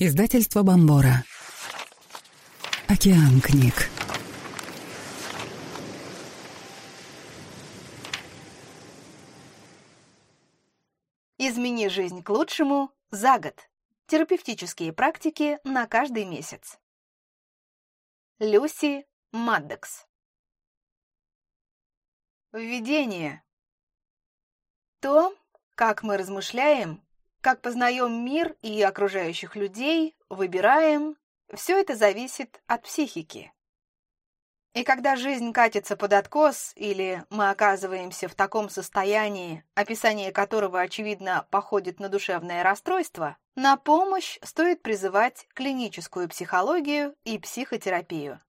Издательство Бомбора. Океан книг. Измени жизнь к лучшему за год. Терапевтические практики на каждый месяц. Люси Маддекс. Введение. То, как мы размышляем, как познаем мир и окружающих людей, выбираем, все это зависит от психики. И когда жизнь катится под откос, или мы оказываемся в таком состоянии, описание которого, очевидно, походит на душевное расстройство, на помощь стоит призывать клиническую психологию и психотерапию.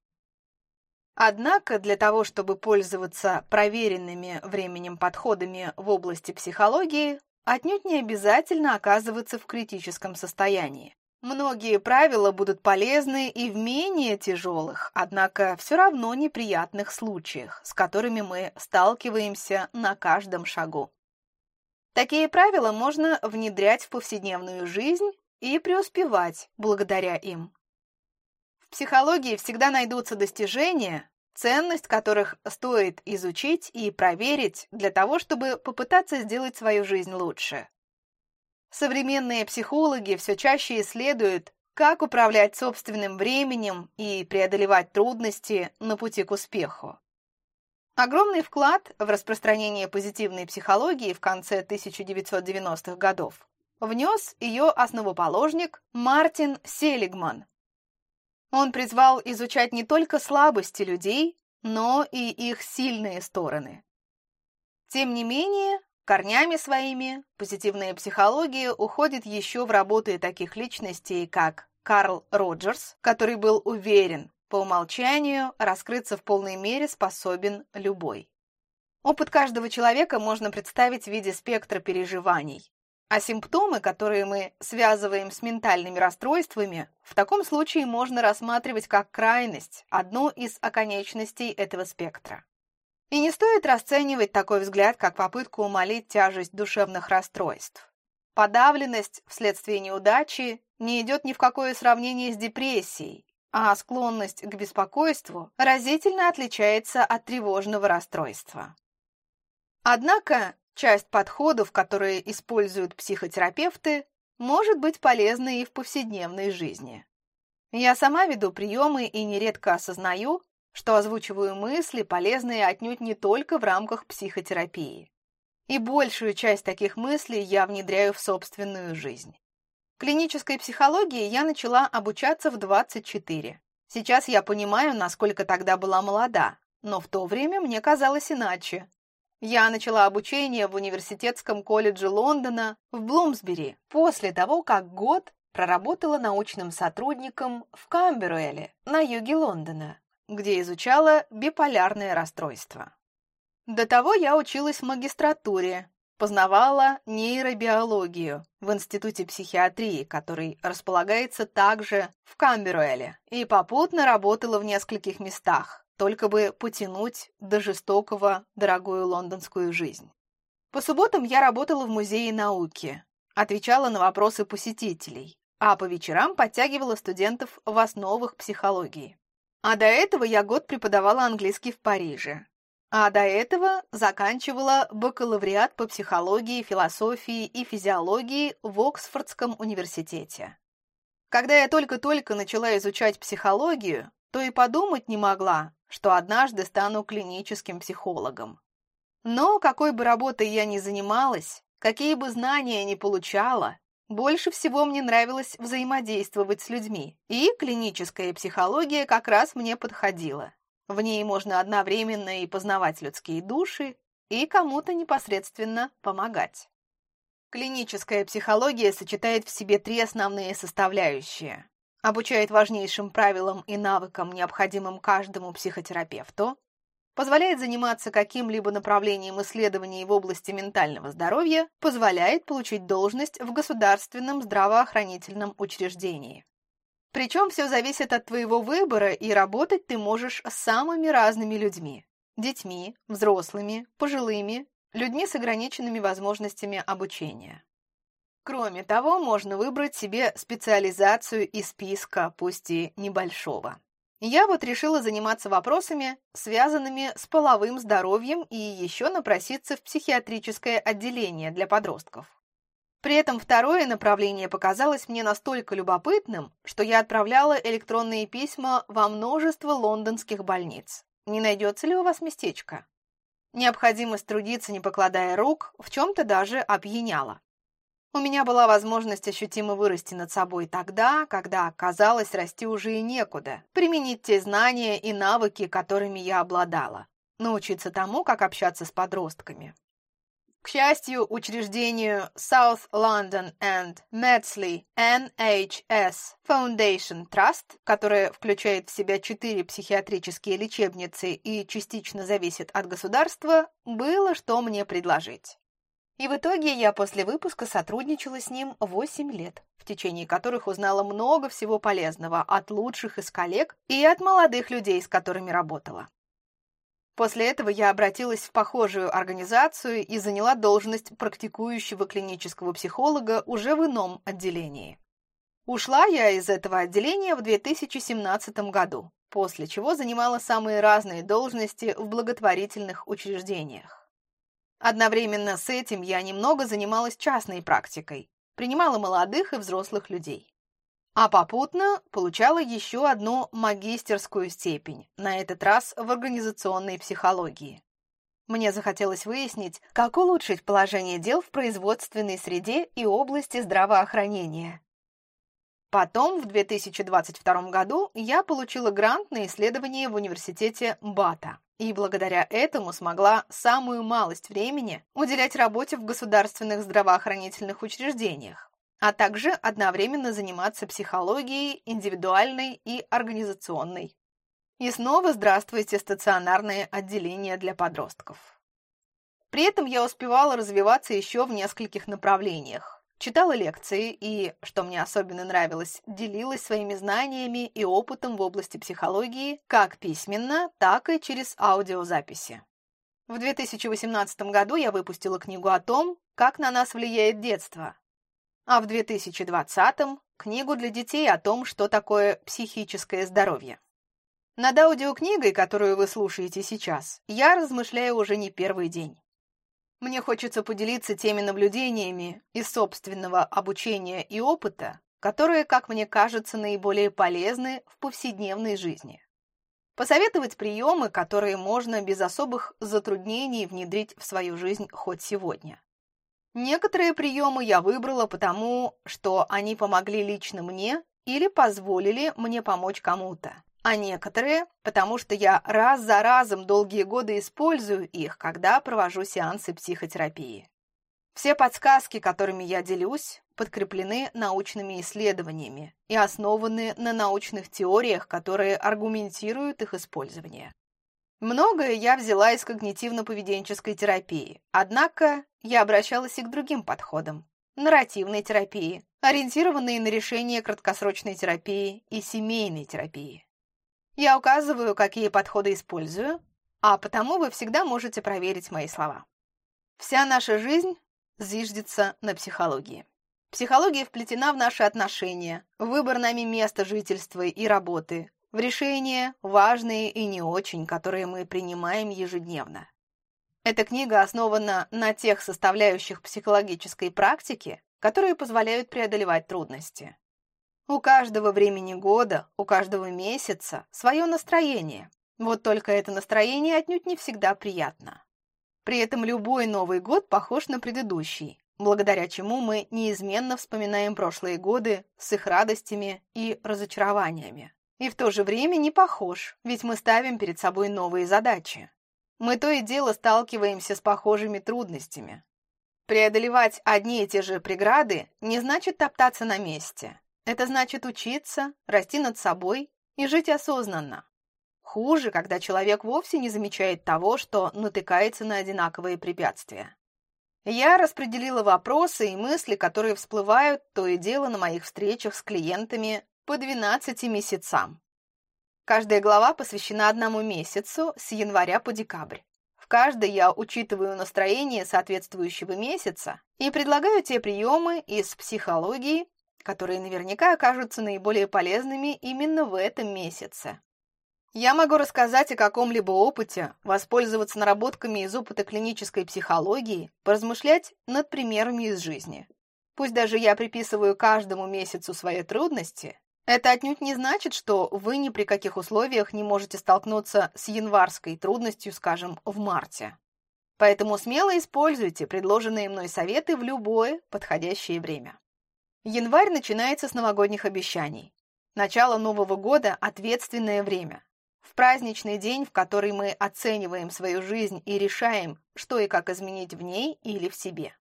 Однако для того, чтобы пользоваться проверенными временем подходами в области психологии, отнюдь не обязательно оказываться в критическом состоянии. Многие правила будут полезны и в менее тяжелых, однако все равно неприятных случаях, с которыми мы сталкиваемся на каждом шагу. Такие правила можно внедрять в повседневную жизнь и преуспевать благодаря им. В психологии всегда найдутся достижения, ценность которых стоит изучить и проверить для того, чтобы попытаться сделать свою жизнь лучше. Современные психологи все чаще исследуют, как управлять собственным временем и преодолевать трудности на пути к успеху. Огромный вклад в распространение позитивной психологии в конце 1990-х годов внес ее основоположник Мартин Селигман, он призвал изучать не только слабости людей, но и их сильные стороны. Тем не менее, корнями своими позитивная психология уходит еще в работы таких личностей, как Карл Роджерс, который был уверен, по умолчанию раскрыться в полной мере способен любой. Опыт каждого человека можно представить в виде спектра переживаний. А симптомы, которые мы связываем с ментальными расстройствами, в таком случае можно рассматривать как крайность, одну из оконечностей этого спектра. И не стоит расценивать такой взгляд как попытку умолить тяжесть душевных расстройств. Подавленность вследствие неудачи не идет ни в какое сравнение с депрессией, а склонность к беспокойству разительно отличается от тревожного расстройства. Однако Часть подходов, которые используют психотерапевты, может быть полезной и в повседневной жизни. Я сама веду приемы и нередко осознаю, что озвучиваю мысли, полезные отнюдь не только в рамках психотерапии. И большую часть таких мыслей я внедряю в собственную жизнь. Клинической психологии я начала обучаться в 24. Сейчас я понимаю, насколько тогда была молода, но в то время мне казалось иначе. Я начала обучение в университетском колледже Лондона в Блумсбери после того, как год проработала научным сотрудником в Камберуэле на юге Лондона, где изучала биполярное расстройство. До того я училась в магистратуре, познавала нейробиологию в Институте психиатрии, который располагается также в Камберуэле, и попутно работала в нескольких местах, только бы потянуть до жестокого дорогую лондонскую жизнь. По субботам я работала в музее науки, отвечала на вопросы посетителей, а по вечерам подтягивала студентов в основах психологии. А до этого я год преподавала английский в Париже. А до этого заканчивала бакалавриат по психологии, философии и физиологии в Оксфордском университете. Когда я только-только начала изучать психологию, то и подумать не могла, что однажды стану клиническим психологом. Но какой бы работой я ни занималась, какие бы знания ни получала, больше всего мне нравилось взаимодействовать с людьми, и клиническая психология как раз мне подходила. В ней можно одновременно и познавать людские души, и кому-то непосредственно помогать. Клиническая психология сочетает в себе три основные составляющие обучает важнейшим правилам и навыкам, необходимым каждому психотерапевту, позволяет заниматься каким-либо направлением исследований в области ментального здоровья, позволяет получить должность в государственном здравоохранительном учреждении. Причем все зависит от твоего выбора, и работать ты можешь с самыми разными людьми – детьми, взрослыми, пожилыми, людьми с ограниченными возможностями обучения. Кроме того, можно выбрать себе специализацию из списка, пусть и небольшого. Я вот решила заниматься вопросами, связанными с половым здоровьем и еще напроситься в психиатрическое отделение для подростков. При этом второе направление показалось мне настолько любопытным, что я отправляла электронные письма во множество лондонских больниц. Не найдется ли у вас местечко? Необходимость трудиться, не покладая рук, в чем-то даже опьяняла. У меня была возможность ощутимо вырасти над собой тогда, когда, казалось, расти уже и некуда, применить те знания и навыки, которыми я обладала, научиться тому, как общаться с подростками. К счастью, учреждению South London and Medsley NHS Foundation Trust, которое включает в себя четыре психиатрические лечебницы и частично зависит от государства, было что мне предложить. И в итоге я после выпуска сотрудничала с ним 8 лет, в течение которых узнала много всего полезного от лучших из коллег и от молодых людей, с которыми работала. После этого я обратилась в похожую организацию и заняла должность практикующего клинического психолога уже в ином отделении. Ушла я из этого отделения в 2017 году, после чего занимала самые разные должности в благотворительных учреждениях. Одновременно с этим я немного занималась частной практикой, принимала молодых и взрослых людей. А попутно получала еще одну магистерскую степень, на этот раз в организационной психологии. Мне захотелось выяснить, как улучшить положение дел в производственной среде и области здравоохранения. Потом, в 2022 году, я получила грант на исследование в университете Бата и благодаря этому смогла самую малость времени уделять работе в государственных здравоохранительных учреждениях, а также одновременно заниматься психологией индивидуальной и организационной. И снова здравствуйте стационарные отделения для подростков. При этом я успевала развиваться еще в нескольких направлениях Читала лекции и, что мне особенно нравилось, делилась своими знаниями и опытом в области психологии как письменно, так и через аудиозаписи. В 2018 году я выпустила книгу о том, как на нас влияет детство, а в 2020 книгу для детей о том, что такое психическое здоровье. Над аудиокнигой, которую вы слушаете сейчас, я размышляю уже не первый день. Мне хочется поделиться теми наблюдениями из собственного обучения и опыта, которые, как мне кажется, наиболее полезны в повседневной жизни. Посоветовать приемы, которые можно без особых затруднений внедрить в свою жизнь хоть сегодня. Некоторые приемы я выбрала потому, что они помогли лично мне или позволили мне помочь кому-то а некоторые, потому что я раз за разом долгие годы использую их, когда провожу сеансы психотерапии. Все подсказки, которыми я делюсь, подкреплены научными исследованиями и основаны на научных теориях, которые аргументируют их использование. Многое я взяла из когнитивно-поведенческой терапии, однако я обращалась и к другим подходам – нарративной терапии, ориентированной на решение краткосрочной терапии и семейной терапии. Я указываю, какие подходы использую, а потому вы всегда можете проверить мои слова. Вся наша жизнь зиждется на психологии. Психология вплетена в наши отношения, выбор нами места жительства и работы, в решения, важные и не очень, которые мы принимаем ежедневно. Эта книга основана на тех составляющих психологической практики, которые позволяют преодолевать трудности. У каждого времени года, у каждого месяца свое настроение. Вот только это настроение отнюдь не всегда приятно. При этом любой Новый год похож на предыдущий, благодаря чему мы неизменно вспоминаем прошлые годы с их радостями и разочарованиями. И в то же время не похож, ведь мы ставим перед собой новые задачи. Мы то и дело сталкиваемся с похожими трудностями. Преодолевать одни и те же преграды не значит топтаться на месте. Это значит учиться, расти над собой и жить осознанно. Хуже, когда человек вовсе не замечает того, что натыкается на одинаковые препятствия. Я распределила вопросы и мысли, которые всплывают то и дело на моих встречах с клиентами по 12 месяцам. Каждая глава посвящена одному месяцу с января по декабрь. В каждой я учитываю настроение соответствующего месяца и предлагаю те приемы из психологии, которые наверняка окажутся наиболее полезными именно в этом месяце. Я могу рассказать о каком-либо опыте, воспользоваться наработками из опыта клинической психологии, поразмышлять над примерами из жизни. Пусть даже я приписываю каждому месяцу свои трудности, это отнюдь не значит, что вы ни при каких условиях не можете столкнуться с январской трудностью, скажем, в марте. Поэтому смело используйте предложенные мной советы в любое подходящее время. Январь начинается с новогодних обещаний. Начало Нового года – ответственное время. В праздничный день, в который мы оцениваем свою жизнь и решаем, что и как изменить в ней или в себе.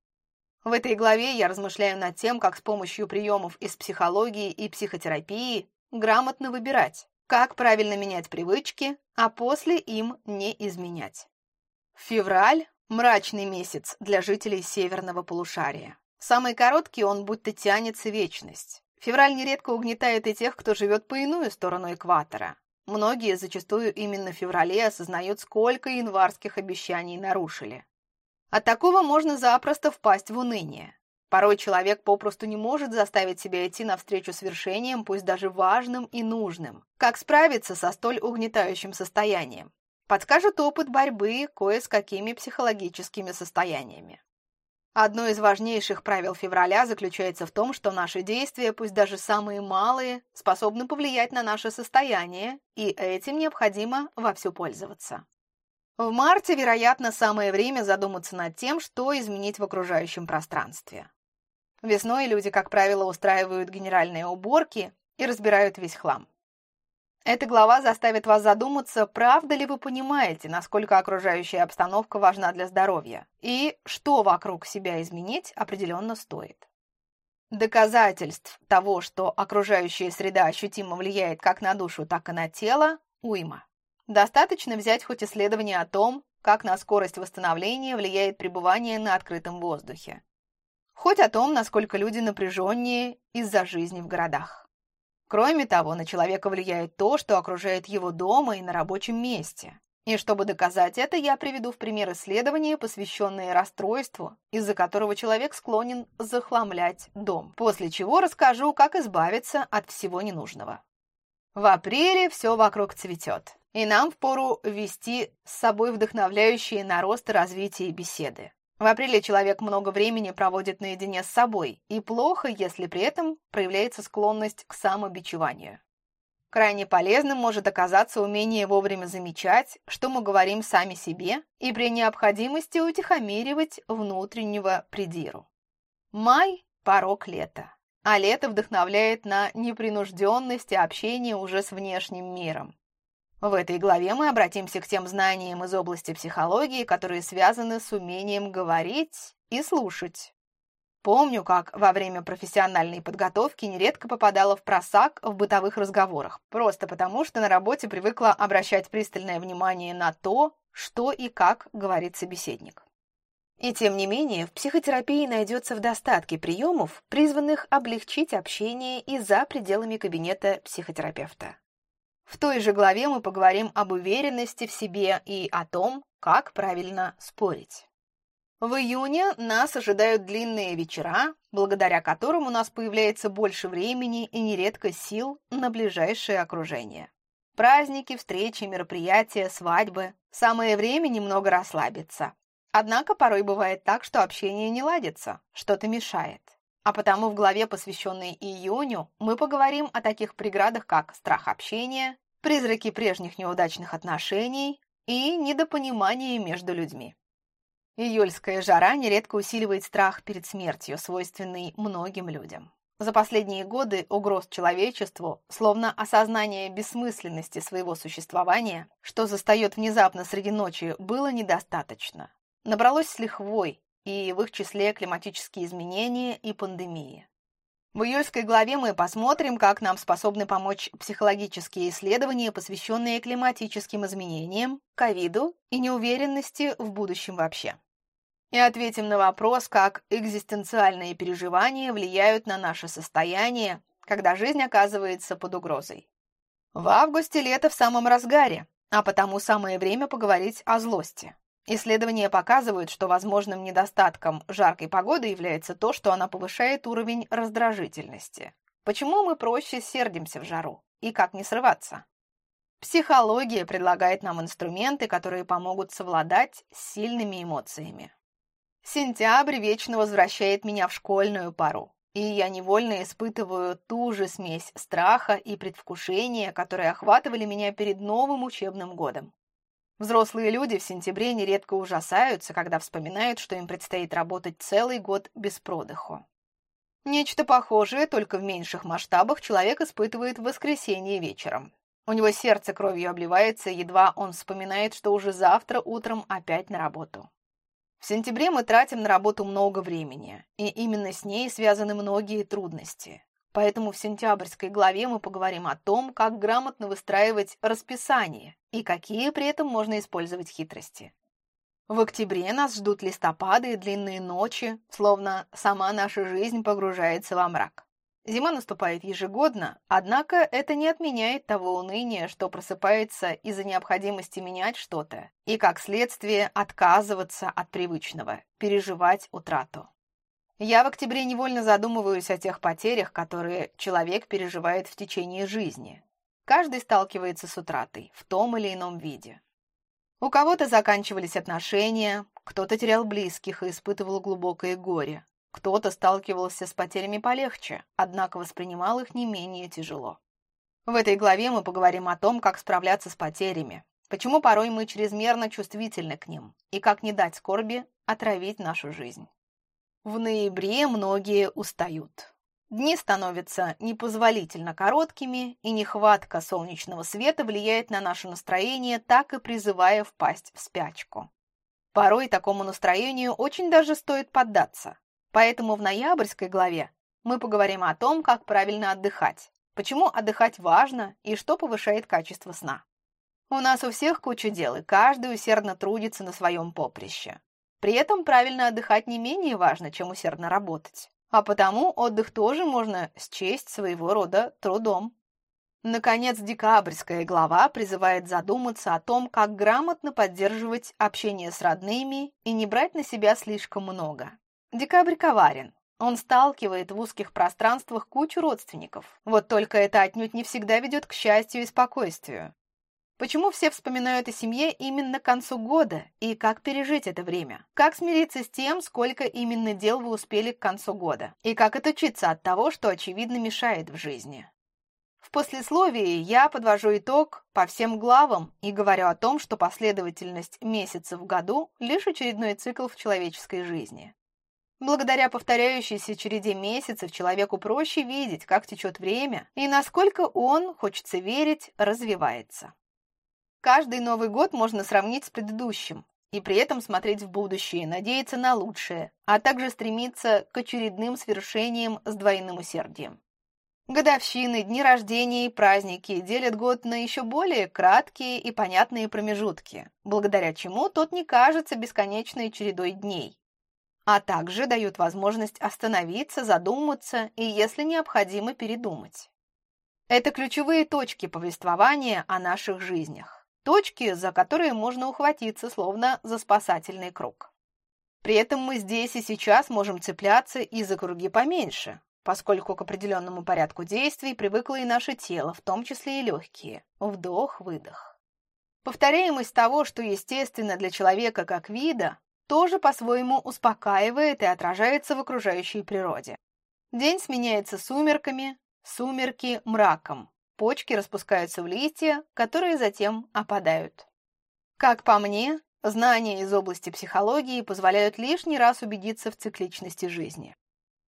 В этой главе я размышляю над тем, как с помощью приемов из психологии и психотерапии грамотно выбирать, как правильно менять привычки, а после им не изменять. Февраль – мрачный месяц для жителей северного полушария. Самый короткий он будто тянется вечность. Февраль нередко угнетает и тех, кто живет по иную сторону экватора. Многие зачастую именно в феврале осознают, сколько январских обещаний нарушили. От такого можно запросто впасть в уныние. Порой человек попросту не может заставить себя идти навстречу свершениям, пусть даже важным и нужным. Как справиться со столь угнетающим состоянием? Подскажет опыт борьбы кое с какими психологическими состояниями. Одно из важнейших правил февраля заключается в том, что наши действия, пусть даже самые малые, способны повлиять на наше состояние, и этим необходимо вовсю пользоваться. В марте, вероятно, самое время задуматься над тем, что изменить в окружающем пространстве. Весной люди, как правило, устраивают генеральные уборки и разбирают весь хлам. Эта глава заставит вас задуматься, правда ли вы понимаете, насколько окружающая обстановка важна для здоровья, и что вокруг себя изменить определенно стоит. Доказательств того, что окружающая среда ощутимо влияет как на душу, так и на тело, уйма. Достаточно взять хоть исследование о том, как на скорость восстановления влияет пребывание на открытом воздухе. Хоть о том, насколько люди напряженнее из-за жизни в городах. Кроме того, на человека влияет то, что окружает его дома и на рабочем месте. И чтобы доказать это, я приведу в пример исследования, посвященные расстройству, из-за которого человек склонен захламлять дом, после чего расскажу, как избавиться от всего ненужного. В апреле все вокруг цветет и нам впору вести с собой вдохновляющие на рост и развитие беседы. В апреле человек много времени проводит наедине с собой, и плохо, если при этом проявляется склонность к самобичеванию. Крайне полезным может оказаться умение вовремя замечать, что мы говорим сами себе, и при необходимости утихомиривать внутреннего придиру. Май – порог лета, а лето вдохновляет на непринужденность и общение уже с внешним миром. В этой главе мы обратимся к тем знаниям из области психологии, которые связаны с умением говорить и слушать. Помню, как во время профессиональной подготовки нередко попадала в просак в бытовых разговорах, просто потому что на работе привыкла обращать пристальное внимание на то, что и как говорит собеседник. И тем не менее, в психотерапии найдется в достатке приемов, призванных облегчить общение и за пределами кабинета психотерапевта. В той же главе мы поговорим об уверенности в себе и о том, как правильно спорить. В июне нас ожидают длинные вечера, благодаря которым у нас появляется больше времени и нередко сил на ближайшее окружение. Праздники, встречи, мероприятия, свадьбы. Самое время немного расслабиться. Однако порой бывает так, что общение не ладится, что-то мешает. А потому в главе, посвященной июню, мы поговорим о таких преградах, как страх общения, призраки прежних неудачных отношений и недопонимание между людьми. Июльская жара нередко усиливает страх перед смертью, свойственный многим людям. За последние годы угроз человечеству, словно осознание бессмысленности своего существования, что застает внезапно среди ночи, было недостаточно. Набралось с лихвой, и в их числе климатические изменения и пандемии. В июльской главе мы посмотрим, как нам способны помочь психологические исследования, посвященные климатическим изменениям, ковиду и неуверенности в будущем вообще. И ответим на вопрос, как экзистенциальные переживания влияют на наше состояние, когда жизнь оказывается под угрозой. В августе лето в самом разгаре, а потому самое время поговорить о злости. Исследования показывают, что возможным недостатком жаркой погоды является то, что она повышает уровень раздражительности. Почему мы проще сердимся в жару? И как не срываться? Психология предлагает нам инструменты, которые помогут совладать с сильными эмоциями. Сентябрь вечно возвращает меня в школьную пару, и я невольно испытываю ту же смесь страха и предвкушения, которые охватывали меня перед новым учебным годом. Взрослые люди в сентябре нередко ужасаются, когда вспоминают, что им предстоит работать целый год без продыху. Нечто похожее, только в меньших масштабах, человек испытывает в воскресенье вечером. У него сердце кровью обливается, едва он вспоминает, что уже завтра утром опять на работу. В сентябре мы тратим на работу много времени, и именно с ней связаны многие трудности. Поэтому в сентябрьской главе мы поговорим о том, как грамотно выстраивать расписание и какие при этом можно использовать хитрости. В октябре нас ждут листопады и длинные ночи, словно сама наша жизнь погружается во мрак. Зима наступает ежегодно, однако это не отменяет того уныния, что просыпается из-за необходимости менять что-то и, как следствие, отказываться от привычного, переживать утрату. Я в октябре невольно задумываюсь о тех потерях, которые человек переживает в течение жизни. Каждый сталкивается с утратой в том или ином виде. У кого-то заканчивались отношения, кто-то терял близких и испытывал глубокое горе, кто-то сталкивался с потерями полегче, однако воспринимал их не менее тяжело. В этой главе мы поговорим о том, как справляться с потерями, почему порой мы чрезмерно чувствительны к ним и как не дать скорби отравить нашу жизнь. В ноябре многие устают. Дни становятся непозволительно короткими, и нехватка солнечного света влияет на наше настроение, так и призывая впасть в спячку. Порой такому настроению очень даже стоит поддаться. Поэтому в ноябрьской главе мы поговорим о том, как правильно отдыхать, почему отдыхать важно и что повышает качество сна. У нас у всех куча дел, и каждый усердно трудится на своем поприще. При этом правильно отдыхать не менее важно, чем усердно работать. А потому отдых тоже можно счесть своего рода трудом. Наконец, декабрьская глава призывает задуматься о том, как грамотно поддерживать общение с родными и не брать на себя слишком много. Декабрь коварен. Он сталкивает в узких пространствах кучу родственников. Вот только это отнюдь не всегда ведет к счастью и спокойствию. Почему все вспоминают о семье именно к концу года и как пережить это время? Как смириться с тем, сколько именно дел вы успели к концу года? И как отучиться от того, что очевидно мешает в жизни? В послесловии я подвожу итог по всем главам и говорю о том, что последовательность месяцев в году – лишь очередной цикл в человеческой жизни. Благодаря повторяющейся череде месяцев человеку проще видеть, как течет время и насколько он, хочется верить, развивается. Каждый Новый год можно сравнить с предыдущим и при этом смотреть в будущее, надеяться на лучшее, а также стремиться к очередным свершениям с двойным усердием. Годовщины, дни рождения и праздники делят год на еще более краткие и понятные промежутки, благодаря чему тот не кажется бесконечной чередой дней, а также дают возможность остановиться, задуматься и, если необходимо, передумать. Это ключевые точки повествования о наших жизнях. Точки, за которые можно ухватиться, словно за спасательный круг. При этом мы здесь и сейчас можем цепляться и за круги поменьше, поскольку к определенному порядку действий привыкло и наше тело, в том числе и легкие. Вдох-выдох. Повторяемость того, что естественно для человека как вида, тоже по-своему успокаивает и отражается в окружающей природе. День сменяется сумерками, сумерки – мраком, Почки распускаются в листья, которые затем опадают. Как по мне, знания из области психологии позволяют лишний раз убедиться в цикличности жизни.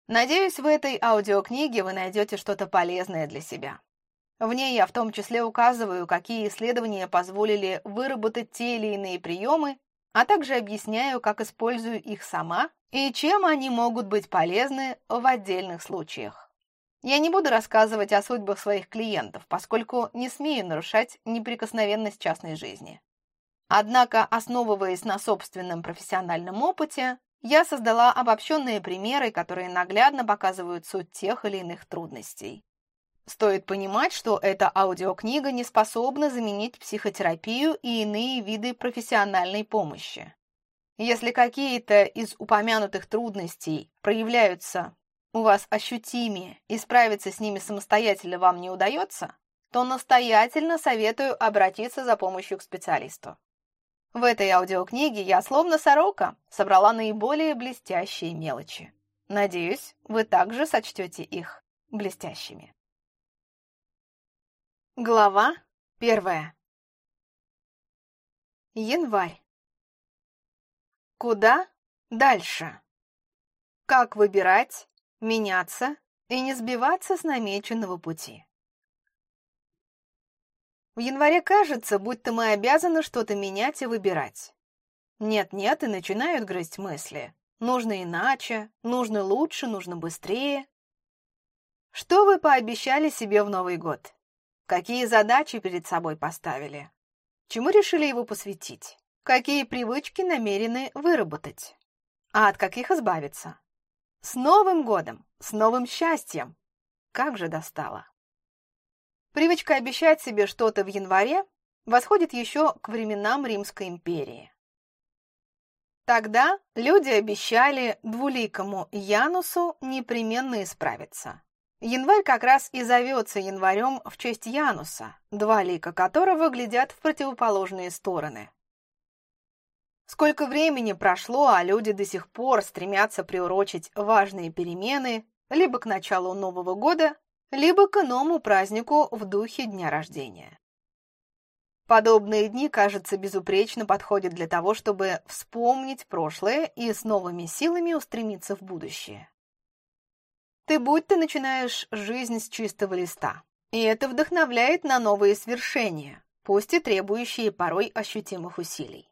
Надеюсь, в этой аудиокниге вы найдете что-то полезное для себя. В ней я в том числе указываю, какие исследования позволили выработать те или иные приемы, а также объясняю, как использую их сама и чем они могут быть полезны в отдельных случаях. Я не буду рассказывать о судьбах своих клиентов, поскольку не смею нарушать неприкосновенность частной жизни. Однако, основываясь на собственном профессиональном опыте, я создала обобщенные примеры, которые наглядно показывают суть тех или иных трудностей. Стоит понимать, что эта аудиокнига не способна заменить психотерапию и иные виды профессиональной помощи. Если какие-то из упомянутых трудностей проявляются у вас ощутимее и справиться с ними самостоятельно вам не удается, то настоятельно советую обратиться за помощью к специалисту. В этой аудиокниге я, словно сорока, собрала наиболее блестящие мелочи. Надеюсь, вы также сочтете их блестящими. Глава первая. Январь. Куда дальше? Как выбирать, меняться и не сбиваться с намеченного пути? В январе кажется, будто мы обязаны что-то менять и выбирать. Нет-нет, и начинают грызть мысли. Нужно иначе, нужно лучше, нужно быстрее. Что вы пообещали себе в Новый год? Какие задачи перед собой поставили? Чему решили его посвятить? Какие привычки намерены выработать? А от каких избавиться? С Новым годом! С новым счастьем! Как же достало! Привычка обещать себе что-то в январе восходит еще к временам Римской империи. Тогда люди обещали двуликому Янусу непременно исправиться. Январь как раз и зовется январем в честь Януса, два лика которого глядят в противоположные стороны. Сколько времени прошло, а люди до сих пор стремятся приурочить важные перемены либо к началу Нового года, либо к иному празднику в духе дня рождения. Подобные дни, кажется, безупречно подходят для того, чтобы вспомнить прошлое и с новыми силами устремиться в будущее. Ты будто начинаешь жизнь с чистого листа, и это вдохновляет на новые свершения, пусть и требующие порой ощутимых усилий.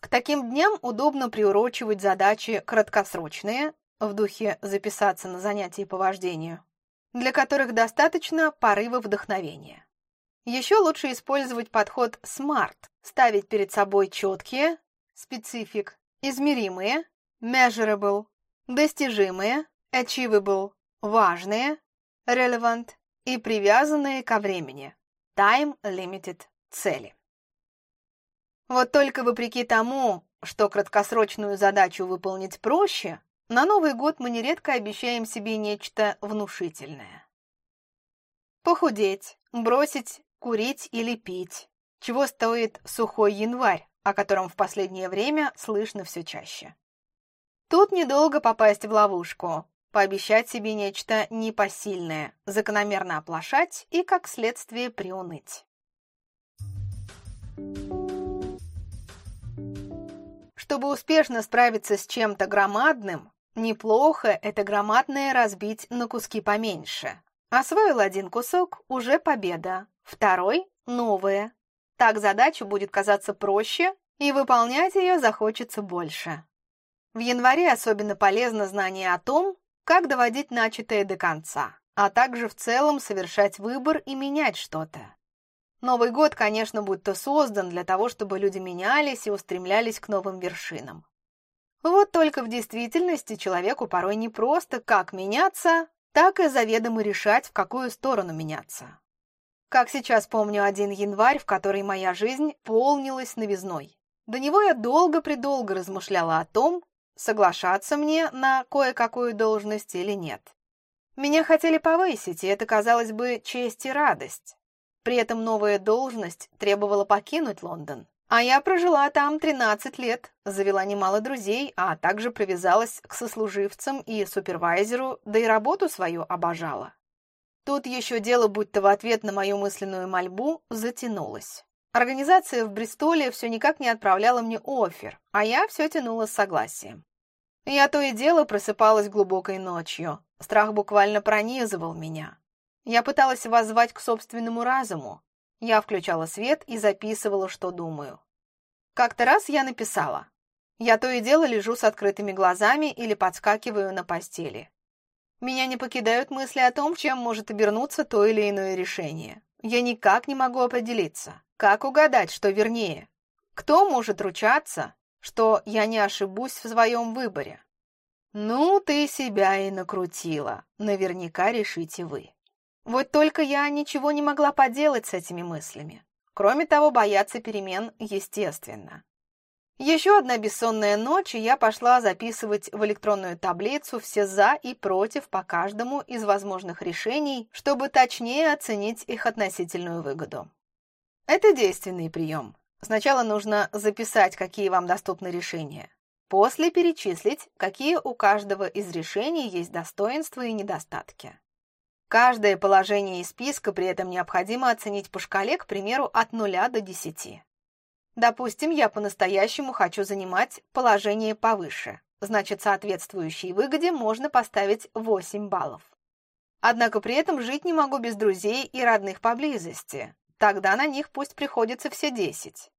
К таким дням удобно приурочивать задачи краткосрочные, в духе записаться на занятия по вождению, для которых достаточно порыва вдохновения. Еще лучше использовать подход SMART, ставить перед собой четкие, specific, измеримые, measurable, достижимые, achievable, важные, relevant и привязанные ко времени, time-limited цели. Вот только вопреки тому, что краткосрочную задачу выполнить проще, на Новый год мы нередко обещаем себе нечто внушительное. Похудеть, бросить курить или пить. Чего стоит сухой январь, о котором в последнее время слышно все чаще. Тут недолго попасть в ловушку, пообещать себе нечто непосильное, закономерно оплошать и, как следствие, приуныть. Чтобы успешно справиться с чем-то громадным, неплохо это громадное разбить на куски поменьше. Освоил один кусок – уже победа, второй – новое. Так задача будет казаться проще, и выполнять ее захочется больше. В январе особенно полезно знание о том, как доводить начатое до конца, а также в целом совершать выбор и менять что-то. Новый год, конечно, будто создан для того, чтобы люди менялись и устремлялись к новым вершинам. Вот только в действительности человеку порой не просто как меняться, так и заведомо решать, в какую сторону меняться. Как сейчас помню один январь, в который моя жизнь полнилась новизной. До него я долго-предолго размышляла о том, соглашаться мне на кое-какую должность или нет. Меня хотели повысить, и это, казалось бы, честь и радость. При этом новая должность требовала покинуть Лондон. А я прожила там 13 лет, завела немало друзей, а также привязалась к сослуживцам и супервайзеру, да и работу свою обожала. Тут еще дело, будто в ответ на мою мысленную мольбу, затянулось. Организация в Бристоле все никак не отправляла мне офер, а я все тянула с согласием. Я то и дело просыпалась глубокой ночью. Страх буквально пронизывал меня. Я пыталась воззвать к собственному разуму. Я включала свет и записывала, что думаю. Как-то раз я написала. Я то и дело лежу с открытыми глазами или подскакиваю на постели. Меня не покидают мысли о том, чем может обернуться то или иное решение. Я никак не могу определиться, как угадать, что вернее. Кто может ручаться, что я не ошибусь в своем выборе? Ну, ты себя и накрутила, наверняка решите вы. Вот только я ничего не могла поделать с этими мыслями. Кроме того, бояться перемен естественно. Еще одна бессонная ночь, и я пошла записывать в электронную таблицу все «за» и «против» по каждому из возможных решений, чтобы точнее оценить их относительную выгоду. Это действенный прием. Сначала нужно записать, какие вам доступны решения. После перечислить, какие у каждого из решений есть достоинства и недостатки. Каждое положение из списка при этом необходимо оценить по шкале, к примеру, от 0 до 10. Допустим, я по-настоящему хочу занимать положение повыше. Значит, соответствующей выгоде можно поставить 8 баллов. Однако при этом жить не могу без друзей и родных поблизости. Тогда на них пусть приходится все 10.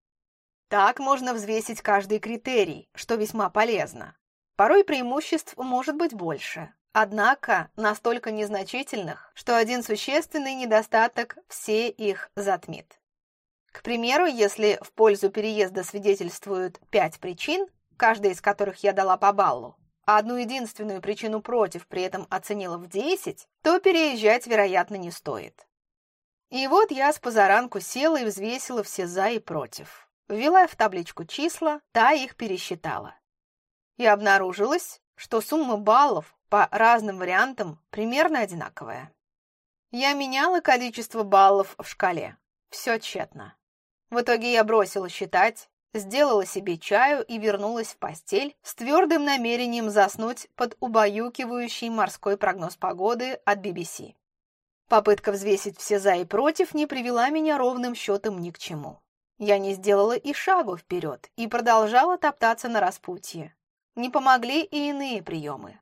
Так можно взвесить каждый критерий, что весьма полезно. Порой преимуществ может быть больше, однако настолько незначительных, что один существенный недостаток все их затмит. К примеру, если в пользу переезда свидетельствуют пять причин, каждая из которых я дала по баллу, а одну единственную причину против при этом оценила в 10, то переезжать, вероятно, не стоит. И вот я с позаранку села и взвесила все «за» и «против». Ввела в табличку числа, та их пересчитала. И обнаружилось, что сумма баллов по разным вариантам примерно одинаковая. Я меняла количество баллов в шкале. Все тщетно. В итоге я бросила считать, сделала себе чаю и вернулась в постель с твердым намерением заснуть под убаюкивающий морской прогноз погоды от BBC. Попытка взвесить все «за» и «против» не привела меня ровным счетом ни к чему. Я не сделала и шагу вперед и продолжала топтаться на распутье. Не помогли и иные приемы.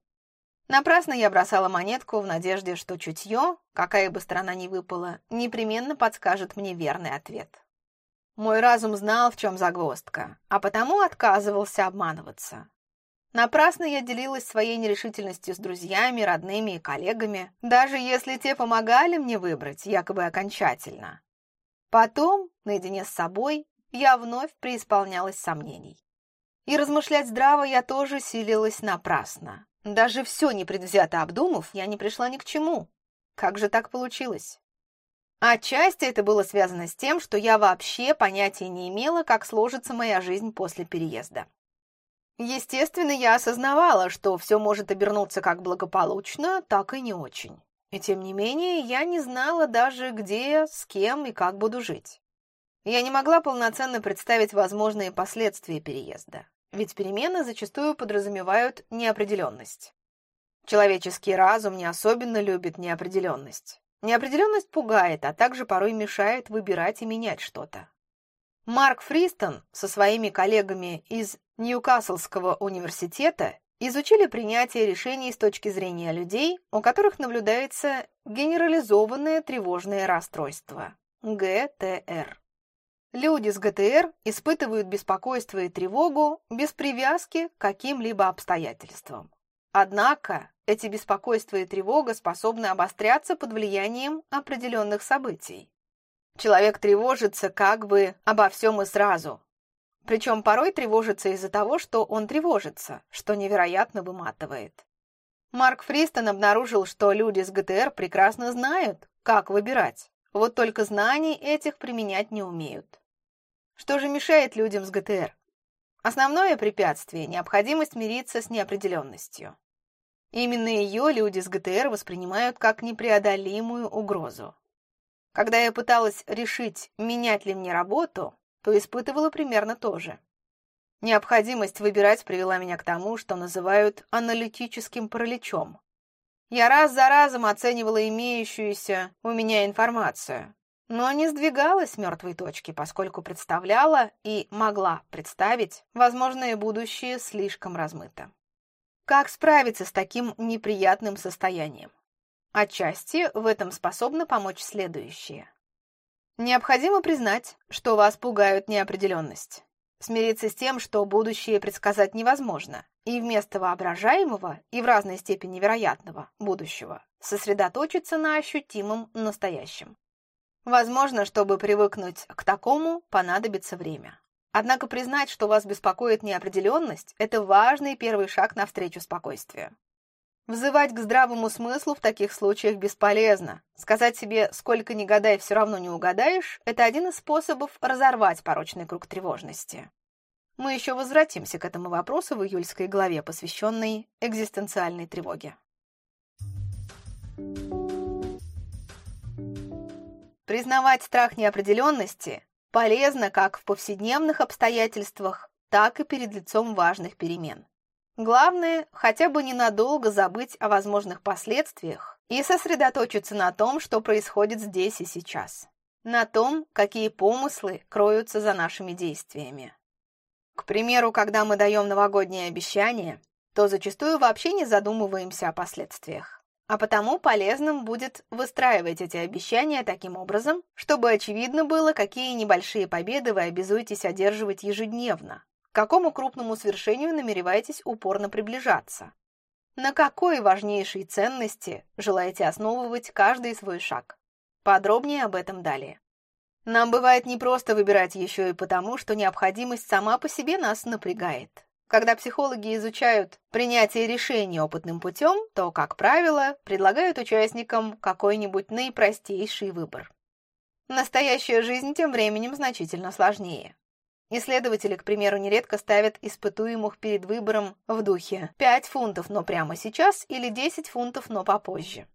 Напрасно я бросала монетку в надежде, что чутье, какая бы страна ни выпала, непременно подскажет мне верный ответ. Мой разум знал, в чем загвоздка, а потому отказывался обманываться. Напрасно я делилась своей нерешительностью с друзьями, родными и коллегами, даже если те помогали мне выбрать, якобы окончательно. Потом, наедине с собой, я вновь преисполнялась сомнений. И размышлять здраво я тоже силилась напрасно. Даже все непредвзято обдумав, я не пришла ни к чему. Как же так получилось? Отчасти это было связано с тем, что я вообще понятия не имела, как сложится моя жизнь после переезда. Естественно, я осознавала, что все может обернуться как благополучно, так и не очень. И тем не менее, я не знала даже, где, с кем и как буду жить. Я не могла полноценно представить возможные последствия переезда, ведь перемены зачастую подразумевают неопределенность. Человеческий разум не особенно любит неопределенность. Неопределенность пугает, а также порой мешает выбирать и менять что-то. Марк Фристон со своими коллегами из Ньюкаслского университета изучили принятие решений с точки зрения людей, у которых наблюдается генерализованное тревожное расстройство – ГТР. Люди с ГТР испытывают беспокойство и тревогу без привязки к каким-либо обстоятельствам. Однако эти беспокойства и тревога способны обостряться под влиянием определенных событий. Человек тревожится как бы обо всем и сразу. Причем порой тревожится из-за того, что он тревожится, что невероятно выматывает. Марк Фристон обнаружил, что люди с ГТР прекрасно знают, как выбирать, вот только знаний этих применять не умеют. Что же мешает людям с ГТР? Основное препятствие – необходимость мириться с неопределенностью. Именно ее люди с ГТР воспринимают как непреодолимую угрозу. Когда я пыталась решить, менять ли мне работу, то испытывала примерно то же. Необходимость выбирать привела меня к тому, что называют аналитическим параличом. Я раз за разом оценивала имеющуюся у меня информацию, но не сдвигалась с мертвой точки, поскольку представляла и могла представить возможное будущее слишком размыто. Как справиться с таким неприятным состоянием? Отчасти в этом способно помочь следующее. Необходимо признать, что вас пугает неопределенность. Смириться с тем, что будущее предсказать невозможно, и вместо воображаемого и в разной степени вероятного будущего сосредоточиться на ощутимом настоящем. Возможно, чтобы привыкнуть к такому, понадобится время. Однако признать, что вас беспокоит неопределенность, это важный первый шаг навстречу спокойствию. Взывать к здравому смыслу в таких случаях бесполезно. Сказать себе «сколько ни гадай, все равно не угадаешь» – это один из способов разорвать порочный круг тревожности. Мы еще возвратимся к этому вопросу в июльской главе, посвященной экзистенциальной тревоге. Признавать страх неопределенности полезно как в повседневных обстоятельствах, так и перед лицом важных перемен. Главное, хотя бы ненадолго забыть о возможных последствиях и сосредоточиться на том, что происходит здесь и сейчас. На том, какие помыслы кроются за нашими действиями. К примеру, когда мы даем новогодние обещания, то зачастую вообще не задумываемся о последствиях. А потому полезным будет выстраивать эти обещания таким образом, чтобы очевидно было, какие небольшие победы вы обязуетесь одерживать ежедневно, к какому крупному свершению намереваетесь упорно приближаться, на какой важнейшей ценности желаете основывать каждый свой шаг. Подробнее об этом далее. Нам бывает непросто выбирать еще и потому, что необходимость сама по себе нас напрягает. Когда психологи изучают принятие решений опытным путем, то, как правило, предлагают участникам какой-нибудь наипростейший выбор. Настоящая жизнь тем временем значительно сложнее. Исследователи, к примеру, нередко ставят испытуемых перед выбором в духе 5 фунтов, но прямо сейчас или 10 фунтов, но попозже.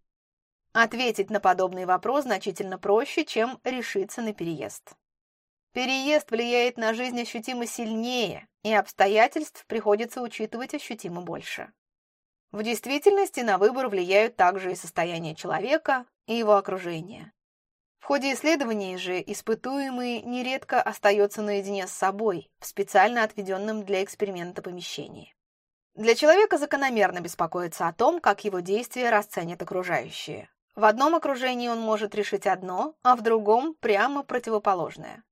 Ответить на подобный вопрос значительно проще, чем решиться на переезд. Переезд влияет на жизнь ощутимо сильнее, и обстоятельств приходится учитывать ощутимо больше. В действительности на выбор влияют также и состояние человека, и его окружение. В ходе исследований же испытуемый нередко остается наедине с собой в специально отведенном для эксперимента помещении. Для человека закономерно беспокоиться о том, как его действия расценят окружающие. В одном окружении он может решить одно, а в другом прямо противоположное.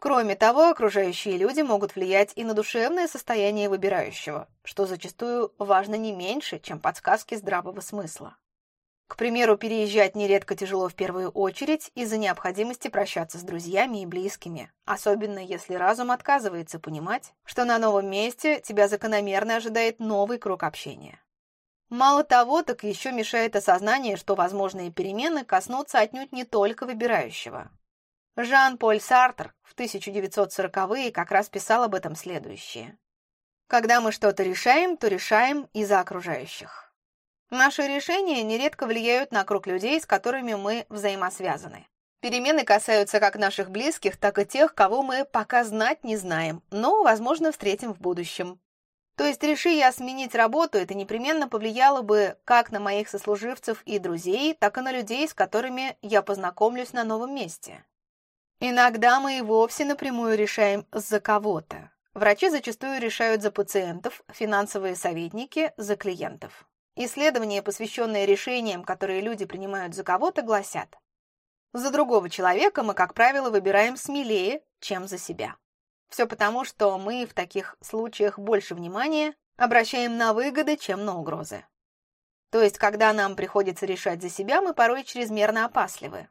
Кроме того, окружающие люди могут влиять и на душевное состояние выбирающего, что зачастую важно не меньше, чем подсказки здравого смысла. К примеру, переезжать нередко тяжело в первую очередь из-за необходимости прощаться с друзьями и близкими, особенно если разум отказывается понимать, что на новом месте тебя закономерно ожидает новый круг общения. Мало того, так еще мешает осознание, что возможные перемены коснутся отнюдь не только выбирающего. Жан-Поль Сартр в 1940-е как раз писал об этом следующее. «Когда мы что-то решаем, то решаем из-за окружающих. Наши решения нередко влияют на круг людей, с которыми мы взаимосвязаны. Перемены касаются как наших близких, так и тех, кого мы пока знать не знаем, но, возможно, встретим в будущем. То есть, реши я сменить работу, это непременно повлияло бы как на моих сослуживцев и друзей, так и на людей, с которыми я познакомлюсь на новом месте. Иногда мы и вовсе напрямую решаем за кого-то. Врачи зачастую решают за пациентов, финансовые советники – за клиентов. Исследования, посвященные решениям, которые люди принимают за кого-то, гласят, за другого человека мы, как правило, выбираем смелее, чем за себя. Все потому, что мы в таких случаях больше внимания обращаем на выгоды, чем на угрозы. То есть, когда нам приходится решать за себя, мы порой чрезмерно опасливы.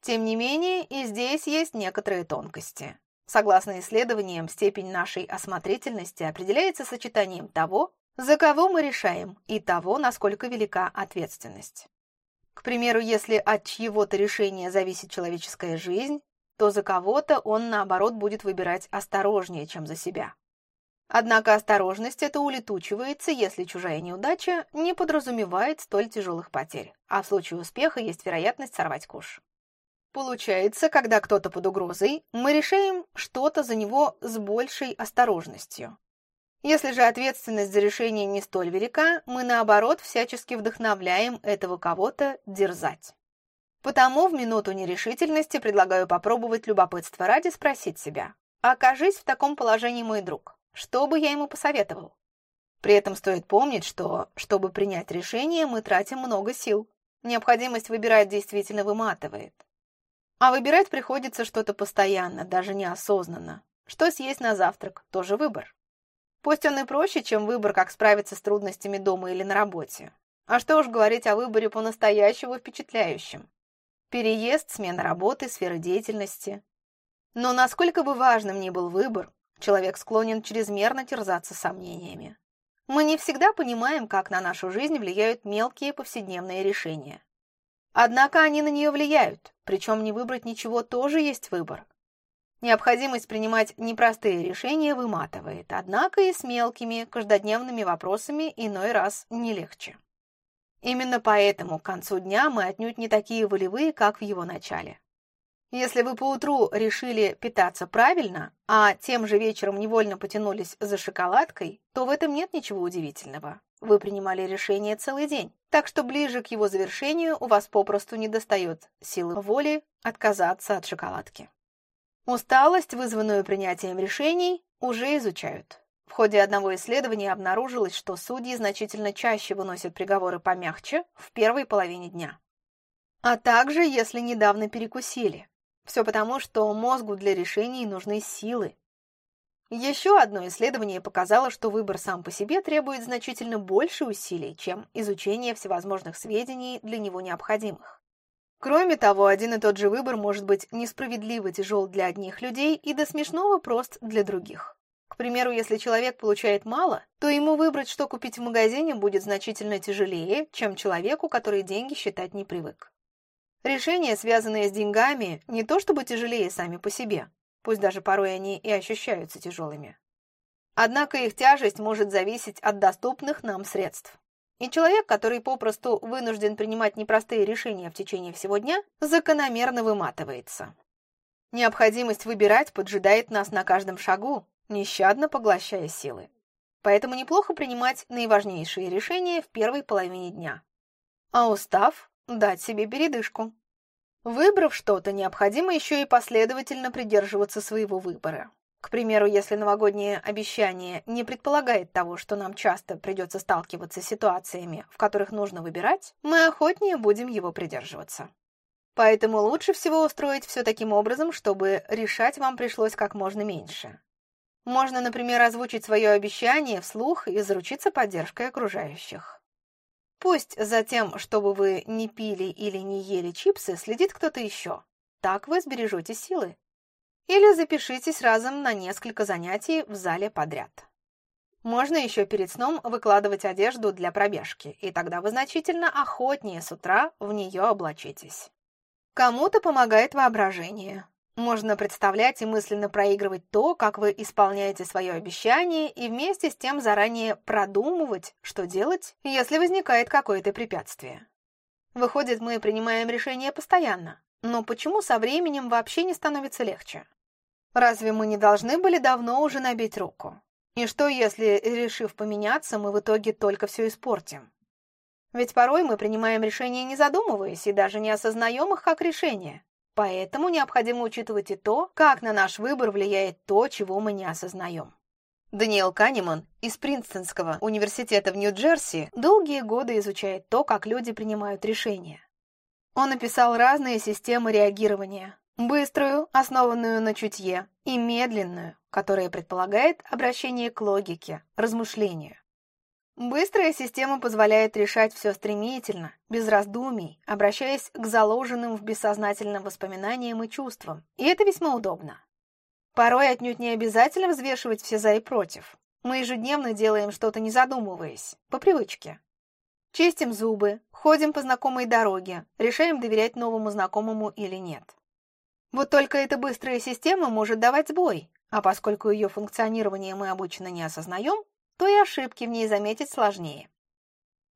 Тем не менее, и здесь есть некоторые тонкости. Согласно исследованиям, степень нашей осмотрительности определяется сочетанием того, за кого мы решаем, и того, насколько велика ответственность. К примеру, если от чьего-то решения зависит человеческая жизнь, то за кого-то он, наоборот, будет выбирать осторожнее, чем за себя. Однако осторожность это улетучивается, если чужая неудача не подразумевает столь тяжелых потерь, а в случае успеха есть вероятность сорвать куш. Получается, когда кто-то под угрозой, мы решаем что-то за него с большей осторожностью. Если же ответственность за решение не столь велика, мы, наоборот, всячески вдохновляем этого кого-то дерзать. Потому в минуту нерешительности предлагаю попробовать любопытство ради спросить себя, окажись в таком положении мой друг, что бы я ему посоветовал? При этом стоит помнить, что, чтобы принять решение, мы тратим много сил. Необходимость выбирать действительно выматывает. А выбирать приходится что-то постоянно, даже неосознанно. Что съесть на завтрак – тоже выбор. Пусть он и проще, чем выбор, как справиться с трудностями дома или на работе. А что уж говорить о выборе по-настоящему впечатляющем. Переезд, смена работы, сферы деятельности. Но насколько бы важным ни был выбор, человек склонен чрезмерно терзаться сомнениями. Мы не всегда понимаем, как на нашу жизнь влияют мелкие повседневные решения. Однако они на нее влияют, причем не выбрать ничего тоже есть выбор. Необходимость принимать непростые решения выматывает, однако и с мелкими, каждодневными вопросами иной раз не легче. Именно поэтому к концу дня мы отнюдь не такие волевые, как в его начале. Если вы поутру решили питаться правильно, а тем же вечером невольно потянулись за шоколадкой, то в этом нет ничего удивительного. Вы принимали решение целый день, так что ближе к его завершению у вас попросту не достает силы воли отказаться от шоколадки. Усталость, вызванную принятием решений, уже изучают. В ходе одного исследования обнаружилось, что судьи значительно чаще выносят приговоры помягче в первой половине дня. А также, если недавно перекусили. Все потому, что мозгу для решений нужны силы. Еще одно исследование показало, что выбор сам по себе требует значительно больше усилий, чем изучение всевозможных сведений для него необходимых. Кроме того, один и тот же выбор может быть несправедливо тяжел для одних людей и до смешного прост для других. К примеру, если человек получает мало, то ему выбрать, что купить в магазине, будет значительно тяжелее, чем человеку, который деньги считать не привык. Решения, связанные с деньгами, не то чтобы тяжелее сами по себе, пусть даже порой они и ощущаются тяжелыми. Однако их тяжесть может зависеть от доступных нам средств. И человек, который попросту вынужден принимать непростые решения в течение всего дня, закономерно выматывается. Необходимость выбирать поджидает нас на каждом шагу, нещадно поглощая силы. Поэтому неплохо принимать наиважнейшие решения в первой половине дня. А устав, дать себе передышку. Выбрав что-то, необходимо еще и последовательно придерживаться своего выбора. К примеру, если новогоднее обещание не предполагает того, что нам часто придется сталкиваться с ситуациями, в которых нужно выбирать, мы охотнее будем его придерживаться. Поэтому лучше всего устроить все таким образом, чтобы решать вам пришлось как можно меньше. Можно, например, озвучить свое обещание вслух и заручиться поддержкой окружающих. Пусть за тем, чтобы вы не пили или не ели чипсы, следит кто-то еще. Так вы сбережете силы. Или запишитесь разом на несколько занятий в зале подряд. Можно еще перед сном выкладывать одежду для пробежки, и тогда вы значительно охотнее с утра в нее облачитесь. Кому-то помогает воображение. Можно представлять и мысленно проигрывать то, как вы исполняете свое обещание, и вместе с тем заранее продумывать, что делать, если возникает какое-то препятствие. Выходит, мы принимаем решения постоянно, но почему со временем вообще не становится легче? Разве мы не должны были давно уже набить руку? И что, если, решив поменяться, мы в итоге только все испортим? Ведь порой мы принимаем решения не задумываясь и даже не осознаем их как решение. Поэтому необходимо учитывать и то, как на наш выбор влияет то, чего мы не осознаем. Даниэл Канеман из Принстонского университета в Нью-Джерси долгие годы изучает то, как люди принимают решения. Он описал разные системы реагирования, Быструю, основанную на чутье, и медленную, которая предполагает обращение к логике, размышлению. Быстрая система позволяет решать все стремительно, без раздумий, обращаясь к заложенным в бессознательном воспоминаниям и чувствам, и это весьма удобно. Порой отнюдь не обязательно взвешивать все за и против. Мы ежедневно делаем что-то не задумываясь, по привычке. Чистим зубы, ходим по знакомой дороге, решаем доверять новому знакомому или нет. Вот только эта быстрая система может давать сбой, а поскольку ее функционирование мы обычно не осознаем, то и ошибки в ней заметить сложнее.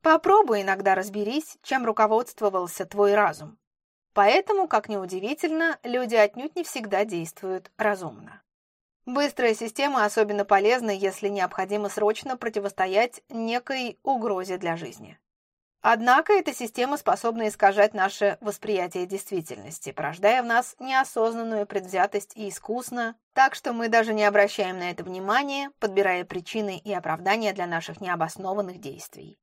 Попробуй иногда разберись, чем руководствовался твой разум. Поэтому, как ни удивительно, люди отнюдь не всегда действуют разумно. Быстрая система особенно полезна, если необходимо срочно противостоять некой угрозе для жизни. Однако эта система способна искажать наше восприятие действительности, порождая в нас неосознанную предвзятость и искусно, так что мы даже не обращаем на это внимания, подбирая причины и оправдания для наших необоснованных действий.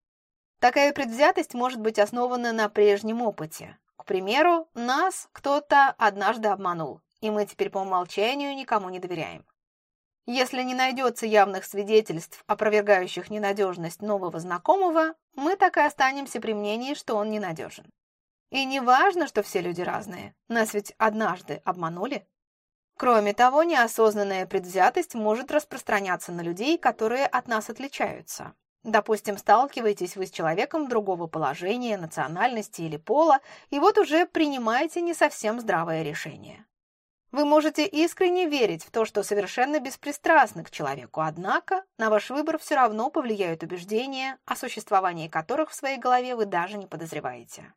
Такая предвзятость может быть основана на прежнем опыте. К примеру, нас кто-то однажды обманул, и мы теперь по умолчанию никому не доверяем. Если не найдется явных свидетельств, опровергающих ненадежность нового знакомого, мы так и останемся при мнении, что он ненадежен. И не важно, что все люди разные, нас ведь однажды обманули. Кроме того, неосознанная предвзятость может распространяться на людей, которые от нас отличаются. Допустим, сталкиваетесь вы с человеком другого положения, национальности или пола, и вот уже принимаете не совсем здравое решение. Вы можете искренне верить в то, что совершенно беспристрастны к человеку, однако на ваш выбор все равно повлияют убеждения, о существовании которых в своей голове вы даже не подозреваете.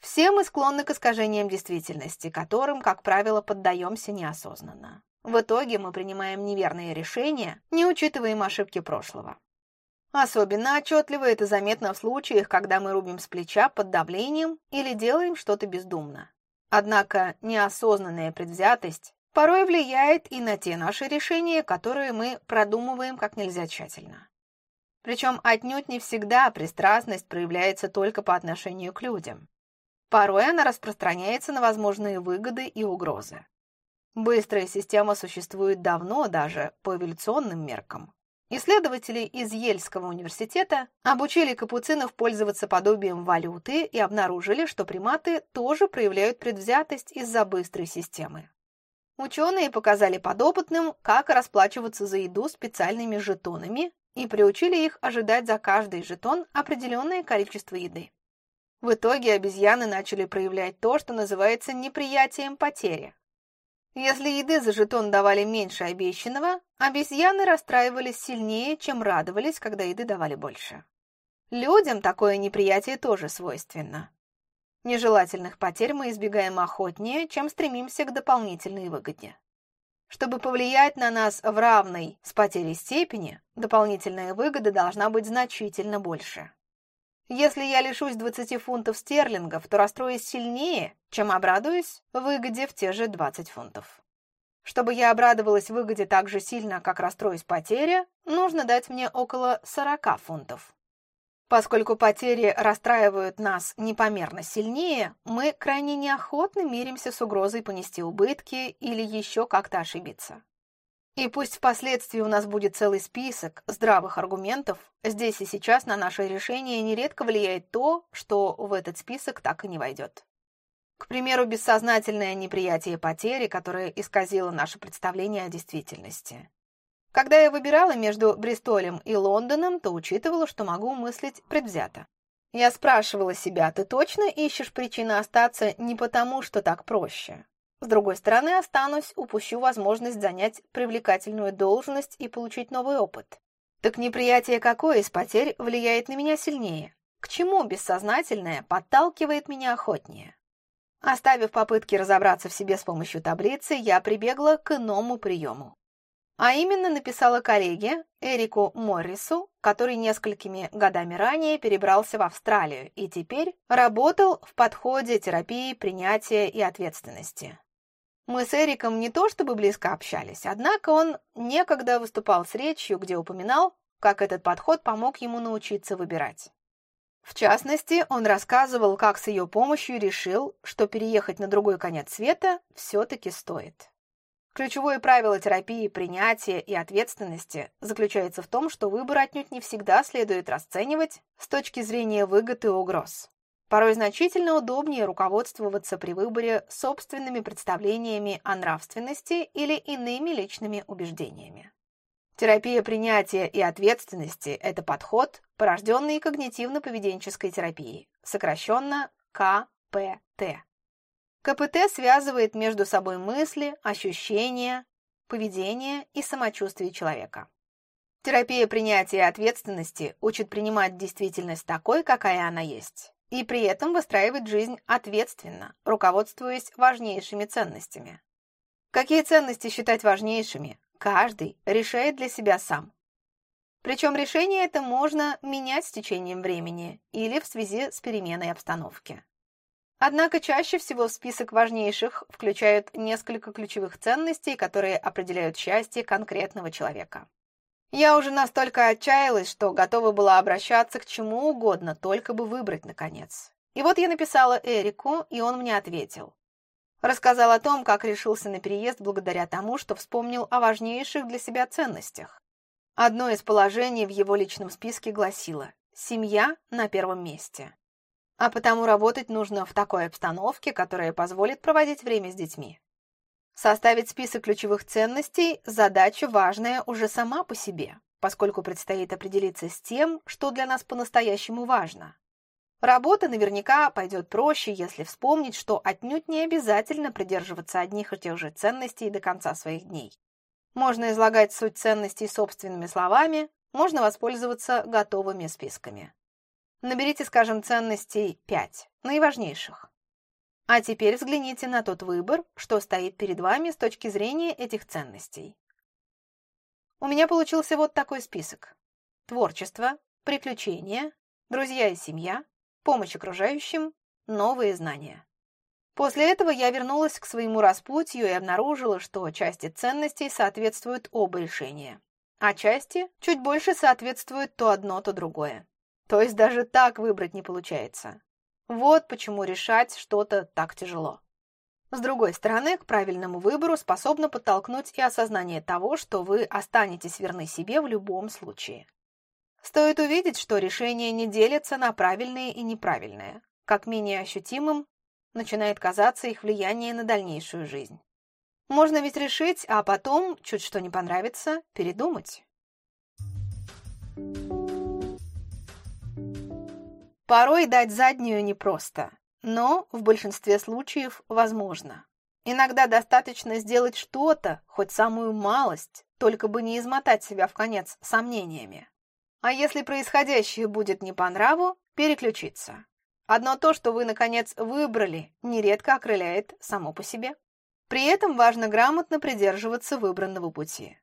Все мы склонны к искажениям действительности, которым, как правило, поддаемся неосознанно. В итоге мы принимаем неверные решения, не учитываем ошибки прошлого. Особенно отчетливо это заметно в случаях, когда мы рубим с плеча под давлением или делаем что-то бездумно. Однако неосознанная предвзятость порой влияет и на те наши решения, которые мы продумываем как нельзя тщательно. Причем отнюдь не всегда пристрастность проявляется только по отношению к людям. Порой она распространяется на возможные выгоды и угрозы. Быстрая система существует давно даже по эволюционным меркам. Исследователи из Ельского университета обучили капуцинов пользоваться подобием валюты и обнаружили, что приматы тоже проявляют предвзятость из-за быстрой системы. Ученые показали подопытным, как расплачиваться за еду специальными жетонами и приучили их ожидать за каждый жетон определенное количество еды. В итоге обезьяны начали проявлять то, что называется неприятием потери. Если еды за жетон давали меньше обещанного, обезьяны расстраивались сильнее, чем радовались, когда еды давали больше. Людям такое неприятие тоже свойственно. Нежелательных потерь мы избегаем охотнее, чем стремимся к дополнительной выгоде. Чтобы повлиять на нас в равной с потерей степени, дополнительная выгода должна быть значительно больше. Если я лишусь 20 фунтов стерлингов, то расстроюсь сильнее, чем обрадуюсь выгоде в те же 20 фунтов. Чтобы я обрадовалась выгоде так же сильно, как расстроюсь потере, нужно дать мне около 40 фунтов. Поскольку потери расстраивают нас непомерно сильнее, мы крайне неохотно миримся с угрозой понести убытки или еще как-то ошибиться. И пусть впоследствии у нас будет целый список здравых аргументов, здесь и сейчас на наше решение нередко влияет то, что в этот список так и не войдет. К примеру, бессознательное неприятие потери, которое исказило наше представление о действительности. Когда я выбирала между Бристолем и Лондоном, то учитывала, что могу мыслить предвзято. Я спрашивала себя, ты точно ищешь причины остаться не потому, что так проще? С другой стороны, останусь, упущу возможность занять привлекательную должность и получить новый опыт. Так неприятие какое из потерь влияет на меня сильнее? К чему бессознательное подталкивает меня охотнее? Оставив попытки разобраться в себе с помощью таблицы, я прибегла к иному приему. А именно написала коллеге Эрику Моррису, который несколькими годами ранее перебрался в Австралию и теперь работал в подходе терапии принятия и ответственности. Мы с Эриком не то чтобы близко общались, однако он некогда выступал с речью, где упоминал, как этот подход помог ему научиться выбирать. В частности, он рассказывал, как с ее помощью решил, что переехать на другой конец света все-таки стоит. Ключевое правило терапии принятия и ответственности заключается в том, что выбор отнюдь не всегда следует расценивать с точки зрения выгод и угроз. Порой значительно удобнее руководствоваться при выборе собственными представлениями о нравственности или иными личными убеждениями. Терапия принятия и ответственности – это подход, порожденный когнитивно-поведенческой терапией, сокращенно КПТ. КПТ связывает между собой мысли, ощущения, поведение и самочувствие человека. Терапия принятия ответственности учит принимать действительность такой, какая она есть и при этом выстраивать жизнь ответственно, руководствуясь важнейшими ценностями. Какие ценности считать важнейшими, каждый решает для себя сам. Причем решение это можно менять с течением времени или в связи с переменой обстановки. Однако чаще всего в список важнейших включают несколько ключевых ценностей, которые определяют счастье конкретного человека. Я уже настолько отчаялась, что готова была обращаться к чему угодно, только бы выбрать, наконец. И вот я написала Эрику, и он мне ответил. Рассказал о том, как решился на переезд благодаря тому, что вспомнил о важнейших для себя ценностях. Одно из положений в его личном списке гласило «Семья на первом месте». А потому работать нужно в такой обстановке, которая позволит проводить время с детьми. Составить список ключевых ценностей – задача важная уже сама по себе, поскольку предстоит определиться с тем, что для нас по-настоящему важно. Работа наверняка пойдет проще, если вспомнить, что отнюдь не обязательно придерживаться одних и тех же ценностей до конца своих дней. Можно излагать суть ценностей собственными словами, можно воспользоваться готовыми списками. Наберите, скажем, ценностей 5, наиважнейших. А теперь взгляните на тот выбор, что стоит перед вами с точки зрения этих ценностей. У меня получился вот такой список. Творчество, приключения, друзья и семья, помощь окружающим, новые знания. После этого я вернулась к своему распутью и обнаружила, что части ценностей соответствуют оба решения, а части чуть больше соответствуют то одно, то другое. То есть даже так выбрать не получается. Вот почему решать что-то так тяжело. С другой стороны, к правильному выбору способно подтолкнуть и осознание того, что вы останетесь верны себе в любом случае. Стоит увидеть, что решения не делятся на правильные и неправильные. Как менее ощутимым начинает казаться их влияние на дальнейшую жизнь. Можно ведь решить, а потом, чуть что не понравится, передумать. Порой дать заднюю непросто, но в большинстве случаев возможно. Иногда достаточно сделать что-то, хоть самую малость, только бы не измотать себя в конец сомнениями. А если происходящее будет не по нраву, переключиться. Одно то, что вы, наконец, выбрали, нередко окрыляет само по себе. При этом важно грамотно придерживаться выбранного пути.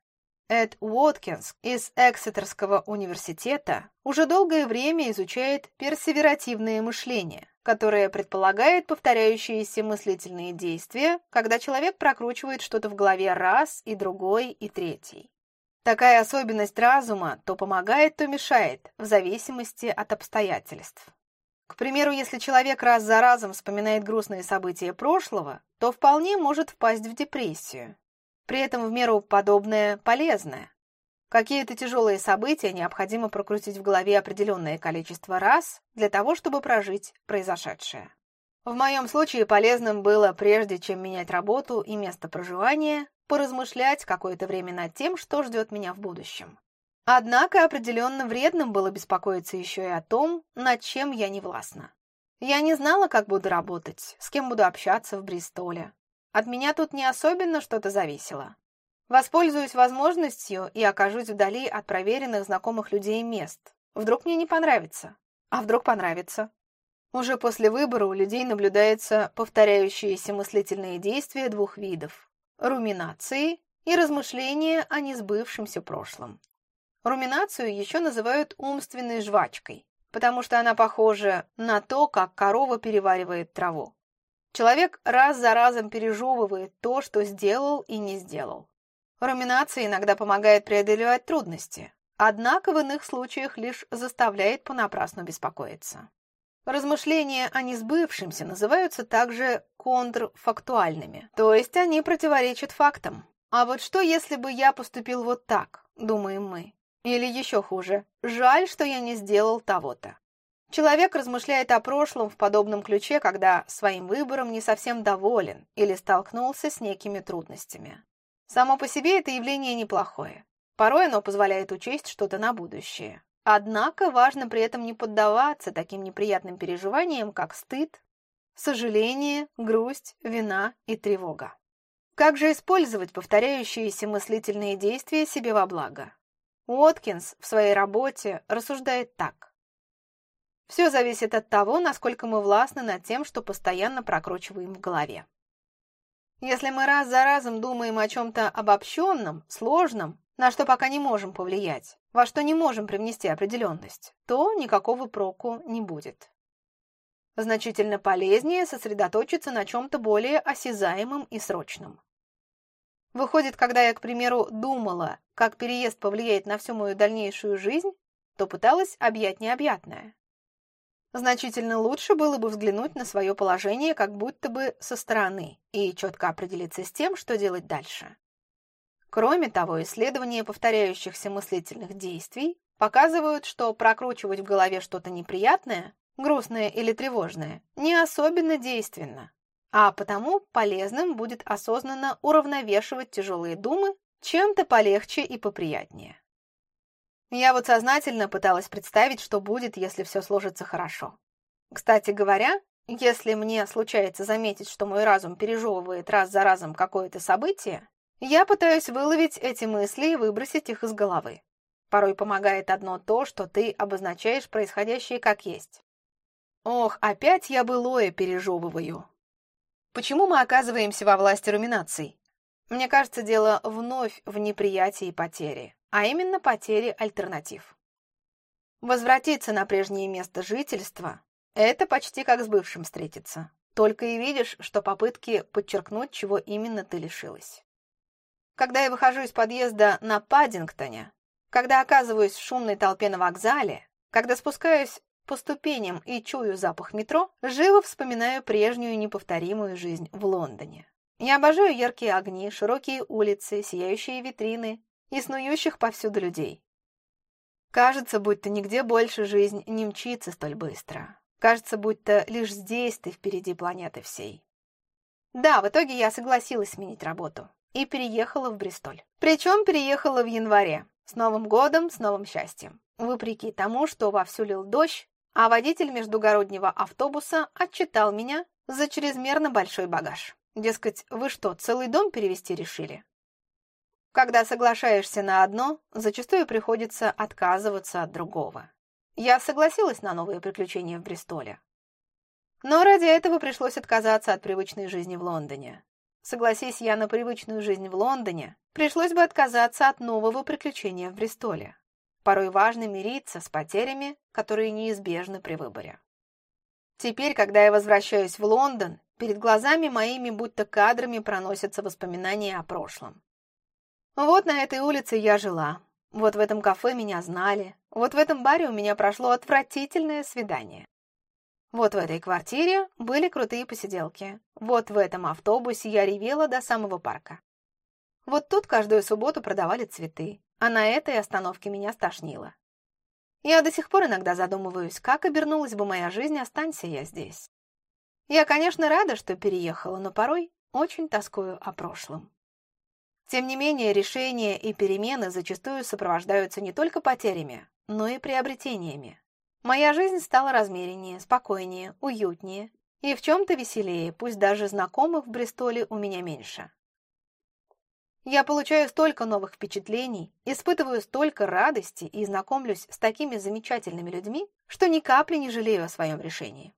Эд Уоткинс из Эксетерского университета уже долгое время изучает персеверативное мышление, которое предполагает повторяющиеся мыслительные действия, когда человек прокручивает что-то в голове раз и другой и третий. Такая особенность разума то помогает, то мешает, в зависимости от обстоятельств. К примеру, если человек раз за разом вспоминает грустные события прошлого, то вполне может впасть в депрессию. При этом в меру подобное полезное. Какие-то тяжелые события необходимо прокрутить в голове определенное количество раз для того, чтобы прожить произошедшее. В моем случае полезным было, прежде чем менять работу и место проживания, поразмышлять какое-то время над тем, что ждет меня в будущем. Однако определенно вредным было беспокоиться еще и о том, над чем я не властна. Я не знала, как буду работать, с кем буду общаться в Бристоле. От меня тут не особенно что-то зависело. Воспользуюсь возможностью и окажусь вдали от проверенных знакомых людей мест. Вдруг мне не понравится. А вдруг понравится. Уже после выбора у людей наблюдаются повторяющиеся мыслительные действия двух видов руминации и размышления о несбывшемся прошлом. Руминацию еще называют умственной жвачкой, потому что она похожа на то, как корова переваривает траву. Человек раз за разом пережевывает то, что сделал и не сделал. Руминация иногда помогает преодолевать трудности, однако в иных случаях лишь заставляет понапрасну беспокоиться. Размышления о несбывшемся называются также контрфактуальными, то есть они противоречат фактам. А вот что, если бы я поступил вот так, думаем мы? Или еще хуже, жаль, что я не сделал того-то. Человек размышляет о прошлом в подобном ключе, когда своим выбором не совсем доволен или столкнулся с некими трудностями. Само по себе это явление неплохое. Порой оно позволяет учесть что-то на будущее. Однако важно при этом не поддаваться таким неприятным переживаниям, как стыд, сожаление, грусть, вина и тревога. Как же использовать повторяющиеся мыслительные действия себе во благо? Уоткинс в своей работе рассуждает так. Все зависит от того, насколько мы властны над тем, что постоянно прокручиваем в голове. Если мы раз за разом думаем о чем-то обобщенном, сложном, на что пока не можем повлиять, во что не можем привнести определенность, то никакого проку не будет. Значительно полезнее сосредоточиться на чем-то более осязаемом и срочном. Выходит, когда я, к примеру, думала, как переезд повлияет на всю мою дальнейшую жизнь, то пыталась объять необъятное. Значительно лучше было бы взглянуть на свое положение как будто бы со стороны и четко определиться с тем, что делать дальше. Кроме того, исследования повторяющихся мыслительных действий показывают, что прокручивать в голове что-то неприятное, грустное или тревожное, не особенно действенно, а потому полезным будет осознанно уравновешивать тяжелые думы чем-то полегче и поприятнее. Я вот сознательно пыталась представить, что будет, если все сложится хорошо. Кстати говоря, если мне случается заметить, что мой разум пережевывает раз за разом какое-то событие, я пытаюсь выловить эти мысли и выбросить их из головы. Порой помогает одно то, что ты обозначаешь происходящее как есть. Ох, опять я былое пережевываю. Почему мы оказываемся во власти руминаций? Мне кажется, дело вновь в неприятии и потере, а именно потере альтернатив. Возвратиться на прежнее место жительства – это почти как с бывшим встретиться. Только и видишь, что попытки подчеркнуть, чего именно ты лишилась. Когда я выхожу из подъезда на Паддингтоне, когда оказываюсь в шумной толпе на вокзале, когда спускаюсь по ступеням и чую запах метро, живо вспоминаю прежнюю неповторимую жизнь в Лондоне. Я обожаю яркие огни, широкие улицы, сияющие витрины и снующих повсюду людей. Кажется, будто нигде больше жизнь не мчится столь быстро. Кажется, будто лишь здесь ты впереди планеты всей. Да, в итоге я согласилась сменить работу и переехала в Бристоль. Причем переехала в январе. С Новым годом, с новым счастьем. Вопреки тому, что вовсю лил дождь, а водитель междугороднего автобуса отчитал меня за чрезмерно большой багаж. Дескать, вы что, целый дом перевести решили? Когда соглашаешься на одно, зачастую приходится отказываться от другого. Я согласилась на новые приключения в Бристоле. Но ради этого пришлось отказаться от привычной жизни в Лондоне. Согласись я на привычную жизнь в Лондоне, пришлось бы отказаться от нового приключения в Бристоле. Порой важно мириться с потерями, которые неизбежны при выборе. Теперь, когда я возвращаюсь в Лондон, перед глазами моими будто кадрами проносятся воспоминания о прошлом. Вот на этой улице я жила, вот в этом кафе меня знали, вот в этом баре у меня прошло отвратительное свидание. Вот в этой квартире были крутые посиделки, вот в этом автобусе я ревела до самого парка. Вот тут каждую субботу продавали цветы, а на этой остановке меня стошнило. Я до сих пор иногда задумываюсь, как обернулась бы моя жизнь, останься я здесь. Я, конечно, рада, что переехала, но порой очень тоскую о прошлом. Тем не менее, решения и перемены зачастую сопровождаются не только потерями, но и приобретениями. Моя жизнь стала размереннее, спокойнее, уютнее и в чем-то веселее, пусть даже знакомых в Бристоле у меня меньше. Я получаю столько новых впечатлений, испытываю столько радости и знакомлюсь с такими замечательными людьми, что ни капли не жалею о своем решении.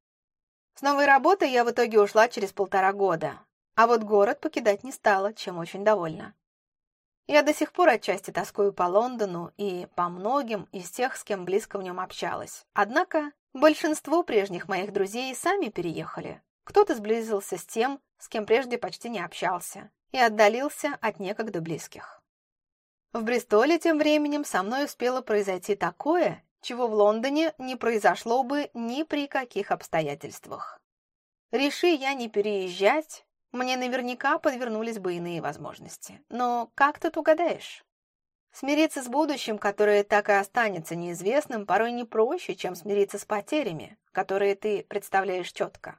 С новой работы я в итоге ушла через полтора года, а вот город покидать не стала, чем очень довольна. Я до сих пор отчасти тоскую по Лондону и по многим из тех, с кем близко в нем общалась. Однако большинство прежних моих друзей сами переехали. Кто-то сблизился с тем, с кем прежде почти не общался и отдалился от некогда близких. В Бристоле тем временем со мной успело произойти такое, чего в Лондоне не произошло бы ни при каких обстоятельствах. Реши я не переезжать, мне наверняка подвернулись бы иные возможности. Но как тут угадаешь? Смириться с будущим, которое так и останется неизвестным, порой не проще, чем смириться с потерями, которые ты представляешь четко.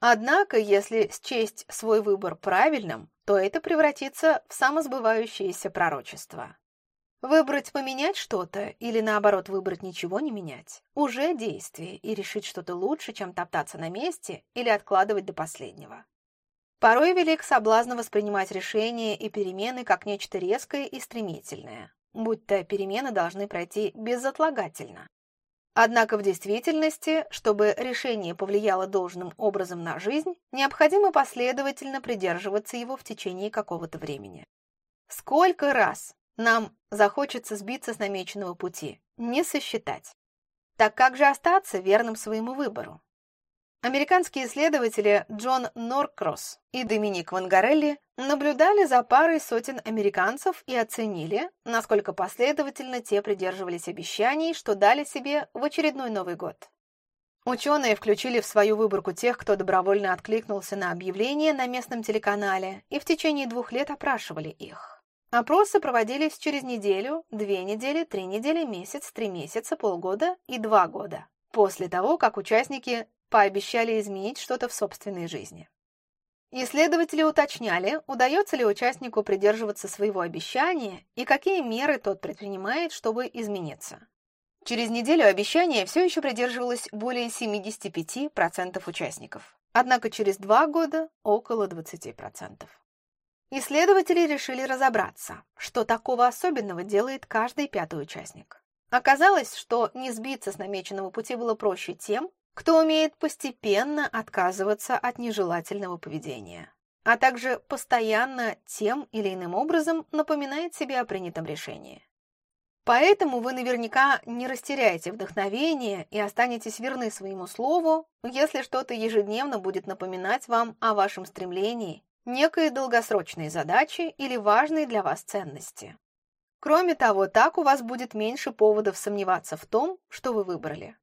Однако, если счесть свой выбор правильным, то это превратится в самосбывающееся пророчество. Выбрать поменять что-то или, наоборот, выбрать ничего не менять – уже действие и решить что-то лучше, чем топтаться на месте или откладывать до последнего. Порой велик соблазн воспринимать решения и перемены как нечто резкое и стремительное, будь то перемены должны пройти безотлагательно. Однако в действительности, чтобы решение повлияло должным образом на жизнь, необходимо последовательно придерживаться его в течение какого-то времени. Сколько раз нам захочется сбиться с намеченного пути, не сосчитать. Так как же остаться верным своему выбору? Американские исследователи Джон Норкросс и Доминик Вангарелли наблюдали за парой сотен американцев и оценили, насколько последовательно те придерживались обещаний, что дали себе в очередной Новый год. Ученые включили в свою выборку тех, кто добровольно откликнулся на объявление на местном телеканале, и в течение двух лет опрашивали их. Опросы проводились через неделю, две недели, три недели, месяц, три месяца, полгода и два года. После того, как участники пообещали изменить что-то в собственной жизни. Исследователи уточняли, удается ли участнику придерживаться своего обещания и какие меры тот предпринимает, чтобы измениться. Через неделю обещания все еще придерживалось более 75% участников. Однако через два года около 20%. Исследователи решили разобраться, что такого особенного делает каждый пятый участник. Оказалось, что не сбиться с намеченного пути было проще тем, кто умеет постепенно отказываться от нежелательного поведения, а также постоянно тем или иным образом напоминает себе о принятом решении. Поэтому вы наверняка не растеряете вдохновение и останетесь верны своему слову, если что-то ежедневно будет напоминать вам о вашем стремлении некой долгосрочной задачи или важной для вас ценности. Кроме того, так у вас будет меньше поводов сомневаться в том, что вы выбрали.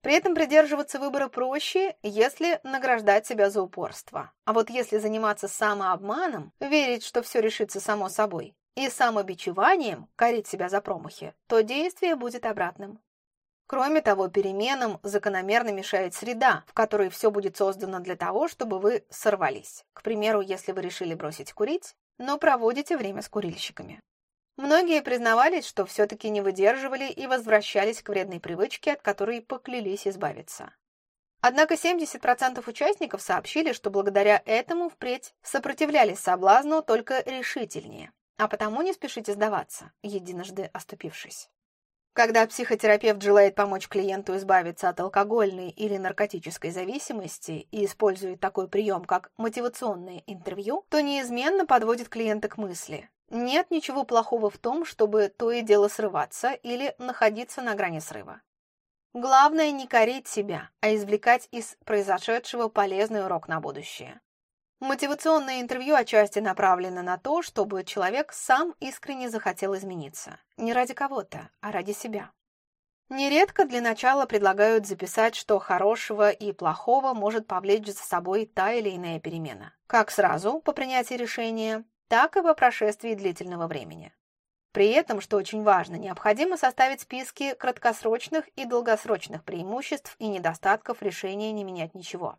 При этом придерживаться выбора проще, если награждать себя за упорство. А вот если заниматься самообманом, верить, что все решится само собой, и самобичеванием корить себя за промахи, то действие будет обратным. Кроме того, переменам закономерно мешает среда, в которой все будет создано для того, чтобы вы сорвались. К примеру, если вы решили бросить курить, но проводите время с курильщиками. Многие признавались, что все-таки не выдерживали и возвращались к вредной привычке, от которой поклялись избавиться. Однако 70% участников сообщили, что благодаря этому впредь сопротивлялись соблазну только решительнее, а потому не спешите сдаваться, единожды оступившись. Когда психотерапевт желает помочь клиенту избавиться от алкогольной или наркотической зависимости и использует такой прием, как мотивационное интервью, то неизменно подводит клиента к мысли «нет ничего плохого в том, чтобы то и дело срываться или находиться на грани срыва». Главное не корить себя, а извлекать из произошедшего полезный урок на будущее. Мотивационное интервью отчасти направлено на то, чтобы человек сам искренне захотел измениться. Не ради кого-то, а ради себя. Нередко для начала предлагают записать, что хорошего и плохого может повлечь за собой та или иная перемена. Как сразу, по принятии решения, так и по прошествии длительного времени. При этом, что очень важно, необходимо составить списки краткосрочных и долгосрочных преимуществ и недостатков решения не менять ничего.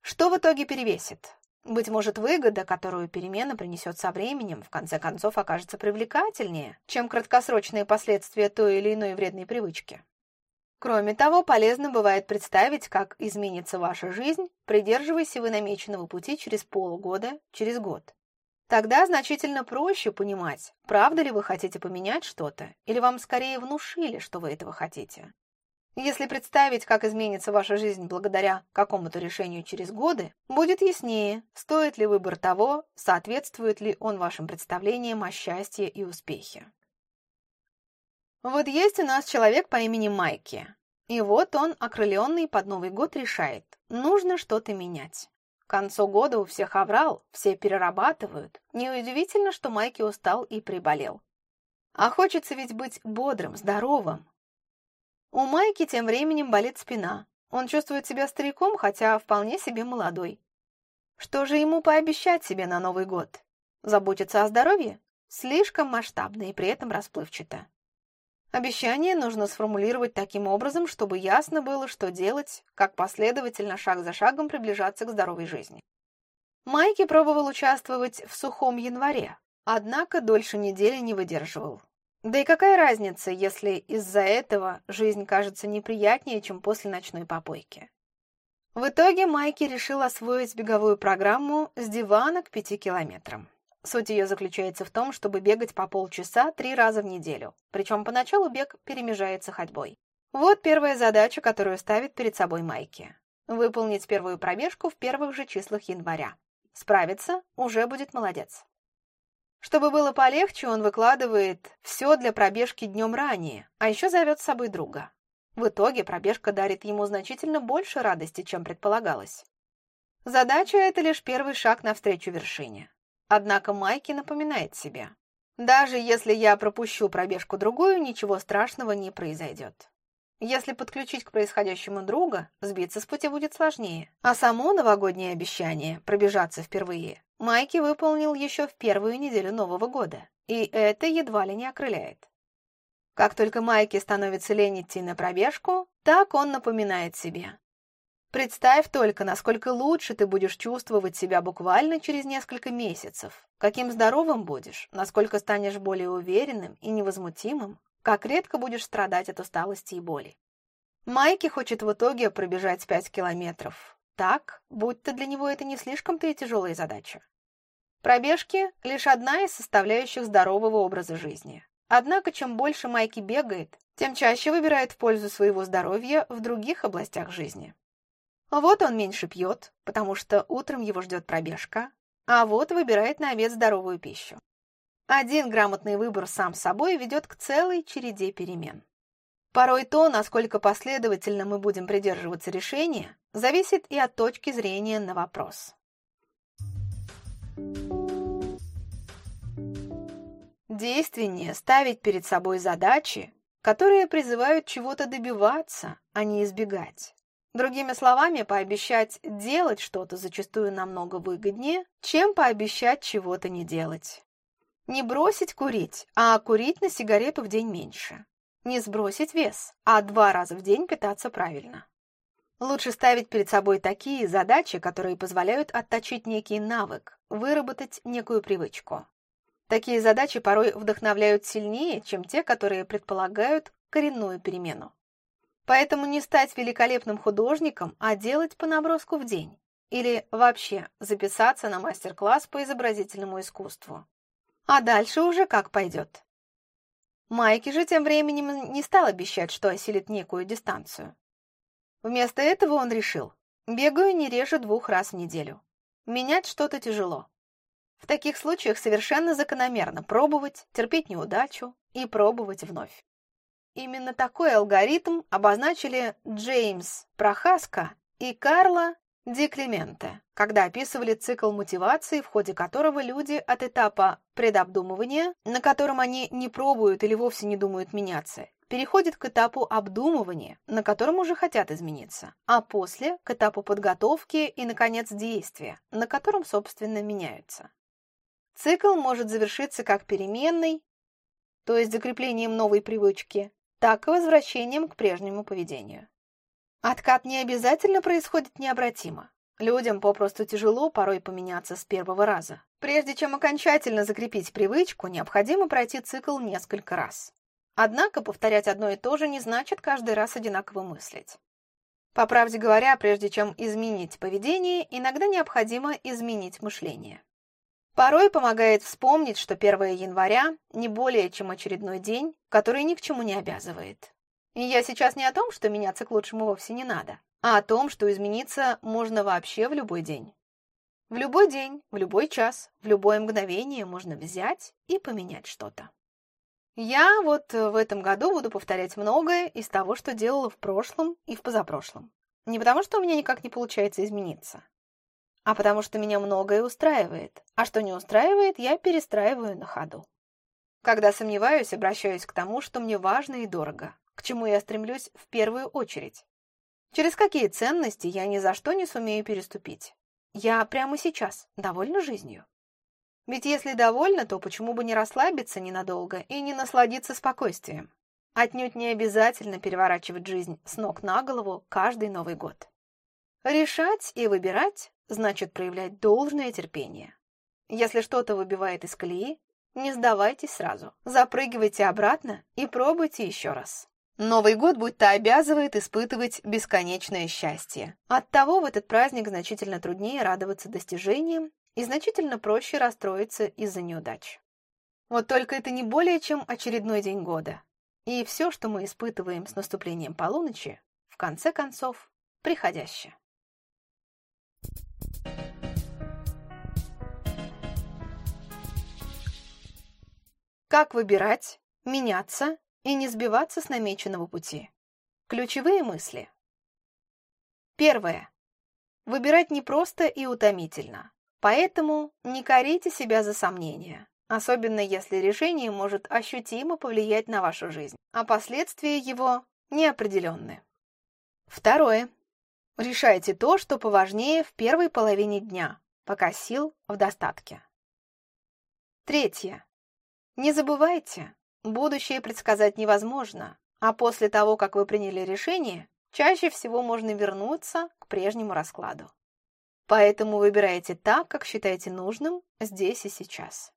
Что в итоге перевесит? Быть может, выгода, которую перемена принесет со временем, в конце концов окажется привлекательнее, чем краткосрочные последствия той или иной вредной привычки. Кроме того, полезно бывает представить, как изменится ваша жизнь, придерживаясь вы намеченного пути через полгода, через год. Тогда значительно проще понимать, правда ли вы хотите поменять что-то, или вам скорее внушили, что вы этого хотите. Если представить, как изменится ваша жизнь благодаря какому-то решению через годы, будет яснее, стоит ли выбор того, соответствует ли он вашим представлениям о счастье и успехе. Вот есть у нас человек по имени Майки. И вот он, окрыленный под Новый год, решает, нужно что-то менять. Концу года у всех оврал, все перерабатывают. Неудивительно, что Майки устал и приболел. А хочется ведь быть бодрым, здоровым, у Майки тем временем болит спина. Он чувствует себя стариком, хотя вполне себе молодой. Что же ему пообещать себе на Новый год? Заботиться о здоровье? Слишком масштабно и при этом расплывчато. Обещание нужно сформулировать таким образом, чтобы ясно было, что делать, как последовательно шаг за шагом приближаться к здоровой жизни. Майки пробовал участвовать в сухом январе, однако дольше недели не выдерживал. Да и какая разница, если из-за этого жизнь кажется неприятнее, чем после ночной попойки? В итоге Майки решил освоить беговую программу с дивана к пяти километрам. Суть ее заключается в том, чтобы бегать по полчаса три раза в неделю, причем поначалу бег перемежается ходьбой. Вот первая задача, которую ставит перед собой Майки. Выполнить первую пробежку в первых же числах января. Справиться уже будет молодец. Чтобы было полегче, он выкладывает все для пробежки днем ранее, а еще зовет с собой друга. В итоге пробежка дарит ему значительно больше радости, чем предполагалось. Задача — это лишь первый шаг навстречу вершине. Однако Майки напоминает себе. Даже если я пропущу пробежку другую, ничего страшного не произойдет. Если подключить к происходящему друга, сбиться с пути будет сложнее. А само новогоднее обещание пробежаться впервые Майки выполнил еще в первую неделю Нового года, и это едва ли не окрыляет. Как только Майки становится лень идти на пробежку, так он напоминает себе. Представь только, насколько лучше ты будешь чувствовать себя буквально через несколько месяцев, каким здоровым будешь, насколько станешь более уверенным и невозмутимым, как редко будешь страдать от усталости и боли. Майки хочет в итоге пробежать 5 километров. Так, будь-то для него это не слишком-то и тяжелая задача. Пробежки – лишь одна из составляющих здорового образа жизни. Однако, чем больше Майки бегает, тем чаще выбирает в пользу своего здоровья в других областях жизни. Вот он меньше пьет, потому что утром его ждет пробежка, а вот выбирает на обед здоровую пищу. Один грамотный выбор сам собой ведет к целой череде перемен. Порой то, насколько последовательно мы будем придерживаться решения, зависит и от точки зрения на вопрос. Действеннее ставить перед собой задачи, которые призывают чего-то добиваться, а не избегать. Другими словами, пообещать делать что-то зачастую намного выгоднее, чем пообещать чего-то не делать. Не бросить курить, а курить на сигарету в день меньше. Не сбросить вес, а два раза в день питаться правильно. Лучше ставить перед собой такие задачи, которые позволяют отточить некий навык, выработать некую привычку. Такие задачи порой вдохновляют сильнее, чем те, которые предполагают коренную перемену. Поэтому не стать великолепным художником, а делать по наброску в день. Или вообще записаться на мастер-класс по изобразительному искусству. А дальше уже как пойдет. Майки же тем временем не стал обещать, что осилит некую дистанцию. Вместо этого он решил, бегаю не реже двух раз в неделю. Менять что-то тяжело. В таких случаях совершенно закономерно пробовать, терпеть неудачу и пробовать вновь. Именно такой алгоритм обозначили Джеймс Прохаска и Карла Ди Клименте, когда описывали цикл мотивации, в ходе которого люди от этапа предобдумывания, на котором они не пробуют или вовсе не думают меняться, переходят к этапу обдумывания, на котором уже хотят измениться, а после – к этапу подготовки и, наконец, действия, на котором, собственно, меняются. Цикл может завершиться как переменной, то есть закреплением новой привычки, так и возвращением к прежнему поведению. Откат не обязательно происходит необратимо. Людям попросту тяжело порой поменяться с первого раза. Прежде чем окончательно закрепить привычку, необходимо пройти цикл несколько раз. Однако повторять одно и то же не значит каждый раз одинаково мыслить. По правде говоря, прежде чем изменить поведение, иногда необходимо изменить мышление. Порой помогает вспомнить, что 1 января не более чем очередной день, который ни к чему не обязывает. И я сейчас не о том, что меняться к лучшему вовсе не надо, а о том, что измениться можно вообще в любой день. В любой день, в любой час, в любое мгновение можно взять и поменять что-то. Я вот в этом году буду повторять многое из того, что делала в прошлом и в позапрошлом. Не потому, что у меня никак не получается измениться, а потому что меня многое устраивает, а что не устраивает, я перестраиваю на ходу. Когда сомневаюсь, обращаюсь к тому, что мне важно и дорого, к чему я стремлюсь в первую очередь. Через какие ценности я ни за что не сумею переступить. Я прямо сейчас довольна жизнью. Ведь если довольна, то почему бы не расслабиться ненадолго и не насладиться спокойствием? Отнюдь не обязательно переворачивать жизнь с ног на голову каждый Новый год. Решать и выбирать значит проявлять должное терпение. Если что-то выбивает из колеи, не сдавайтесь сразу. Запрыгивайте обратно и пробуйте еще раз. Новый год будто обязывает испытывать бесконечное счастье. Оттого в этот праздник значительно труднее радоваться достижениям и значительно проще расстроиться из-за неудач. Вот только это не более чем очередной день года. И все, что мы испытываем с наступлением полуночи, в конце концов, приходящее. Как выбирать, меняться и не сбиваться с намеченного пути? Ключевые мысли. Первое. Выбирать непросто и утомительно, поэтому не корите себя за сомнения, особенно если решение может ощутимо повлиять на вашу жизнь, а последствия его неопределенны. Второе. Решайте то, что поважнее в первой половине дня, пока сил в достатке. Третье. Не забывайте, будущее предсказать невозможно, а после того, как вы приняли решение, чаще всего можно вернуться к прежнему раскладу. Поэтому выбирайте так, как считаете нужным здесь и сейчас.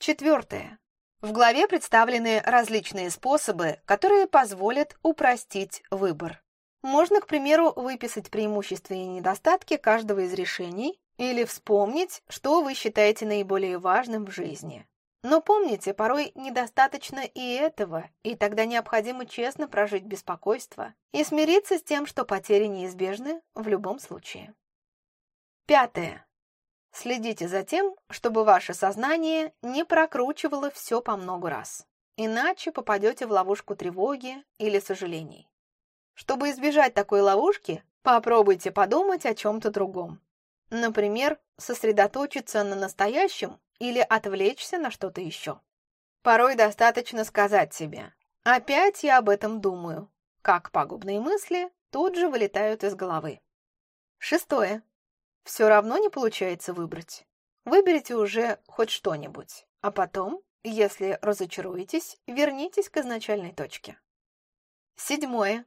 Четвертое. В главе представлены различные способы, которые позволят упростить выбор. Можно, к примеру, выписать преимущества и недостатки каждого из решений или вспомнить, что вы считаете наиболее важным в жизни. Но помните, порой недостаточно и этого, и тогда необходимо честно прожить беспокойство и смириться с тем, что потери неизбежны в любом случае. Пятое. Следите за тем, чтобы ваше сознание не прокручивало все по много раз, иначе попадете в ловушку тревоги или сожалений. Чтобы избежать такой ловушки, попробуйте подумать о чем-то другом. Например, сосредоточиться на настоящем или отвлечься на что-то еще. Порой достаточно сказать себе «Опять я об этом думаю», как пагубные мысли тут же вылетают из головы. Шестое. Все равно не получается выбрать. Выберите уже хоть что-нибудь, а потом, если разочаруетесь, вернитесь к изначальной точке. Седьмое.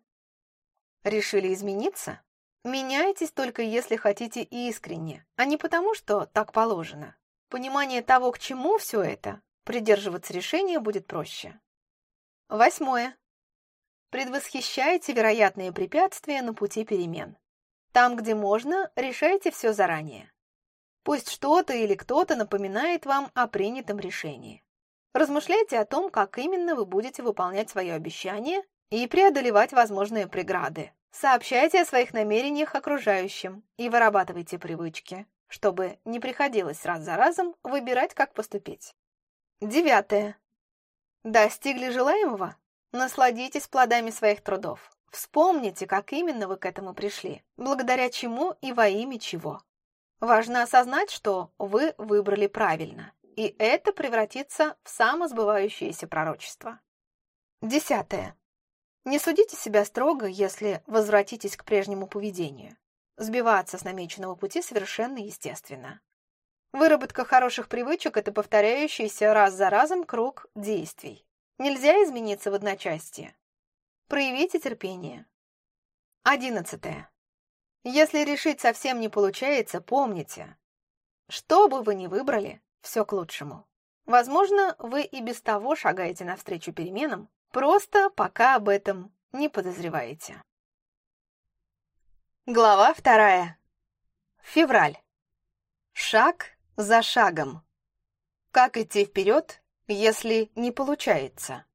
Решили измениться? Меняйтесь только если хотите искренне, а не потому, что так положено. Понимание того, к чему все это, придерживаться решения будет проще. Восьмое. Предвосхищайте вероятные препятствия на пути перемен. Там, где можно, решайте все заранее. Пусть что-то или кто-то напоминает вам о принятом решении. Размышляйте о том, как именно вы будете выполнять свое обещание и преодолевать возможные преграды. Сообщайте о своих намерениях окружающим и вырабатывайте привычки, чтобы не приходилось раз за разом выбирать, как поступить. Девятое. Достигли желаемого? Насладитесь плодами своих трудов. Вспомните, как именно вы к этому пришли, благодаря чему и во имя чего. Важно осознать, что вы выбрали правильно, и это превратится в самосбывающееся пророчество. Десятое. Не судите себя строго, если возвратитесь к прежнему поведению. Сбиваться с намеченного пути совершенно естественно. Выработка хороших привычек – это повторяющийся раз за разом круг действий. Нельзя измениться в одночасье. Проявите терпение. Одиннадцатое. Если решить совсем не получается, помните, что бы вы ни выбрали, все к лучшему. Возможно, вы и без того шагаете навстречу переменам, просто пока об этом не подозреваете. Глава вторая. Февраль. Шаг за шагом. Как идти вперед, если не получается?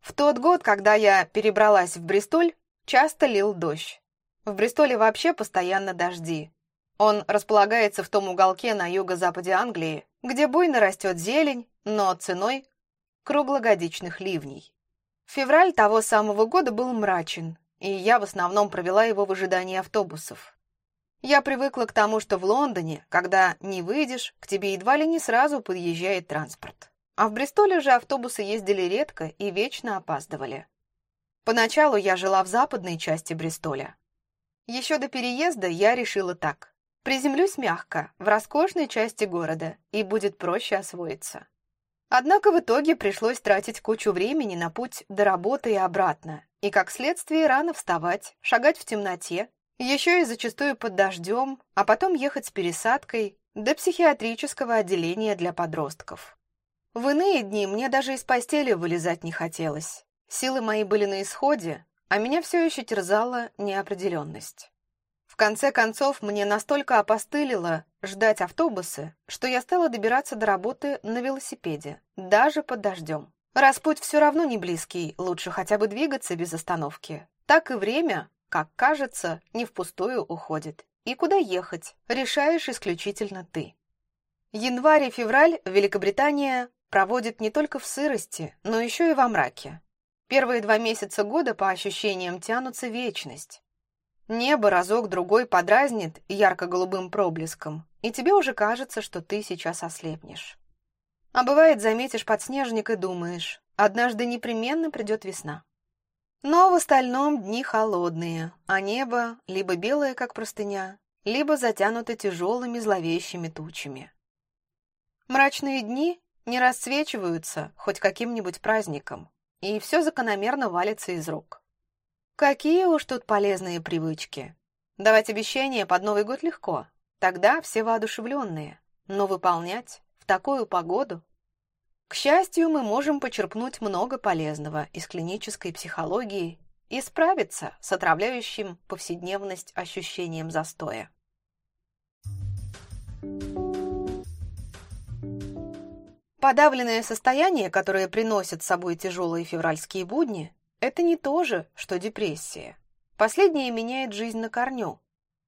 В тот год, когда я перебралась в Бристоль, часто лил дождь. В Бристоле вообще постоянно дожди. Он располагается в том уголке на юго-западе Англии, где буйно растет зелень, но ценой круглогодичных ливней. Февраль того самого года был мрачен, и я в основном провела его в ожидании автобусов. Я привыкла к тому, что в Лондоне, когда не выйдешь, к тебе едва ли не сразу подъезжает транспорт. А в Бристоле же автобусы ездили редко и вечно опаздывали. Поначалу я жила в западной части Бристоля. Еще до переезда я решила так. Приземлюсь мягко, в роскошной части города, и будет проще освоиться. Однако в итоге пришлось тратить кучу времени на путь до работы и обратно, и как следствие рано вставать, шагать в темноте, еще и зачастую под дождем, а потом ехать с пересадкой до психиатрического отделения для подростков. В иные дни мне даже из постели вылезать не хотелось. Силы мои были на исходе, а меня все еще терзала неопределенность. Конце концов, мне настолько опостылило ждать автобусы, что я стала добираться до работы на велосипеде, даже под дождем. Раз путь все равно не близкий, лучше хотя бы двигаться без остановки. Так и время, как кажется, не впустую уходит. И куда ехать, решаешь исключительно ты. Январь и февраль Великобритания проводит не только в сырости, но еще и во мраке. Первые два месяца года, по ощущениям, тянутся вечность. Небо разок-другой подразнит ярко-голубым проблеском, и тебе уже кажется, что ты сейчас ослепнешь. А бывает, заметишь подснежник и думаешь, однажды непременно придет весна. Но в остальном дни холодные, а небо либо белое, как простыня, либо затянуто тяжелыми зловещими тучами. Мрачные дни не расцвечиваются хоть каким-нибудь праздником, и все закономерно валится из рук. Какие уж тут полезные привычки. Давать обещания под Новый год легко, тогда все воодушевленные, но выполнять в такую погоду. К счастью, мы можем почерпнуть много полезного из клинической психологии и справиться с отравляющим повседневность ощущением застоя. Подавленное состояние, которое приносит с собой тяжелые февральские будни, это не то же, что депрессия. Последнее меняет жизнь на корню.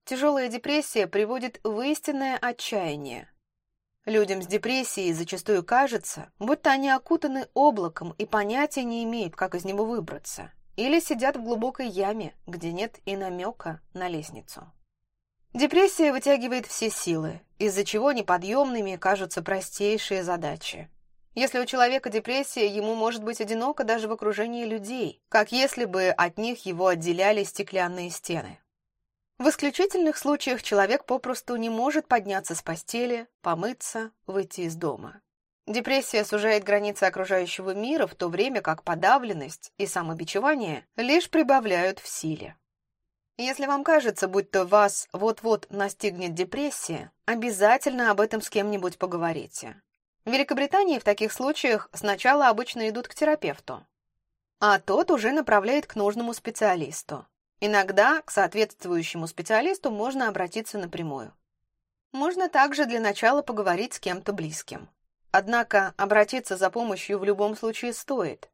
Тяжелая депрессия приводит в истинное отчаяние. Людям с депрессией зачастую кажется, будто они окутаны облаком и понятия не имеют, как из него выбраться. Или сидят в глубокой яме, где нет и намека на лестницу. Депрессия вытягивает все силы, из-за чего неподъемными кажутся простейшие задачи. Если у человека депрессия, ему может быть одиноко даже в окружении людей, как если бы от них его отделяли стеклянные стены. В исключительных случаях человек попросту не может подняться с постели, помыться, выйти из дома. Депрессия сужает границы окружающего мира, в то время как подавленность и самобичевание лишь прибавляют в силе. Если вам кажется, будто вас вот-вот настигнет депрессия, обязательно об этом с кем-нибудь поговорите. В Великобритании в таких случаях сначала обычно идут к терапевту, а тот уже направляет к нужному специалисту. Иногда к соответствующему специалисту можно обратиться напрямую. Можно также для начала поговорить с кем-то близким. Однако обратиться за помощью в любом случае стоит.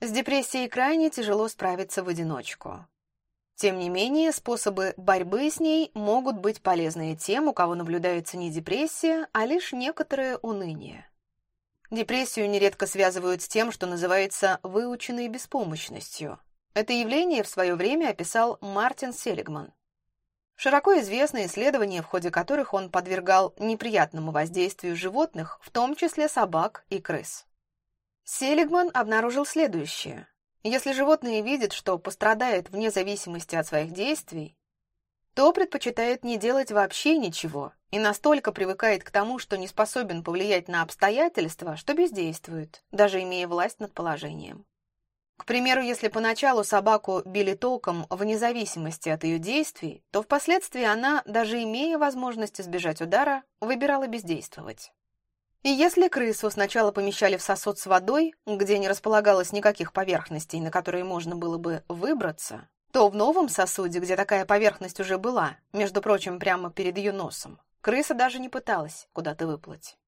С депрессией крайне тяжело справиться в одиночку. Тем не менее, способы борьбы с ней могут быть полезны тем, у кого наблюдается не депрессия, а лишь некоторое уныние. Депрессию нередко связывают с тем, что называется выученной беспомощностью. Это явление в свое время описал Мартин Селигман. Широко известны исследования, в ходе которых он подвергал неприятному воздействию животных, в том числе собак и крыс. Селигман обнаружил следующее. Если животное видит, что пострадает вне зависимости от своих действий, то предпочитает не делать вообще ничего и настолько привыкает к тому, что не способен повлиять на обстоятельства, что бездействует, даже имея власть над положением. К примеру, если поначалу собаку били током вне зависимости от ее действий, то впоследствии она, даже имея возможность избежать удара, выбирала бездействовать. И если крысу сначала помещали в сосуд с водой, где не располагалось никаких поверхностей, на которые можно было бы выбраться, то в новом сосуде, где такая поверхность уже была, между прочим, прямо перед ее носом, крыса даже не пыталась куда-то выплыть.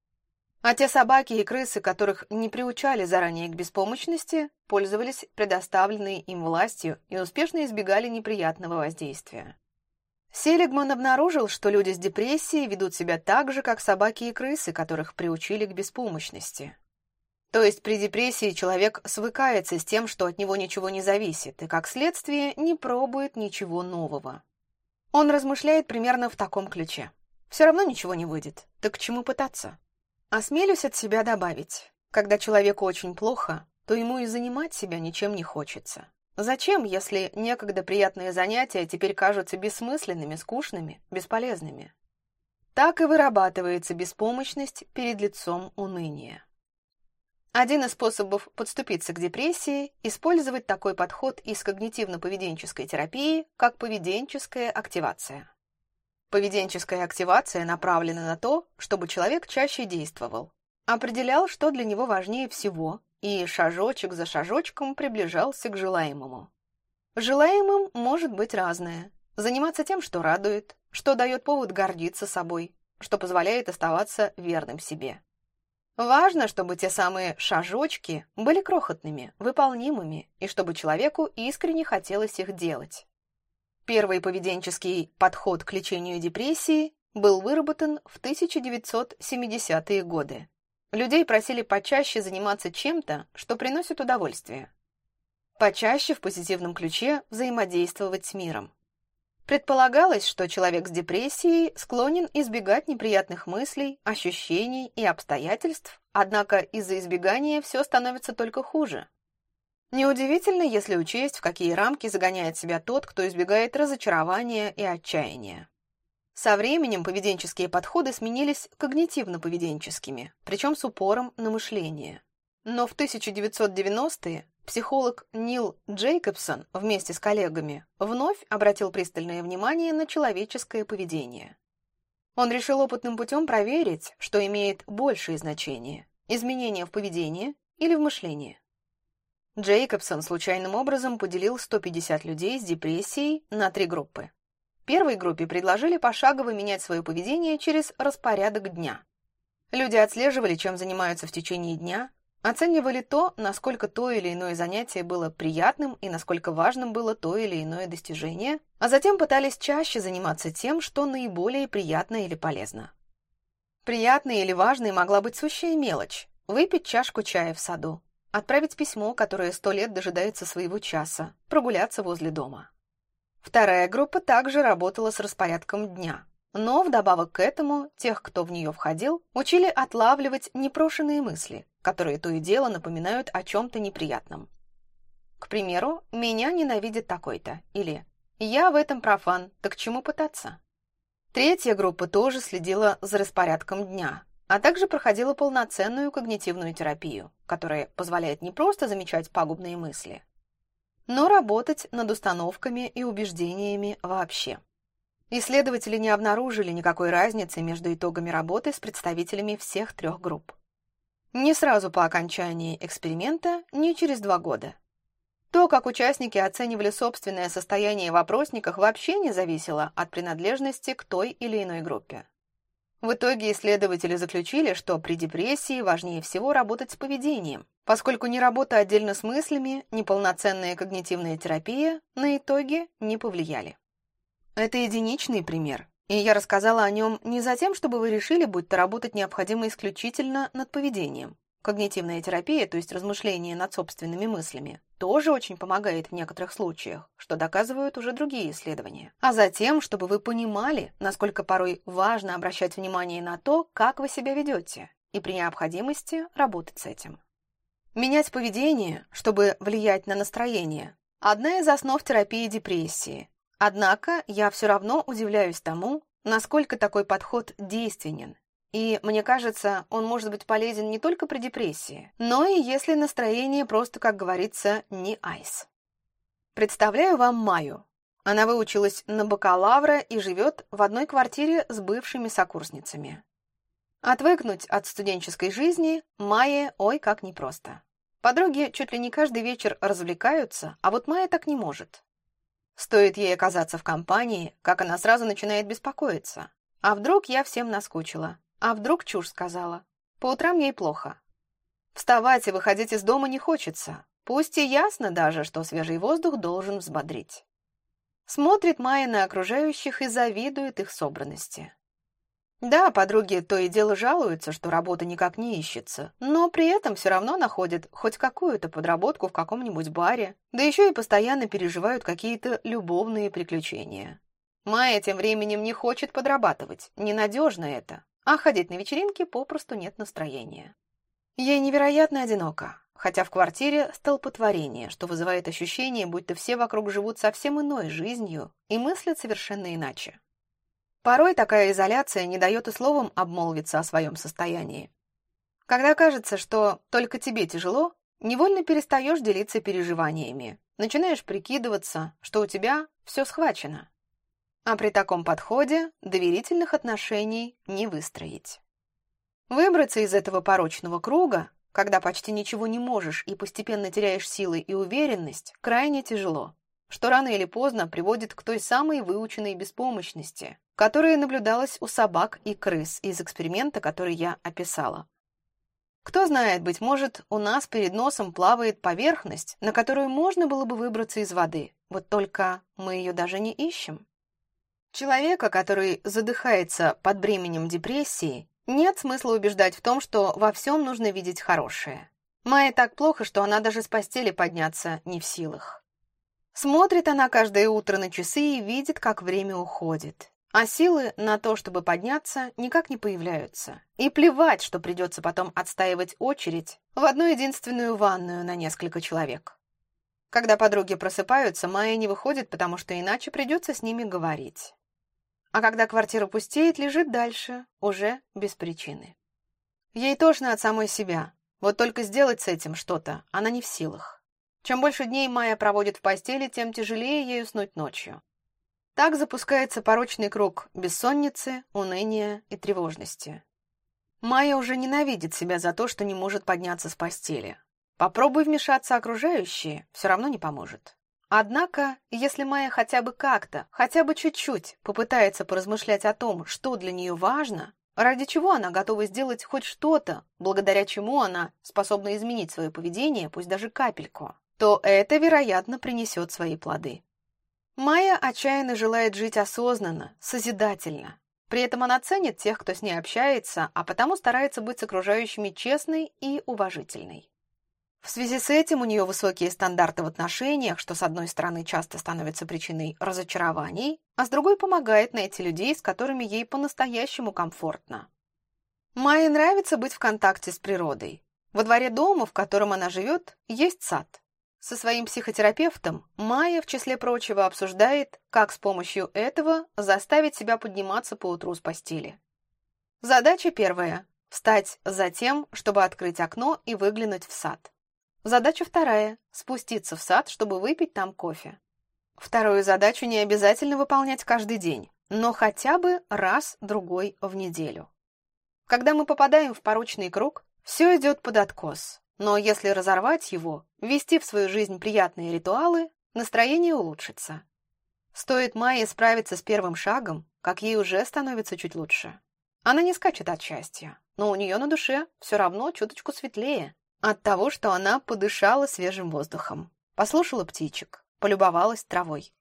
А те собаки и крысы, которых не приучали заранее к беспомощности, пользовались предоставленной им властью и успешно избегали неприятного воздействия. Селигман обнаружил, что люди с депрессией ведут себя так же, как собаки и крысы, которых приучили к беспомощности. То есть при депрессии человек свыкается с тем, что от него ничего не зависит, и, как следствие, не пробует ничего нового. Он размышляет примерно в таком ключе. Все равно ничего не выйдет, так к чему пытаться? Осмелюсь от себя добавить, когда человеку очень плохо, то ему и занимать себя ничем не хочется. Зачем, если некогда приятные занятия теперь кажутся бессмысленными, скучными, бесполезными? Так и вырабатывается беспомощность перед лицом уныния. Один из способов подступиться к депрессии – использовать такой подход из когнитивно-поведенческой терапии, как поведенческая активация. Поведенческая активация направлена на то, чтобы человек чаще действовал, определял, что для него важнее всего, и шажочек за шажочком приближался к желаемому. Желаемым может быть разное. Заниматься тем, что радует, что дает повод гордиться собой, что позволяет оставаться верным себе. Важно, чтобы те самые шажочки были крохотными, выполнимыми, и чтобы человеку искренне хотелось их делать. Первый поведенческий подход к лечению депрессии был выработан в 1970-е годы. Людей просили почаще заниматься чем-то, что приносит удовольствие. Почаще в позитивном ключе взаимодействовать с миром. Предполагалось, что человек с депрессией склонен избегать неприятных мыслей, ощущений и обстоятельств, однако из-за избегания все становится только хуже. Неудивительно, если учесть, в какие рамки загоняет себя тот, кто избегает разочарования и отчаяния. Со временем поведенческие подходы сменились когнитивно-поведенческими, причем с упором на мышление. Но в 1990-е психолог Нил Джейкобсон вместе с коллегами вновь обратил пристальное внимание на человеческое поведение. Он решил опытным путем проверить, что имеет большее значение – изменения в поведении или в мышлении. Джейкобсон случайным образом поделил 150 людей с депрессией на три группы. Первой группе предложили пошагово менять свое поведение через распорядок дня. Люди отслеживали, чем занимаются в течение дня, оценивали то, насколько то или иное занятие было приятным и насколько важным было то или иное достижение, а затем пытались чаще заниматься тем, что наиболее приятно или полезно. Приятной или важной могла быть сущая мелочь – выпить чашку чая в саду, отправить письмо, которое сто лет дожидается своего часа, прогуляться возле дома. Вторая группа также работала с распорядком дня, но вдобавок к этому тех, кто в нее входил, учили отлавливать непрошенные мысли, которые то и дело напоминают о чем-то неприятном. К примеру, «меня ненавидит такой-то» или «я в этом профан, так чему пытаться?». Третья группа тоже следила за распорядком дня, а также проходила полноценную когнитивную терапию, которая позволяет не просто замечать пагубные мысли, но работать над установками и убеждениями вообще. Исследователи не обнаружили никакой разницы между итогами работы с представителями всех трех групп. Ни сразу по окончании эксперимента, ни через два года. То, как участники оценивали собственное состояние в опросниках, вообще не зависело от принадлежности к той или иной группе. В итоге исследователи заключили, что при депрессии важнее всего работать с поведением, поскольку ни работа отдельно с мыслями, ни полноценная когнитивная терапия на итоге не повлияли. Это единичный пример, и я рассказала о нем не за тем, чтобы вы решили, будто работать необходимо исключительно над поведением. Когнитивная терапия, то есть размышление над собственными мыслями, тоже очень помогает в некоторых случаях, что доказывают уже другие исследования. А затем, чтобы вы понимали, насколько порой важно обращать внимание на то, как вы себя ведете, и при необходимости работать с этим. Менять поведение, чтобы влиять на настроение – одна из основ терапии депрессии, Однако я все равно удивляюсь тому, насколько такой подход действенен. И мне кажется, он может быть полезен не только при депрессии, но и если настроение просто, как говорится, не айс. Представляю вам Маю. Она выучилась на бакалавра и живет в одной квартире с бывшими сокурсницами. Отвыкнуть от студенческой жизни Майе ой как непросто. Подруги чуть ли не каждый вечер развлекаются, а вот Майя так не может. Стоит ей оказаться в компании, как она сразу начинает беспокоиться. А вдруг я всем наскучила? А вдруг чушь сказала? По утрам ей плохо. Вставать и выходить из дома не хочется. Пусть и ясно даже, что свежий воздух должен взбодрить. Смотрит Майя на окружающих и завидует их собранности. Да, подруги то и дело жалуются, что работа никак не ищется, но при этом все равно находят хоть какую-то подработку в каком-нибудь баре, да еще и постоянно переживают какие-то любовные приключения. Майя тем временем не хочет подрабатывать, ненадежно это, а ходить на вечеринки попросту нет настроения. Ей невероятно одиноко, хотя в квартире столпотворение, что вызывает ощущение, будто все вокруг живут совсем иной жизнью и мыслят совершенно иначе. Порой такая изоляция не дает и словом обмолвиться о своем состоянии. Когда кажется, что только тебе тяжело, невольно перестаешь делиться переживаниями, начинаешь прикидываться, что у тебя все схвачено. А при таком подходе доверительных отношений не выстроить. Выбраться из этого порочного круга, когда почти ничего не можешь и постепенно теряешь силы и уверенность, крайне тяжело, что рано или поздно приводит к той самой выученной беспомощности, которая наблюдалась у собак и крыс из эксперимента, который я описала. Кто знает, быть может, у нас перед носом плавает поверхность, на которую можно было бы выбраться из воды, вот только мы ее даже не ищем. Человека, который задыхается под бременем депрессии, нет смысла убеждать в том, что во всем нужно видеть хорошее. Майе так плохо, что она даже с постели подняться не в силах. Смотрит она каждое утро на часы и видит, как время уходит. А силы на то, чтобы подняться, никак не появляются. И плевать, что придется потом отстаивать очередь в одну единственную ванную на несколько человек. Когда подруги просыпаются, Майя не выходит, потому что иначе придется с ними говорить. А когда квартира пустеет, лежит дальше, уже без причины. Ей тошно от самой себя. Вот только сделать с этим что-то она не в силах. Чем больше дней Майя проводит в постели, тем тяжелее ей уснуть ночью. Так запускается порочный круг бессонницы, уныния и тревожности. Майя уже ненавидит себя за то, что не может подняться с постели. Попробуй вмешаться окружающие, все равно не поможет. Однако, если Майя хотя бы как-то, хотя бы чуть-чуть попытается поразмышлять о том, что для нее важно, ради чего она готова сделать хоть что-то, благодаря чему она способна изменить свое поведение, пусть даже капельку, то это, вероятно, принесет свои плоды. Майя отчаянно желает жить осознанно, созидательно, при этом она ценит тех, кто с ней общается, а потому старается быть с окружающими честной и уважительной. В связи с этим у нее высокие стандарты в отношениях, что с одной стороны часто становится причиной разочарований, а с другой помогает найти людей, с которыми ей по-настоящему комфортно. Майе нравится быть в контакте с природой. Во дворе дома, в котором она живет, есть сад. Со своим психотерапевтом Майя, в числе прочего, обсуждает, как с помощью этого заставить себя подниматься по утру с постели. Задача первая – встать за тем, чтобы открыть окно и выглянуть в сад. Задача вторая – спуститься в сад, чтобы выпить там кофе. Вторую задачу не обязательно выполнять каждый день, но хотя бы раз-другой в неделю. Когда мы попадаем в порочный круг, все идет под откос. Но если разорвать его, ввести в свою жизнь приятные ритуалы, настроение улучшится. Стоит Майе справиться с первым шагом, как ей уже становится чуть лучше. Она не скачет от счастья, но у нее на душе все равно чуточку светлее от того, что она подышала свежим воздухом, послушала птичек, полюбовалась травой.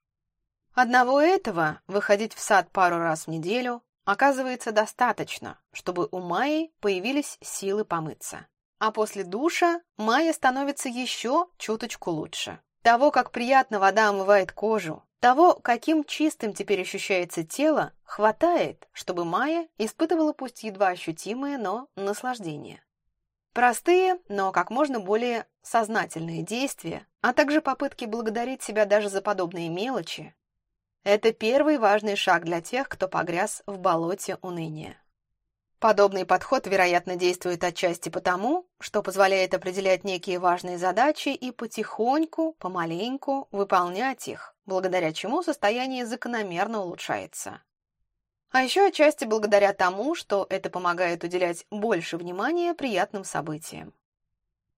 Одного этого выходить в сад пару раз в неделю оказывается достаточно, чтобы у Майи появились силы помыться. А после душа Майя становится еще чуточку лучше. Того, как приятно вода омывает кожу, того, каким чистым теперь ощущается тело, хватает, чтобы Майя испытывала пусть едва ощутимое, но наслаждение. Простые, но как можно более сознательные действия, а также попытки благодарить себя даже за подобные мелочи – это первый важный шаг для тех, кто погряз в болоте уныния. Подобный подход, вероятно, действует отчасти потому, что позволяет определять некие важные задачи и потихоньку, помаленьку выполнять их, благодаря чему состояние закономерно улучшается. А еще отчасти благодаря тому, что это помогает уделять больше внимания приятным событиям.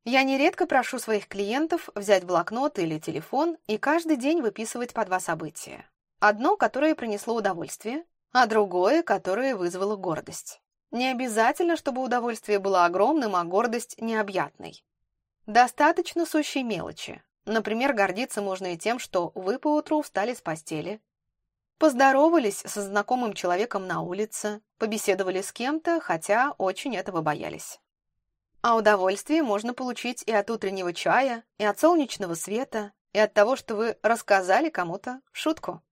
Я нередко прошу своих клиентов взять блокнот или телефон и каждый день выписывать по два события. Одно, которое принесло удовольствие, а другое, которое вызвало гордость. Не обязательно, чтобы удовольствие было огромным, а гордость необъятной. Достаточно сущей мелочи. Например, гордиться можно и тем, что вы поутру встали с постели, поздоровались со знакомым человеком на улице, побеседовали с кем-то, хотя очень этого боялись. А удовольствие можно получить и от утреннего чая, и от солнечного света, и от того, что вы рассказали кому-то шутку.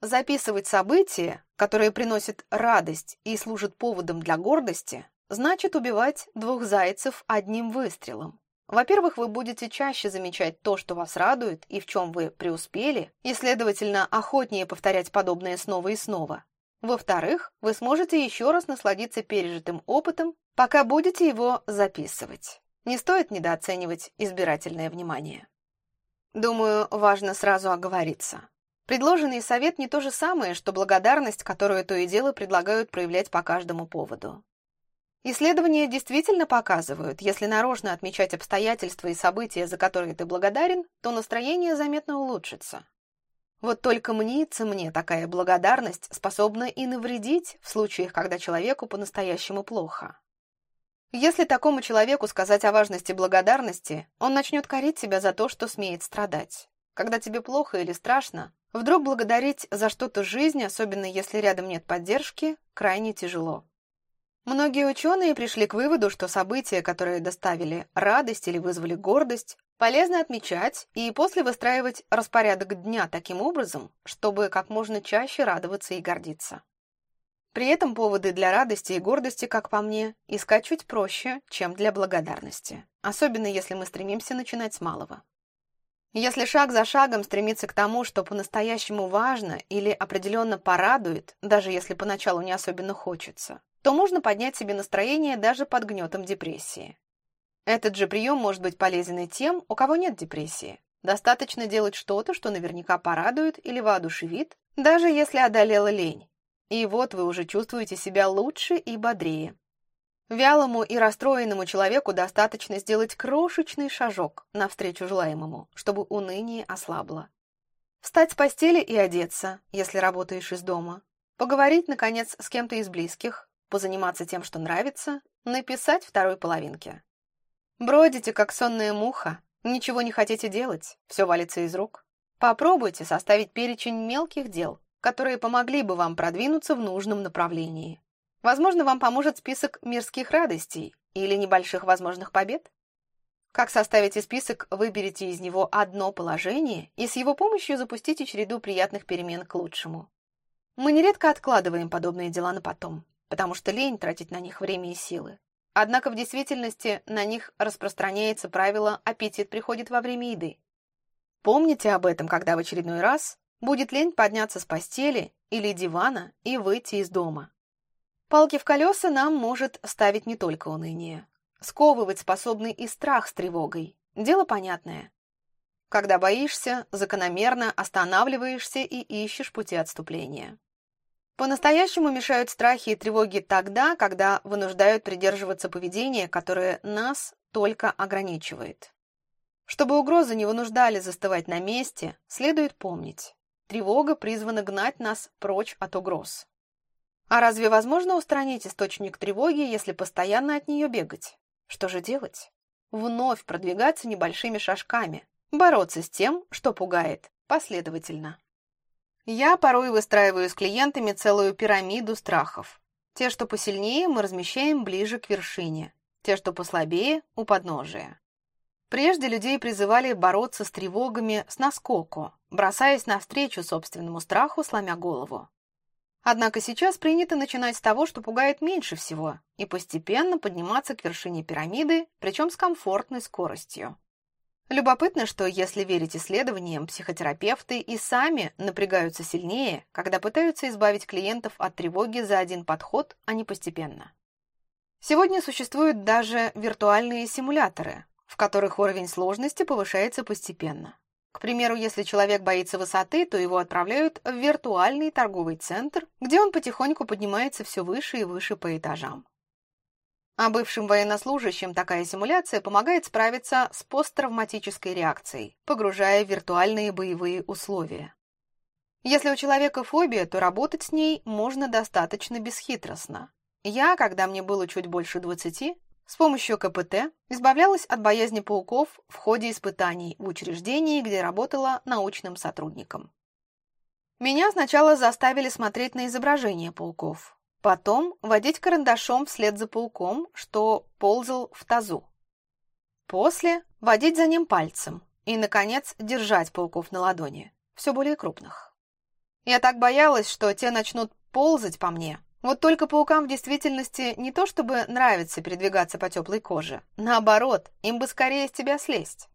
Записывать события, которые приносят радость и служат поводом для гордости, значит убивать двух зайцев одним выстрелом. Во-первых, вы будете чаще замечать то, что вас радует и в чем вы преуспели, и, следовательно, охотнее повторять подобное снова и снова. Во-вторых, вы сможете еще раз насладиться пережитым опытом, пока будете его записывать. Не стоит недооценивать избирательное внимание. Думаю, важно сразу оговориться. Предложенный совет не то же самое, что благодарность, которую то и дело предлагают проявлять по каждому поводу. Исследования действительно показывают, если нарочно отмечать обстоятельства и события, за которые ты благодарен, то настроение заметно улучшится. Вот только мнится мне такая благодарность способна и навредить в случаях, когда человеку по-настоящему плохо. Если такому человеку сказать о важности благодарности, он начнет корить себя за то, что смеет страдать. Когда тебе плохо или страшно, Вдруг благодарить за что-то жизнь, особенно если рядом нет поддержки, крайне тяжело. Многие ученые пришли к выводу, что события, которые доставили радость или вызвали гордость, полезно отмечать и после выстраивать распорядок дня таким образом, чтобы как можно чаще радоваться и гордиться. При этом поводы для радости и гордости, как по мне, искать чуть проще, чем для благодарности, особенно если мы стремимся начинать с малого. Если шаг за шагом стремиться к тому, что по-настоящему важно или определенно порадует, даже если поначалу не особенно хочется, то можно поднять себе настроение даже под гнетом депрессии. Этот же прием может быть полезен и тем, у кого нет депрессии. Достаточно делать что-то, что наверняка порадует или воодушевит, Даже если одолела лень. И вот вы уже чувствуете себя лучше и бодрее. Вялому и расстроенному человеку достаточно сделать крошечный шажок навстречу желаемому, чтобы уныние ослабло. Встать с постели и одеться, если работаешь из дома. Поговорить, наконец, с кем-то из близких, позаниматься тем, что нравится, написать второй половинке. Бродите, как сонная муха, ничего не хотите делать, все валится из рук. Попробуйте составить перечень мелких дел, которые помогли бы вам продвинуться в нужном направлении. Возможно, вам поможет список мирских радостей или небольших возможных побед. Как составите список, выберите из него одно положение и с его помощью запустите череду приятных перемен к лучшему. Мы нередко откладываем подобные дела на потом, потому что лень тратить на них время и силы. Однако в действительности на них распространяется правило «аппетит приходит во время еды». Помните об этом, когда в очередной раз будет лень подняться с постели или дивана и выйти из дома. Палки в колеса нам может ставить не только уныние. Сковывать способный и страх с тревогой. Дело понятное. Когда боишься, закономерно останавливаешься и ищешь пути отступления. По-настоящему мешают страхи и тревоги тогда, когда вынуждают придерживаться поведения, которое нас только ограничивает. Чтобы угрозы не вынуждали застывать на месте, следует помнить. Тревога призвана гнать нас прочь от угроз. А разве возможно устранить источник тревоги, если постоянно от нее бегать? Что же делать? Вновь продвигаться небольшими шажками, бороться с тем, что пугает, последовательно. Я порой выстраиваю с клиентами целую пирамиду страхов. Те, что посильнее, мы размещаем ближе к вершине, те, что послабее, у подножия. Прежде людей призывали бороться с тревогами с наскоку, бросаясь навстречу собственному страху, сломя голову. Однако сейчас принято начинать с того, что пугает меньше всего, и постепенно подниматься к вершине пирамиды, причем с комфортной скоростью. Любопытно, что, если верить исследованиям, психотерапевты и сами напрягаются сильнее, когда пытаются избавить клиентов от тревоги за один подход, а не постепенно. Сегодня существуют даже виртуальные симуляторы, в которых уровень сложности повышается постепенно. К примеру, если человек боится высоты, то его отправляют в виртуальный торговый центр, где он потихоньку поднимается все выше и выше по этажам. А бывшим военнослужащим такая симуляция помогает справиться с посттравматической реакцией, погружая в виртуальные боевые условия. Если у человека фобия, то работать с ней можно достаточно бесхитростно. Я, когда мне было чуть больше 20, с помощью КПТ избавлялась от боязни пауков в ходе испытаний в учреждении, где работала научным сотрудником. Меня сначала заставили смотреть на изображение пауков, потом водить карандашом вслед за пауком, что ползал в тазу. После водить за ним пальцем и, наконец, держать пауков на ладони, все более крупных. Я так боялась, что те начнут ползать по мне, вот только паукам в действительности не то чтобы нравится передвигаться по теплой коже. Наоборот, им бы скорее с тебя слезть.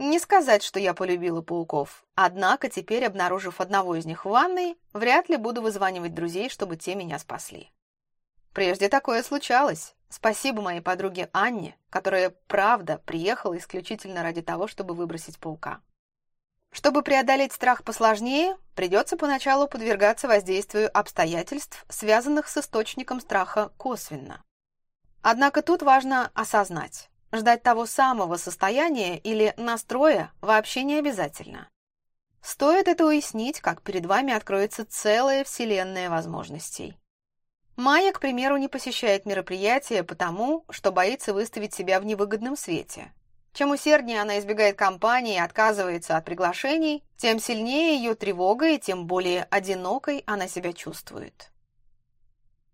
Не сказать, что я полюбила пауков. Однако теперь, обнаружив одного из них в ванной, вряд ли буду вызванивать друзей, чтобы те меня спасли. Прежде такое случалось. Спасибо моей подруге Анне, которая, правда, приехала исключительно ради того, чтобы выбросить паука. Чтобы преодолеть страх посложнее, придется поначалу подвергаться воздействию обстоятельств, связанных с источником страха косвенно. Однако тут важно осознать, ждать того самого состояния или настроя вообще не обязательно. Стоит это уяснить, как перед вами откроется целая вселенная возможностей. Майя, к примеру, не посещает мероприятия потому, что боится выставить себя в невыгодном свете, чем усерднее она избегает компании и отказывается от приглашений, тем сильнее ее тревога и тем более одинокой она себя чувствует.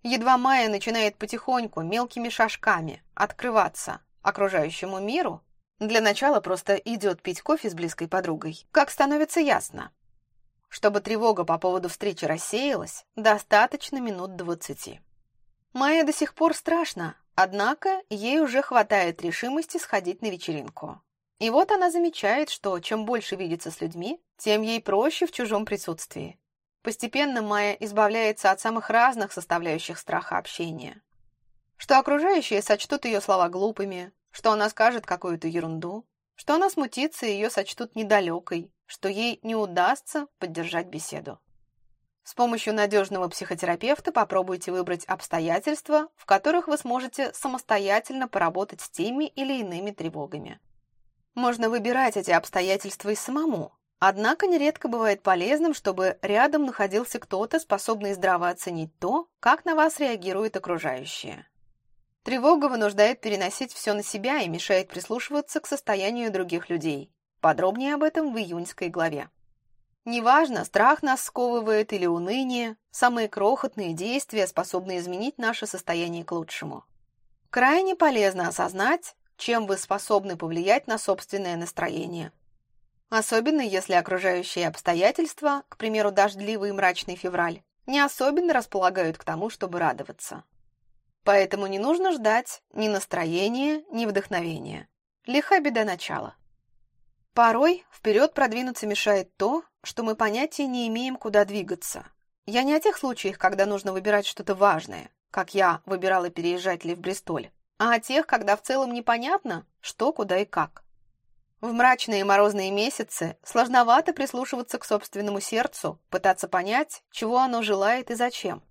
Едва Майя начинает потихоньку, мелкими шажками открываться окружающему миру, для начала просто идет пить кофе с близкой подругой, как становится ясно. Чтобы тревога по поводу встречи рассеялась, достаточно минут двадцати. Майя до сих пор страшно, Однако ей уже хватает решимости сходить на вечеринку. И вот она замечает, что чем больше видится с людьми, тем ей проще в чужом присутствии. Постепенно Майя избавляется от самых разных составляющих страха общения. Что окружающие сочтут ее слова глупыми, что она скажет какую-то ерунду, что она смутится и ее сочтут недалекой, что ей не удастся поддержать беседу. С помощью надежного психотерапевта попробуйте выбрать обстоятельства, в которых вы сможете самостоятельно поработать с теми или иными тревогами. Можно выбирать эти обстоятельства и самому, однако нередко бывает полезным, чтобы рядом находился кто-то, способный здраво оценить то, как на вас реагируют окружающие. Тревога вынуждает переносить все на себя и мешает прислушиваться к состоянию других людей. Подробнее об этом в июньской главе. Неважно, страх нас сковывает или уныние, самые крохотные действия способны изменить наше состояние к лучшему. Крайне полезно осознать, чем вы способны повлиять на собственное настроение. Особенно если окружающие обстоятельства, к примеру, дождливый и мрачный февраль, не особенно располагают к тому, чтобы радоваться. Поэтому не нужно ждать ни настроения, ни вдохновения. Лиха беда начала. Порой вперед продвинуться мешает то, что мы понятия не имеем, куда двигаться. Я не о тех случаях, когда нужно выбирать что-то важное, как я выбирала переезжать ли в Бристоль, а о тех, когда в целом непонятно, что, куда и как. В мрачные морозные месяцы сложновато прислушиваться к собственному сердцу, пытаться понять, чего оно желает и зачем.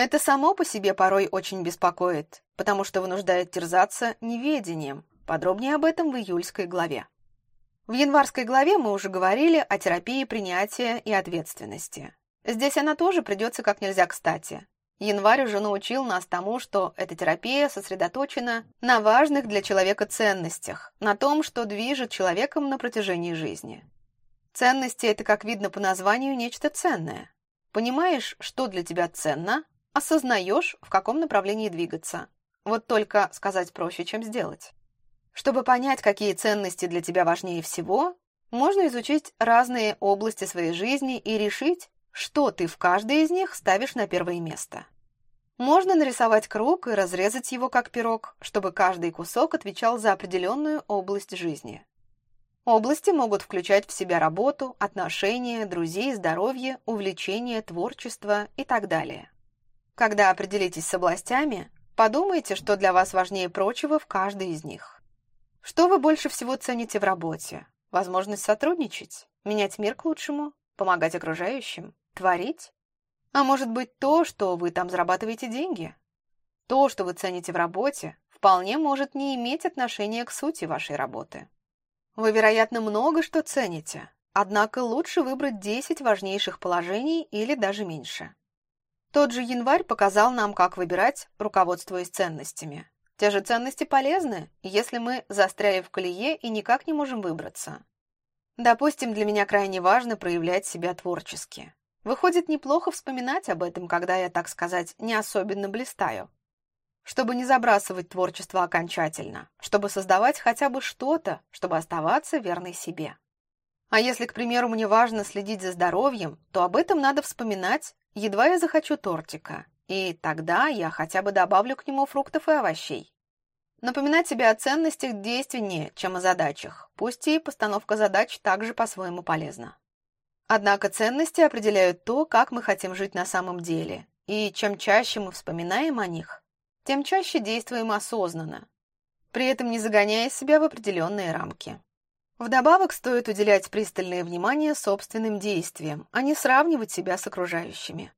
Это само по себе порой очень беспокоит, потому что вынуждает терзаться неведением. Подробнее об этом в июльской главе. В январской главе мы уже говорили о терапии принятия и ответственности. Здесь она тоже придется как нельзя кстати. Январь уже научил нас тому, что эта терапия сосредоточена на важных для человека ценностях, на том, что движет человеком на протяжении жизни. Ценности – это, как видно по названию, нечто ценное. Понимаешь, что для тебя ценно, осознаешь, в каком направлении двигаться. Вот только сказать проще, чем сделать. Чтобы понять, какие ценности для тебя важнее всего, можно изучить разные области своей жизни и решить, что ты в каждой из них ставишь на первое место. Можно нарисовать круг и разрезать его как пирог, чтобы каждый кусок отвечал за определенную область жизни. Области могут включать в себя работу, отношения, друзей, здоровье, увлечения, творчество и так далее. Когда определитесь с областями, подумайте, что для вас важнее прочего в каждой из них. Что вы больше всего цените в работе? Возможность сотрудничать? Менять мир к лучшему? Помогать окружающим? Творить? А может быть то, что вы там зарабатываете деньги? То, что вы цените в работе, вполне может не иметь отношения к сути вашей работы. Вы, вероятно, много что цените, однако лучше выбрать 10 важнейших положений или даже меньше. Тот же январь показал нам, как выбирать, руководствуясь ценностями. Те же ценности полезны, если мы застряли в колее и никак не можем выбраться. Допустим, для меня крайне важно проявлять себя творчески. Выходит, неплохо вспоминать об этом, когда я, так сказать, не особенно блистаю. Чтобы не забрасывать творчество окончательно, чтобы создавать хотя бы что-то, чтобы оставаться верной себе. А если, к примеру, мне важно следить за здоровьем, то об этом надо вспоминать, едва я захочу тортика, и тогда я хотя бы добавлю к нему фруктов и овощей. Напоминать себе о ценностях действеннее, чем о задачах, пусть и постановка задач также по-своему полезна. Однако ценности определяют то, как мы хотим жить на самом деле, и чем чаще мы вспоминаем о них, тем чаще действуем осознанно, при этом не загоняя себя в определенные рамки. Вдобавок стоит уделять пристальное внимание собственным действиям, а не сравнивать себя с окружающими.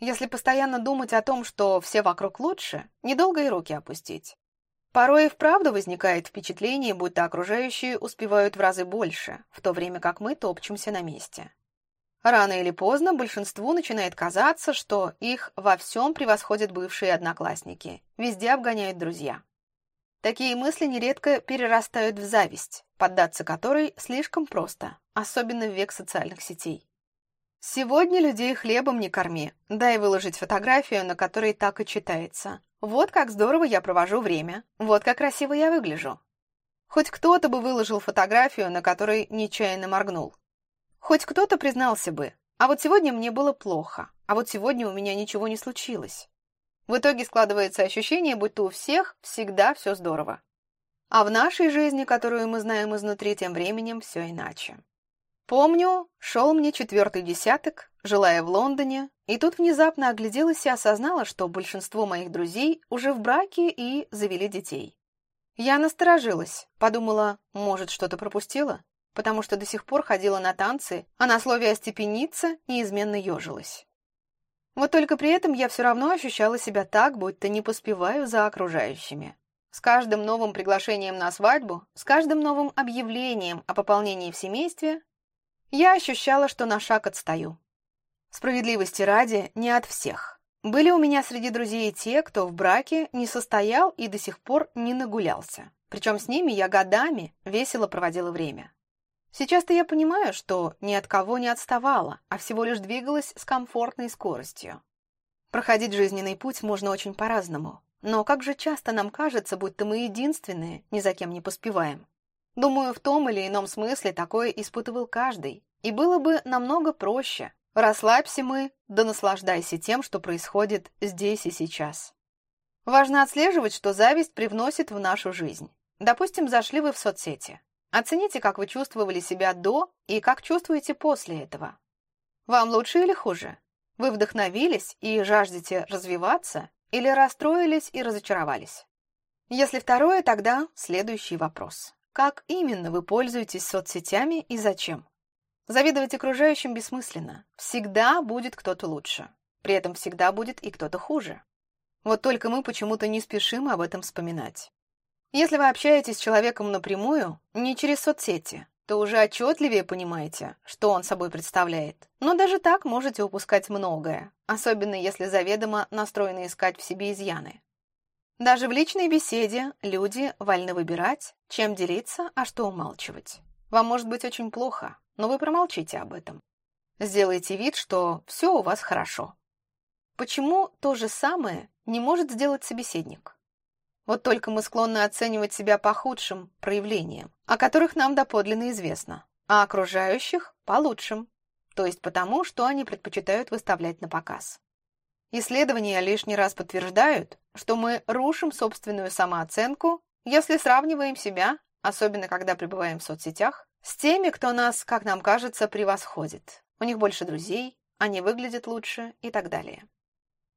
Если постоянно думать о том, что все вокруг лучше, недолго и руки опустить. Порой и вправду возникает впечатление, будто окружающие успевают в разы больше, в то время как мы топчемся на месте. Рано или поздно большинству начинает казаться, что их во всем превосходят бывшие одноклассники, везде обгоняют друзья. Такие мысли нередко перерастают в зависть, поддаться которой слишком просто, особенно в век социальных сетей. Сегодня людей хлебом не корми, дай выложить фотографию, на которой так и читается. Вот как здорово я провожу время, вот как красиво я выгляжу. Хоть кто-то бы выложил фотографию, на которой нечаянно моргнул. Хоть кто-то признался бы, а вот сегодня мне было плохо, а вот сегодня у меня ничего не случилось. В итоге складывается ощущение, будто у всех всегда все здорово. А в нашей жизни, которую мы знаем изнутри, тем временем все иначе. Помню, шел мне четвертый десяток, желая в Лондоне, и тут внезапно огляделась и осознала, что большинство моих друзей уже в браке и завели детей. Я насторожилась, подумала, может, что-то пропустила, потому что до сих пор ходила на танцы, а на слове «остепениться» неизменно ежилась. Вот только при этом я все равно ощущала себя так, будто не поспеваю за окружающими. С каждым новым приглашением на свадьбу, с каждым новым объявлением о пополнении в семействе, я ощущала, что на шаг отстаю. Справедливости ради, не от всех. Были у меня среди друзей те, кто в браке не состоял и до сих пор не нагулялся. Причем с ними я годами весело проводила время. Сейчас-то я понимаю, что ни от кого не отставала, а всего лишь двигалась с комфортной скоростью. Проходить жизненный путь можно очень по-разному. Но как же часто нам кажется, будто мы единственные, ни за кем не поспеваем. Думаю, в том или ином смысле такое испытывал каждый. И было бы намного проще. Расслабься мы, да наслаждайся тем, что происходит здесь и сейчас. Важно отслеживать, что зависть привносит в нашу жизнь. Допустим, зашли вы в соцсети. Оцените, как вы чувствовали себя до и как чувствуете после этого. Вам лучше или хуже? Вы вдохновились и жаждете развиваться или расстроились и разочаровались? Если второе, тогда следующий вопрос. Как именно вы пользуетесь соцсетями и зачем? Завидовать окружающим бессмысленно. Всегда будет кто-то лучше. При этом всегда будет и кто-то хуже. Вот только мы почему-то не спешим об этом вспоминать. Если вы общаетесь с человеком напрямую, не через соцсети, то уже отчетливее понимаете, что он собой представляет. Но даже так можете упускать многое, особенно если заведомо настроены искать в себе изъяны. Даже в личной беседе люди вольны выбирать, чем делиться, а что умалчивать. Вам может быть очень плохо, но вы промолчите об этом. Сделайте вид, что все у вас хорошо. Почему то же самое не может сделать собеседник? Вот только мы склонны оценивать себя по худшим проявлениям, о которых нам доподлинно известно, а окружающих – по лучшим, то есть потому, что они предпочитают выставлять на показ. Исследования лишний раз подтверждают, что мы рушим собственную самооценку, если сравниваем себя, особенно когда пребываем в соцсетях, с теми, кто нас, как нам кажется, превосходит. У них больше друзей, они выглядят лучше и так далее.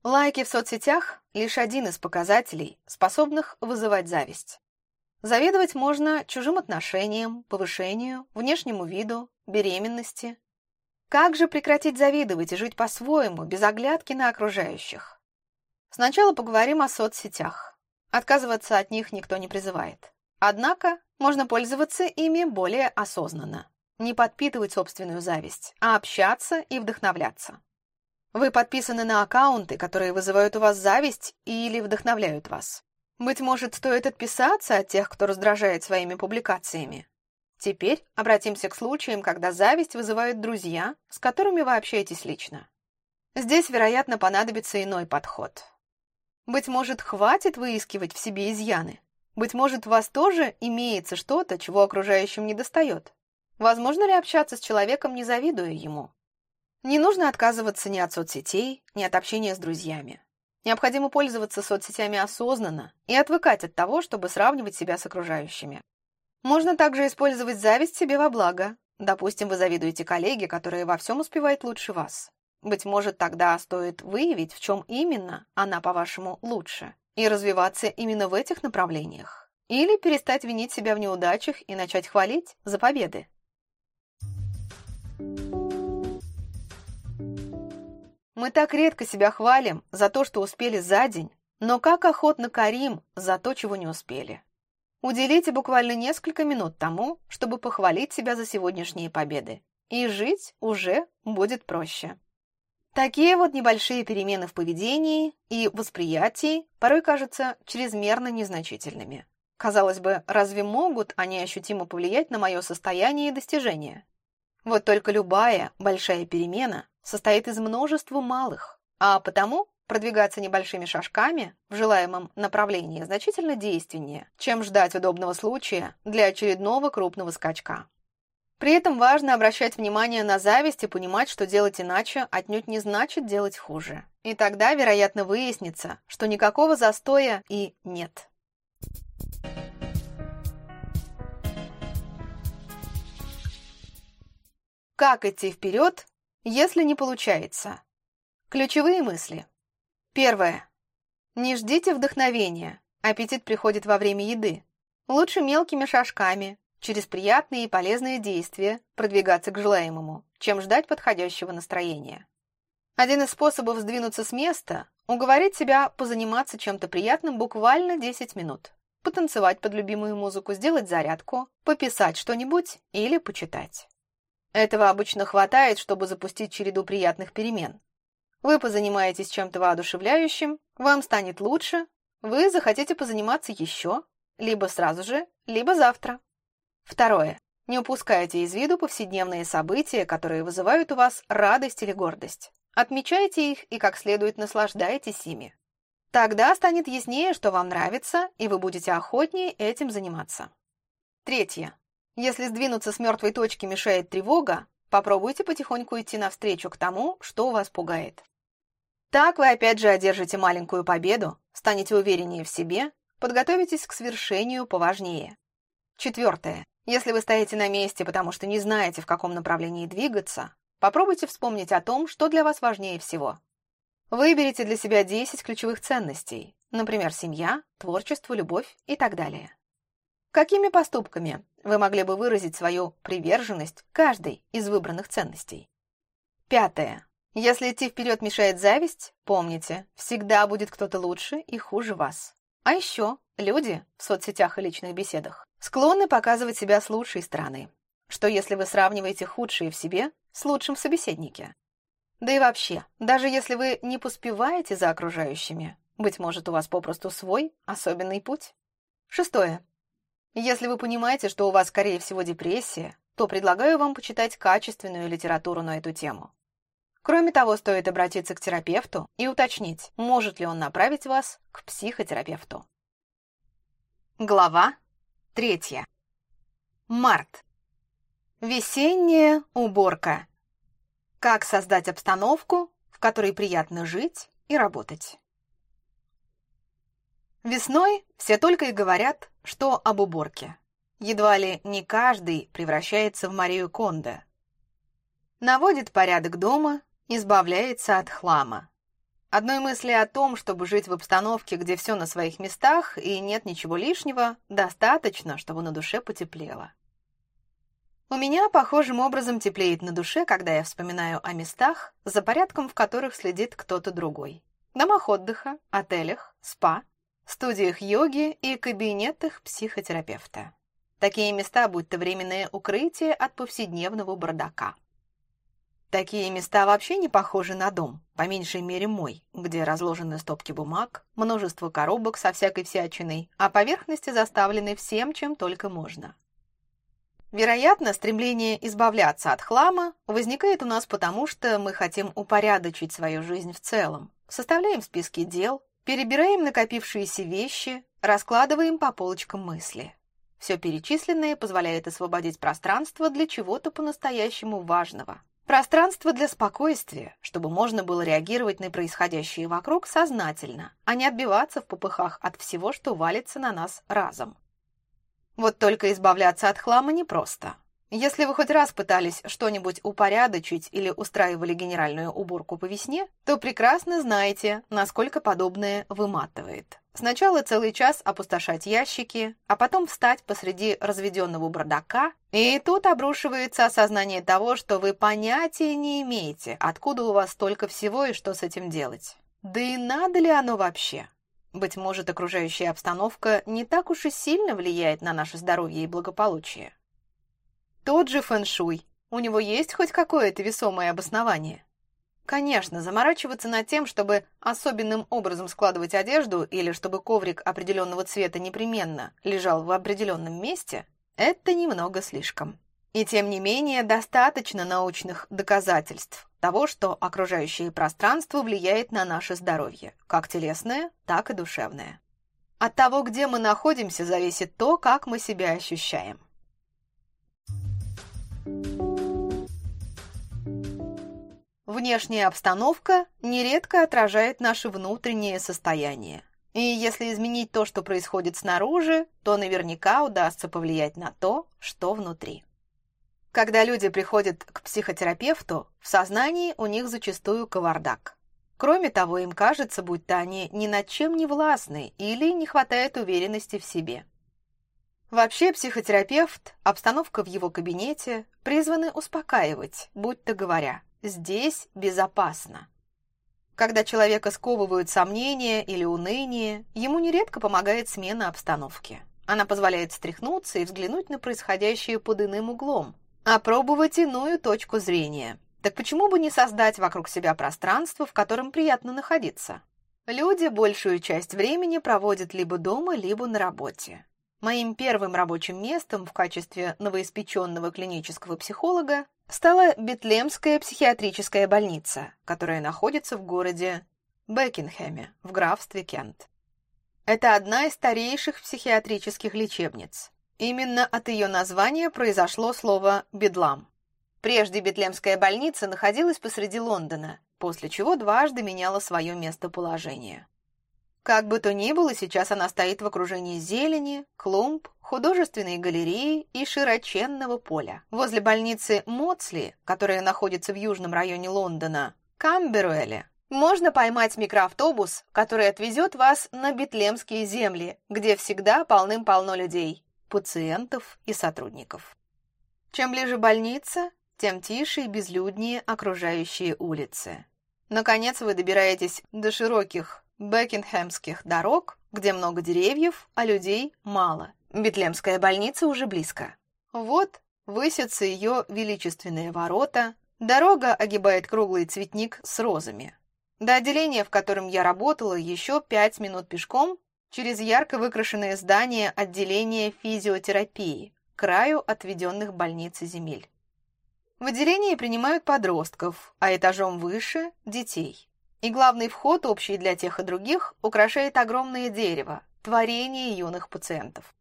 Лайки в соцсетях – лишь один из показателей, способных вызывать зависть. Завидовать можно чужим отношениям, повышению, внешнему виду, беременности. Как же прекратить завидовать и жить по-своему, без оглядки на окружающих? Сначала поговорим о соцсетях. Отказываться от них никто не призывает. Однако можно пользоваться ими более осознанно. Не подпитывать собственную зависть, а общаться и вдохновляться. Вы подписаны на аккаунты, которые вызывают у вас зависть или вдохновляют вас. Быть может, стоит отписаться от тех, кто раздражает своими публикациями. Теперь обратимся к случаям, когда зависть вызывают друзья, с которыми вы общаетесь лично. Здесь, вероятно, понадобится иной подход. Быть может, хватит выискивать в себе изъяны. Быть может, у вас тоже имеется что-то, чего окружающим не достает. Возможно ли общаться с человеком, не завидуя ему? Не нужно отказываться ни от соцсетей, ни от общения с друзьями. Необходимо пользоваться соцсетями осознанно и отвыкать от того, чтобы сравнивать себя с окружающими. Можно также использовать зависть себе во благо. Допустим, вы завидуете коллеге, которая во всем успевает лучше вас. Быть может, тогда стоит выявить, в чем именно она, по-вашему, лучше, и развиваться именно в этих направлениях. Или перестать винить себя в неудачах и начать хвалить за победы. Thank you. Мы так редко себя хвалим за то, что успели за день, но как охотно корим за то, чего не успели. Уделите буквально несколько минут тому, чтобы похвалить себя за сегодняшние победы. И жить уже будет проще. Такие вот небольшие перемены в поведении и восприятии порой кажутся чрезмерно незначительными. Казалось бы, разве могут они ощутимо повлиять на мое состояние и достижения? Вот только любая большая перемена состоит из множества малых, а потому продвигаться небольшими шажками в желаемом направлении значительно действеннее, чем ждать удобного случая для очередного крупного скачка. При этом важно обращать внимание на зависть и понимать, что делать иначе отнюдь не значит делать хуже. И тогда, вероятно, выяснится, что никакого застоя и нет. Как идти вперед, если не получается. Ключевые мысли. Первое. Не ждите вдохновения. Аппетит приходит во время еды. Лучше мелкими шажками, через приятные и полезные действия продвигаться к желаемому, чем ждать подходящего настроения. Один из способов сдвинуться с места – уговорить себя позаниматься чем-то приятным буквально 10 минут. Потанцевать под любимую музыку, сделать зарядку, пописать что-нибудь или почитать. Этого обычно хватает, чтобы запустить череду приятных перемен. Вы позанимаетесь чем-то воодушевляющим, вам станет лучше, вы захотите позаниматься еще, либо сразу же, либо завтра. Второе. Не упускайте из виду повседневные события, которые вызывают у вас радость или гордость. Отмечайте их и как следует наслаждайтесь ими. Тогда станет яснее, что вам нравится, и вы будете охотнее этим заниматься. Третье. Если сдвинуться с мертвой точки мешает тревога, попробуйте потихоньку идти навстречу к тому, что вас пугает. Так вы опять же одержите маленькую победу, станете увереннее в себе, подготовитесь к свершению поважнее. Четвертое. Если вы стоите на месте, потому что не знаете, в каком направлении двигаться, Попробуйте вспомнить о том, что для вас важнее всего. Выберите для себя 10 ключевых ценностей, например, семья, творчество, любовь и так далее. Какими поступками вы могли бы выразить свою приверженность каждой из выбранных ценностей? Пятое. Если идти вперед мешает зависть, помните, всегда будет кто-то лучше и хуже вас. А еще люди в соцсетях и личных беседах склонны показывать себя с лучшей стороны. Что если вы сравниваете худшие в себе с лучшим в собеседнике. Да и вообще, даже если вы не поспеваете за окружающими, быть может, у вас попросту свой особенный путь. Шестое. Если вы понимаете, что у вас, скорее всего, депрессия, то предлагаю вам почитать качественную литературу на эту тему. Кроме того, стоит обратиться к терапевту и уточнить, может ли он направить вас к психотерапевту. Глава третья. Март. Весенняя уборка. Как создать обстановку, в которой приятно жить и работать. Весной все только и говорят, что об уборке. Едва ли не каждый превращается в Марию Кондо. Наводит порядок дома, избавляется от хлама. Одной мысли о том, чтобы жить в обстановке, где все на своих местах и нет ничего лишнего, достаточно, чтобы на душе потеплело. У меня похожим образом теплеет на душе, когда я вспоминаю о местах, за порядком в которых следит кто-то другой. Домах отдыха, отелях, спа, студиях йоги и кабинетах психотерапевта. Такие места будто временное укрытие от повседневного бардака. Такие места вообще не похожи на дом, по меньшей мере мой, где разложены стопки бумаг, множество коробок со всякой всячиной, а поверхности заставлены всем, чем только можно. Вероятно, стремление избавляться от хлама возникает у нас потому, что мы хотим упорядочить свою жизнь в целом. Составляем списки дел, перебираем накопившиеся вещи, раскладываем по полочкам мысли. Все перечисленное позволяет освободить пространство для чего-то по-настоящему важного. Пространство для спокойствия, чтобы можно было реагировать на происходящее вокруг сознательно, а не отбиваться в попыхах от всего, что валится на нас разом. Вот только избавляться от хлама непросто. Если вы хоть раз пытались что-нибудь упорядочить или устраивали генеральную уборку по весне, то прекрасно знаете, насколько подобное выматывает. Сначала целый час опустошать ящики, а потом встать посреди разведенного бардака, и тут обрушивается осознание того, что вы понятия не имеете, откуда у вас столько всего и что с этим делать. Да и надо ли оно вообще? Быть может, окружающая обстановка не так уж и сильно влияет на наше здоровье и благополучие. Тот же фэншуй. У него есть хоть какое-то весомое обоснование? Конечно, заморачиваться над тем, чтобы особенным образом складывать одежду или чтобы коврик определенного цвета непременно лежал в определенном месте, это немного слишком. И тем не менее, достаточно научных доказательств, того, что окружающее пространство влияет на наше здоровье, как телесное, так и душевное. От того, где мы находимся, зависит то, как мы себя ощущаем. Внешняя обстановка нередко отражает наше внутреннее состояние. И если изменить то, что происходит снаружи, то наверняка удастся повлиять на то, что внутри. Когда люди приходят к психотерапевту, в сознании у них зачастую кавардак. Кроме того, им кажется, будто они ни над чем не властны или не хватает уверенности в себе. Вообще психотерапевт, обстановка в его кабинете призваны успокаивать, будто говоря, здесь безопасно. Когда человека сковывают сомнения или уныние, ему нередко помогает смена обстановки. Она позволяет стряхнуться и взглянуть на происходящее под иным углом, опробовать иную точку зрения. Так почему бы не создать вокруг себя пространство, в котором приятно находиться? Люди большую часть времени проводят либо дома, либо на работе. Моим первым рабочим местом в качестве новоиспеченного клинического психолога стала Бетлемская психиатрическая больница, которая находится в городе Бекингхэме в графстве Кент. Это одна из старейших психиатрических лечебниц. Именно от ее названия произошло слово «бедлам». Прежде Бетлемская больница находилась посреди Лондона, после чего дважды меняла свое местоположение. Как бы то ни было, сейчас она стоит в окружении зелени, клумб, художественной галереи и широченного поля. Возле больницы Моцли, которая находится в южном районе Лондона, Камберуэле, можно поймать микроавтобус, который отвезет вас на Бетлемские земли, где всегда полным-полно людей, пациентов и сотрудников. Чем ближе больница, тем тише и безлюднее окружающие улицы. Наконец вы добираетесь до широких Бекингемских дорог, где много деревьев, а людей мало. Бетлемская больница уже близко. Вот высятся ее величественные ворота, дорога огибает круглый цветник с розами. До отделения, в котором я работала, еще пять минут пешком через ярко выкрашенное здание отделения физиотерапии, краю отведенных больниц и земель. В отделении принимают подростков, а этажом выше – детей. И главный вход, общий для тех и других, украшает огромное дерево – творение юных пациентов.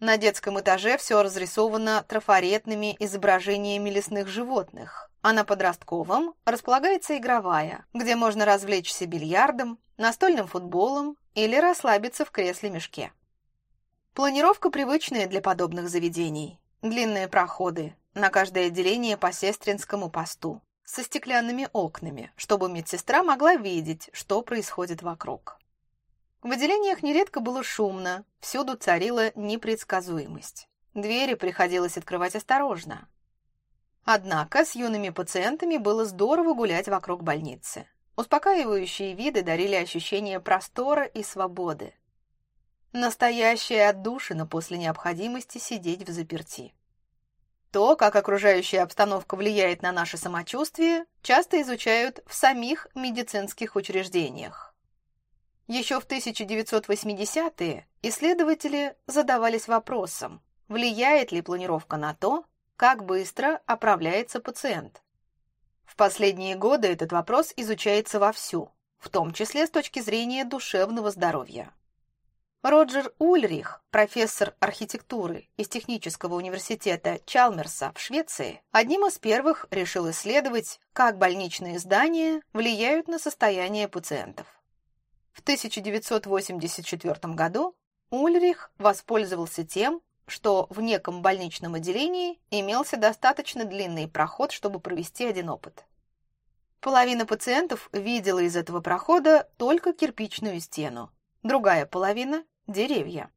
На детском этаже все разрисовано трафаретными изображениями лесных животных, а на подростковом располагается игровая, где можно развлечься бильярдом, настольным футболом или расслабиться в кресле-мешке. Планировка привычная для подобных заведений. Длинные проходы, на каждое отделение по сестринскому посту, со стеклянными окнами, чтобы медсестра могла видеть, что происходит вокруг. В отделениях нередко было шумно, всюду царила непредсказуемость. Двери приходилось открывать осторожно. Однако с юными пациентами было здорово гулять вокруг больницы. Успокаивающие виды дарили ощущение простора и свободы. Настоящая отдушина после необходимости сидеть в заперти. То, как окружающая обстановка влияет на наше самочувствие, часто изучают в самих медицинских учреждениях. Еще в 1980-е исследователи задавались вопросом, влияет ли планировка на то, как быстро оправляется пациент. В последние годы этот вопрос изучается вовсю, в том числе с точки зрения душевного здоровья. Роджер Ульрих, профессор архитектуры из технического университета Чалмерса в Швеции, одним из первых решил исследовать, как больничные здания влияют на состояние пациентов. В 1984 году Ульрих воспользовался тем, что в неком больничном отделении имелся достаточно длинный проход, чтобы провести один опыт. Половина пациентов видела из этого прохода только кирпичную стену, другая половина – деревья.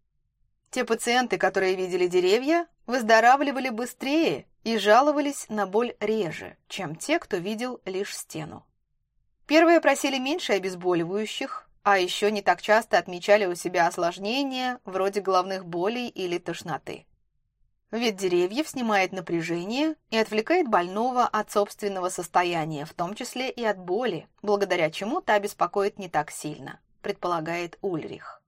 Те пациенты, которые видели деревья, выздоравливали быстрее и жаловались на боль реже, чем те, кто видел лишь стену. Первые просили меньше обезболивающих, а еще не так часто отмечали у себя осложнения вроде головных болей или тошноты. Ведь деревьев снимает напряжение и отвлекает больного от собственного состояния, в том числе и от боли, благодаря чему та беспокоит не так сильно предполагает Ульрих.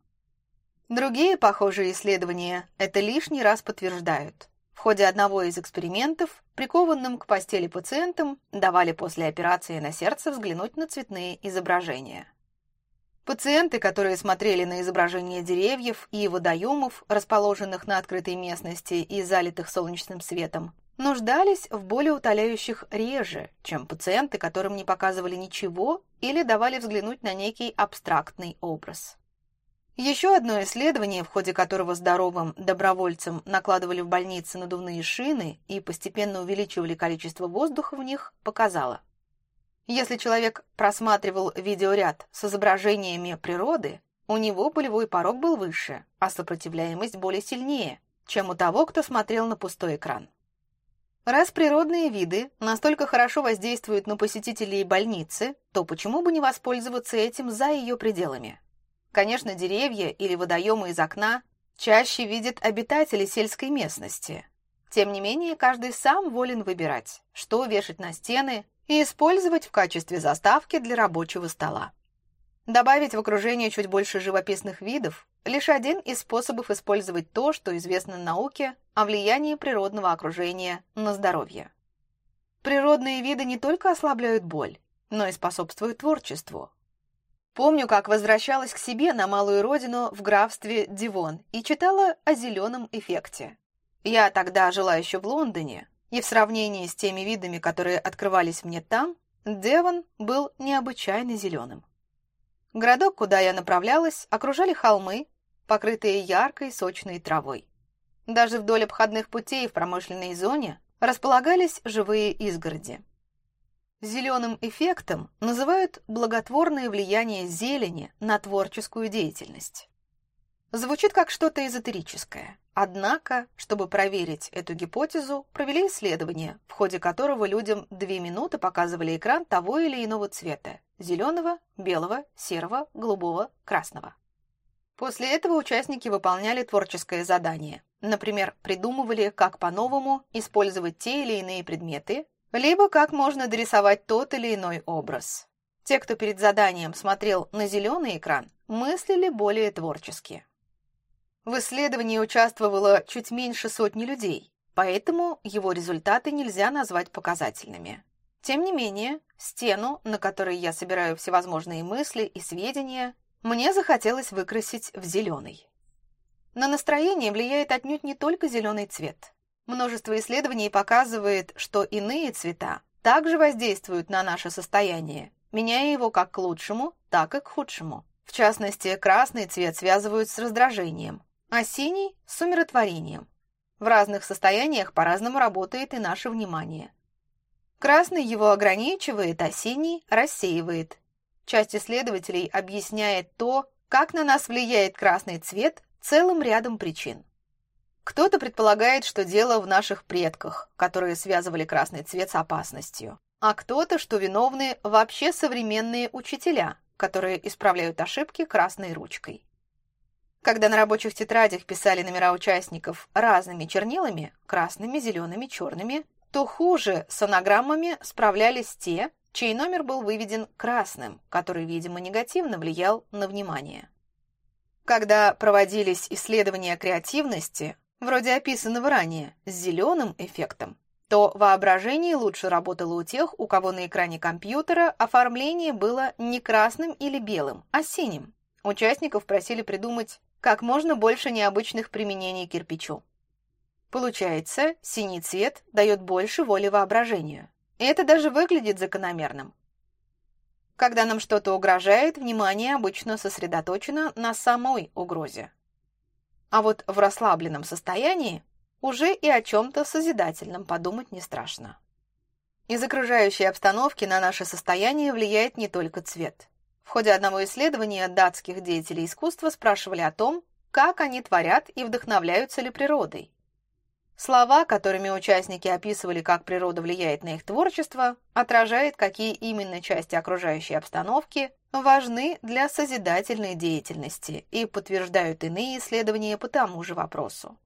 Другие похожие исследования это лишний раз подтверждают. В ходе одного из экспериментов прикованным к постели пациентам давали после операции на сердце взглянуть на цветные изображения. Пациенты, которые смотрели на изображения деревьев и водоемов, расположенных на открытой местности и залитых солнечным светом, нуждались в болеутоляющих реже, чем пациенты, которым не показывали ничего или давали взглянуть на некий абстрактный образ. Еще одно исследование, в ходе которого здоровым добровольцам накладывали в больнице надувные шины и постепенно увеличивали количество воздуха в них, показало. Если человек просматривал видеоряд с изображениями природы, у него болевой порог был выше, а сопротивляемость более сильнее, чем у того, кто смотрел на пустой экран. Раз природные виды настолько хорошо воздействуют на посетителей больницы, то почему бы не воспользоваться этим за ее пределами? Конечно, деревья или водоемы из окна чаще видят обитатели сельской местности. Тем не менее, каждый сам волен выбирать, что вешать на стены и использовать в качестве заставки для рабочего стола. Добавить в окружение чуть больше живописных видов – лишь один из способов использовать то, что известно науке о влиянии природного окружения на здоровье. Природные виды не только ослабляют боль, но и способствуют творчеству. Помню, как возвращалась к себе на малую родину в графстве Дивон и читала о зеленом эффекте. Я тогда жила еще в Лондоне, и в сравнении с теми видами, которые открывались мне там, Девон был необычайно зеленым. Городок, куда я направлялась, окружали холмы, покрытые яркой сочной травой. Даже вдоль обходных путей в промышленной зоне располагались живые изгороди. Зеленым эффектом называют благотворное влияние зелени на творческую деятельность. Звучит как что-то эзотерическое. Однако, чтобы проверить эту гипотезу, провели исследование, в ходе которого людям две минуты показывали экран того или иного цвета – зеленого, белого, серого, голубого, красного. После этого участники выполняли творческое задание. Например, придумывали, как по-новому использовать те или иные предметы, либо как можно дорисовать тот или иной образ. Те, кто перед заданием смотрел на зеленый экран, мыслили более творчески. В исследовании участвовало чуть меньше сотни людей, поэтому его результаты нельзя назвать показательными. Тем не менее, стену, на которой я собираю всевозможные мысли и сведения, мне захотелось выкрасить в зеленый. На настроение влияет отнюдь не только зеленый цвет. Множество исследований показывает, что иные цвета также воздействуют на наше состояние, меняя его как к лучшему, так и к худшему. В частности, красный цвет связывают с раздражением, а синий – с умиротворением. В разных состояниях по-разному работает и наше внимание. Красный его ограничивает, а синий рассеивает. Часть исследователей объясняет то, как на нас влияет красный цвет целым рядом причин. Кто-то предполагает, что дело в наших предках, которые связывали красный цвет с опасностью, а кто-то, что виновны вообще современные учителя, которые исправляют ошибки красной ручкой. Когда на рабочих тетрадях писали номера участников разными чернилами, красными, зелеными, черными, то хуже с анаграммами справлялись те, чей номер был выведен красным, который, видимо, негативно влиял на внимание. Когда проводились исследования креативности, вроде описанного ранее, с зеленым эффектом, то воображение лучше работало у тех, у кого на экране компьютера оформление было не красным или белым, а синим. Участников просили придумать как можно больше необычных применений кирпичу. Получается, синий цвет дает больше воли воображению. Это даже выглядит закономерным. Когда нам что-то угрожает, внимание обычно сосредоточено на самой угрозе. А вот в расслабленном состоянии уже и о чем-то созидательном подумать не страшно. Из окружающей обстановки на наше состояние влияет не только цвет. В ходе одного исследования датских деятелей искусства спрашивали о том, как они творят и вдохновляются ли природой. Слова, которыми участники описывали, как природа влияет на их творчество, отражают, какие именно части окружающей обстановки важны для созидательной деятельности и подтверждают иные исследования по тому же вопросу.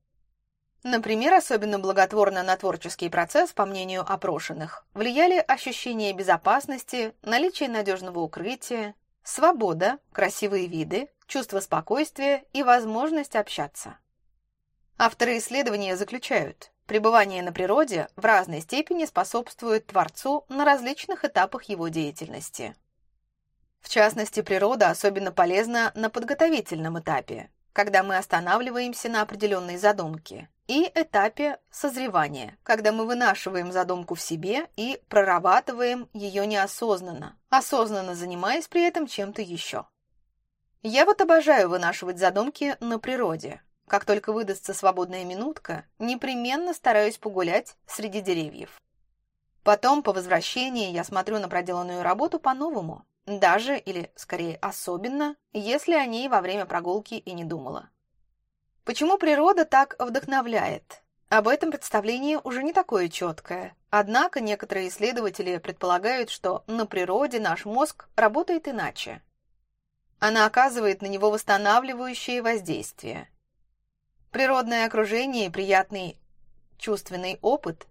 Например, особенно благотворно на творческий процесс, по мнению опрошенных, влияли ощущение безопасности, наличие надежного укрытия, Свобода, красивые виды, чувство спокойствия и возможность общаться. Авторы исследования заключают, пребывание на природе в разной степени способствует Творцу на различных этапах его деятельности. В частности, природа особенно полезна на подготовительном этапе, когда мы останавливаемся на определенной задумке, и этапе созревания, когда мы вынашиваем задумку в себе и прорабатываем ее неосознанно, осознанно занимаясь при этом чем-то еще. Я вот обожаю вынашивать задумки на природе. Как только выдастся свободная минутка, непременно стараюсь погулять среди деревьев. Потом, по возвращении, я смотрю на проделанную работу по-новому, даже, или скорее особенно, если о ней во время прогулки и не думала. Почему природа так вдохновляет? Об этом представление уже не такое четкое, однако некоторые исследователи предполагают, что на природе наш мозг работает иначе. Она оказывает на него восстанавливающее воздействие. Природное окружение и приятный чувственный опыт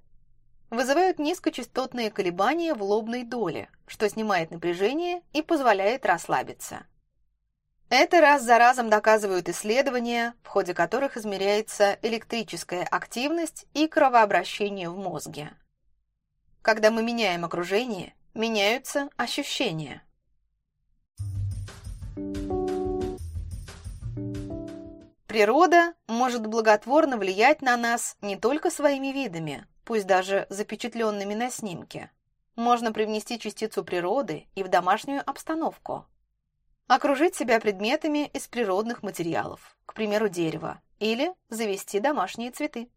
вызывают низкочастотные колебания в лобной доле, что снимает напряжение и позволяет расслабиться. Это раз за разом доказывают исследования, в ходе которых измеряется электрическая активность и кровообращение в мозге. Когда мы меняем окружение, меняются ощущения. Природа может благотворно влиять на нас не только своими видами, пусть даже запечатленными на снимке. Можно привнести частицу природы и в домашнюю обстановку. Окружить себя предметами из природных материалов, к примеру, дерева, или завести домашние цветы.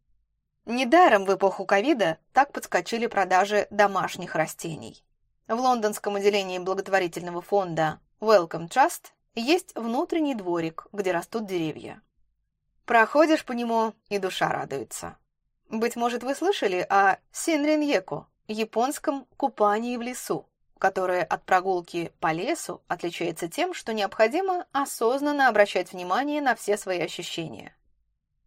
Недаром в эпоху ковида так подскочили продажи домашних растений. В лондонском отделении благотворительного фонда Welcome Trust есть внутренний дворик, где растут деревья. Проходишь по нему, и душа радуется. Быть может, вы слышали о Синриньеку, японском купании в лесу которое от прогулки по лесу отличается тем, что необходимо осознанно обращать внимание на все свои ощущения.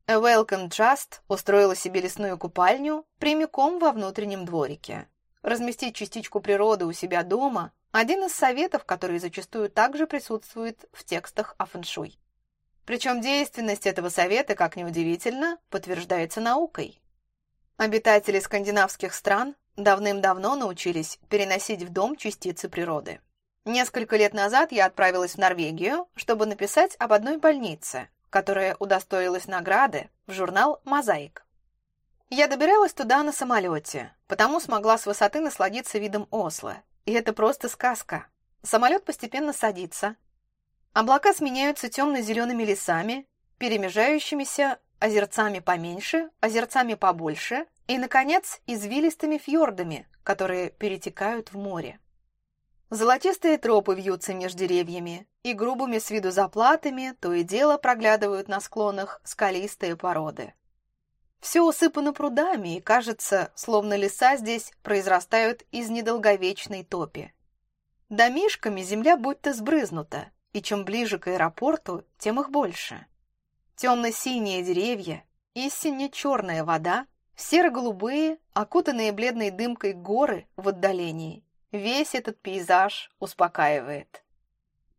Welcome Trust устроила себе лесную купальню прямиком во внутреннем дворике. Разместить частичку природы у себя дома – один из советов, которые зачастую также присутствует в текстах о фэншуй. Причем действенность этого совета, как ни удивительно, подтверждается наукой. Обитатели скандинавских стран давным-давно научились переносить в дом частицы природы. Несколько лет назад я отправилась в Норвегию, чтобы написать об одной больнице, которая удостоилась награды в журнал «Мозаик». Я добиралась туда на самолете, потому смогла с высоты насладиться видом Осло. И это просто сказка. Самолет постепенно садится. Облака сменяются темно-зелеными лесами, перемежающимися озерцами поменьше, озерцами побольше и, наконец, извилистыми фьордами, которые перетекают в море. Золотистые тропы вьются между деревьями, и грубыми с виду заплатами то и дело проглядывают на склонах скалистые породы. Все усыпано прудами, и кажется, словно леса здесь произрастают из недолговечной топи. Домишками земля будто сбрызнута, и чем ближе к аэропорту, тем их больше. Темно-синие деревья и сине-черная вода Серо-голубые, окутанные бледной дымкой горы в отдалении. Весь этот пейзаж успокаивает.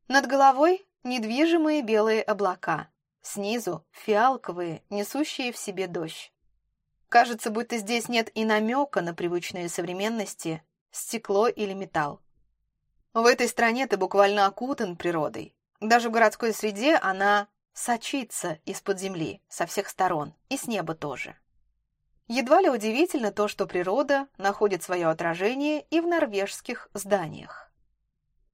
Над головой недвижимые белые облака. Снизу фиалковые, несущие в себе дождь. Кажется, будто здесь нет и намека на привычные современности, стекло или металл. В этой стране ты буквально окутан природой. Даже в городской среде она сочится из-под земли со всех сторон, и с неба тоже. Едва ли удивительно то, что природа находит свое отражение и в норвежских зданиях.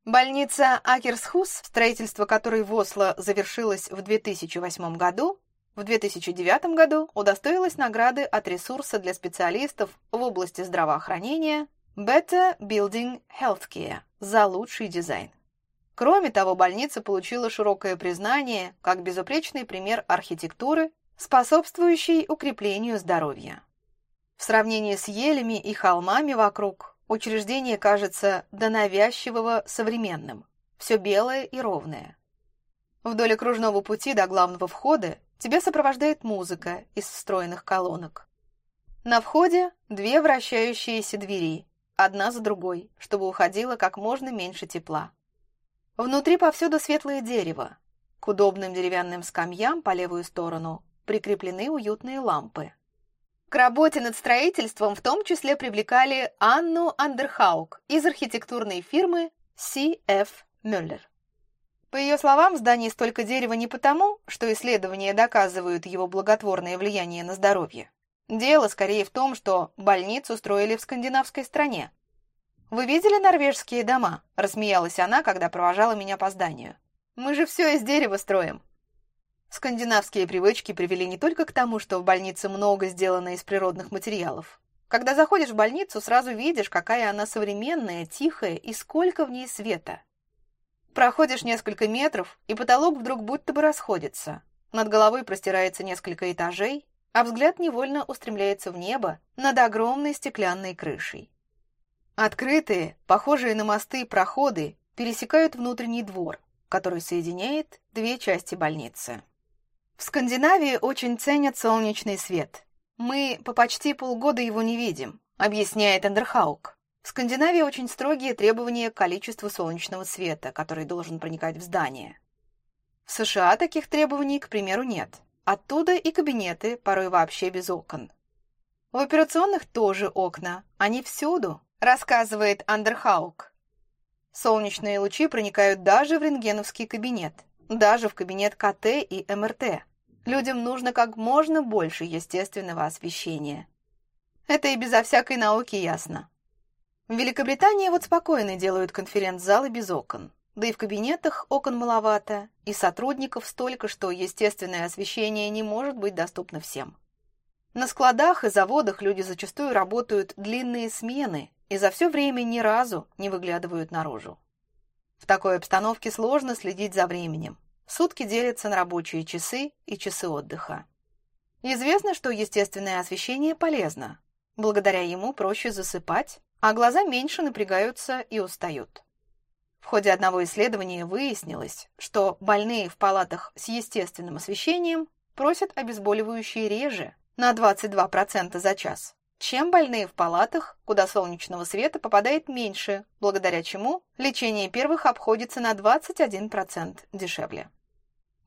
Больница Акерсхус, строительство которой в Осло завершилось в 2008 году, в 2009 году удостоилась награды от ресурса для специалистов в области здравоохранения Better Building Healthcare за лучший дизайн. Кроме того, больница получила широкое признание как безупречный пример архитектуры способствующий укреплению здоровья. В сравнении с елями и холмами вокруг, учреждение кажется до навязчивого современным, все белое и ровное. Вдоль окружного пути до главного входа тебя сопровождает музыка из встроенных колонок. На входе две вращающиеся двери, одна за другой, чтобы уходило как можно меньше тепла. Внутри повсюду светлое дерево. К удобным деревянным скамьям по левую сторону прикреплены уютные лампы. К работе над строительством в том числе привлекали Анну Андерхаук из архитектурной фирмы C.F. Мюллер. По ее словам, в здании столько дерева не потому, что исследования доказывают его благотворное влияние на здоровье. Дело скорее в том, что больницу строили в скандинавской стране. «Вы видели норвежские дома?» – рассмеялась она, когда провожала меня по зданию. «Мы же все из дерева строим. Скандинавские привычки привели не только к тому, что в больнице много сделано из природных материалов. Когда заходишь в больницу, сразу видишь, какая она современная, тихая и сколько в ней света. Проходишь несколько метров, и потолок вдруг будто бы расходится. Над головой простирается несколько этажей, а взгляд невольно устремляется в небо над огромной стеклянной крышей. Открытые, похожие на мосты проходы пересекают внутренний двор, который соединяет две части больницы. В Скандинавии очень ценят солнечный свет. Мы по почти полгода его не видим, объясняет Эндерхаук. В Скандинавии очень строгие требования к количеству солнечного света, который должен проникать в здание. В США таких требований, к примеру, нет. Оттуда и кабинеты, порой вообще без окон. В операционных тоже окна, они всюду, рассказывает Андерхаук. Солнечные лучи проникают даже в рентгеновский кабинет, даже в кабинет КТ и МРТ. Людям нужно как можно больше естественного освещения. Это и безо всякой науки ясно. В Великобритании вот спокойно делают конференц-залы без окон. Да и в кабинетах окон маловато, и сотрудников столько, что естественное освещение не может быть доступно всем. На складах и заводах люди зачастую работают длинные смены и за все время ни разу не выглядывают наружу. В такой обстановке сложно следить за временем. Сутки делятся на рабочие часы и часы отдыха. Известно, что естественное освещение полезно. Благодаря ему проще засыпать, а глаза меньше напрягаются и устают. В ходе одного исследования выяснилось, что больные в палатах с естественным освещением просят обезболивающие реже на 22% за час, чем больные в палатах, куда солнечного света попадает меньше, благодаря чему лечение первых обходится на 21% дешевле.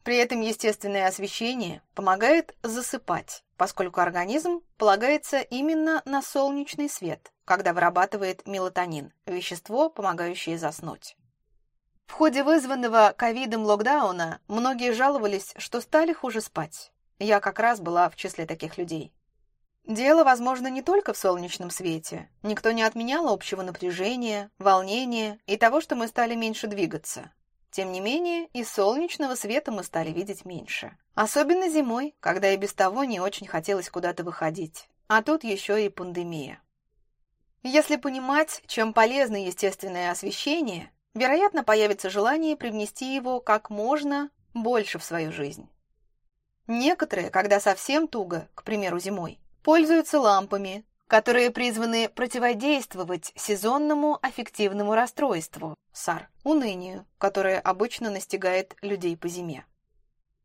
При этом естественное освещение помогает засыпать, поскольку организм полагается именно на солнечный свет, когда вырабатывает мелатонин, вещество, помогающее заснуть. В ходе вызванного ковидом локдауна многие жаловались, что стали хуже спать. Я как раз была в числе таких людей. Дело, возможно, не только в солнечном свете. Никто не отменял общего напряжения, волнения и того, что мы стали меньше двигаться. Тем не менее, и солнечного света мы стали видеть меньше. Особенно зимой, когда и без того не очень хотелось куда-то выходить. А тут еще и пандемия. Если понимать, чем полезно естественное освещение, вероятно, появится желание привнести его как можно больше в свою жизнь. Некоторые, когда совсем туго, к примеру, зимой, пользуются лампами, которые призваны противодействовать сезонному аффективному расстройству, САР, унынию, которое обычно настигает людей по зиме.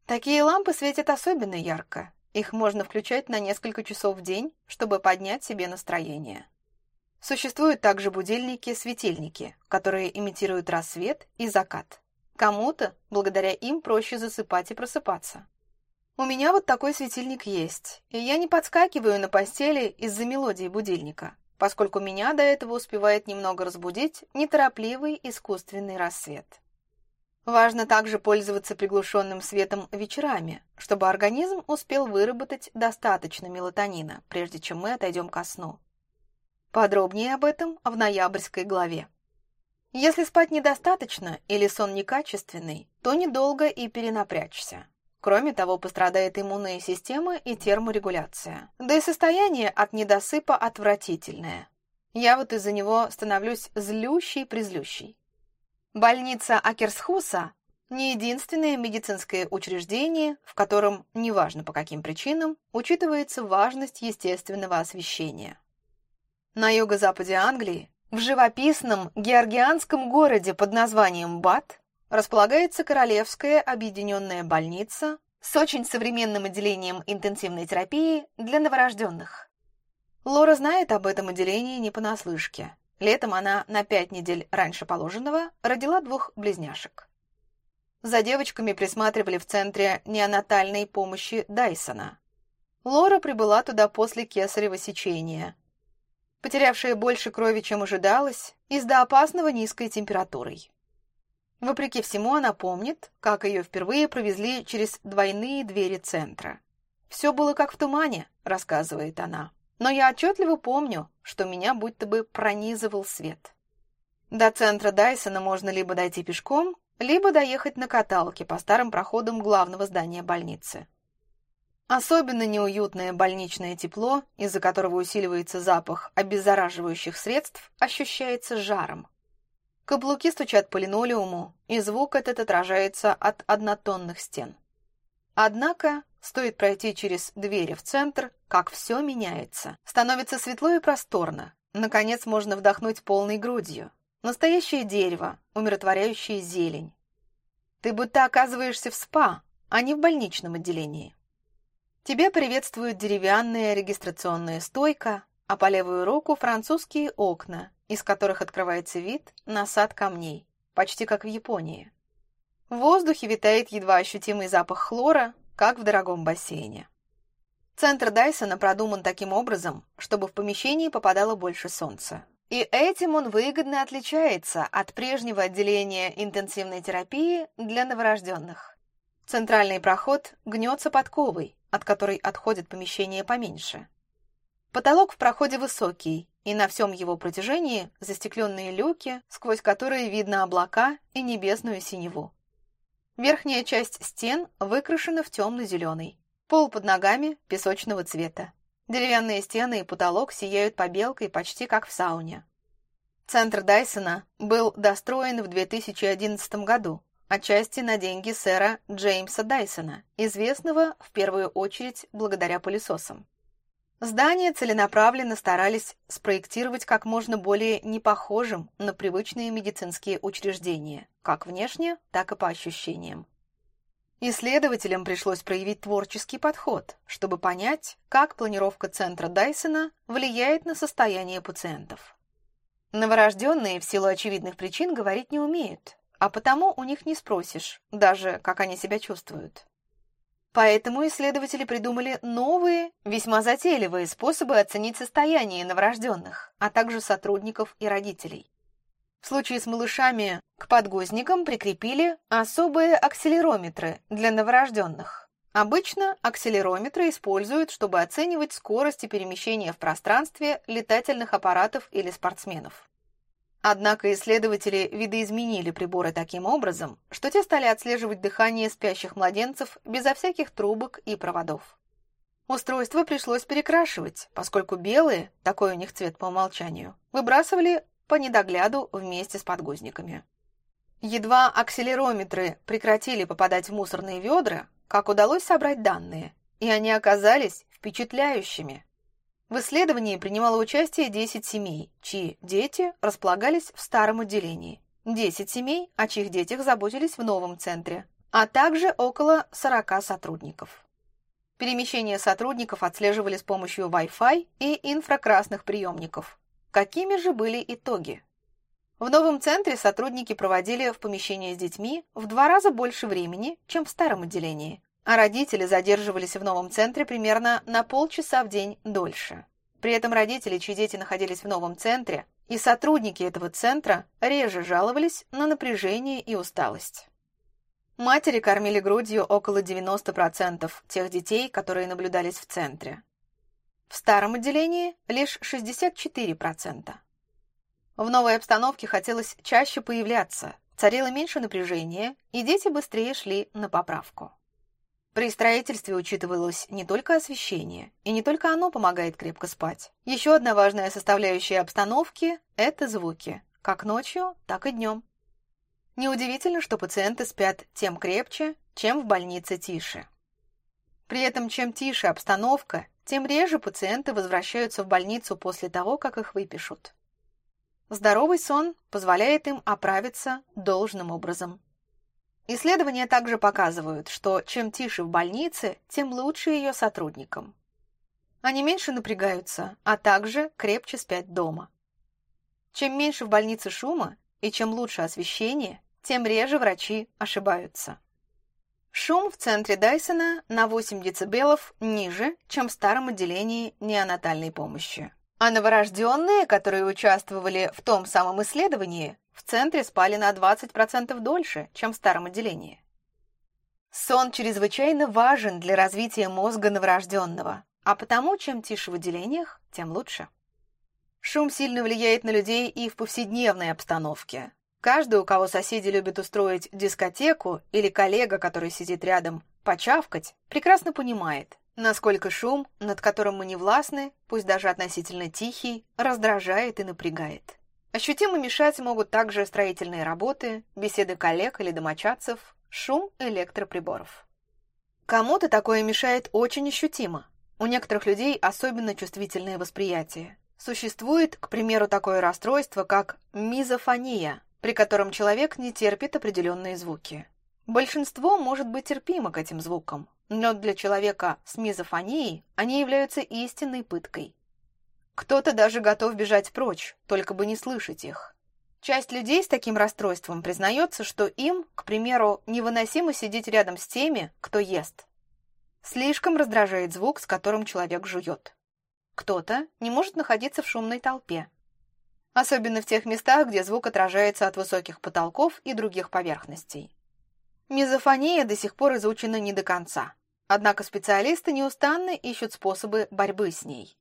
Такие лампы светят особенно ярко. Их можно включать на несколько часов в день, чтобы поднять себе настроение. Существуют также будильники-светильники, которые имитируют рассвет и закат. Кому-то, благодаря им, проще засыпать и просыпаться. У меня вот такой светильник есть, и я не подскакиваю на постели из-за мелодии будильника, поскольку меня до этого успевает немного разбудить неторопливый искусственный рассвет. Важно также пользоваться приглушенным светом вечерами, чтобы организм успел выработать достаточно мелатонина, прежде чем мы отойдем ко сну. Подробнее об этом в ноябрьской главе. Если спать недостаточно или сон некачественный, то недолго и перенапрячься. Кроме того, пострадает иммунная система и терморегуляция. Да и состояние от недосыпа отвратительное. Я вот из-за него становлюсь злющей-призлющей. Больница Акерсхуса – не единственное медицинское учреждение, в котором, неважно по каким причинам, учитывается важность естественного освещения. На юго-западе Англии, в живописном георгианском городе под названием Бат, располагается Королевская объединенная больница с очень современным отделением интенсивной терапии для новорожденных. Лора знает об этом отделении не понаслышке. Летом она на пять недель раньше положенного родила двух близняшек. За девочками присматривали в центре неонатальной помощи Дайсона. Лора прибыла туда после кесарево сечения, потерявшая больше крови, чем ожидалось, из-за опасного низкой температурой. Вопреки всему, она помнит, как ее впервые провезли через двойные двери центра. «Все было как в тумане», — рассказывает она. «Но я отчетливо помню, что меня будто бы пронизывал свет». До центра Дайсона можно либо дойти пешком, либо доехать на каталке по старым проходам главного здания больницы. Особенно неуютное больничное тепло, из-за которого усиливается запах обеззараживающих средств, ощущается жаром. Каблуки стучат по линолеуму, и звук этот отражается от однотонных стен. Однако стоит пройти через двери в центр, как все меняется. Становится светло и просторно. Наконец можно вдохнуть полной грудью. Настоящее дерево, умиротворяющая зелень. Ты будто оказываешься в СПА, а не в больничном отделении. Тебя приветствует деревянная регистрационная стойка, а по левую руку французские окна, из которых открывается вид на сад камней, почти как в Японии. В воздухе витает едва ощутимый запах хлора, как в дорогом бассейне. Центр Дайсона продуман таким образом, чтобы в помещении попадало больше солнца. И этим он выгодно отличается от прежнего отделения интенсивной терапии для новорожденных. Центральный проход гнется подковой, от которой отходит помещение поменьше. Потолок в проходе высокий, и на всем его протяжении застекленные люки, сквозь которые видно облака и небесную синеву. Верхняя часть стен выкрашена в темно-зеленый. Пол под ногами песочного цвета. Деревянные стены и потолок сияют побелкой почти как в сауне. Центр Дайсона был достроен в 2011 году, отчасти на деньги сэра Джеймса Дайсона, известного в первую очередь благодаря пылесосам. Здание целенаправленно старались спроектировать как можно более непохожим на привычные медицинские учреждения, как внешне, так и по ощущениям. Исследователям пришлось проявить творческий подход, чтобы понять, как планировка центра Дайсона влияет на состояние пациентов. Новорожденные в силу очевидных причин говорить не умеют, а потому у них не спросишь, даже как они себя чувствуют. Поэтому исследователи придумали новые, весьма затейливые способы оценить состояние новорожденных, а также сотрудников и родителей. В случае с малышами к подгузникам прикрепили особые акселерометры для новорожденных. Обычно акселерометры используют, чтобы оценивать скорости перемещения в пространстве летательных аппаратов или спортсменов. Однако исследователи видоизменили приборы таким образом, что те стали отслеживать дыхание спящих младенцев безо всяких трубок и проводов. Устройство пришлось перекрашивать, поскольку белые, такой у них цвет по умолчанию, выбрасывали по недогляду вместе с подгузниками. Едва акселерометры прекратили попадать в мусорные ведра, как удалось собрать данные, и они оказались впечатляющими. В исследовании принимало участие 10 семей, чьи дети располагались в старом отделении, 10 семей, о чьих детях заботились в новом центре, а также около 40 сотрудников. Перемещение сотрудников отслеживали с помощью Wi-Fi и инфракрасных приемников. Какими же были итоги? В новом центре сотрудники проводили в помещении с детьми в два раза больше времени, чем в старом отделении, а родители задерживались в новом центре примерно на полчаса в день дольше. При этом родители, чьи дети находились в новом центре, и сотрудники этого центра реже жаловались на напряжение и усталость. Матери кормили грудью около 90% тех детей, которые наблюдались в центре. В старом отделении лишь 64%. В новой обстановке хотелось чаще появляться, царило меньше напряжения, и дети быстрее шли на поправку. При строительстве учитывалось не только освещение, и не только оно помогает крепко спать. Еще одна важная составляющая обстановки – это звуки, как ночью, так и днем. Неудивительно, что пациенты спят тем крепче, чем в больнице тише. При этом чем тише обстановка, тем реже пациенты возвращаются в больницу после того, как их выпишут. Здоровый сон позволяет им оправиться должным образом. Исследования также показывают, что чем тише в больнице, тем лучше ее сотрудникам. Они меньше напрягаются, а также крепче спят дома. Чем меньше в больнице шума и чем лучше освещение, тем реже врачи ошибаются. Шум в центре Дайсона на 8 дБ ниже, чем в старом отделении неонатальной помощи. А новорожденные, которые участвовали в том самом исследовании, в центре спали на 20% дольше, чем в старом отделении. Сон чрезвычайно важен для развития мозга новорожденного, а потому чем тише в отделениях, тем лучше. Шум сильно влияет на людей и в повседневной обстановке. Каждый, у кого соседи любят устроить дискотеку или коллега, который сидит рядом, почавкать, прекрасно понимает, насколько шум, над которым мы не властны, пусть даже относительно тихий, раздражает и напрягает. Ощутимо мешать могут также строительные работы, беседы коллег или домочадцев, шум электроприборов. Кому-то такое мешает очень ощутимо. У некоторых людей особенно чувствительное восприятие. Существует, к примеру, такое расстройство, как мизофония, при котором человек не терпит определенные звуки. Большинство может быть терпимо к этим звукам, но для человека с мизофонией они являются истинной пыткой. Кто-то даже готов бежать прочь, только бы не слышать их. Часть людей с таким расстройством признается, что им, к примеру, невыносимо сидеть рядом с теми, кто ест. Слишком раздражает звук, с которым человек жует. Кто-то не может находиться в шумной толпе. Особенно в тех местах, где звук отражается от высоких потолков и других поверхностей. Мизофония до сих пор изучена не до конца. Однако специалисты неустанно ищут способы борьбы с ней.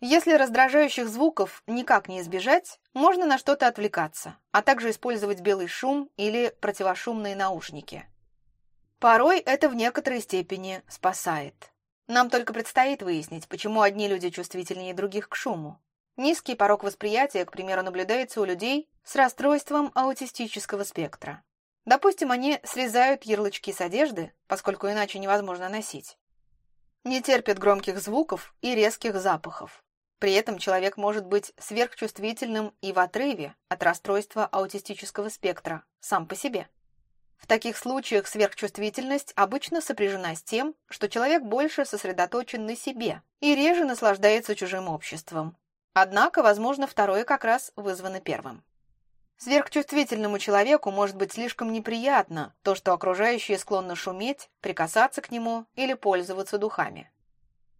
Если раздражающих звуков никак не избежать, можно на что-то отвлекаться, а также использовать белый шум или противошумные наушники. Порой это в некоторой степени спасает. Нам только предстоит выяснить, почему одни люди чувствительнее других к шуму. Низкий порог восприятия, к примеру, наблюдается у людей с расстройством аутистического спектра. Допустим, они срезают ярлычки с одежды, поскольку иначе невозможно носить. Не терпят громких звуков и резких запахов. При этом человек может быть сверхчувствительным и в отрыве от расстройства аутистического спектра сам по себе. В таких случаях сверхчувствительность обычно сопряжена с тем, что человек больше сосредоточен на себе и реже наслаждается чужим обществом. Однако, возможно, второе как раз вызвано первым. Сверхчувствительному человеку может быть слишком неприятно то, что окружающие склонны шуметь, прикасаться к нему или пользоваться духами.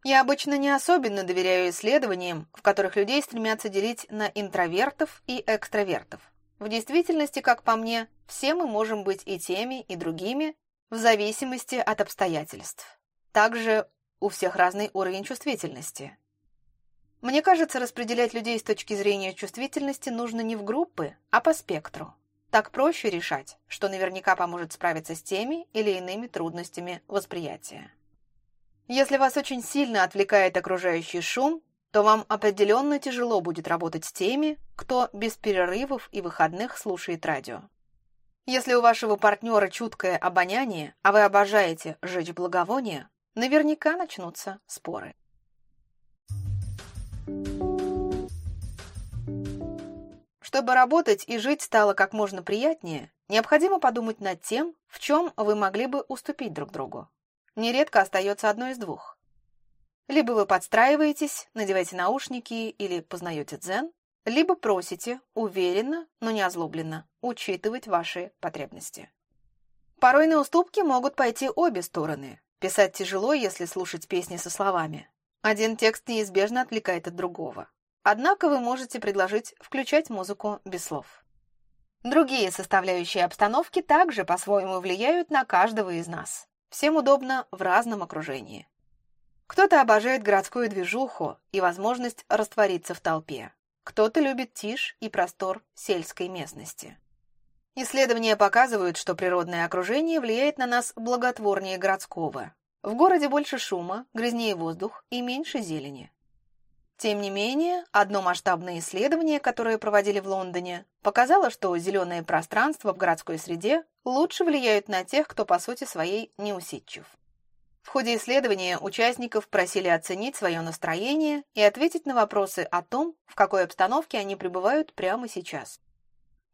Я обычно не особенно доверяю исследованиям, в которых людей стремятся делить на интровертов и экстравертов. В действительности, как по мне, все мы можем быть и теми, и другими, в зависимости от обстоятельств. Также у всех разный уровень чувствительности. Мне кажется, распределять людей с точки зрения чувствительности нужно не в группы, а по спектру. Так проще решать, что наверняка поможет справиться с теми или иными трудностями восприятия. Если вас очень сильно отвлекает окружающий шум, то вам определенно тяжело будет работать с теми, кто без перерывов и выходных слушает радио. Если у вашего партнера чуткое обоняние, а вы обожаете жечь благовония, наверняка начнутся споры. Чтобы работать и жить стало как можно приятнее, необходимо подумать над тем, в чем вы могли бы уступить друг другу нередко остается одно из двух. Либо вы подстраиваетесь, надеваете наушники или познаете дзен, либо просите, уверенно, но не озлобленно, учитывать ваши потребности. Порой на уступки могут пойти обе стороны. Писать тяжело, если слушать песни со словами. Один текст неизбежно отвлекает от другого. Однако вы можете предложить включать музыку без слов. Другие составляющие обстановки также по-своему влияют на каждого из нас. Всем удобно в разном окружении. Кто-то обожает городскую движуху и возможность раствориться в толпе. Кто-то любит тишь и простор сельской местности. Исследования показывают, что природное окружение влияет на нас благотворнее городского. В городе больше шума, грязнее воздух и меньше зелени. Тем не менее, одно масштабное исследование, которое проводили в Лондоне, показало, что зеленые пространства в городской среде лучше влияют на тех, кто по сути своей неусидчив. В ходе исследования участников просили оценить свое настроение и ответить на вопросы о том, в какой обстановке они пребывают прямо сейчас.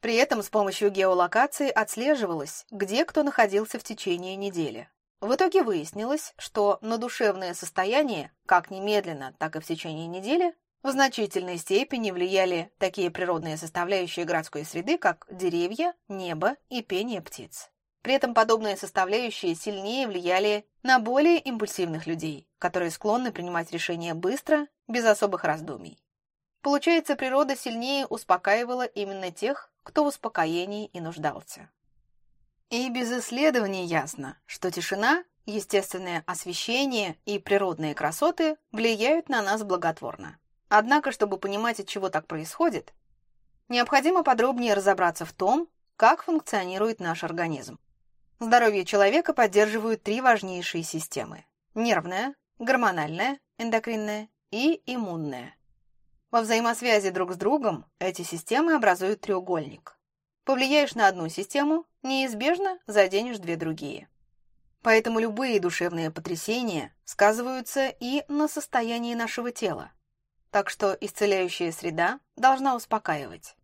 При этом с помощью геолокации отслеживалось, где кто находился в течение недели. В итоге выяснилось, что на душевное состояние, как немедленно, так и в течение недели, в значительной степени влияли такие природные составляющие городской среды, как деревья, небо и пение птиц. При этом подобные составляющие сильнее влияли на более импульсивных людей, которые склонны принимать решения быстро, без особых раздумий. Получается, природа сильнее успокаивала именно тех, кто в успокоении и нуждался. И без исследований ясно, что тишина, естественное освещение и природные красоты влияют на нас благотворно. Однако, чтобы понимать, от чего так происходит, необходимо подробнее разобраться в том, как функционирует наш организм. Здоровье человека поддерживают три важнейшие системы – нервная, гормональная, эндокринная и иммунная. Во взаимосвязи друг с другом эти системы образуют треугольник. Повлияешь на одну систему, неизбежно заденешь две другие. Поэтому любые душевные потрясения сказываются и на состоянии нашего тела. Так что исцеляющая среда должна успокаивать.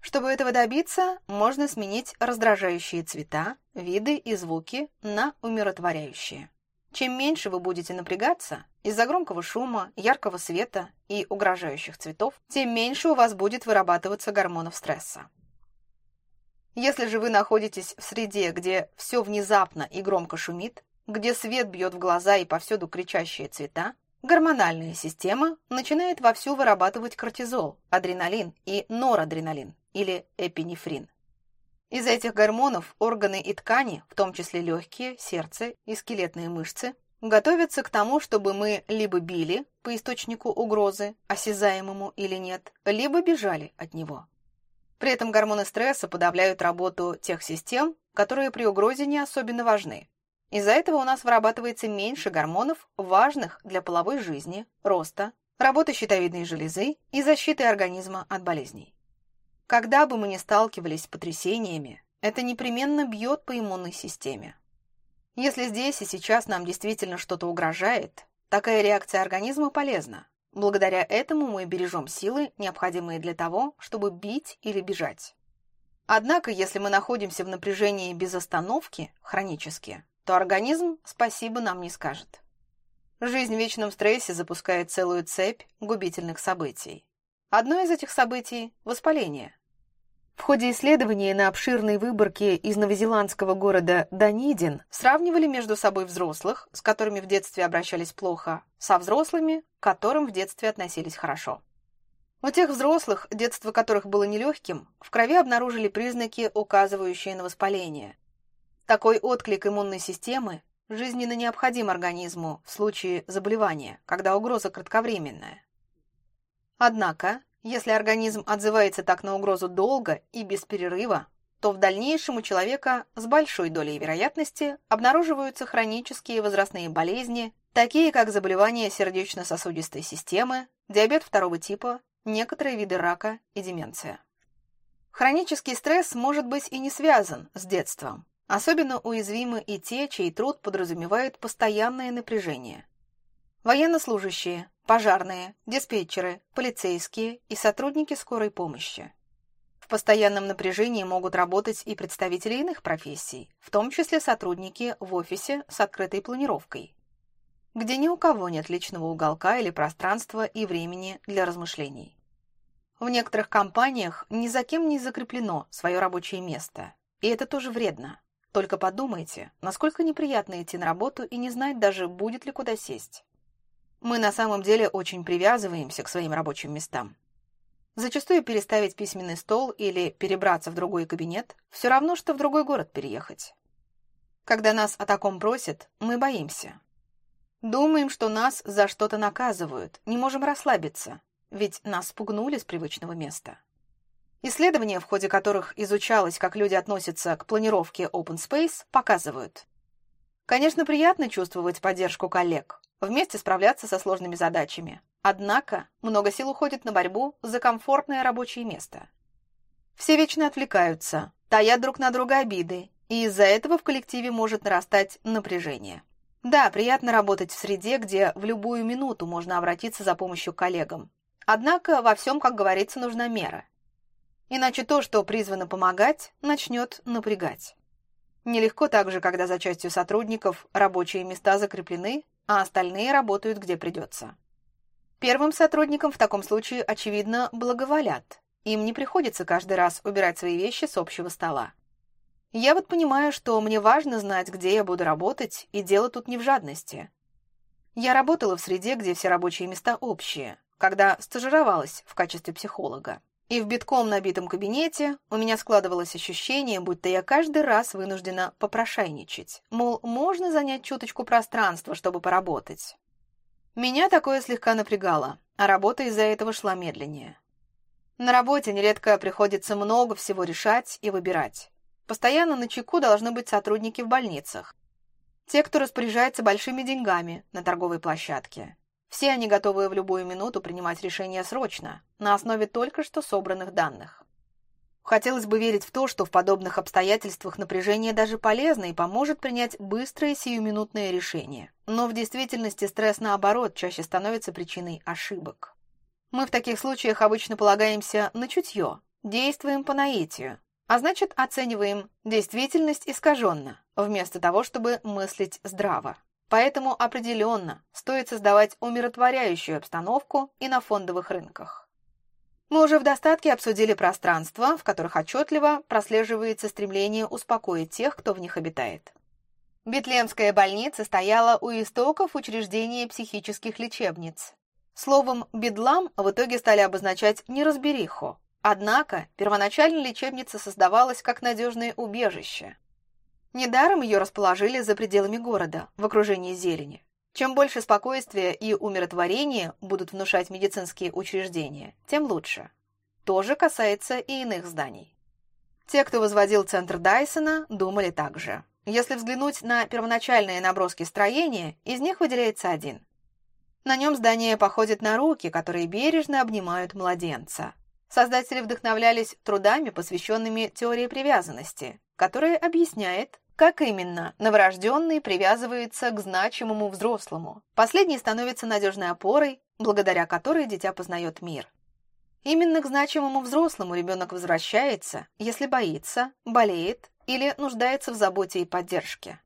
Чтобы этого добиться, можно сменить раздражающие цвета, виды и звуки на умиротворяющие. Чем меньше вы будете напрягаться из-за громкого шума, яркого света и угрожающих цветов, тем меньше у вас будет вырабатываться гормонов стресса. Если же вы находитесь в среде, где все внезапно и громко шумит, где свет бьет в глаза и повсюду кричащие цвета, гормональная система начинает вовсю вырабатывать кортизол, адреналин и норадреналин или эпинефрин. Из этих гормонов органы и ткани, в том числе легкие, сердце и скелетные мышцы, готовятся к тому, чтобы мы либо били по источнику угрозы, осязаемому или нет, либо бежали от него. При этом гормоны стресса подавляют работу тех систем, которые при угрозе не особенно важны. Из-за этого у нас вырабатывается меньше гормонов, важных для половой жизни, роста, работы щитовидной железы и защиты организма от болезней. Когда бы мы ни сталкивались с потрясениями, это непременно бьет по иммунной системе. Если здесь и сейчас нам действительно что-то угрожает, такая реакция организма полезна. Благодаря этому мы бережем силы, необходимые для того, чтобы бить или бежать. Однако, если мы находимся в напряжении без остановки, хронически, то организм спасибо нам не скажет. Жизнь в вечном стрессе запускает целую цепь губительных событий. Одно из этих событий – воспаление. В ходе исследования на обширной выборке из новозеландского города Данидин сравнивали между собой взрослых, с которыми в детстве обращались плохо, со взрослыми, к которым в детстве относились хорошо. У тех взрослых, детство которых было нелегким, в крови обнаружили признаки, указывающие на воспаление. Такой отклик иммунной системы жизненно необходим организму в случае заболевания, когда угроза кратковременная. Однако, если организм отзывается так на угрозу долго и без перерыва, то в дальнейшем у человека с большой долей вероятности обнаруживаются хронические возрастные болезни, такие как заболевания сердечно-сосудистой системы, диабет второго типа, некоторые виды рака и деменция. Хронический стресс может быть и не связан с детством. Особенно уязвимы и те, чей труд подразумевает постоянное напряжение. Военнослужащие, пожарные, диспетчеры, полицейские и сотрудники скорой помощи. В постоянном напряжении могут работать и представители иных профессий, в том числе сотрудники в офисе с открытой планировкой, где ни у кого нет личного уголка или пространства и времени для размышлений. В некоторых компаниях ни за кем не закреплено свое рабочее место, и это тоже вредно. Только подумайте, насколько неприятно идти на работу и не знать даже, будет ли куда сесть. Мы на самом деле очень привязываемся к своим рабочим местам. Зачастую переставить письменный стол или перебраться в другой кабинет все равно, что в другой город переехать. Когда нас о таком просят, мы боимся. Думаем, что нас за что-то наказывают, не можем расслабиться, ведь нас спугнули с привычного места. Исследования, в ходе которых изучалось, как люди относятся к планировке Open Space, показывают. Конечно, приятно чувствовать поддержку коллег, вместе справляться со сложными задачами. Однако много сил уходит на борьбу за комфортное рабочее место. Все вечно отвлекаются, таят друг на друга обиды, и из-за этого в коллективе может нарастать напряжение. Да, приятно работать в среде, где в любую минуту можно обратиться за помощью к коллегам. Однако во всем, как говорится, нужна мера. Иначе то, что призвано помогать, начнет напрягать. Нелегко также, когда за частью сотрудников рабочие места закреплены, а остальные работают где придется. Первым сотрудникам в таком случае, очевидно, благоволят. Им не приходится каждый раз убирать свои вещи с общего стола. Я вот понимаю, что мне важно знать, где я буду работать, и дело тут не в жадности. Я работала в среде, где все рабочие места общие, когда стажировалась в качестве психолога. И в битком набитом кабинете у меня складывалось ощущение, будто я каждый раз вынуждена попрошайничать. Мол, можно занять чуточку пространства, чтобы поработать. Меня такое слегка напрягало, а работа из-за этого шла медленнее. На работе нередко приходится много всего решать и выбирать. Постоянно на чеку должны быть сотрудники в больницах. Те, кто распоряжается большими деньгами на торговой площадке. Все они готовы в любую минуту принимать решения срочно, на основе только что собранных данных. Хотелось бы верить в то, что в подобных обстоятельствах напряжение даже полезно и поможет принять быстрое сиюминутное решение. Но в действительности стресс, наоборот, чаще становится причиной ошибок. Мы в таких случаях обычно полагаемся на чутье, действуем по наитию, а значит оцениваем действительность искаженно, вместо того, чтобы мыслить здраво. Поэтому определенно стоит создавать умиротворяющую обстановку и на фондовых рынках. Мы уже в достатке обсудили пространства, в которых отчетливо прослеживается стремление успокоить тех, кто в них обитает. Бетлемская больница стояла у истоков учреждения психических лечебниц. Словом «бедлам» в итоге стали обозначать неразбериху. Однако первоначально лечебница создавалась как надежное убежище. Недаром ее расположили за пределами города, в окружении зелени. Чем больше спокойствия и умиротворения будут внушать медицинские учреждения, тем лучше. То же касается и иных зданий. Те, кто возводил центр Дайсона, думали так же. Если взглянуть на первоначальные наброски строения, из них выделяется один. На нем здание походит на руки, которые бережно обнимают младенца. Создатели вдохновлялись трудами, посвященными теории привязанности, которая объясняет, как именно новорожденный привязывается к значимому взрослому? Последний становится надежной опорой, благодаря которой дитя познает мир. Именно к значимому взрослому ребенок возвращается, если боится, болеет или нуждается в заботе и поддержке.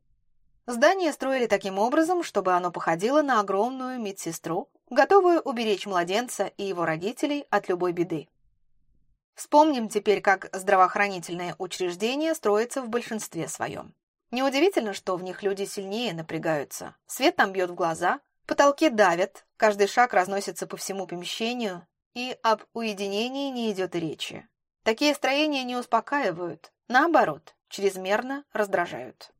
Здание строили таким образом, чтобы оно походило на огромную медсестру, готовую уберечь младенца и его родителей от любой беды. Вспомним теперь, как здравоохранительное учреждение строится в большинстве своем. Неудивительно, что в них люди сильнее напрягаются. Свет там бьет в глаза, потолки давят, каждый шаг разносится по всему помещению, и об уединении не идет речи. Такие строения не успокаивают, наоборот, чрезмерно раздражают.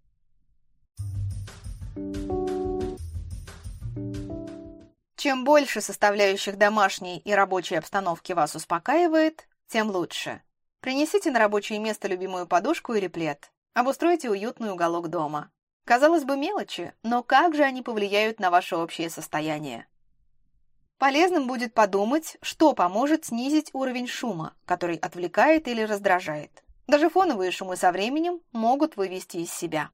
Чем больше составляющих домашней и рабочей обстановки вас успокаивает, тем лучше. Принесите на рабочее место любимую подушку или плед. Обустройте уютный уголок дома. Казалось бы, мелочи, но как же они повлияют на ваше общее состояние? Полезным будет подумать, что поможет снизить уровень шума, который отвлекает или раздражает. Даже фоновые шумы со временем могут вывести из себя.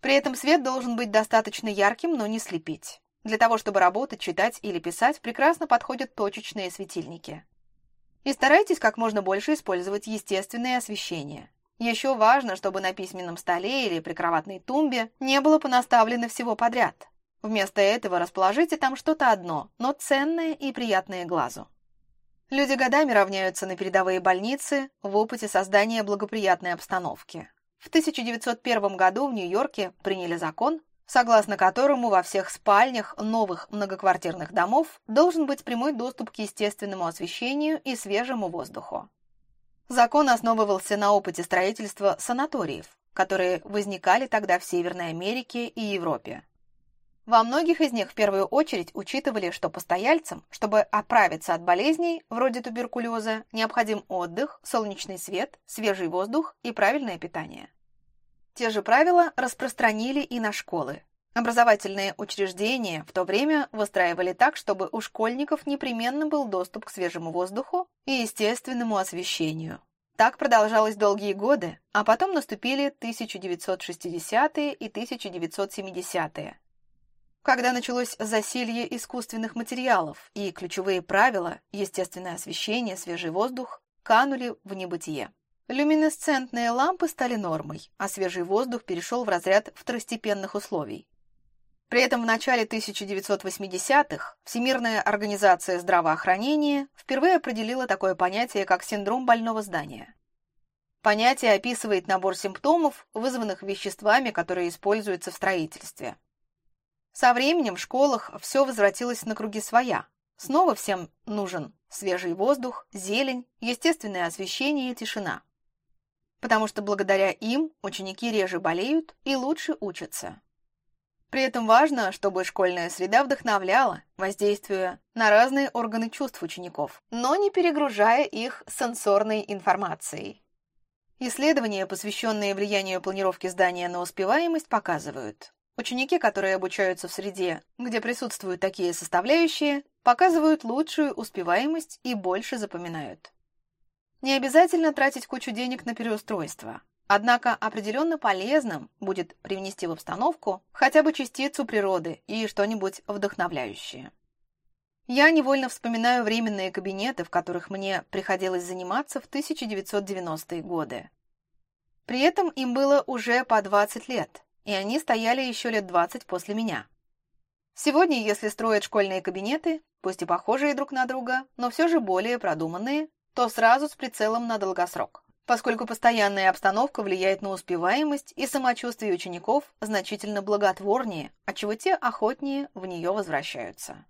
При этом свет должен быть достаточно ярким, но не слепить. Для того, чтобы работать, читать или писать, прекрасно подходят точечные светильники. И старайтесь как можно больше использовать естественное освещение. Еще важно, чтобы на письменном столе или прикроватной тумбе не было понаставлено всего подряд. Вместо этого расположите там что-то одно, но ценное и приятное глазу. Люди годами равняются на передовые больницы в опыте создания благоприятной обстановки. В 1901 году в Нью-Йорке приняли закон, согласно которому во всех спальнях новых многоквартирных домов должен быть прямой доступ к естественному освещению и свежему воздуху. Закон основывался на опыте строительства санаториев, которые возникали тогда в Северной Америке и Европе. Во многих из них в первую очередь учитывали, что постояльцам, чтобы оправиться от болезней, вроде туберкулеза, необходим отдых, солнечный свет, свежий воздух и правильное питание. Те же правила распространили и на школы, Образовательные учреждения в то время выстраивали так, чтобы у школьников непременно был доступ к свежему воздуху и естественному освещению. Так продолжалось долгие годы, а потом наступили 1960-е и 1970-е. Когда началось засилье искусственных материалов и ключевые правила, естественное освещение, свежий воздух, канули в небытие. Люминесцентные лампы стали нормой, а свежий воздух перешел в разряд второстепенных условий. При этом в начале 1980-х Всемирная организация здравоохранения впервые определила такое понятие, как синдром больного здания. Понятие описывает набор симптомов, вызванных веществами, которые используются в строительстве. Со временем в школах все возвратилось на круги своя. Снова всем нужен свежий воздух, зелень, естественное освещение и тишина. Потому что благодаря им ученики реже болеют и лучше учатся. При этом важно, чтобы школьная среда вдохновляла, воздействуя на разные органы чувств учеников, но не перегружая их сенсорной информацией. Исследования, посвященные влиянию планировки здания на успеваемость, показывают, ученики, которые обучаются в среде, где присутствуют такие составляющие, показывают лучшую успеваемость и больше запоминают. Не обязательно тратить кучу денег на переустройство. Однако определенно полезным будет привнести в обстановку хотя бы частицу природы и что-нибудь вдохновляющее. Я невольно вспоминаю временные кабинеты, в которых мне приходилось заниматься в 1990-е годы. При этом им было уже по 20 лет, и они стояли еще лет 20 после меня. Сегодня, если строят школьные кабинеты, пусть и похожие друг на друга, но все же более продуманные, то сразу с прицелом на долгосрок. Поскольку постоянная обстановка влияет на успеваемость и самочувствие учеников значительно благотворнее, отчего те охотнее в нее возвращаются.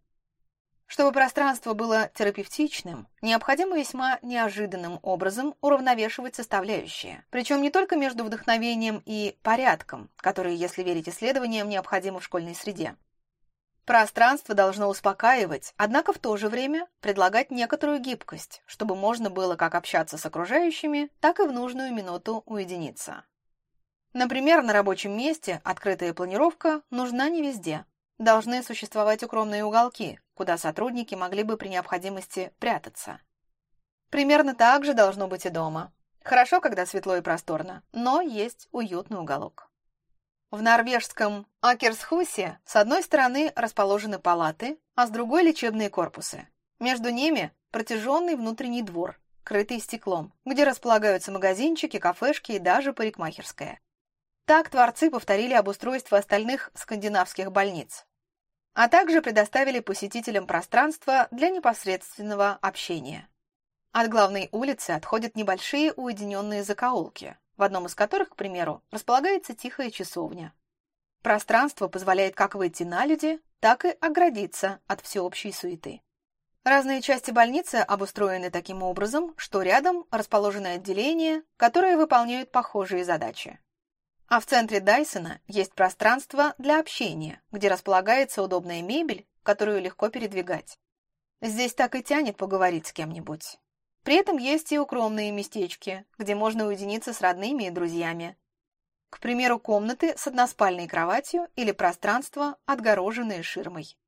Чтобы пространство было терапевтичным, необходимо весьма неожиданным образом уравновешивать составляющие, причем не только между вдохновением и порядком, которые, если верить исследованиям, необходимы в школьной среде, Пространство должно успокаивать, однако в то же время предлагать некоторую гибкость, чтобы можно было как общаться с окружающими, так и в нужную минуту уединиться. Например, на рабочем месте открытая планировка нужна не везде. Должны существовать укромные уголки, куда сотрудники могли бы при необходимости прятаться. Примерно так же должно быть и дома. Хорошо, когда светло и просторно, но есть уютный уголок. В норвежском Акерсхусе с одной стороны расположены палаты, а с другой лечебные корпусы. Между ними протяженный внутренний двор, крытый стеклом, где располагаются магазинчики, кафешки и даже парикмахерская. Так творцы повторили обустройство остальных скандинавских больниц, а также предоставили посетителям пространство для непосредственного общения. От главной улицы отходят небольшие уединенные закоулки, в одном из которых, к примеру, располагается тихая часовня. Пространство позволяет как выйти на люди, так и оградиться от всеобщей суеты. Разные части больницы обустроены таким образом, что рядом расположены отделения, которые выполняют похожие задачи. А в центре Дайсона есть пространство для общения, где располагается удобная мебель, которую легко передвигать. Здесь так и тянет поговорить с кем-нибудь. При этом есть и укромные местечки, где можно уединиться с родными и друзьями. К примеру, комнаты с односпальной кроватью или пространство, отгороженное ширмой.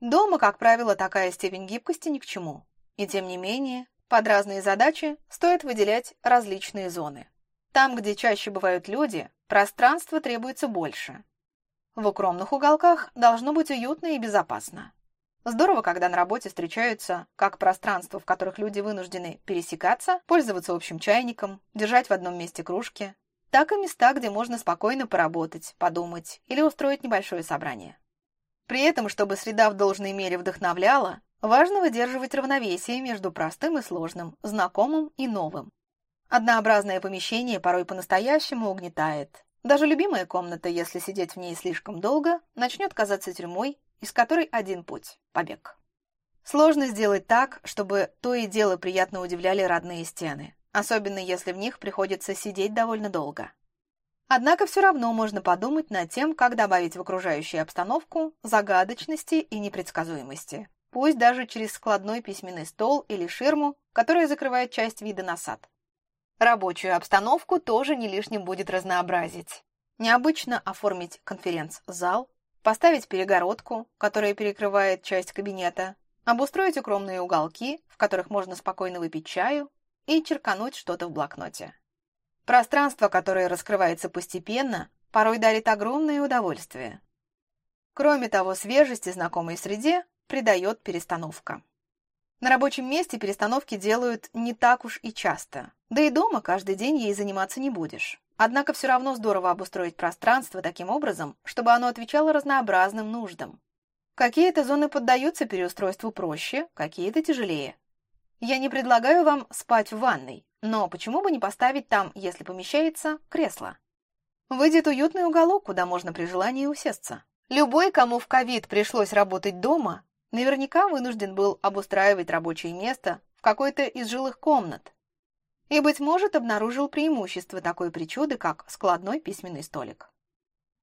Дома, как правило, такая степень гибкости ни к чему. И тем не менее, под разные задачи стоит выделять различные зоны. Там, где чаще бывают люди, пространства требуется больше. В укромных уголках должно быть уютно и безопасно. Здорово, когда на работе встречаются как пространства, в которых люди вынуждены пересекаться, пользоваться общим чайником, держать в одном месте кружки, так и места, где можно спокойно поработать, подумать или устроить небольшое собрание. При этом, чтобы среда в должной мере вдохновляла, важно выдерживать равновесие между простым и сложным, знакомым и новым. Однообразное помещение порой по-настоящему угнетает. Даже любимая комната, если сидеть в ней слишком долго, начнет казаться тюрьмой из которой один путь – побег. Сложно сделать так, чтобы то и дело приятно удивляли родные стены, особенно если в них приходится сидеть довольно долго. Однако все равно можно подумать над тем, как добавить в окружающую обстановку загадочности и непредсказуемости, пусть даже через складной письменный стол или ширму, которая закрывает часть вида на сад. Рабочую обстановку тоже не лишним будет разнообразить. Необычно оформить конференц-зал, поставить перегородку, которая перекрывает часть кабинета, обустроить укромные уголки, в которых можно спокойно выпить чаю и черкануть что-то в блокноте. Пространство, которое раскрывается постепенно, порой дарит огромное удовольствие. Кроме того, свежести знакомой среде придает перестановка. На рабочем месте перестановки делают не так уж и часто, да и дома каждый день ей заниматься не будешь. Однако все равно здорово обустроить пространство таким образом, чтобы оно отвечало разнообразным нуждам. Какие-то зоны поддаются переустройству проще, какие-то тяжелее. Я не предлагаю вам спать в ванной, но почему бы не поставить там, если помещается, кресло? Выйдет уютный уголок, куда можно при желании усесться. Любой, кому в ковид пришлось работать дома, наверняка вынужден был обустраивать рабочее место в какой-то из жилых комнат, и, быть может, обнаружил преимущество такой причуды, как складной письменный столик.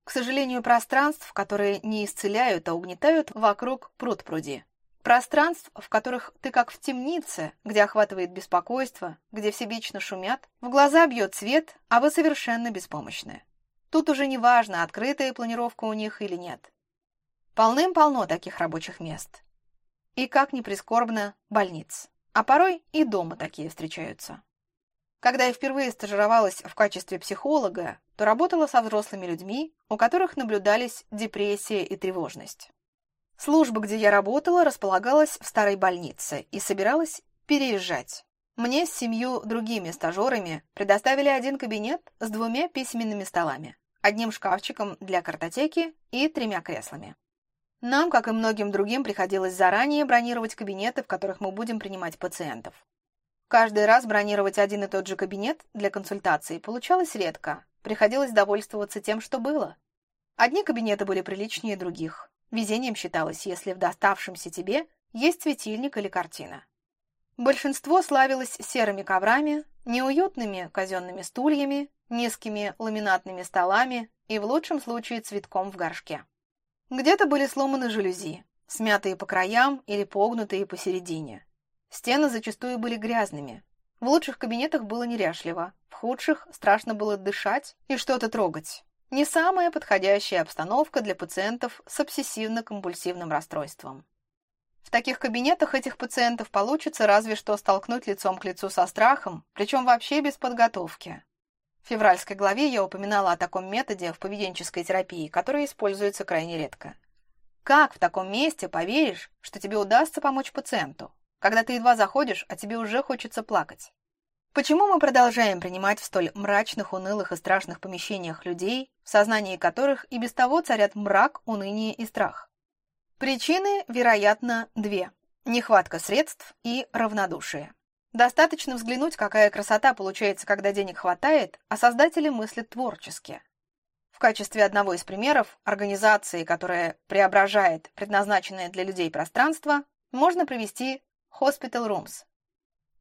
К сожалению, пространств, которые не исцеляют, а угнетают, вокруг пруд-пруди. Пространств, в которых ты как в темнице, где охватывает беспокойство, где все вечно шумят, в глаза бьет свет, а вы совершенно беспомощны. Тут уже не важно, открытая планировка у них или нет. Полным-полно таких рабочих мест. И, как ни прискорбно, больниц. А порой и дома такие встречаются. Когда я впервые стажировалась в качестве психолога, то работала со взрослыми людьми, у которых наблюдались депрессия и тревожность. Служба, где я работала, располагалась в старой больнице и собиралась переезжать. Мне с семью другими стажерами предоставили один кабинет с двумя письменными столами, одним шкафчиком для картотеки и тремя креслами. Нам, как и многим другим, приходилось заранее бронировать кабинеты, в которых мы будем принимать пациентов. Каждый раз бронировать один и тот же кабинет для консультации получалось редко, приходилось довольствоваться тем, что было. Одни кабинеты были приличнее других. Везением считалось, если в доставшемся тебе есть светильник или картина. Большинство славилось серыми коврами, неуютными казенными стульями, низкими ламинатными столами и, в лучшем случае, цветком в горшке. Где-то были сломаны жалюзи, смятые по краям или погнутые посередине. Стены зачастую были грязными. В лучших кабинетах было неряшливо, в худших страшно было дышать и что-то трогать. Не самая подходящая обстановка для пациентов с обсессивно-компульсивным расстройством. В таких кабинетах этих пациентов получится разве что столкнуть лицом к лицу со страхом, причем вообще без подготовки. В февральской главе я упоминала о таком методе в поведенческой терапии, который используется крайне редко. Как в таком месте поверишь, что тебе удастся помочь пациенту, когда ты едва заходишь, а тебе уже хочется плакать? Почему мы продолжаем принимать в столь мрачных, унылых и страшных помещениях людей, в сознании которых и без того царят мрак, уныние и страх? Причины, вероятно, две. Нехватка средств и равнодушие. Достаточно взглянуть, какая красота получается, когда денег хватает, а создатели мыслят творчески. В качестве одного из примеров организации, которая преображает предназначенное для людей пространство, можно привести Hospital Rooms.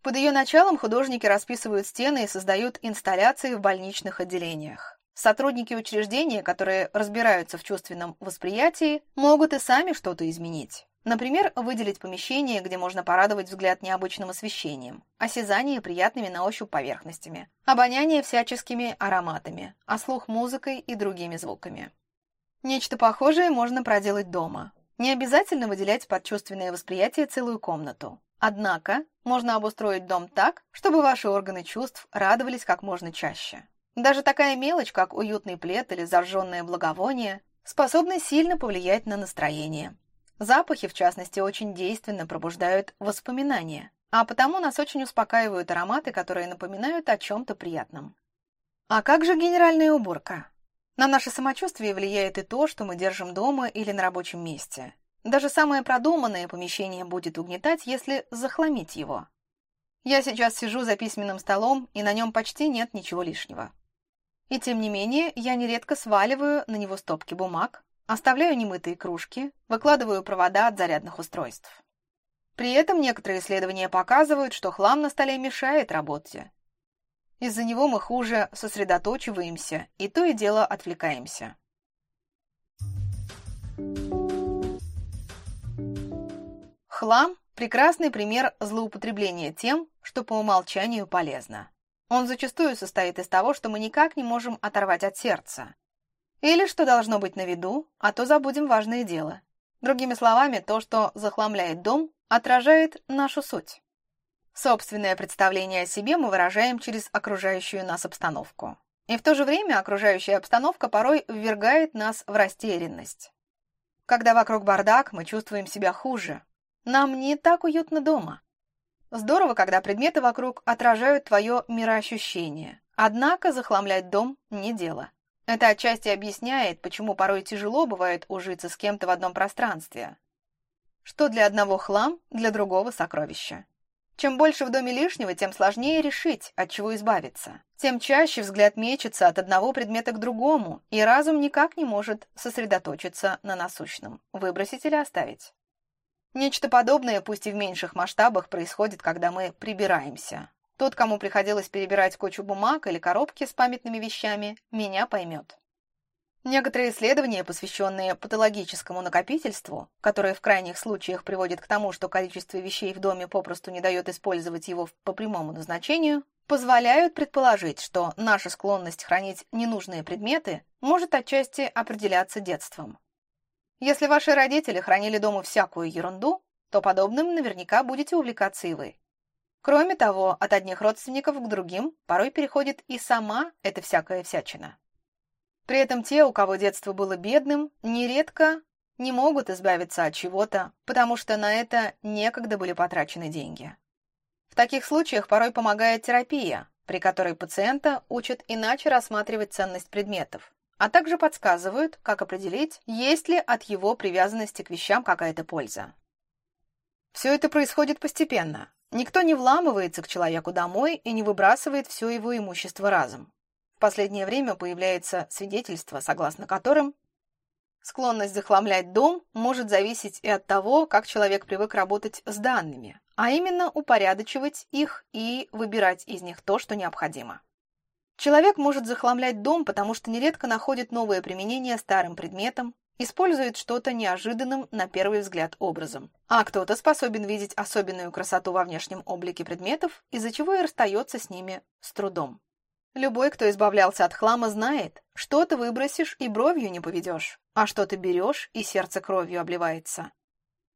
Под ее началом художники расписывают стены и создают инсталляции в больничных отделениях. Сотрудники учреждения, которые разбираются в чувственном восприятии, могут и сами что-то изменить. Например, выделить помещение, где можно порадовать взгляд необычным освещением, осязание приятными на ощупь поверхностями, обоняние всяческими ароматами, а слух музыкой и другими звуками. Нечто похожее можно проделать дома. Не обязательно выделять под чувственное восприятие целую комнату. Однако, можно обустроить дом так, чтобы ваши органы чувств радовались как можно чаще. Даже такая мелочь, как уютный плед или зажженное благовоние, способна сильно повлиять на настроение. Запахи, в частности, очень действенно пробуждают воспоминания, а потому нас очень успокаивают ароматы, которые напоминают о чем-то приятном. А как же генеральная уборка? На наше самочувствие влияет и то, что мы держим дома или на рабочем месте. Даже самое продуманное помещение будет угнетать, если захламить его. Я сейчас сижу за письменным столом, и на нем почти нет ничего лишнего. И тем не менее, я нередко сваливаю на него стопки бумаг, оставляю немытые кружки, выкладываю провода от зарядных устройств. При этом некоторые исследования показывают, что хлам на столе мешает работе. Из-за него мы хуже сосредоточиваемся и то и дело отвлекаемся. Хлам – прекрасный пример злоупотребления тем, что по умолчанию полезно. Он зачастую состоит из того, что мы никак не можем оторвать от сердца. Или что должно быть на виду, а то забудем важное дело. Другими словами, то, что захламляет дом, отражает нашу суть. Собственное представление о себе мы выражаем через окружающую нас обстановку. И в то же время окружающая обстановка порой ввергает нас в растерянность. Когда вокруг бардак, мы чувствуем себя хуже. Нам не так уютно дома. Здорово, когда предметы вокруг отражают твое мироощущение. Однако захламлять дом не дело. Это отчасти объясняет, почему порой тяжело бывает ужиться с кем-то в одном пространстве. Что для одного хлам, для другого сокровище. Чем больше в доме лишнего, тем сложнее решить, от чего избавиться. Тем чаще взгляд мечется от одного предмета к другому, и разум никак не может сосредоточиться на насущном. Выбросить или оставить. Нечто подобное, пусть и в меньших масштабах, происходит, когда мы прибираемся. Тот, кому приходилось перебирать кучу бумаг или коробки с памятными вещами, меня поймет. Некоторые исследования, посвященные патологическому накопительству, которое в крайних случаях приводит к тому, что количество вещей в доме попросту не дает использовать его по прямому назначению, позволяют предположить, что наша склонность хранить ненужные предметы может отчасти определяться детством. Если ваши родители хранили дома всякую ерунду, то подобным наверняка будете увлекаться и вы. Кроме того, от одних родственников к другим порой переходит и сама эта всякая всячина. При этом те, у кого детство было бедным, нередко не могут избавиться от чего-то, потому что на это некогда были потрачены деньги. В таких случаях порой помогает терапия, при которой пациента учат иначе рассматривать ценность предметов, а также подсказывают, как определить, есть ли от его привязанности к вещам какая-то польза. Все это происходит постепенно. Никто не вламывается к человеку домой и не выбрасывает все его имущество разом. В последнее время появляется свидетельство, согласно которым Склонность захламлять дом может зависеть и от того, как человек привык работать с данными, а именно упорядочивать их и выбирать из них то, что необходимо. Человек может захламлять дом, потому что нередко находит новое применение старым предметам, использует что-то неожиданным на первый взгляд образом. А кто-то способен видеть особенную красоту во внешнем облике предметов, из-за чего и расстается с ними с трудом. Любой, кто избавлялся от хлама, знает, что ты выбросишь и бровью не поведешь, а что ты берешь и сердце кровью обливается.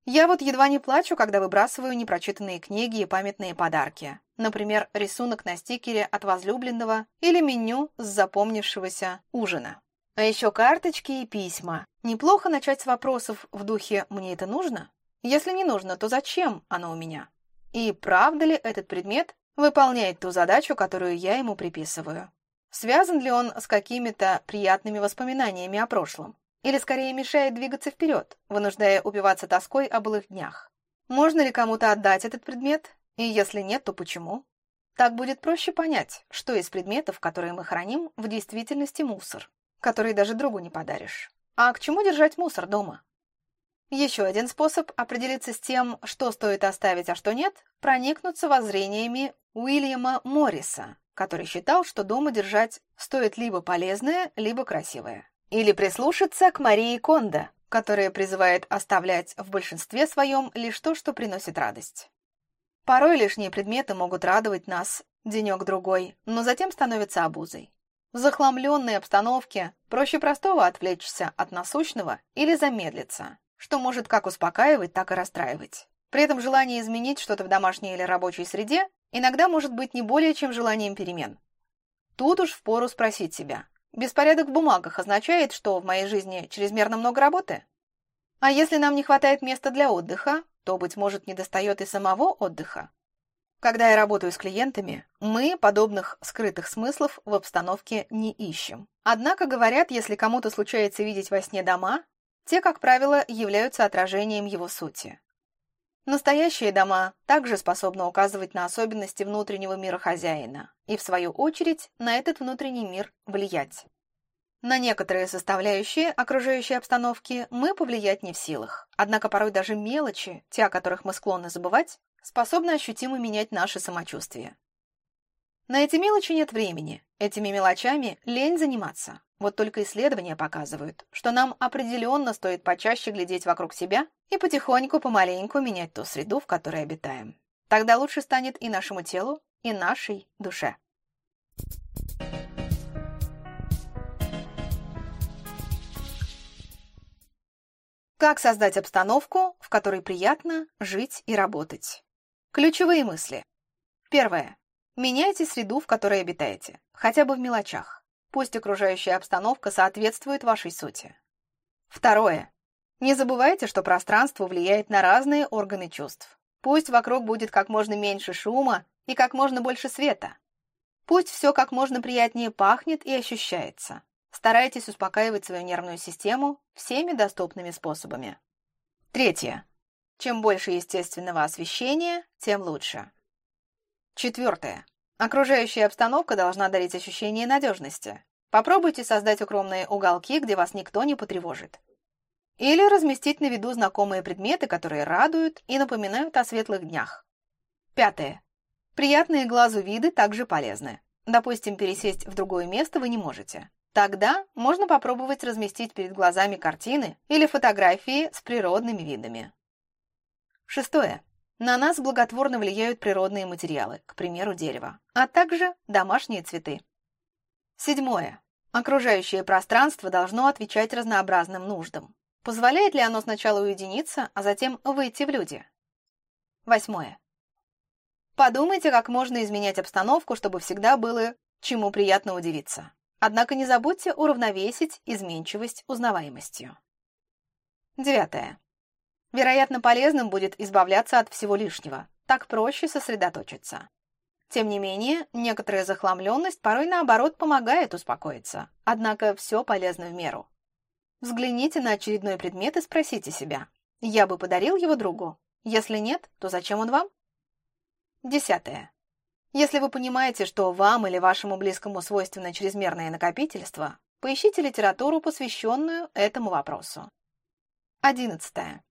Я вот едва не плачу, когда выбрасываю непрочитанные книги и памятные подарки. Например, рисунок на стикере от возлюбленного или меню с запомнившегося ужина. А еще карточки и письма. Неплохо начать с вопросов в духе «мне это нужно?» Если не нужно, то зачем оно у меня? И правда ли этот предмет выполняет ту задачу, которую я ему приписываю. Связан ли он с какими-то приятными воспоминаниями о прошлом? Или скорее мешает двигаться вперед, вынуждая убиваться тоской о былых днях? Можно ли кому-то отдать этот предмет? И если нет, то почему? Так будет проще понять, что из предметов, которые мы храним, в действительности мусор, который даже другу не подаришь. А к чему держать мусор дома? Еще один способ определиться с тем, что стоит оставить, а что нет, проникнуться воззрениями Уильяма Морриса, который считал, что дома держать стоит либо полезное, либо красивое. Или прислушаться к Марии Кондо, которая призывает оставлять в большинстве своем лишь то, что приносит радость. Порой лишние предметы могут радовать нас денек-другой, но затем становятся обузой. В захламленной обстановке проще простого отвлечься от насущного или замедлиться, что может как успокаивать, так и расстраивать. При этом желание изменить что-то в домашней или рабочей среде иногда может быть не более чем желанием перемен. Тут уж впору спросить себя, беспорядок в бумагах означает, что в моей жизни чрезмерно много работы? А если нам не хватает места для отдыха, то, быть может, недостает и самого отдыха? Когда я работаю с клиентами, мы подобных скрытых смыслов в обстановке не ищем. Однако говорят, если кому-то случается видеть во сне дома, те, как правило, являются отражением его сути. Настоящие дома также способны указывать на особенности внутреннего мира хозяина и, в свою очередь, на этот внутренний мир влиять. На некоторые составляющие окружающей обстановки мы повлиять не в силах, однако порой даже мелочи, те, о которых мы склонны забывать, способны ощутимо менять наше самочувствие. На эти мелочи нет времени, этими мелочами лень заниматься. Вот только исследования показывают, что нам определенно стоит почаще глядеть вокруг себя и потихоньку, помаленьку менять ту среду, в которой обитаем. Тогда лучше станет и нашему телу, и нашей душе. Как создать обстановку, в которой приятно жить и работать? Ключевые мысли. Первое. Меняйте среду, в которой обитаете, хотя бы в мелочах. Пусть окружающая обстановка соответствует вашей сути. Второе. Не забывайте, что пространство влияет на разные органы чувств. Пусть вокруг будет как можно меньше шума и как можно больше света. Пусть все как можно приятнее пахнет и ощущается. Старайтесь успокаивать свою нервную систему всеми доступными способами. Третье. Чем больше естественного освещения, тем лучше. Четвертое. Окружающая обстановка должна дарить ощущение надежности. Попробуйте создать укромные уголки, где вас никто не потревожит. Или разместить на виду знакомые предметы, которые радуют и напоминают о светлых днях. Пятое. Приятные глазу виды также полезны. Допустим, пересесть в другое место вы не можете. Тогда можно попробовать разместить перед глазами картины или фотографии с природными видами. Шестое. На нас благотворно влияют природные материалы, к примеру, дерево, а также домашние цветы. Седьмое. Окружающее пространство должно отвечать разнообразным нуждам. Позволяет ли оно сначала уединиться, а затем выйти в люди? Восьмое. Подумайте, как можно изменять обстановку, чтобы всегда было чему приятно удивиться. Однако не забудьте уравновесить изменчивость узнаваемостью. Девятое. Вероятно, полезным будет избавляться от всего лишнего. Так проще сосредоточиться. Тем не менее, некоторая захламленность порой наоборот помогает успокоиться. Однако все полезно в меру. Взгляните на очередной предмет и спросите себя, я бы подарил его другу? Если нет, то зачем он вам? Десятое. Если вы понимаете, что вам или вашему близкому свойственно чрезмерное накопительство, поищите литературу, посвященную этому вопросу. Одиннадцатое.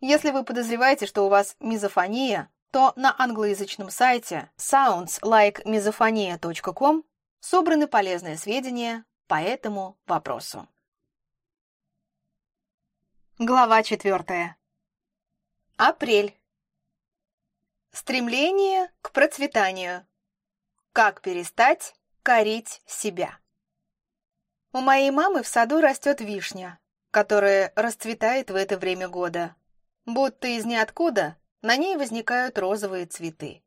Если вы подозреваете, что у вас мизофония, то на англоязычном сайте soundslikemisophonia.com собраны полезные сведения по этому вопросу. Глава четвертая. Апрель. Стремление к процветанию. Как перестать корить себя. У моей мамы в саду растет вишня, которая расцветает в это время года. Будто из ниоткуда на ней возникают розовые цветы.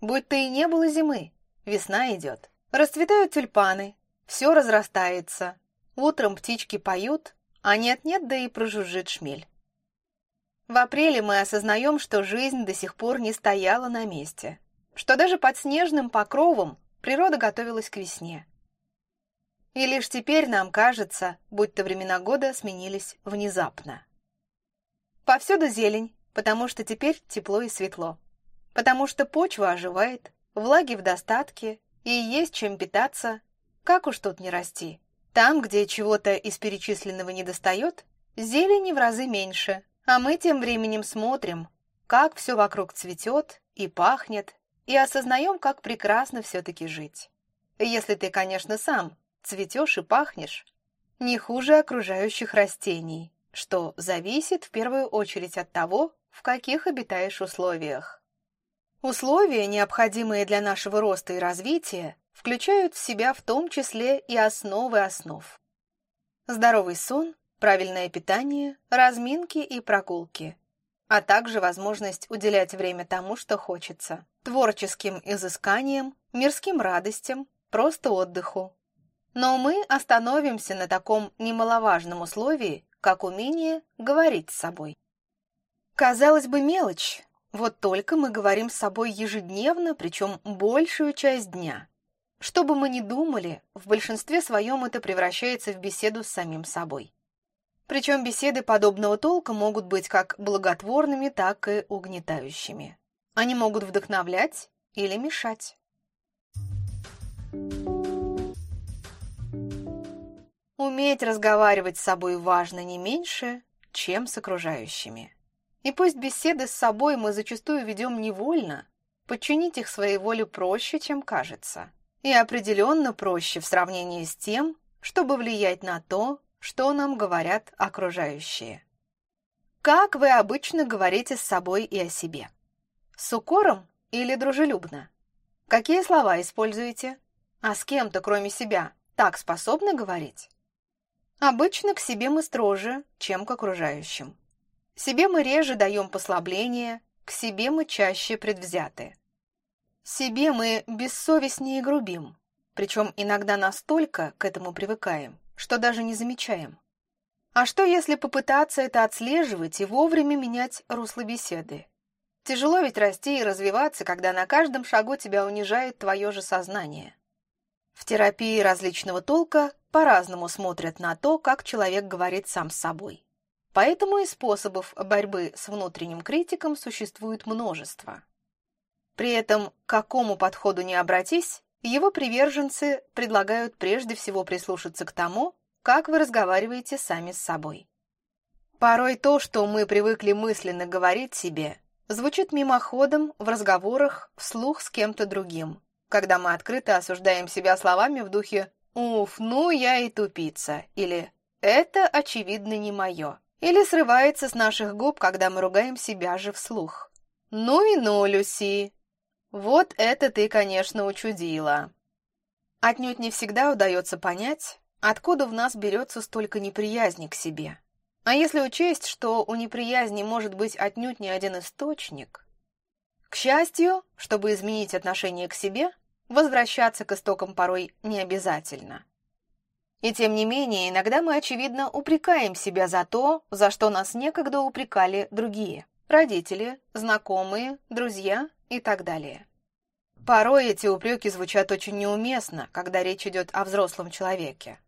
Будто и не было зимы, весна идет. Расцветают тюльпаны, все разрастается. Утром птички поют, а нет-нет, да и прожужжит шмель. В апреле мы осознаем, что жизнь до сих пор не стояла на месте, что даже под снежным покровом природа готовилась к весне. И лишь теперь нам кажется, будто времена года сменились внезапно. Повсюду зелень, потому что теперь тепло и светло. Потому что почва оживает, влаги в достатке, и есть чем питаться, как уж тут не расти. Там, где чего-то из перечисленного недостает, зелени в разы меньше, а мы тем временем смотрим, как все вокруг цветет и пахнет, и осознаем, как прекрасно все-таки жить. Если ты, конечно, сам цветешь и пахнешь, не хуже окружающих растений, что зависит в первую очередь от того, в каких обитаешь условиях. Условия, необходимые для нашего роста и развития, включают в себя в том числе и основы основ. Здоровый сон, правильное питание, разминки и прогулки, а также возможность уделять время тому, что хочется, творческим изысканиям, мирским радостям, просто отдыху. Но мы остановимся на таком немаловажном условии, как умение говорить с собой. Казалось бы, мелочь. Вот только мы говорим с собой ежедневно, причем большую часть дня. Что бы мы ни думали, в большинстве своем это превращается в беседу с самим собой. Причем беседы подобного толка могут быть как благотворными, так и угнетающими. Они могут вдохновлять или мешать. Уметь разговаривать с собой важно не меньше, чем с окружающими. И пусть беседы с собой мы зачастую ведем невольно, подчинить их своей воле проще, чем кажется. И определенно проще в сравнении с тем, чтобы влиять на то, что нам говорят окружающие. Как вы обычно говорите с собой и о себе? С укором или дружелюбно? Какие слова используете? А с кем-то, кроме себя, так способны говорить? Обычно к себе мы строже, чем к окружающим. Себе мы реже даем послабление, к себе мы чаще предвзяты. Себе мы бессовестнее грубим, причем иногда настолько к этому привыкаем, что даже не замечаем. А что, если попытаться это отслеживать и вовремя менять русло беседы? Тяжело ведь расти и развиваться, когда на каждом шагу тебя унижает твое же сознание. В терапии различного толка по-разному смотрят на то, как человек говорит сам с собой. Поэтому и способов борьбы с внутренним критиком существует множество. При этом, к какому подходу не обратись, его приверженцы предлагают прежде всего прислушаться к тому, как вы разговариваете сами с собой. Порой то, что мы привыкли мысленно говорить себе, звучит мимоходом в разговорах вслух с кем-то другим, когда мы открыто осуждаем себя словами в духе «Уф, ну я и тупица» или «Это, очевидно, не мое». Или срывается с наших губ, когда мы ругаем себя же вслух. «Ну и ну, Люси! Вот это ты, конечно, учудила!» Отнюдь не всегда удается понять, откуда в нас берется столько неприязни к себе. А если учесть, что у неприязни может быть отнюдь не один источник, К счастью, чтобы изменить отношение к себе, возвращаться к истокам порой не обязательно. И тем не менее, иногда мы, очевидно, упрекаем себя за то, за что нас некогда упрекали другие – родители, знакомые, друзья и так далее. Порой эти упреки звучат очень неуместно, когда речь идет о взрослом человеке.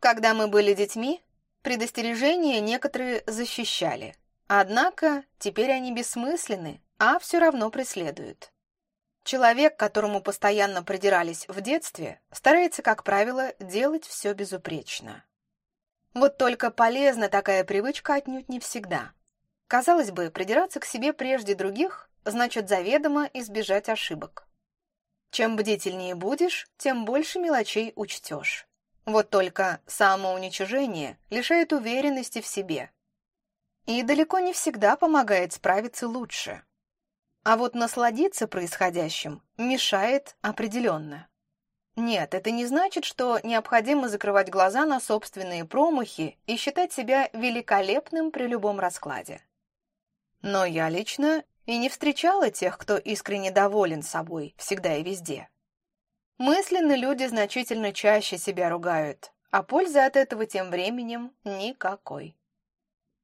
Когда мы были детьми, предостережения некоторые защищали. Однако теперь они бессмысленны, а все равно преследуют. Человек, которому постоянно придирались в детстве, старается, как правило, делать все безупречно. Вот только полезна такая привычка отнюдь не всегда. Казалось бы, придираться к себе прежде других значит заведомо избежать ошибок. Чем бдительнее будешь, тем больше мелочей учтешь. Вот только самоуничижение лишает уверенности в себе. И далеко не всегда помогает справиться лучше. А вот насладиться происходящим мешает определенно. Нет, это не значит, что необходимо закрывать глаза на собственные промахи и считать себя великолепным при любом раскладе. Но я лично и не встречала тех, кто искренне доволен собой всегда и везде. Мысленно люди значительно чаще себя ругают, а пользы от этого тем временем никакой.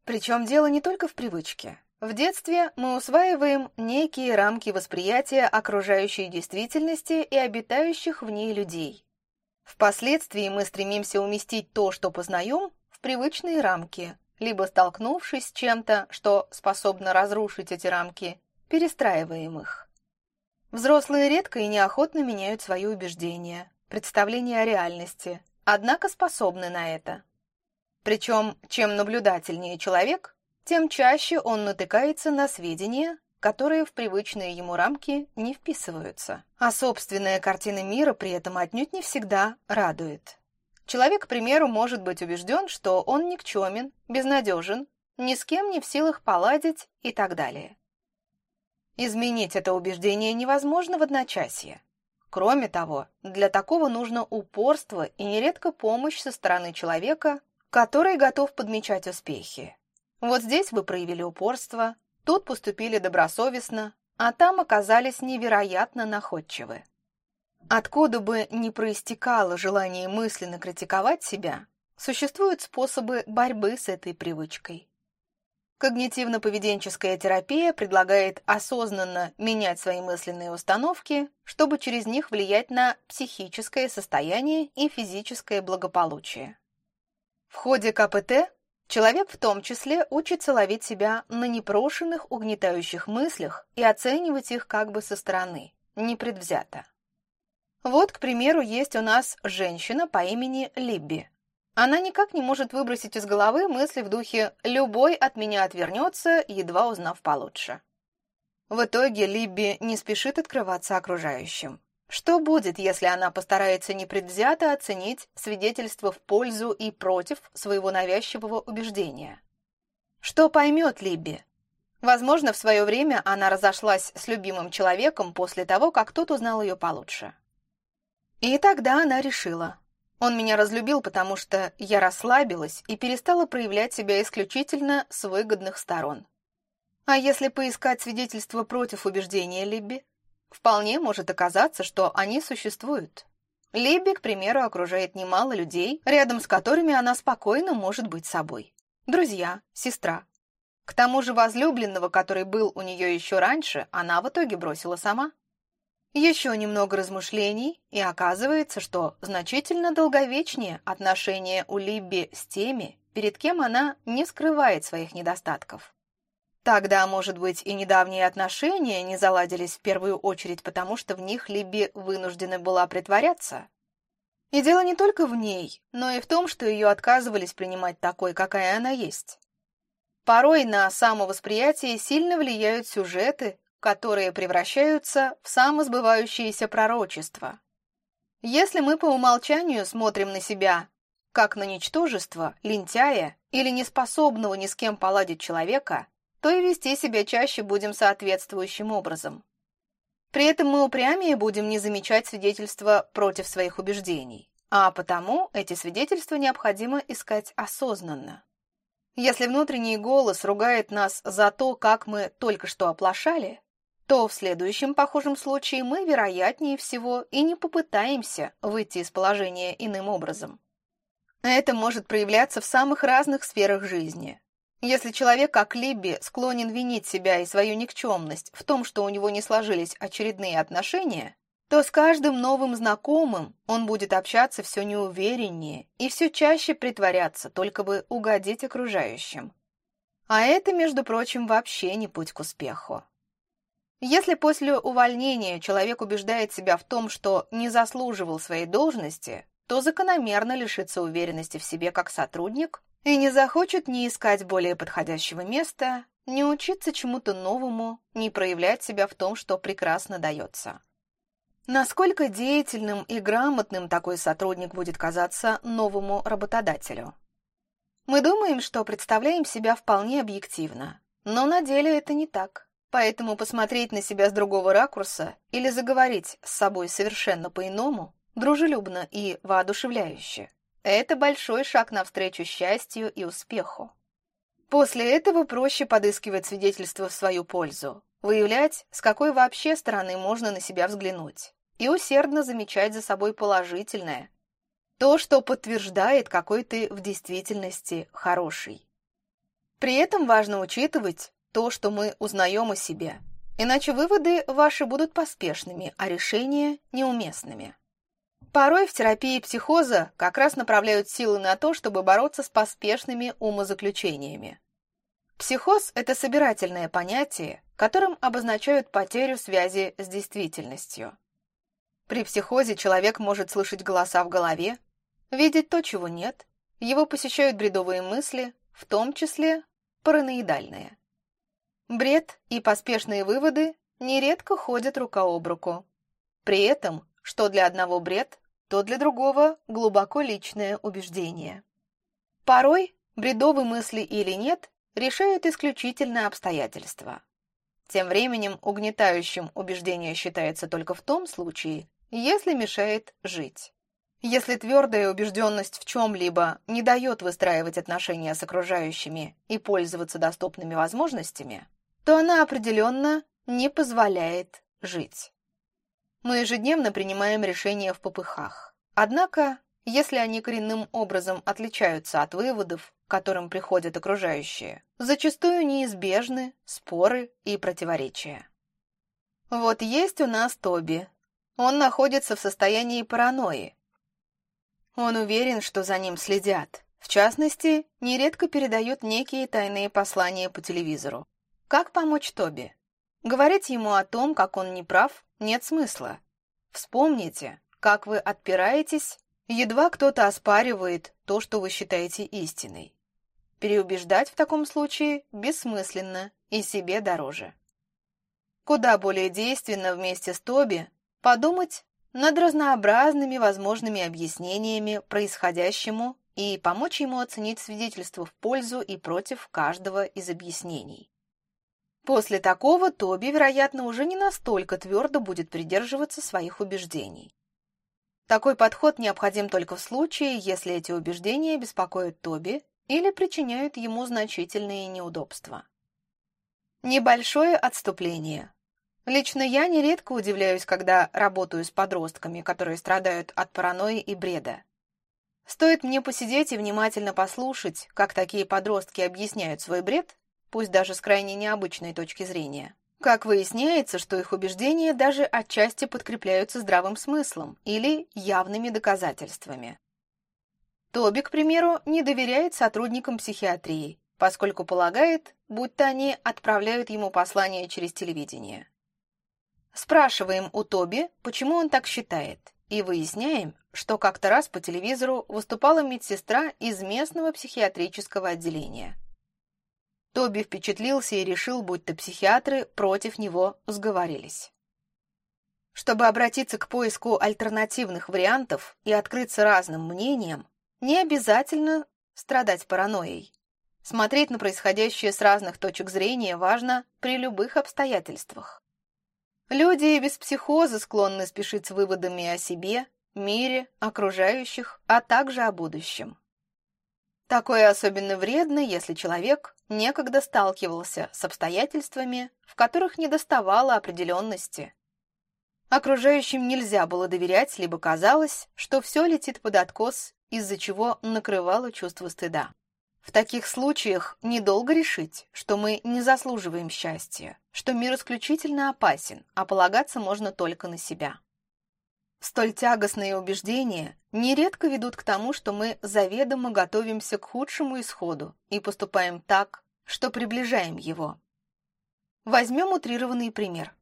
Причем дело не только в привычке. В детстве мы усваиваем некие рамки восприятия окружающей действительности и обитающих в ней людей. Впоследствии мы стремимся уместить то, что познаем, в привычные рамки, либо столкнувшись с чем-то, что способно разрушить эти рамки, перестраиваем их. Взрослые редко и неохотно меняют свои убеждения, представления о реальности, однако способны на это. Причем, чем наблюдательнее человек, тем чаще он натыкается на сведения, которые в привычные ему рамки не вписываются. А собственная картина мира при этом отнюдь не всегда радует. Человек, к примеру, может быть убежден, что он никчемен, безнадежен, ни с кем не в силах поладить и так далее. Изменить это убеждение невозможно в одночасье. Кроме того, для такого нужно упорство и нередко помощь со стороны человека, который готов подмечать успехи. Вот здесь вы проявили упорство, тут поступили добросовестно, а там оказались невероятно находчивы. Откуда бы ни проистекало желание мысленно критиковать себя, существуют способы борьбы с этой привычкой. Когнитивно-поведенческая терапия предлагает осознанно менять свои мысленные установки, чтобы через них влиять на психическое состояние и физическое благополучие. В ходе КПТ Человек в том числе учится ловить себя на непрошенных угнетающих мыслях и оценивать их как бы со стороны, непредвзято. Вот, к примеру, есть у нас женщина по имени Либби. Она никак не может выбросить из головы мысли в духе «любой от меня отвернется, едва узнав получше». В итоге Либби не спешит открываться окружающим. Что будет, если она постарается непредвзято оценить свидетельства в пользу и против своего навязчивого убеждения? Что поймет Либби? Возможно, в свое время она разошлась с любимым человеком после того, как тот узнал ее получше. И тогда она решила. Он меня разлюбил, потому что я расслабилась и перестала проявлять себя исключительно с выгодных сторон. А если поискать свидетельства против убеждения Либби? Вполне может оказаться, что они существуют. Либби, к примеру, окружает немало людей, рядом с которыми она спокойно может быть собой. Друзья, сестра. К тому же возлюбленного, который был у нее еще раньше, она в итоге бросила сама. Еще немного размышлений, и оказывается, что значительно долговечнее отношения у Либби с теми, перед кем она не скрывает своих недостатков. Тогда, может быть, и недавние отношения не заладились в первую очередь, потому что в них Либби вынуждена была притворяться. И дело не только в ней, но и в том, что ее отказывались принимать такой, какая она есть. Порой на самовосприятие сильно влияют сюжеты, которые превращаются в самосбывающиеся пророчества. Если мы по умолчанию смотрим на себя как на ничтожество, лентяя или неспособного ни с кем поладить человека, то и вести себя чаще будем соответствующим образом. При этом мы упрямее будем не замечать свидетельства против своих убеждений, а потому эти свидетельства необходимо искать осознанно. Если внутренний голос ругает нас за то, как мы только что оплошали, то в следующем похожем случае мы, вероятнее всего, и не попытаемся выйти из положения иным образом. Это может проявляться в самых разных сферах жизни. Если человек, как Либби, склонен винить себя и свою никчемность в том, что у него не сложились очередные отношения, то с каждым новым знакомым он будет общаться все неувереннее и все чаще притворяться, только бы угодить окружающим. А это, между прочим, вообще не путь к успеху. Если после увольнения человек убеждает себя в том, что не заслуживал своей должности, то закономерно лишится уверенности в себе как сотрудник и не захочет ни искать более подходящего места, ни учиться чему-то новому, ни проявлять себя в том, что прекрасно дается. Насколько деятельным и грамотным такой сотрудник будет казаться новому работодателю? Мы думаем, что представляем себя вполне объективно, но на деле это не так. Поэтому посмотреть на себя с другого ракурса или заговорить с собой совершенно по-иному, дружелюбно и воодушевляюще, это большой шаг навстречу счастью и успеху. После этого проще подыскивать свидетельства в свою пользу, выявлять, с какой вообще стороны можно на себя взглянуть, и усердно замечать за собой положительное, то, что подтверждает, какой ты в действительности хороший. При этом важно учитывать то, что мы узнаем о себе, иначе выводы ваши будут поспешными, а решения неуместными. Порой в терапии психоза как раз направляют силы на то, чтобы бороться с поспешными умозаключениями. Психоз – это собирательное понятие, которым обозначают потерю связи с действительностью. При психозе человек может слышать голоса в голове, видеть то, чего нет, его посещают бредовые мысли, в том числе параноидальные. Бред и поспешные выводы нередко ходят рука об руку. При этом, что для одного бред, то для другого глубоко личное убеждение. Порой, бредовые мысли или нет, решают исключительно обстоятельства. Тем временем угнетающим убеждение считается только в том случае, если мешает жить. Если твердая убежденность в чем-либо не дает выстраивать отношения с окружающими и пользоваться доступными возможностями, то она определенно не позволяет жить. Мы ежедневно принимаем решения в попыхах. Однако, если они коренным образом отличаются от выводов, к которым приходят окружающие, зачастую неизбежны споры и противоречия. Вот есть у нас Тоби. Он находится в состоянии паранойи. Он уверен, что за ним следят. В частности, нередко передают некие тайные послания по телевизору. Как помочь Тоби? Говорить ему о том, как он не прав, нет смысла. Вспомните, как вы отпираетесь, едва кто-то оспаривает то, что вы считаете истиной. Переубеждать в таком случае бессмысленно и себе дороже. Куда более действенно вместе с Тоби подумать над разнообразными возможными объяснениями происходящему и помочь ему оценить свидетельства в пользу и против каждого из объяснений. После такого Тоби, вероятно, уже не настолько твердо будет придерживаться своих убеждений. Такой подход необходим только в случае, если эти убеждения беспокоят Тоби или причиняют ему значительные неудобства. Небольшое отступление. Лично я нередко удивляюсь, когда работаю с подростками, которые страдают от паранойи и бреда. Стоит мне посидеть и внимательно послушать, как такие подростки объясняют свой бред, пусть даже с крайне необычной точки зрения. Как выясняется, что их убеждения даже отчасти подкрепляются здравым смыслом или явными доказательствами. Тоби, к примеру, не доверяет сотрудникам психиатрии, поскольку полагает, будто они отправляют ему послание через телевидение. Спрашиваем у Тоби, почему он так считает, и выясняем, что как-то раз по телевизору выступала медсестра из местного психиатрического отделения. Тоби впечатлился и решил, будто психиатры против него сговорились. Чтобы обратиться к поиску альтернативных вариантов и открыться разным мнениям, не обязательно страдать паранойей. Смотреть на происходящее с разных точек зрения важно при любых обстоятельствах. Люди без психоза склонны спешить с выводами о себе, мире, окружающих, а также о будущем. Такое особенно вредно, если человек некогда сталкивался с обстоятельствами, в которых недоставало определенности. Окружающим нельзя было доверять, либо казалось, что все летит под откос, из-за чего накрывало чувство стыда. В таких случаях недолго решить, что мы не заслуживаем счастья, что мир исключительно опасен, а полагаться можно только на себя. Столь тягостные убеждения нередко ведут к тому, что мы заведомо готовимся к худшему исходу и поступаем так, что приближаем его. Возьмем утрированный пример.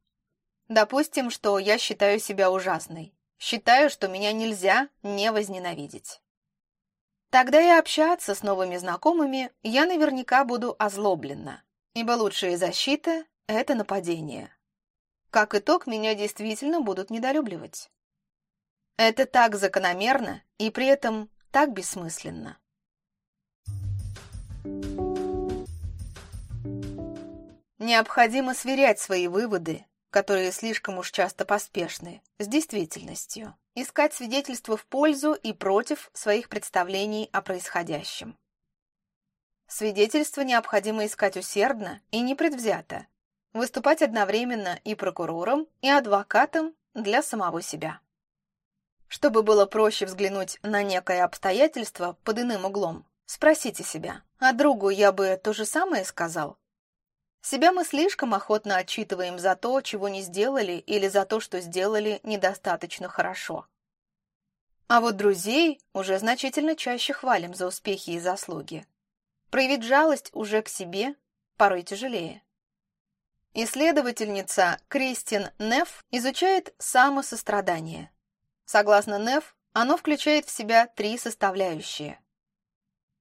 Допустим, что я считаю себя ужасной, считаю, что меня нельзя не возненавидеть. Тогда и общаться с новыми знакомыми я наверняка буду озлоблена, ибо лучшая защита — это нападение. Как итог, меня действительно будут недолюбливать. Это так закономерно и при этом так бессмысленно. Необходимо сверять свои выводы, которые слишком уж часто поспешны, с действительностью, искать свидетельства в пользу и против своих представлений о происходящем. Свидетельства необходимо искать усердно и непредвзято, выступать одновременно и прокурором, и адвокатом для самого себя. Чтобы было проще взглянуть на некое обстоятельство под иным углом, спросите себя, а другу я бы то же самое сказал? Себя мы слишком охотно отчитываем за то, чего не сделали, или за то, что сделали недостаточно хорошо. А вот друзей уже значительно чаще хвалим за успехи и заслуги. Проявить жалость уже к себе порой тяжелее. Исследовательница Кристин Неф изучает самосострадание. Согласно НЕФ, оно включает в себя три составляющие.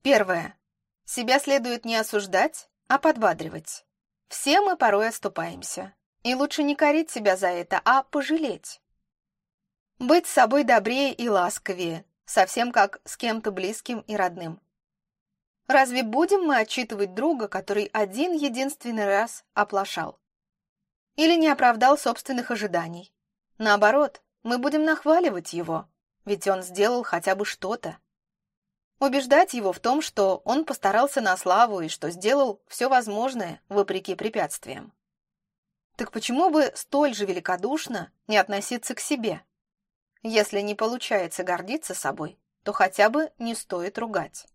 Первое. Себя следует не осуждать, а подбадривать. Все мы порой оступаемся. И лучше не корить себя за это, а пожалеть. Быть собой добрее и ласковее, совсем как с кем-то близким и родным. Разве будем мы отчитывать друга, который один единственный раз оплошал? Или не оправдал собственных ожиданий? Наоборот, мы будем нахваливать его, ведь он сделал хотя бы что-то. Убеждать его в том, что он постарался на славу и что сделал все возможное, вопреки препятствиям. Так почему бы столь же великодушно не относиться к себе? Если не получается гордиться собой, то хотя бы не стоит ругать.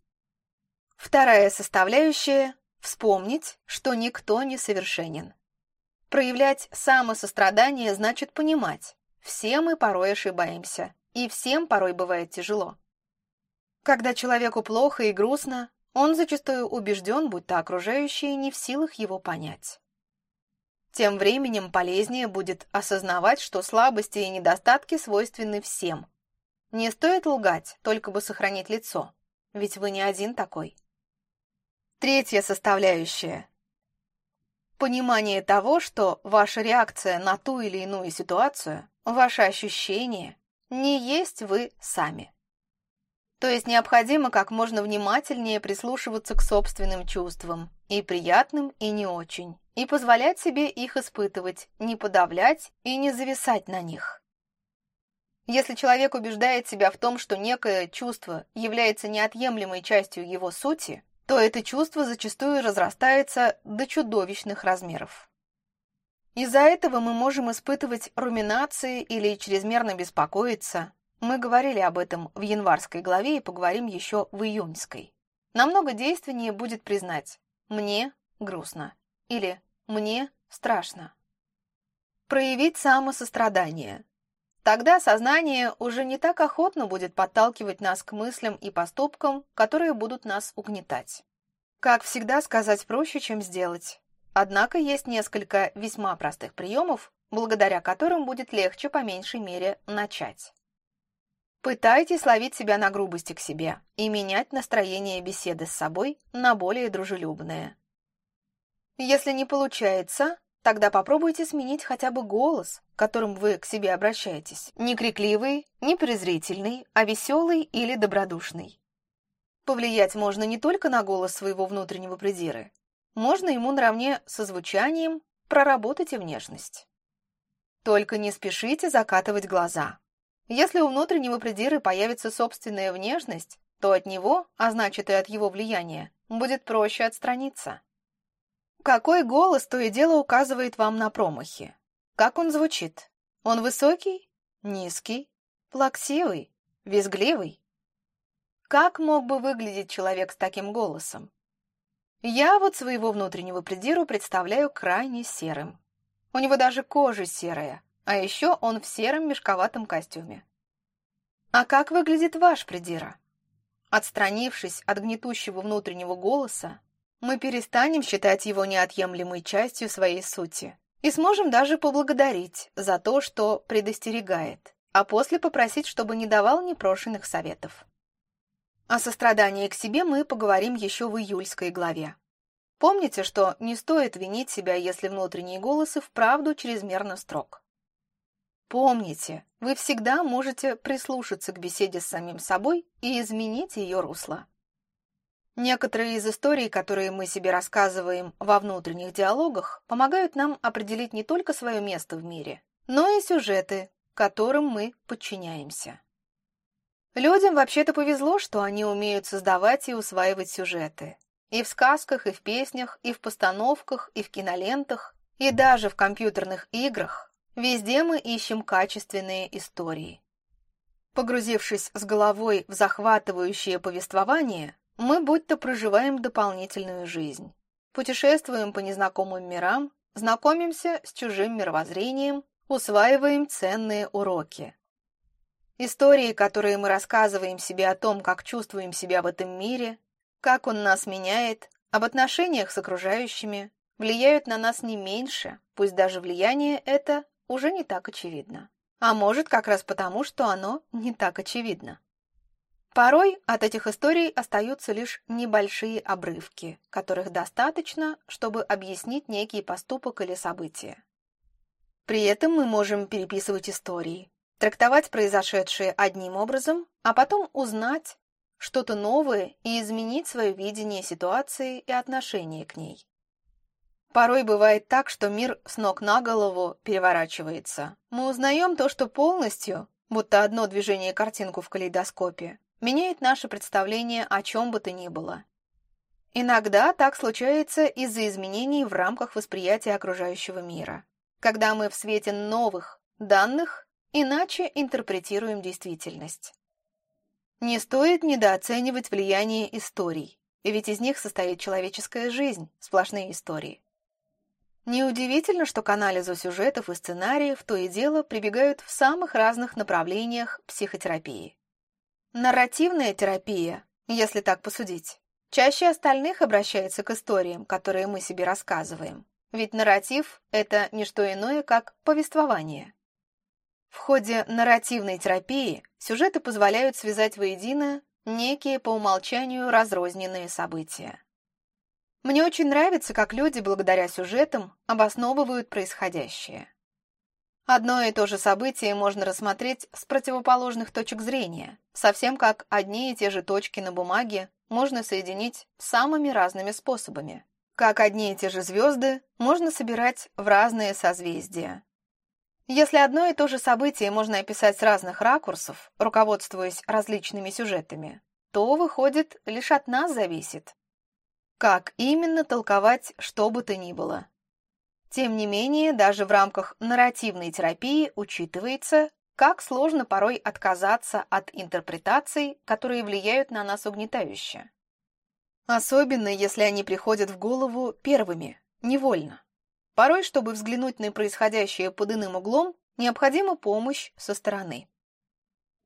Вторая составляющая – вспомнить, что никто не совершенен. Проявлять самосострадание значит понимать, все мы порой ошибаемся, и всем порой бывает тяжело. Когда человеку плохо и грустно, он зачастую убежден, будто окружающие не в силах его понять. Тем временем полезнее будет осознавать, что слабости и недостатки свойственны всем. Не стоит лгать, только бы сохранить лицо, ведь вы не один такой. Третья составляющая Понимание того, что ваша реакция на ту или иную ситуацию, ваше ощущение, не есть вы сами. То есть необходимо как можно внимательнее прислушиваться к собственным чувствам, и приятным, и не очень, и позволять себе их испытывать, не подавлять и не зависать на них. Если человек убеждает себя в том, что некое чувство является неотъемлемой частью его сути, то это чувство зачастую разрастается до чудовищных размеров. Из-за этого мы можем испытывать руминации или чрезмерно беспокоиться. Мы говорили об этом в январской главе и поговорим еще в июньской. Намного действеннее будет признать «мне грустно» или «мне страшно». Проявить самосострадание. Тогда сознание уже не так охотно будет подталкивать нас к мыслям и поступкам, которые будут нас угнетать. Как всегда, сказать проще, чем сделать. Однако есть несколько весьма простых приемов, благодаря которым будет легче по меньшей мере начать. Пытайтесь ловить себя на грубости к себе и менять настроение беседы с собой на более дружелюбное. Если не получается, Тогда попробуйте сменить хотя бы голос, которым вы к себе обращаетесь. Не крикливый, не презрительный, а веселый или добродушный. Повлиять можно не только на голос своего внутреннего придира. Можно ему наравне со звучанием проработать и внешность. Только не спешите закатывать глаза. Если у внутреннего придира появится собственная внешность, то от него, а значит и от его влияния, будет проще отстраниться. Какой голос то и дело указывает вам на промахи? Как он звучит? Он высокий? Низкий? Плаксивый? Визгливый? Как мог бы выглядеть человек с таким голосом? Я вот своего внутреннего придиру представляю крайне серым. У него даже кожа серая, а еще он в сером мешковатом костюме. А как выглядит ваш придира? Отстранившись от гнетущего внутреннего голоса, мы перестанем считать его неотъемлемой частью своей сути и сможем даже поблагодарить за то, что предостерегает, а после попросить, чтобы не давал непрошенных советов. О сострадании к себе мы поговорим еще в июльской главе. Помните, что не стоит винить себя, если внутренний голос и вправду чрезмерно строг. Помните, вы всегда можете прислушаться к беседе с самим собой и изменить ее русло. Некоторые из историй, которые мы себе рассказываем во внутренних диалогах, помогают нам определить не только свое место в мире, но и сюжеты, которым мы подчиняемся. Людям вообще-то повезло, что они умеют создавать и усваивать сюжеты. И в сказках, и в песнях, и в постановках, и в кинолентах, и даже в компьютерных играх. Везде мы ищем качественные истории. Погрузившись с головой в захватывающее повествование, мы будто проживаем дополнительную жизнь. Путешествуем по незнакомым мирам, знакомимся с чужим мировоззрением, усваиваем ценные уроки. Истории, которые мы рассказываем себе о том, как чувствуем себя в этом мире, как он нас меняет, об отношениях с окружающими, влияют на нас не меньше, пусть даже влияние это уже не так очевидно. А может, как раз потому, что оно не так очевидно. Порой от этих историй остаются лишь небольшие обрывки, которых достаточно, чтобы объяснить некий поступок или событие. При этом мы можем переписывать истории, трактовать произошедшее одним образом, а потом узнать что-то новое и изменить свое видение ситуации и отношение к ней. Порой бывает так, что мир с ног на голову переворачивается. Мы узнаем то, что полностью, будто одно движение картинку в калейдоскопе, меняет наше представление о чем бы то ни было. Иногда так случается из-за изменений в рамках восприятия окружающего мира, когда мы в свете новых данных иначе интерпретируем действительность. Не стоит недооценивать влияние историй, ведь из них состоит человеческая жизнь, сплошные истории. Неудивительно, что к анализу сюжетов и сценариев то и дело прибегают в самых разных направлениях психотерапии. Нарративная терапия, если так посудить, чаще остальных обращается к историям, которые мы себе рассказываем. Ведь нарратив – это не что иное, как повествование. В ходе нарративной терапии сюжеты позволяют связать воедино некие по умолчанию разрозненные события. Мне очень нравится, как люди, благодаря сюжетам, обосновывают происходящее. Одно и то же событие можно рассмотреть с противоположных точек зрения, совсем как одни и те же точки на бумаге можно соединить самыми разными способами. Как одни и те же звезды можно собирать в разные созвездия. Если одно и то же событие можно описать с разных ракурсов, руководствуясь различными сюжетами, то, выходит, лишь от нас зависит. Как именно толковать что бы то ни было. Тем не менее, даже в рамках нарративной терапии учитывается, как сложно порой отказаться от интерпретаций, которые влияют на нас угнетающе. Особенно, если они приходят в голову первыми, невольно. Порой, чтобы взглянуть на происходящее под иным углом, необходима помощь со стороны.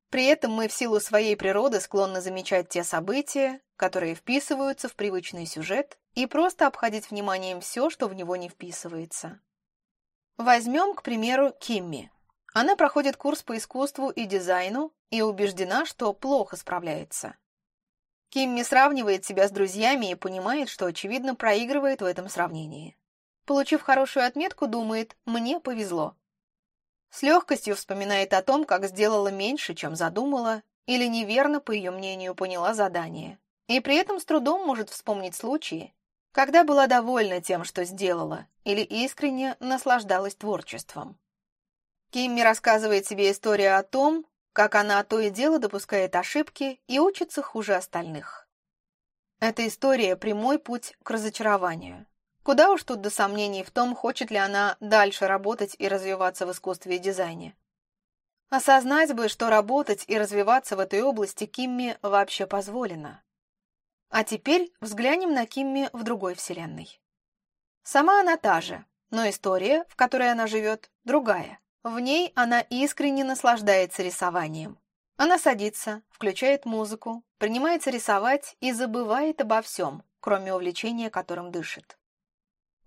При этом мы в силу своей природы склонны замечать те события, которые вписываются в привычный сюжет, и просто обходить вниманием все, что в него не вписывается. Возьмем, к примеру, Кимми. Она проходит курс по искусству и дизайну и убеждена, что плохо справляется. Кимми сравнивает себя с друзьями и понимает, что, очевидно, проигрывает в этом сравнении. Получив хорошую отметку, думает «мне повезло». С легкостью вспоминает о том, как сделала меньше, чем задумала, или неверно, по ее мнению, поняла задание. И при этом с трудом может вспомнить случаи, когда была довольна тем, что сделала, или искренне наслаждалась творчеством. Кимми рассказывает себе историю о том, как она то и дело допускает ошибки и учится хуже остальных. Эта история – прямой путь к разочарованию. Куда уж тут до сомнений в том, хочет ли она дальше работать и развиваться в искусстве и дизайне. Осознать бы, что работать и развиваться в этой области Кимми вообще позволено. А теперь взглянем на Кимми в другой вселенной. Сама она та же, но история, в которой она живет, другая. В ней она искренне наслаждается рисованием. Она садится, включает музыку, принимается рисовать и забывает обо всем, кроме увлечения, которым дышит.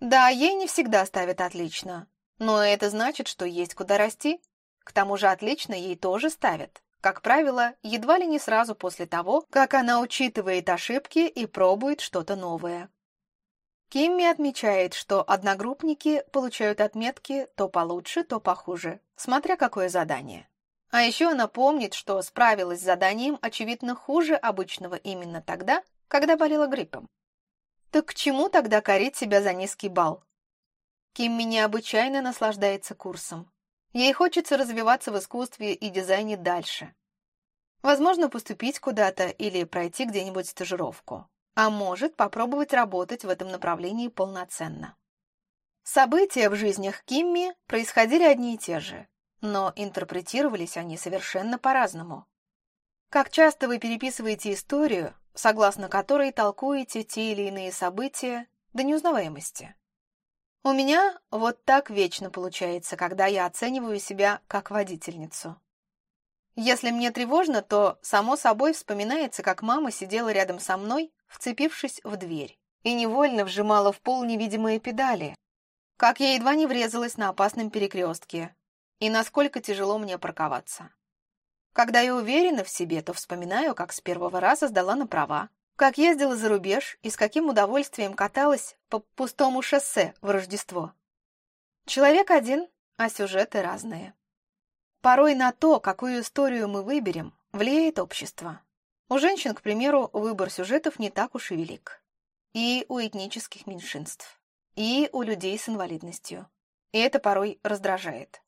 Да, ей не всегда ставят отлично, но это значит, что есть куда расти. К тому же отлично ей тоже ставят. Как правило, едва ли не сразу после того, как она учитывает ошибки и пробует что-то новое. Кимми отмечает, что одногруппники получают отметки то получше, то похуже, смотря какое задание. А еще она помнит, что справилась с заданием, очевидно, хуже обычного именно тогда, когда болела гриппом. Так к чему тогда корить себя за низкий балл? Кимми необычайно наслаждается курсом. Ей хочется развиваться в искусстве и дизайне дальше. Возможно, поступить куда-то или пройти где-нибудь стажировку. А может, попробовать работать в этом направлении полноценно. События в жизнях Кимми происходили одни и те же, но интерпретировались они совершенно по-разному. Как часто вы переписываете историю, согласно которой толкуете те или иные события до неузнаваемости? У меня вот так вечно получается, когда я оцениваю себя как водительницу. Если мне тревожно, то, само собой, вспоминается, как мама сидела рядом со мной, вцепившись в дверь, и невольно вжимала в пол невидимые педали, как я едва не врезалась на опасном перекрестке, и насколько тяжело мне парковаться. Когда я уверена в себе, то вспоминаю, как с первого раза сдала на права, как ездила за рубеж и с каким удовольствием каталась по пустому шоссе в Рождество. Человек один, а сюжеты разные. Порой на то, какую историю мы выберем, влияет общество. У женщин, к примеру, выбор сюжетов не так уж и велик. И у этнических меньшинств, и у людей с инвалидностью. И это порой раздражает.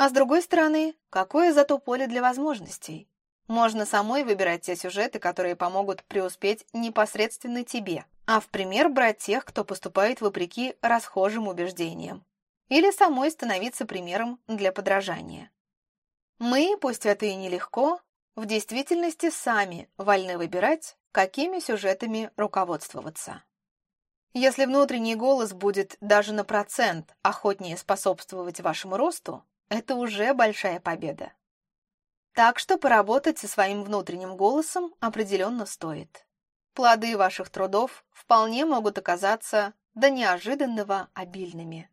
А с другой стороны, какое зато поле для возможностей? Можно самой выбирать те сюжеты, которые помогут преуспеть непосредственно тебе, а в пример брать тех, кто поступает вопреки расхожим убеждениям. Или самой становиться примером для подражания. Мы, пусть это и нелегко, в действительности сами вольны выбирать, какими сюжетами руководствоваться. Если внутренний голос будет даже на процент охотнее способствовать вашему росту, это уже большая победа. Так что поработать со своим внутренним голосом определенно стоит. Плоды ваших трудов вполне могут оказаться до неожиданного обильными.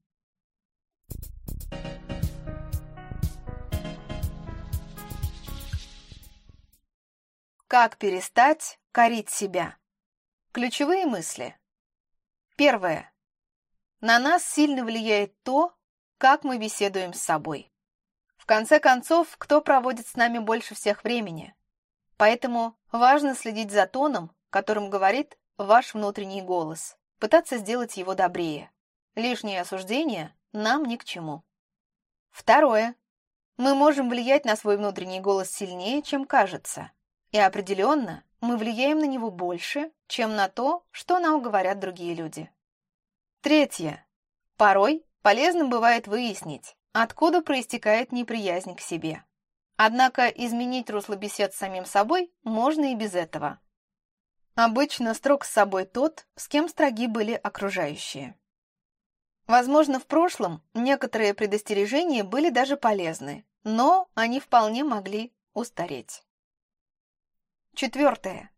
Как перестать корить себя? Ключевые мысли. Первое. На нас сильно влияет то, как мы беседуем с собой конце концов, кто проводит с нами больше всех времени? Поэтому важно следить за тоном, которым говорит ваш внутренний голос, пытаться сделать его добрее. Лишнее осуждение нам ни к чему. Второе. Мы можем влиять на свой внутренний голос сильнее, чем кажется. И определенно мы влияем на него больше, чем на то, что нам говорят другие люди. Третье. Порой полезным бывает выяснить, откуда проистекает неприязнь к себе. Однако изменить русло бесед с самим собой можно и без этого. Обычно строг с собой тот, с кем строги были окружающие. Возможно, в прошлом некоторые предостережения были даже полезны, но они вполне могли устареть. Четвертое.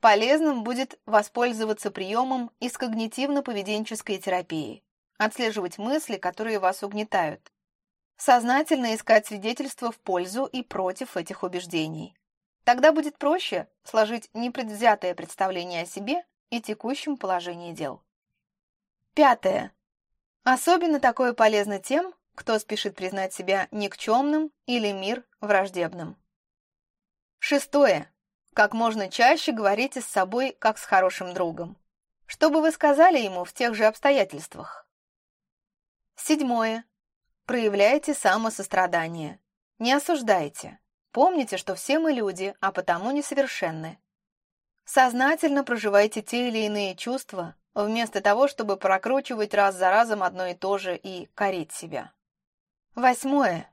Полезным будет воспользоваться приемом из когнитивно-поведенческой терапии, отслеживать мысли, которые вас угнетают, сознательно искать свидетельства в пользу и против этих убеждений. Тогда будет проще сложить непредвзятое представление о себе и текущем положении дел. Пятое. Особенно такое полезно тем, кто спешит признать себя никчемным или мир враждебным. Шестое. Как можно чаще говорите с собой, как с хорошим другом. Что бы вы сказали ему в тех же обстоятельствах? Седьмое. Проявляйте самосострадание. Не осуждайте. Помните, что все мы люди, а потому несовершенны. Сознательно проживайте те или иные чувства, вместо того, чтобы прокручивать раз за разом одно и то же и корить себя. Восьмое.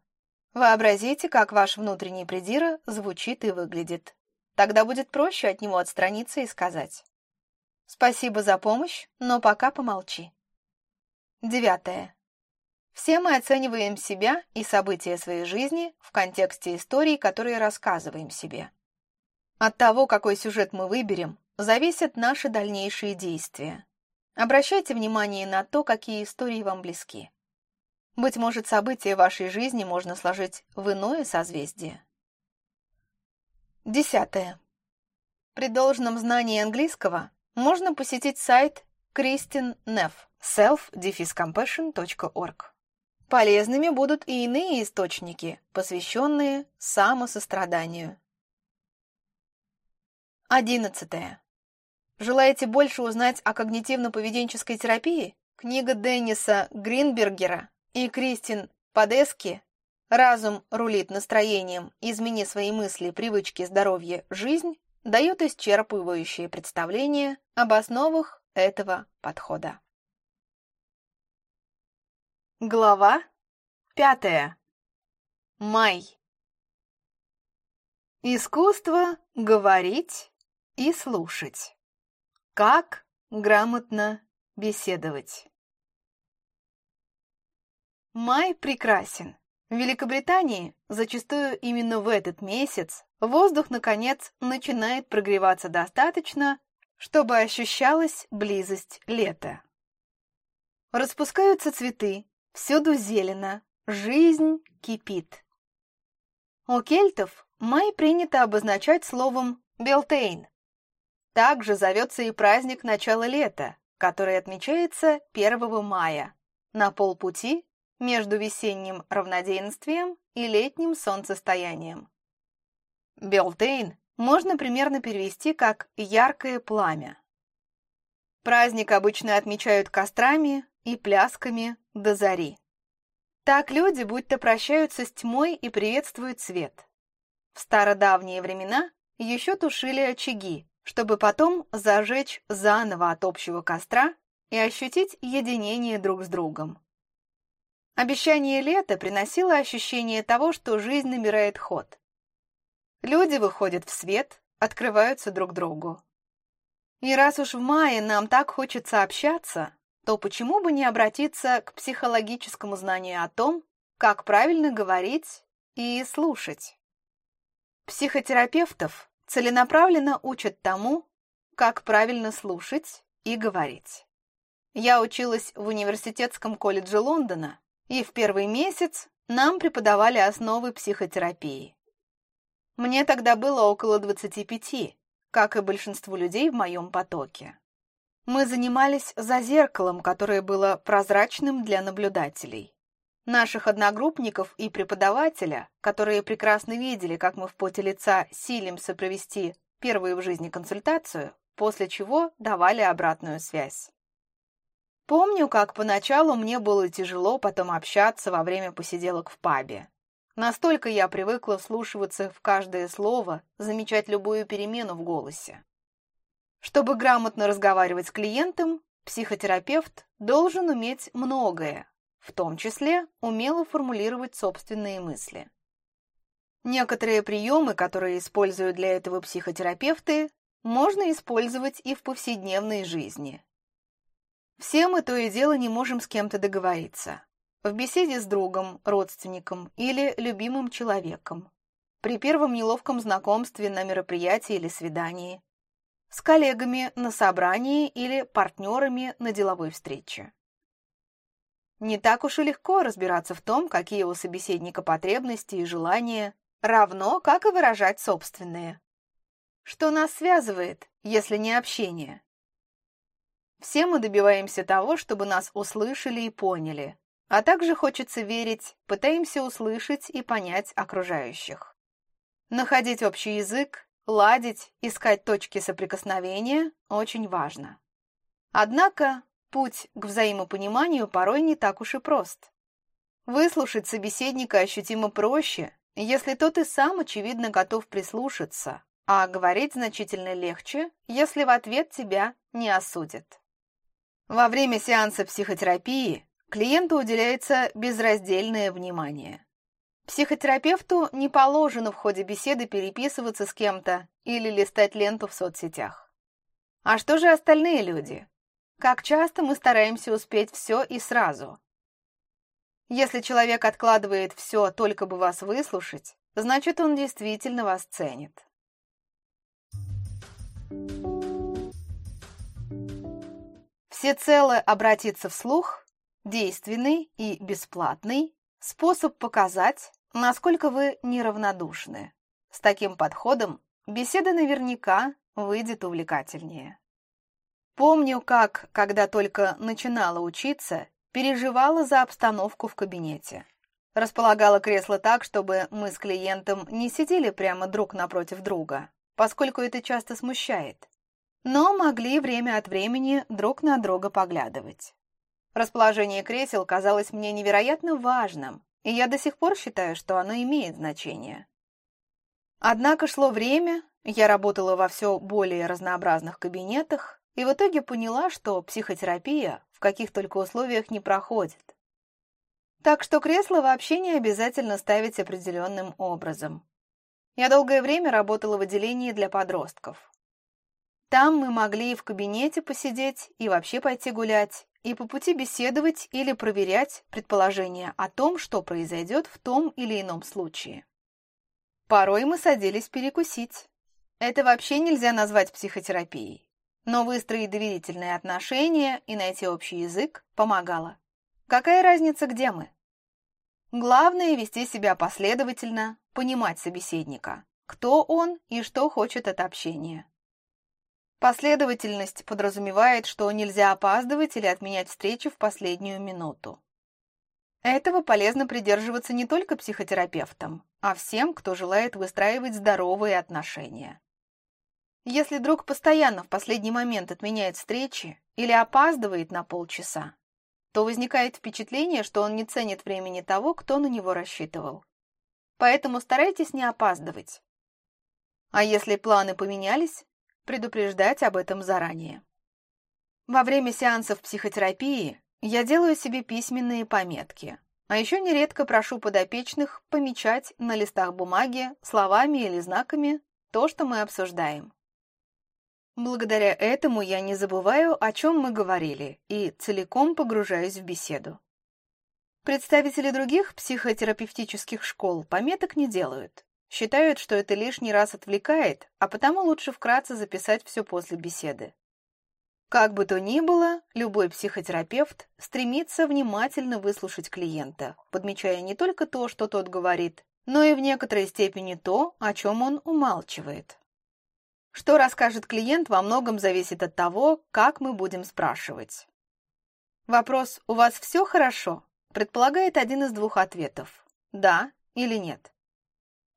Вообразите, как ваш внутренний придира звучит и выглядит. Тогда будет проще от него отстраниться и сказать «Спасибо за помощь, но пока помолчи». Девятое. Все мы оцениваем себя и события своей жизни в контексте историй, которые рассказываем себе. От того, какой сюжет мы выберем, зависят наши дальнейшие действия. Обращайте внимание на то, какие истории вам близки. Быть может, события вашей жизни можно сложить в иное созвездие. Десятое. При должном знании английского можно посетить сайт Кристин Неф self-compassion.org. Полезными будут и иные источники, посвященные самосостраданию. Одиннадцатое. Желаете больше узнать о когнитивно-поведенческой терапии? Книга Денниса Гринбергера и Кристин Подески «Разум рулит настроением. Измени свои мысли, привычки, здоровье, жизнь» дает исчерпывающее представление об основах этого подхода. Глава пятая. Май. Искусство говорить и слушать. Как грамотно беседовать. Май прекрасен. В Великобритании зачастую именно в этот месяц воздух, наконец, начинает прогреваться достаточно, чтобы ощущалась близость лета. Распускаются цветы, всюду зелено, жизнь кипит. У кельтов май принято обозначать словом «белтейн», также зовется и праздник начала лета, который отмечается 1 мая, на полпути между весенним равноденствием и летним солнцестоянием. Белтейн можно примерно перевести как «яркое пламя». Праздник обычно отмечают кострами и плясками до зари. Так люди будто прощаются с тьмой и приветствуют свет. В стародавние времена еще тушили очаги, чтобы потом зажечь заново от общего костра и ощутить единение друг с другом. Обещание лета приносило ощущение того, что жизнь набирает ход. Люди выходят в свет, открываются друг другу. И раз уж в мае нам так хочется общаться, то почему бы не обратиться к психологическому знанию о том, как правильно говорить и слушать? Психотерапевтов целенаправленно учат тому, как правильно слушать и говорить. Я училась в университетском колледже Лондона, и в первый месяц нам преподавали основы психотерапии. Мне тогда было около 25, как и большинству людей в моем потоке. Мы занимались за зеркалом, которое было прозрачным для наблюдателей. Наших одногруппников и преподавателя, которые прекрасно видели, как мы в поте лица силимся провести первую в жизни консультацию, после чего давали обратную связь. Помню, как поначалу мне было тяжело потом общаться во время посиделок в пабе. Настолько я привыкла вслушиваться в каждое слово, замечать любую перемену в голосе. Чтобы грамотно разговаривать с клиентом, психотерапевт должен уметь многое, в том числе умело формулировать собственные мысли. Некоторые приемы, которые используют для этого психотерапевты, можно использовать и в повседневной жизни. Все мы то и дело не можем с кем-то договориться. В беседе с другом, родственником или любимым человеком. При первом неловком знакомстве на мероприятии или свидании. С коллегами на собрании или партнерами на деловой встрече. Не так уж и легко разбираться в том, какие у собеседника потребности и желания, равно как и выражать собственные. Что нас связывает, если не общение? Все мы добиваемся того, чтобы нас услышали и поняли, а также хочется верить, пытаемся услышать и понять окружающих. Находить общий язык, ладить, искать точки соприкосновения очень важно. Однако Путь к взаимопониманию порой не так уж и прост. Выслушать собеседника ощутимо проще, если тот и сам, очевидно, готов прислушаться, а говорить значительно легче, если в ответ тебя не осудят. Во время сеанса психотерапии клиенту уделяется безраздельное внимание. Психотерапевту не положено в ходе беседы переписываться с кем-то или листать ленту в соцсетях. А что же остальные люди? Как часто мы стараемся успеть все и сразу? Если человек откладывает все, только бы вас выслушать, значит, он действительно вас ценит. Всецело обратиться вслух – действенный и бесплатный способ показать, насколько вы неравнодушны. С таким подходом беседа наверняка выйдет увлекательнее. Помню, как, когда только начинала учиться, Переживала за обстановку в кабинете. Располагала кресло так, чтобы мы с клиентом не сидели прямо друг напротив друга, поскольку это часто смущает. Но могли время от времени друг на друга поглядывать. Расположение кресел казалось мне невероятно важным, и я до сих пор считаю, что оно имеет значение. Однако шло время, я работала во все более разнообразных кабинетах, и в итоге поняла, что психотерапия в каких только условиях не проходит. Так что кресло вообще не обязательно ставить определенным образом. Я долгое время работала в отделении для подростков. Там мы могли и в кабинете посидеть, и вообще пойти гулять, и по пути беседовать или проверять предположения о том, что произойдет в том или ином случае. Порой мы садились перекусить. Это вообще нельзя назвать психотерапией но выстроить доверительные отношения и найти общий язык помогало. Какая разница, где мы? Главное – вести себя последовательно, понимать собеседника, кто он и что хочет от общения. Последовательность подразумевает, что нельзя опаздывать или отменять встречу в последнюю минуту. Этого полезно придерживаться не только психотерапевтам, а всем, кто желает выстраивать здоровые отношения. Если друг постоянно в последний момент отменяет встречи или опаздывает на полчаса, то возникает впечатление, что он не ценит времени того, кто на него рассчитывал. Поэтому старайтесь не опаздывать. А если планы поменялись, предупреждать об этом заранее. Во время сеансов психотерапии я делаю себе письменные пометки, а еще нередко прошу подопечных помечать на листах бумаги словами или знаками то, что мы обсуждаем. Благодаря этому я не забываю, о чем мы говорили, и целиком погружаюсь в беседу. Представители других психотерапевтических школ пометок не делают. Считают, что это лишний раз отвлекает, а потому лучше вкратце записать все после беседы. Как бы то ни было, любой психотерапевт стремится внимательно выслушать клиента, подмечая не только то, что тот говорит, но и в некоторой степени то, о чем он умалчивает. Что расскажет клиент, во многом зависит от того, как мы будем спрашивать. Вопрос «У вас все хорошо?» предполагает один из двух ответов «да» или «нет».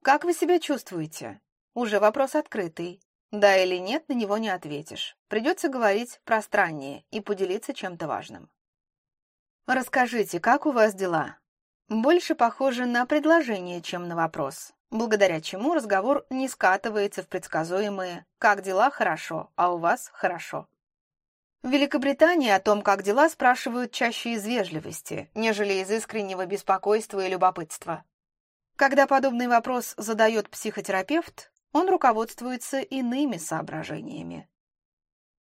Как вы себя чувствуете? Уже вопрос открытый. Да или нет, на него не ответишь. Придется говорить пространнее и поделиться чем-то важным. Расскажите, как у вас дела? Больше похоже на предложение, чем на вопрос благодаря чему разговор не скатывается в предсказуемые «как дела хорошо, а у вас хорошо». В Великобритании о том, как дела, спрашивают чаще из вежливости, нежели из искреннего беспокойства и любопытства. Когда подобный вопрос задает психотерапевт, он руководствуется иными соображениями.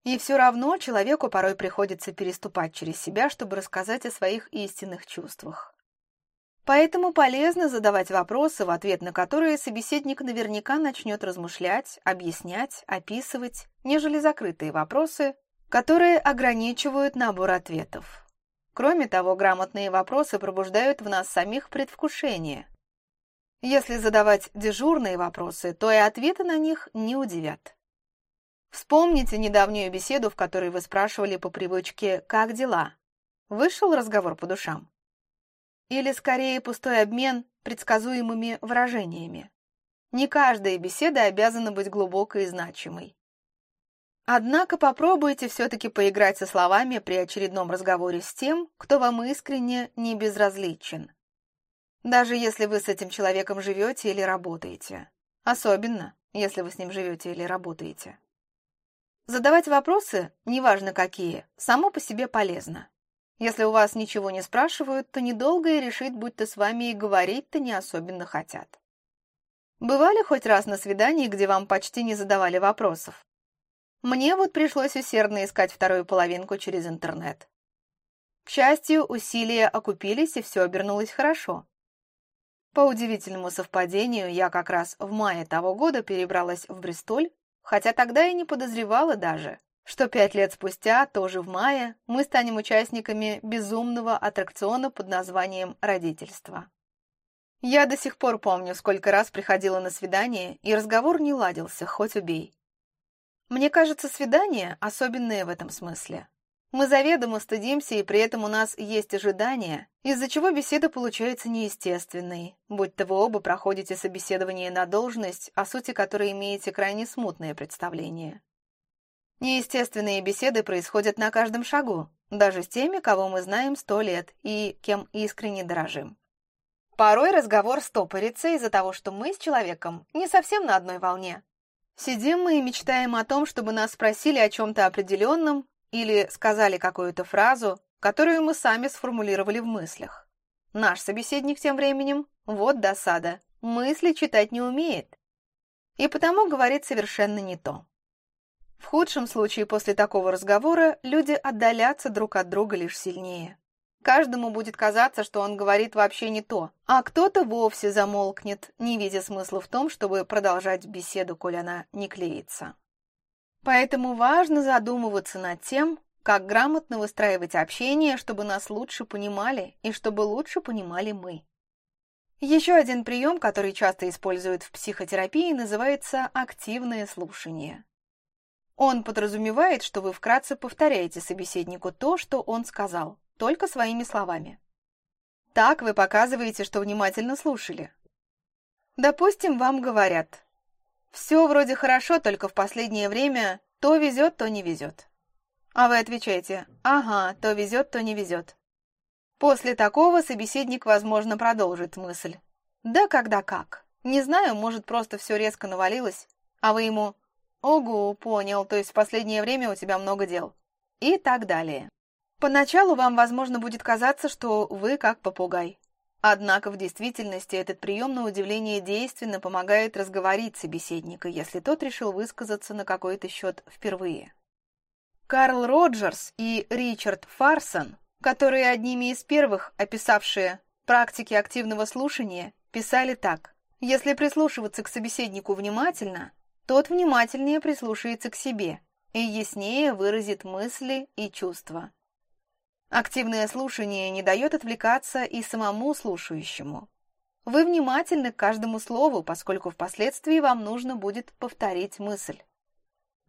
И все равно человеку порой приходится переступать через себя, чтобы рассказать о своих истинных чувствах. Поэтому полезно задавать вопросы, в ответ на которые собеседник наверняка начнет размышлять, объяснять, описывать, нежели закрытые вопросы, которые ограничивают набор ответов. Кроме того, грамотные вопросы пробуждают в нас самих предвкушение. Если задавать дежурные вопросы, то и ответы на них не удивят. Вспомните недавнюю беседу, в которой вы спрашивали по привычке «Как дела?». Вышел разговор по душам? Или, скорее, пустой обмен предсказуемыми выражениями. Не каждая беседа обязана быть глубокой и значимой. Однако попробуйте все-таки поиграть со словами при очередном разговоре с тем, кто вам искренне не безразличен. Даже если вы с этим человеком живете или работаете. Особенно, если вы с ним живете или работаете. Задавать вопросы, неважно какие, само по себе полезно. Если у вас ничего не спрашивают, то недолго и решить, будто с вами и говорить-то не особенно хотят. Бывали хоть раз на свидании, где вам почти не задавали вопросов? Мне вот пришлось усердно искать вторую половинку через интернет. К счастью, усилия окупились, и все обернулось хорошо. По удивительному совпадению, я как раз в мае того года перебралась в Бристоль, хотя тогда и не подозревала даже, что пять лет спустя, тоже в мае, мы станем участниками безумного аттракциона под названием «Родительство». Я до сих пор помню, сколько раз приходила на свидание, и разговор не ладился, хоть убей. Мне кажется, свидание особенное в этом смысле. Мы заведомо стыдимся, и при этом у нас есть ожидания, из-за чего беседа получается неестественной, будь то вы оба проходите собеседование на должность, о сути которой имеете крайне смутное представление. Неестественные беседы происходят на каждом шагу, даже с теми, кого мы знаем сто лет и кем искренне дорожим. Порой разговор стопорится из-за того, что мы с человеком не совсем на одной волне. Сидим мы и мечтаем о том, чтобы нас спросили о чем-то определенном, или сказали какую-то фразу, которую мы сами сформулировали в мыслях. Наш собеседник тем временем, вот досада, мысли читать не умеет. И потому говорит совершенно не то. В худшем случае после такого разговора люди отдалятся друг от друга лишь сильнее. Каждому будет казаться, что он говорит вообще не то, а кто-то вовсе замолкнет, не видя смысла в том, чтобы продолжать беседу, коль она не клеится. Поэтому важно задумываться над тем, как грамотно выстраивать общение, чтобы нас лучше понимали и чтобы лучше понимали мы. Еще один прием, который часто используют в психотерапии, называется активное слушание. Он подразумевает, что вы вкратце повторяете собеседнику то, что он сказал, только своими словами. Так вы показываете, что внимательно слушали. Допустим, вам говорят все вроде хорошо, только в последнее время то везет, то не везет. А вы отвечаете, ага, то везет, то не везет. После такого собеседник, возможно, продолжит мысль. Да когда как. Не знаю, может, просто все резко навалилось, а вы ему «Ого, понял, то есть в последнее время у тебя много дел». И так далее. Поначалу вам, возможно, будет казаться, что вы как попугай. Однако в действительности этот прием на удивление действенно помогает разговорить собеседника, если тот решил высказаться на какой-то счет впервые. Карл Роджерс и Ричард Фарсон, которые одними из первых описавшие практики активного слушания, писали так. Если прислушиваться к собеседнику внимательно, тот внимательнее прислушается к себе и яснее выразит мысли и чувства. Активное слушание не дает отвлекаться и самому слушающему. Вы внимательны к каждому слову, поскольку впоследствии вам нужно будет повторить мысль.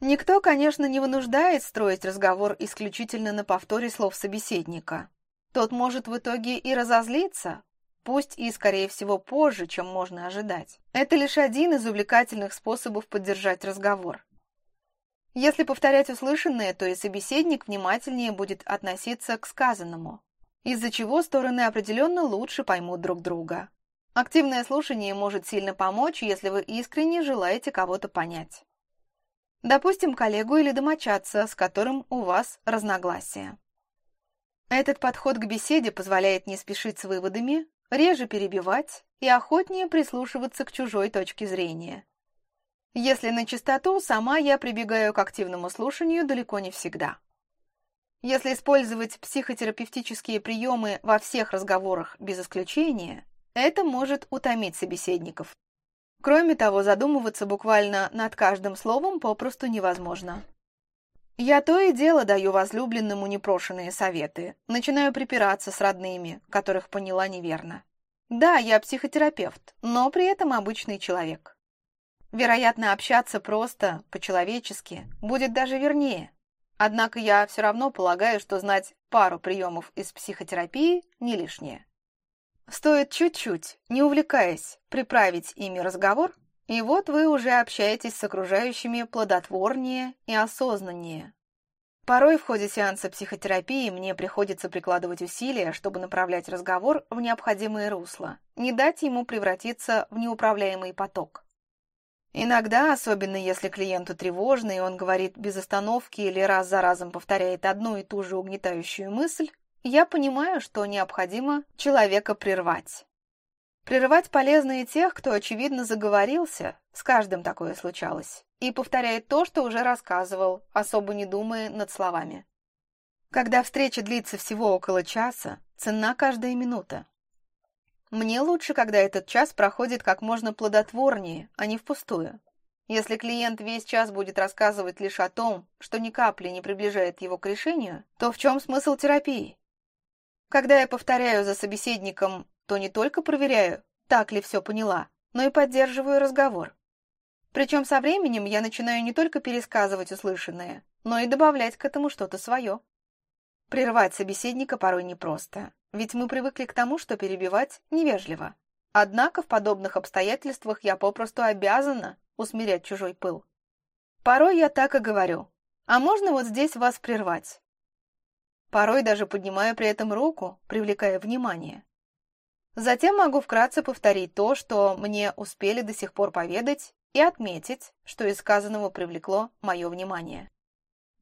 Никто, конечно, не вынуждает строить разговор исключительно на повторе слов собеседника. Тот может в итоге и разозлиться, пусть и, скорее всего, позже, чем можно ожидать. Это лишь один из увлекательных способов поддержать разговор. Если повторять услышанное, то и собеседник внимательнее будет относиться к сказанному, из-за чего стороны определенно лучше поймут друг друга. Активное слушание может сильно помочь, если вы искренне желаете кого-то понять. Допустим, коллегу или домочадца, с которым у вас разногласия. Этот подход к беседе позволяет не спешить с выводами, реже перебивать и охотнее прислушиваться к чужой точке зрения. Если на чистоту, сама я прибегаю к активному слушанию далеко не всегда. Если использовать психотерапевтические приемы во всех разговорах без исключения, это может утомить собеседников. Кроме того, задумываться буквально над каждым словом попросту невозможно. Я то и дело даю возлюбленному непрошенные советы, начинаю припираться с родными, которых поняла неверно. Да, я психотерапевт, но при этом обычный человек. Вероятно, общаться просто, по-человечески, будет даже вернее. Однако я все равно полагаю, что знать пару приемов из психотерапии не лишнее. Стоит чуть-чуть, не увлекаясь, приправить ими разговор, и вот вы уже общаетесь с окружающими плодотворнее и осознаннее. Порой в ходе сеанса психотерапии мне приходится прикладывать усилия, чтобы направлять разговор в необходимое русло, не дать ему превратиться в неуправляемый поток. Иногда, особенно если клиенту тревожно, и он говорит без остановки или раз за разом повторяет одну и ту же угнетающую мысль, я понимаю, что необходимо человека прервать. Прерывать полезно и тех, кто, очевидно, заговорился, с каждым такое случалось, и повторяет то, что уже рассказывал, особо не думая над словами. Когда встреча длится всего около часа, ценна каждая минута. Мне лучше, когда этот час проходит как можно плодотворнее, а не впустую. Если клиент весь час будет рассказывать лишь о том, что ни капли не приближает его к решению, то в чем смысл терапии? Когда я повторяю за собеседником то не только проверяю, так ли все поняла, но и поддерживаю разговор. Причем со временем я начинаю не только пересказывать услышанное, но и добавлять к этому что-то свое. Прервать собеседника порой непросто, ведь мы привыкли к тому, что перебивать невежливо. Однако в подобных обстоятельствах я попросту обязана усмирять чужой пыл. Порой я так и говорю. А можно вот здесь вас прервать? Порой даже поднимаю при этом руку, привлекая внимание. Затем могу вкратце повторить то, что мне успели до сих пор поведать, и отметить, что из сказанного привлекло мое внимание.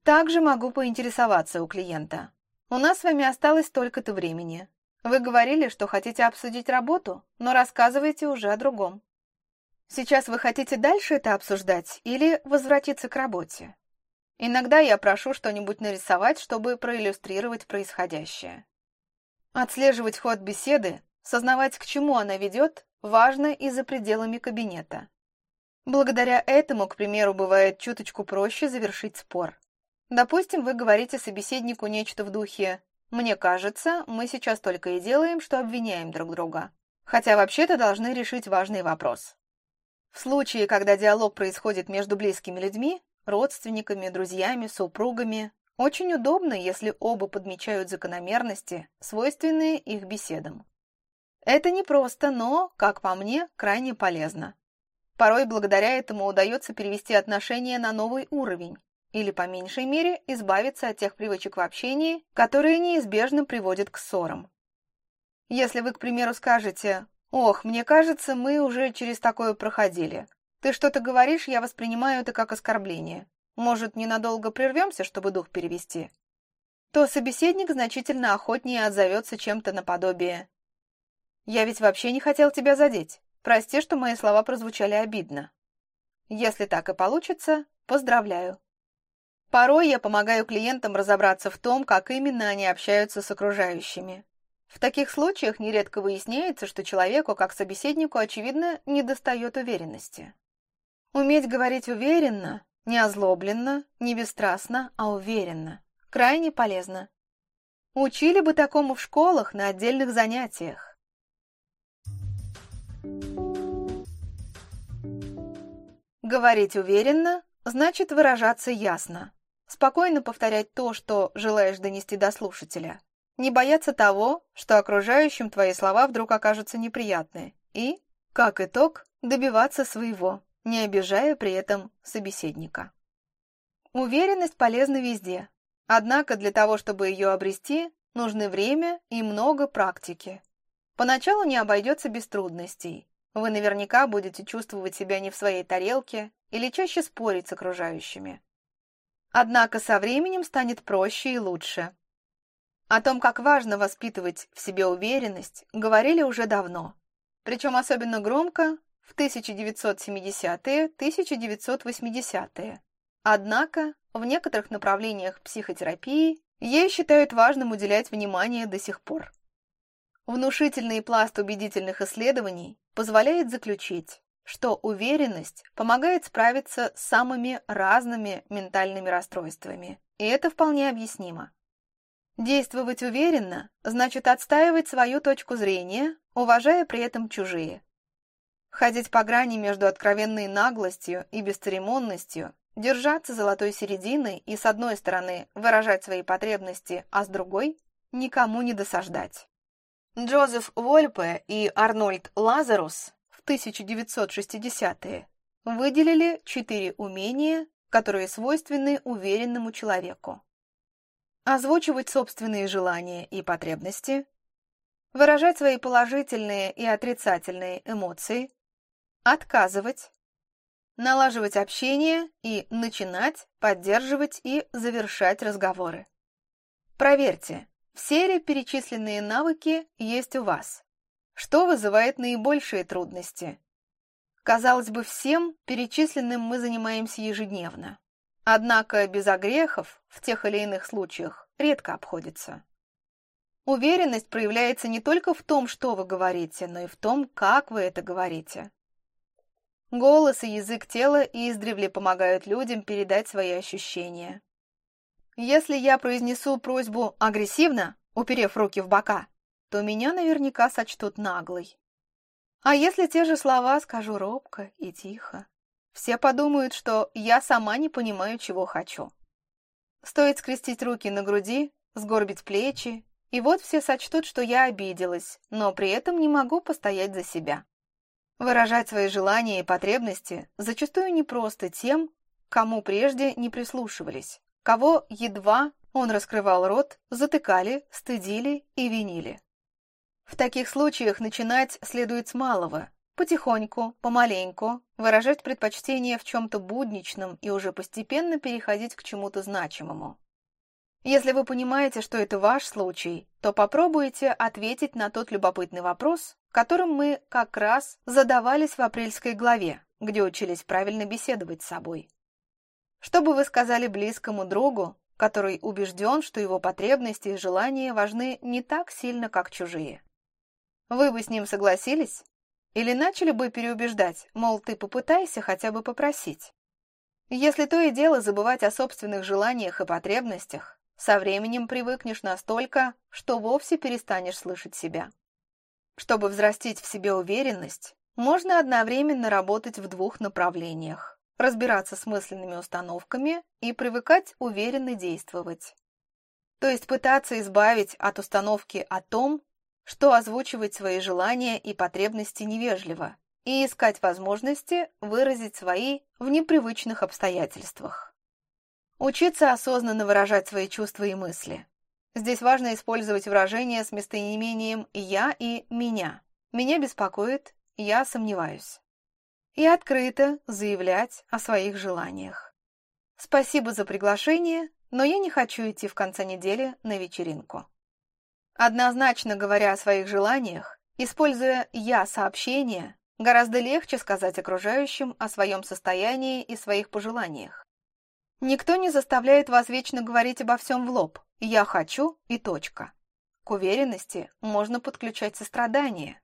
Также могу поинтересоваться у клиента. У нас с вами осталось столько-то времени. Вы говорили, что хотите обсудить работу, но рассказывайте уже о другом. Сейчас вы хотите дальше это обсуждать или возвратиться к работе? Иногда я прошу что-нибудь нарисовать, чтобы проиллюстрировать происходящее. Отслеживать ход беседы Сознавать, к чему она ведет, важно и за пределами кабинета. Благодаря этому, к примеру, бывает чуточку проще завершить спор. Допустим, вы говорите собеседнику нечто в духе «Мне кажется, мы сейчас только и делаем, что обвиняем друг друга, хотя вообще-то должны решить важный вопрос». В случае, когда диалог происходит между близкими людьми, родственниками, друзьями, супругами, очень удобно, если оба подмечают закономерности, свойственные их беседам. Это непросто, но, как по мне, крайне полезно. Порой благодаря этому удается перевести отношения на новый уровень или, по меньшей мере, избавиться от тех привычек в общении, которые неизбежно приводят к ссорам. Если вы, к примеру, скажете «Ох, мне кажется, мы уже через такое проходили. Ты что-то говоришь, я воспринимаю это как оскорбление. Может, ненадолго прервемся, чтобы дух перевести?» то собеседник значительно охотнее отзовется чем-то наподобие я ведь вообще не хотел тебя задеть. Прости, что мои слова прозвучали обидно. Если так и получится, поздравляю. Порой я помогаю клиентам разобраться в том, как именно они общаются с окружающими. В таких случаях нередко выясняется, что человеку, как собеседнику, очевидно, недостает уверенности. Уметь говорить уверенно, не озлобленно, не бесстрастно, а уверенно. Крайне полезно. Учили бы такому в школах на отдельных занятиях. Говорить уверенно значит выражаться ясно. Спокойно повторять то, что желаешь донести до слушателя. Не бояться того, что окружающим твои слова вдруг окажутся неприятны. И, как итог, добиваться своего, не обижая при этом собеседника. Уверенность полезна везде. Однако для того, чтобы ее обрести, нужны время и много практики. Поначалу не обойдется без трудностей. Вы наверняка будете чувствовать себя не в своей тарелке или чаще спорить с окружающими. Однако со временем станет проще и лучше. О том, как важно воспитывать в себе уверенность, говорили уже давно. Причем особенно громко в 1970-1980-е. Однако в некоторых направлениях психотерапии ей считают важным уделять внимание до сих пор. Внушительный пласт убедительных исследований позволяет заключить, что уверенность помогает справиться с самыми разными ментальными расстройствами, и это вполне объяснимо. Действовать уверенно значит отстаивать свою точку зрения, уважая при этом чужие. Ходить по грани между откровенной наглостью и бесцеремонностью, держаться золотой середины и с одной стороны выражать свои потребности, а с другой – никому не досаждать. Джозеф Вольпе и Арнольд Лазарус в 1960-е выделили четыре умения, которые свойственны уверенному человеку. озвучивать собственные желания и потребности, выражать свои положительные и отрицательные эмоции, отказывать, налаживать общение и начинать, поддерживать и завершать разговоры. Проверьте, все ли перечисленные навыки есть у вас. Что вызывает наибольшие трудности? Казалось бы, всем перечисленным мы занимаемся ежедневно. Однако без огрехов в тех или иных случаях редко обходится. Уверенность проявляется не только в том, что вы говорите, но и в том, как вы это говорите. Голос и язык тела издревле помогают людям передать свои ощущения. Если я произнесу просьбу агрессивно, уперев руки в бока, то меня наверняка сочтут наглой. А если те же слова скажу робко и тихо, все подумают, что я сама не понимаю, чего хочу. Стоит скрестить руки на груди, сгорбить плечи, и вот все сочтут, что я обиделась, но при этом не могу постоять за себя. Выражать свои желания и потребности зачастую непросто тем, кому прежде не прислушивались, кого едва он раскрывал рот, затыкали, стыдили и винили. В таких случаях начинать следует с малого, потихоньку, помаленьку, выражать предпочтение в чем-то будничном и уже постепенно переходить к чему-то значимому. Если вы понимаете, что это ваш случай, то попробуйте ответить на тот любопытный вопрос, которым мы как раз задавались в апрельской главе, где учились правильно беседовать с собой. Что бы вы сказали близкому другу, который убежден, что его потребности и желания важны не так сильно, как чужие? Вы бы с ним согласились? Или начали бы переубеждать, мол, ты попытайся хотя бы попросить? Если то и дело забывать о собственных желаниях и потребностях, со временем привыкнешь настолько, что вовсе перестанешь слышать себя. Чтобы взрастить в себе уверенность, можно одновременно работать в двух направлениях – разбираться с мысленными установками и привыкать уверенно действовать. То есть пытаться избавить от установки о том, что озвучивать свои желания и потребности невежливо, и искать возможности выразить свои в непривычных обстоятельствах. Учиться осознанно выражать свои чувства и мысли. Здесь важно использовать выражения с местоимением «я» и «меня». «Меня беспокоит», «я сомневаюсь». И открыто заявлять о своих желаниях. Спасибо за приглашение, но я не хочу идти в конце недели на вечеринку. Однозначно говоря о своих желаниях, используя «я-сообщение», гораздо легче сказать окружающим о своем состоянии и своих пожеланиях. Никто не заставляет вас вечно говорить обо всем в лоб «я хочу» и точка. К уверенности можно подключать сострадание.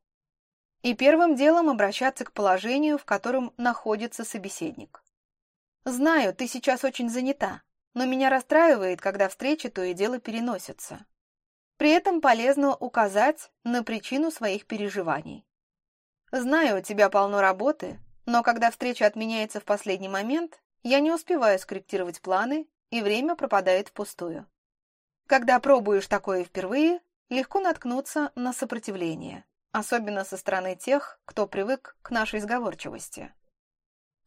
И первым делом обращаться к положению, в котором находится собеседник. «Знаю, ты сейчас очень занята, но меня расстраивает, когда встречи то и дело переносятся. При этом полезно указать на причину своих переживаний. Знаю, у тебя полно работы, но когда встреча отменяется в последний момент, я не успеваю скорректировать планы, и время пропадает впустую. Когда пробуешь такое впервые, легко наткнуться на сопротивление, особенно со стороны тех, кто привык к нашей сговорчивости.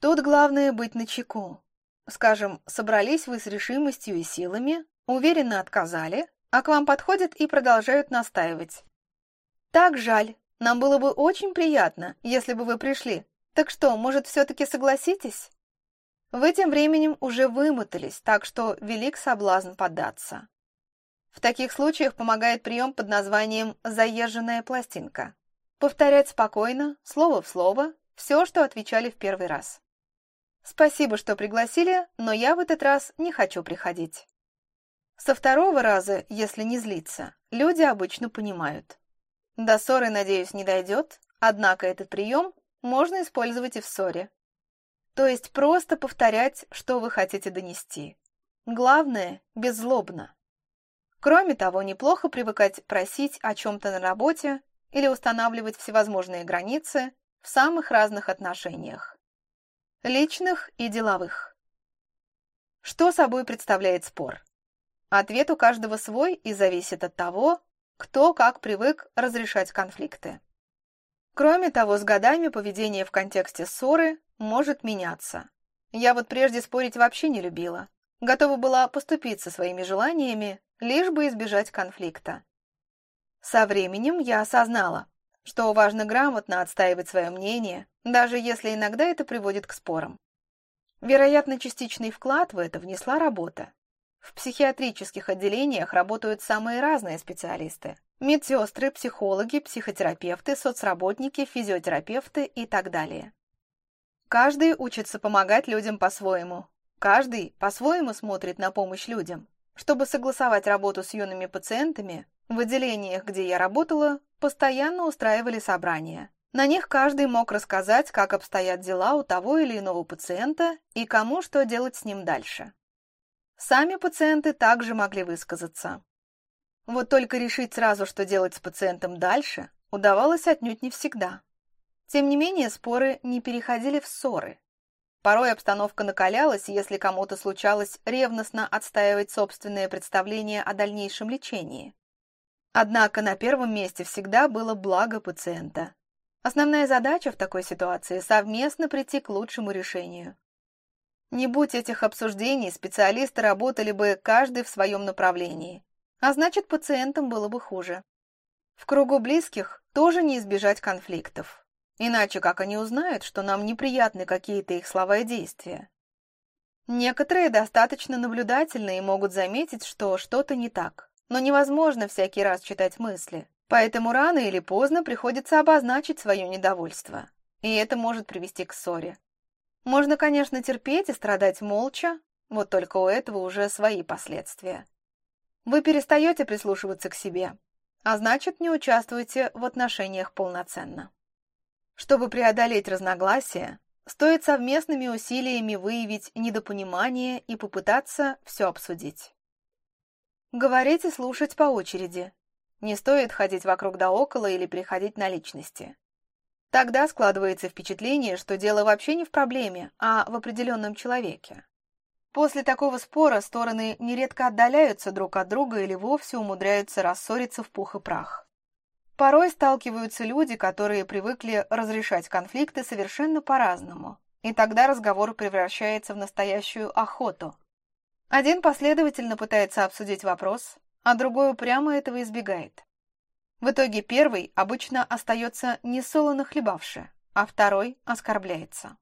Тут главное быть начеку. Скажем, собрались вы с решимостью и силами, уверенно отказали, а к вам подходят и продолжают настаивать. «Так жаль. Нам было бы очень приятно, если бы вы пришли. Так что, может, все-таки согласитесь?» Вы тем временем уже вымотались, так что велик соблазн поддаться. В таких случаях помогает прием под названием «заезженная пластинка». Повторять спокойно, слово в слово, все, что отвечали в первый раз. Спасибо, что пригласили, но я в этот раз не хочу приходить. Со второго раза, если не злиться, люди обычно понимают. До ссоры, надеюсь, не дойдет, однако этот прием можно использовать и в ссоре. То есть просто повторять, что вы хотите донести. Главное, беззлобно. Кроме того, неплохо привыкать просить о чем-то на работе или устанавливать всевозможные границы в самых разных отношениях. Личных и деловых. Что собой представляет спор? Ответ у каждого свой и зависит от того, кто как привык разрешать конфликты. Кроме того, с годами поведение в контексте ссоры может меняться. Я вот прежде спорить вообще не любила. Готова была поступиться своими желаниями, лишь бы избежать конфликта. Со временем я осознала, что важно грамотно отстаивать свое мнение, даже если иногда это приводит к спорам. Вероятно, частичный вклад в это внесла работа. В психиатрических отделениях работают самые разные специалисты. Медсестры, психологи, психотерапевты, соцработники, физиотерапевты и так далее. Каждый учится помогать людям по-своему. Каждый по-своему смотрит на помощь людям. Чтобы согласовать работу с юными пациентами, в отделениях, где я работала, постоянно устраивали собрания. На них каждый мог рассказать, как обстоят дела у того или иного пациента и кому что делать с ним дальше. Сами пациенты также могли высказаться. Вот только решить сразу, что делать с пациентом дальше, удавалось отнюдь не всегда. Тем не менее, споры не переходили в ссоры. Порой обстановка накалялась, если кому-то случалось ревностно отстаивать собственное представление о дальнейшем лечении. Однако на первом месте всегда было благо пациента. Основная задача в такой ситуации – совместно прийти к лучшему решению. Не будь этих обсуждений, специалисты работали бы каждый в своем направлении, а значит, пациентам было бы хуже. В кругу близких тоже не избежать конфликтов. Иначе как они узнают, что нам неприятны какие-то их слова и действия? Некоторые достаточно наблюдательны и могут заметить, что что-то не так. Но невозможно всякий раз читать мысли. Поэтому рано или поздно приходится обозначить свое недовольство. И это может привести к ссоре. Можно, конечно, терпеть и страдать молча, вот только у этого уже свои последствия. Вы перестаете прислушиваться к себе, а значит, не участвуете в отношениях полноценно. Чтобы преодолеть разногласия, стоит совместными усилиями выявить недопонимание и попытаться все обсудить. Говорить и слушать по очереди. Не стоит ходить вокруг да около или переходить на личности. Тогда складывается впечатление, что дело вообще не в проблеме, а в определенном человеке. После такого спора стороны нередко отдаляются друг от друга или вовсе умудряются рассориться в пух и прах. Порой сталкиваются люди, которые привыкли разрешать конфликты совершенно по-разному, и тогда разговор превращается в настоящую охоту. Один последовательно пытается обсудить вопрос, а другой упрямо этого избегает. В итоге первый обычно остается несолоно хлебавши, а второй оскорбляется.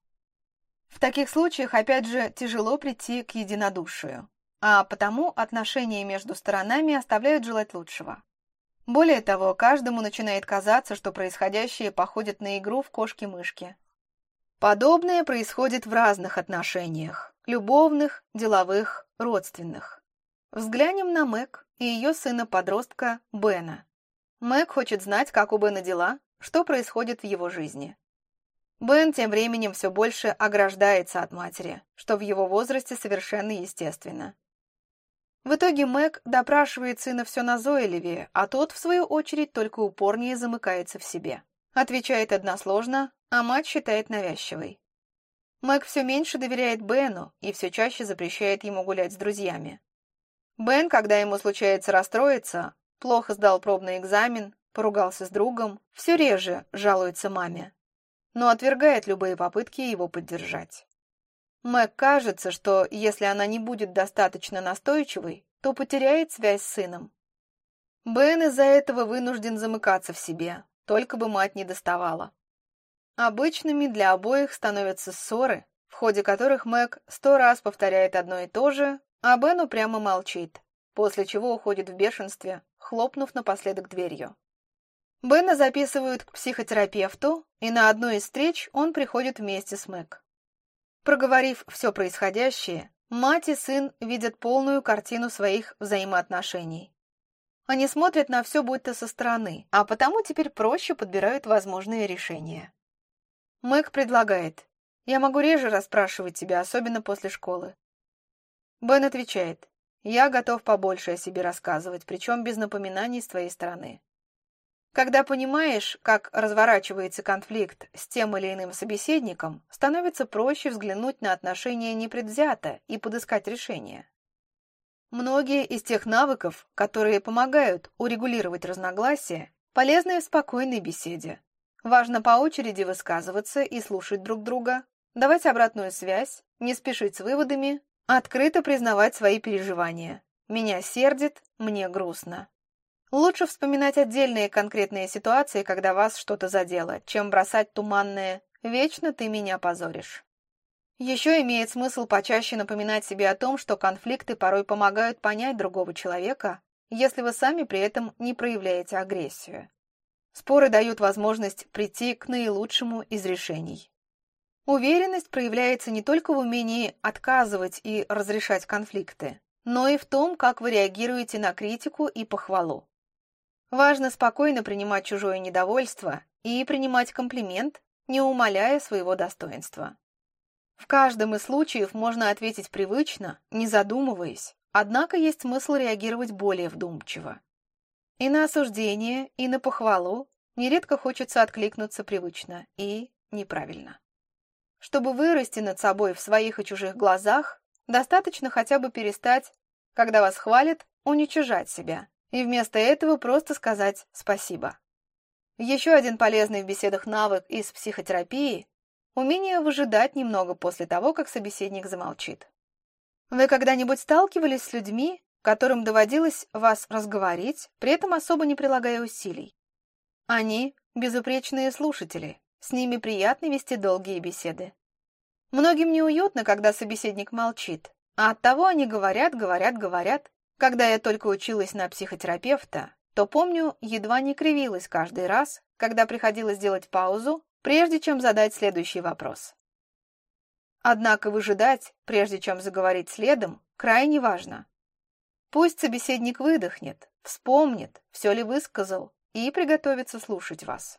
В таких случаях, опять же, тяжело прийти к единодушию, а потому отношения между сторонами оставляют желать лучшего. Более того, каждому начинает казаться, что происходящее походит на игру в кошки-мышки. Подобное происходит в разных отношениях – любовных, деловых, родственных. Взглянем на Мэг и ее сына-подростка Бена. Мэг хочет знать, как у Бена дела, что происходит в его жизни. Бен тем временем все больше ограждается от матери, что в его возрасте совершенно естественно. В итоге Мэг допрашивает сына все назойливее, а тот, в свою очередь, только упорнее замыкается в себе. Отвечает односложно, а мать считает навязчивой. Мэг все меньше доверяет Бену и все чаще запрещает ему гулять с друзьями. Бен, когда ему случается расстроиться, плохо сдал пробный экзамен, поругался с другом, все реже жалуется маме, но отвергает любые попытки его поддержать. Мэг кажется, что если она не будет достаточно настойчивой, то потеряет связь с сыном. Бен из-за этого вынужден замыкаться в себе, только бы мать не доставала. Обычными для обоих становятся ссоры, в ходе которых Мэг сто раз повторяет одно и то же, а Бен упрямо молчит, после чего уходит в бешенстве, хлопнув напоследок дверью. Бена записывают к психотерапевту, и на одну из встреч он приходит вместе с Мэг. Проговорив все происходящее, мать и сын видят полную картину своих взаимоотношений. Они смотрят на все будто со стороны, а потому теперь проще подбирают возможные решения. Мэг предлагает. «Я могу реже расспрашивать тебя, особенно после школы». Бен отвечает. «Я готов побольше о себе рассказывать, причем без напоминаний с твоей стороны». Когда понимаешь, как разворачивается конфликт с тем или иным собеседником, становится проще взглянуть на отношения непредвзято и подыскать решение. Многие из тех навыков, которые помогают урегулировать разногласия, полезны в спокойной беседе, Важно по очереди высказываться и слушать друг друга, давать обратную связь, не спешить с выводами, открыто признавать свои переживания, Меня сердит, мне грустно. Лучше вспоминать отдельные конкретные ситуации, когда вас что-то задело, чем бросать туманное «вечно ты меня позоришь». Еще имеет смысл почаще напоминать себе о том, что конфликты порой помогают понять другого человека, если вы сами при этом не проявляете агрессию. Споры дают возможность прийти к наилучшему из решений. Уверенность проявляется не только в умении отказывать и разрешать конфликты, но и в том, как вы реагируете на критику и похвалу. Важно спокойно принимать чужое недовольство и принимать комплимент, не умаляя своего достоинства. В каждом из случаев можно ответить привычно, не задумываясь, однако есть смысл реагировать более вдумчиво. И на осуждение, и на похвалу нередко хочется откликнуться привычно и неправильно. Чтобы вырасти над собой в своих и чужих глазах, достаточно хотя бы перестать, когда вас хвалят, уничижать себя и вместо этого просто сказать «спасибо». Еще один полезный в беседах навык из психотерапии – умение выжидать немного после того, как собеседник замолчит. Вы когда-нибудь сталкивались с людьми, которым доводилось вас разговорить, при этом особо не прилагая усилий? Они – безупречные слушатели, с ними приятно вести долгие беседы. Многим неуютно, когда собеседник молчит, а оттого они говорят, говорят, говорят, когда я только училась на психотерапевта, то, помню, едва не кривилась каждый раз, когда приходилось делать паузу, прежде чем задать следующий вопрос. Однако выжидать, прежде чем заговорить следом, крайне важно. Пусть собеседник выдохнет, вспомнит, все ли высказал, и приготовится слушать вас.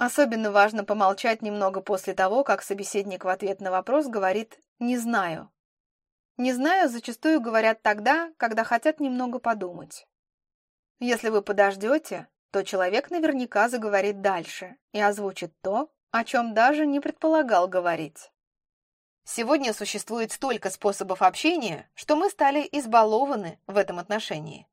Особенно важно помолчать немного после того, как собеседник в ответ на вопрос говорит «не знаю», «Не знаю» зачастую говорят тогда, когда хотят немного подумать. Если вы подождете, то человек наверняка заговорит дальше и озвучит то, о чем даже не предполагал говорить. Сегодня существует столько способов общения, что мы стали избалованы в этом отношении.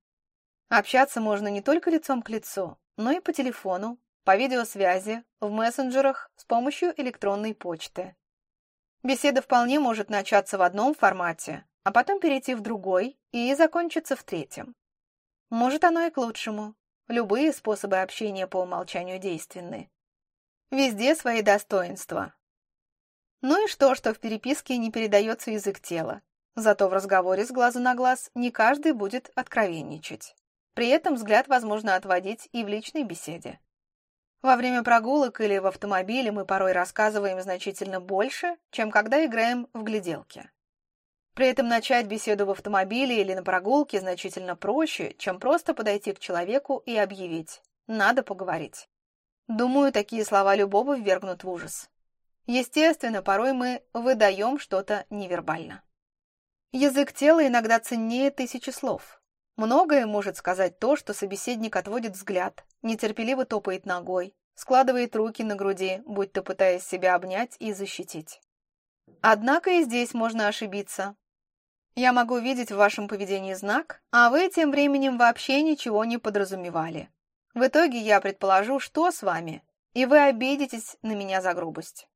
Общаться можно не только лицом к лицу, но и по телефону, по видеосвязи, в мессенджерах, с помощью электронной почты. Беседа вполне может начаться в одном формате, а потом перейти в другой и закончиться в третьем. Может, оно и к лучшему. Любые способы общения по умолчанию действенны. Везде свои достоинства. Ну и что, что в переписке не передается язык тела. Зато в разговоре с глазу на глаз не каждый будет откровенничать. При этом взгляд возможно отводить и в личной беседе. Во время прогулок или в автомобиле мы порой рассказываем значительно больше, чем когда играем в гляделки. При этом начать беседу в автомобиле или на прогулке значительно проще, чем просто подойти к человеку и объявить «надо поговорить». Думаю, такие слова любого ввергнут в ужас. Естественно, порой мы выдаем что-то невербально. Язык тела иногда ценнее тысячи слов. Многое может сказать то, что собеседник отводит взгляд, нетерпеливо топает ногой, складывает руки на груди, будто пытаясь себя обнять и защитить. Однако и здесь можно ошибиться. Я могу видеть в вашем поведении знак, а вы тем временем вообще ничего не подразумевали. В итоге я предположу, что с вами, и вы обидитесь на меня за грубость.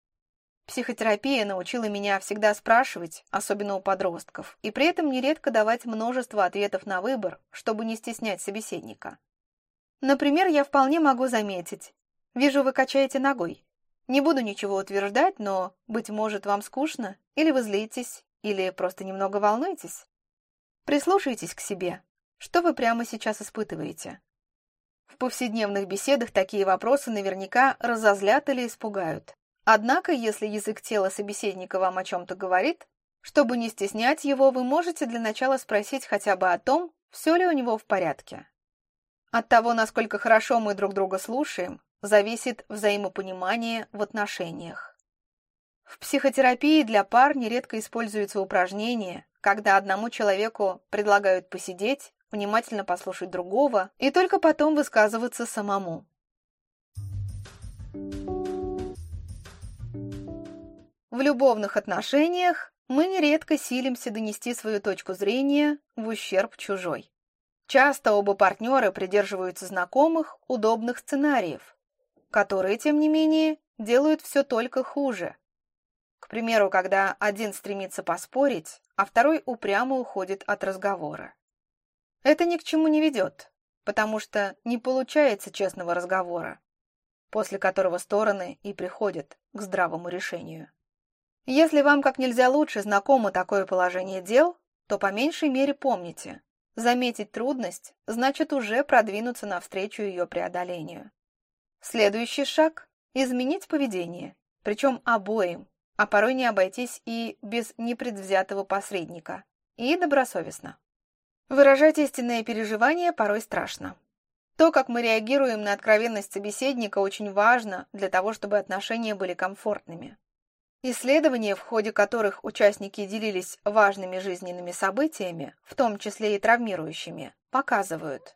Психотерапия научила меня всегда спрашивать, особенно у подростков, и при этом нередко давать множество ответов на выбор, чтобы не стеснять собеседника. Например, я вполне могу заметить. Вижу, вы качаете ногой. Не буду ничего утверждать, но, быть может, вам скучно, или вы злитесь, или просто немного волнуетесь. Прислушайтесь к себе. Что вы прямо сейчас испытываете? В повседневных беседах такие вопросы наверняка разозлят или испугают. Однако, если язык тела собеседника вам о чем-то говорит, чтобы не стеснять его, вы можете для начала спросить хотя бы о том, все ли у него в порядке. От того, насколько хорошо мы друг друга слушаем, зависит взаимопонимание в отношениях. В психотерапии для пар нередко используются упражнения, когда одному человеку предлагают посидеть, внимательно послушать другого и только потом высказываться самому. В любовных отношениях мы нередко силимся донести свою точку зрения в ущерб чужой. Часто оба партнера придерживаются знакомых, удобных сценариев, которые, тем не менее, делают все только хуже. К примеру, когда один стремится поспорить, а второй упрямо уходит от разговора. Это ни к чему не ведет, потому что не получается честного разговора, после которого стороны и приходят к здравому решению. Если вам как нельзя лучше знакомо такое положение дел, то по меньшей мере помните, заметить трудность значит уже продвинуться навстречу ее преодолению. Следующий шаг – изменить поведение, причем обоим, а порой не обойтись и без непредвзятого посредника, и добросовестно. Выражать истинные переживания порой страшно. То, как мы реагируем на откровенность собеседника, очень важно для того, чтобы отношения были комфортными. Исследования, в ходе которых участники делились важными жизненными событиями, в том числе и травмирующими, показывают.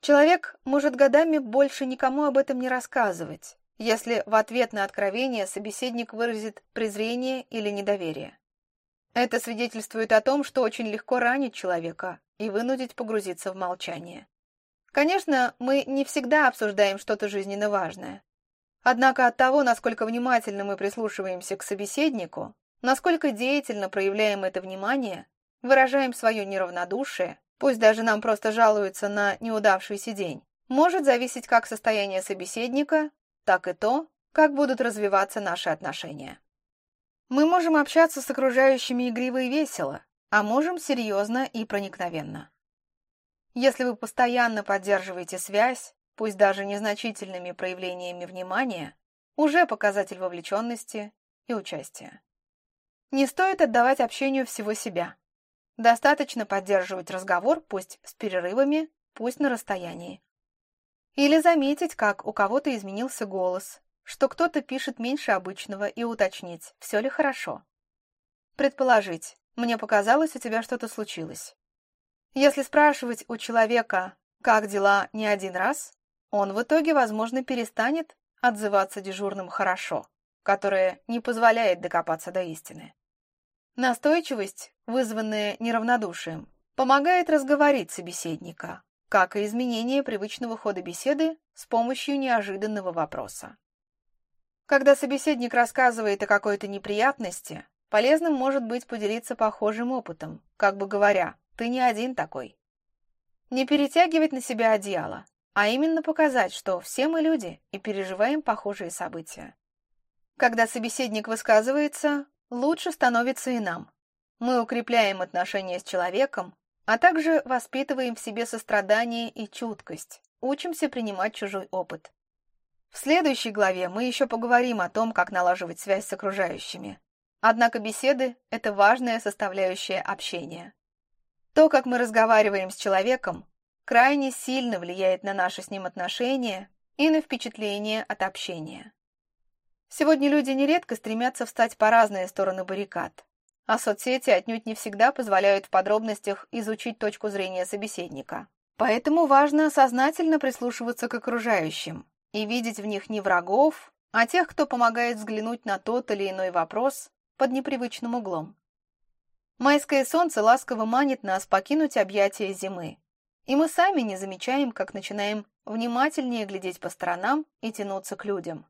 Человек может годами больше никому об этом не рассказывать, если в ответ на откровение собеседник выразит презрение или недоверие. Это свидетельствует о том, что очень легко ранить человека и вынудить погрузиться в молчание. Конечно, мы не всегда обсуждаем что-то жизненно важное. Однако от того, насколько внимательно мы прислушиваемся к собеседнику, насколько деятельно проявляем это внимание, выражаем свое неравнодушие, пусть даже нам просто жалуются на неудавшийся день, может зависеть как состояние собеседника, так и то, как будут развиваться наши отношения. Мы можем общаться с окружающими игриво и весело, а можем серьезно и проникновенно. Если вы постоянно поддерживаете связь, пусть даже незначительными проявлениями внимания, уже показатель вовлеченности и участия. Не стоит отдавать общению всего себя. Достаточно поддерживать разговор, пусть с перерывами, пусть на расстоянии. Или заметить, как у кого-то изменился голос, что кто-то пишет меньше обычного и уточнить, все ли хорошо. Предположить, мне показалось, у тебя что-то случилось. Если спрашивать у человека, как дела не один раз, он в итоге, возможно, перестанет отзываться дежурным «хорошо», которое не позволяет докопаться до истины. Настойчивость, вызванная неравнодушием, помогает разговорить собеседника, как и изменение привычного хода беседы с помощью неожиданного вопроса. Когда собеседник рассказывает о какой-то неприятности, полезным может быть поделиться похожим опытом, как бы говоря, ты не один такой. Не перетягивать на себя одеяло, а именно показать, что все мы люди и переживаем похожие события. Когда собеседник высказывается, лучше становится и нам. Мы укрепляем отношения с человеком, а также воспитываем в себе сострадание и чуткость, учимся принимать чужой опыт. В следующей главе мы еще поговорим о том, как налаживать связь с окружающими. Однако беседы – это важная составляющая общения. То, как мы разговариваем с человеком, крайне сильно влияет на наши с ним отношения и на впечатление от общения. Сегодня люди нередко стремятся встать по разные стороны баррикад, а соцсети отнюдь не всегда позволяют в подробностях изучить точку зрения собеседника. Поэтому важно сознательно прислушиваться к окружающим и видеть в них не врагов, а тех, кто помогает взглянуть на тот или иной вопрос под непривычным углом. Майское солнце ласково манит нас покинуть объятия зимы, и мы сами не замечаем, как начинаем внимательнее глядеть по сторонам и тянуться к людям.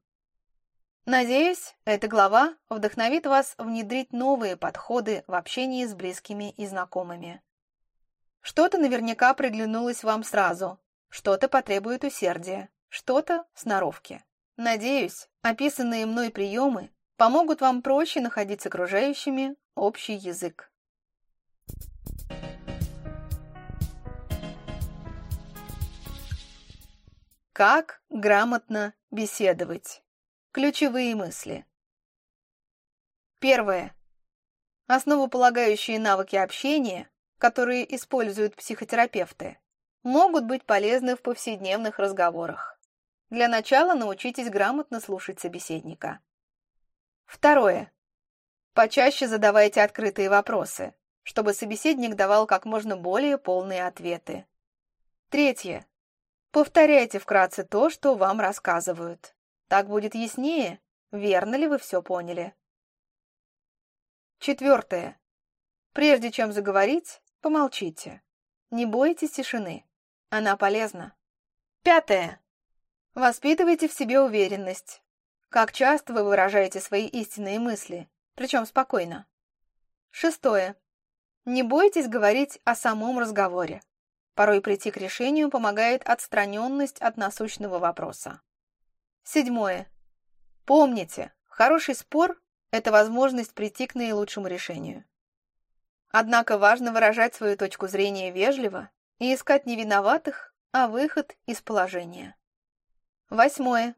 Надеюсь, эта глава вдохновит вас внедрить новые подходы в общении с близкими и знакомыми. Что-то наверняка приглянулось вам сразу, что-то потребует усердия, что-то — сноровки. Надеюсь, описанные мной приемы помогут вам проще находить с окружающими общий язык. Как грамотно беседовать? Ключевые мысли. Первое. Основополагающие навыки общения, которые используют психотерапевты, могут быть полезны в повседневных разговорах. Для начала научитесь грамотно слушать собеседника. Второе. Почаще задавайте открытые вопросы, чтобы собеседник давал как можно более полные ответы. Третье. Повторяйте вкратце то, что вам рассказывают. Так будет яснее, верно ли вы все поняли. Четвертое. Прежде чем заговорить, помолчите. Не бойтесь тишины. Она полезна. Пятое. Воспитывайте в себе уверенность. Как часто вы выражаете свои истинные мысли, причем спокойно. Шестое. Не бойтесь говорить о самом разговоре. Порой прийти к решению помогает отстраненность от насущного вопроса. Седьмое. Помните, хороший спор – это возможность прийти к наилучшему решению. Однако важно выражать свою точку зрения вежливо и искать не виноватых, а выход из положения. Восьмое.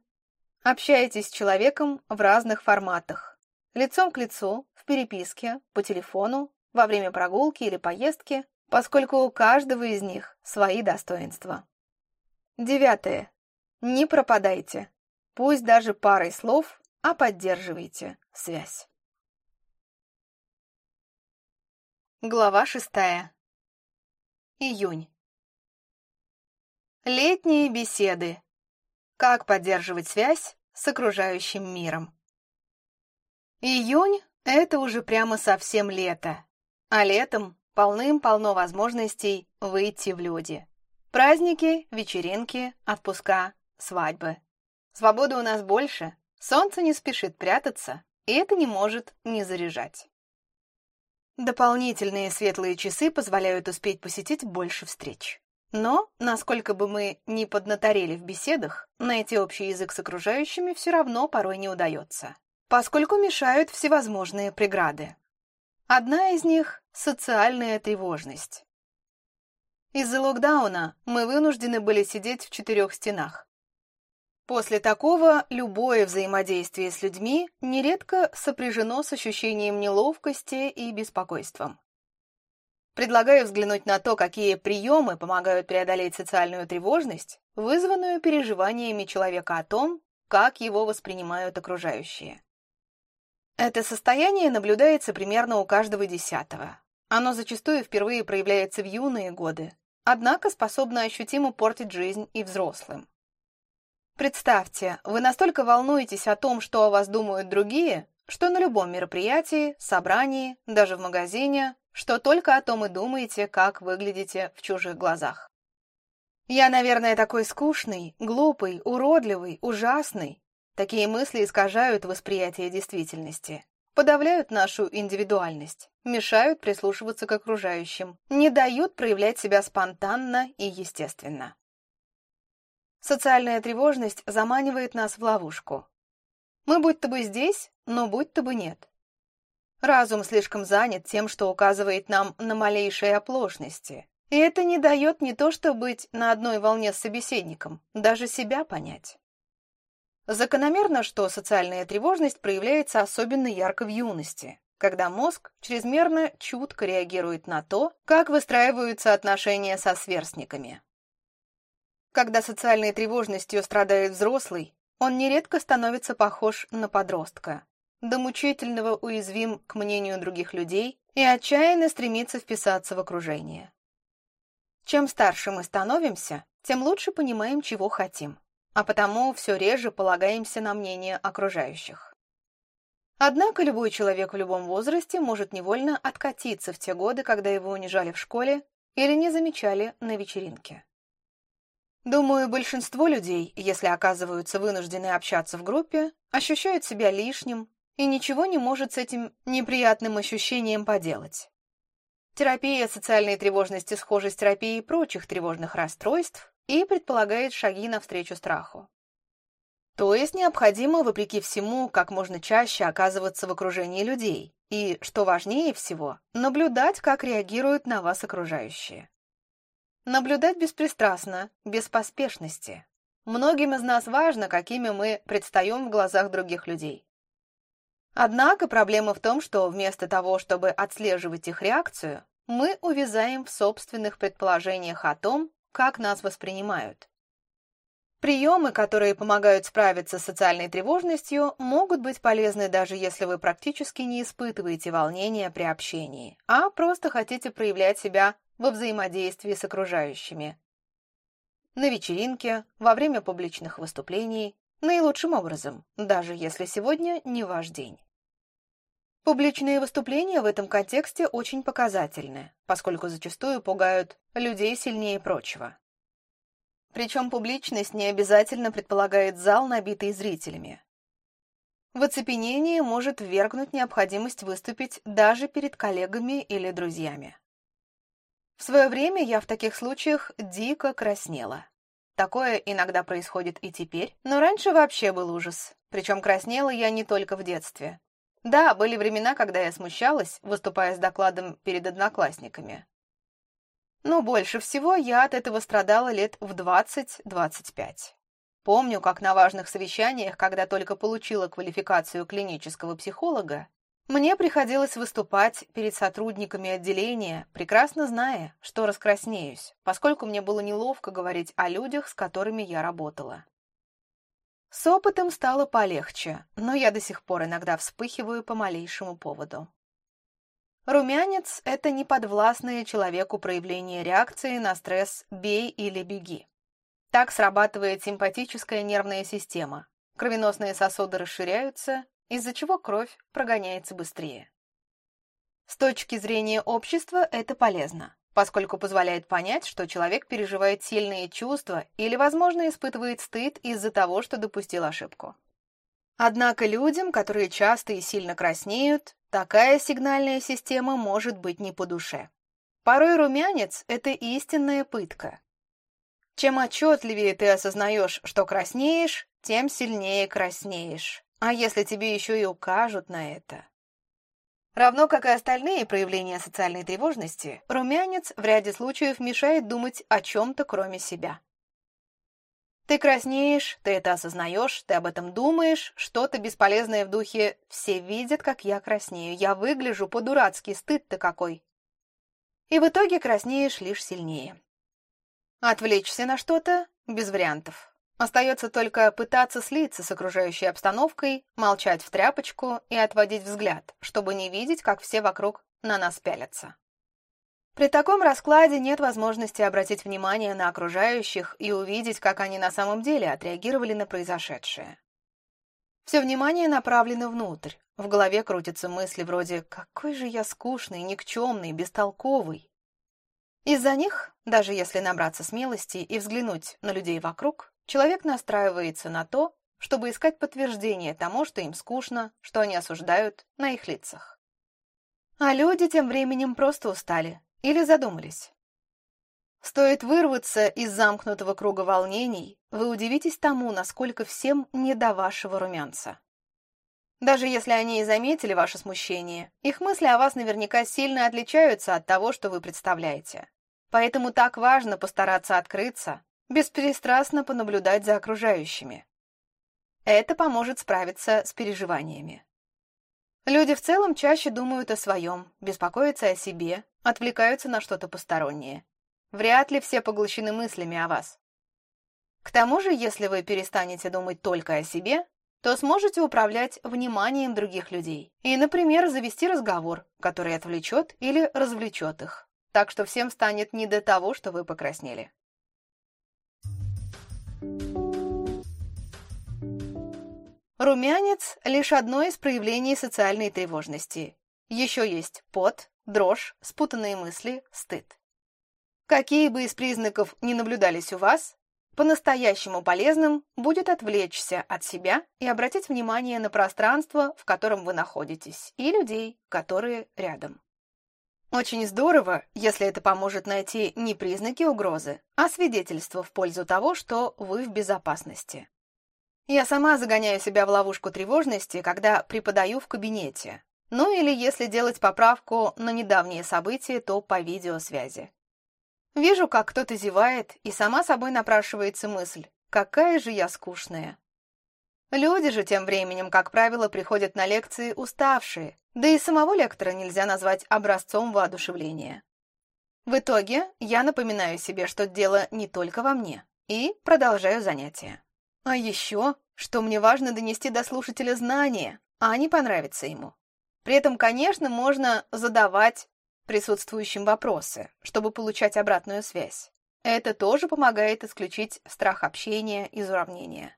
Общайтесь с человеком в разных форматах. Лицом к лицу, в переписке, по телефону, во время прогулки или поездки, поскольку у каждого из них свои достоинства. Девятое. Не пропадайте. Пусть даже парой слов, а поддерживайте связь. Глава шестая. Июнь. Летние беседы. Как поддерживать связь с окружающим миром. Июнь — это уже прямо совсем лето. А летом полным-полно возможностей выйти в люди. Праздники, вечеринки, отпуска, свадьбы. Свободы у нас больше, солнце не спешит прятаться, и это не может не заряжать. Дополнительные светлые часы позволяют успеть посетить больше встреч. Но, насколько бы мы ни поднаторели в беседах, найти общий язык с окружающими все равно порой не удается, поскольку мешают всевозможные преграды. Одна из них – социальная тревожность. Из-за локдауна мы вынуждены были сидеть в четырех стенах. После такого любое взаимодействие с людьми нередко сопряжено с ощущением неловкости и беспокойством. Предлагаю взглянуть на то, какие приемы помогают преодолеть социальную тревожность, вызванную переживаниями человека о том, как его воспринимают окружающие. Это состояние наблюдается примерно у каждого десятого. Оно зачастую впервые проявляется в юные годы, однако способно ощутимо портить жизнь и взрослым. Представьте, вы настолько волнуетесь о том, что о вас думают другие, что на любом мероприятии, собрании, даже в магазине, что только о том и думаете, как выглядите в чужих глазах. Я, наверное, такой скучный, глупый, уродливый, ужасный. Такие мысли искажают восприятие действительности, подавляют нашу индивидуальность, мешают прислушиваться к окружающим, не дают проявлять себя спонтанно и естественно. Социальная тревожность заманивает нас в ловушку. Мы будь-то бы здесь, но будь-то бы нет. Разум слишком занят тем, что указывает нам на малейшие оплошности. И это не дает не то что быть на одной волне с собеседником, даже себя понять. Закономерно, что социальная тревожность проявляется особенно ярко в юности, когда мозг чрезмерно чутко реагирует на то, как выстраиваются отношения со сверстниками. Когда социальной тревожностью страдает взрослый, он нередко становится похож на подростка, до мучительного уязвим к мнению других людей и отчаянно стремится вписаться в окружение. Чем старше мы становимся, тем лучше понимаем, чего хотим, а потому все реже полагаемся на мнение окружающих. Однако любой человек в любом возрасте может невольно откатиться в те годы, когда его унижали в школе или не замечали на вечеринке. Думаю, большинство людей, если оказываются вынуждены общаться в группе, ощущают себя лишним и ничего не может с этим неприятным ощущением поделать. Терапия социальной тревожности схожа с терапией прочих тревожных расстройств и предполагает шаги навстречу страху. То есть необходимо, вопреки всему, как можно чаще оказываться в окружении людей и, что важнее всего, наблюдать, как реагируют на вас окружающие. Наблюдать беспристрастно, без поспешности. Многим из нас важно, какими мы предстаем в глазах других людей. Однако проблема в том, что вместо того, чтобы отслеживать их реакцию, мы увязаем в собственных предположениях о том, как нас воспринимают. Приемы, которые помогают справиться с социальной тревожностью, могут быть полезны даже если вы практически не испытываете волнения при общении, а просто хотите проявлять себя во взаимодействии с окружающими. На вечеринке, во время публичных выступлений, наилучшим образом, даже если сегодня не ваш день. Публичные выступления в этом контексте очень показательны, поскольку зачастую пугают людей сильнее прочего. Причем публичность не обязательно предполагает зал, набитый зрителями. В оцепенение может ввергнуть необходимость выступить даже перед коллегами или друзьями. В свое время я в таких случаях дико краснела. Такое иногда происходит и теперь, но раньше вообще был ужас. Причем краснела я не только в детстве. Да, были времена, когда я смущалась, выступая с докладом перед одноклассниками. Но больше всего я от этого страдала лет в 20-25. Помню, как на важных совещаниях, когда только получила квалификацию клинического психолога, мне приходилось выступать перед сотрудниками отделения, прекрасно зная, что раскраснеюсь, поскольку мне было неловко говорить о людях, с которыми я работала. С опытом стало полегче, но я до сих пор иногда вспыхиваю по малейшему поводу. Румянец – это неподвластное человеку проявление реакции на стресс «бей или беги». Так срабатывает симпатическая нервная система. Кровеносные сосуды расширяются, из-за чего кровь прогоняется быстрее. С точки зрения общества это полезно, поскольку позволяет понять, что человек переживает сильные чувства или, возможно, испытывает стыд из-за того, что допустил ошибку. Однако людям, которые часто и сильно краснеют, такая сигнальная система может быть не по душе. Порой румянец – это истинная пытка. Чем отчетливее ты осознаешь, что краснеешь, тем сильнее краснеешь. А если тебе еще и укажут на это? Равно как и остальные проявления социальной тревожности, румянец в ряде случаев мешает думать о чем-то кроме себя. Ты краснеешь, ты это осознаешь, ты об этом думаешь, что-то бесполезное в духе «все видят, как я краснею, я выгляжу по-дурацки, стыд-то какой». И в итоге краснеешь лишь сильнее. Отвлечься на что-то – без вариантов. Остается только пытаться слиться с окружающей обстановкой, молчать в тряпочку и отводить взгляд, чтобы не видеть, как все вокруг на нас пялятся. При таком раскладе нет возможности обратить внимание на окружающих и увидеть, как они на самом деле отреагировали на произошедшее. Все внимание направлено внутрь. В голове крутятся мысли вроде «какой же я скучный, никчемный, бестолковый». Из-за них, даже если набраться смелости и взглянуть на людей вокруг, человек настраивается на то, чтобы искать подтверждение тому, что им скучно, что они осуждают на их лицах. А люди тем временем просто устали, или задумались? Стоит вырваться из замкнутого круга волнений, вы удивитесь тому, насколько всем не до вашего румянца. Даже если они и заметили ваше смущение, их мысли о вас наверняка сильно отличаются от того, что вы представляете. Поэтому так важно постараться открыться, беспристрастно понаблюдать за окружающими. Это поможет справиться с переживаниями. Люди в целом чаще думают о своем, беспокоятся о себе, отвлекаются на что-то постороннее. Вряд ли все поглощены мыслями о вас. К тому же, если вы перестанете думать только о себе, то сможете управлять вниманием других людей и, например, завести разговор, который отвлечет или развлечет их. Так что всем станет не до того, что вы покраснели. Румянец – лишь одно из проявлений социальной тревожности. Еще есть пот, дрожь, спутанные мысли, стыд. Какие бы из признаков ни наблюдались у вас, по-настоящему полезным будет отвлечься от себя и обратить внимание на пространство, в котором вы находитесь, и людей, которые рядом. Очень здорово, если это поможет найти не признаки угрозы, а свидетельство в пользу того, что вы в безопасности. Я сама загоняю себя в ловушку тревожности, когда преподаю в кабинете. Ну или если делать поправку на недавние события, то по видеосвязи. Вижу, как кто-то зевает, и сама собой напрашивается мысль, какая же я скучная. Люди же тем временем, как правило, приходят на лекции уставшие, да и самого лектора нельзя назвать образцом воодушевления. В итоге я напоминаю себе, что дело не только во мне, и продолжаю занятия. А еще, что мне важно донести до слушателя знания, а не понравится ему. При этом, конечно, можно задавать присутствующим вопросы, чтобы получать обратную связь. Это тоже помогает исключить страх общения из уравнения.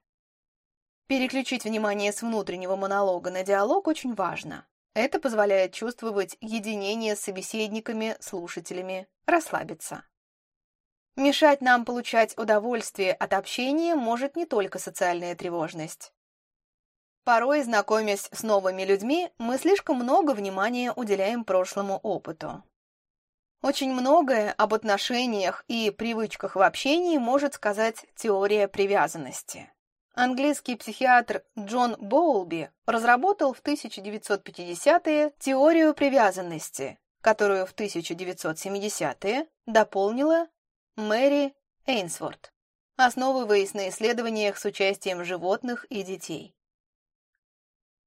Переключить внимание с внутреннего монолога на диалог очень важно. Это позволяет чувствовать единение с собеседниками, слушателями, расслабиться. Мешать нам получать удовольствие от общения может не только социальная тревожность. Порой, знакомясь с новыми людьми, мы слишком много внимания уделяем прошлому опыту. Очень многое об отношениях и привычках в общении может сказать теория привязанности. Английский психиатр Джон Боулби разработал в 1950-е теорию привязанности, которую в 1970-е дополнила Мэри Эйнсворт, основываясь на исследованиях с участием животных и детей.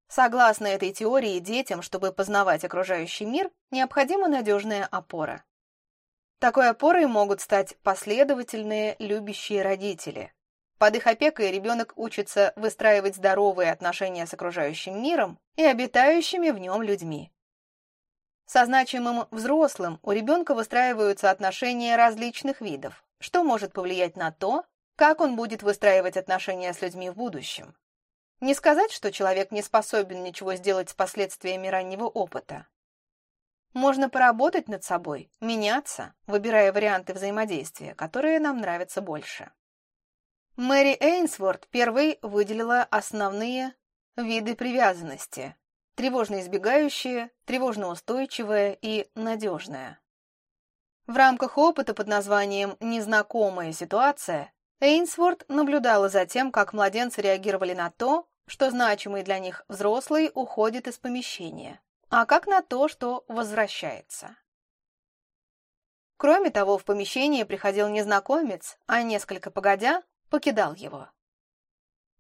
Согласно этой теории, детям, чтобы познавать окружающий мир, необходима надежная опора. Такой опорой могут стать последовательные любящие родители. Под их опекой ребенок учится выстраивать здоровые отношения с окружающим миром и обитающими в нем людьми. Со значимым взрослым у ребенка выстраиваются отношения различных видов, что может повлиять на то, как он будет выстраивать отношения с людьми в будущем. Не сказать, что человек не способен ничего сделать с последствиями раннего опыта. Можно поработать над собой, меняться, выбирая варианты взаимодействия, которые нам нравятся больше. Мэри Эйнсворт первой выделила основные виды привязанности – тревожно-избегающие, тревожно-устойчивая и надежная. В рамках опыта под названием «Незнакомая ситуация» Эйнсворт наблюдала за тем, как младенцы реагировали на то, что значимый для них взрослый уходит из помещения, а как на то, что возвращается. Кроме того, в помещение приходил незнакомец, а несколько погодя покидал его.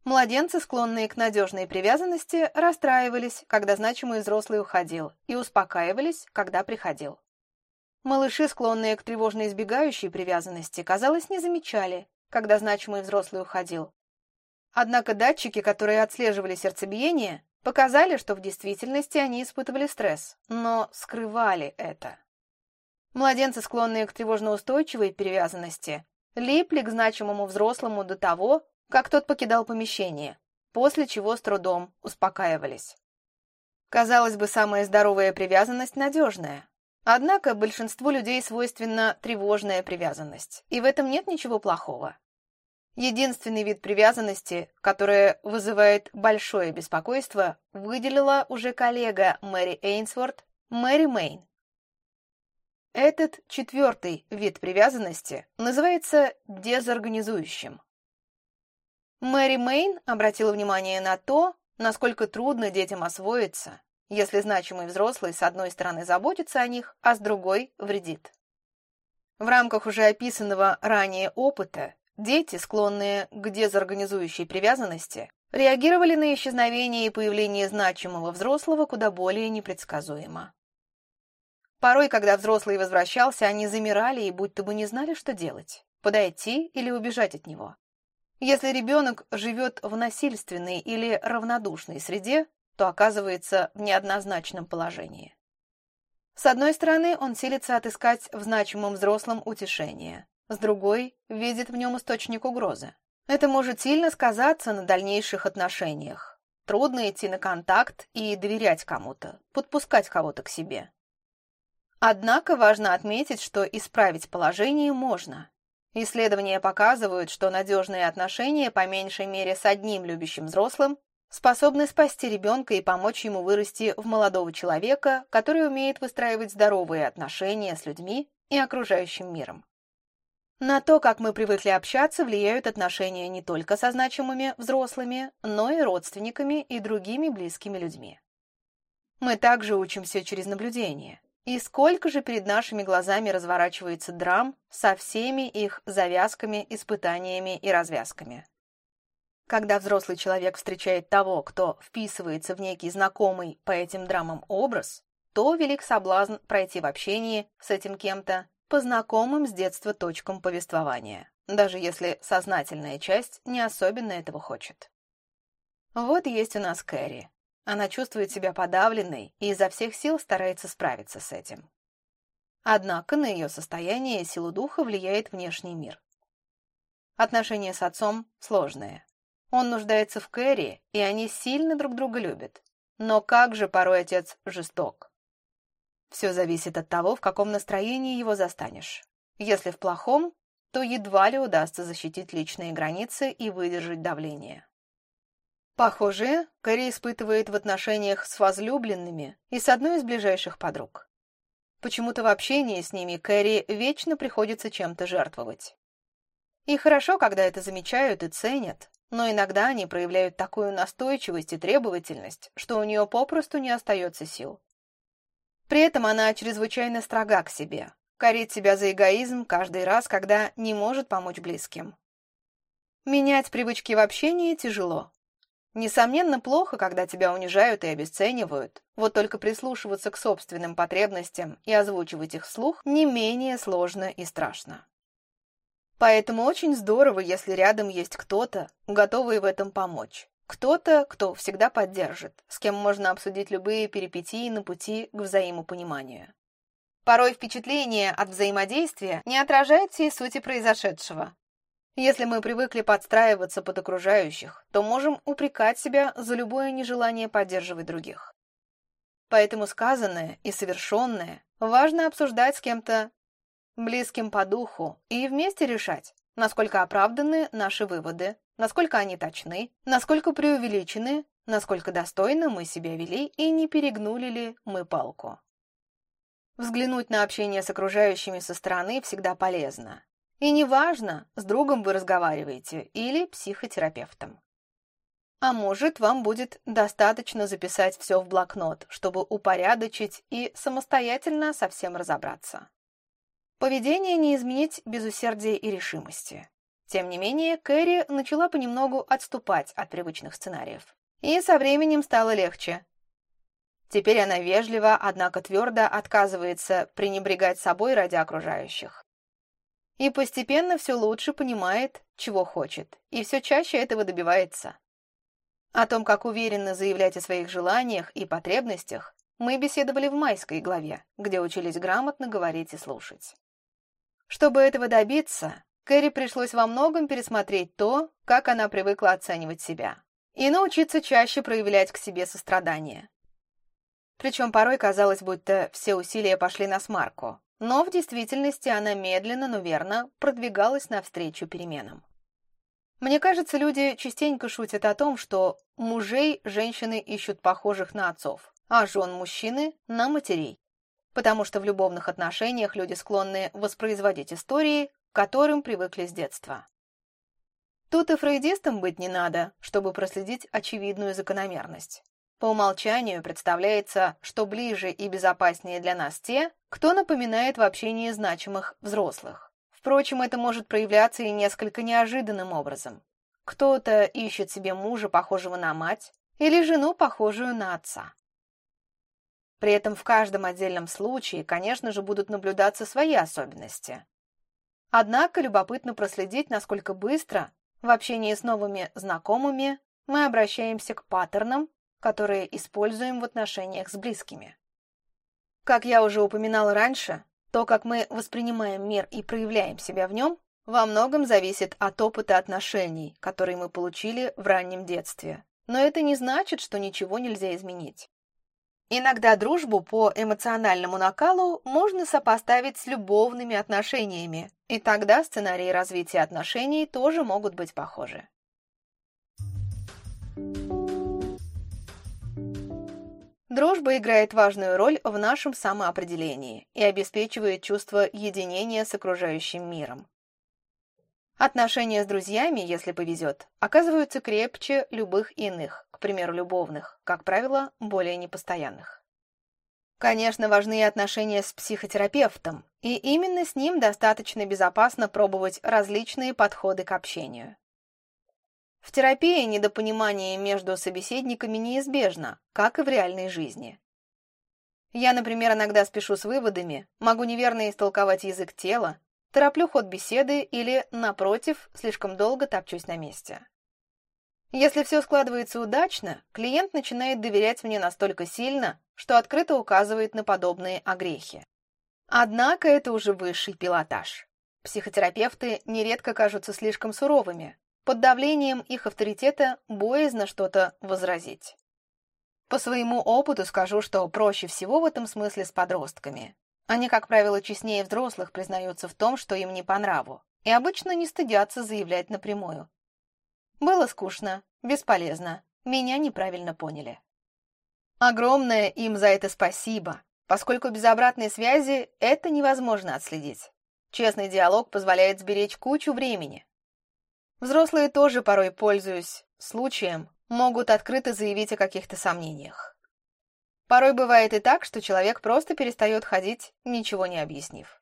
Младенцы, склонные к надежной привязанности, расстраивались, когда значимый взрослый уходил, и успокаивались, когда приходил. Малыши, склонные к тревожно избегающей привязанности, казалось, не замечали, когда значимый взрослый уходил. Однако датчики, которые отслеживали сердцебиение, показали, что в действительности они испытывали стресс, но скрывали это. Младенцы, склонные к тревожно-устойчивой привязанности, липли к значимому взрослому до того, как тот покидал помещение, после чего с трудом успокаивались. Казалось бы, самая здоровая привязанность надежная. Однако большинству людей свойственна тревожная привязанность, и в этом нет ничего плохого. Единственный вид привязанности, которая вызывает большое беспокойство, выделила уже коллега Мэри Эйнсворт, Мэри Мэйн. Этот четвертый вид привязанности называется дезорганизующим. Мэри Мэйн обратила внимание на то, насколько трудно детям освоиться, если значимый взрослый с одной стороны заботится о них, а с другой вредит. В рамках уже описанного ранее опыта дети, склонные к дезорганизующей привязанности, реагировали на исчезновение и появление значимого взрослого куда более непредсказуемо. Порой, когда взрослый возвращался, они замирали и будто бы не знали, что делать – подойти или убежать от него. Если ребенок живет в насильственной или равнодушной среде, то оказывается в неоднозначном положении. С одной стороны, он силится отыскать в значимом взрослом утешение, с другой – видит в нем источник угрозы. Это может сильно сказаться на дальнейших отношениях. Трудно идти на контакт и доверять кому-то, подпускать кого-то к себе. Однако важно отметить, что исправить положение можно. Исследования показывают, что надежные отношения по меньшей мере с одним любящим взрослым способны спасти ребенка и помочь ему вырасти в молодого человека, который умеет выстраивать здоровые отношения с людьми и окружающим миром. На то, как мы привыкли общаться, влияют отношения не только со значимыми взрослыми, но и родственниками и другими близкими людьми. Мы также учимся через наблюдение. И сколько же перед нашими глазами разворачивается драм со всеми их завязками, испытаниями и развязками. Когда взрослый человек встречает того, кто вписывается в некий знакомый по этим драмам образ, то велик соблазн пройти в общении с этим кем-то по знакомым с детства точкам повествования, даже если сознательная часть не особенно этого хочет. Вот есть у нас Кэрри. Она чувствует себя подавленной и изо всех сил старается справиться с этим. Однако на ее состояние силу духа влияет внешний мир. Отношения с отцом сложные. Он нуждается в Кэрри, и они сильно друг друга любят. Но как же порой отец жесток. Все зависит от того, в каком настроении его застанешь. Если в плохом, то едва ли удастся защитить личные границы и выдержать давление. Похоже, Кэрри испытывает в отношениях с возлюбленными и с одной из ближайших подруг. Почему-то в общении с ними Кэрри вечно приходится чем-то жертвовать. И хорошо, когда это замечают и ценят, но иногда они проявляют такую настойчивость и требовательность, что у нее попросту не остается сил. При этом она чрезвычайно строга к себе, корит себя за эгоизм каждый раз, когда не может помочь близким. Менять привычки в общении тяжело. Несомненно, плохо, когда тебя унижают и обесценивают, вот только прислушиваться к собственным потребностям и озвучивать их вслух не менее сложно и страшно. Поэтому очень здорово, если рядом есть кто-то, готовый в этом помочь. Кто-то, кто всегда поддержит, с кем можно обсудить любые перипетии на пути к взаимопониманию. Порой впечатление от взаимодействия не отражает всей сути произошедшего. Если мы привыкли подстраиваться под окружающих, то можем упрекать себя за любое нежелание поддерживать других. Поэтому сказанное и совершенное важно обсуждать с кем-то близким по духу, и вместе решать, насколько оправданы наши выводы, насколько они точны, насколько преувеличены, насколько достойно мы себя вели и не перегнули ли мы палку. Взглянуть на общение с окружающими со стороны всегда полезно. И неважно, с другом вы разговариваете или психотерапевтом. А может, вам будет достаточно записать все в блокнот, чтобы упорядочить и самостоятельно совсем разобраться. Поведение не изменить без усердия и решимости. Тем не менее, Кэрри начала понемногу отступать от привычных сценариев. И со временем стало легче. Теперь она вежливо, однако твердо отказывается пренебрегать собой ради окружающих. И постепенно все лучше понимает, чего хочет, и все чаще этого добивается. О том, как уверенно заявлять о своих желаниях и потребностях, мы беседовали в майской главе, где учились грамотно говорить и слушать. Чтобы этого добиться, Кэрри пришлось во многом пересмотреть то, как она привыкла оценивать себя, и научиться чаще проявлять к себе сострадание. Причем порой казалось, будто все усилия пошли на смарку, но в действительности она медленно, но верно продвигалась навстречу переменам. Мне кажется, люди частенько шутят о том, что мужей женщины ищут похожих на отцов, а жен мужчины – на матерей потому что в любовных отношениях люди склонны воспроизводить истории, к которым привыкли с детства. Тут и фрейдистам быть не надо, чтобы проследить очевидную закономерность. По умолчанию представляется, что ближе и безопаснее для нас те, кто напоминает в общении значимых взрослых. Впрочем, это может проявляться и несколько неожиданным образом. Кто-то ищет себе мужа, похожего на мать, или жену, похожую на отца. При этом в каждом отдельном случае, конечно же, будут наблюдаться свои особенности. Однако любопытно проследить, насколько быстро в общении с новыми знакомыми мы обращаемся к паттернам, которые используем в отношениях с близкими. Как я уже упоминала раньше, то, как мы воспринимаем мир и проявляем себя в нем, во многом зависит от опыта отношений, которые мы получили в раннем детстве. Но это не значит, что ничего нельзя изменить. Иногда дружбу по эмоциональному накалу можно сопоставить с любовными отношениями, и тогда сценарии развития отношений тоже могут быть похожи. Дружба играет важную роль в нашем самоопределении и обеспечивает чувство единения с окружающим миром. Отношения с друзьями, если повезет, оказываются крепче любых иных, к примеру, любовных, как правило, более непостоянных. Конечно, важны и отношения с психотерапевтом, и именно с ним достаточно безопасно пробовать различные подходы к общению. В терапии недопонимание между собеседниками неизбежно, как и в реальной жизни. Я, например, иногда спешу с выводами, могу неверно истолковать язык тела, тороплю ход беседы или, напротив, слишком долго топчусь на месте. Если все складывается удачно, клиент начинает доверять мне настолько сильно, что открыто указывает на подобные огрехи. Однако это уже высший пилотаж. Психотерапевты нередко кажутся слишком суровыми. Под давлением их авторитета боязно что-то возразить. По своему опыту скажу, что проще всего в этом смысле с подростками. Они, как правило, честнее взрослых признаются в том, что им не по нраву, и обычно не стыдятся заявлять напрямую. Было скучно, бесполезно, меня неправильно поняли. Огромное им за это спасибо. поскольку без обратной связи это невозможно отследить. Честный диалог позволяет сберечь кучу времени. Взрослые тоже порой, пользуясь случаем, могут открыто заявить о каких-то сомнениях. Порой бывает и так, что человек просто перестает ходить, ничего не объяснив.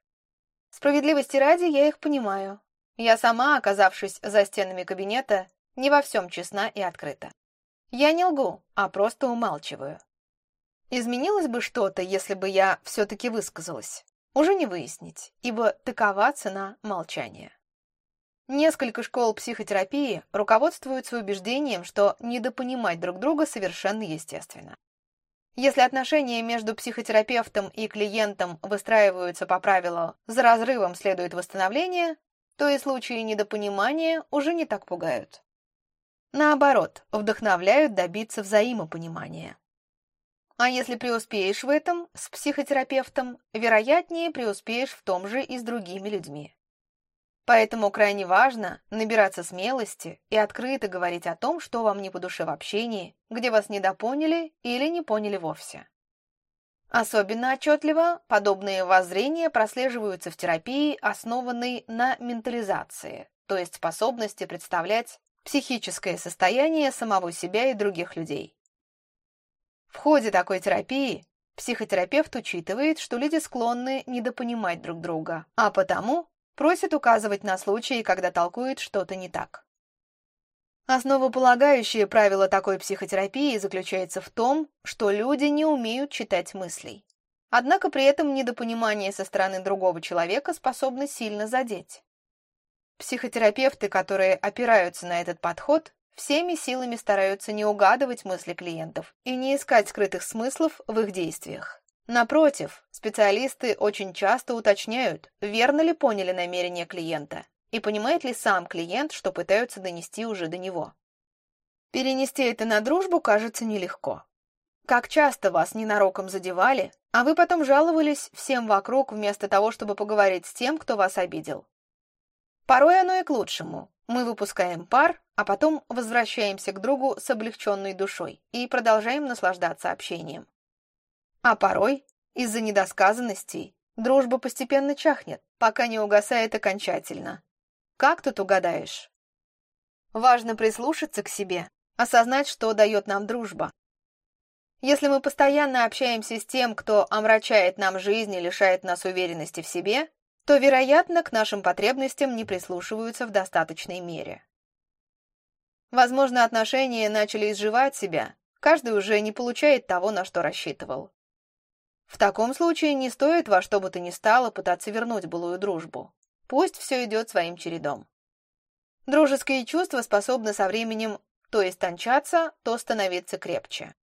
Справедливости ради, я их понимаю. Я сама, оказавшись за стенами кабинета, не во всем честна и открыта. Я не лгу, а просто умалчиваю. Изменилось бы что-то, если бы я все-таки высказалась? Уже не выяснить, ибо такова цена молчания. Несколько школ психотерапии руководствуются убеждением, что недопонимать друг друга совершенно естественно. Если отношения между психотерапевтом и клиентом выстраиваются по правилу «за разрывом следует восстановление», то и случаи недопонимания уже не так пугают. Наоборот, вдохновляют добиться взаимопонимания. А если преуспеешь в этом с психотерапевтом, вероятнее преуспеешь в том же и с другими людьми. Поэтому крайне важно набираться смелости и открыто говорить о том, что вам не по душе в общении, где вас недопоняли или не поняли вовсе. Особенно отчетливо подобные воззрения прослеживаются в терапии, основанной на ментализации, то есть способности представлять психическое состояние самого себя и других людей. В ходе такой терапии психотерапевт учитывает, что люди склонны недопонимать друг друга, а потому просит указывать на случаи, когда толкует что-то не так. Основополагающее правило такой психотерапии заключается в том, что люди не умеют читать мыслей. Однако при этом недопонимание со стороны другого человека способно сильно задеть. Психотерапевты, которые опираются на этот подход, всеми силами стараются не угадывать мысли клиентов и не искать скрытых смыслов в их действиях. Напротив, специалисты очень часто уточняют, верно ли поняли намерения клиента и понимает ли сам клиент, что пытаются донести уже до него. Перенести это на дружбу кажется нелегко. Как часто вас ненароком задевали, а вы потом жаловались всем вокруг вместо того, чтобы поговорить с тем, кто вас обидел. Порой оно и к лучшему. Мы выпускаем пар, а потом возвращаемся к другу с облегченной душой и продолжаем наслаждаться общением. А порой, из-за недосказанностей, дружба постепенно чахнет, пока не угасает окончательно. Как тут угадаешь? Важно прислушаться к себе, осознать, что дает нам дружба. Если мы постоянно общаемся с тем, кто омрачает нам жизнь и лишает нас уверенности в себе, то, вероятно, к нашим потребностям не прислушиваются в достаточной мере. Возможно, отношения начали изживать себя, каждый уже не получает того, на что рассчитывал. В таком случае не стоит во что бы то ни стало пытаться вернуть былую дружбу. Пусть все идет своим чередом. Дружеские чувства способны со временем то истончаться, то становиться крепче.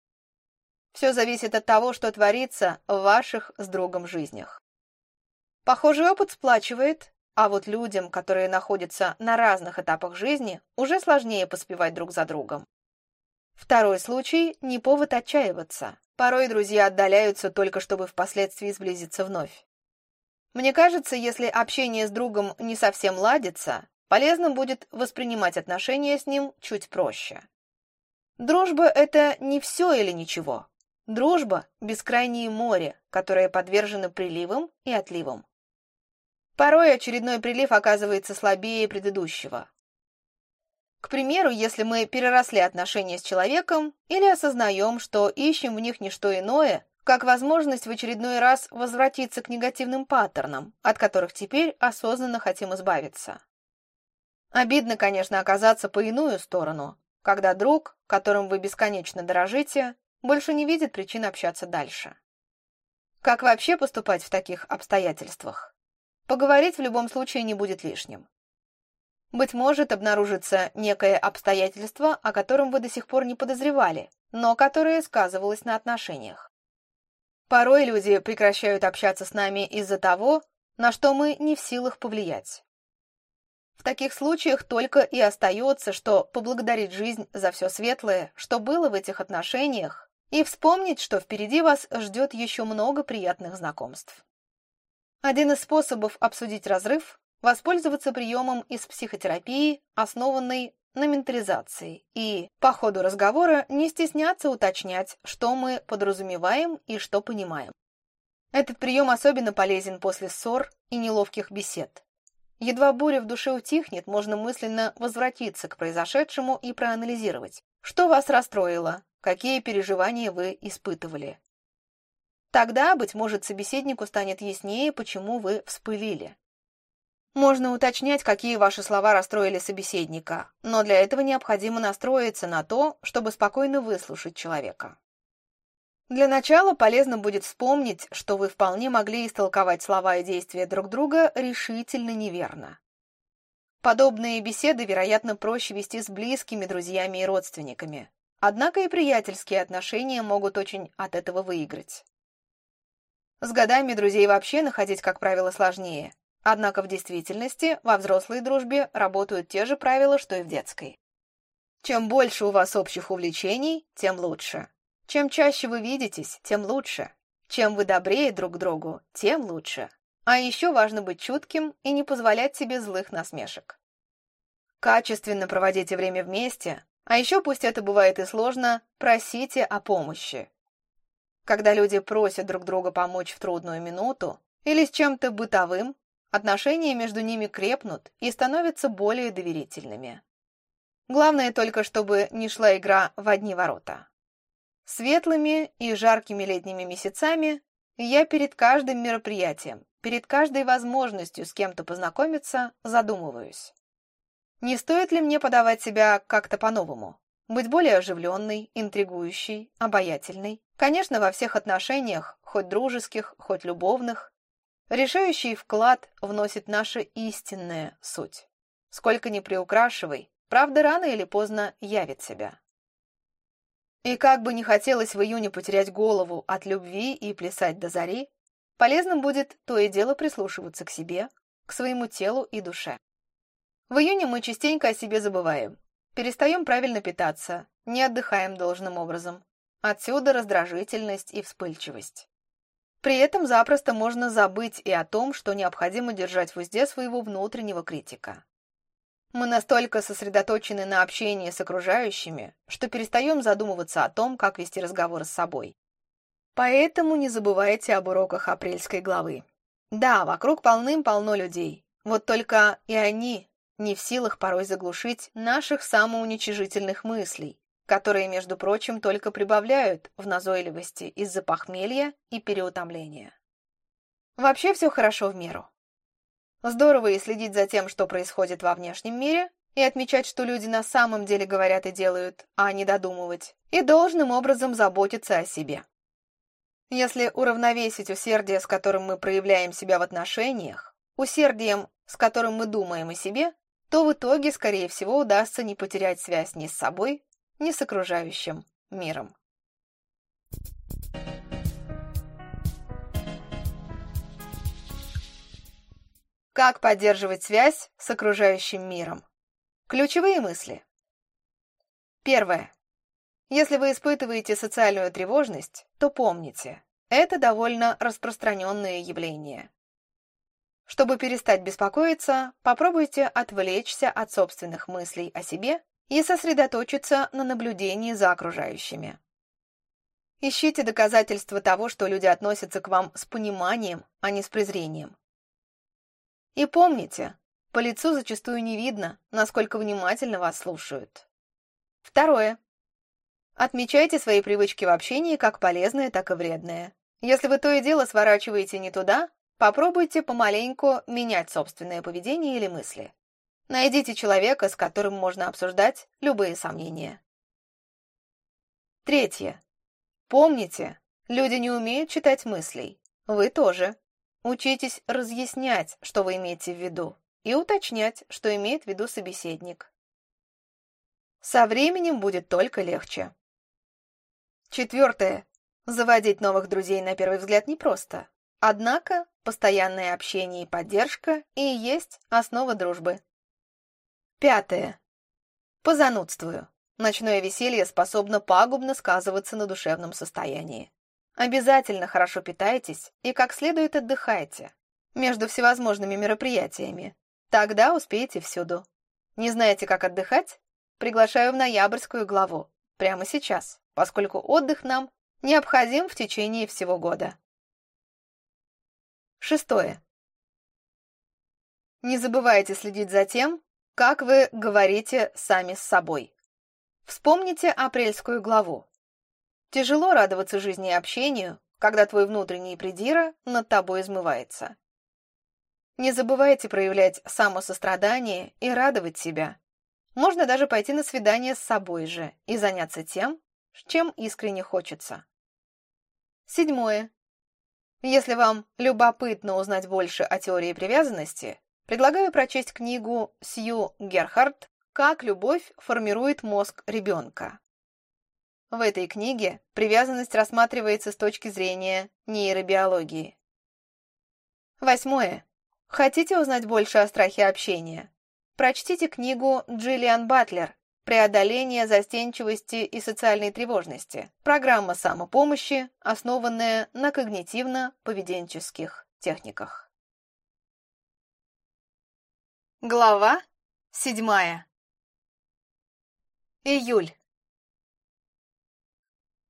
Все зависит от того, что творится в ваших с другом жизнях. Похожий опыт сплачивает, а вот людям, которые находятся на разных этапах жизни, уже сложнее поспевать друг за другом. Второй случай – не повод отчаиваться. Порой друзья отдаляются только чтобы впоследствии сблизиться вновь. Мне кажется, если общение с другом не совсем ладится, полезным будет воспринимать отношения с ним чуть проще. Дружба – это не все или ничего. Дружба – бескрайнее море, которое подвержено приливам и отливам. Порой очередной прилив оказывается слабее предыдущего. К примеру, если мы переросли отношения с человеком или осознаем, что ищем в них не что иное, как возможность в очередной раз возвратиться к негативным паттернам, от которых теперь осознанно хотим избавиться. Обидно, конечно, оказаться по иную сторону, когда друг, которым вы бесконечно дорожите, больше не видит причин общаться дальше. Как вообще поступать в таких обстоятельствах? Поговорить в любом случае не будет лишним. Быть может, обнаружится некое обстоятельство, о котором вы до сих пор не подозревали, но которое сказывалось на отношениях. Порой люди прекращают общаться с нами из-за того, на что мы не в силах повлиять. В таких случаях только и остается, что поблагодарить жизнь за все светлое, что было в этих отношениях, и вспомнить, что впереди вас ждет еще много приятных знакомств. Один из способов обсудить разрыв – воспользоваться приемом из психотерапии, основанной на ментализации, и по ходу разговора не стесняться уточнять, что мы подразумеваем и что понимаем. Этот прием особенно полезен после ссор и неловких бесед. Едва буря в душе утихнет, можно мысленно возвратиться к произошедшему и проанализировать, что вас расстроило, какие переживания вы испытывали. Тогда, быть может, собеседнику станет яснее, почему вы вспылили. Можно уточнять, какие ваши слова расстроили собеседника, но для этого необходимо настроиться на то, чтобы спокойно выслушать человека. Для начала полезно будет вспомнить, что вы вполне могли истолковать слова и действия друг друга решительно неверно. Подобные беседы, вероятно, проще вести с близкими друзьями и родственниками. Однако и приятельские отношения могут очень от этого выиграть. С годами друзей вообще находить, как правило, сложнее. Однако в действительности во взрослой дружбе работают те же правила, что и в детской. Чем больше у вас общих увлечений, тем лучше. Чем чаще вы видитесь, тем лучше. Чем вы добрее друг к другу, тем лучше. А еще важно быть чутким и не позволять себе злых насмешек. Качественно проводите время вместе, а еще пусть это бывает и сложно, просите о помощи. Когда люди просят друг друга помочь в трудную минуту или с чем-то бытовым, отношения между ними крепнут и становятся более доверительными. Главное только, чтобы не шла игра в одни ворота. Светлыми и жаркими летними месяцами я перед каждым мероприятием, перед каждой возможностью с кем-то познакомиться, задумываюсь. Не стоит ли мне подавать себя как-то по-новому? Быть более оживленной, интригующей, обаятельной? Конечно, во всех отношениях, хоть дружеских, хоть любовных. Решающий вклад вносит наша истинная суть. Сколько ни приукрашивай, правда рано или поздно явит себя. И как бы не хотелось в июне потерять голову от любви и плясать до зари, полезным будет то и дело прислушиваться к себе, к своему телу и душе. В июне мы частенько о себе забываем, перестаем правильно питаться, не отдыхаем должным образом. Отсюда раздражительность и вспыльчивость. При этом запросто можно забыть и о том, что необходимо держать в узде своего внутреннего критика. Мы настолько сосредоточены на общении с окружающими, что перестаем задумываться о том, как вести разговор с собой. Поэтому не забывайте об уроках апрельской главы. Да, вокруг полным-полно людей. Вот только и они не в силах порой заглушить наших самоуничижительных мыслей, которые, между прочим, только прибавляют в назойливости из-за похмелья и переутомления. Вообще все хорошо в меру. Здорово и следить за тем, что происходит во внешнем мире, и отмечать, что люди на самом деле говорят и делают, а не додумывать, и должным образом заботиться о себе. Если уравновесить усердие, с которым мы проявляем себя в отношениях, усердием, с которым мы думаем о себе, то в итоге, скорее всего, удастся не потерять связь ни с собой, ни с окружающим миром. Как поддерживать связь с окружающим миром? Ключевые мысли. Первое. Если вы испытываете социальную тревожность, то помните, это довольно распространенное явление. Чтобы перестать беспокоиться, попробуйте отвлечься от собственных мыслей о себе и сосредоточиться на наблюдении за окружающими. Ищите доказательства того, что люди относятся к вам с пониманием, а не с презрением. И помните, по лицу зачастую не видно, насколько внимательно вас слушают. Второе. Отмечайте свои привычки в общении как полезные, так и вредные. Если вы то и дело сворачиваете не туда, попробуйте помаленьку менять собственное поведение или мысли. Найдите человека, с которым можно обсуждать любые сомнения. Третье. Помните, люди не умеют читать мыслей. Вы тоже. Учитесь разъяснять, что вы имеете в виду, и уточнять, что имеет в виду собеседник. Со временем будет только легче. Четвертое. Заводить новых друзей на первый взгляд непросто. Однако постоянное общение и поддержка и есть основа дружбы. Пятое. Позанудствую. Ночное веселье способно пагубно сказываться на душевном состоянии. Обязательно хорошо питайтесь и как следует отдыхайте между всевозможными мероприятиями. Тогда успеете всюду. Не знаете, как отдыхать? Приглашаю в ноябрьскую главу. Прямо сейчас, поскольку отдых нам необходим в течение всего года. Шестое. Не забывайте следить за тем, как вы говорите сами с собой. Вспомните апрельскую главу. Тяжело радоваться жизни и общению, когда твой внутренний придира над тобой измывается. Не забывайте проявлять самосострадание и радовать себя. Можно даже пойти на свидание с собой же и заняться тем, чем искренне хочется. Седьмое. Если вам любопытно узнать больше о теории привязанности, предлагаю прочесть книгу Сью Герхард «Как любовь формирует мозг ребенка». В этой книге привязанность рассматривается с точки зрения нейробиологии. Восьмое. Хотите узнать больше о страхе общения? Прочтите книгу Джиллиан Батлер «Преодоление застенчивости и социальной тревожности». Программа самопомощи, основанная на когнитивно-поведенческих техниках. Глава седьмая. Июль.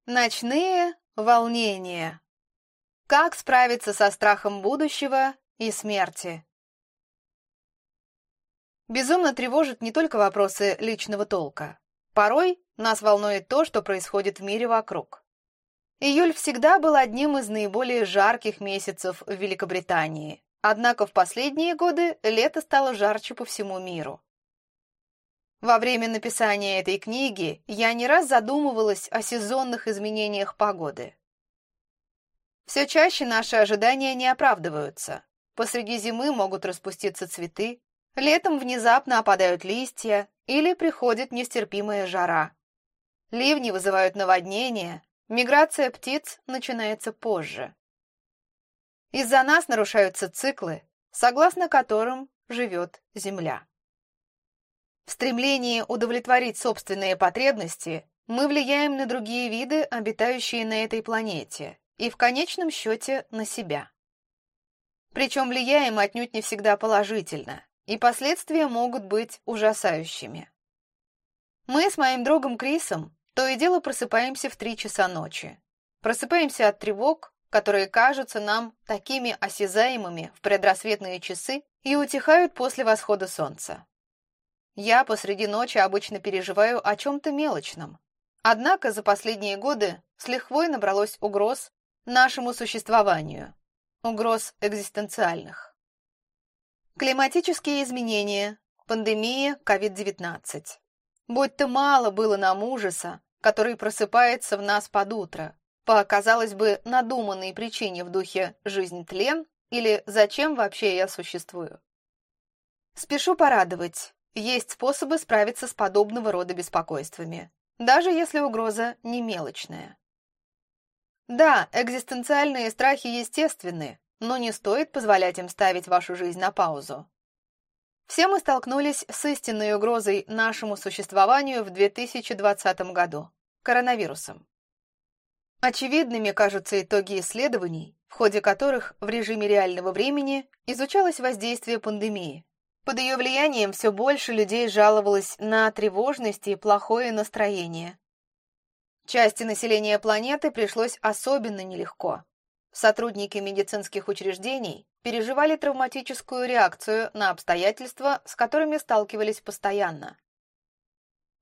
Ночные волнения. Как справиться со страхом будущего и смерти? Безумно тревожит не только вопросы личного толка. Порой нас волнует то, что происходит в мире вокруг. Июль всегда был одним из наиболее жарких месяцев в Великобритании, однако в последние годы лето стало жарче по всему миру. Во время написания этой книги я не раз задумывалась о сезонных изменениях погоды. Все чаще наши ожидания не оправдываются. Посреди зимы могут распуститься цветы, летом внезапно опадают листья или приходит нестерпимая жара. Ливни вызывают наводнения, миграция птиц начинается позже. Из-за нас нарушаются циклы, согласно которым живет Земля. В стремлении удовлетворить собственные потребности мы влияем на другие виды, обитающие на этой планете, и в конечном счете на себя. Причем влияем отнюдь не всегда положительно, и последствия могут быть ужасающими. Мы с моим другом Крисом то и дело просыпаемся в три часа ночи. Просыпаемся от тревог, которые кажутся нам такими осязаемыми в предрассветные часы и утихают после восхода солнца. Я посреди ночи обычно переживаю о чем-то мелочном. Однако за последние годы с лихвой набралось угроз нашему существованию, угроз экзистенциальных. Климатические изменения, пандемия COVID-19. Будь-то мало было нам ужаса, который просыпается в нас под утро, по, казалось бы, надуманной причине в духе «жизнь тлен» или «зачем вообще я существую?». Спешу порадовать, есть способы справиться с подобного рода беспокойствами, даже если угроза не мелочная. Да, экзистенциальные страхи естественны, но не стоит позволять им ставить вашу жизнь на паузу. Все мы столкнулись с истинной угрозой нашему существованию в 2020 году – коронавирусом. Очевидными кажутся итоги исследований, в ходе которых в режиме реального времени изучалось воздействие пандемии, под ее влиянием все больше людей жаловалось на тревожность и плохое настроение. Части населения планеты пришлось особенно нелегко. Сотрудники медицинских учреждений переживали травматическую реакцию на обстоятельства, с которыми сталкивались постоянно.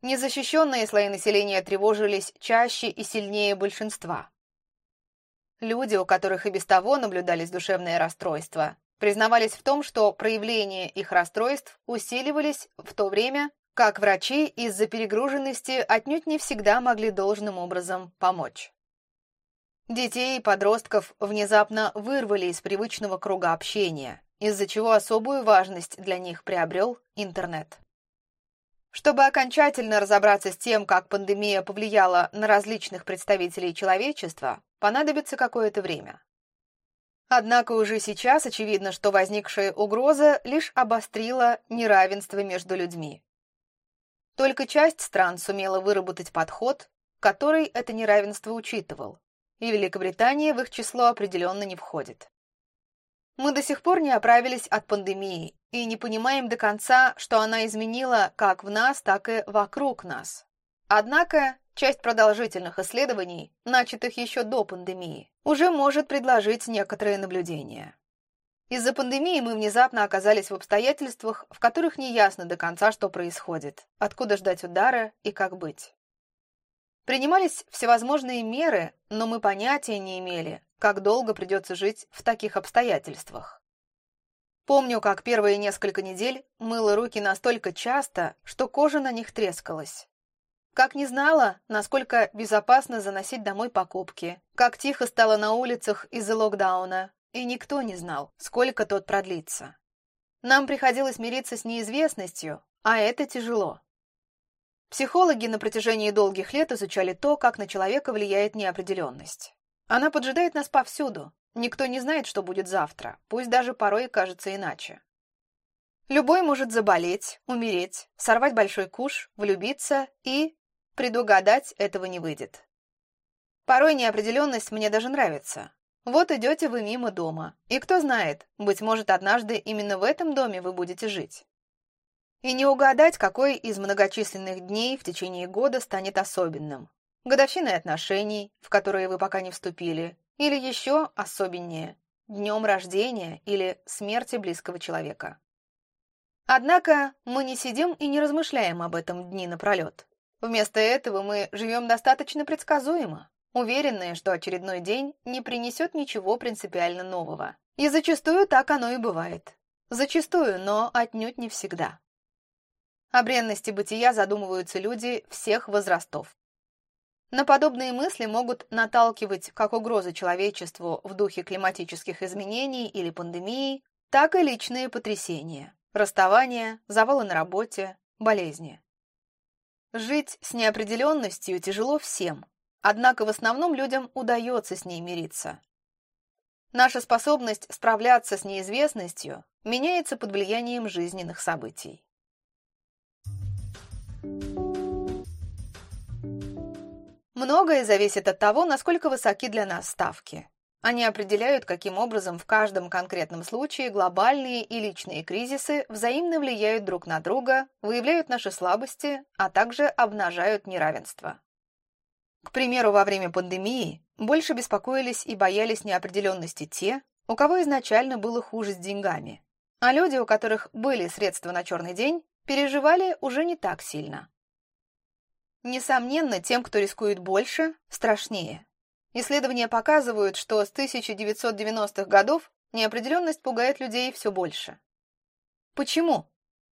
Незащищенные слои населения тревожились чаще и сильнее большинства. Люди, у которых и без того наблюдались душевные расстройства, признавались в том, что проявления их расстройств усиливались в то время, как врачи из-за перегруженности отнюдь не всегда могли должным образом помочь. Детей и подростков внезапно вырвали из привычного круга общения, из-за чего особую важность для них приобрел интернет. Чтобы окончательно разобраться с тем, как пандемия повлияла на различных представителей человечества, понадобится какое-то время. Однако уже сейчас очевидно, что возникшая угроза лишь обострила неравенство между людьми. Только часть стран сумела выработать подход, который это неравенство учитывал, и Великобритания в их число определенно не входит. Мы до сих пор не оправились от пандемии и не понимаем до конца, что она изменила как в нас, так и вокруг нас. Однако часть продолжительных исследований, начатых еще до пандемии, уже может предложить некоторые наблюдения. Из-за пандемии мы внезапно оказались в обстоятельствах, в которых не ясно до конца, что происходит, откуда ждать удара и как быть. Принимались всевозможные меры, но мы понятия не имели, как долго придется жить в таких обстоятельствах. Помню, как первые несколько недель мыла руки настолько часто, что кожа на них трескалась. Как не знала, насколько безопасно заносить домой покупки, как тихо стало на улицах из-за локдауна, и никто не знал, сколько тот продлится. Нам приходилось мириться с неизвестностью, а это тяжело. Психологи на протяжении долгих лет изучали то, как на человека влияет неопределенность. Она поджидает нас повсюду. Никто не знает, что будет завтра, пусть даже порой кажется иначе. Любой может заболеть, умереть, сорвать большой куш, влюбиться и... Предугадать этого не выйдет. Порой неопределенность мне даже нравится. Вот идете вы мимо дома, и кто знает, быть может, однажды именно в этом доме вы будете жить. И не угадать, какой из многочисленных дней в течение года станет особенным. Годовщиной отношений, в которые вы пока не вступили, или еще особеннее, днем рождения или смерти близкого человека. Однако мы не сидим и не размышляем об этом дни напролет. Вместо этого мы живем достаточно предсказуемо уверенные, что очередной день не принесет ничего принципиально нового. И зачастую так оно и бывает. Зачастую, но отнюдь не всегда. О бренности бытия задумываются люди всех возрастов. На подобные мысли могут наталкивать как угрозы человечеству в духе климатических изменений или пандемии, так и личные потрясения, расставания, завалы на работе, болезни. Жить с неопределенностью тяжело всем, Однако в основном людям удается с ней мириться. Наша способность справляться с неизвестностью меняется под влиянием жизненных событий. Многое зависит от того, насколько высоки для нас ставки. Они определяют, каким образом в каждом конкретном случае глобальные и личные кризисы взаимно влияют друг на друга, выявляют наши слабости, а также обнажают неравенство. К примеру, во время пандемии больше беспокоились и боялись неопределенности те, у кого изначально было хуже с деньгами, а люди, у которых были средства на черный день, переживали уже не так сильно. Несомненно, тем, кто рискует больше, страшнее. Исследования показывают, что с 1990-х годов неопределенность пугает людей все больше. Почему?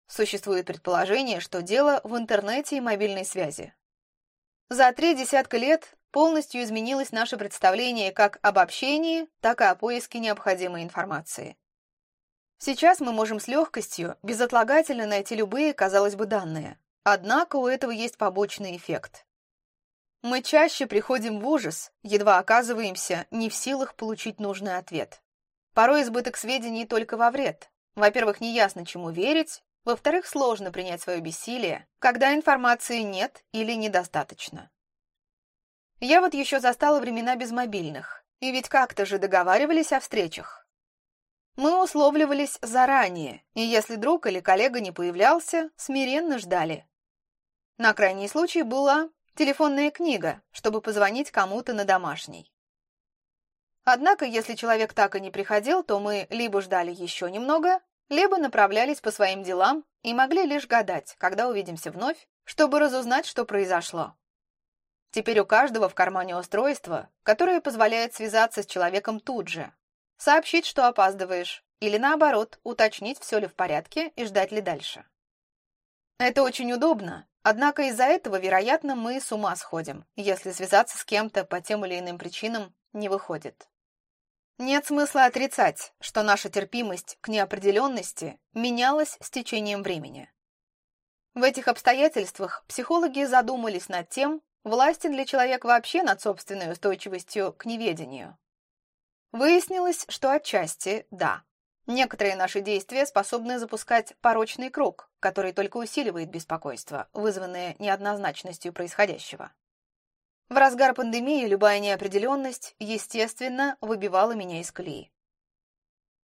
Существует предположение, что дело в интернете и мобильной связи. За три десятка лет полностью изменилось наше представление как об общении, так и о поиске необходимой информации. Сейчас мы можем с легкостью, безотлагательно найти любые, казалось бы, данные. Однако у этого есть побочный эффект. Мы чаще приходим в ужас, едва оказываемся не в силах получить нужный ответ. Порой избыток сведений только во вред. Во-первых, неясно, чему верить, во-вторых, сложно принять свое бессилие, когда информации нет или недостаточно. Я вот еще застала времена безмобильных, и ведь как-то же договаривались о встречах. Мы условливались заранее, и если друг или коллега не появлялся, смиренно ждали. На крайний случай была телефонная книга, чтобы позвонить кому-то на домашний. Однако, если человек так и не приходил, то мы либо ждали еще немного, либо направлялись по своим делам и могли лишь гадать, когда увидимся вновь, чтобы разузнать, что произошло. Теперь у каждого в кармане устройство, которое позволяет связаться с человеком тут же, сообщить, что опаздываешь, или наоборот, уточнить, все ли в порядке и ждать ли дальше. Это очень удобно, однако из-за этого, вероятно, мы с ума сходим, если связаться с кем-то по тем или иным причинам не выходит. Нет смысла отрицать, что наша терпимость к неопределенности менялась с течением времени. В этих обстоятельствах психологи задумались над тем, властен ли человек вообще над собственной устойчивостью к неведению. Выяснилось, что отчасти да. Некоторые наши действия способны запускать порочный круг, который только усиливает беспокойство, вызванное неоднозначностью происходящего. В разгар пандемии любая неопределенность, естественно, выбивала меня из колеи.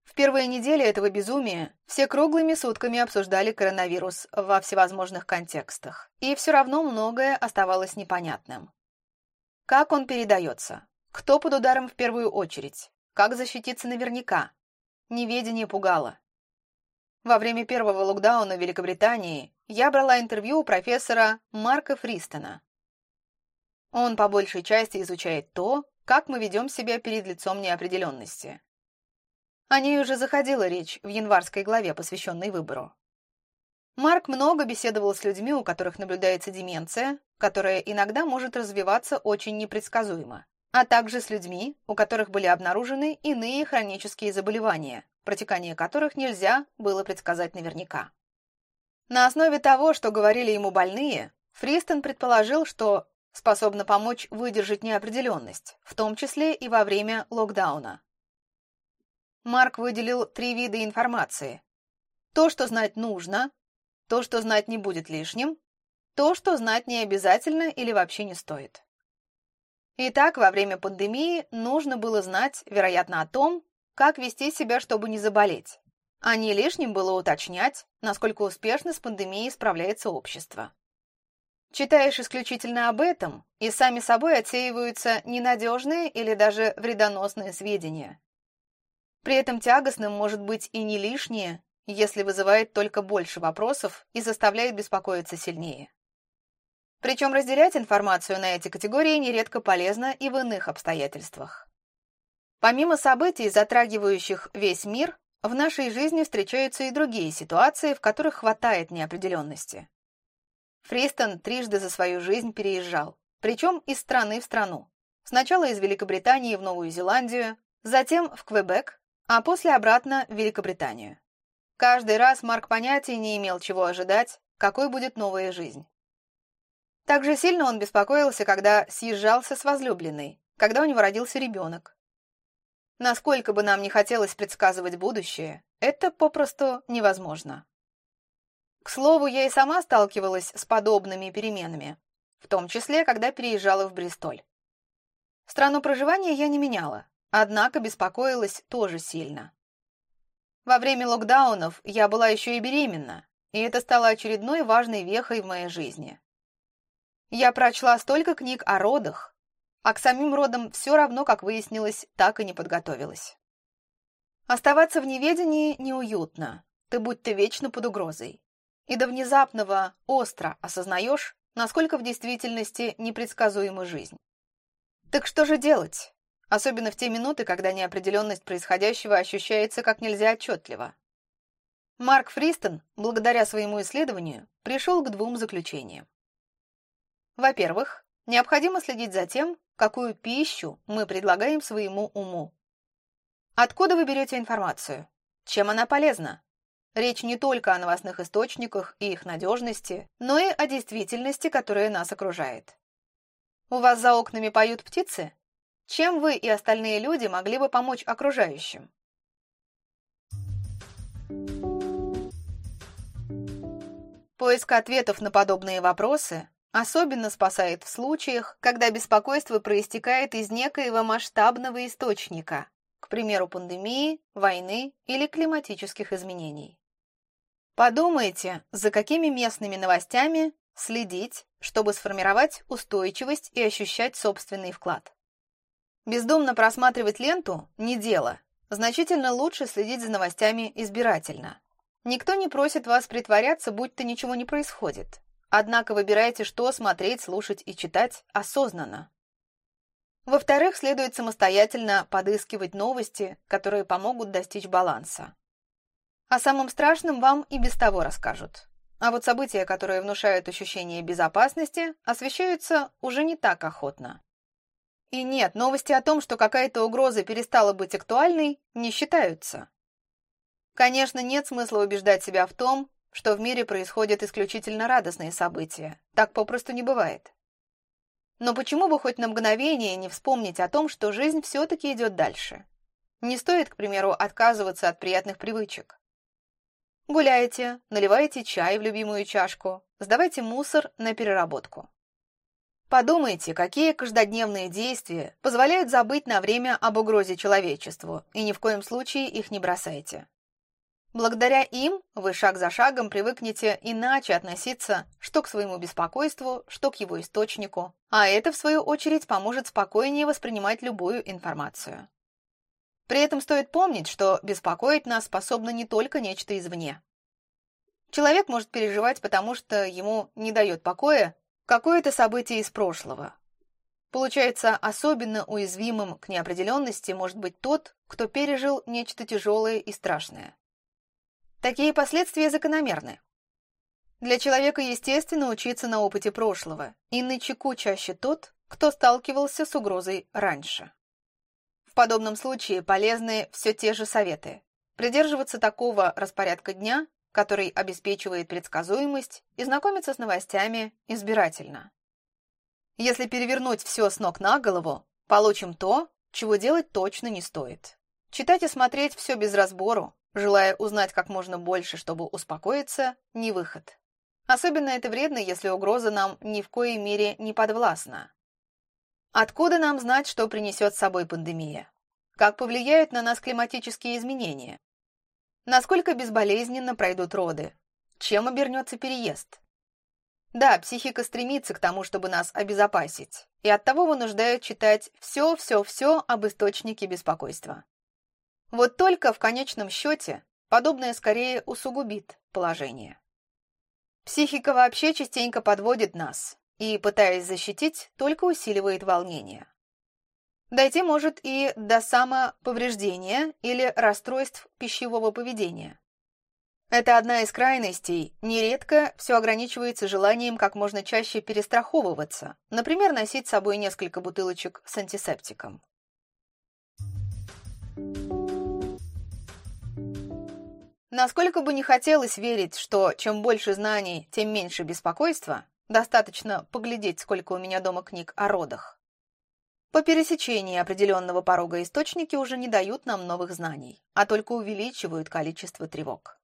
В первые недели этого безумия все круглыми сутками обсуждали коронавирус во всевозможных контекстах, и все равно многое оставалось непонятным. Как он передается? Кто под ударом в первую очередь? Как защититься наверняка? неведение пугало. Во время первого локдауна в Великобритании я брала интервью у профессора Марка Фристона. Он по большей части изучает то, как мы ведем себя перед лицом неопределенности. О ней уже заходила речь в январской главе, посвященной выбору. Марк много беседовал с людьми, у которых наблюдается деменция, которая иногда может развиваться очень непредсказуемо, а также с людьми, у которых были обнаружены иные хронические заболевания, протекание которых нельзя было предсказать наверняка. На основе того, что говорили ему больные, Фристон предположил, что способно помочь выдержать неопределенность, в том числе и во время локдауна. Марк выделил три вида информации. То, что знать нужно, то, что знать не будет лишним, то, что знать не обязательно или вообще не стоит. Итак, во время пандемии нужно было знать, вероятно, о том, как вести себя, чтобы не заболеть. А не лишним было уточнять, насколько успешно с пандемией справляется общество. Читаешь исключительно об этом, и сами собой отсеиваются ненадежные или даже вредоносные сведения. При этом тягостным может быть и не лишнее, если вызывает только больше вопросов и заставляет беспокоиться сильнее. Причем разделять информацию на эти категории нередко полезно и в иных обстоятельствах. Помимо событий, затрагивающих весь мир, в нашей жизни встречаются и другие ситуации, в которых хватает неопределенности. Фристон трижды за свою жизнь переезжал, причем из страны в страну. Сначала из Великобритании в Новую Зеландию, затем в Квебек, а после обратно в Великобританию. Каждый раз Марк понятия не имел, чего ожидать, какой будет новая жизнь. Также сильно он беспокоился, когда съезжался с возлюбленной, когда у него родился ребенок. Насколько бы нам не хотелось предсказывать будущее, это попросту невозможно. К слову, я и сама сталкивалась с подобными переменами, в том числе, когда переезжала в Бристоль. Страну проживания я не меняла, Однако беспокоилась тоже сильно. Во время локдаунов я была еще и беременна, и это стало очередной важной вехой в моей жизни. Я прочла столько книг о родах, а к самим родам все равно, как выяснилось, так и не подготовилась. Оставаться в неведении неуютно, ты будь ты вечно под угрозой. И до внезапного остро осознаешь, насколько в действительности непредсказуема жизнь. Так что же делать? особенно в те минуты, когда неопределенность происходящего ощущается как нельзя отчетливо. Марк Фристон, благодаря своему исследованию, пришел к двум заключениям. Во-первых, необходимо следить за тем, какую пищу мы предлагаем своему уму. Откуда вы берете информацию? Чем она полезна? Речь не только о новостных источниках и их надежности, но и о действительности, которая нас окружает. У вас за окнами поют птицы? Чем вы и остальные люди могли бы помочь окружающим? Поиск ответов на подобные вопросы особенно спасает в случаях, когда беспокойство проистекает из некоего масштабного источника, к примеру, пандемии, войны или климатических изменений. Подумайте, за какими местными новостями следить, чтобы сформировать устойчивость и ощущать собственный вклад. Бездумно просматривать ленту – не дело. Значительно лучше следить за новостями избирательно. Никто не просит вас притворяться, будто ничего не происходит. Однако выбирайте, что смотреть, слушать и читать осознанно. Во-вторых, следует самостоятельно подыскивать новости, которые помогут достичь баланса. О самом страшном вам и без того расскажут. А вот события, которые внушают ощущение безопасности, освещаются уже не так охотно. И нет, новости о том, что какая-то угроза перестала быть актуальной, не считаются. Конечно, нет смысла убеждать себя в том, что в мире происходят исключительно радостные события. Так попросту не бывает. Но почему бы хоть на мгновение не вспомнить о том, что жизнь все-таки идет дальше? Не стоит, к примеру, отказываться от приятных привычек. Гуляйте, наливайте чай в любимую чашку, сдавайте мусор на переработку. Подумайте, какие каждодневные действия позволяют забыть на время об угрозе человечеству, и ни в коем случае их не бросайте. Благодаря им вы шаг за шагом привыкнете иначе относиться что к своему беспокойству, что к его источнику, а это, в свою очередь, поможет спокойнее воспринимать любую информацию. При этом стоит помнить, что беспокоить нас способно не только нечто извне. Человек может переживать, потому что ему не дает покоя какое-то событие из прошлого. Получается, особенно уязвимым к неопределенности может быть тот, кто пережил нечто тяжелое и страшное. Такие последствия закономерны. Для человека естественно учиться на опыте прошлого, и на чеку чаще тот, кто сталкивался с угрозой раньше. В подобном случае полезны все те же советы. Придерживаться такого распорядка дня, который обеспечивает предсказуемость, и знакомиться с новостями избирательно. Если перевернуть все с ног на голову, получим то, чего делать точно не стоит. Читать и смотреть все без разбору, желая узнать как можно больше, чтобы успокоиться, не выход. Особенно это вредно, если угроза нам ни в коей мере не подвластна. Откуда нам знать, что принесет с собой пандемия? Как повлияют на нас климатические изменения? Насколько безболезненно пройдут роды? Чем обернется переезд? Да, психика стремится к тому, чтобы нас обезопасить, и оттого вынуждает читать все-все-все об источнике беспокойства. Вот только в конечном счете подобное скорее усугубит положение. Психика вообще частенько подводит нас, и, пытаясь защитить, только усиливает волнение. Дойти может и до самоповреждения или расстройств пищевого поведения. Это одна из крайностей, нередко все ограничивается желанием как можно чаще перестраховываться, например, носить с собой несколько бутылочек с антисептиком. Насколько бы не хотелось верить, что чем больше знаний, тем меньше беспокойства, Достаточно поглядеть, сколько у меня дома книг о родах. По пересечении определенного порога источники уже не дают нам новых знаний, а только увеличивают количество тревог.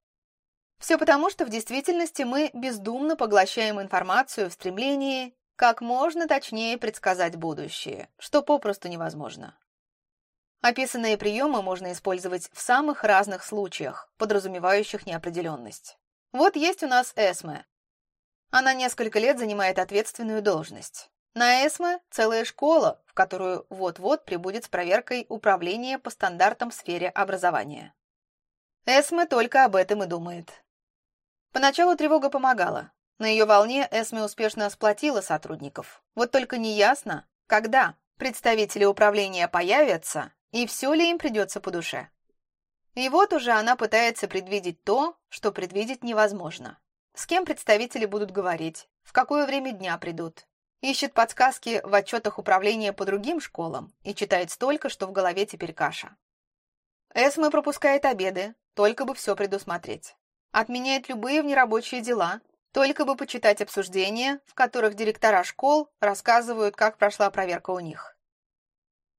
Все потому, что в действительности мы бездумно поглощаем информацию в стремлении как можно точнее предсказать будущее, что попросту невозможно. Описанные приемы можно использовать в самых разных случаях, подразумевающих неопределенность. Вот есть у нас Эсме, она несколько лет занимает ответственную должность. На ЭСМО целая школа, в которую вот-вот прибудет с проверкой управления по стандартам в сфере образования. Эсме только об этом и думает. Поначалу тревога помогала. На ее волне Эсме успешно сплотила сотрудников. Вот только неясно, когда представители управления появятся и все ли им придется по душе. И вот уже она пытается предвидеть то, что предвидеть невозможно. С кем представители будут говорить, в какое время дня придут. Ищет подсказки в отчетах управления по другим школам и читает столько, что в голове теперь каша. Эсме пропускает обеды, только бы все предусмотреть. Отменяет любые внерабочие дела, только бы почитать обсуждения, в которых директора школ рассказывают, как прошла проверка у них.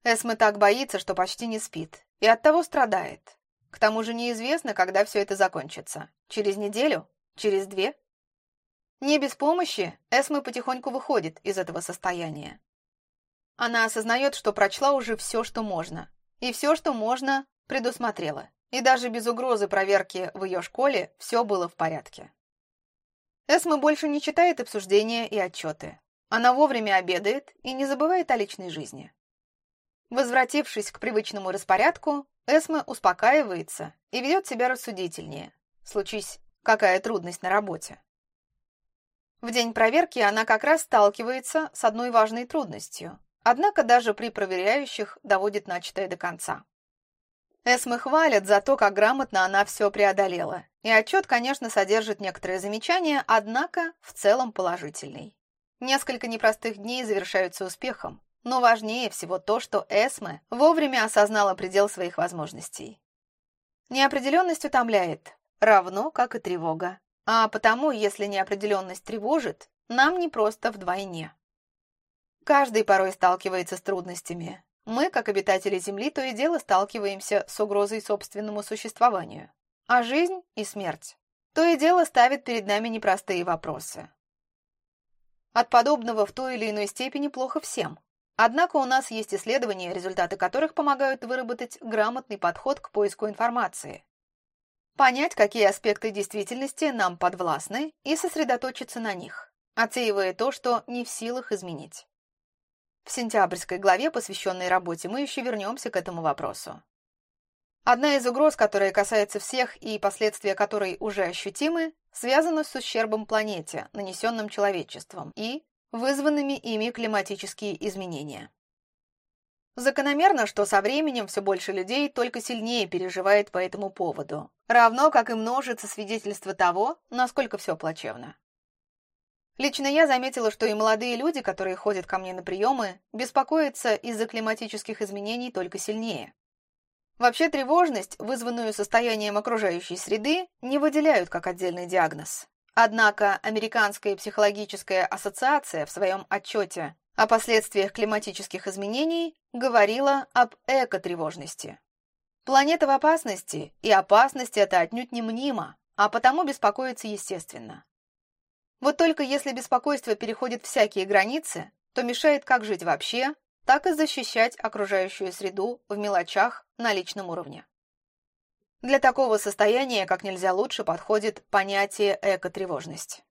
Эсме так боится, что почти не спит, и оттого страдает. К тому же неизвестно, когда все это закончится. Через неделю Через две? Не без помощи Эсме потихоньку выходит из этого состояния. Она осознает, что прочла уже все, что можно. И все, что можно, предусмотрела. И даже без угрозы проверки в ее школе все было в порядке. Эсма больше не читает обсуждения и отчеты. Она вовремя обедает и не забывает о личной жизни. Возвратившись к привычному распорядку, Эсма успокаивается и ведет себя рассудительнее. Случись какая трудность на работе. В день проверки она как раз сталкивается с одной важной трудностью, однако даже при проверяющих доводит начатое до конца. Эсмы хвалят за то, как грамотно она все преодолела, и отчет, конечно, содержит некоторые замечания, однако в целом положительный. Несколько непростых дней завершаются успехом, но важнее всего то, что Эсме вовремя осознала предел своих возможностей. Неопределенность утомляет, равно как и тревога. А потому, если неопределенность тревожит, нам не просто вдвойне. Каждый порой сталкивается с трудностями. Мы, как обитатели Земли, то и дело сталкиваемся с угрозой собственному существованию. А жизнь и смерть то и дело ставит перед нами непростые вопросы. От подобного в той или иной степени плохо всем. Однако у нас есть исследования, результаты которых помогают выработать грамотный подход к поиску информации понять, какие аспекты действительности нам подвластны, и сосредоточиться на них, отсеивая то, что не в силах изменить. В сентябрьской главе, посвященной работе, мы еще вернемся к этому вопросу. Одна из угроз, которая касается всех и последствия которой уже ощутимы, связана с ущербом планете, нанесенным человечеством, и вызванными ими климатические изменения. Закономерно, что со временем все больше людей только сильнее переживает по этому поводу, равно как и множится свидетельство того, насколько все плачевно. Лично я заметила, что и молодые люди, которые ходят ко мне на приемы, беспокоятся из-за климатических изменений только сильнее. Вообще тревожность, вызванную состоянием окружающей среды, не выделяют как отдельный диагноз. Однако Американская психологическая ассоциация в своем отчете о последствиях климатических изменений говорила об экотревожности. Планета в опасности, и опасность это отнюдь не мнима, а потому беспокоиться естественно. Вот только если беспокойство переходит всякие границы, то мешает как жить вообще, так и защищать окружающую среду в мелочах на личном уровне. Для такого состояния как нельзя лучше подходит понятие экотревожность.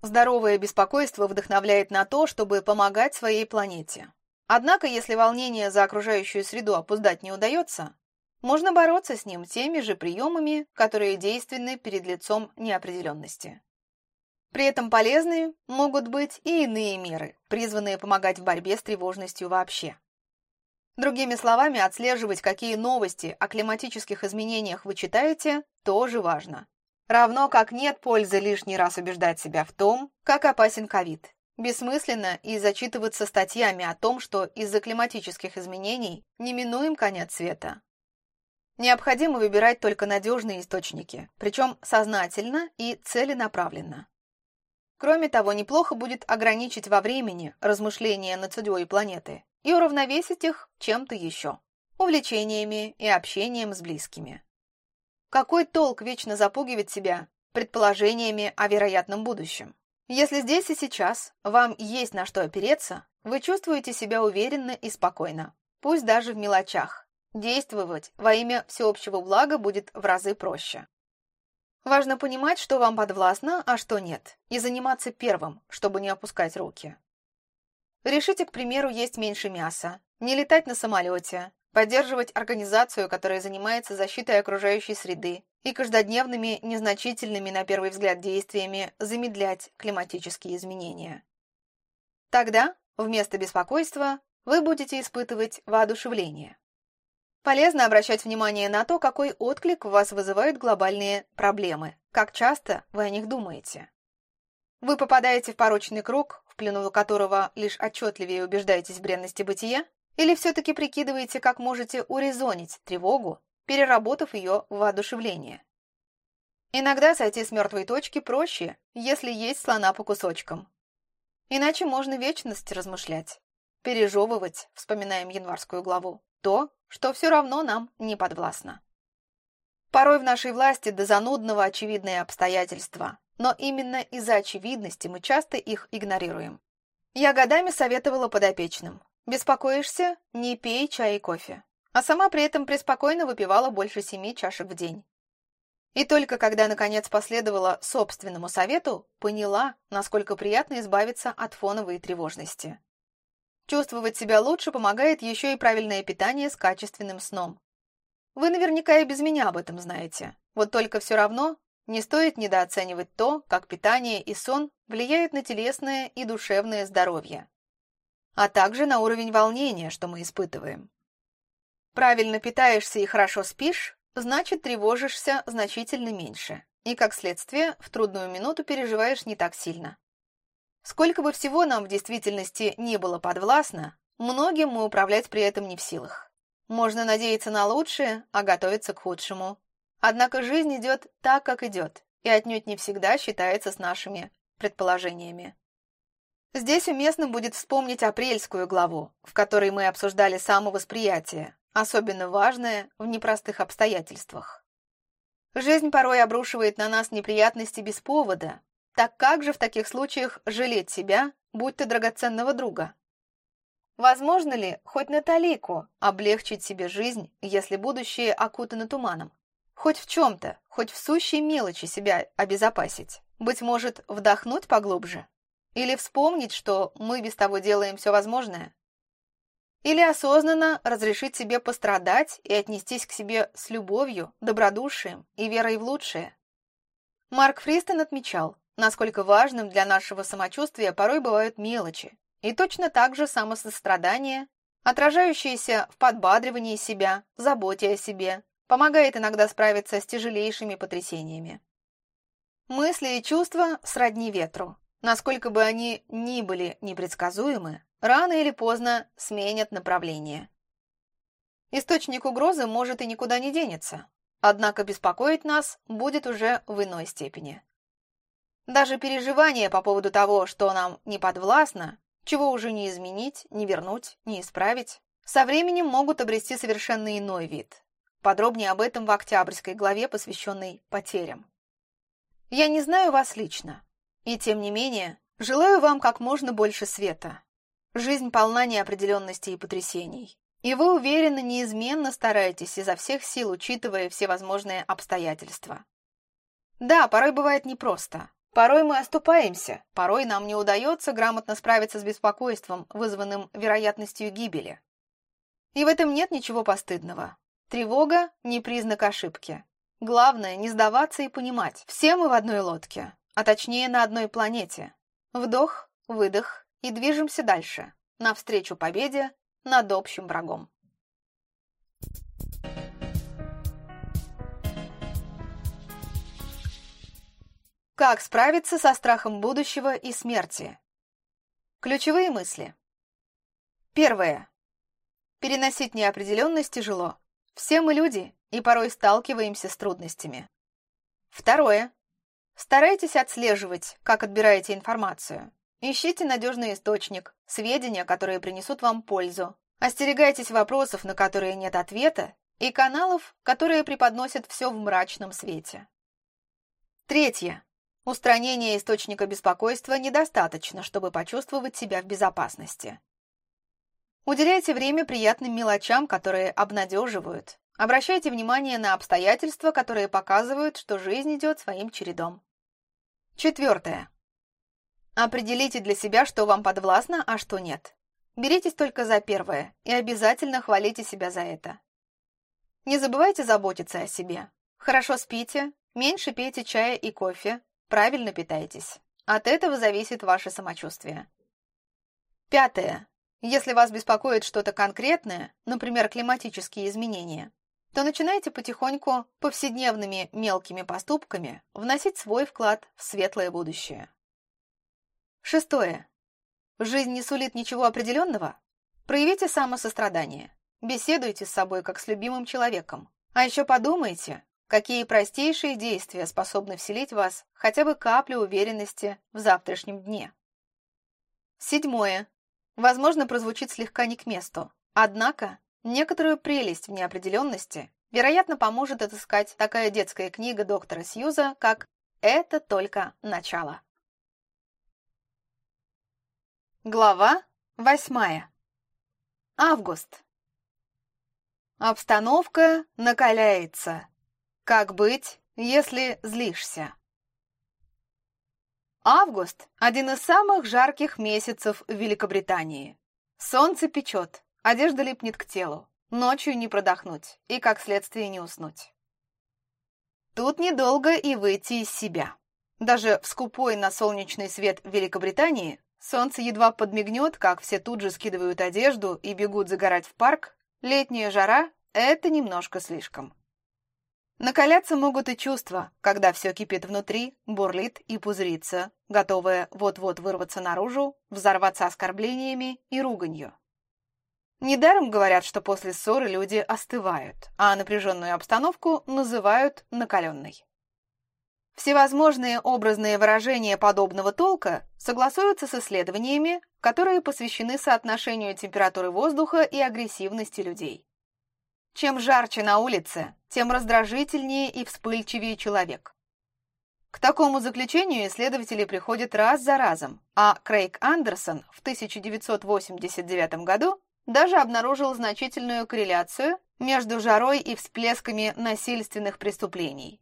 Здоровое беспокойство вдохновляет на то, чтобы помогать своей планете. Однако, если волнение за окружающую среду опуздать не удается, можно бороться с ним теми же приемами, которые действенны перед лицом неопределенности. При этом полезны могут быть и иные меры, призванные помогать в борьбе с тревожностью вообще. Другими словами, отслеживать, какие новости о климатических изменениях вы читаете, тоже важно. Равно как нет пользы лишний раз убеждать себя в том, как опасен ковид. Бессмысленно и зачитываться статьями о том, что из-за климатических изменений неминуем конец света. Необходимо выбирать только надежные источники, причем сознательно и целенаправленно. Кроме того, неплохо будет ограничить во времени размышления над судьбой планеты и уравновесить их чем-то еще, увлечениями и общением с близкими. Какой толк вечно запугивать себя предположениями о вероятном будущем? Если здесь и сейчас вам есть на что опереться, вы чувствуете себя уверенно и спокойно, пусть даже в мелочах. Действовать во имя всеобщего блага будет в разы проще. Важно понимать, что вам подвластно, а что нет, и заниматься первым, чтобы не опускать руки. Решите, к примеру, есть меньше мяса, не летать на самолете, поддерживать организацию, которая занимается защитой окружающей среды, и каждодневными, незначительными на первый взгляд действиями замедлять климатические изменения. Тогда, вместо беспокойства, вы будете испытывать воодушевление. Полезно обращать внимание на то, какой отклик в вас вызывают глобальные проблемы, как часто вы о них думаете. Вы попадаете в порочный круг, в плену которого лишь отчетливее убеждаетесь в бренности бытия, или все-таки прикидываете, как можете урезонить тревогу, переработав ее в воодушевление? Иногда сойти с мертвой точки проще, если есть слона по кусочкам. Иначе можно вечность размышлять, пережевывать, вспоминаем январскую главу, то, что все равно нам не подвластно. Порой в нашей власти до занудного очевидные обстоятельства, но именно из-за очевидности мы часто их игнорируем. Я годами советовала подопечным. Беспокоишься? Не пей чай и кофе. А сама при этом преспокойно выпивала больше семи чашек в день. И только когда, наконец, последовала собственному совету, поняла, насколько приятно избавиться от фоновой тревожности. Чувствовать себя лучше помогает еще и правильное питание с качественным сном. Вы наверняка и без меня об этом знаете. Вот только все равно не стоит недооценивать то, как питание и сон влияют на телесное и душевное здоровье, а также на уровень волнения, что мы испытываем. Правильно питаешься и хорошо спишь, значит тревожишься значительно меньше, и, как следствие, в трудную минуту переживаешь не так сильно. Сколько бы всего нам в действительности не было подвластно, многим мы управлять при этом не в силах. Можно надеяться на лучшее, а готовиться к худшему. Однако жизнь идет так, как идет, и отнюдь не всегда считается с нашими предположениями. Здесь уместно будет вспомнить апрельскую главу, в которой мы обсуждали самовосприятие, особенно важное в непростых обстоятельствах. Жизнь порой обрушивает на нас неприятности без повода, так как же в таких случаях жалеть себя, будь то драгоценного друга? Возможно ли хоть на талику облегчить себе жизнь, если будущее окутано туманом? Хоть в чем-то, хоть в сущей мелочи себя обезопасить? Быть может, вдохнуть поглубже? Или вспомнить, что мы без того делаем все возможное? Или осознанно разрешить себе пострадать и отнестись к себе с любовью, добродушием и верой в лучшее. Марк Фристон отмечал, насколько важным для нашего самочувствия порой бывают мелочи, и точно так же самосострадание, отражающееся в подбадривании себя, заботе о себе, помогает иногда справиться с тяжелейшими потрясениями. Мысли и чувства сродни ветру. Насколько бы они ни были непредсказуемы, рано или поздно сменят направление. Источник угрозы может и никуда не денется, однако беспокоить нас будет уже в иной степени. Даже переживания по поводу того, что нам не подвластно, чего уже не изменить, не вернуть, не исправить, со временем могут обрести совершенно иной вид. Подробнее об этом в октябрьской главе, посвященной потерям. Я не знаю вас лично, и тем не менее желаю вам как можно больше света. Жизнь полна неопределенностей и потрясений, и вы уверенно неизменно стараетесь изо всех сил, учитывая все возможные обстоятельства. Да, порой бывает непросто, Порой мы оступаемся, порой нам не удается грамотно справиться с беспокойством, вызванным вероятностью гибели. И в этом нет ничего постыдного. Тревога – не признак ошибки. Главное – не сдаваться и понимать, все мы в одной лодке, а точнее на одной планете. Вдох, выдох и движемся дальше, навстречу победе над общим врагом. Как справиться со страхом будущего и смерти? Ключевые мысли. Первое. Переносить неопределенность тяжело. Все мы люди и порой сталкиваемся с трудностями. Второе. Старайтесь отслеживать, как отбираете информацию. Ищите надежный источник, сведения, которые принесут вам пользу. Остерегайтесь вопросов, на которые нет ответа, и каналов, которые преподносят все в мрачном свете. Третье. Устранение источника беспокойства недостаточно, чтобы почувствовать себя в безопасности. Уделяйте время приятным мелочам, которые обнадеживают. Обращайте внимание на обстоятельства, которые показывают, что жизнь идет своим чередом. Четвертое. Определите для себя, что вам подвластно, а что нет. Беритесь только за первое и обязательно хвалите себя за это. Не забывайте заботиться о себе. Хорошо спите, меньше пейте чая и кофе, Правильно питайтесь. От этого зависит ваше самочувствие. Пятое. Если вас беспокоит что-то конкретное, например, климатические изменения, то начинайте потихоньку повседневными мелкими поступками вносить свой вклад в светлое будущее. Шестое. Жизнь не сулит ничего определенного? Проявите самосострадание. Беседуйте с собой, как с любимым человеком. А еще подумайте, Какие простейшие действия способны вселить в вас хотя бы каплю уверенности в завтрашнем дне? Седьмое. Возможно, прозвучит слегка не к месту. Однако, некоторую прелесть в неопределенности, вероятно, поможет отыскать такая детская книга доктора Сьюза, как «Это только начало». Глава восьмая. Август. Обстановка накаляется. Как быть, если злишься? Август – один из самых жарких месяцев в Великобритании. Солнце печет, одежда липнет к телу, ночью не продохнуть и, как следствие, не уснуть. Тут недолго и выйти из себя. Даже в скупой на солнечный свет Великобритании солнце едва подмигнет, как все тут же скидывают одежду и бегут загорать в парк, летняя жара – это немножко слишком. Накаляться могут и чувства, когда все кипит внутри, бурлит и пузырится, готовое вот-вот вырваться наружу, взорваться оскорблениями и руганью. Недаром говорят, что после ссоры люди остывают, а напряженную обстановку называют накаленной. Всевозможные образные выражения подобного толка согласуются с исследованиями, которые посвящены соотношению температуры воздуха и агрессивности людей. Чем жарче на улице, тем раздражительнее и вспыльчивее человек. К такому заключению исследователи приходят раз за разом, а Крейг Андерсон в 1989 году даже обнаружил значительную корреляцию между жарой и всплесками насильственных преступлений.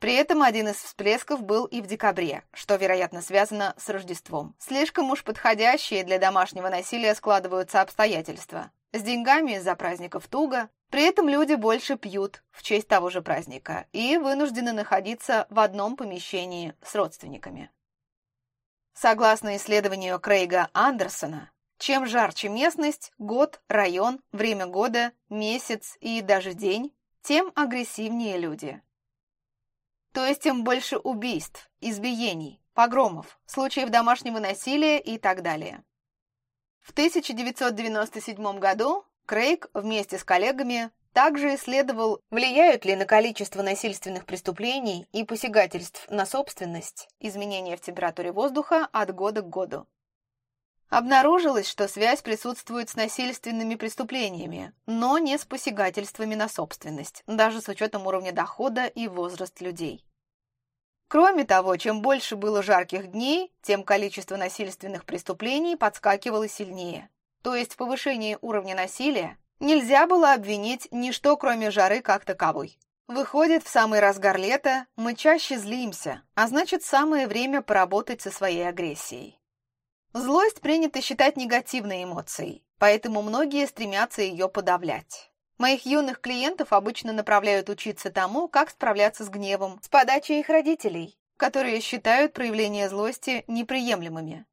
При этом один из всплесков был и в декабре, что, вероятно, связано с Рождеством. Слишком уж подходящие для домашнего насилия складываются обстоятельства. С деньгами из-за праздников туго, при этом люди больше пьют в честь того же праздника и вынуждены находиться в одном помещении с родственниками. Согласно исследованию Крейга Андерсона, чем жарче местность, год, район, время года, месяц и даже день, тем агрессивнее люди. То есть тем больше убийств, избиений, погромов, случаев домашнего насилия и так далее. В 1997 году Крейг вместе с коллегами также исследовал, влияют ли на количество насильственных преступлений и посягательств на собственность изменения в температуре воздуха от года к году. Обнаружилось, что связь присутствует с насильственными преступлениями, но не с посягательствами на собственность, даже с учетом уровня дохода и возраст людей. Кроме того, чем больше было жарких дней, тем количество насильственных преступлений подскакивало сильнее. То есть повышение уровня насилия Нельзя было обвинить ничто, кроме жары как таковой. Выходит, в самый разгар лета мы чаще злимся, а значит, самое время поработать со своей агрессией. Злость принято считать негативной эмоцией, поэтому многие стремятся ее подавлять. Моих юных клиентов обычно направляют учиться тому, как справляться с гневом, с подачей их родителей, которые считают проявление злости неприемлемыми.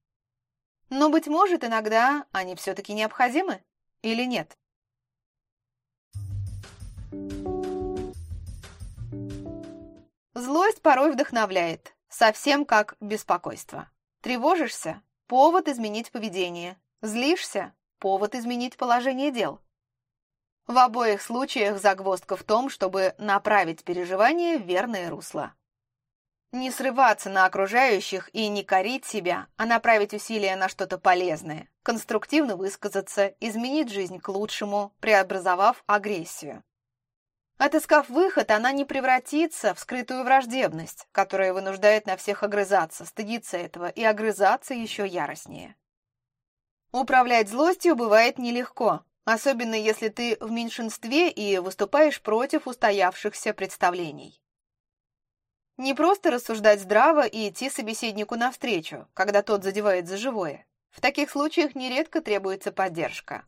Но, быть может, иногда они все-таки необходимы или нет? Злость порой вдохновляет, совсем как беспокойство. Тревожишься – повод изменить поведение. Злишься – повод изменить положение дел. В обоих случаях загвоздка в том, чтобы направить переживание в верное русло. Не срываться на окружающих и не корить себя, а направить усилия на что-то полезное, конструктивно высказаться, изменить жизнь к лучшему, преобразовав агрессию. Отыскав выход, она не превратится в скрытую враждебность, которая вынуждает на всех огрызаться, стыдиться этого и огрызаться еще яростнее. Управлять злостью бывает нелегко, особенно если ты в меньшинстве и выступаешь против устоявшихся представлений. Не просто рассуждать здраво и идти собеседнику навстречу, когда тот задевает за живое. В таких случаях нередко требуется поддержка.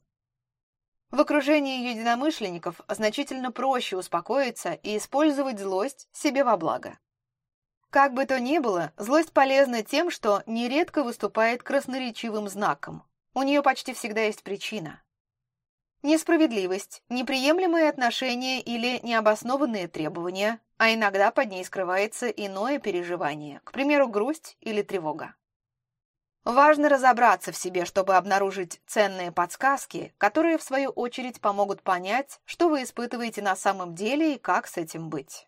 В окружении единомышленников значительно проще успокоиться и использовать злость себе во благо. Как бы то ни было, злость полезна тем, что нередко выступает красноречивым знаком. У нее почти всегда есть причина. Несправедливость, неприемлемые отношения или необоснованные требования, а иногда под ней скрывается иное переживание, к примеру, грусть или тревога. Важно разобраться в себе, чтобы обнаружить ценные подсказки, которые, в свою очередь, помогут понять, что вы испытываете на самом деле и как с этим быть.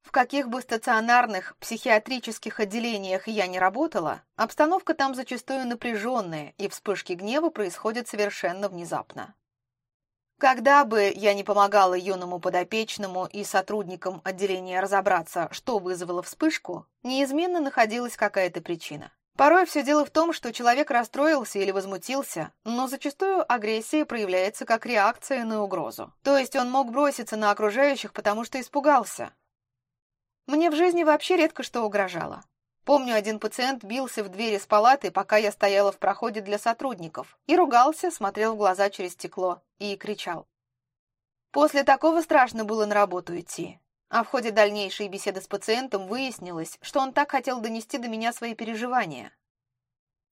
В каких бы стационарных психиатрических отделениях я не работала, обстановка там зачастую напряженная, и вспышки гнева происходят совершенно внезапно. Когда бы я не помогала юному подопечному и сотрудникам отделения разобраться, что вызвало вспышку, неизменно находилась какая-то причина. Порой все дело в том, что человек расстроился или возмутился, но зачастую агрессия проявляется как реакция на угрозу. То есть он мог броситься на окружающих, потому что испугался. Мне в жизни вообще редко что угрожало. Помню, один пациент бился в двери с палаты, пока я стояла в проходе для сотрудников, и ругался, смотрел в глаза через стекло и кричал. После такого страшно было на работу идти. А в ходе дальнейшей беседы с пациентом выяснилось, что он так хотел донести до меня свои переживания.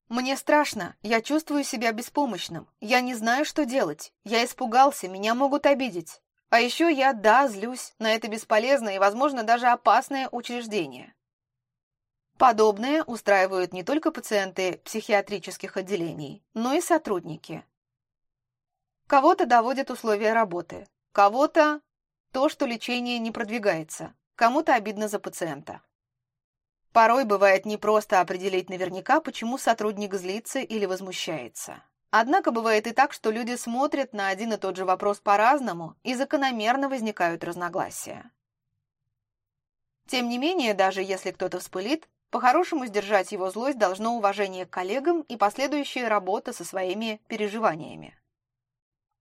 «Мне страшно, я чувствую себя беспомощным, я не знаю, что делать, я испугался, меня могут обидеть. А еще я, да, злюсь на это бесполезное и, возможно, даже опасное учреждение». Подобное устраивают не только пациенты психиатрических отделений, но и сотрудники. Кого-то доводят условия работы, кого-то то, что лечение не продвигается. Кому-то обидно за пациента. Порой бывает непросто определить наверняка, почему сотрудник злится или возмущается. Однако бывает и так, что люди смотрят на один и тот же вопрос по-разному, и закономерно возникают разногласия. Тем не менее, даже если кто-то вспылит, по-хорошему сдержать его злость должно уважение к коллегам и последующая работа со своими переживаниями.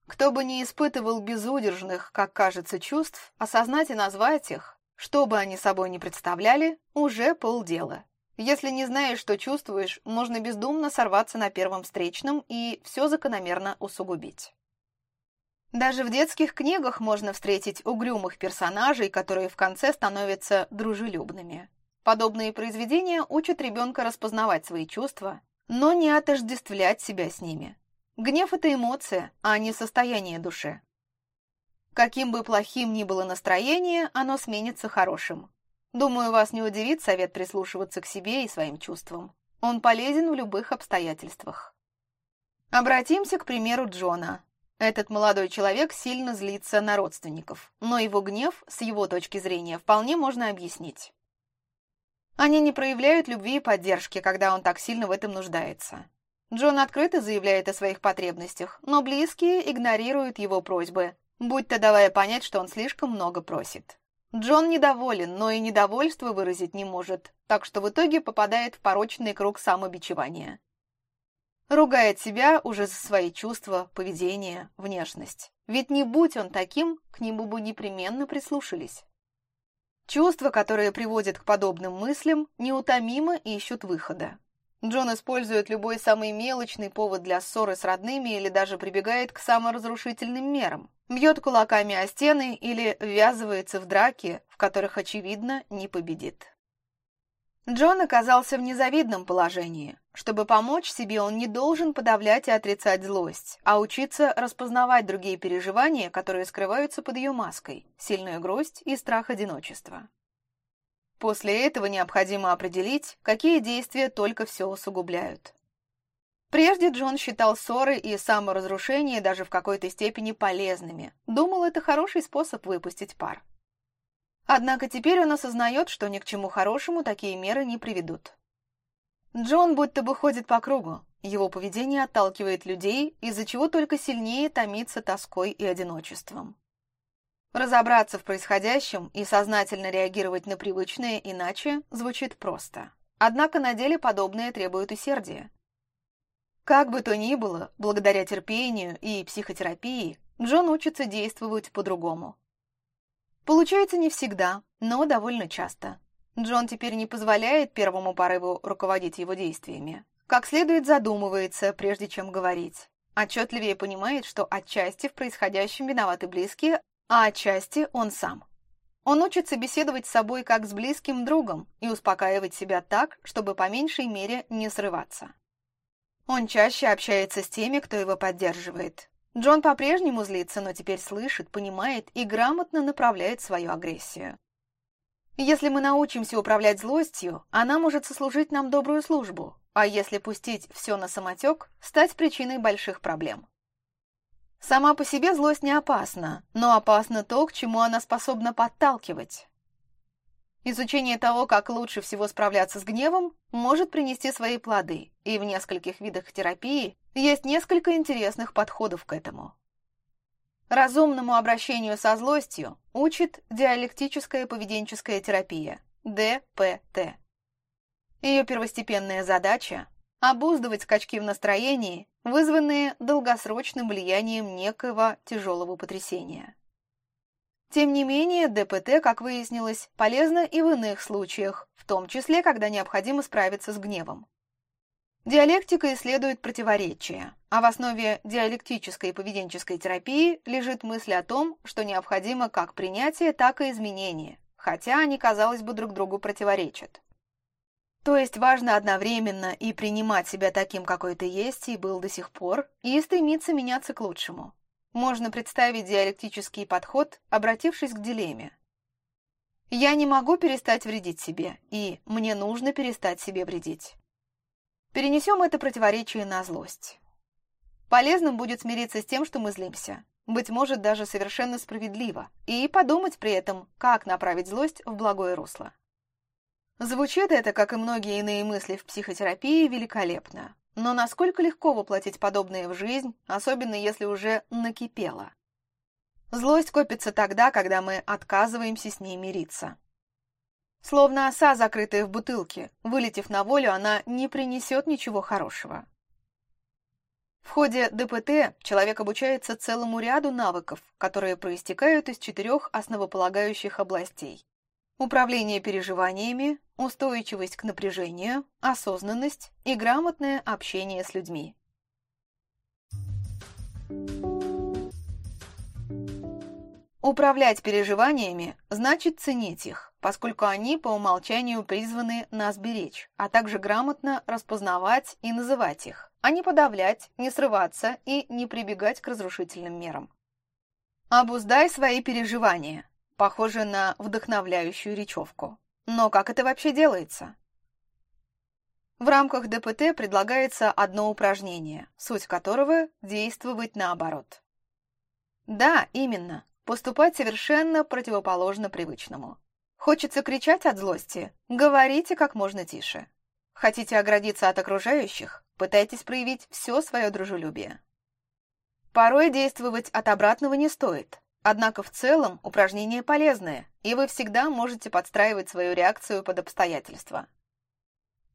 Кто бы не испытывал безудержных, как кажется, чувств, осознать и назвать их, Что бы они собой не представляли, уже полдела. Если не знаешь, что чувствуешь, можно бездумно сорваться на первом встречном и все закономерно усугубить. Даже в детских книгах можно встретить угрюмых персонажей, которые в конце становятся дружелюбными. Подобные произведения учат ребенка распознавать свои чувства, но не отождествлять себя с ними. Гнев – это эмоция, а не состояние души. Каким бы плохим ни было настроение, оно сменится хорошим. Думаю, вас не удивит совет прислушиваться к себе и своим чувствам. Он полезен в любых обстоятельствах. Обратимся к примеру Джона. Этот молодой человек сильно злится на родственников, но его гнев, с его точки зрения, вполне можно объяснить. Они не проявляют любви и поддержки, когда он так сильно в этом нуждается. Джон открыто заявляет о своих потребностях, но близкие игнорируют его просьбы, будто давая понять, что он слишком много просит. Джон недоволен, но и недовольство выразить не может, так что в итоге попадает в порочный круг самобичевания. Ругает себя уже за свои чувства, поведение, внешность. Ведь не будь он таким, к нему бы непременно прислушались. Чувства, которые приводят к подобным мыслям, неутомимо ищут выхода. Джон использует любой самый мелочный повод для ссоры с родными или даже прибегает к саморазрушительным мерам. Бьет кулаками о стены или ввязывается в драки, в которых, очевидно, не победит. Джон оказался в незавидном положении. Чтобы помочь себе, он не должен подавлять и отрицать злость, а учиться распознавать другие переживания, которые скрываются под ее маской, сильную грусть и страх одиночества. После этого необходимо определить, какие действия только все усугубляют. Прежде Джон считал ссоры и саморазрушение даже в какой-то степени полезными. Думал, это хороший способ выпустить пар. Однако теперь он осознает, что ни к чему хорошему такие меры не приведут. Джон будто бы ходит по кругу. Его поведение отталкивает людей, из-за чего только сильнее томится тоской и одиночеством. Разобраться в происходящем и сознательно реагировать на привычное иначе звучит просто. Однако на деле подобное требует усердия. Как бы то ни было, благодаря терпению и психотерапии, Джон учится действовать по-другому. Получается не всегда, но довольно часто. Джон теперь не позволяет первому порыву руководить его действиями. Как следует задумывается, прежде чем говорить. Отчетливее понимает, что отчасти в происходящем виноваты близкие, а отчасти он сам. Он учится беседовать с собой как с близким другом и успокаивать себя так, чтобы по меньшей мере не срываться. Он чаще общается с теми, кто его поддерживает. Джон по-прежнему злится, но теперь слышит, понимает и грамотно направляет свою агрессию. Если мы научимся управлять злостью, она может сослужить нам добрую службу, а если пустить все на самотек, стать причиной больших проблем. Сама по себе злость не опасна, но опасно то, к чему она способна подталкивать. Изучение того, как лучше всего справляться с гневом, может принести свои плоды, и в нескольких видах терапии есть несколько интересных подходов к этому. Разумному обращению со злостью учит диалектическая поведенческая терапия, ДПТ. Ее первостепенная задача – обуздывать скачки в настроении, вызванные долгосрочным влиянием некого тяжелого потрясения. Тем не менее, ДПТ, как выяснилось, полезно и в иных случаях, в том числе, когда необходимо справиться с гневом. Диалектика исследует противоречия, а в основе диалектической и поведенческой терапии лежит мысль о том, что необходимо как принятие, так и изменение, хотя они, казалось бы, друг другу противоречат. То есть важно одновременно и принимать себя таким, какой ты есть и был до сих пор, и стремиться меняться к лучшему. Можно представить диалектический подход, обратившись к дилемме. Я не могу перестать вредить себе, и мне нужно перестать себе вредить. Перенесем это противоречие на злость. Полезным будет смириться с тем, что мы злимся, быть может, даже совершенно справедливо, и подумать при этом, как направить злость в благое русло. Звучит это, как и многие иные мысли в психотерапии, великолепно. Но насколько легко воплотить подобное в жизнь, особенно если уже накипело? Злость копится тогда, когда мы отказываемся с ней мириться. Словно оса, закрытая в бутылке, вылетев на волю, она не принесет ничего хорошего. В ходе ДПТ человек обучается целому ряду навыков, которые проистекают из четырех основополагающих областей. Управление переживаниями, устойчивость к напряжению, осознанность и грамотное общение с людьми. Управлять переживаниями значит ценить их, поскольку они по умолчанию призваны нас беречь, а также грамотно распознавать и называть их, а не подавлять, не срываться и не прибегать к разрушительным мерам. Обуздай свои переживания. Похоже на вдохновляющую речевку. Но как это вообще делается? В рамках ДПТ предлагается одно упражнение, суть которого – действовать наоборот. Да, именно, поступать совершенно противоположно привычному. Хочется кричать от злости? Говорите как можно тише. Хотите оградиться от окружающих? Пытайтесь проявить все свое дружелюбие. Порой действовать от обратного не стоит, однако в целом упражнение полезное, и вы всегда можете подстраивать свою реакцию под обстоятельства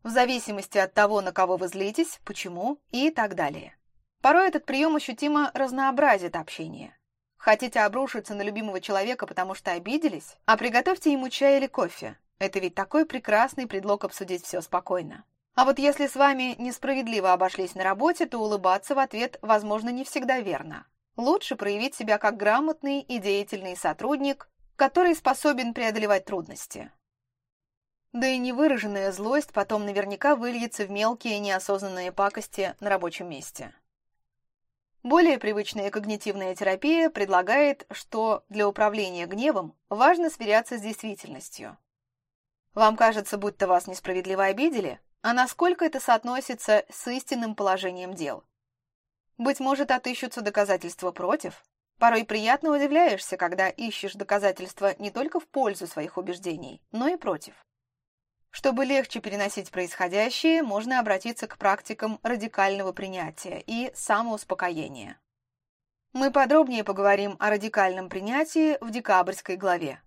в зависимости от того, на кого вы злитесь, почему и так далее. Порой этот прием ощутимо разнообразит общение. Хотите обрушиться на любимого человека, потому что обиделись? А приготовьте ему чай или кофе. Это ведь такой прекрасный предлог обсудить все спокойно. А вот если с вами несправедливо обошлись на работе, то улыбаться в ответ, возможно, не всегда верно. Лучше проявить себя как грамотный и деятельный сотрудник, который способен преодолевать трудности. Да и невыраженная злость потом наверняка выльется в мелкие неосознанные пакости на рабочем месте. Более привычная когнитивная терапия предлагает, что для управления гневом важно сверяться с действительностью. Вам кажется, будто вас несправедливо обидели, а насколько это соотносится с истинным положением дел? Быть может, отыщутся доказательства против? Порой приятно удивляешься, когда ищешь доказательства не только в пользу своих убеждений, но и против. Чтобы легче переносить происходящее, можно обратиться к практикам радикального принятия и самоуспокоения. Мы подробнее поговорим о радикальном принятии в декабрьской главе.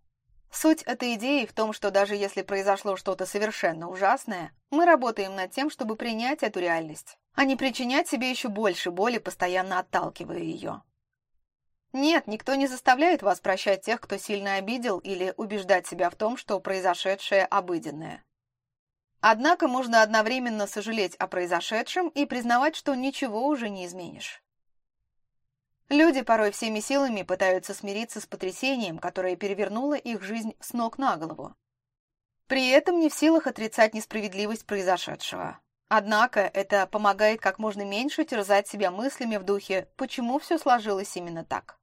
Суть этой идеи в том, что даже если произошло что-то совершенно ужасное, мы работаем над тем, чтобы принять эту реальность, а не причинять себе еще больше боли, постоянно отталкивая ее. Нет, никто не заставляет вас прощать тех, кто сильно обидел, или убеждать себя в том, что произошедшее обыденное. Однако можно одновременно сожалеть о произошедшем и признавать, что ничего уже не изменишь. Люди порой всеми силами пытаются смириться с потрясением, которое перевернуло их жизнь с ног на голову. При этом не в силах отрицать несправедливость произошедшего. Однако это помогает как можно меньше терзать себя мыслями в духе «почему все сложилось именно так?».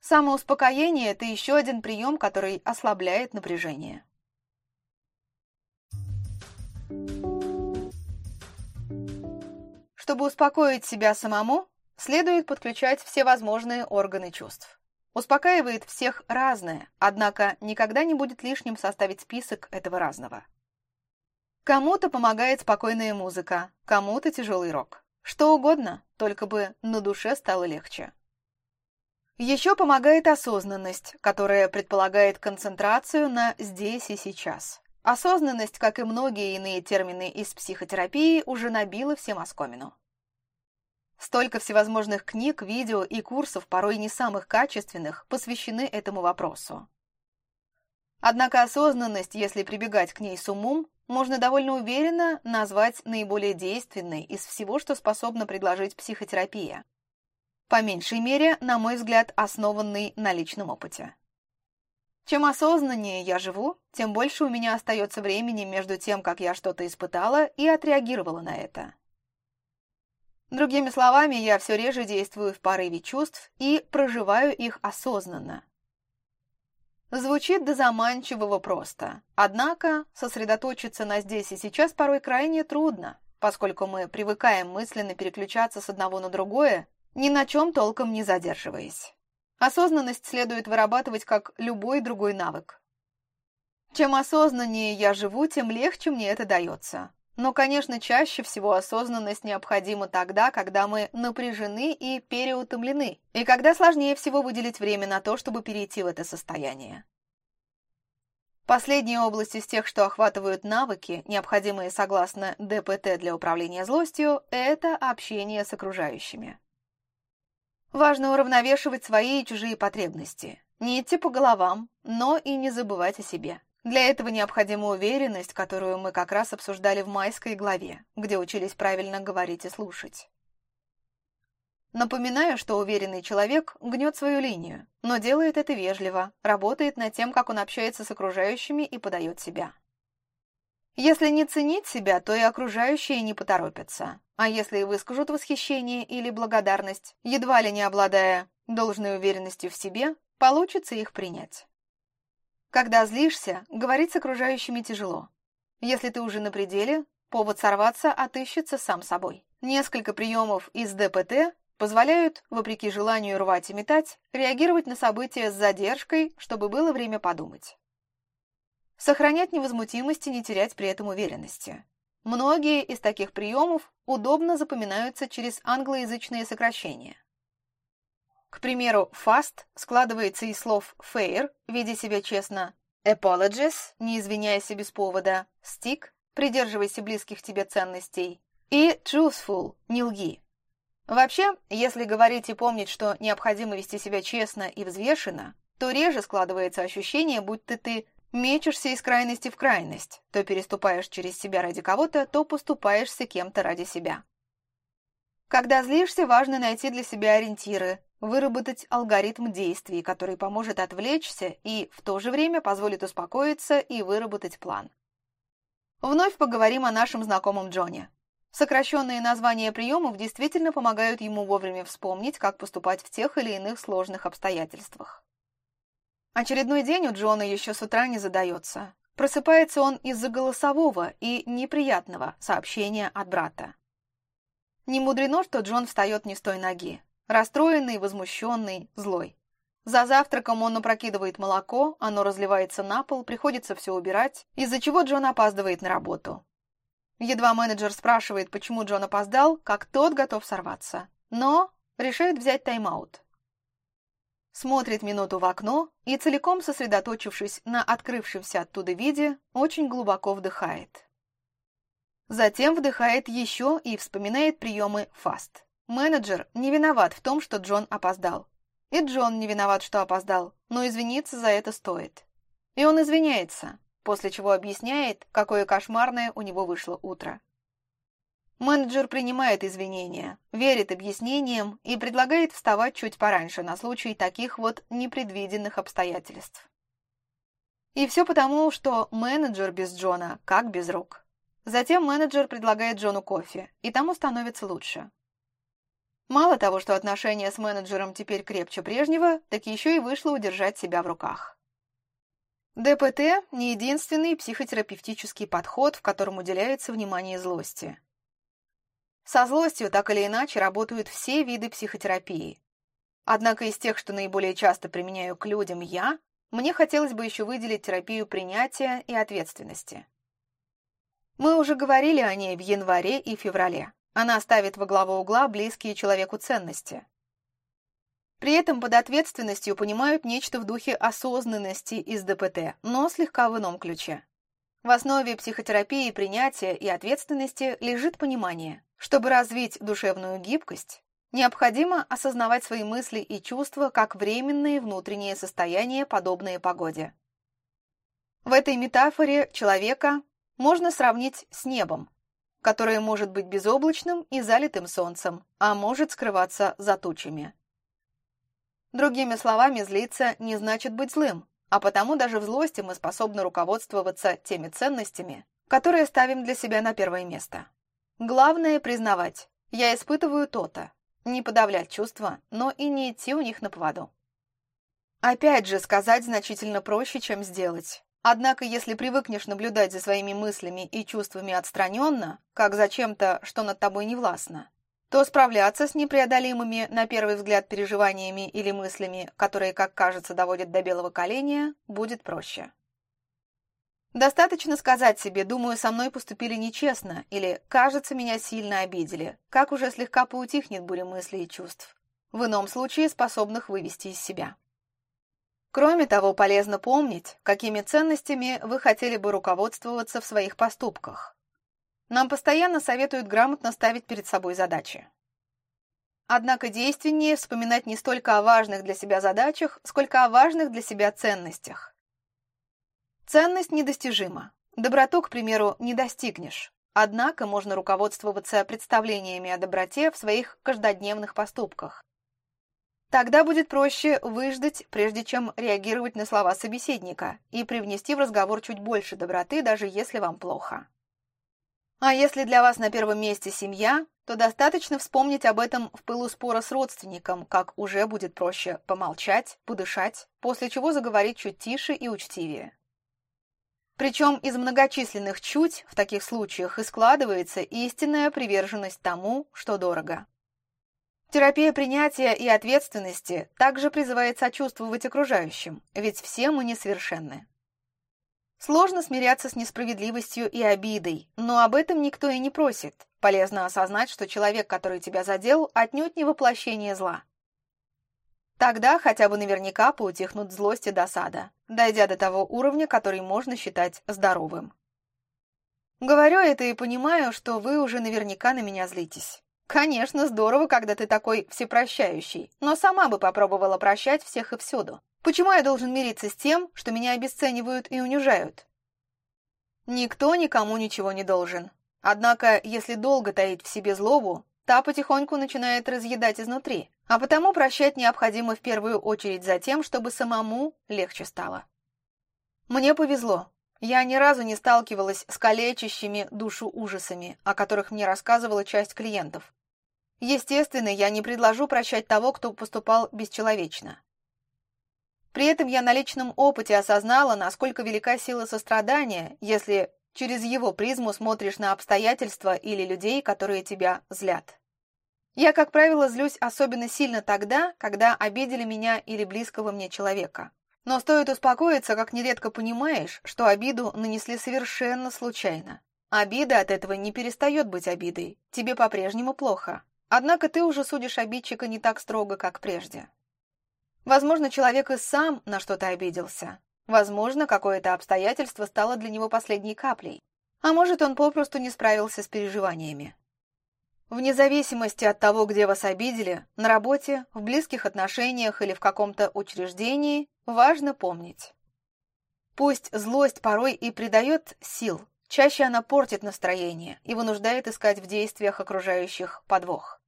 Самоуспокоение – это еще один прием, который ослабляет напряжение. Чтобы успокоить себя самому, следует подключать все возможные органы чувств. Успокаивает всех разное, однако никогда не будет лишним составить список этого разного. Кому-то помогает спокойная музыка, кому-то тяжелый рок. Что угодно, только бы на душе стало легче. Еще помогает осознанность, которая предполагает концентрацию на «здесь и сейчас». Осознанность, как и многие иные термины из психотерапии, уже набила всем оскомину. Столько всевозможных книг, видео и курсов, порой не самых качественных, посвящены этому вопросу. Однако осознанность, если прибегать к ней с умом, можно довольно уверенно назвать наиболее действенной из всего, что способна предложить психотерапия. По меньшей мере, на мой взгляд, основанный на личном опыте. Чем осознаннее я живу, тем больше у меня остается времени между тем, как я что-то испытала и отреагировала на это. Другими словами, я все реже действую в порыве чувств и проживаю их осознанно. Звучит до заманчивого просто, однако сосредоточиться на здесь и сейчас порой крайне трудно, поскольку мы привыкаем мысленно переключаться с одного на другое, ни на чем толком не задерживаясь. Осознанность следует вырабатывать как любой другой навык. Чем осознаннее я живу, тем легче мне это дается. Но, конечно, чаще всего осознанность необходима тогда, когда мы напряжены и переутомлены, и когда сложнее всего выделить время на то, чтобы перейти в это состояние. Последняя область из тех, что охватывают навыки, необходимые согласно ДПТ для управления злостью, это общение с окружающими. Важно уравновешивать свои и чужие потребности. Не идти по головам, но и не забывать о себе. Для этого необходима уверенность, которую мы как раз обсуждали в майской главе, где учились правильно говорить и слушать. Напоминаю, что уверенный человек гнет свою линию, но делает это вежливо, работает над тем, как он общается с окружающими и подает себя. Если не ценить себя, то и окружающие не поторопятся. А если и выскажут восхищение или благодарность, едва ли не обладая должной уверенностью в себе, получится их принять. Когда злишься, говорить с окружающими тяжело. Если ты уже на пределе, повод сорваться отыщется сам собой. Несколько приемов из ДПТ позволяют, вопреки желанию рвать и метать, реагировать на события с задержкой, чтобы было время подумать. Сохранять невозмутимость и не терять при этом уверенности. Многие из таких приемов удобно запоминаются через англоязычные сокращения. К примеру, fast складывается из слов fair, веди себя честно, apologies, не извиняйся без повода, stick, придерживайся близких тебе ценностей, и truthful, не лги. Вообще, если говорить и помнить, что необходимо вести себя честно и взвешенно, то реже складывается ощущение, будто ты мечешься из крайности в крайность, то переступаешь через себя ради кого-то, то поступаешься кем-то ради себя. Когда злишься, важно найти для себя ориентиры, выработать алгоритм действий, который поможет отвлечься и в то же время позволит успокоиться и выработать план. Вновь поговорим о нашем знакомом Джоне. Сокращенные названия приемов действительно помогают ему вовремя вспомнить, как поступать в тех или иных сложных обстоятельствах. Очередной день у Джона еще с утра не задается. Просыпается он из-за голосового и неприятного сообщения от брата. Не мудрено, что Джон встает не с той ноги. Расстроенный, возмущенный, злой. За завтраком он опрокидывает молоко, оно разливается на пол, приходится все убирать, из-за чего Джон опаздывает на работу. Едва менеджер спрашивает, почему Джон опоздал, как тот готов сорваться. Но решает взять тайм-аут. Смотрит минуту в окно и, целиком сосредоточившись на открывшемся оттуда виде, очень глубоко вдыхает. Затем вдыхает еще и вспоминает приемы фаст. Менеджер не виноват в том, что Джон опоздал. И Джон не виноват, что опоздал, но извиниться за это стоит. И он извиняется, после чего объясняет, какое кошмарное у него вышло утро. Менеджер принимает извинения, верит объяснениям и предлагает вставать чуть пораньше на случай таких вот непредвиденных обстоятельств. И все потому, что менеджер без Джона как без рук. Затем менеджер предлагает Джону кофе, и тому становится лучше. Мало того, что отношения с менеджером теперь крепче прежнего, так еще и вышло удержать себя в руках. ДПТ – не единственный психотерапевтический подход, в котором уделяется внимание злости. Со злостью так или иначе работают все виды психотерапии. Однако из тех, что наиболее часто применяю к людям я, мне хотелось бы еще выделить терапию принятия и ответственности. Мы уже говорили о ней в январе и феврале. Она ставит во главу угла близкие человеку ценности. При этом под ответственностью понимают нечто в духе осознанности из ДПТ, но слегка в ином ключе. В основе психотерапии принятия и ответственности лежит понимание. Чтобы развить душевную гибкость, необходимо осознавать свои мысли и чувства как временные внутренние состояния, подобные погоде. В этой метафоре человека можно сравнить с небом, которое может быть безоблачным и залитым солнцем, а может скрываться за тучами. Другими словами, злиться не значит быть злым, а потому даже в злости мы способны руководствоваться теми ценностями, которые ставим для себя на первое место. Главное признавать, я испытываю то-то, не подавлять чувства, но и не идти у них на поводу. Опять же, сказать значительно проще, чем сделать. Однако, если привыкнешь наблюдать за своими мыслями и чувствами отстраненно, как за чем-то, что над тобой не властно, то справляться с непреодолимыми, на первый взгляд, переживаниями или мыслями, которые, как кажется, доводят до белого коленя, будет проще. Достаточно сказать себе «думаю, со мной поступили нечестно» или «кажется, меня сильно обидели», как уже слегка поутихнет буря мыслей и чувств, в ином случае способных вывести из себя. Кроме того, полезно помнить, какими ценностями вы хотели бы руководствоваться в своих поступках. Нам постоянно советуют грамотно ставить перед собой задачи. Однако действеннее вспоминать не столько о важных для себя задачах, сколько о важных для себя ценностях. Ценность недостижима. Доброту, к примеру, не достигнешь. Однако можно руководствоваться представлениями о доброте в своих каждодневных поступках. Тогда будет проще выждать, прежде чем реагировать на слова собеседника, и привнести в разговор чуть больше доброты, даже если вам плохо. А если для вас на первом месте семья, то достаточно вспомнить об этом в пылу спора с родственником, как уже будет проще помолчать, подышать, после чего заговорить чуть тише и учтивее. Причем из многочисленных чуть в таких случаях и складывается истинная приверженность тому, что дорого. Терапия принятия и ответственности также призывает сочувствовать окружающим, ведь все мы несовершенны. Сложно смиряться с несправедливостью и обидой, но об этом никто и не просит. Полезно осознать, что человек, который тебя задел, отнюдь не воплощение зла. Тогда хотя бы наверняка поутихнут злость и досада, дойдя до того уровня, который можно считать здоровым. Говорю это и понимаю, что вы уже наверняка на меня злитесь. Конечно, здорово, когда ты такой всепрощающий, но сама бы попробовала прощать всех и всюду. Почему я должен мириться с тем, что меня обесценивают и унижают? Никто никому ничего не должен. Однако, если долго таить в себе злобу, та потихоньку начинает разъедать изнутри, а потому прощать необходимо в первую очередь за тем, чтобы самому легче стало. Мне повезло. Я ни разу не сталкивалась с калечащими душу ужасами, о которых мне рассказывала часть клиентов. Естественно, я не предложу прощать того, кто поступал бесчеловечно. При этом я на личном опыте осознала, насколько велика сила сострадания, если через его призму смотришь на обстоятельства или людей, которые тебя злят. Я, как правило, злюсь особенно сильно тогда, когда обидели меня или близкого мне человека. Но стоит успокоиться, как нередко понимаешь, что обиду нанесли совершенно случайно. Обида от этого не перестает быть обидой. Тебе по-прежнему плохо. Однако ты уже судишь обидчика не так строго, как прежде. Возможно, человек и сам на что-то обиделся. Возможно, какое-то обстоятельство стало для него последней каплей. А может, он попросту не справился с переживаниями. Вне зависимости от того, где вас обидели, на работе, в близких отношениях или в каком-то учреждении, важно помнить. Пусть злость порой и придает сил, чаще она портит настроение и вынуждает искать в действиях окружающих подвох.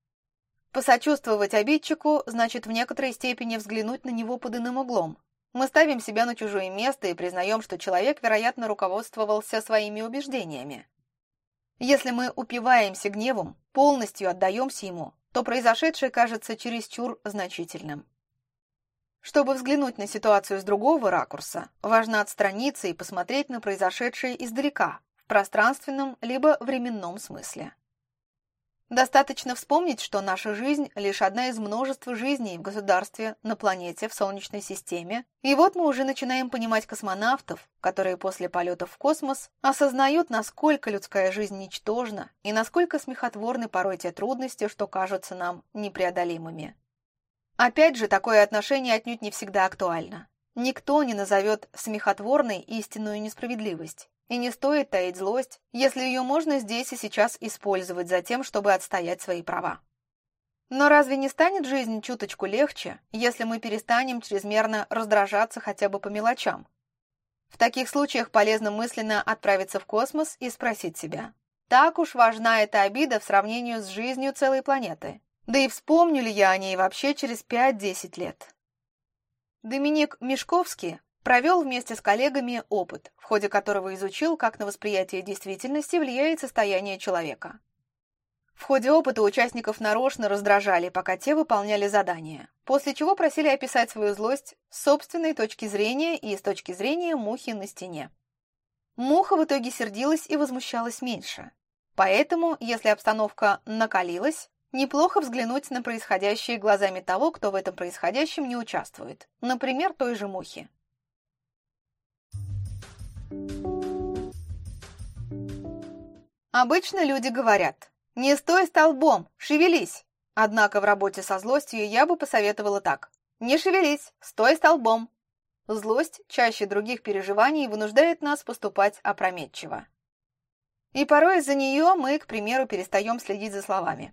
Посочувствовать обидчику значит в некоторой степени взглянуть на него под иным углом. Мы ставим себя на чужое место и признаем, что человек, вероятно, руководствовался своими убеждениями. Если мы упиваемся гневом, полностью отдаемся ему, то произошедшее кажется чересчур значительным. Чтобы взглянуть на ситуацию с другого ракурса, важно отстраниться и посмотреть на произошедшее издалека, в пространственном либо временном смысле. Достаточно вспомнить, что наша жизнь – лишь одна из множества жизней в государстве, на планете, в Солнечной системе. И вот мы уже начинаем понимать космонавтов, которые после полетов в космос осознают, насколько людская жизнь ничтожна и насколько смехотворны порой те трудности, что кажутся нам непреодолимыми. Опять же, такое отношение отнюдь не всегда актуально. Никто не назовет смехотворной истинную несправедливость. И не стоит таить злость, если ее можно здесь и сейчас использовать за тем, чтобы отстоять свои права. Но разве не станет жизнь чуточку легче, если мы перестанем чрезмерно раздражаться хотя бы по мелочам? В таких случаях полезно мысленно отправиться в космос и спросить себя, так уж важна эта обида в сравнении с жизнью целой планеты? Да и вспомню ли я о ней вообще через 5-10 лет? Доминик Мешковский Провел вместе с коллегами опыт, в ходе которого изучил, как на восприятие действительности влияет состояние человека. В ходе опыта участников нарочно раздражали, пока те выполняли задания, после чего просили описать свою злость с собственной точки зрения и с точки зрения мухи на стене. Муха в итоге сердилась и возмущалась меньше. Поэтому, если обстановка накалилась, неплохо взглянуть на происходящее глазами того, кто в этом происходящем не участвует, например, той же мухи. Обычно люди говорят «Не стой столбом, шевелись!» Однако в работе со злостью я бы посоветовала так «Не шевелись, стой столбом!» Злость чаще других переживаний вынуждает нас поступать опрометчиво. И порой из-за нее мы, к примеру, перестаем следить за словами.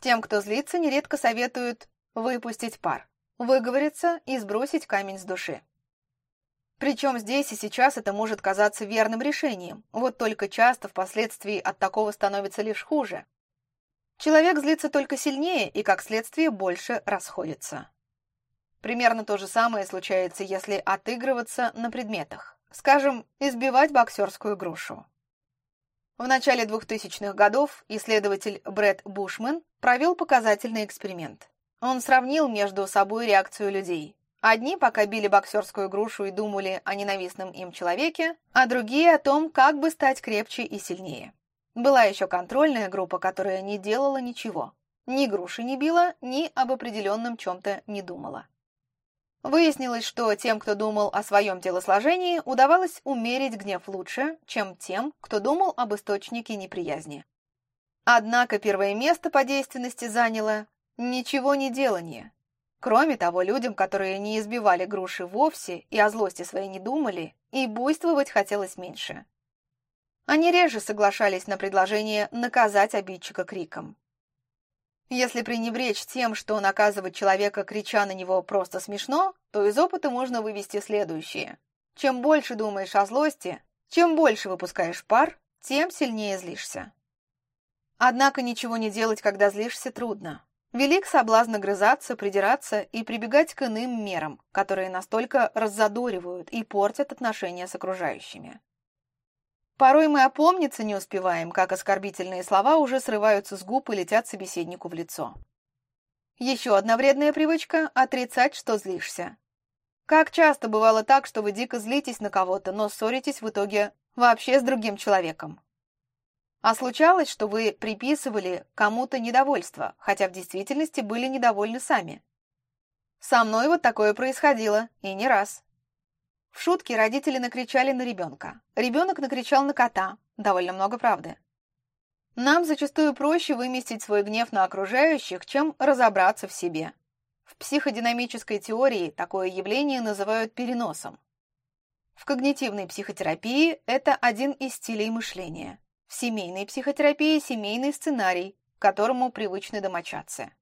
Тем, кто злится, нередко советуют выпустить пар, выговориться и сбросить камень с души. Причем здесь и сейчас это может казаться верным решением, вот только часто впоследствии от такого становится лишь хуже. Человек злится только сильнее и, как следствие, больше расходится. Примерно то же самое случается, если отыгрываться на предметах. Скажем, избивать боксерскую грушу. В начале 2000-х годов исследователь Брэд Бушман провел показательный эксперимент. Он сравнил между собой реакцию людей. Одни пока били боксерскую грушу и думали о ненавистном им человеке, а другие о том, как бы стать крепче и сильнее. Была еще контрольная группа, которая не делала ничего. Ни груши не била, ни об определенном чем-то не думала. Выяснилось, что тем, кто думал о своем телосложении, удавалось умерить гнев лучше, чем тем, кто думал об источнике неприязни. Однако первое место по действенности заняло ничего не делание. Кроме того, людям, которые не избивали груши вовсе и о злости своей не думали, и буйствовать хотелось меньше. Они реже соглашались на предложение наказать обидчика криком. Если пренебречь тем, что наказывать человека, крича на него, просто смешно, то из опыта можно вывести следующее. Чем больше думаешь о злости, чем больше выпускаешь пар, тем сильнее злишься. Однако ничего не делать, когда злишься, трудно. Велик соблазн огрызаться, придираться и прибегать к иным мерам, которые настолько раззадоривают и портят отношения с окружающими. Порой мы опомниться не успеваем, как оскорбительные слова уже срываются с губ и летят собеседнику в лицо. Еще одна вредная привычка – отрицать, что злишься. Как часто бывало так, что вы дико злитесь на кого-то, но ссоритесь в итоге вообще с другим человеком? А случалось, что вы приписывали кому-то недовольство, хотя в действительности были недовольны сами. Со мной вот такое происходило, и не раз. В шутке родители накричали на ребенка. Ребенок накричал на кота. Довольно много правды. Нам зачастую проще выместить свой гнев на окружающих, чем разобраться в себе. В психодинамической теории такое явление называют переносом. В когнитивной психотерапии это один из стилей мышления. В семейной психотерапии семейный сценарий, к которому привычны домочадцы.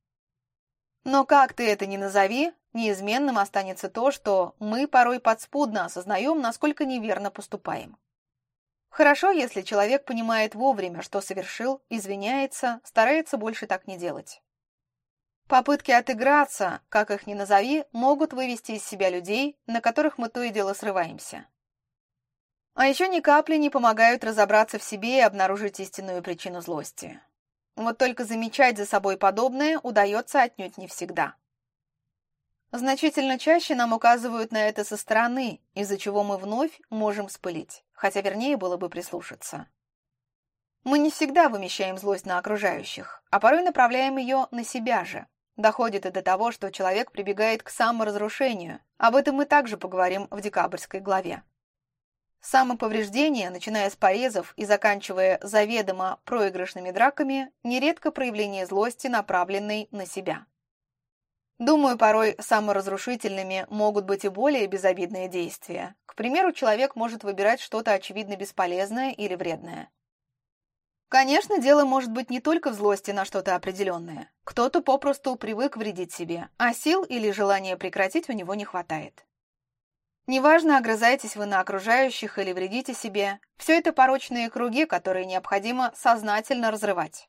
Но как ты это ни назови, неизменным останется то, что мы порой подспудно осознаем, насколько неверно поступаем. Хорошо, если человек понимает вовремя, что совершил, извиняется, старается больше так не делать. Попытки отыграться, как их ни назови, могут вывести из себя людей, на которых мы то и дело срываемся. А еще ни капли не помогают разобраться в себе и обнаружить истинную причину злости. Вот только замечать за собой подобное удается отнюдь не всегда. Значительно чаще нам указывают на это со стороны, из-за чего мы вновь можем вспылить, хотя вернее было бы прислушаться. Мы не всегда вымещаем злость на окружающих, а порой направляем ее на себя же. Доходит и до того, что человек прибегает к саморазрушению. Об этом мы также поговорим в декабрьской главе. Самоповреждения, начиная с порезов и заканчивая заведомо проигрышными драками, нередко проявление злости, направленной на себя. Думаю, порой саморазрушительными могут быть и более безобидные действия. К примеру, человек может выбирать что-то очевидно бесполезное или вредное. Конечно, дело может быть не только в злости на что-то определенное. Кто-то попросту привык вредить себе, а сил или желания прекратить у него не хватает. Неважно, огрызаетесь вы на окружающих или вредите себе, все это порочные круги, которые необходимо сознательно разрывать.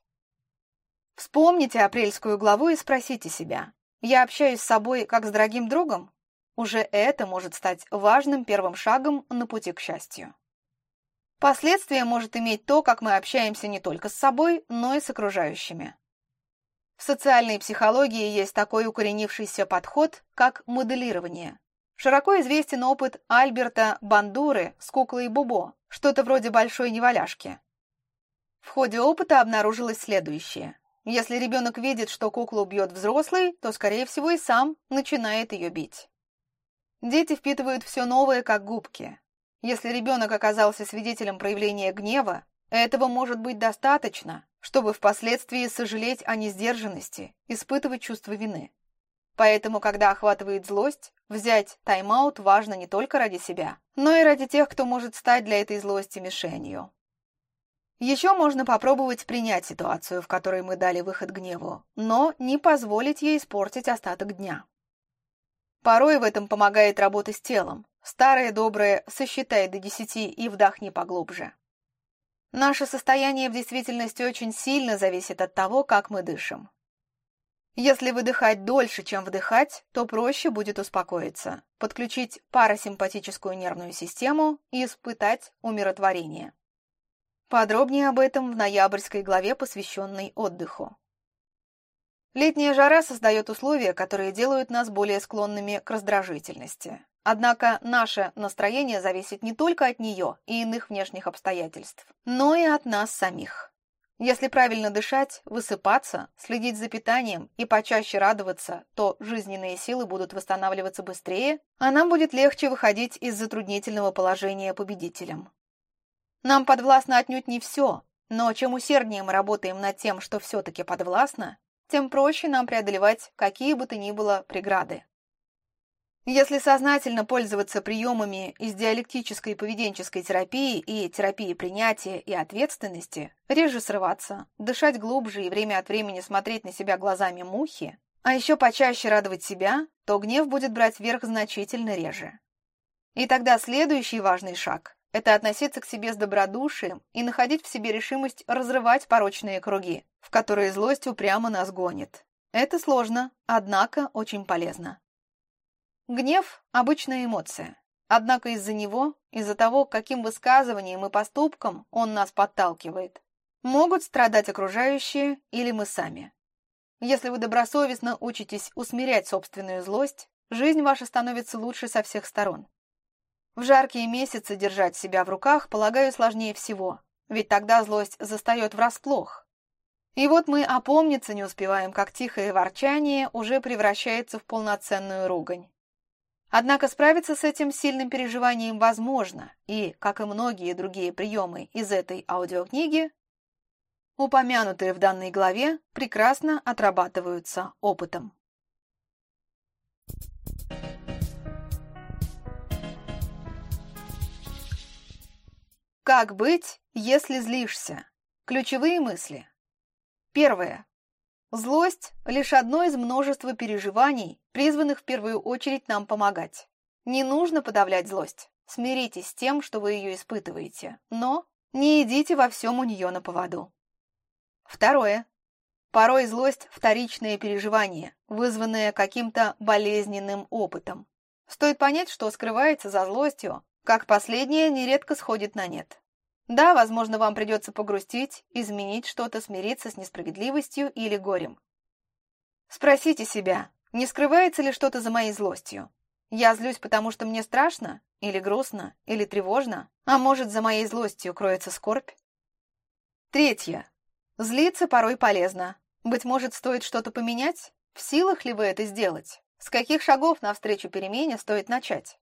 Вспомните апрельскую главу и спросите себя, я общаюсь с собой как с дорогим другом? Уже это может стать важным первым шагом на пути к счастью. Последствия может иметь то, как мы общаемся не только с собой, но и с окружающими. В социальной психологии есть такой укоренившийся подход, как моделирование – Широко известен опыт Альберта Бандуры с куклой Бубо, что-то вроде большой неваляшки. В ходе опыта обнаружилось следующее. Если ребенок видит, что куклу бьет взрослый, то, скорее всего, и сам начинает ее бить. Дети впитывают все новое, как губки. Если ребенок оказался свидетелем проявления гнева, этого может быть достаточно, чтобы впоследствии сожалеть о несдержанности, испытывать чувство вины. Поэтому, когда охватывает злость, взять тайм-аут важно не только ради себя, но и ради тех, кто может стать для этой злости мишенью. Еще можно попробовать принять ситуацию, в которой мы дали выход гневу, но не позволить ей испортить остаток дня. Порой в этом помогает работа с телом. Старое доброе «сосчитай до десяти и вдохни поглубже». Наше состояние в действительности очень сильно зависит от того, как мы дышим. Если выдыхать дольше, чем вдыхать, то проще будет успокоиться, подключить парасимпатическую нервную систему и испытать умиротворение. Подробнее об этом в ноябрьской главе, посвященной отдыху. Летняя жара создает условия, которые делают нас более склонными к раздражительности. Однако наше настроение зависит не только от нее и иных внешних обстоятельств, но и от нас самих. Если правильно дышать, высыпаться, следить за питанием и почаще радоваться, то жизненные силы будут восстанавливаться быстрее, а нам будет легче выходить из затруднительного положения победителем. Нам подвластно отнюдь не все, но чем усерднее мы работаем над тем, что все-таки подвластно, тем проще нам преодолевать какие бы то ни было преграды. Если сознательно пользоваться приемами из диалектической и поведенческой терапии и терапии принятия и ответственности, реже срываться, дышать глубже и время от времени смотреть на себя глазами мухи, а еще почаще радовать себя, то гнев будет брать верх значительно реже. И тогда следующий важный шаг – это относиться к себе с добродушием и находить в себе решимость разрывать порочные круги, в которые злость упрямо нас гонит. Это сложно, однако очень полезно. Гнев – обычная эмоция. Однако из-за него, из-за того, каким высказыванием и поступком он нас подталкивает, могут страдать окружающие или мы сами. Если вы добросовестно учитесь усмирять собственную злость, жизнь ваша становится лучше со всех сторон. В жаркие месяцы держать себя в руках, полагаю, сложнее всего, ведь тогда злость застает врасплох. И вот мы опомниться не успеваем, как тихое ворчание уже превращается в полноценную ругань. Однако справиться с этим сильным переживанием возможно, и, как и многие другие приемы из этой аудиокниги, упомянутые в данной главе, прекрасно отрабатываются опытом. Как быть, если злишься? Ключевые мысли. Первое. Злость – лишь одно из множества переживаний, призванных в первую очередь нам помогать. Не нужно подавлять злость. Смиритесь с тем, что вы ее испытываете, но не идите во всем у нее на поводу. Второе. Порой злость – вторичное переживание, вызванное каким-то болезненным опытом. Стоит понять, что скрывается за злостью, как последнее нередко сходит на нет. Да, возможно, вам придется погрустить, изменить что-то, смириться с несправедливостью или горем. Спросите себя, не скрывается ли что-то за моей злостью? Я злюсь, потому что мне страшно, или грустно, или тревожно, а может, за моей злостью кроется скорбь? Третье. Злиться порой полезно. Быть может, стоит что-то поменять? В силах ли вы это сделать? С каких шагов навстречу перемене стоит начать?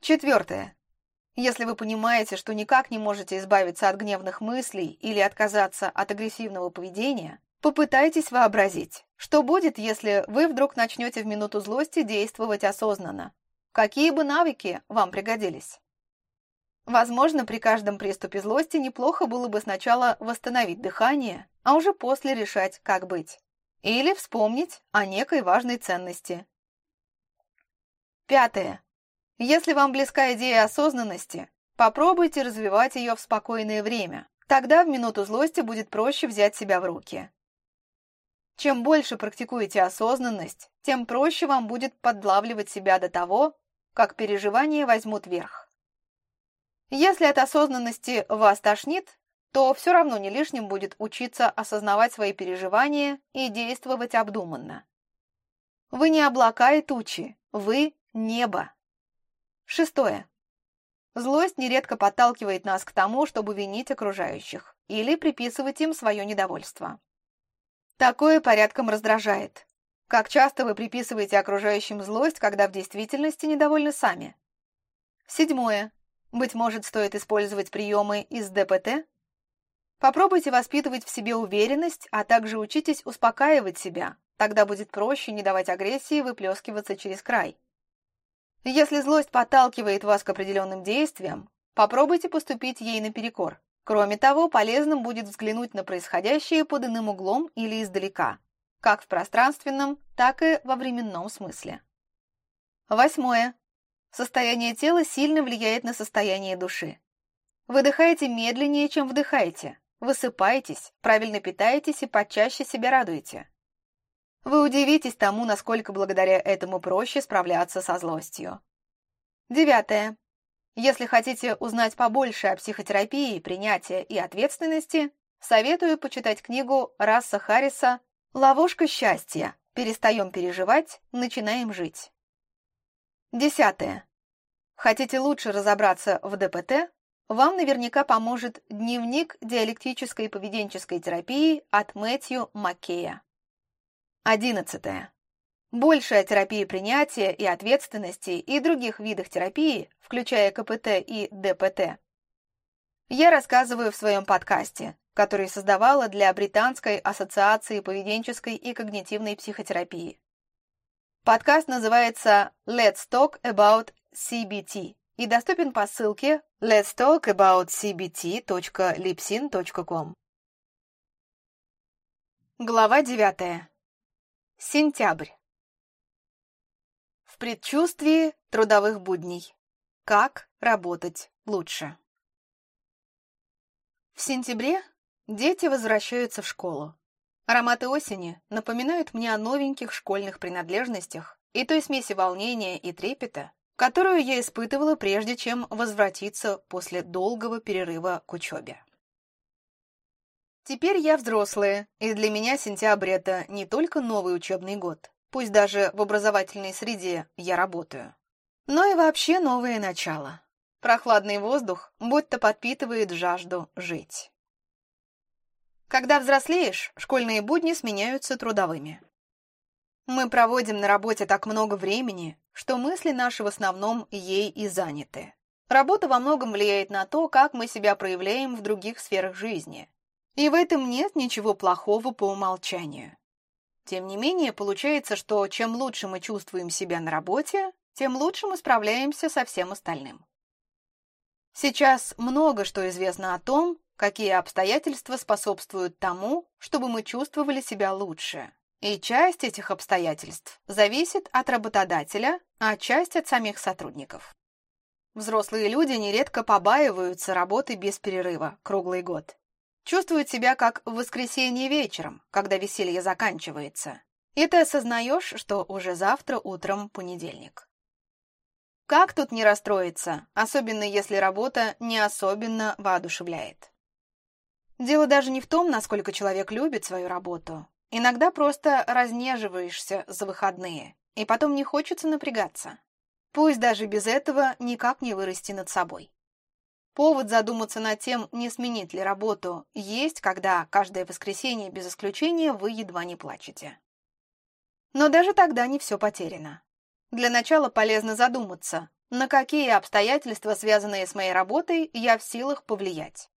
Четвертое. Если вы понимаете, что никак не можете избавиться от гневных мыслей или отказаться от агрессивного поведения, попытайтесь вообразить, что будет, если вы вдруг начнете в минуту злости действовать осознанно. Какие бы навыки вам пригодились? Возможно, при каждом приступе злости неплохо было бы сначала восстановить дыхание, а уже после решать, как быть. Или вспомнить о некой важной ценности. Пятое. Если вам близка идея осознанности, попробуйте развивать ее в спокойное время. Тогда в минуту злости будет проще взять себя в руки. Чем больше практикуете осознанность, тем проще вам будет подлавливать себя до того, как переживания возьмут верх. Если от осознанности вас тошнит, то все равно не лишним будет учиться осознавать свои переживания и действовать обдуманно. Вы не облака и тучи, вы – небо. Шестое. Злость нередко подталкивает нас к тому, чтобы винить окружающих или приписывать им свое недовольство. Такое порядком раздражает. Как часто вы приписываете окружающим злость, когда в действительности недовольны сами? Седьмое. Быть может, стоит использовать приемы из ДПТ? Попробуйте воспитывать в себе уверенность, а также учитесь успокаивать себя. Тогда будет проще не давать агрессии выплескиваться через край. Если злость подталкивает вас к определенным действиям, попробуйте поступить ей наперекор. Кроме того, полезным будет взглянуть на происходящее под иным углом или издалека, как в пространственном, так и во временном смысле. Восьмое. Состояние тела сильно влияет на состояние души. Выдыхаете медленнее, чем вдыхаете. Высыпаетесь, правильно питаетесь и почаще себя радуете. Вы удивитесь тому, насколько благодаря этому проще справляться со злостью. Девятое. Если хотите узнать побольше о психотерапии, принятии и ответственности, советую почитать книгу Расса Харриса «Ловушка счастья. Перестаем переживать, начинаем жить». Десятое. Хотите лучше разобраться в ДПТ? Вам наверняка поможет дневник диалектической поведенческой терапии от Мэтью Маккея. Одиннадцатое. Большая терапия принятия и ответственности и других видах терапии, включая КПТ и ДПТ, я рассказываю в своем подкасте, который создавала для Британской ассоциации поведенческой и когнитивной психотерапии. Подкаст называется Let's Talk About CBT и доступен по ссылке let's talk about cbt.lipsin.com. Глава 9. Сентябрь. В предчувствии трудовых будней. Как работать лучше. В сентябре дети возвращаются в школу. Ароматы осени напоминают мне о новеньких школьных принадлежностях и той смеси волнения и трепета, которую я испытывала прежде, чем возвратиться после долгого перерыва к учебе. Теперь я взрослая, и для меня сентябрь — это не только новый учебный год, пусть даже в образовательной среде я работаю, но и вообще новое начало. Прохладный воздух будто подпитывает жажду жить. Когда взрослеешь, школьные будни сменяются трудовыми. Мы проводим на работе так много времени, что мысли наши в основном ей и заняты. Работа во многом влияет на то, как мы себя проявляем в других сферах жизни. И в этом нет ничего плохого по умолчанию. Тем не менее, получается, что чем лучше мы чувствуем себя на работе, тем лучше мы справляемся со всем остальным. Сейчас много что известно о том, какие обстоятельства способствуют тому, чтобы мы чувствовали себя лучше. И часть этих обстоятельств зависит от работодателя, а часть от самих сотрудников. Взрослые люди нередко побаиваются работы без перерыва круглый год. Чувствуют себя как в воскресенье вечером, когда веселье заканчивается. И ты осознаешь, что уже завтра утром понедельник. Как тут не расстроиться, особенно если работа не особенно воодушевляет? Дело даже не в том, насколько человек любит свою работу. Иногда просто разнеживаешься за выходные, и потом не хочется напрягаться. Пусть даже без этого никак не вырасти над собой. Повод задуматься над тем, не сменить ли работу, есть, когда каждое воскресенье без исключения вы едва не плачете. Но даже тогда не все потеряно. Для начала полезно задуматься, на какие обстоятельства, связанные с моей работой, я в силах повлиять.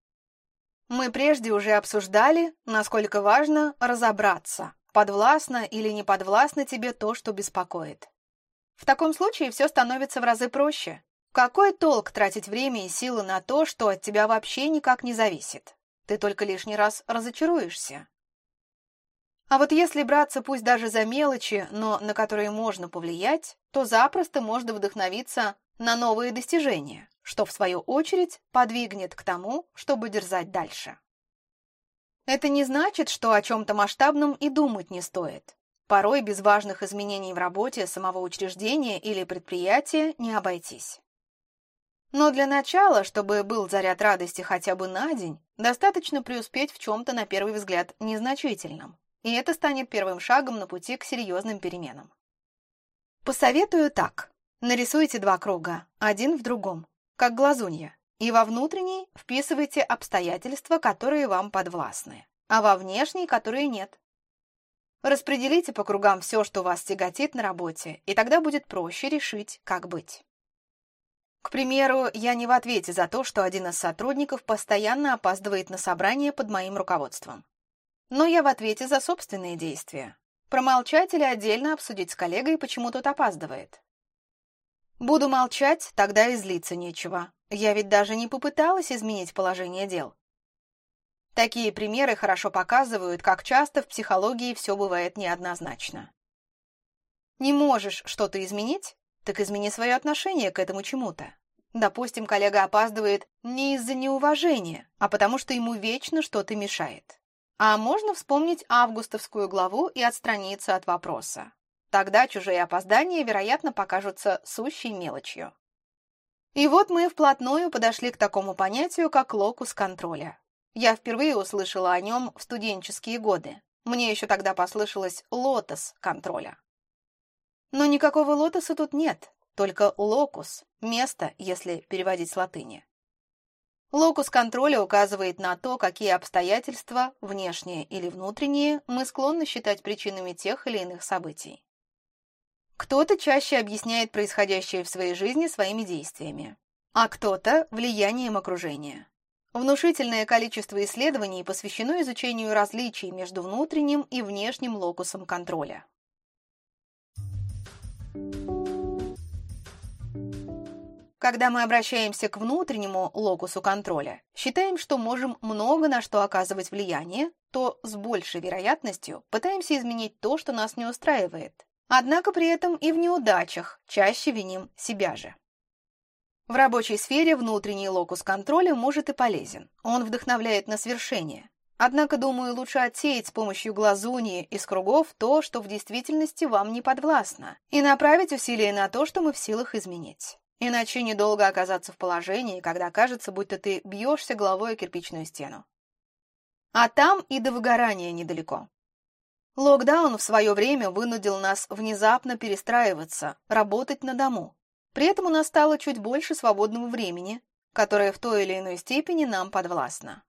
Мы прежде уже обсуждали, насколько важно разобраться, подвластно или не подвластно тебе то, что беспокоит. В таком случае все становится в разы проще. Какой толк тратить время и силы на то, что от тебя вообще никак не зависит? Ты только лишний раз разочаруешься. А вот если браться пусть даже за мелочи, но на которые можно повлиять, то запросто можно вдохновиться на новые достижения что, в свою очередь, подвигнет к тому, чтобы дерзать дальше. Это не значит, что о чем-то масштабном и думать не стоит. Порой без важных изменений в работе самого учреждения или предприятия не обойтись. Но для начала, чтобы был заряд радости хотя бы на день, достаточно преуспеть в чем-то на первый взгляд незначительном. И это станет первым шагом на пути к серьезным переменам. Посоветую так. Нарисуйте два круга, один в другом как глазунья, и во внутренней вписывайте обстоятельства, которые вам подвластны, а во внешней, которые нет. Распределите по кругам все, что вас тяготит на работе, и тогда будет проще решить, как быть. К примеру, я не в ответе за то, что один из сотрудников постоянно опаздывает на собрание под моим руководством. Но я в ответе за собственные действия. Промолчать или отдельно обсудить с коллегой, почему тот опаздывает. Буду молчать, тогда и злиться нечего. Я ведь даже не попыталась изменить положение дел. Такие примеры хорошо показывают, как часто в психологии все бывает неоднозначно. Не можешь что-то изменить? Так измени свое отношение к этому чему-то. Допустим, коллега опаздывает не из-за неуважения, а потому что ему вечно что-то мешает. А можно вспомнить августовскую главу и отстраниться от вопроса. Тогда чужие опоздания, вероятно, покажутся сущей мелочью. И вот мы вплотную подошли к такому понятию, как локус контроля. Я впервые услышала о нем в студенческие годы. Мне еще тогда послышалось лотос контроля. Но никакого лотоса тут нет, только локус, место, если переводить с латыни. Локус контроля указывает на то, какие обстоятельства, внешние или внутренние, мы склонны считать причинами тех или иных событий. Кто-то чаще объясняет происходящее в своей жизни своими действиями, а кто-то – влиянием окружения. Внушительное количество исследований посвящено изучению различий между внутренним и внешним локусом контроля. Когда мы обращаемся к внутреннему локусу контроля, считаем, что можем много на что оказывать влияние, то с большей вероятностью пытаемся изменить то, что нас не устраивает. Однако при этом и в неудачах чаще виним себя же. В рабочей сфере внутренний локус контроля может и полезен. Он вдохновляет на свершение. Однако, думаю, лучше отсеять с помощью глазуни из кругов то, что в действительности вам не подвластно, и направить усилия на то, что мы в силах изменить. Иначе недолго оказаться в положении, когда кажется, будто ты бьешься головой о кирпичную стену. А там и до выгорания недалеко. Локдаун в свое время вынудил нас внезапно перестраиваться, работать на дому, при этом у нас стало чуть больше свободного времени, которое в той или иной степени нам подвластно.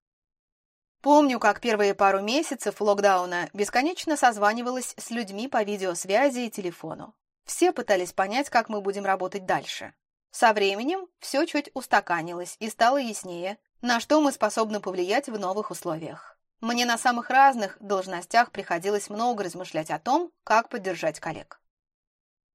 Помню, как первые пару месяцев локдауна бесконечно созванивалась с людьми по видеосвязи и телефону. Все пытались понять, как мы будем работать дальше. Со временем все чуть устаканилось и стало яснее, на что мы способны повлиять в новых условиях. Мне на самых разных должностях приходилось много размышлять о том, как поддержать коллег.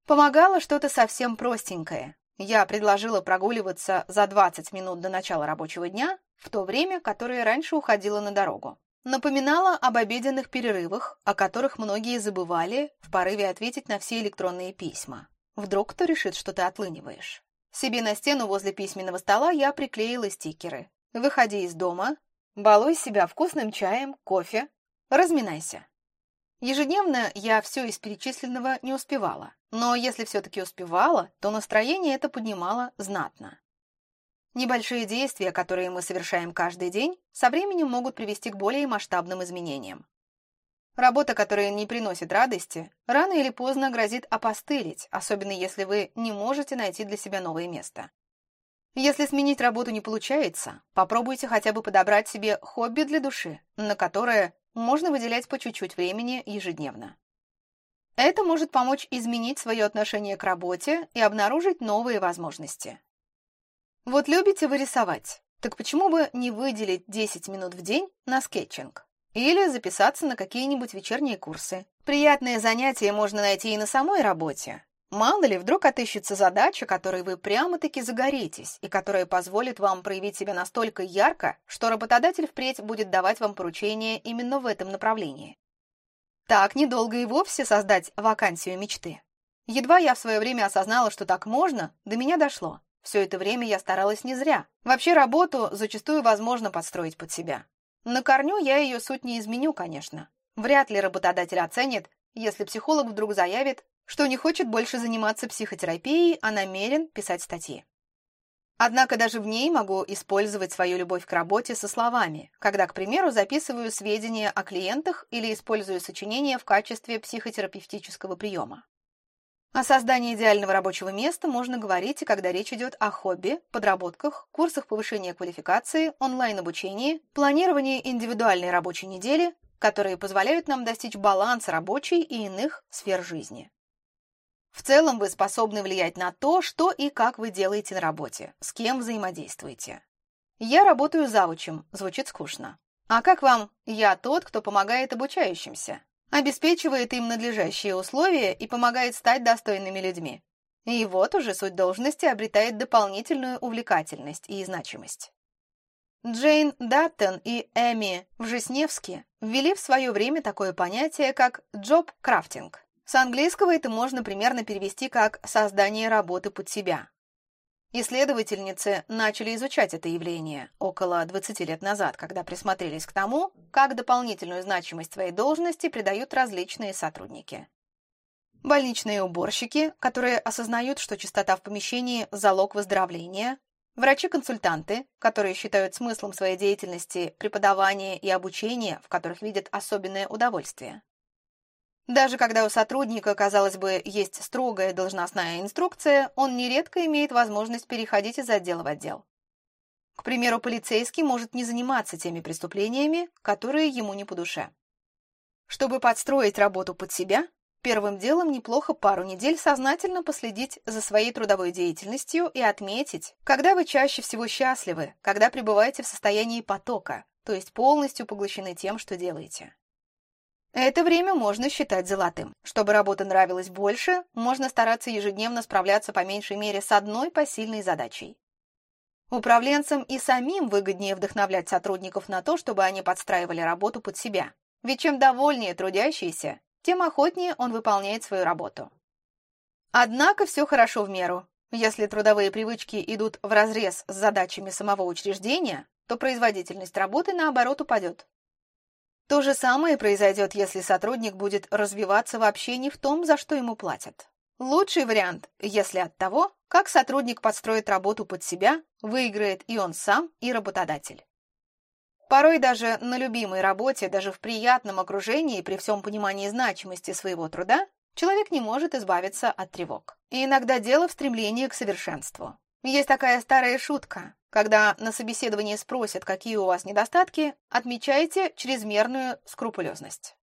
Помогало что-то совсем простенькое. Я предложила прогуливаться за 20 минут до начала рабочего дня, в то время, которое раньше уходило на дорогу. Напоминала об обеденных перерывах, о которых многие забывали в порыве ответить на все электронные письма. Вдруг кто решит, что ты отлыниваешь. Себе на стену возле письменного стола я приклеила стикеры. Выходи из дома, балуй себя вкусным чаем, кофе, разминайся. Ежедневно я все из перечисленного не успевала, но если все-таки успевала, то настроение это поднимало знатно. Небольшие действия, которые мы совершаем каждый день, со временем могут привести к более масштабным изменениям. Работа, которая не приносит радости, рано или поздно грозит опостылить, особенно если вы не можете найти для себя новое место. Если сменить работу не получается, попробуйте хотя бы подобрать себе хобби для души, на которое можно выделять по чуть-чуть времени ежедневно. Это может помочь изменить свое отношение к работе и обнаружить новые возможности. Вот любите вы рисовать, так почему бы не выделить 10 минут в день на скетчинг? Или записаться на какие-нибудь вечерние курсы. Приятное занятие можно найти и на самой работе, Мало ли, вдруг отыщется задача, которой вы прямо-таки загоритесь, и которая позволит вам проявить себя настолько ярко, что работодатель впредь будет давать вам поручения именно в этом направлении. Так недолго и вовсе создать вакансию мечты. Едва я в свое время осознала, что так можно, до меня дошло. Все это время я старалась не зря. Вообще работу зачастую возможно подстроить под себя. На корню я ее суть не изменю, конечно. Вряд ли работодатель оценит, если психолог вдруг заявит, что не хочет больше заниматься психотерапией, а намерен писать статьи. Однако даже в ней могу использовать свою любовь к работе со словами, когда, к примеру, записываю сведения о клиентах или использую сочинения в качестве психотерапевтического приема. О создании идеального рабочего места можно говорить и когда речь идет о хобби, подработках, курсах повышения квалификации, онлайн-обучении, планировании индивидуальной рабочей недели, которые позволяют нам достичь баланса рабочей и иных сфер жизни. В целом вы способны влиять на то, что и как вы делаете на работе, с кем взаимодействуете. Я работаю завучем, звучит скучно. А как вам? Я тот, кто помогает обучающимся, обеспечивает им надлежащие условия и помогает стать достойными людьми. И вот уже суть должности обретает дополнительную увлекательность и значимость. Джейн Даттон и Эми Вжесневски ввели в свое время такое понятие, как «джоб-крафтинг». С английского это можно примерно перевести как «создание работы под себя». Исследовательницы начали изучать это явление около 20 лет назад, когда присмотрелись к тому, как дополнительную значимость своей должности придают различные сотрудники. Больничные уборщики, которые осознают, что чистота в помещении – залог выздоровления, Врачи-консультанты, которые считают смыслом своей деятельности преподавание и обучение, в которых видят особенное удовольствие. Даже когда у сотрудника, казалось бы, есть строгая должностная инструкция, он нередко имеет возможность переходить из отдела в отдел. К примеру, полицейский может не заниматься теми преступлениями, которые ему не по душе. Чтобы подстроить работу под себя, Первым делом неплохо пару недель сознательно последить за своей трудовой деятельностью и отметить, когда вы чаще всего счастливы, когда пребываете в состоянии потока, то есть полностью поглощены тем, что делаете. Это время можно считать золотым. Чтобы работа нравилась больше, можно стараться ежедневно справляться по меньшей мере с одной посильной задачей. Управленцам и самим выгоднее вдохновлять сотрудников на то, чтобы они подстраивали работу под себя. Ведь чем довольнее трудящиеся, тем охотнее он выполняет свою работу. Однако все хорошо в меру. Если трудовые привычки идут вразрез с задачами самого учреждения, то производительность работы, наоборот, упадет. То же самое произойдет, если сотрудник будет развиваться вообще не в том, за что ему платят. Лучший вариант, если от того, как сотрудник подстроит работу под себя, выиграет и он сам, и работодатель. Порой даже на любимой работе, даже в приятном окружении, при всем понимании значимости своего труда, человек не может избавиться от тревог. И иногда дело в стремлении к совершенству. Есть такая старая шутка. Когда на собеседовании спросят, какие у вас недостатки, отмечайте чрезмерную скрупулезность.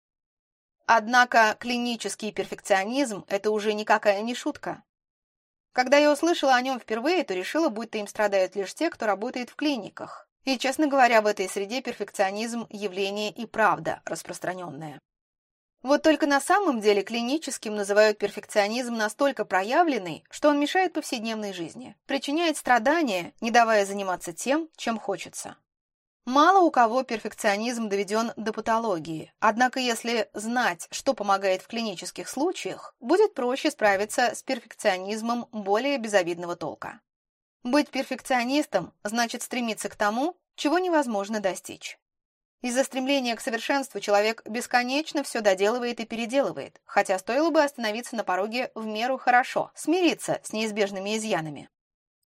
Однако клинический перфекционизм – это уже никакая не шутка. Когда я услышала о нем впервые, то решила, будто им страдают лишь те, кто работает в клиниках. И, честно говоря, в этой среде перфекционизм – явление и правда распространенное. Вот только на самом деле клиническим называют перфекционизм настолько проявленный, что он мешает повседневной жизни, причиняет страдания, не давая заниматься тем, чем хочется. Мало у кого перфекционизм доведен до патологии, однако если знать, что помогает в клинических случаях, будет проще справиться с перфекционизмом более безобидного толка. Быть перфекционистом значит стремиться к тому, чего невозможно достичь. Из-за стремления к совершенству человек бесконечно все доделывает и переделывает, хотя стоило бы остановиться на пороге в меру хорошо, смириться с неизбежными изъянами.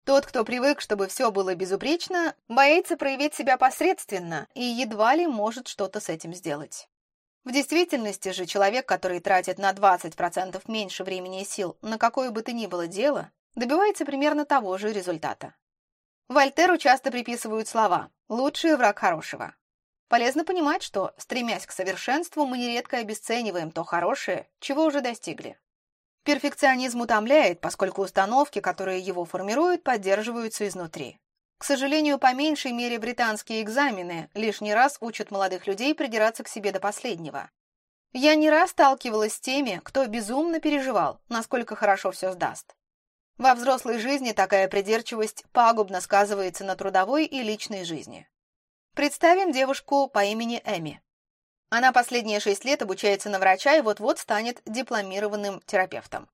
Тот, кто привык, чтобы все было безупречно, боится проявить себя посредственно и едва ли может что-то с этим сделать. В действительности же человек, который тратит на 20% меньше времени и сил на какое бы то ни было дело, добивается примерно того же результата. Вольтеру часто приписывают слова «лучший враг хорошего». Полезно понимать, что, стремясь к совершенству, мы нередко обесцениваем то хорошее, чего уже достигли. Перфекционизм утомляет, поскольку установки, которые его формируют, поддерживаются изнутри. К сожалению, по меньшей мере британские экзамены лишний раз учат молодых людей придираться к себе до последнего. Я не раз сталкивалась с теми, кто безумно переживал, насколько хорошо все сдаст. Во взрослой жизни такая придирчивость пагубно сказывается на трудовой и личной жизни. Представим девушку по имени Эми. Она последние шесть лет обучается на врача и вот-вот станет дипломированным терапевтом.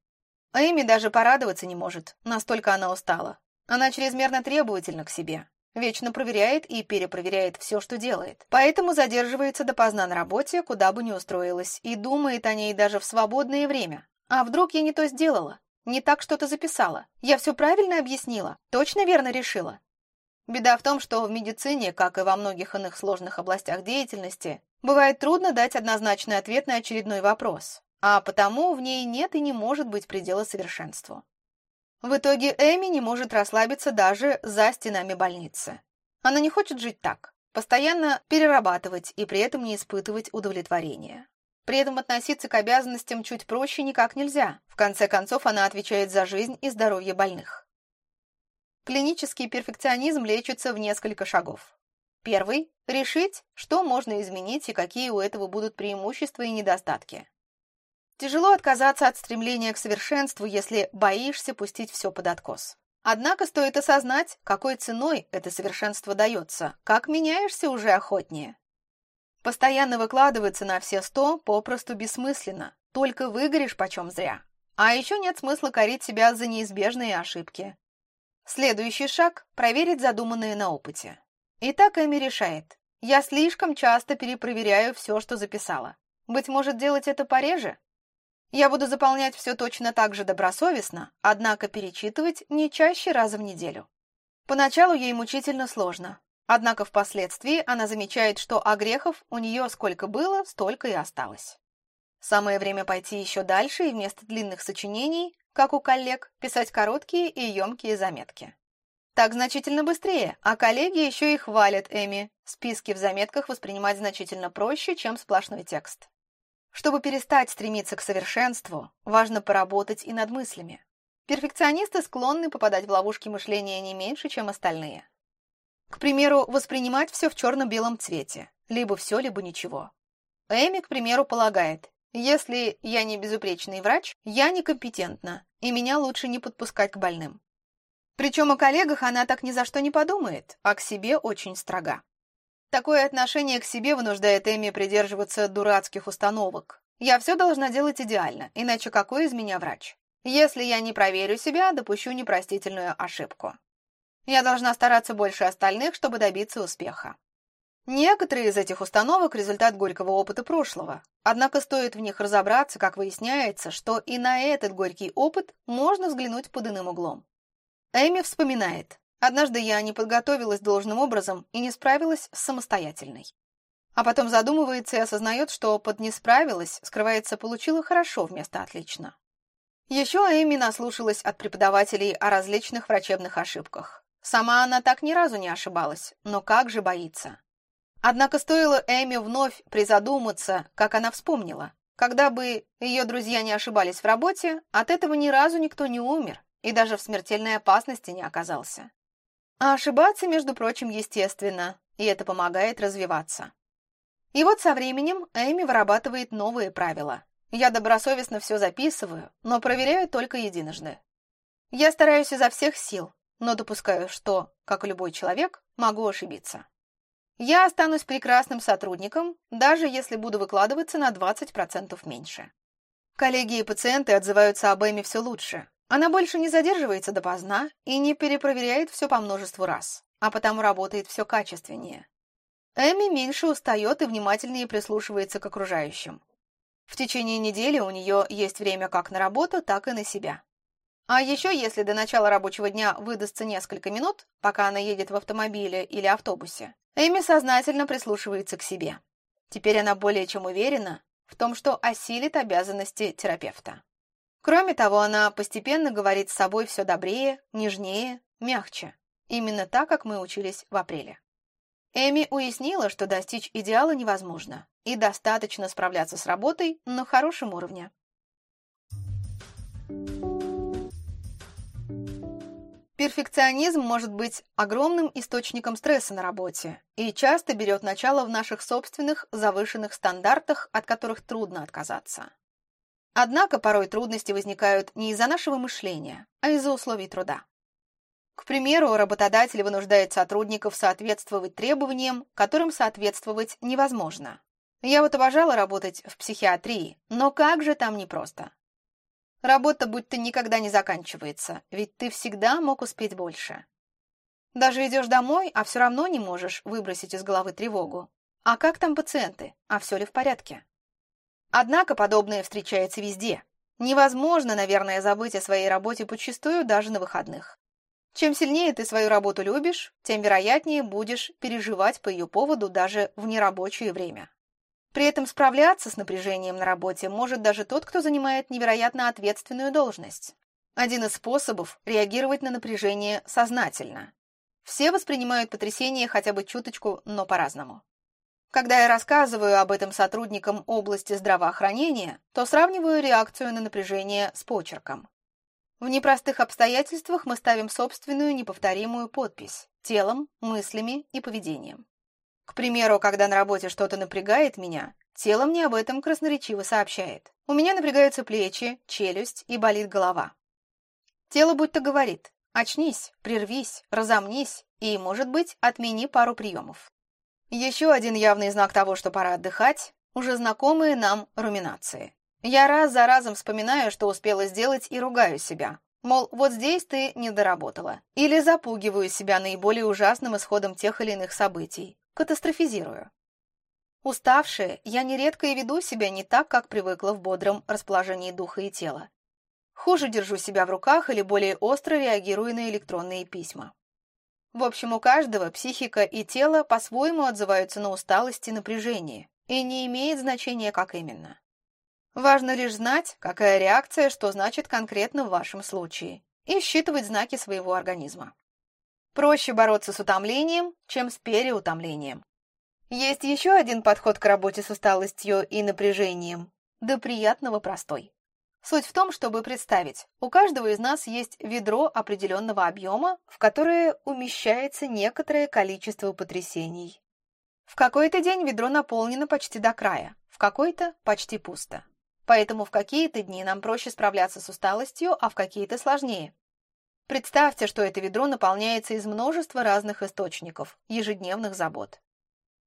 Эми даже порадоваться не может, настолько она устала. Она чрезмерно требовательна к себе, вечно проверяет и перепроверяет все, что делает. Поэтому задерживается допоздна на работе, куда бы ни устроилась, и думает о ней даже в свободное время. А вдруг я не то сделала? Не так что-то записала. Я все правильно объяснила. Точно верно решила. Беда в том, что в медицине, как и во многих иных сложных областях деятельности, бывает трудно дать однозначный ответ на очередной вопрос, а потому в ней нет и не может быть предела совершенству. В итоге Эми не может расслабиться даже за стенами больницы. Она не хочет жить так, постоянно перерабатывать и при этом не испытывать удовлетворения. При этом относиться к обязанностям чуть проще никак нельзя. В конце концов, она отвечает за жизнь и здоровье больных. Клинический перфекционизм лечится в несколько шагов. Первый – решить, что можно изменить и какие у этого будут преимущества и недостатки. Тяжело отказаться от стремления к совершенству, если боишься пустить все под откос. Однако стоит осознать, какой ценой это совершенство дается, как меняешься уже охотнее. Постоянно выкладываться на все сто попросту бессмысленно, только выгоришь почем зря. А еще нет смысла корить себя за неизбежные ошибки. Следующий шаг – проверить задуманное на опыте. Итак, Эми решает. Я слишком часто перепроверяю все, что записала. Быть может, делать это пореже? Я буду заполнять все точно так же добросовестно, однако перечитывать не чаще раза в неделю. Поначалу ей мучительно сложно, однако впоследствии она замечает, что огрехов у нее сколько было, столько и осталось. Самое время пойти еще дальше и вместо длинных сочинений, как у коллег, писать короткие и емкие заметки. Так значительно быстрее, а коллеги еще и хвалят Эми. Списки в заметках воспринимать значительно проще, чем сплошной текст. Чтобы перестать стремиться к совершенству, важно поработать и над мыслями. Перфекционисты склонны попадать в ловушки мышления не меньше, чем остальные. К примеру, воспринимать все в черно-белом цвете. Либо все, либо ничего. Эми, к примеру, полагает, если я не безупречный врач, я некомпетентна, и меня лучше не подпускать к больным. Причем о коллегах она так ни за что не подумает, а к себе очень строга. Такое отношение к себе вынуждает Эми придерживаться дурацких установок. Я все должна делать идеально, иначе какой из меня врач? Если я не проверю себя, допущу непростительную ошибку. Я должна стараться больше остальных, чтобы добиться успеха. Некоторые из этих установок – результат горького опыта прошлого. Однако стоит в них разобраться, как выясняется, что и на этот горький опыт можно взглянуть под иным углом. Эми вспоминает. Однажды я не подготовилась должным образом и не справилась с самостоятельной. А потом задумывается и осознает, что под «не справилась» скрывается «получила хорошо» вместо «отлично». Еще Эми наслушалась от преподавателей о различных врачебных ошибках. Сама она так ни разу не ошибалась, но как же боится. Однако стоило Эми вновь призадуматься, как она вспомнила. Когда бы ее друзья не ошибались в работе, от этого ни разу никто не умер и даже в смертельной опасности не оказался. А ошибаться, между прочим, естественно, и это помогает развиваться. И вот со временем Эми вырабатывает новые правила. Я добросовестно все записываю, но проверяю только единожды. Я стараюсь изо всех сил, но допускаю, что, как любой человек, могу ошибиться. Я останусь прекрасным сотрудником, даже если буду выкладываться на 20% меньше. Коллеги и пациенты отзываются об Эми все лучше, она больше не задерживается допоздна и не перепроверяет все по множеству раз, а потому работает все качественнее. Эми меньше устает и внимательнее прислушивается к окружающим. В течение недели у нее есть время как на работу, так и на себя. А еще, если до начала рабочего дня выдастся несколько минут, пока она едет в автомобиле или автобусе, Эми сознательно прислушивается к себе. Теперь она более чем уверена в том, что осилит обязанности терапевта. Кроме того, она постепенно говорит с собой все добрее, нежнее, мягче. Именно так, как мы учились в апреле. Эми уяснила, что достичь идеала невозможно, и достаточно справляться с работой на хорошем уровне. Перфекционизм может быть огромным источником стресса на работе и часто берет начало в наших собственных завышенных стандартах, от которых трудно отказаться. Однако порой трудности возникают не из-за нашего мышления, а из-за условий труда. К примеру, работодатель вынуждает сотрудников соответствовать требованиям, которым соответствовать невозможно. Я вот обожала работать в психиатрии, но как же там непросто. Работа будто никогда не заканчивается, ведь ты всегда мог успеть больше. Даже идешь домой, а все равно не можешь выбросить из головы тревогу. А как там пациенты? А все ли в порядке? Однако подобное встречается везде. Невозможно, наверное, забыть о своей работе подчистую даже на выходных. Чем сильнее ты свою работу любишь, тем вероятнее будешь переживать по ее поводу даже в нерабочее время. При этом справляться с напряжением на работе может даже тот, кто занимает невероятно ответственную должность. Один из способов – реагировать на напряжение сознательно. Все воспринимают потрясение хотя бы чуточку, но по-разному. Когда я рассказываю об этом сотрудникам области здравоохранения, то сравниваю реакцию на напряжение с почерком. В непростых обстоятельствах мы ставим собственную неповторимую подпись телом, мыслями и поведением. К примеру, когда на работе что-то напрягает меня, тело мне об этом красноречиво сообщает. У меня напрягаются плечи, челюсть и болит голова. Тело будто говорит Очнись, прервись, разомнись и, может быть, отмени пару приемов. Еще один явный знак того, что пора отдыхать, уже знакомые нам руминации. Я раз за разом вспоминаю, что успела сделать, и ругаю себя. Мол, вот здесь ты не доработала. Или запугиваю себя наиболее ужасным исходом тех или иных событий. Катастрофизирую. Уставшая, я нередко и веду себя не так, как привыкла в бодром расположении духа и тела. Хуже держу себя в руках или более остро реагирую на электронные письма. В общем, у каждого психика и тело по-своему отзываются на усталость и напряжение, и не имеет значения, как именно. Важно лишь знать, какая реакция, что значит конкретно в вашем случае, и считывать знаки своего организма. Проще бороться с утомлением, чем с переутомлением. Есть еще один подход к работе с усталостью и напряжением, до приятного простой. Суть в том, чтобы представить, у каждого из нас есть ведро определенного объема, в которое умещается некоторое количество потрясений. В какой-то день ведро наполнено почти до края, в какой-то почти пусто. Поэтому в какие-то дни нам проще справляться с усталостью, а в какие-то сложнее. Представьте, что это ведро наполняется из множества разных источников, ежедневных забот.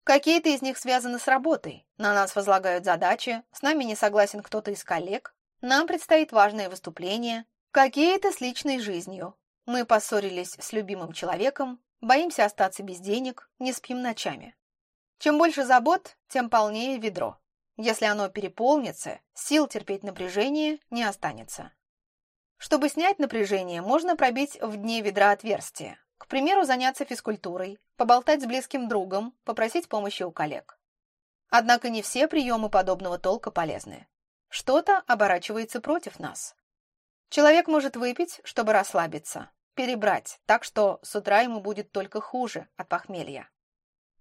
Какие-то из них связаны с работой, на нас возлагают задачи, с нами не согласен кто-то из коллег, нам предстоит важное выступление, какие-то с личной жизнью. Мы поссорились с любимым человеком, боимся остаться без денег, не спим ночами. Чем больше забот, тем полнее ведро. Если оно переполнится, сил терпеть напряжение не останется. Чтобы снять напряжение, можно пробить в дне ведра отверстие. К примеру, заняться физкультурой, поболтать с близким другом, попросить помощи у коллег. Однако не все приемы подобного толка полезны. Что-то оборачивается против нас. Человек может выпить, чтобы расслабиться, перебрать, так что с утра ему будет только хуже от похмелья.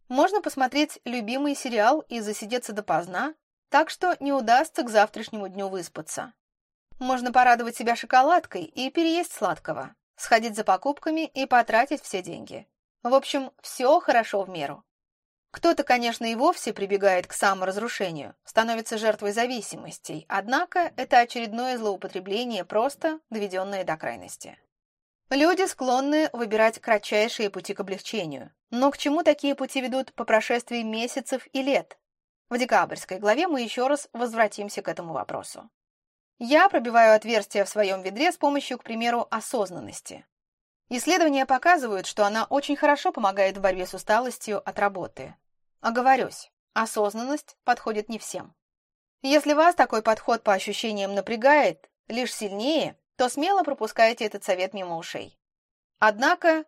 Можно посмотреть любимый сериал и засидеться допоздна, так что не удастся к завтрашнему дню выспаться. Можно порадовать себя шоколадкой и переесть сладкого, сходить за покупками и потратить все деньги. В общем, все хорошо в меру. Кто-то, конечно, и вовсе прибегает к саморазрушению, становится жертвой зависимостей, однако это очередное злоупотребление, просто доведенное до крайности. Люди склонны выбирать кратчайшие пути к облегчению, но к чему такие пути ведут по прошествии месяцев и лет, в декабрьской главе мы еще раз возвратимся к этому вопросу. Я пробиваю отверстие в своем ведре с помощью, к примеру, осознанности. Исследования показывают, что она очень хорошо помогает в борьбе с усталостью от работы. Оговорюсь, осознанность подходит не всем. Если вас такой подход по ощущениям напрягает лишь сильнее, то смело пропускайте этот совет мимо ушей. Однако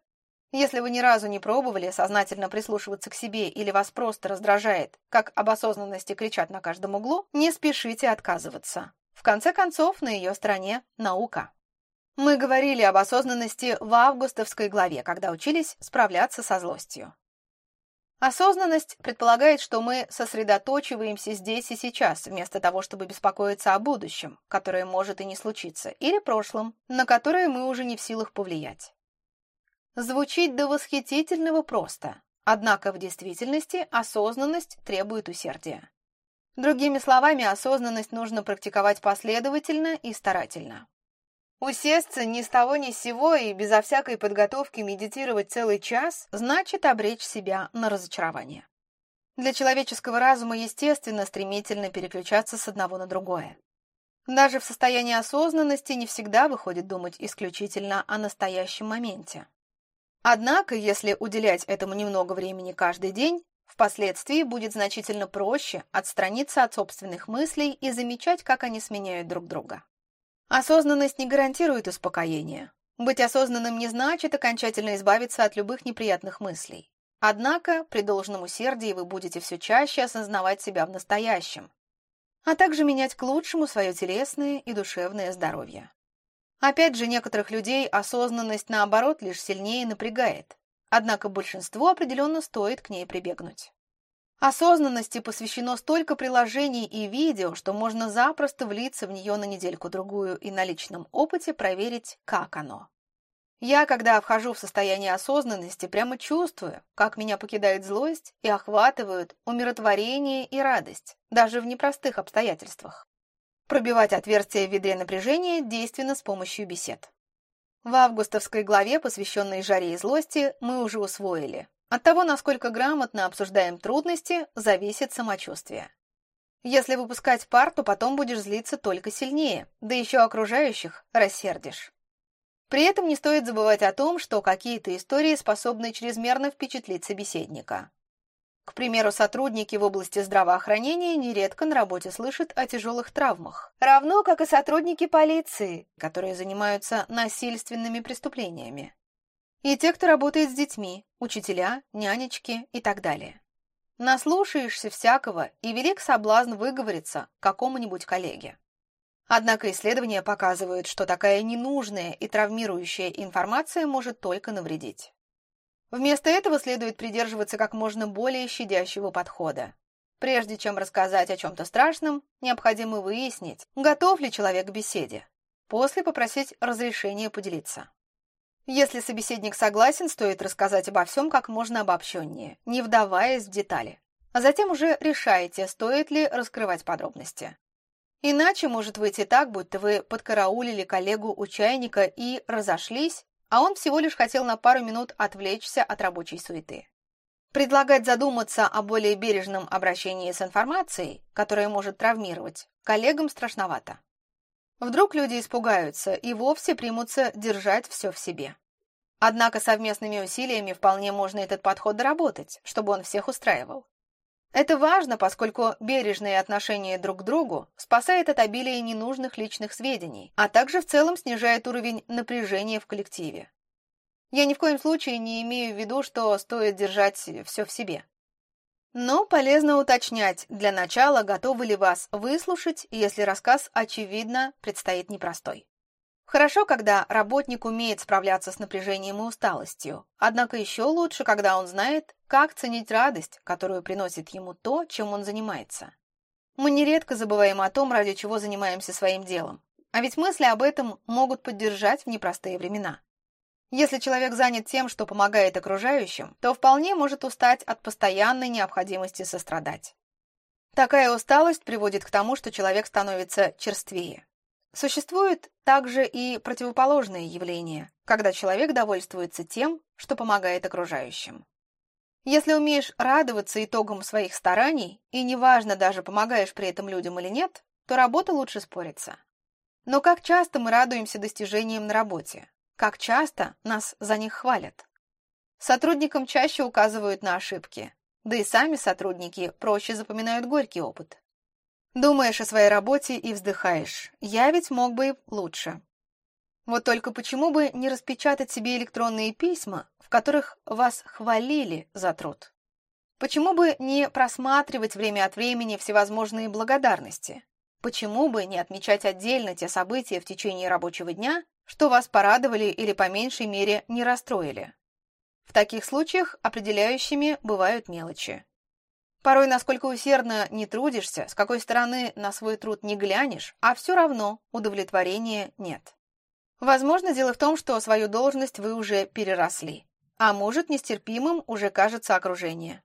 если вы ни разу не пробовали сознательно прислушиваться к себе или вас просто раздражает, как об осознанности кричат на каждом углу, не спешите отказываться. В конце концов, на ее стороне наука. Мы говорили об осознанности в августовской главе, когда учились справляться со злостью. Осознанность предполагает, что мы сосредоточиваемся здесь и сейчас, вместо того, чтобы беспокоиться о будущем, которое может и не случиться, или прошлом, на которое мы уже не в силах повлиять. Звучит до восхитительного просто, однако в действительности осознанность требует усердия. Другими словами, осознанность нужно практиковать последовательно и старательно. Усесться ни с того ни с сего и безо всякой подготовки медитировать целый час значит обречь себя на разочарование. Для человеческого разума естественно стремительно переключаться с одного на другое. Даже в состоянии осознанности не всегда выходит думать исключительно о настоящем моменте. Однако, если уделять этому немного времени каждый день, впоследствии будет значительно проще отстраниться от собственных мыслей и замечать, как они сменяют друг друга. Осознанность не гарантирует успокоения. Быть осознанным не значит окончательно избавиться от любых неприятных мыслей. Однако, при должном усердии вы будете все чаще осознавать себя в настоящем, а также менять к лучшему свое телесное и душевное здоровье. Опять же, некоторых людей осознанность, наоборот, лишь сильнее напрягает. Однако большинству определенно стоит к ней прибегнуть. Осознанности посвящено столько приложений и видео, что можно запросто влиться в нее на недельку-другую и на личном опыте проверить, как оно. Я, когда вхожу в состояние осознанности, прямо чувствую, как меня покидает злость и охватывают умиротворение и радость, даже в непростых обстоятельствах. Пробивать отверстие в ведре напряжения действенно с помощью бесед. В августовской главе, посвященной жаре и злости, мы уже усвоили. От того, насколько грамотно обсуждаем трудности, зависит самочувствие. Если выпускать пар, то потом будешь злиться только сильнее, да еще окружающих рассердишь. При этом не стоит забывать о том, что какие-то истории способны чрезмерно впечатлить собеседника. К примеру, сотрудники в области здравоохранения нередко на работе слышат о тяжелых травмах, равно как и сотрудники полиции, которые занимаются насильственными преступлениями. И те, кто работает с детьми, учителя, нянечки и так далее. Наслушаешься всякого, и велик соблазн выговориться какому-нибудь коллеге. Однако исследования показывают, что такая ненужная и травмирующая информация может только навредить. Вместо этого следует придерживаться как можно более щадящего подхода. Прежде чем рассказать о чем-то страшном, необходимо выяснить, готов ли человек к беседе. После попросить разрешения поделиться. Если собеседник согласен, стоит рассказать обо всем как можно обобщеннее, не вдаваясь в детали. А затем уже решаете, стоит ли раскрывать подробности. Иначе может выйти так, будто вы подкараулили коллегу у чайника и разошлись, а он всего лишь хотел на пару минут отвлечься от рабочей суеты. Предлагать задуматься о более бережном обращении с информацией, которая может травмировать, коллегам страшновато. Вдруг люди испугаются и вовсе примутся держать все в себе. Однако совместными усилиями вполне можно этот подход доработать, чтобы он всех устраивал. Это важно, поскольку бережное отношение друг к другу спасает от обилия ненужных личных сведений, а также в целом снижает уровень напряжения в коллективе. Я ни в коем случае не имею в виду, что стоит держать все в себе. Но полезно уточнять для начала, готовы ли вас выслушать, если рассказ, очевидно, предстоит непростой. Хорошо, когда работник умеет справляться с напряжением и усталостью, однако еще лучше, когда он знает, как ценить радость, которую приносит ему то, чем он занимается. Мы нередко забываем о том, ради чего занимаемся своим делом, а ведь мысли об этом могут поддержать в непростые времена. Если человек занят тем, что помогает окружающим, то вполне может устать от постоянной необходимости сострадать. Такая усталость приводит к тому, что человек становится черствее. Существует также и противоположное явление, когда человек довольствуется тем, что помогает окружающим. Если умеешь радоваться итогам своих стараний, и неважно даже, помогаешь при этом людям или нет, то работа лучше спорится. Но как часто мы радуемся достижениям на работе? Как часто нас за них хвалят? Сотрудникам чаще указывают на ошибки, да и сами сотрудники проще запоминают горький опыт. Думаешь о своей работе и вздыхаешь. Я ведь мог бы лучше. Вот только почему бы не распечатать себе электронные письма, в которых вас хвалили за труд? Почему бы не просматривать время от времени всевозможные благодарности? Почему бы не отмечать отдельно те события в течение рабочего дня, что вас порадовали или по меньшей мере не расстроили? В таких случаях определяющими бывают мелочи. Порой, насколько усердно не трудишься, с какой стороны на свой труд не глянешь, а все равно удовлетворения нет. Возможно, дело в том, что свою должность вы уже переросли. А может, нестерпимым уже кажется окружение.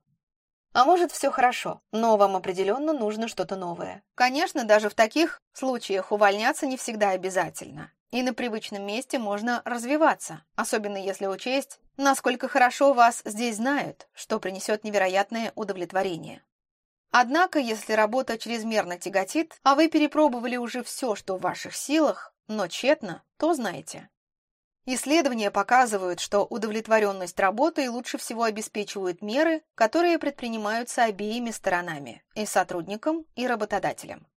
А может, все хорошо, но вам определенно нужно что-то новое. Конечно, даже в таких случаях увольняться не всегда обязательно. И на привычном месте можно развиваться, особенно если учесть, насколько хорошо вас здесь знают, что принесет невероятное удовлетворение. Однако, если работа чрезмерно тяготит, а вы перепробовали уже все, что в ваших силах, но тщетно, то знаете. Исследования показывают, что удовлетворенность работой лучше всего обеспечивают меры, которые предпринимаются обеими сторонами – и сотрудником, и работодателем.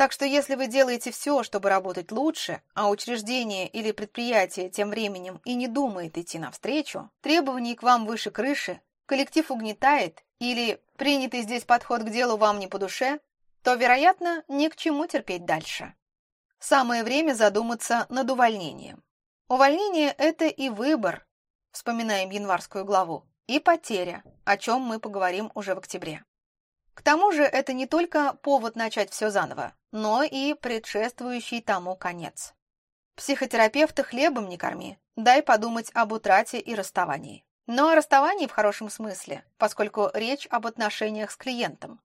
Так что если вы делаете все, чтобы работать лучше, а учреждение или предприятие тем временем и не думает идти навстречу, требований к вам выше крыши, коллектив угнетает или принятый здесь подход к делу вам не по душе, то, вероятно, ни к чему терпеть дальше. Самое время задуматься над увольнением. Увольнение – это и выбор, вспоминаем январскую главу, и потеря, о чем мы поговорим уже в октябре. К тому же это не только повод начать все заново, но и предшествующий тому конец. Психотерапевта хлебом не корми, дай подумать об утрате и расставании. Но о расставании в хорошем смысле, поскольку речь об отношениях с клиентом.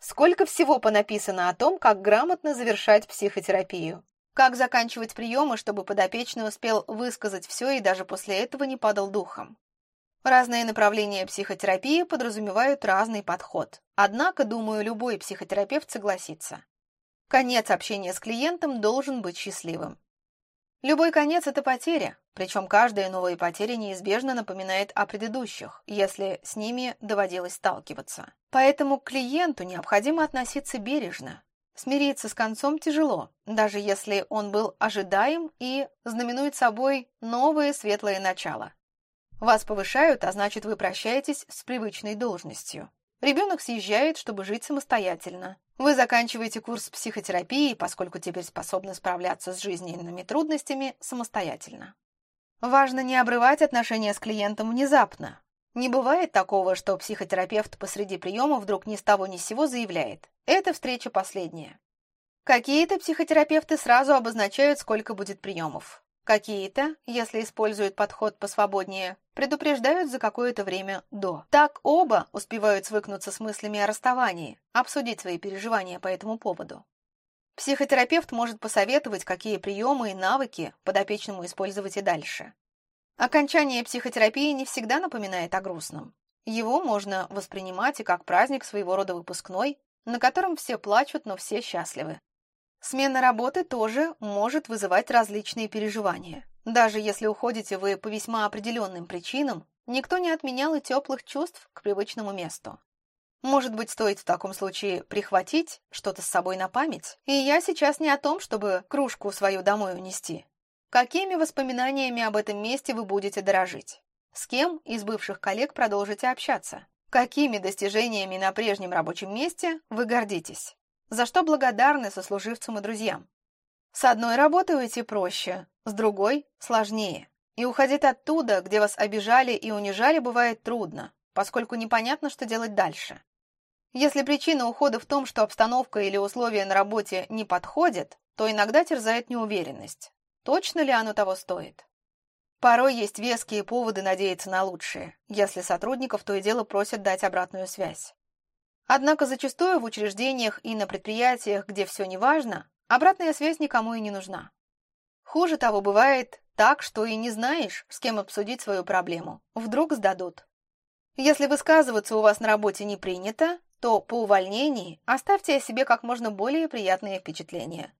Сколько всего понаписано о том, как грамотно завершать психотерапию. Как заканчивать приемы, чтобы подопечный успел высказать все и даже после этого не падал духом? Разные направления психотерапии подразумевают разный подход. Однако, думаю, любой психотерапевт согласится. Конец общения с клиентом должен быть счастливым. Любой конец – это потеря, причем каждая новая потеря неизбежно напоминает о предыдущих, если с ними доводилось сталкиваться. Поэтому к клиенту необходимо относиться бережно. Смириться с концом тяжело, даже если он был ожидаем и знаменует собой новое светлое начало. Вас повышают, а значит, вы прощаетесь с привычной должностью. Ребенок съезжает, чтобы жить самостоятельно. Вы заканчиваете курс психотерапии, поскольку теперь способны справляться с жизненными трудностями самостоятельно. Важно не обрывать отношения с клиентом внезапно. Не бывает такого, что психотерапевт посреди приема вдруг ни с того ни с сего заявляет «это встреча последняя». Какие-то психотерапевты сразу обозначают, сколько будет приемов. Какие-то, если используют подход посвободнее, предупреждают за какое-то время до. Так оба успевают свыкнуться с мыслями о расставании, обсудить свои переживания по этому поводу. Психотерапевт может посоветовать, какие приемы и навыки подопечному использовать и дальше. Окончание психотерапии не всегда напоминает о грустном. Его можно воспринимать и как праздник своего рода выпускной, на котором все плачут, но все счастливы. Смена работы тоже может вызывать различные переживания. Даже если уходите вы по весьма определенным причинам, никто не отменял и теплых чувств к привычному месту. Может быть, стоит в таком случае прихватить что-то с собой на память? И я сейчас не о том, чтобы кружку свою домой унести. Какими воспоминаниями об этом месте вы будете дорожить? С кем из бывших коллег продолжите общаться? Какими достижениями на прежнем рабочем месте вы гордитесь? За что благодарны сослуживцам и друзьям. С одной работы уйти проще, с другой – сложнее. И уходить оттуда, где вас обижали и унижали, бывает трудно, поскольку непонятно, что делать дальше. Если причина ухода в том, что обстановка или условия на работе не подходят, то иногда терзает неуверенность. Точно ли оно того стоит? Порой есть веские поводы надеяться на лучшее, если сотрудников то и дело просят дать обратную связь. Однако зачастую в учреждениях и на предприятиях, где все неважно, обратная связь никому и не нужна. Хуже того бывает так, что и не знаешь, с кем обсудить свою проблему. Вдруг сдадут. Если высказываться у вас на работе не принято, то по увольнении оставьте о себе как можно более приятные впечатления.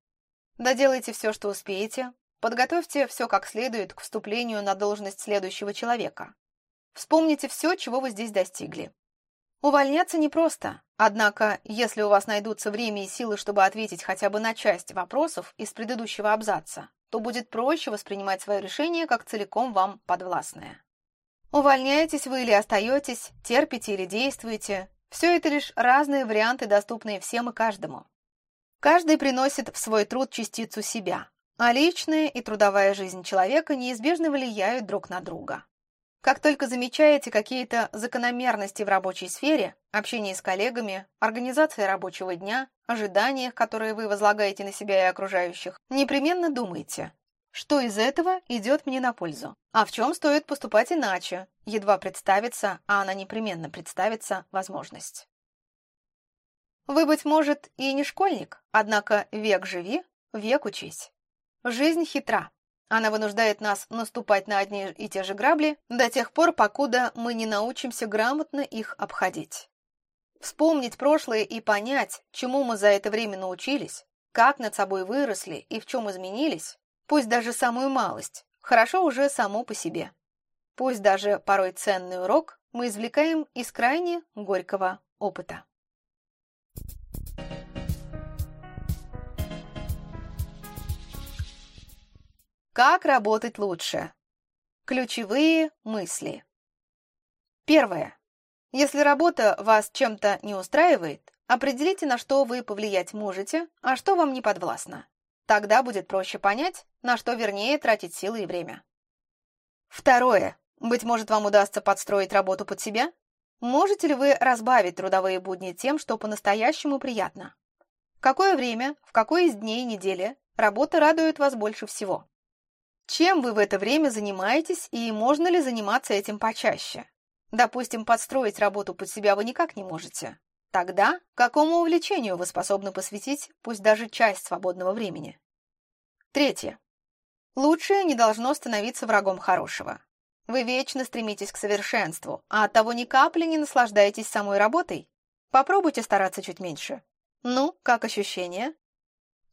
Доделайте все, что успеете, подготовьте все как следует к вступлению на должность следующего человека. Вспомните все, чего вы здесь достигли. Увольняться непросто, однако, если у вас найдутся время и силы, чтобы ответить хотя бы на часть вопросов из предыдущего абзаца, то будет проще воспринимать свое решение как целиком вам подвластное. Увольняетесь вы или остаетесь, терпите или действуете – все это лишь разные варианты, доступные всем и каждому. Каждый приносит в свой труд частицу себя, а личная и трудовая жизнь человека неизбежно влияют друг на друга. Как только замечаете какие-то закономерности в рабочей сфере, общении с коллегами, организации рабочего дня, ожиданиях, которые вы возлагаете на себя и окружающих, непременно думайте, что из этого идет мне на пользу, а в чем стоит поступать иначе, едва представится, а она непременно представится, возможность. Вы, быть может, и не школьник, однако век живи, век учись. Жизнь хитра, она вынуждает нас наступать на одни и те же грабли до тех пор, покуда мы не научимся грамотно их обходить. Вспомнить прошлое и понять, чему мы за это время научились, как над собой выросли и в чем изменились, пусть даже самую малость, хорошо уже само по себе. Пусть даже порой ценный урок мы извлекаем из крайне горького опыта. Как работать лучше? Ключевые мысли. Первое. Если работа вас чем-то не устраивает, определите, на что вы повлиять можете, а что вам не подвластно. Тогда будет проще понять, на что вернее тратить силы и время. Второе. Быть может, вам удастся подстроить работу под себя? Можете ли вы разбавить трудовые будни тем, что по-настоящему приятно? Какое время, в какой из дней недели работа радует вас больше всего? Чем вы в это время занимаетесь и можно ли заниматься этим почаще? Допустим, подстроить работу под себя вы никак не можете. Тогда какому увлечению вы способны посвятить, пусть даже часть свободного времени? Третье. Лучшее не должно становиться врагом хорошего. Вы вечно стремитесь к совершенству, а оттого ни капли не наслаждаетесь самой работой. Попробуйте стараться чуть меньше. Ну, как ощущения?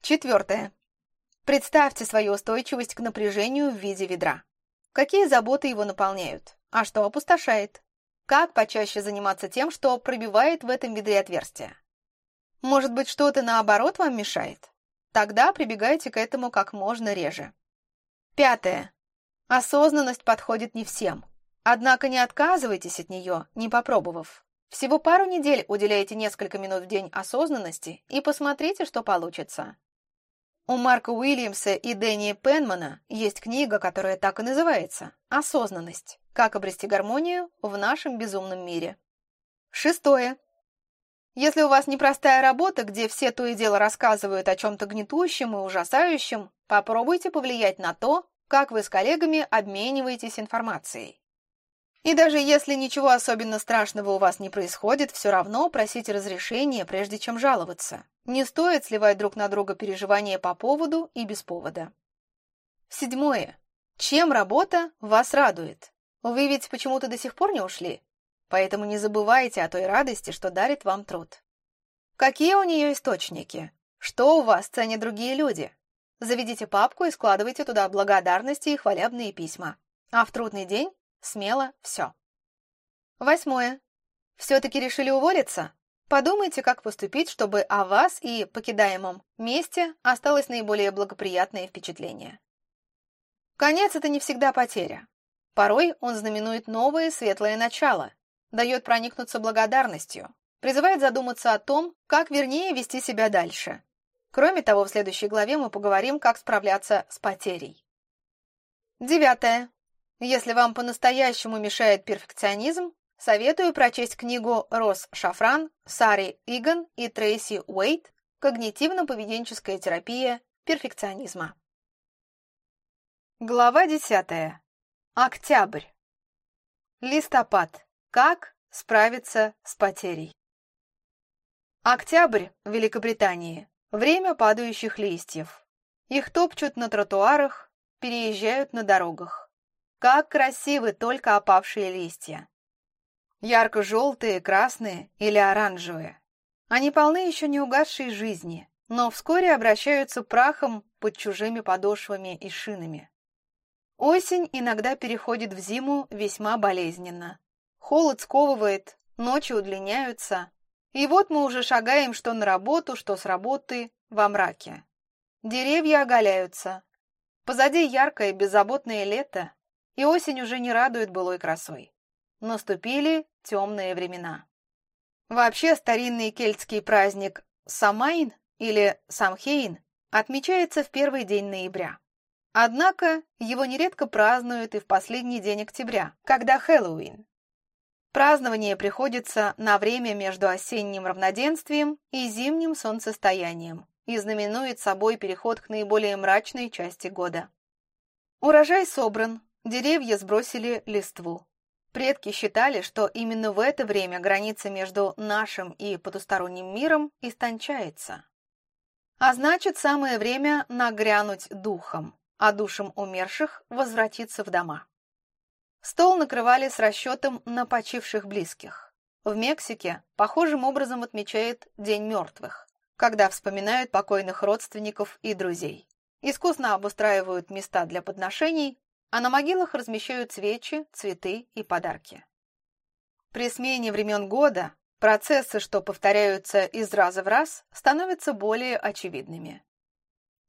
Четвертое. Представьте свою устойчивость к напряжению в виде ведра. Какие заботы его наполняют, а что опустошает? Как почаще заниматься тем, что пробивает в этом ведре отверстия? Может быть, что-то наоборот вам мешает? Тогда прибегайте к этому как можно реже. Пятое. Осознанность подходит не всем. Однако не отказывайтесь от нее, не попробовав. Всего пару недель уделяйте несколько минут в день осознанности и посмотрите, что получится. У Марка Уильямса и Дэнни Пенмана есть книга, которая так и называется «Осознанность. Как обрести гармонию в нашем безумном мире». Шестое. Если у вас непростая работа, где все то и дело рассказывают о чем-то гнетущем и ужасающем, попробуйте повлиять на то, как вы с коллегами обмениваетесь информацией. И даже если ничего особенно страшного у вас не происходит, все равно просите разрешения, прежде чем жаловаться. Не стоит сливать друг на друга переживания по поводу и без повода. Седьмое. Чем работа вас радует? Вы ведь почему-то до сих пор не ушли? Поэтому не забывайте о той радости, что дарит вам труд. Какие у нее источники? Что у вас ценят другие люди? Заведите папку и складывайте туда благодарности и хвалебные письма. А в трудный день смело все. Восьмое. Все-таки решили уволиться? Подумайте, как поступить, чтобы о вас и покидаемом месте осталось наиболее благоприятное впечатление. Конец – это не всегда потеря. Порой он знаменует новое светлое начало, дает проникнуться благодарностью, призывает задуматься о том, как вернее вести себя дальше. Кроме того, в следующей главе мы поговорим, как справляться с потерей. Девятое. Если вам по-настоящему мешает перфекционизм, советую прочесть книгу Рос Шафран, Сари Иган и Трейси Уэйт «Когнитивно-поведенческая терапия перфекционизма». Глава десятая. Октябрь. Листопад. Как справиться с потерей? Октябрь в Великобритании Время падающих листьев. Их топчут на тротуарах, переезжают на дорогах. Как красивы только опавшие листья. Ярко-желтые, красные или оранжевые. Они полны еще не угасшей жизни, но вскоре обращаются прахом под чужими подошвами и шинами. Осень иногда переходит в зиму весьма болезненно. Холод сковывает, ночи удлиняются, и вот мы уже шагаем что на работу, что с работы, во мраке. Деревья оголяются. Позади яркое беззаботное лето, и осень уже не радует былой красой. Наступили темные времена. Вообще старинный кельтский праздник Самайн или Самхейн отмечается в первый день ноября. Однако его нередко празднуют и в последний день октября, когда Хэллоуин. Празднование приходится на время между осенним равноденствием и зимним солнцестоянием и знаменует собой переход к наиболее мрачной части года. Урожай собран, деревья сбросили листву. Предки считали, что именно в это время граница между нашим и потусторонним миром истончается. А значит, самое время нагрянуть духом, а душам умерших возвратиться в дома. Стол накрывали с расчетом на почивших близких. В Мексике похожим образом отмечают День мертвых, когда вспоминают покойных родственников и друзей. Искусно обустраивают места для подношений, а на могилах размещают свечи, цветы и подарки. При смене времен года процессы, что повторяются из раза в раз, становятся более очевидными.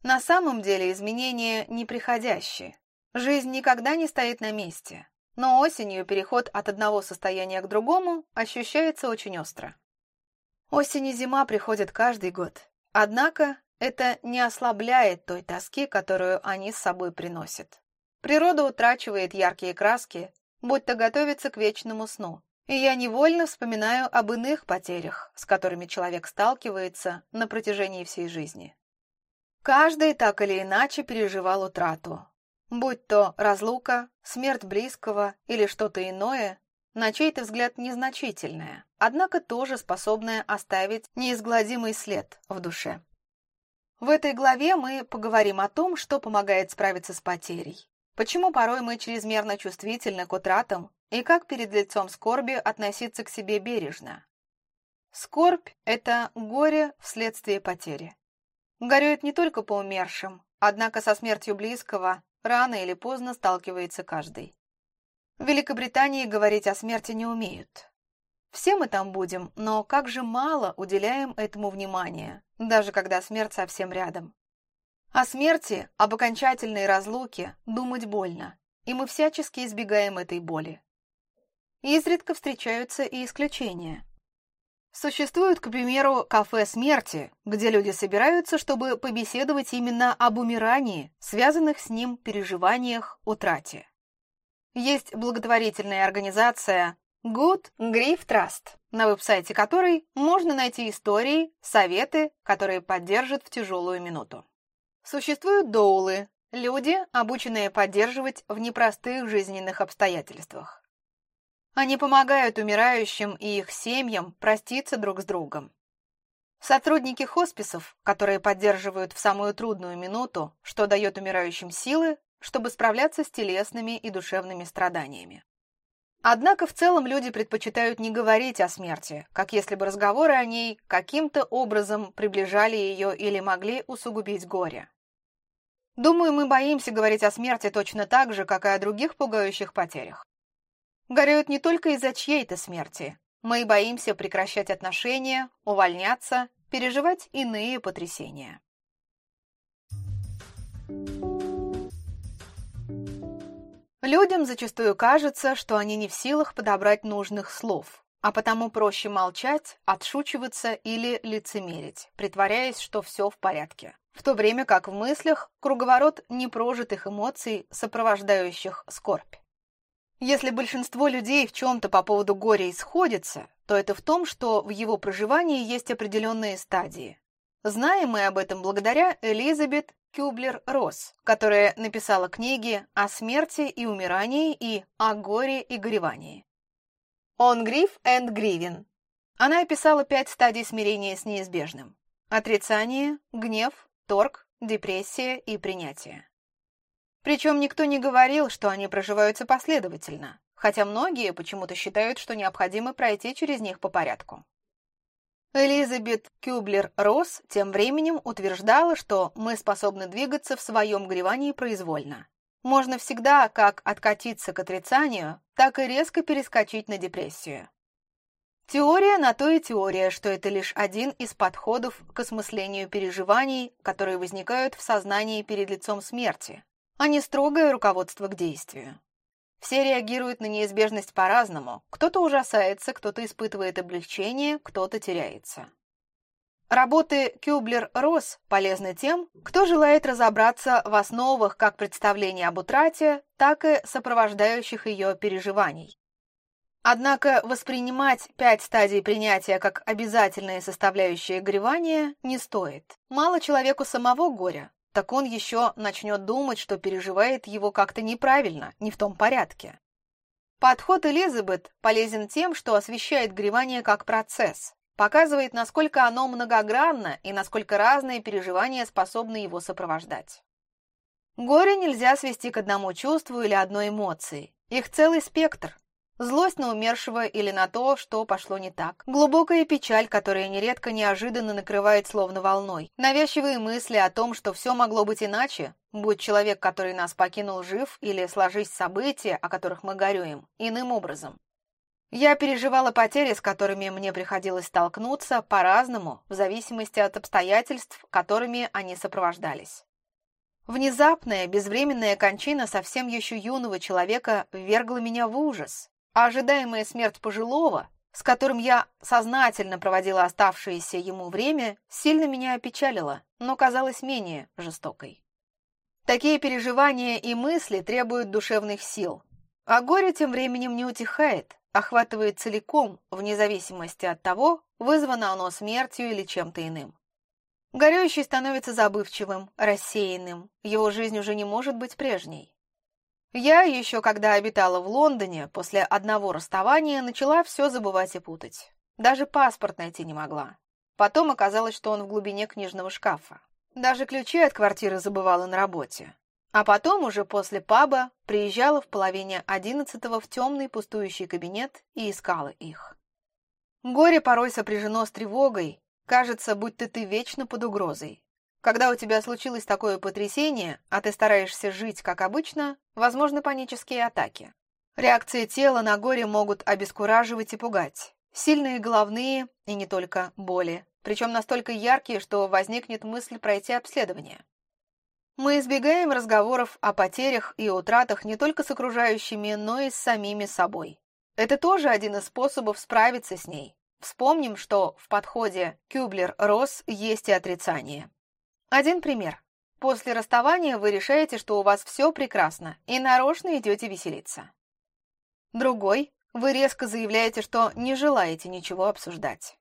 На самом деле изменения неприходящие. Жизнь никогда не стоит на месте но осенью переход от одного состояния к другому ощущается очень остро. Осень и зима приходят каждый год, однако это не ослабляет той тоски, которую они с собой приносят. Природа утрачивает яркие краски, будто готовится к вечному сну, и я невольно вспоминаю об иных потерях, с которыми человек сталкивается на протяжении всей жизни. Каждый так или иначе переживал утрату, Будь то разлука, смерть близкого или что-то иное, на чей-то взгляд незначительное, однако тоже способное оставить неизгладимый след в душе. В этой главе мы поговорим о том, что помогает справиться с потерей, почему порой мы чрезмерно чувствительны к утратам и как перед лицом скорби относиться к себе бережно. Скорбь – это горе вследствие потери. Горюет не только по умершим, однако со смертью близкого рано или поздно сталкивается каждый. В Великобритании говорить о смерти не умеют. Все мы там будем, но как же мало уделяем этому внимания, даже когда смерть совсем рядом. О смерти, об окончательной разлуке думать больно, и мы всячески избегаем этой боли. Изредка встречаются и исключения. Существует, к примеру, кафе смерти, где люди собираются, чтобы побеседовать именно об умирании, связанных с ним переживаниях, утрате. Есть благотворительная организация Good Grief Trust, на веб-сайте которой можно найти истории, советы, которые поддержат в тяжелую минуту. Существуют доулы, люди, обученные поддерживать в непростых жизненных обстоятельствах. Они помогают умирающим и их семьям проститься друг с другом. Сотрудники хосписов, которые поддерживают в самую трудную минуту, что дает умирающим силы, чтобы справляться с телесными и душевными страданиями. Однако в целом люди предпочитают не говорить о смерти, как если бы разговоры о ней каким-то образом приближали ее или могли усугубить горе. Думаю, мы боимся говорить о смерти точно так же, как и о других пугающих потерях. Горюют не только из-за чьей-то смерти. Мы боимся прекращать отношения, увольняться, переживать иные потрясения. Людям зачастую кажется, что они не в силах подобрать нужных слов, а потому проще молчать, отшучиваться или лицемерить, притворяясь, что все в порядке. В то время как в мыслях круговорот непрожитых эмоций, сопровождающих скорбь. Если большинство людей в чем-то по поводу горя исходится, то это в том, что в его проживании есть определенные стадии. Знаем мы об этом благодаря Элизабет Кюблер-Росс, которая написала книги о смерти и умирании и о горе и горевании. On Grief and Grieving. Она описала пять стадий смирения с неизбежным. Отрицание, гнев, торг, депрессия и принятие. Причем никто не говорил, что они проживаются последовательно, хотя многие почему-то считают, что необходимо пройти через них по порядку. Элизабет Кюблер-Росс тем временем утверждала, что мы способны двигаться в своем гревании произвольно. Можно всегда как откатиться к отрицанию, так и резко перескочить на депрессию. Теория на то и теория, что это лишь один из подходов к осмыслению переживаний, которые возникают в сознании перед лицом смерти, а не строгое руководство к действию. Все реагируют на неизбежность по-разному. Кто-то ужасается, кто-то испытывает облегчение, кто-то теряется. Работы Кюблер-Росс полезны тем, кто желает разобраться в основах как представления об утрате, так и сопровождающих ее переживаний. Однако воспринимать пять стадий принятия как обязательные составляющие горевания не стоит. Мало человеку самого горя, так он еще начнет думать, что переживает его как-то неправильно, не в том порядке. Подход Элизабет полезен тем, что освещает гревание как процесс, показывает, насколько оно многогранно и насколько разные переживания способны его сопровождать. Горе нельзя свести к одному чувству или одной эмоции. Их целый спектр, Злость на умершего или на то, что пошло не так. Глубокая печаль, которая нередко неожиданно накрывает словно волной. Навязчивые мысли о том, что все могло быть иначе, будь человек, который нас покинул, жив, или сложись события, о которых мы горюем, иным образом. Я переживала потери, с которыми мне приходилось столкнуться, по-разному, в зависимости от обстоятельств, которыми они сопровождались. Внезапная, безвременная кончина совсем еще юного человека ввергла меня в ужас а ожидаемая смерть пожилого, с которым я сознательно проводила оставшееся ему время, сильно меня опечалила, но казалась менее жестокой. Такие переживания и мысли требуют душевных сил, а горе тем временем не утихает, охватывает целиком, вне зависимости от того, вызвано оно смертью или чем-то иным. Горюющий становится забывчивым, рассеянным, его жизнь уже не может быть прежней. Я еще, когда обитала в Лондоне, после одного расставания начала все забывать и путать. Даже паспорт найти не могла. Потом оказалось, что он в глубине книжного шкафа. Даже ключи от квартиры забывала на работе. А потом, уже после паба, приезжала в половине одиннадцатого в темный пустующий кабинет и искала их. Горе порой сопряжено с тревогой, кажется, будто ты вечно под угрозой. Когда у тебя случилось такое потрясение, а ты стараешься жить как обычно, возможны панические атаки. Реакции тела на горе могут обескураживать и пугать. Сильные головные и не только боли, причем настолько яркие, что возникнет мысль пройти обследование. Мы избегаем разговоров о потерях и утратах не только с окружающими, но и с самими собой. Это тоже один из способов справиться с ней. Вспомним, что в подходе Кюблер-Росс есть и отрицание. Один пример. После расставания вы решаете, что у вас все прекрасно, и нарочно идете веселиться. Другой. Вы резко заявляете, что не желаете ничего обсуждать.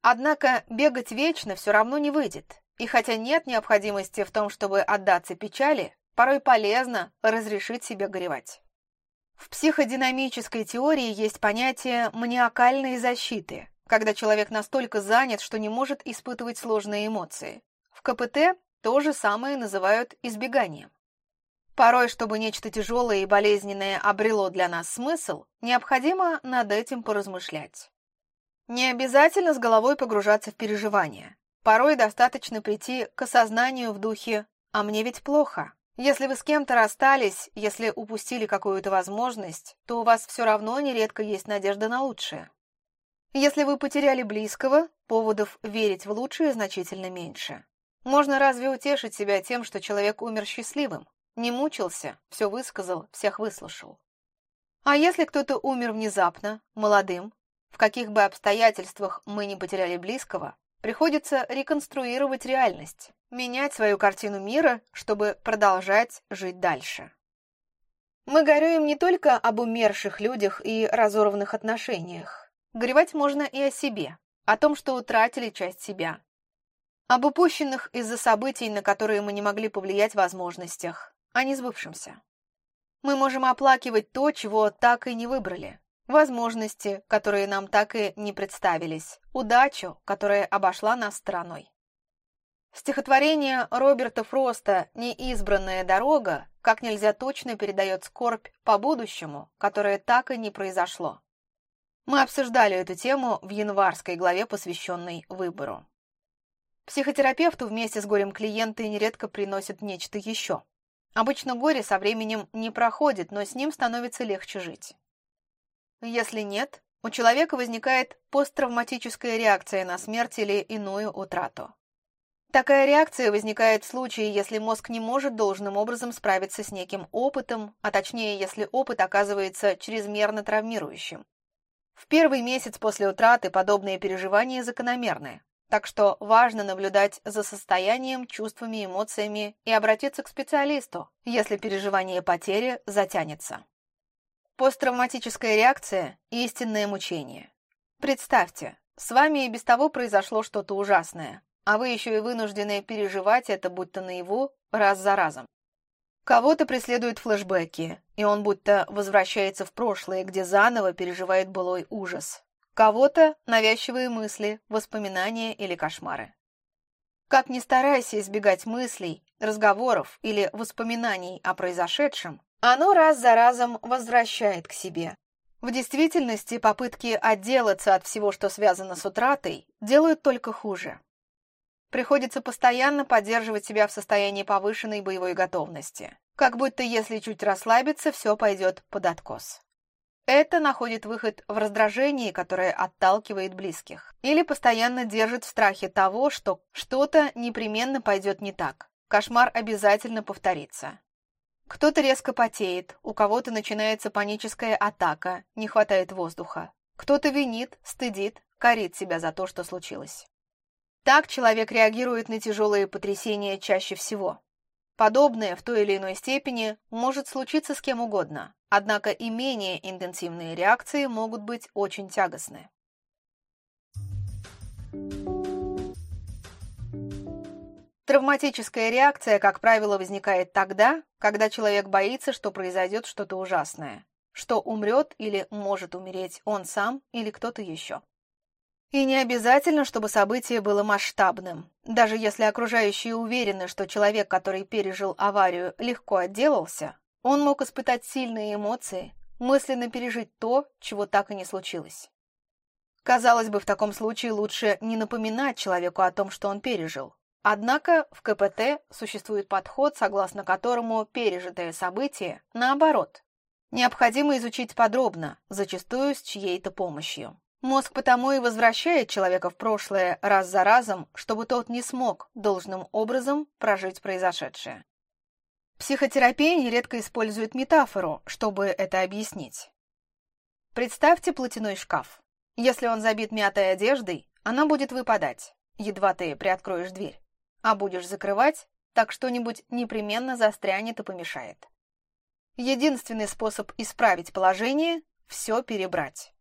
Однако бегать вечно все равно не выйдет. И хотя нет необходимости в том, чтобы отдаться печали, порой полезно разрешить себе горевать. В психодинамической теории есть понятие маниакальной защиты, когда человек настолько занят, что не может испытывать сложные эмоции. КПТ то же самое называют избеганием. Порой, чтобы нечто тяжелое и болезненное обрело для нас смысл, необходимо над этим поразмышлять. Не обязательно с головой погружаться в переживания. Порой достаточно прийти к осознанию в духе «а мне ведь плохо». Если вы с кем-то расстались, если упустили какую-то возможность, то у вас все равно нередко есть надежда на лучшее. Если вы потеряли близкого, поводов верить в лучшее значительно меньше. Можно разве утешить себя тем, что человек умер счастливым? Не мучился, все высказал, всех выслушал. А если кто-то умер внезапно, молодым, в каких бы обстоятельствах мы не потеряли близкого, Приходится реконструировать реальность, менять свою картину мира, чтобы продолжать жить дальше. Мы горюем не только об умерших людях и разорванных отношениях. Горевать можно и о себе, о том, что утратили часть себя. Об упущенных из-за событий, на которые мы не могли повлиять возможностях, о несбывшемся. Мы можем оплакивать то, чего так и не выбрали возможности, которые нам так и не представились, удачу, которая обошла нас стороной. Стихотворение Роберта Фроста «Неизбранная дорога» как нельзя точно передает скорбь по будущему, которое так и не произошло. Мы обсуждали эту тему в январской главе, посвященной выбору. Психотерапевту вместе с горем клиенты нередко приносят нечто еще. Обычно горе со временем не проходит, но с ним становится легче жить. Если нет, у человека возникает посттравматическая реакция на смерть или иную утрату. Такая реакция возникает в случае, если мозг не может должным образом справиться с неким опытом, а точнее, если опыт оказывается чрезмерно травмирующим. В первый месяц после утраты подобные переживания закономерны, так что важно наблюдать за состоянием, чувствами, эмоциями и обратиться к специалисту, если переживание потери затянется. Посттравматическая реакция – истинное мучение. Представьте, с вами и без того произошло что-то ужасное, а вы еще и вынуждены переживать это будто наяву раз за разом. Кого-то преследуют флешбеки, и он будто возвращается в прошлое, где заново переживает былой ужас. Кого-то навязчивые мысли, воспоминания или кошмары. Как ни старайся избегать мыслей, разговоров или воспоминаний о произошедшем, оно раз за разом возвращает к себе. В действительности попытки отделаться от всего, что связано с утратой, делают только хуже. Приходится постоянно поддерживать себя в состоянии повышенной боевой готовности. Как будто если чуть расслабиться, все пойдет под откос. Это находит выход в раздражении, которое отталкивает близких. Или постоянно держит в страхе того, что что-то непременно пойдет не так. Кошмар обязательно повторится. Кто-то резко потеет, у кого-то начинается паническая атака, не хватает воздуха. Кто-то винит, стыдит, корит себя за то, что случилось. Так человек реагирует на тяжелые потрясения чаще всего. Подобное в той или иной степени может случиться с кем угодно, однако и менее интенсивные реакции могут быть очень тягостны. Травматическая реакция, как правило, возникает тогда, когда человек боится, что произойдет что-то ужасное, что умрет или может умереть он сам или кто-то еще. И не обязательно, чтобы событие было масштабным. Даже если окружающие уверены, что человек, который пережил аварию, легко отделался, он мог испытать сильные эмоции, мысленно пережить то, чего так и не случилось. Казалось бы, в таком случае лучше не напоминать человеку о том, что он пережил. Однако в КПТ существует подход, согласно которому пережитое событие, наоборот, необходимо изучить подробно, зачастую с чьей-то помощью. Мозг потому и возвращает человека в прошлое раз за разом, чтобы тот не смог должным образом прожить произошедшее. Психотерапия нередко использует метафору, чтобы это объяснить. Представьте платяной шкаф. Если он забит мятой одеждой, она будет выпадать, едва ты приоткроешь дверь. А будешь закрывать, так что-нибудь непременно застрянет и помешает. Единственный способ исправить положение – все перебрать.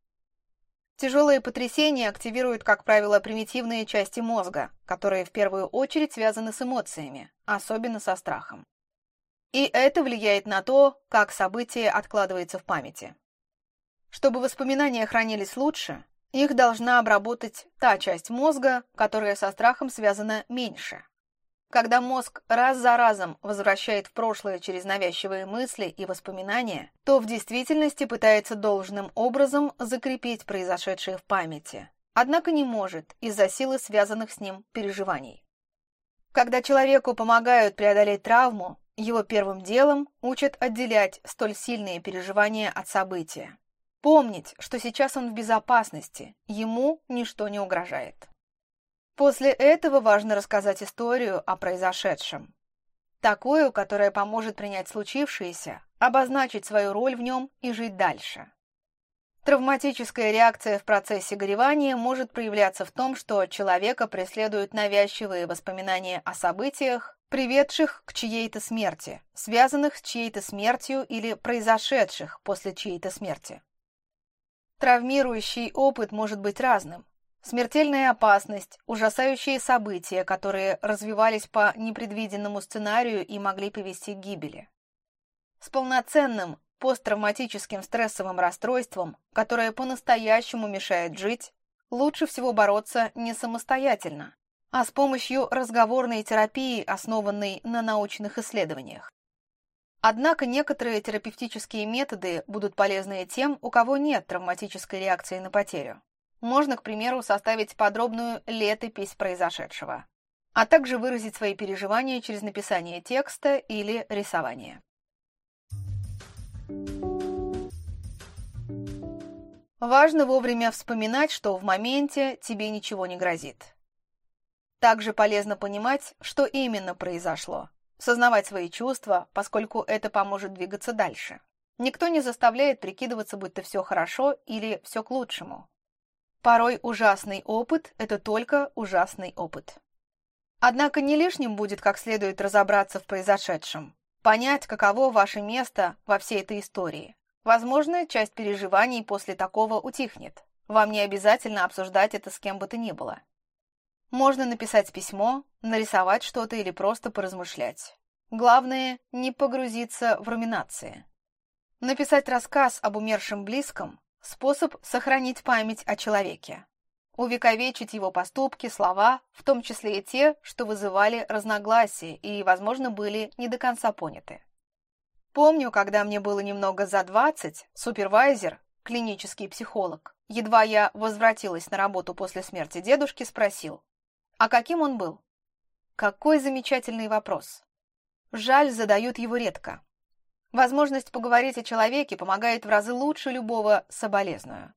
Тяжелые потрясения активируют, как правило, примитивные части мозга, которые в первую очередь связаны с эмоциями, особенно со страхом. И это влияет на то, как событие откладывается в памяти. Чтобы воспоминания хранились лучше, их должна обработать та часть мозга, которая со страхом связана меньше. Когда мозг раз за разом возвращает в прошлое через навязчивые мысли и воспоминания, то в действительности пытается должным образом закрепить произошедшее в памяти, однако не может из-за силы связанных с ним переживаний. Когда человеку помогают преодолеть травму, его первым делом учат отделять столь сильные переживания от события. Помнить, что сейчас он в безопасности, ему ничто не угрожает. После этого важно рассказать историю о произошедшем. Такую, которая поможет принять случившееся, обозначить свою роль в нем и жить дальше. Травматическая реакция в процессе горевания может проявляться в том, что человека преследуют навязчивые воспоминания о событиях, приведших к чьей-то смерти, связанных с чьей-то смертью или произошедших после чьей-то смерти. Травмирующий опыт может быть разным. Смертельная опасность, ужасающие события, которые развивались по непредвиденному сценарию и могли повести к гибели. С полноценным посттравматическим стрессовым расстройством, которое по-настоящему мешает жить, лучше всего бороться не самостоятельно, а с помощью разговорной терапии, основанной на научных исследованиях. Однако некоторые терапевтические методы будут полезны тем, у кого нет травматической реакции на потерю. Можно, к примеру, составить подробную летопись произошедшего, а также выразить свои переживания через написание текста или рисование. Важно вовремя вспоминать, что в моменте тебе ничего не грозит. Также полезно понимать, что именно произошло, сознавать свои чувства, поскольку это поможет двигаться дальше. Никто не заставляет прикидываться, будто все хорошо или все к лучшему. Порой ужасный опыт – это только ужасный опыт. Однако не лишним будет как следует разобраться в произошедшем, понять, каково ваше место во всей этой истории. Возможно, часть переживаний после такого утихнет. Вам не обязательно обсуждать это с кем бы то ни было. Можно написать письмо, нарисовать что-то или просто поразмышлять. Главное – не погрузиться в руминации. Написать рассказ об умершем близком Способ сохранить память о человеке. Увековечить его поступки, слова, в том числе и те, что вызывали разногласия и, возможно, были не до конца поняты. Помню, когда мне было немного за 20, супервайзер, клинический психолог, едва я возвратилась на работу после смерти дедушки, спросил, а каким он был? Какой замечательный вопрос. Жаль, задают его редко. Возможность поговорить о человеке помогает в разы лучше любого соболезную.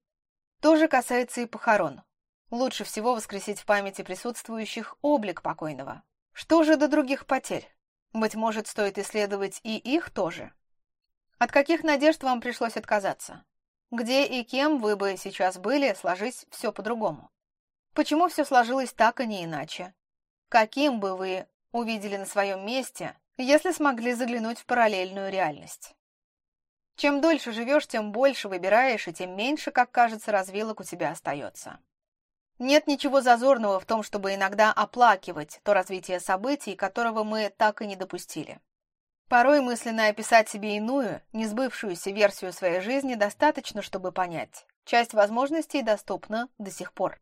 То же касается и похорон. Лучше всего воскресить в памяти присутствующих облик покойного. Что же до других потерь? Быть может, стоит исследовать и их тоже? От каких надежд вам пришлось отказаться? Где и кем вы бы сейчас были, сложись все по-другому? Почему все сложилось так, а не иначе? Каким бы вы увидели на своем месте, если смогли заглянуть в параллельную реальность. Чем дольше живешь, тем больше выбираешь, и тем меньше, как кажется, развилок у тебя остается. Нет ничего зазорного в том, чтобы иногда оплакивать то развитие событий, которого мы так и не допустили. Порой мысленно описать себе иную, несбывшуюся версию своей жизни достаточно, чтобы понять. Часть возможностей доступна до сих пор.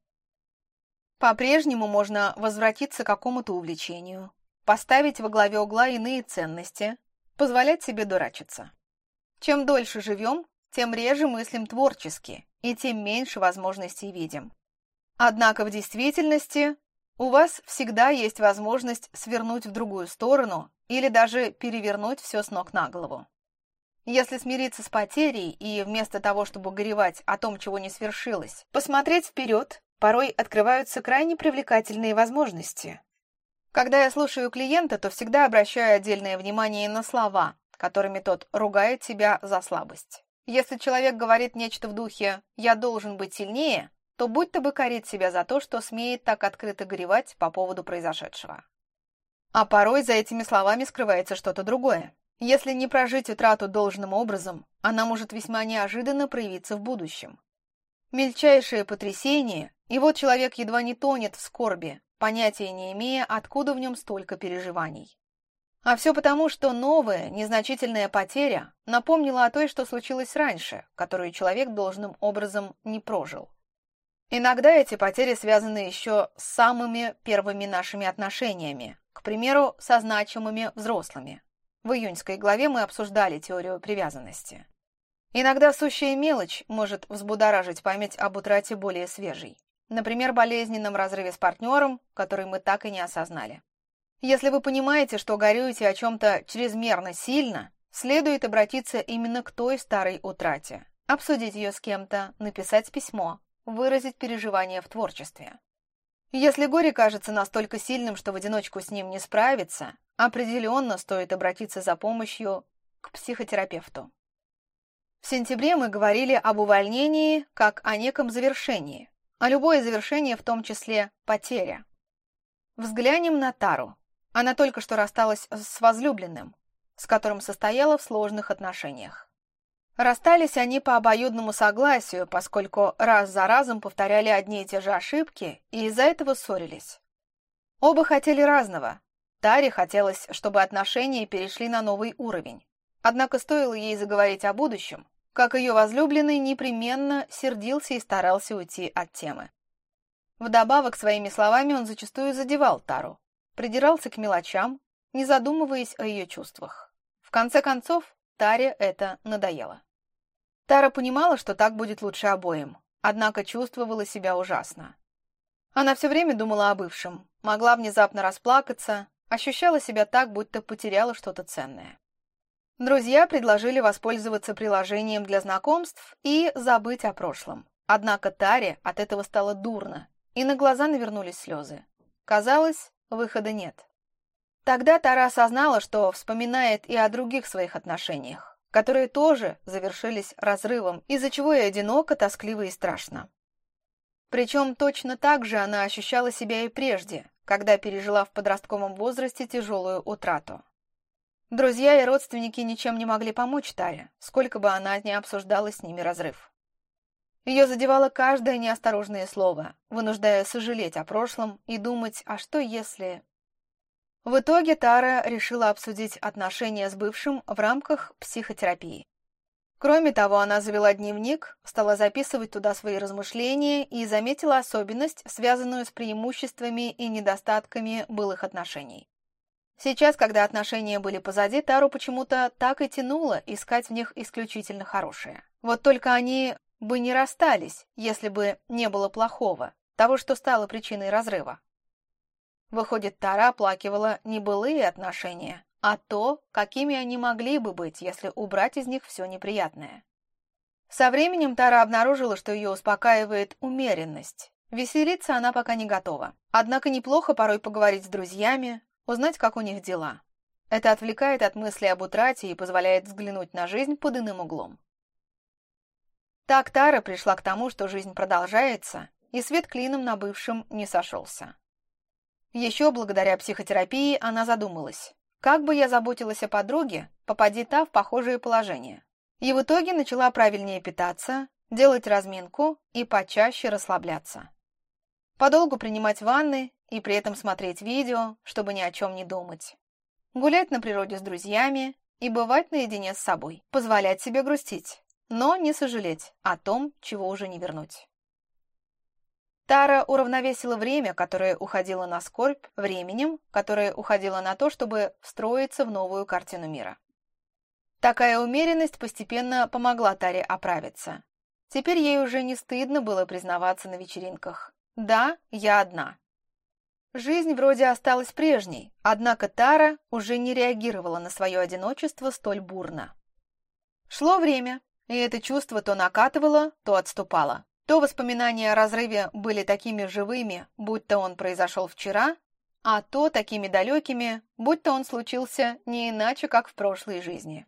По-прежнему можно возвратиться к какому-то увлечению, поставить во главе угла иные ценности, позволять себе дурачиться. Чем дольше живем, тем реже мыслим творчески и тем меньше возможностей видим. Однако в действительности у вас всегда есть возможность свернуть в другую сторону или даже перевернуть все с ног на голову. Если смириться с потерей и вместо того, чтобы горевать о том, чего не свершилось, посмотреть вперед, порой открываются крайне привлекательные возможности. Когда я слушаю клиента, то всегда обращаю отдельное внимание на слова, которыми тот ругает себя за слабость. Если человек говорит нечто в духе «я должен быть сильнее», то будто бы корит себя за то, что смеет так открыто горевать по поводу произошедшего. А порой за этими словами скрывается что-то другое. Если не прожить утрату должным образом, она может весьма неожиданно проявиться в будущем. Мельчайшее потрясение, и вот человек едва не тонет в скорби, понятия не имея, откуда в нем столько переживаний. А все потому, что новая, незначительная потеря напомнила о той, что случилось раньше, которую человек должным образом не прожил. Иногда эти потери связаны еще с самыми первыми нашими отношениями, к примеру, со значимыми взрослыми. В июньской главе мы обсуждали теорию привязанности. Иногда сущая мелочь может взбудоражить память об утрате более свежей. Например, болезненном разрыве с партнером, который мы так и не осознали. Если вы понимаете, что горюете о чем-то чрезмерно сильно, следует обратиться именно к той старой утрате, обсудить ее с кем-то, написать письмо, выразить переживания в творчестве. Если горе кажется настолько сильным, что в одиночку с ним не справиться, определенно стоит обратиться за помощью к психотерапевту. В сентябре мы говорили об увольнении как о неком завершении, а любое завершение в том числе потеря. Взглянем на Тару. Она только что рассталась с возлюбленным, с которым состояла в сложных отношениях. Расстались они по обоюдному согласию, поскольку раз за разом повторяли одни и те же ошибки и из-за этого ссорились. Оба хотели разного. Таре хотелось, чтобы отношения перешли на новый уровень. Однако стоило ей заговорить о будущем, как ее возлюбленный непременно сердился и старался уйти от темы. Вдобавок, своими словами он зачастую задевал Тару, придирался к мелочам, не задумываясь о ее чувствах. В конце концов, Таре это надоело. Тара понимала, что так будет лучше обоим, однако чувствовала себя ужасно. Она все время думала о бывшем, могла внезапно расплакаться, ощущала себя так, будто потеряла что-то ценное. Друзья предложили воспользоваться приложением для знакомств и забыть о прошлом. Однако Таре от этого стало дурно, и на глаза навернулись слезы. Казалось, выхода нет. Тогда Тара осознала, что вспоминает и о других своих отношениях, которые тоже завершились разрывом, из-за чего и одиноко, тоскливо и страшно. Причем точно так же она ощущала себя и прежде, когда пережила в подростковом возрасте тяжелую утрату. Друзья и родственники ничем не могли помочь Таре, сколько бы она ни обсуждала с ними разрыв. Ее задевало каждое неосторожное слово, вынуждая сожалеть о прошлом и думать, а что если... В итоге Тара решила обсудить отношения с бывшим в рамках психотерапии. Кроме того, она завела дневник, стала записывать туда свои размышления и заметила особенность, связанную с преимуществами и недостатками былых отношений. Сейчас, когда отношения были позади, Тару почему-то так и тянуло искать в них исключительно хорошее. Вот только они бы не расстались, если бы не было плохого, того, что стало причиной разрыва. Выходит, Тара оплакивала не былые отношения, а то, какими они могли бы быть, если убрать из них все неприятное. Со временем Тара обнаружила, что ее успокаивает умеренность. Веселиться она пока не готова. Однако неплохо порой поговорить с друзьями, узнать, как у них дела. Это отвлекает от мысли об утрате и позволяет взглянуть на жизнь под иным углом. Так Тара пришла к тому, что жизнь продолжается, и свет клином на бывшем не сошелся. Еще благодаря психотерапии она задумалась, как бы я заботилась о подруге, попади та в похожее положение. И в итоге начала правильнее питаться, делать разминку и почаще расслабляться. Подолгу принимать ванны и при этом смотреть видео, чтобы ни о чем не думать. Гулять на природе с друзьями и бывать наедине с собой. Позволять себе грустить, но не сожалеть о том, чего уже не вернуть. Тара уравновесила время, которое уходило на скорбь, временем, которое уходило на то, чтобы встроиться в новую картину мира. Такая умеренность постепенно помогла Таре оправиться. Теперь ей уже не стыдно было признаваться на вечеринках. «Да, я одна». Жизнь вроде осталась прежней, однако Тара уже не реагировала на свое одиночество столь бурно. Шло время, и это чувство то накатывало, то отступало. То воспоминания о разрыве были такими живыми, будто он произошел вчера, а то такими далекими, будто он случился не иначе, как в прошлой жизни.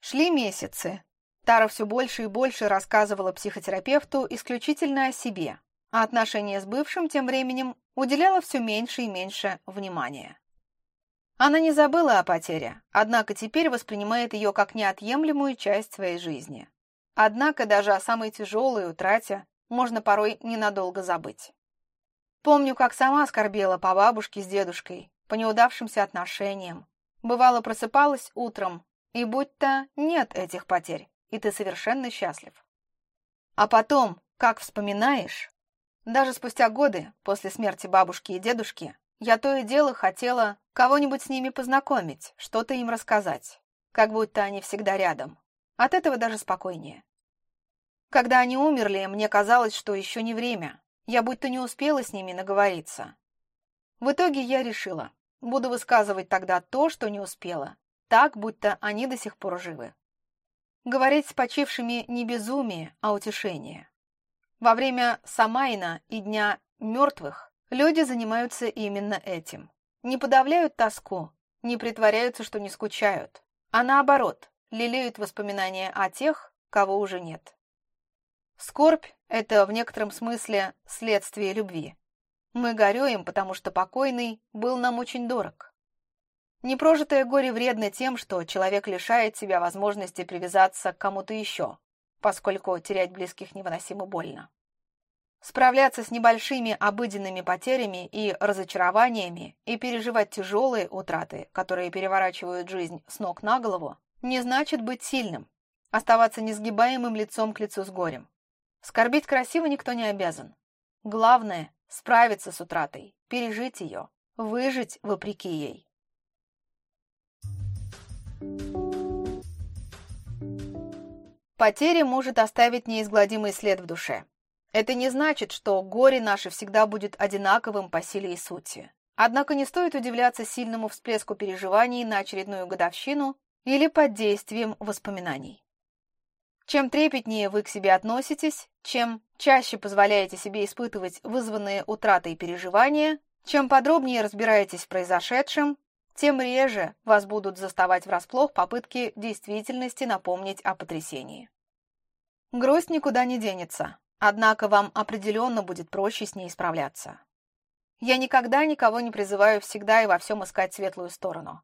Шли месяцы. Тара все больше и больше рассказывала психотерапевту исключительно о себе, а отношения с бывшим тем временем уделяла все меньше и меньше внимания. Она не забыла о потере, однако теперь воспринимает ее как неотъемлемую часть своей жизни. Однако даже о самой тяжелой утрате можно порой ненадолго забыть. Помню, как сама скорбела по бабушке с дедушкой, по неудавшимся отношениям. Бывало, просыпалась утром, и будто нет этих потерь, и ты совершенно счастлив. А потом, как вспоминаешь, даже спустя годы после смерти бабушки и дедушки, я то и дело хотела кого-нибудь с ними познакомить, что-то им рассказать, как будто они всегда рядом. От этого даже спокойнее. Когда они умерли, мне казалось, что еще не время. Я будто не успела с ними наговориться. В итоге я решила, буду высказывать тогда то, что не успела, так, будто они до сих пор живы. Говорить с почившими не безумие, а утешение. Во время Самайна и Дня мертвых люди занимаются именно этим. Не подавляют тоску, не притворяются, что не скучают, а наоборот, лелеют воспоминания о тех, кого уже нет. Скорбь — это в некотором смысле следствие любви. Мы горюем, потому что покойный был нам очень дорог. Непрожитое горе вредно тем, что человек лишает себя возможности привязаться к кому-то еще, поскольку терять близких невыносимо больно. Справляться с небольшими обыденными потерями и разочарованиями и переживать тяжелые утраты, которые переворачивают жизнь с ног на голову, не значит быть сильным, оставаться несгибаемым лицом к лицу с горем. Скорбить красиво никто не обязан. Главное – справиться с утратой, пережить ее, выжить вопреки ей. Потеря может оставить неизгладимый след в душе. Это не значит, что горе наше всегда будет одинаковым по силе и сути. Однако не стоит удивляться сильному всплеску переживаний на очередную годовщину или под действием воспоминаний. Чем трепетнее вы к себе относитесь, чем чаще позволяете себе испытывать вызванные утратой переживания, чем подробнее разбираетесь в произошедшем, тем реже вас будут заставать врасплох попытки действительности напомнить о потрясении. Грусть никуда не денется, однако вам определенно будет проще с ней справляться. Я никогда никого не призываю всегда и во всем искать светлую сторону.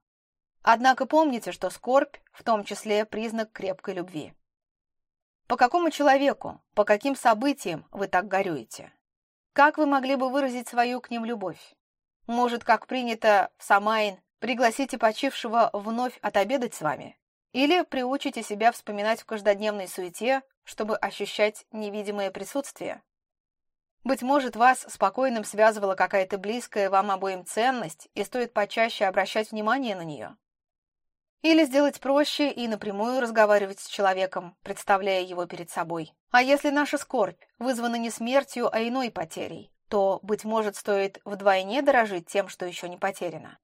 Однако помните, что скорбь в том числе признак крепкой любви. По какому человеку, по каким событиям вы так горюете? Как вы могли бы выразить свою к ним любовь? Может, как принято в Самайн, пригласите почившего вновь отобедать с вами? Или приучите себя вспоминать в каждодневной суете, чтобы ощущать невидимое присутствие? Быть может, вас спокойным связывала какая-то близкая вам обоим ценность, и стоит почаще обращать внимание на нее? Или сделать проще и напрямую разговаривать с человеком, представляя его перед собой. А если наша скорбь вызвана не смертью, а иной потерей, то, быть может, стоит вдвойне дорожить тем, что еще не потеряно.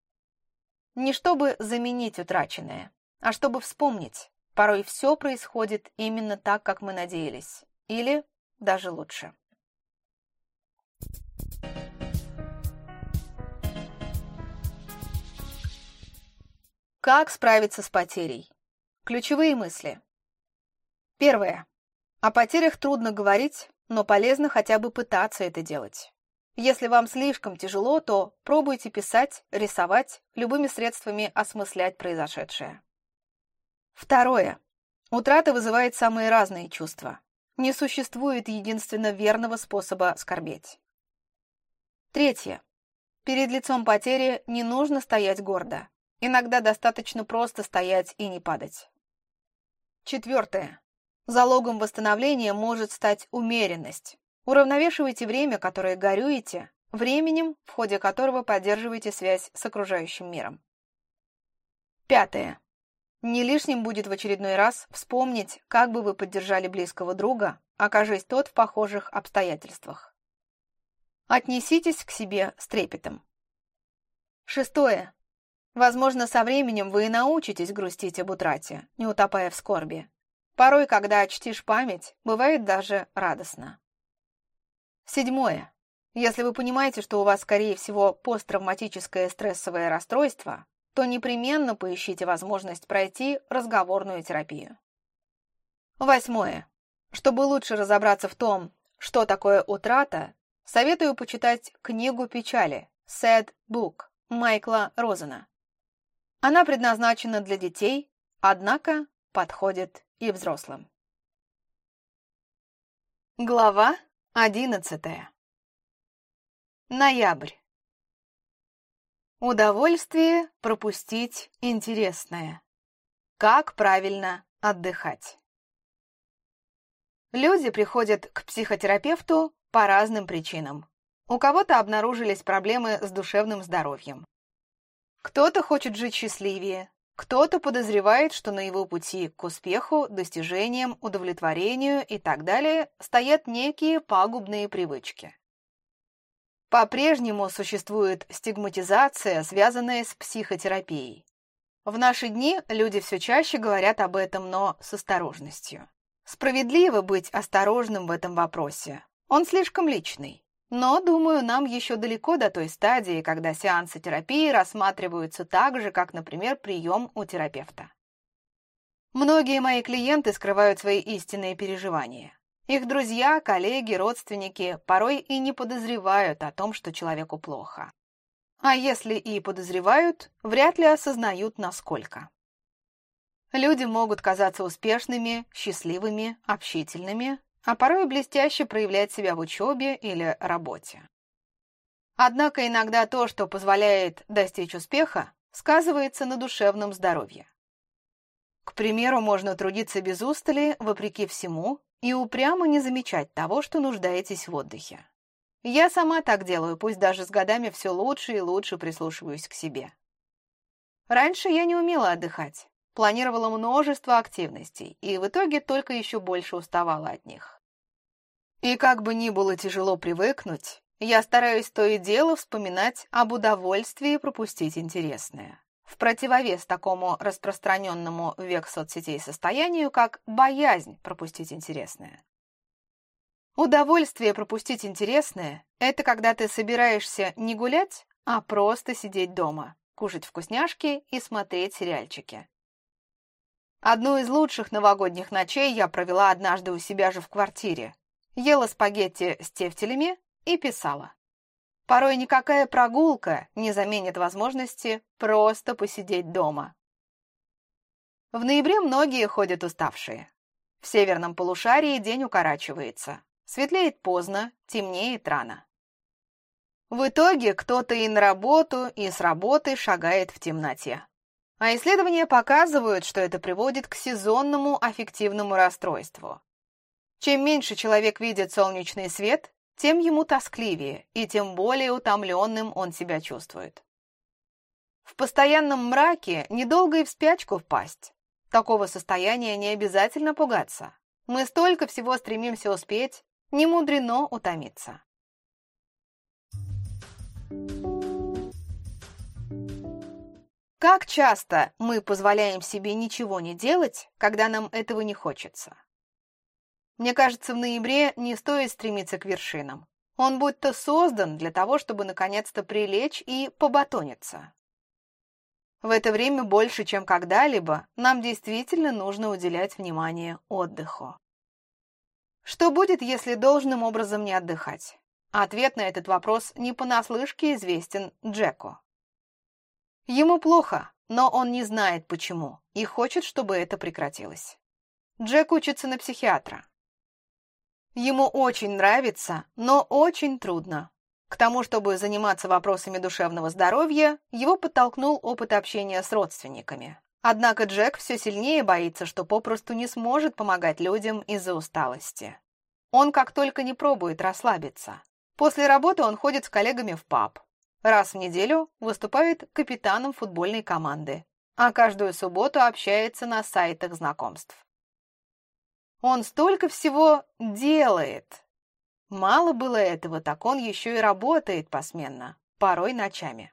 Не чтобы заменить утраченное, а чтобы вспомнить. Порой все происходит именно так, как мы надеялись. Или даже лучше. Как справиться с потерей? Ключевые мысли. Первое. О потерях трудно говорить, но полезно хотя бы пытаться это делать. Если вам слишком тяжело, то пробуйте писать, рисовать, любыми средствами осмыслять произошедшее. Второе. Утрата вызывает самые разные чувства. Не существует единственно верного способа скорбеть. Третье. Перед лицом потери не нужно стоять гордо. Иногда достаточно просто стоять и не падать. Четвертое. Залогом восстановления может стать умеренность. Уравновешивайте время, которое горюете, временем, в ходе которого поддерживаете связь с окружающим миром. Пятое. Не лишним будет в очередной раз вспомнить, как бы вы поддержали близкого друга, окажись тот в похожих обстоятельствах. Отнеситесь к себе с трепетом. Шестое. Возможно, со временем вы и научитесь грустить об утрате, не утопая в скорби. Порой, когда чтишь память, бывает даже радостно. Седьмое. Если вы понимаете, что у вас, скорее всего, посттравматическое стрессовое расстройство, то непременно поищите возможность пройти разговорную терапию. Восьмое. Чтобы лучше разобраться в том, что такое утрата, советую почитать книгу печали «Sad Book» Майкла Розена. Она предназначена для детей, однако подходит и взрослым. Глава одиннадцатая. Ноябрь. Удовольствие пропустить интересное. Как правильно отдыхать. Люди приходят к психотерапевту по разным причинам. У кого-то обнаружились проблемы с душевным здоровьем. Кто-то хочет жить счастливее, кто-то подозревает, что на его пути к успеху, достижениям, удовлетворению и так далее стоят некие пагубные привычки. По-прежнему существует стигматизация, связанная с психотерапией. В наши дни люди все чаще говорят об этом, но с осторожностью. Справедливо быть осторожным в этом вопросе. Он слишком личный. Но, думаю, нам еще далеко до той стадии, когда сеансы терапии рассматриваются так же, как, например, прием у терапевта. Многие мои клиенты скрывают свои истинные переживания. Их друзья, коллеги, родственники порой и не подозревают о том, что человеку плохо. А если и подозревают, вряд ли осознают, насколько. Люди могут казаться успешными, счастливыми, общительными, а порой блестяще проявлять себя в учебе или работе. Однако иногда то, что позволяет достичь успеха, сказывается на душевном здоровье. К примеру, можно трудиться без устали, вопреки всему, и упрямо не замечать того, что нуждаетесь в отдыхе. Я сама так делаю, пусть даже с годами все лучше и лучше прислушиваюсь к себе. Раньше я не умела отдыхать, планировала множество активностей и в итоге только еще больше уставала от них. И как бы ни было тяжело привыкнуть, я стараюсь то и дело вспоминать об удовольствии пропустить интересное. В противовес такому распространенному век соцсетей состоянию, как боязнь пропустить интересное. Удовольствие пропустить интересное – это когда ты собираешься не гулять, а просто сидеть дома, кушать вкусняшки и смотреть сериальчики. Одну из лучших новогодних ночей я провела однажды у себя же в квартире, ела спагетти с тефтелями и писала. Порой никакая прогулка не заменит возможности просто посидеть дома. В ноябре многие ходят уставшие. В северном полушарии день укорачивается. Светлеет поздно, темнеет рано. В итоге кто-то и на работу, и с работы шагает в темноте. А исследования показывают, что это приводит к сезонному аффективному расстройству. Чем меньше человек видит солнечный свет, тем ему тоскливее и тем более утомленным он себя чувствует. В постоянном мраке недолго и в спячку впасть. Такого состояния не обязательно пугаться. Мы столько всего стремимся успеть, не мудрено утомиться. Как часто мы позволяем себе ничего не делать, когда нам этого не хочется? Мне кажется, в ноябре не стоит стремиться к вершинам. Он будто создан для того, чтобы наконец-то прилечь и побатониться. В это время больше, чем когда-либо, нам действительно нужно уделять внимание отдыху. Что будет, если должным образом не отдыхать? Ответ на этот вопрос не понаслышке известен Джеку. Ему плохо, но он не знает почему и хочет, чтобы это прекратилось. Джек учится на психиатра. Ему очень нравится, но очень трудно. К тому, чтобы заниматься вопросами душевного здоровья, его подтолкнул опыт общения с родственниками. Однако Джек все сильнее боится, что попросту не сможет помогать людям из-за усталости. он как только не пробует расслабиться. После работы он ходит с коллегами в паб. Раз в неделю выступает капитаном футбольной команды, а каждую субботу общается на сайтах знакомств. Он столько всего делает. Мало было этого, так он еще и работает посменно, порой ночами.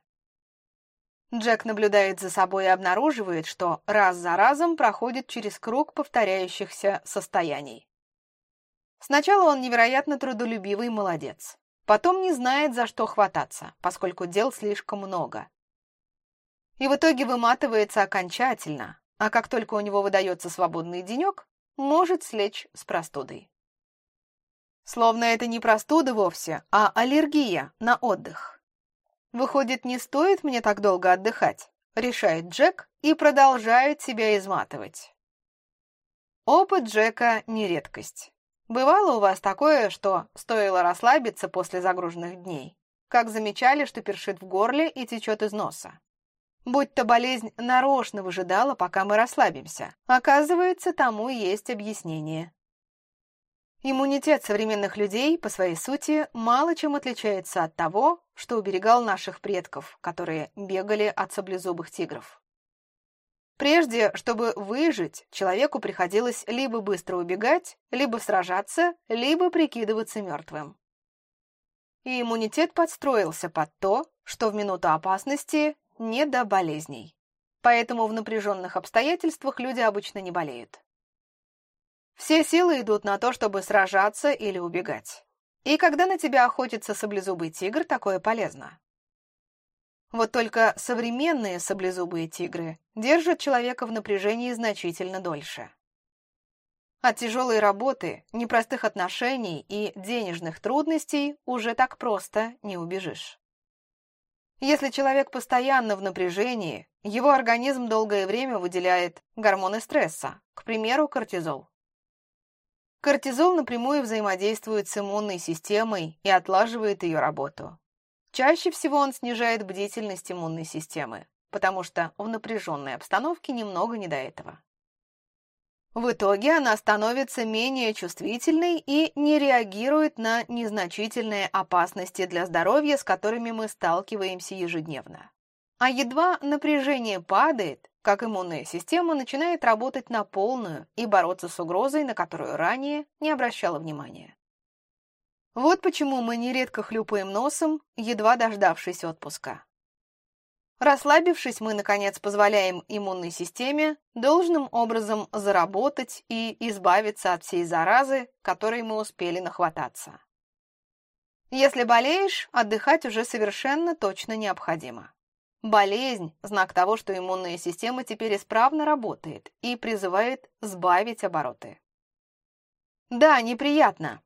Джек наблюдает за собой и обнаруживает, что раз за разом проходит через круг повторяющихся состояний. Сначала он невероятно трудолюбивый молодец. Потом не знает, за что хвататься, поскольку дел слишком много. И в итоге выматывается окончательно, а как только у него выдается свободный денек, может слечь с простудой. Словно это не простуда вовсе, а аллергия на отдых. Выходит, не стоит мне так долго отдыхать, решает Джек и продолжает себя изматывать. Опыт Джека не редкость. Бывало у вас такое, что стоило расслабиться после загруженных дней, как замечали, что першит в горле и течет из носа. Будь то болезнь нарочно выжидала, пока мы расслабимся. Оказывается, тому есть объяснение. Иммунитет современных людей, по своей сути, мало чем отличается от того, что уберегал наших предков, которые бегали от саблезубых тигров. Прежде, чтобы выжить, человеку приходилось либо быстро убегать, либо сражаться, либо прикидываться мертвым. И иммунитет подстроился под то, что в минуту опасности не до болезней. Поэтому в напряженных обстоятельствах люди обычно не болеют. Все силы идут на то, чтобы сражаться или убегать. И когда на тебя охотится саблезубый тигр, такое полезно. Вот только современные саблезубые тигры держат человека в напряжении значительно дольше. От тяжелой работы, непростых отношений и денежных трудностей уже так просто не убежишь. Если человек постоянно в напряжении, его организм долгое время выделяет гормоны стресса, к примеру, кортизол. Кортизол напрямую взаимодействует с иммунной системой и отлаживает ее работу. Чаще всего он снижает бдительность иммунной системы, потому что в напряженной обстановке немного не до этого. В итоге она становится менее чувствительной и не реагирует на незначительные опасности для здоровья, с которыми мы сталкиваемся ежедневно. А едва напряжение падает, как иммунная система начинает работать на полную и бороться с угрозой, на которую ранее не обращала внимания. Вот почему мы нередко хлюпаем носом, едва дождавшись отпуска. Расслабившись, мы, наконец, позволяем иммунной системе должным образом заработать и избавиться от всей заразы, которой мы успели нахвататься. Если болеешь, отдыхать уже совершенно точно необходимо. Болезнь – знак того, что иммунная система теперь исправно работает и призывает сбавить обороты. Да, неприятно,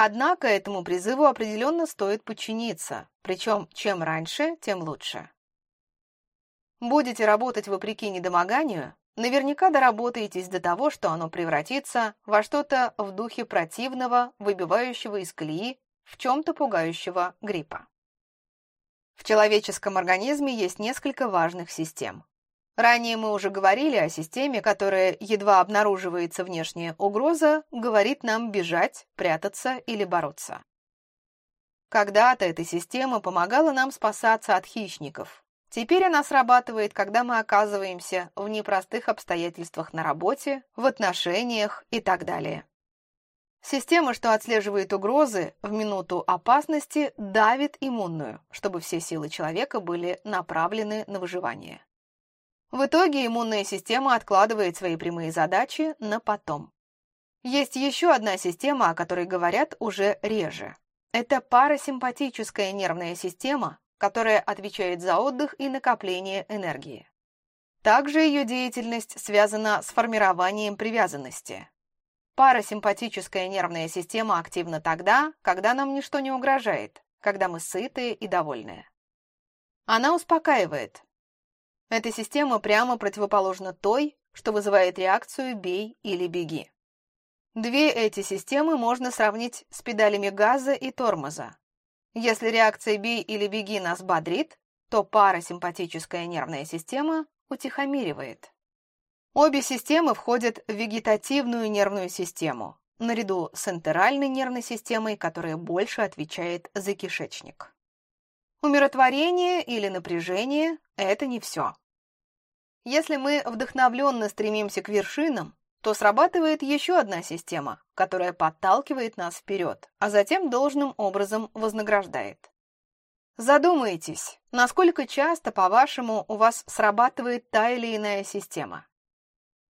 Однако этому призыву определенно стоит подчиниться, причем чем раньше, тем лучше. Будете работать вопреки недомоганию, наверняка доработаетесь до того, что оно превратится во что-то в духе противного, выбивающего из колеи, в чем-то пугающего гриппа. В человеческом организме есть несколько важных систем. Ранее мы уже говорили о системе, которая, едва обнаруживается внешняя угроза, говорит нам бежать, прятаться или бороться. Когда-то эта система помогала нам спасаться от хищников. Теперь она срабатывает, когда мы оказываемся в непростых обстоятельствах на работе, в отношениях и так далее. Система, что отслеживает угрозы в минуту опасности, давит иммунную, чтобы все силы человека были направлены на выживание. В итоге иммунная система откладывает свои прямые задачи на потом. Есть еще одна система, о которой говорят уже реже. Это парасимпатическая нервная система, которая отвечает за отдых и накопление энергии. Также ее деятельность связана с формированием привязанности. Парасимпатическая нервная система активна тогда, когда нам ничто не угрожает, когда мы сытые и довольные. Она успокаивает, эта система прямо противоположна той, что вызывает реакцию «бей или беги». Две эти системы можно сравнить с педалями газа и тормоза. Если реакция «бей или беги» нас бодрит, то парасимпатическая нервная система утихомиривает. Обе системы входят в вегетативную нервную систему, наряду с энтеральной нервной системой, которая больше отвечает за кишечник. Умиротворение или напряжение – это не все. Если мы вдохновленно стремимся к вершинам, то срабатывает еще одна система, которая подталкивает нас вперед, а затем должным образом вознаграждает. Задумайтесь, насколько часто, по-вашему, у вас срабатывает та или иная система?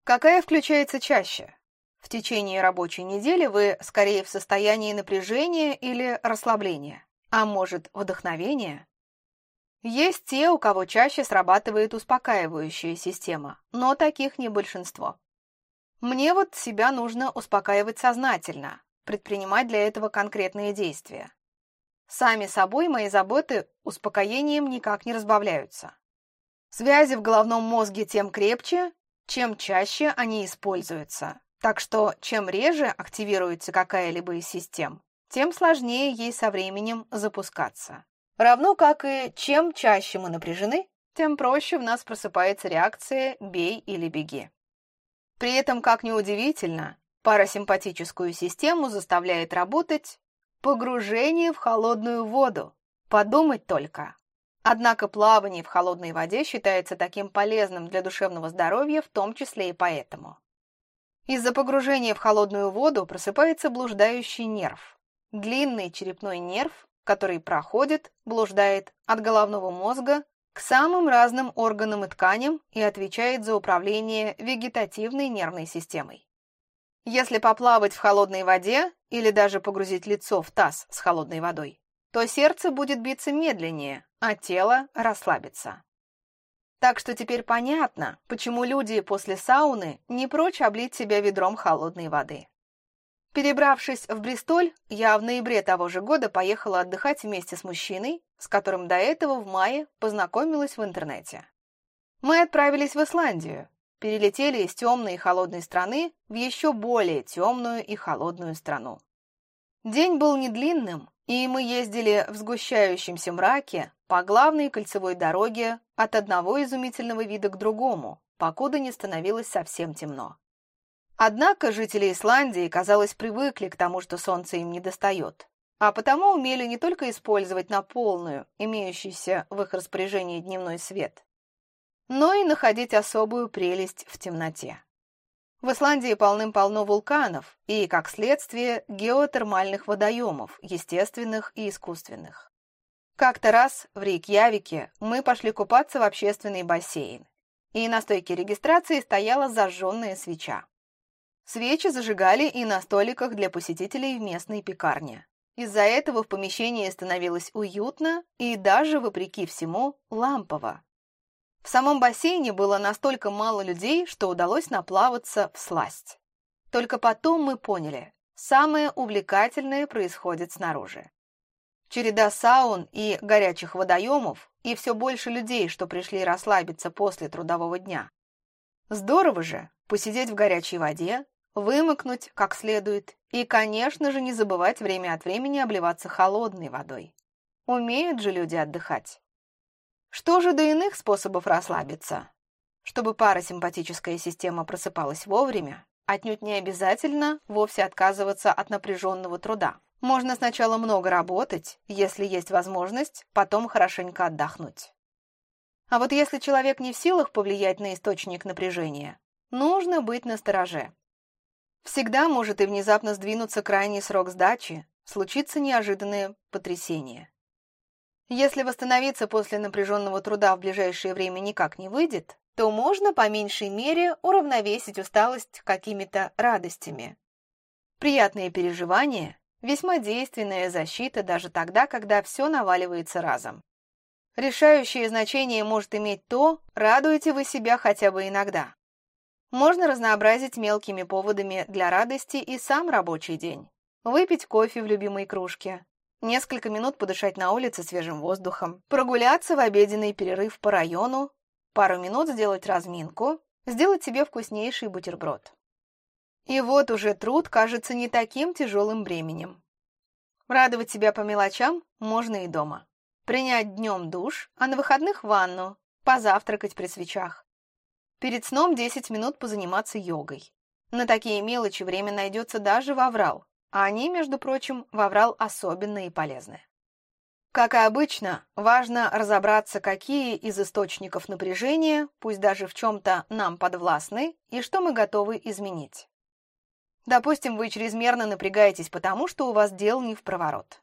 Какая включается чаще? В течение рабочей недели вы скорее в состоянии напряжения или расслабления, а может, вдохновения? Есть те, у кого чаще срабатывает успокаивающая система, но таких не большинство. Мне вот себя нужно успокаивать сознательно, предпринимать для этого конкретные действия. Сами собой мои заботы успокоением никак не разбавляются. Связи в головном мозге тем крепче, чем чаще они используются. Так что чем реже активируется какая-либо из систем, тем сложнее ей со временем запускаться. Равно как и чем чаще мы напряжены, тем проще в нас просыпается реакция «бей или беги». При этом, как ни удивительно, парасимпатическую систему заставляет работать погружение в холодную воду. Подумать только. Однако плавание в холодной воде считается таким полезным для душевного здоровья, в том числе и поэтому. Из-за погружения в холодную воду просыпается блуждающий нерв. Длинный черепной нерв, который проходит, блуждает от головного мозга к самым разным органам и тканям и отвечает за управление вегетативной нервной системой. Если поплавать в холодной воде или даже погрузить лицо в таз с холодной водой, то сердце будет биться медленнее, а тело расслабится. Так что теперь понятно, почему люди после сауны не прочь облить себя ведром холодной воды. Перебравшись в Бристоль, я в ноябре того же года поехала отдыхать вместе с мужчиной, с которым до этого в мае познакомилась в интернете. Мы отправились в Исландию, перелетели из темной и холодной страны в еще более темную и холодную страну. День был недлинным, и мы ездили в сгущающемся мраке по главной кольцевой дороге от одного изумительного вида к другому, покуда не становилось совсем темно. Однако жители Исландии, казалось, привыкли к тому, что солнце им не достает, а потому умели не только использовать на полную имеющийся в их распоряжении дневной свет, но и находить особую прелесть в темноте. В Исландии полным-полно вулканов и, как следствие, геотермальных водоемов, естественных и искусственных. Как-то раз в Рейкьявике мы пошли купаться в общественный бассейн, и на стойке регистрации стояла зажженная свеча. Свечи зажигали и на столиках для посетителей в местной пекарне. Из-за этого в помещении становилось уютно и даже, вопреки всему, лампово. В самом бассейне было настолько мало людей, что удалось наплаваться в сласть. Только потом мы поняли, самое увлекательное происходит снаружи. Череда саун и горячих водоемов, и все больше людей, что пришли расслабиться после трудового дня. Здорово же посидеть в горячей воде, вымокнуть как следует и, конечно же, не забывать время от времени обливаться холодной водой. Умеют же люди отдыхать. Что же до иных способов расслабиться? Чтобы парасимпатическая система просыпалась вовремя, отнюдь не обязательно вовсе отказываться от напряженного труда. Можно сначала много работать, если есть возможность, потом хорошенько отдохнуть. А вот если человек не в силах повлиять на источник напряжения, нужно быть настороже. Всегда может и внезапно сдвинуться крайний срок сдачи, случится неожиданное потрясение. Если восстановиться после напряженного труда в ближайшее время никак не выйдет, то можно по меньшей мере уравновесить усталость какими-то радостями. Приятные переживания – весьма действенная защита даже тогда, когда все наваливается разом. Решающее значение может иметь то, радуете вы себя хотя бы иногда. Можно разнообразить мелкими поводами для радости и сам рабочий день. Выпить кофе в любимой кружке, несколько минут подышать на улице свежим воздухом, прогуляться в обеденный перерыв по району, пару минут сделать разминку, сделать себе вкуснейший бутерброд. И вот уже труд кажется не таким тяжелым бременем. Радовать себя по мелочам можно и дома. Принять днем душ, а на выходных ванну, позавтракать при свечах, Перед сном 10 минут позаниматься йогой. На такие мелочи время найдется даже в аврал, а они, между прочим, в аврал особенно и полезны. Как и обычно, важно разобраться, какие из источников напряжения, пусть даже в чем-то нам подвластны, и что мы готовы изменить. Допустим, вы чрезмерно напрягаетесь потому, что у вас дел не в проворот.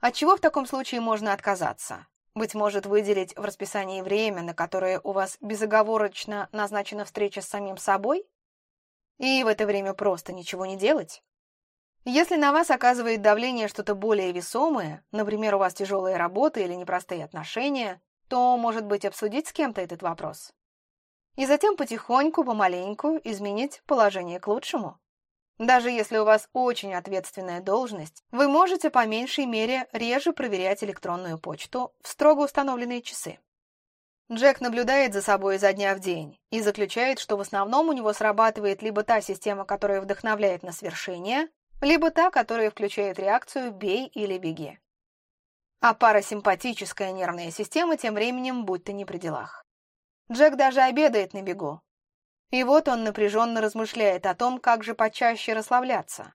От чего в таком случае можно отказаться? Быть может, выделить в расписании время, на которое у вас безоговорочно назначена встреча с самим собой? И в это время просто ничего не делать? Если на вас оказывает давление что-то более весомое, например, у вас тяжелая работа или непростые отношения, то, может быть, обсудить с кем-то этот вопрос. И затем потихоньку, помаленьку изменить положение к лучшему. Даже если у вас очень ответственная должность, вы можете по меньшей мере реже проверять электронную почту в строго установленные часы. Джек наблюдает за собой изо дня в день и заключает, что в основном у него срабатывает либо та система, которая вдохновляет на свершение, либо та, которая включает реакцию «бей или беги». А парасимпатическая нервная система тем временем будь-то не при делах. Джек даже обедает на бегу. И вот он напряженно размышляет о том, как же почаще расслабляться.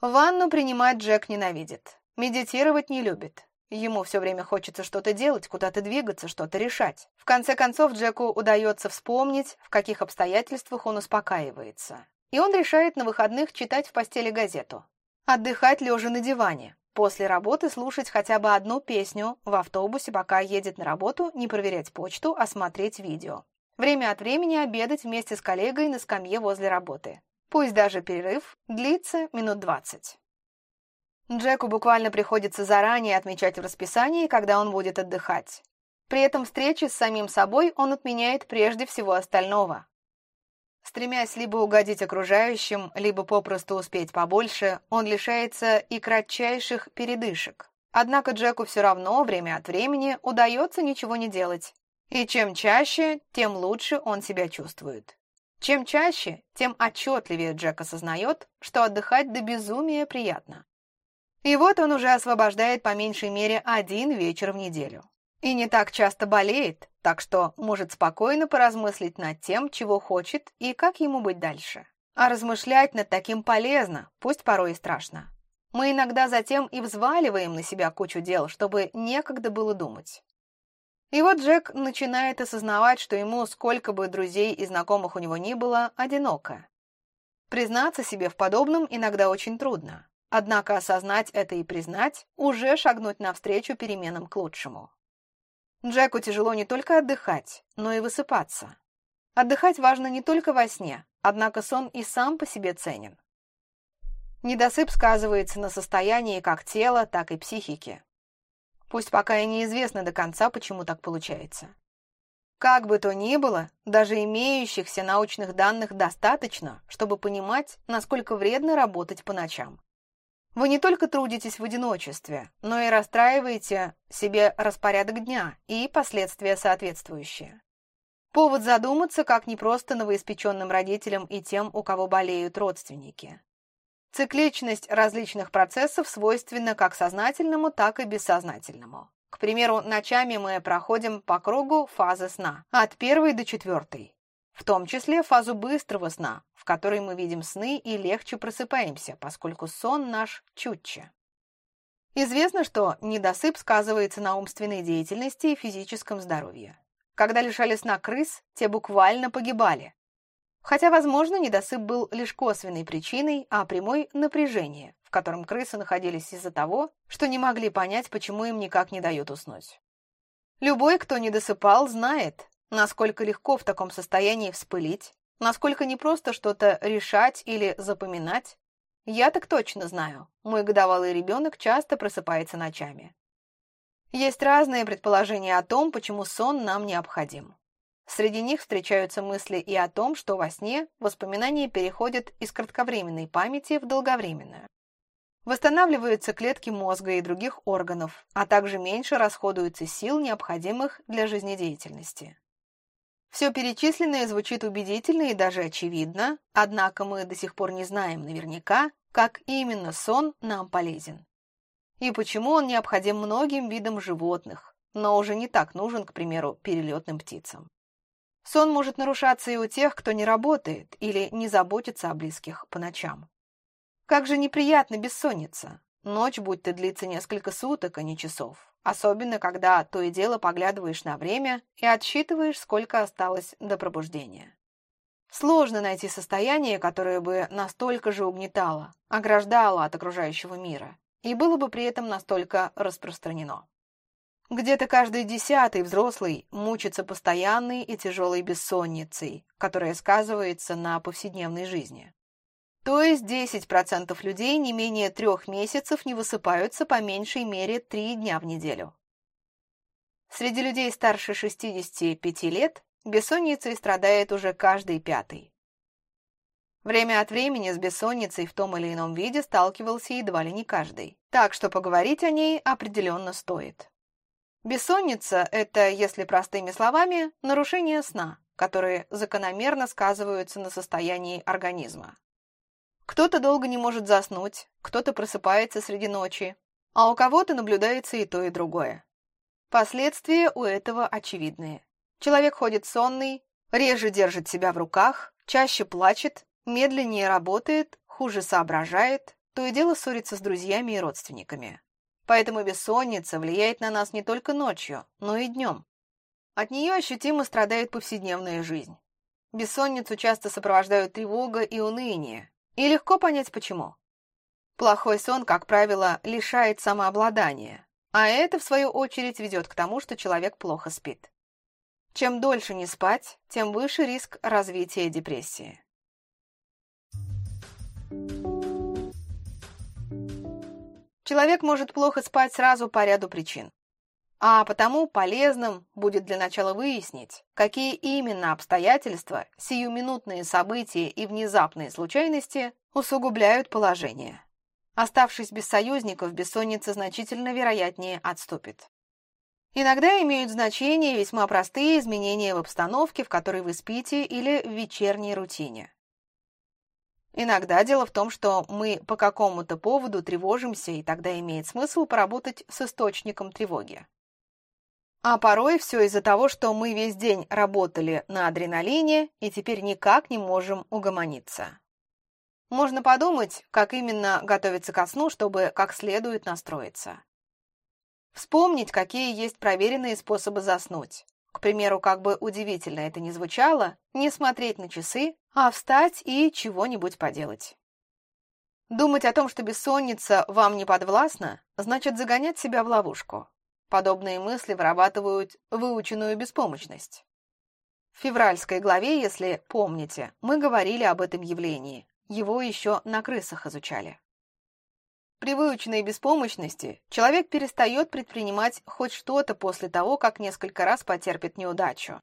Ванну принимать Джек ненавидит. Медитировать не любит. Ему все время хочется что-то делать, куда-то двигаться, что-то решать. В конце концов, Джеку удается вспомнить, в каких обстоятельствах он успокаивается и он решает на выходных читать в постели газету. Отдыхать лежа на диване. После работы слушать хотя бы одну песню, в автобусе, пока едет на работу, не проверять почту, а смотреть видео. Время от времени обедать вместе с коллегой на скамье возле работы. Пусть даже перерыв длится минут двадцать. Джеку буквально приходится заранее отмечать в расписании, когда он будет отдыхать. При этом встречи с самим собой он отменяет прежде всего остального. Стремясь либо угодить окружающим, либо попросту успеть побольше, он лишается и кратчайших передышек. Однако Джеку все равно время от времени удается ничего не делать. И чем чаще, тем лучше он себя чувствует. Чем чаще, тем отчетливее Джек осознает, что отдыхать до безумия приятно. И вот он уже освобождает по меньшей мере один вечер в неделю. И не так часто болеет, так что может спокойно поразмыслить над тем, чего хочет и как ему быть дальше. А размышлять над таким полезно, пусть порой и страшно. Мы иногда затем и взваливаем на себя кучу дел, чтобы некогда было думать. И вот Джек начинает осознавать, что ему, сколько бы друзей и знакомых у него ни было, одиноко. Признаться себе в подобном иногда очень трудно. Однако осознать это и признать – уже шагнуть навстречу переменам к лучшему. Джеку тяжело не только отдыхать, но и высыпаться. Отдыхать важно не только во сне, однако сон и сам по себе ценен. Недосып сказывается на состоянии как тела, так и психики. Пусть пока и неизвестно до конца, почему так получается. Как бы то ни было, даже имеющихся научных данных достаточно, чтобы понимать, насколько вредно работать по ночам. Вы не только трудитесь в одиночестве, но и расстраиваете себе распорядок дня и последствия соответствующие. Повод задуматься, как непросто новоиспеченным родителям и тем, у кого болеют родственники. Цикличность различных процессов свойственна как сознательному, так и бессознательному. К примеру, ночами мы проходим по кругу фазы сна, от первой до четвертой в том числе фазу быстрого сна, в которой мы видим сны и легче просыпаемся, поскольку сон наш чутче. Известно, что недосып сказывается на умственной деятельности и физическом здоровье. Когда лишали сна крыс, те буквально погибали. Хотя, возможно, недосып был лишь косвенной причиной, а прямой – напряжение, в котором крысы находились из-за того, что не могли понять, почему им никак не дают уснуть. Любой, кто не досыпал, знает, Насколько легко в таком состоянии вспылить, насколько непросто что-то решать или запоминать. Я так точно знаю, мой годовалый ребенок часто просыпается ночами. Есть разные предположения о том, почему сон нам необходим. Среди них встречаются мысли и о том, что во сне воспоминания переходят из кратковременной памяти в долговременную. Восстанавливаются клетки мозга и других органов, а также меньше расходуется сил, необходимых для жизнедеятельности. Все перечисленное звучит убедительно и даже очевидно, однако мы до сих пор не знаем наверняка, как именно сон нам полезен. И почему он необходим многим видам животных, но уже не так нужен, к примеру, перелетным птицам. Сон может нарушаться и у тех, кто не работает или не заботится о близких по ночам. Как же неприятно бессонница. Ночь будь то длится несколько суток, а не часов. Особенно, когда то и дело поглядываешь на время и отсчитываешь, сколько осталось до пробуждения. Сложно найти состояние, которое бы настолько же угнетало, ограждало от окружающего мира и было бы при этом настолько распространено. Где-то каждый десятый взрослый мучится постоянной и тяжелой бессонницей, которая сказывается на повседневной жизни. То есть 10% людей не менее трех месяцев не высыпаются по меньшей мере три дня в неделю. Среди людей старше 65 лет бессонницей страдает уже каждый пятый. Время от времени с бессонницей в том или ином виде сталкивался едва ли не каждый, так что поговорить о ней определенно стоит. Бессонница – это, если простыми словами, нарушение сна, которые закономерно сказываются на состоянии организма. Кто-то долго не может заснуть, кто-то просыпается среди ночи, а у кого-то наблюдается и то, и другое. Последствия у этого очевидные. Человек ходит сонный, реже держит себя в руках, чаще плачет, медленнее работает, хуже соображает, то и дело ссорится с друзьями и родственниками. Поэтому бессонница влияет на нас не только ночью, но и днем. От нее ощутимо страдает повседневная жизнь. Бессонницу часто сопровождают тревога и уныние, и легко понять почему. Плохой сон, как правило, лишает самообладания, а это, в свою очередь, ведет к тому, что человек плохо спит. Чем дольше не спать, тем выше риск развития депрессии. Человек может плохо спать сразу по ряду причин. А потому полезным будет для начала выяснить, какие именно обстоятельства, сиюминутные события и внезапные случайности усугубляют положение. Оставшись без союзников, бессонница значительно вероятнее отступит. Иногда имеют значение весьма простые изменения в обстановке, в которой вы спите, или в вечерней рутине. Иногда дело в том, что мы по какому-то поводу тревожимся, и тогда имеет смысл поработать с источником тревоги. А порой все из-за того, что мы весь день работали на адреналине и теперь никак не можем угомониться. Можно подумать, как именно готовиться ко сну, чтобы как следует настроиться. Вспомнить, какие есть проверенные способы заснуть. К примеру, как бы удивительно это ни звучало, не смотреть на часы, а встать и чего-нибудь поделать. Думать о том, что бессонница вам не подвластна, значит загонять себя в ловушку. Подобные мысли вырабатывают выученную беспомощность. В февральской главе, если помните, мы говорили об этом явлении. Его еще на крысах изучали. При выученной беспомощности человек перестает предпринимать хоть что-то после того, как несколько раз потерпит неудачу.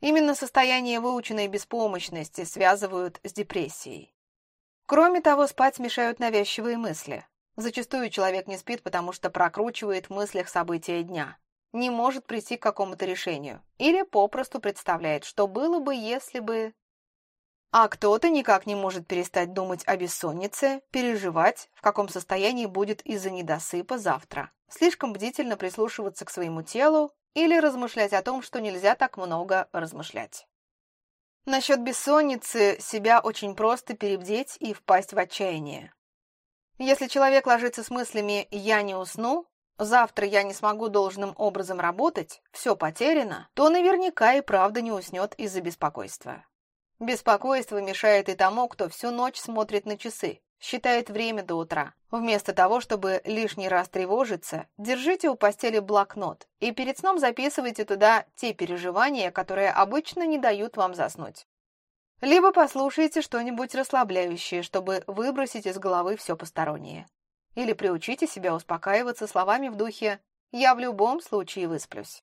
Именно состояние выученной беспомощности связывают с депрессией. Кроме того, спать мешают навязчивые мысли. Зачастую человек не спит, потому что прокручивает в мыслях события дня, не может прийти к какому-то решению или попросту представляет, что было бы, если бы... А кто-то никак не может перестать думать о бессоннице, переживать, в каком состоянии будет из-за недосыпа завтра, слишком бдительно прислушиваться к своему телу или размышлять о том, что нельзя так много размышлять. Насчет бессонницы себя очень просто перебдеть и впасть в отчаяние. Если человек ложится с мыслями «я не усну», «завтра я не смогу должным образом работать», «все потеряно», то наверняка и правда не уснет из-за беспокойства. Беспокойство мешает и тому, кто всю ночь смотрит на часы, считает время до утра. Вместо того, чтобы лишний раз тревожиться, держите у постели блокнот и перед сном записывайте туда те переживания, которые обычно не дают вам заснуть. Либо послушайте что-нибудь расслабляющее, чтобы выбросить из головы все постороннее. Или приучите себя успокаиваться словами в духе «я в любом случае высплюсь».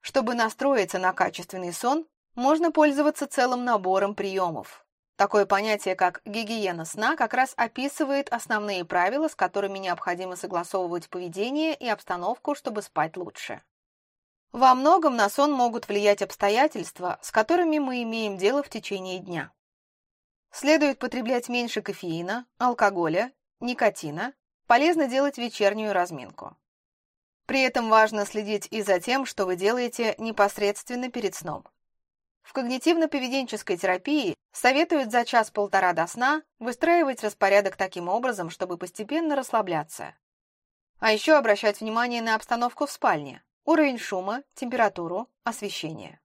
Чтобы настроиться на качественный сон, можно пользоваться целым набором приемов. Такое понятие, как гигиена сна, как раз описывает основные правила, с которыми необходимо согласовывать поведение и обстановку, чтобы спать лучше. Во многом на сон могут влиять обстоятельства, с которыми мы имеем дело в течение дня. Следует потреблять меньше кофеина, алкоголя, никотина, полезно делать вечернюю разминку. При этом важно следить и за тем, что вы делаете непосредственно перед сном. В когнитивно-поведенческой терапии советуют за час-полтора до сна выстраивать распорядок таким образом, чтобы постепенно расслабляться. А еще обращать внимание на обстановку в спальне, уровень шума, температуру, освещение.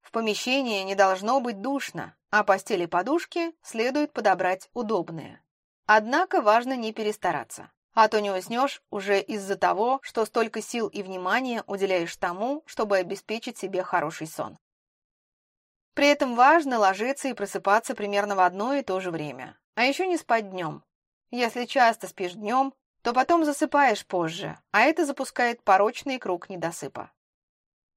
В помещении не должно быть душно, а постели и подушки следует подобрать удобные. Однако важно не перестараться, а то не уснешь уже из-за того, что столько сил и внимания уделяешь тому, чтобы обеспечить себе хороший сон. При этом важно ложиться и просыпаться примерно в одно и то же время. А еще не спать днем. Если часто спишь днем, то потом засыпаешь позже, а это запускает порочный круг недосыпа.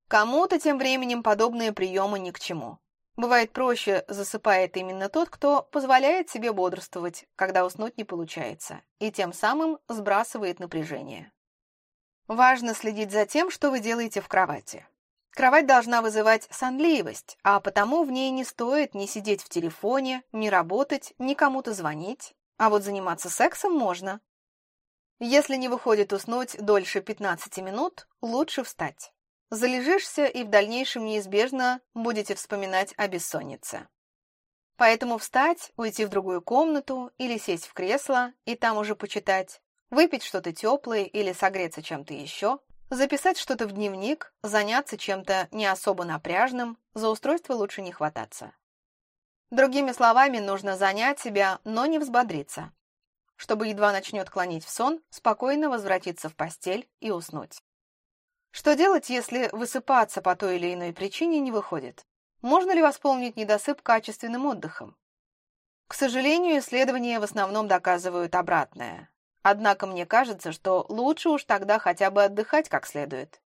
Кому-то тем временем подобные приемы ни к чему. Бывает проще засыпает именно тот, кто позволяет себе бодрствовать, когда уснуть не получается, и тем самым сбрасывает напряжение. Важно следить за тем, что вы делаете в кровати. Кровать должна вызывать сонливость, а потому в ней не стоит ни сидеть в телефоне, ни работать, ни кому-то звонить. А вот заниматься сексом можно. Если не выходит уснуть дольше 15 минут, лучше встать. Залежишься и в дальнейшем неизбежно будете вспоминать о бессоннице. Поэтому встать, уйти в другую комнату или сесть в кресло и там уже почитать, выпить что-то теплое или согреться чем-то еще, Записать что-то в дневник, заняться чем-то не особо напряжным, за устройство лучше не хвататься. Другими словами, нужно занять себя, но не взбодриться, чтобы едва начнет клонить в сон, спокойно возвратиться в постель и уснуть. Что делать, если высыпаться по той или иной причине не выходит? Можно ли восполнить недосып качественным отдыхом? К сожалению, исследования в основном доказывают обратное. Однако мне кажется, что лучше уж тогда хотя бы отдыхать как следует.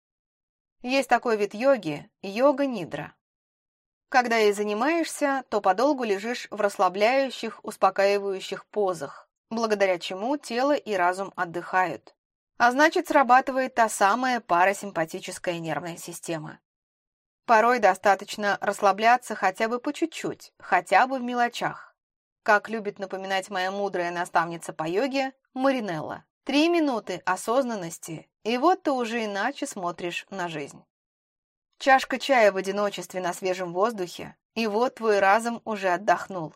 Есть такой вид йоги – йога-нидра. Когда и занимаешься, то подолгу лежишь в расслабляющих, успокаивающих позах, благодаря чему тело и разум отдыхают. А значит, срабатывает та самая парасимпатическая нервная система. Порой достаточно расслабляться хотя бы по чуть-чуть, хотя бы в мелочах. Как любит напоминать моя мудрая наставница по йоге, Маринелла. Три минуты осознанности, и вот ты уже иначе смотришь на жизнь. Чашка чая в одиночестве на свежем воздухе, и вот твой разум уже отдохнул.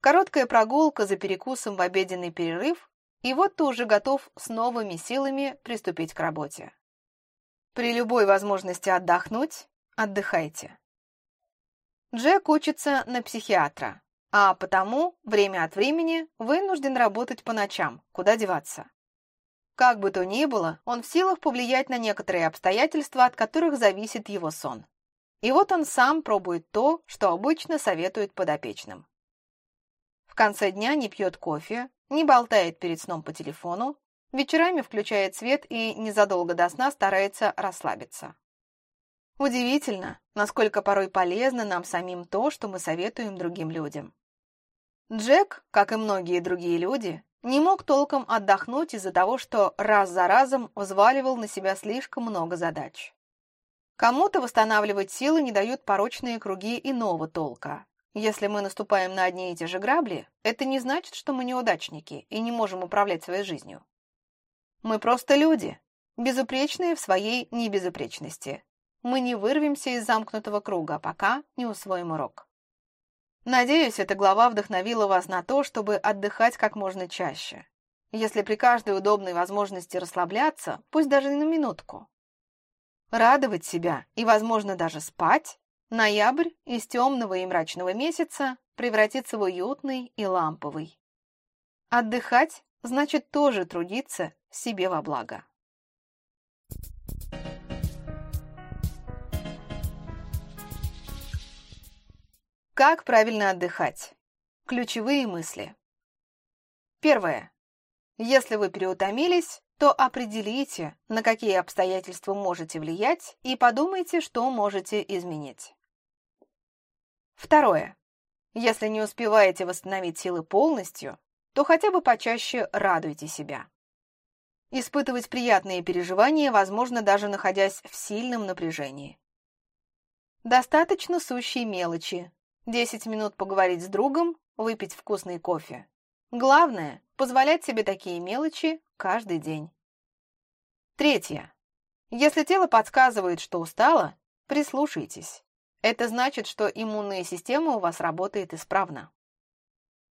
Короткая прогулка за перекусом в обеденный перерыв, и вот ты уже готов с новыми силами приступить к работе. При любой возможности отдохнуть, отдыхайте. Джек учится на психиатра а потому время от времени вынужден работать по ночам, куда деваться. Как бы то ни было, он в силах повлиять на некоторые обстоятельства, от которых зависит его сон. И вот он сам пробует то, что обычно советует подопечным. В конце дня не пьет кофе, не болтает перед сном по телефону, вечерами включает свет и незадолго до сна старается расслабиться. Удивительно, насколько порой полезно нам самим то, что мы советуем другим людям. Джек, как и многие другие люди, не мог толком отдохнуть из-за того, что раз за разом взваливал на себя слишком много задач. Кому-то восстанавливать силы не дают порочные круги иного толка. Если мы наступаем на одни и те же грабли, это не значит, что мы неудачники и не можем управлять своей жизнью. Мы просто люди, безупречные в своей небезупречности. Мы не вырвемся из замкнутого круга, пока не усвоим урок. Надеюсь, эта глава вдохновила вас на то, чтобы отдыхать как можно чаще. Если при каждой удобной возможности расслабляться, пусть даже на минутку. Радовать себя и, возможно, даже спать, ноябрь из темного и мрачного месяца превратится в уютный и ламповый. Отдыхать значит тоже трудиться себе во благо. Как правильно отдыхать? Ключевые мысли. Первое. Если вы переутомились, то определите, на какие обстоятельства можете влиять, и подумайте, что можете изменить. Второе. Если не успеваете восстановить силы полностью, то хотя бы почаще радуйте себя. Испытывать приятные переживания возможно даже находясь в сильном напряжении. Достаточно сущей мелочи, Десять минут поговорить с другом, выпить вкусный кофе. Главное – позволять себе такие мелочи каждый день. Третье. Если тело подсказывает, что устало, прислушайтесь. Это значит, что иммунная система у вас работает исправно.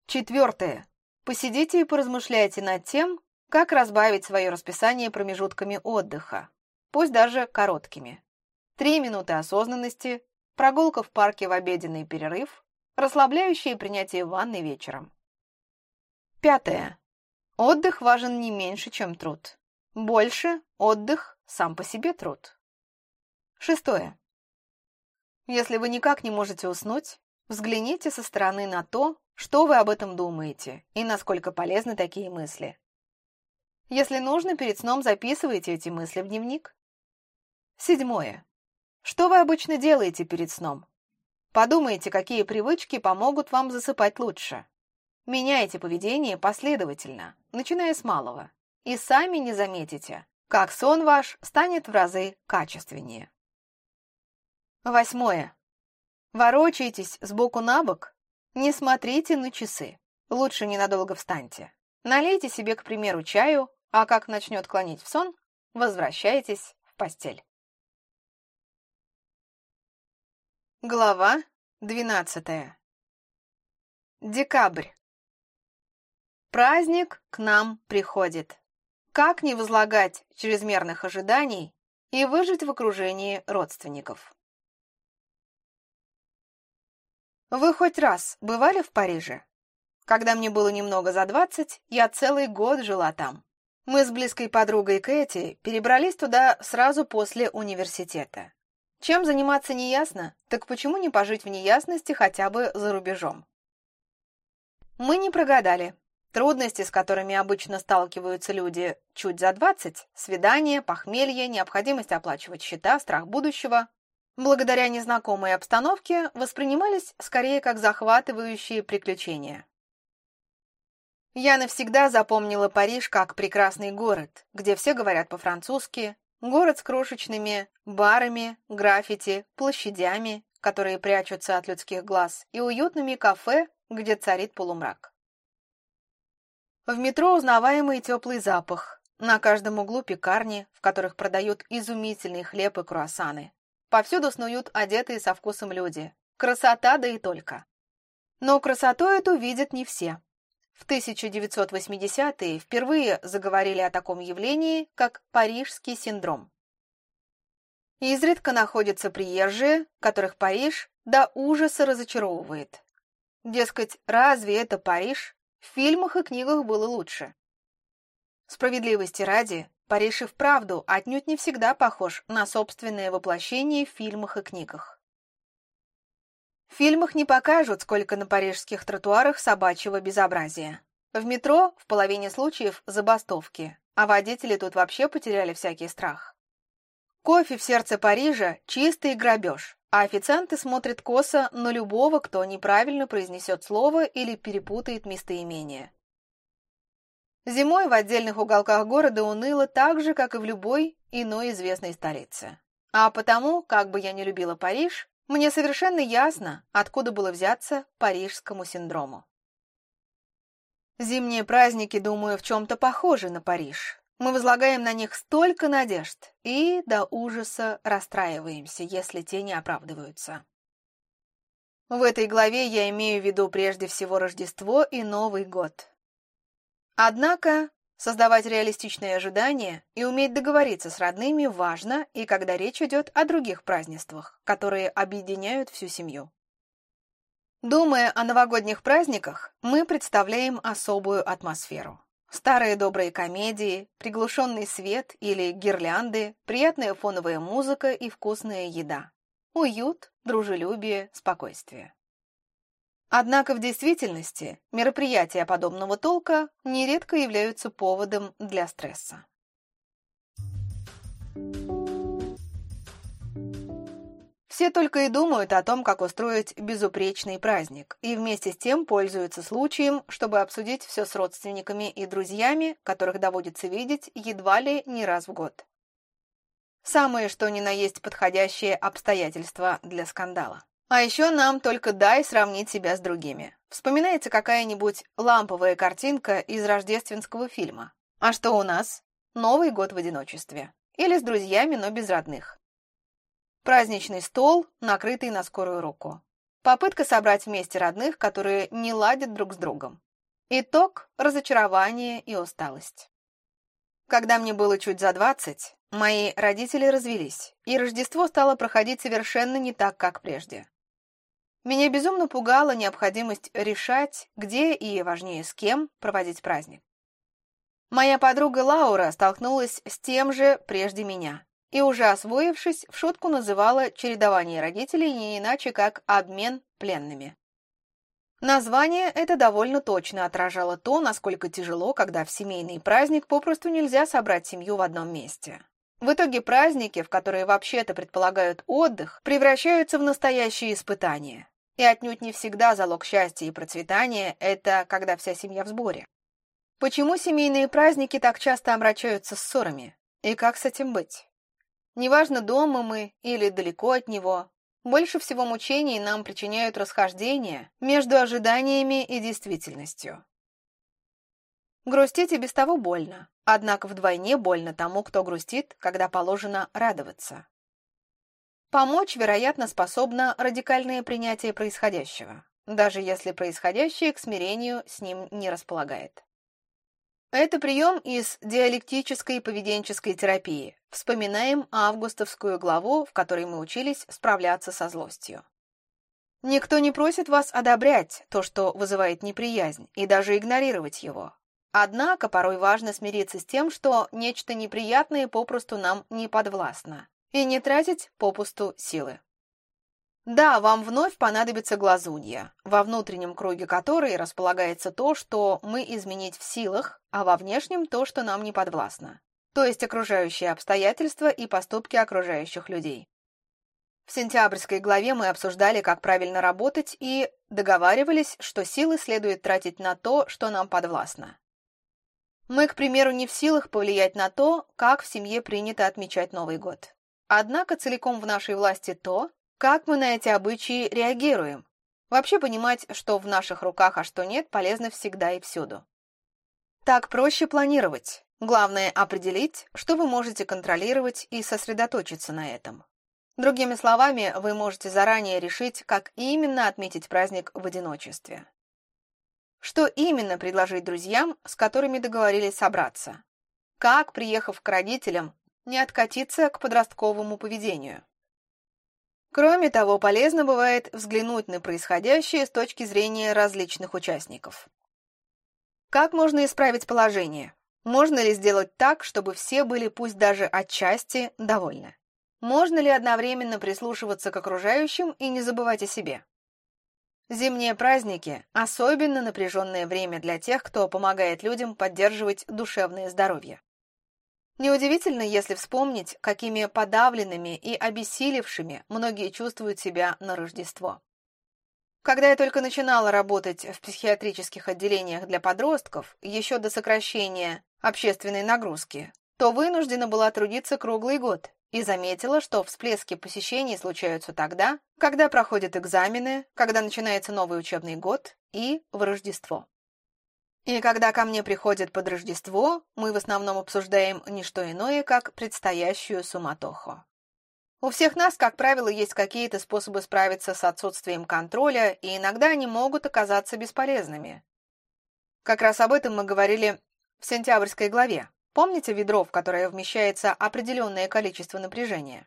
Четвертое. Посидите и поразмышляйте над тем, как разбавить свое расписание промежутками отдыха, пусть даже короткими. Три минуты осознанности, прогулка в парке в обеденный перерыв, расслабляющее принятие ванны вечером. Пятое. Отдых важен не меньше, чем труд. Больше отдых сам по себе труд. Шестое. Если вы никак не можете уснуть, взгляните со стороны на то, что вы об этом думаете и насколько полезны такие мысли. Если нужно, перед сном записывайте эти мысли в дневник. Седьмое. Что вы обычно делаете перед сном? Подумайте, какие привычки помогут вам засыпать лучше. Меняйте поведение последовательно, начиная с малого, и сами не заметите, как сон ваш станет в разы качественнее. Восьмое. Ворочайтесь сбоку на бок, не смотрите на часы. Лучше ненадолго встаньте. Налейте себе, к примеру, чаю, а как начнет клонить в сон, возвращайтесь в постель. Глава 12. Декабрь. Праздник к нам приходит. Как не возлагать чрезмерных ожиданий и выжить в окружении родственников? Вы хоть раз бывали в Париже? Когда мне было немного за двадцать, я целый год жила там. Мы с близкой подругой Кэти перебрались туда сразу после университета. Чем заниматься неясно, так почему не пожить в неясности хотя бы за рубежом? Мы не прогадали. Трудности, с которыми обычно сталкиваются люди чуть за 20, свидания, похмелье, необходимость оплачивать счета, страх будущего, благодаря незнакомой обстановке воспринимались скорее как захватывающие приключения. Я навсегда запомнила Париж как прекрасный город, где все говорят по-французски, Город с крошечными барами, граффити, площадями, которые прячутся от людских глаз, и уютными кафе, где царит полумрак. В метро узнаваемый теплый запах. На каждом углу пекарни, в которых продают изумительный хлеб и круассаны. Повсюду снуют одетые со вкусом люди. Красота да и только. Но красоту эту видят не все. В 1980-е впервые заговорили о таком явлении, как парижский синдром. Изредка находятся приезжие, которых Париж до ужаса разочаровывает. Дескать, разве это Париж? В фильмах и книгах было лучше. Справедливости ради, Париж и вправду отнюдь не всегда похож на собственное воплощение в фильмах и книгах. В фильмах не покажут, сколько на парижских тротуарах собачьего безобразия. В метро в половине случаев забастовки, а водители тут вообще потеряли всякий страх. Кофе в сердце Парижа – чистый грабеж, а официанты смотрят косо на любого, кто неправильно произнесет слово или перепутает местоимение. Зимой в отдельных уголках города уныло так же, как и в любой иной известной столице. А потому, как бы я не любила Париж, мне совершенно ясно, откуда было взяться парижскому синдрому. Зимние праздники, думаю, в чем-то похожи на Париж. Мы возлагаем на них столько надежд и до ужаса расстраиваемся, если те не оправдываются. В этой главе я имею в виду прежде всего Рождество и Новый год. Однако Создавать реалистичные ожидания и уметь договориться с родными важно и когда речь идет о других празднествах, которые объединяют всю семью. Думая о новогодних праздниках, мы представляем особую атмосферу. Старые добрые комедии, приглушенный свет или гирлянды, приятная фоновая музыка и вкусная еда. Уют, дружелюбие, спокойствие. Однако в действительности мероприятия подобного толка нередко являются поводом для стресса. Все только и думают о том, как устроить безупречный праздник, и вместе с тем пользуются случаем, чтобы обсудить все с родственниками и друзьями, которых доводится видеть едва ли не раз в год. Самое что ни на есть подходящее обстоятельства для скандала. А еще нам только дай сравнить себя с другими. Вспоминается какая-нибудь ламповая картинка из рождественского фильма. А что у нас? Новый год в одиночестве. Или с друзьями, но без родных. Праздничный стол, накрытый на скорую руку. Попытка собрать вместе родных, которые не ладят друг с другом. Итог – разочарование и усталость. Когда мне было чуть за двадцать, мои родители развелись, и Рождество стало проходить совершенно не так, как прежде. Меня безумно пугала необходимость решать, где и, важнее, с кем проводить праздник. Моя подруга Лаура столкнулась с тем же прежде меня и, уже освоившись, в шутку называла чередование родителей не иначе, как обмен пленными. Название это довольно точно отражало то, насколько тяжело, когда в семейный праздник попросту нельзя собрать семью в одном месте. В итоге праздники, в которые вообще-то предполагают отдых, превращаются в настоящие испытания. И отнюдь не всегда залог счастья и процветания – это когда вся семья в сборе. Почему семейные праздники так часто омрачаются ссорами? И как с этим быть? Неважно, дома мы или далеко от него, больше всего мучений нам причиняют расхождения между ожиданиями и действительностью. Грустить и без того больно, однако вдвойне больно тому, кто грустит, когда положено радоваться. Помочь, вероятно, способно радикальное принятие происходящего, даже если происходящее к смирению с ним не располагает. Это прием из диалектической поведенческой терапии. Вспоминаем августовскую главу, в которой мы учились справляться со злостью. Никто не просит вас одобрять то, что вызывает неприязнь, и даже игнорировать его. Однако порой важно смириться с тем, что нечто неприятное попросту нам не подвластно, и не тратить попусту силы. Да, вам вновь понадобится глазунья, во внутреннем круге которой располагается то, что мы изменить в силах, а во внешнем то, что нам не подвластно, то есть окружающие обстоятельства и поступки окружающих людей. В сентябрьской главе мы обсуждали, как правильно работать, и договаривались, что силы следует тратить на то, что нам подвластно. Мы, к примеру, не в силах повлиять на то, как в семье принято отмечать Новый год. Однако целиком в нашей власти то, как мы на эти обычаи реагируем? Вообще понимать, что в наших руках, а что нет, полезно всегда и всюду. Так проще планировать. Главное определить, что вы можете контролировать и сосредоточиться на этом. Другими словами, вы можете заранее решить, как именно отметить праздник в одиночестве. Что именно предложить друзьям, с которыми договорились собраться? Как, приехав к родителям, не откатиться к подростковому поведению? Кроме того, полезно бывает взглянуть на происходящее с точки зрения различных участников. Как можно исправить положение? Можно ли сделать так, чтобы все были пусть даже отчасти довольны? Можно ли одновременно прислушиваться к окружающим и не забывать о себе? Зимние праздники – особенно напряженное время для тех, кто помогает людям поддерживать душевное здоровье. Неудивительно, если вспомнить, какими подавленными и обессилевшими многие чувствуют себя на Рождество. Когда я только начинала работать в психиатрических отделениях для подростков, еще до сокращения общественной нагрузки, то вынуждена была трудиться круглый год и заметила, что всплески посещений случаются тогда, когда проходят экзамены, когда начинается новый учебный год и в Рождество. И когда ко мне приходят под Рождество, мы в основном обсуждаем не что иное, как предстоящую суматоху. У всех нас, как правило, есть какие-то способы справиться с отсутствием контроля, и иногда они могут оказаться бесполезными. Как раз об этом мы говорили в сентябрьской главе. Помните ведро, в которое вмещается определенное количество напряжения?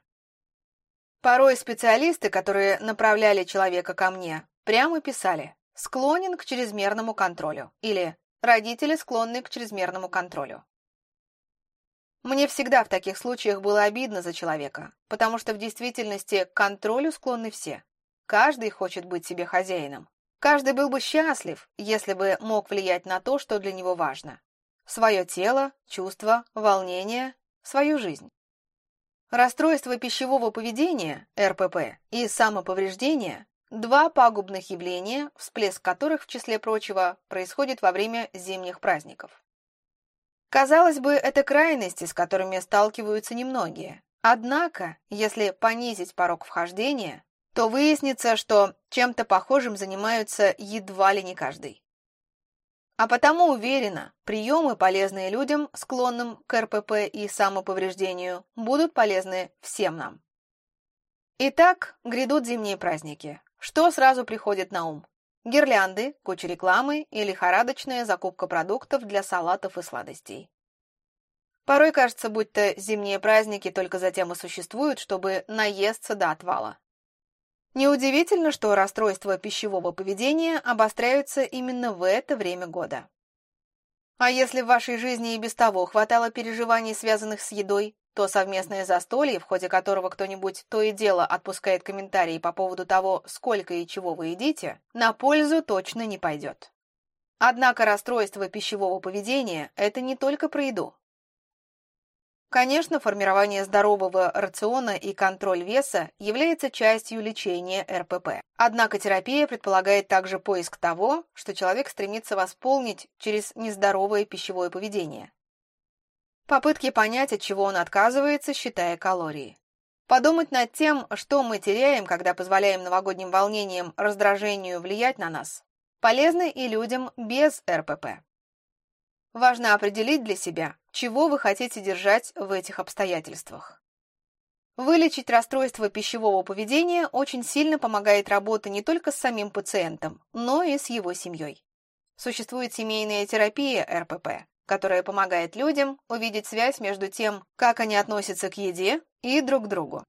Порой специалисты, которые направляли человека ко мне, прямо писали «склонен к чрезмерному контролю» или Родители склонны к чрезмерному контролю. Мне всегда в таких случаях было обидно за человека, потому что в действительности к контролю склонны все. Каждый хочет быть себе хозяином. Каждый был бы счастлив, если бы мог влиять на то, что для него важно. Свое тело, чувства, волнение, свою жизнь. Расстройство пищевого поведения, РПП, и самоповреждение Два пагубных явления, всплеск которых, в числе прочего, происходит во время зимних праздников. Казалось бы, это крайности, с которыми сталкиваются немногие. Однако, если понизить порог вхождения, то выяснится, что чем-то похожим занимаются едва ли не каждый. А потому уверена, приемы, полезные людям, склонным к РПП и самоповреждению, будут полезны всем нам. Итак, грядут зимние праздники. Что сразу приходит на ум? Гирлянды, куча рекламы и лихорадочная закупка продуктов для салатов и сладостей. Порой кажется, будто зимние праздники только затем и существуют, чтобы наесться до отвала. Неудивительно, что расстройства пищевого поведения обостряются именно в это время года. А если в вашей жизни и без того хватало переживаний, связанных с едой, то совместное застолье, в ходе которого кто-нибудь то и дело отпускает комментарии по поводу того, сколько и чего вы едите, на пользу точно не пойдет. Однако расстройство пищевого поведения – это не только про еду. Конечно, формирование здорового рациона и контроль веса является частью лечения РПП. Однако терапия предполагает также поиск того, что человек стремится восполнить через нездоровое пищевое поведение. Попытки понять, от чего он отказывается, считая калории. Подумать над тем, что мы теряем, когда позволяем новогодним волнениям, раздражению влиять на нас, полезны и людям без РПП. Важно определить для себя, чего вы хотите держать в этих обстоятельствах. Вылечить расстройство пищевого поведения очень сильно помогает работа не только с самим пациентом, но и с его семьей. Существует семейная терапия РПП, которая помогает людям увидеть связь между тем, как они относятся к еде и друг к другу.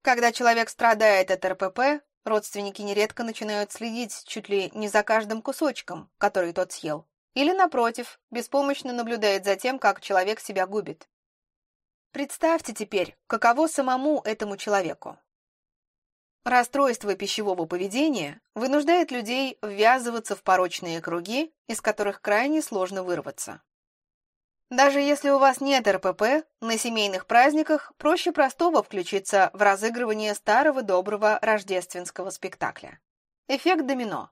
Когда человек страдает от РПП, родственники нередко начинают следить чуть ли не за каждым кусочком, который тот съел, или, напротив, беспомощно наблюдает за тем, как человек себя губит. Представьте теперь, каково самому этому человеку. Расстройство пищевого поведения вынуждает людей ввязываться в порочные круги, из которых крайне сложно вырваться. Даже если у вас нет РПП, на семейных праздниках проще простого включиться в разыгрывание старого доброго рождественского спектакля. Эффект домино.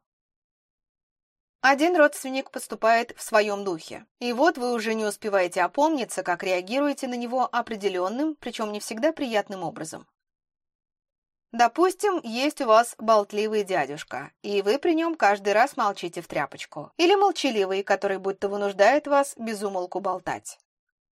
Один родственник поступает в своем духе, и вот вы уже не успеваете опомниться, как реагируете на него определенным, причем не всегда приятным образом. Допустим, есть у вас болтливый дядюшка, и вы при нем каждый раз молчите в тряпочку. Или молчаливый, который будто вынуждает вас безумолку болтать.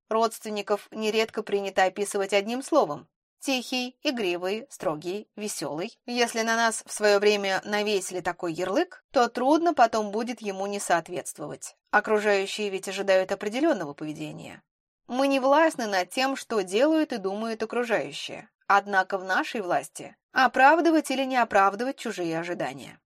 Родственников нередко принято описывать одним словом Тихий, игривый, строгий, веселый. Если на нас в свое время навесили такой ярлык, то трудно потом будет ему не соответствовать. Окружающие ведь ожидают определенного поведения. Мы не властны над тем, что делают и думают окружающие. Однако в нашей власти оправдывать или не оправдывать чужие ожидания.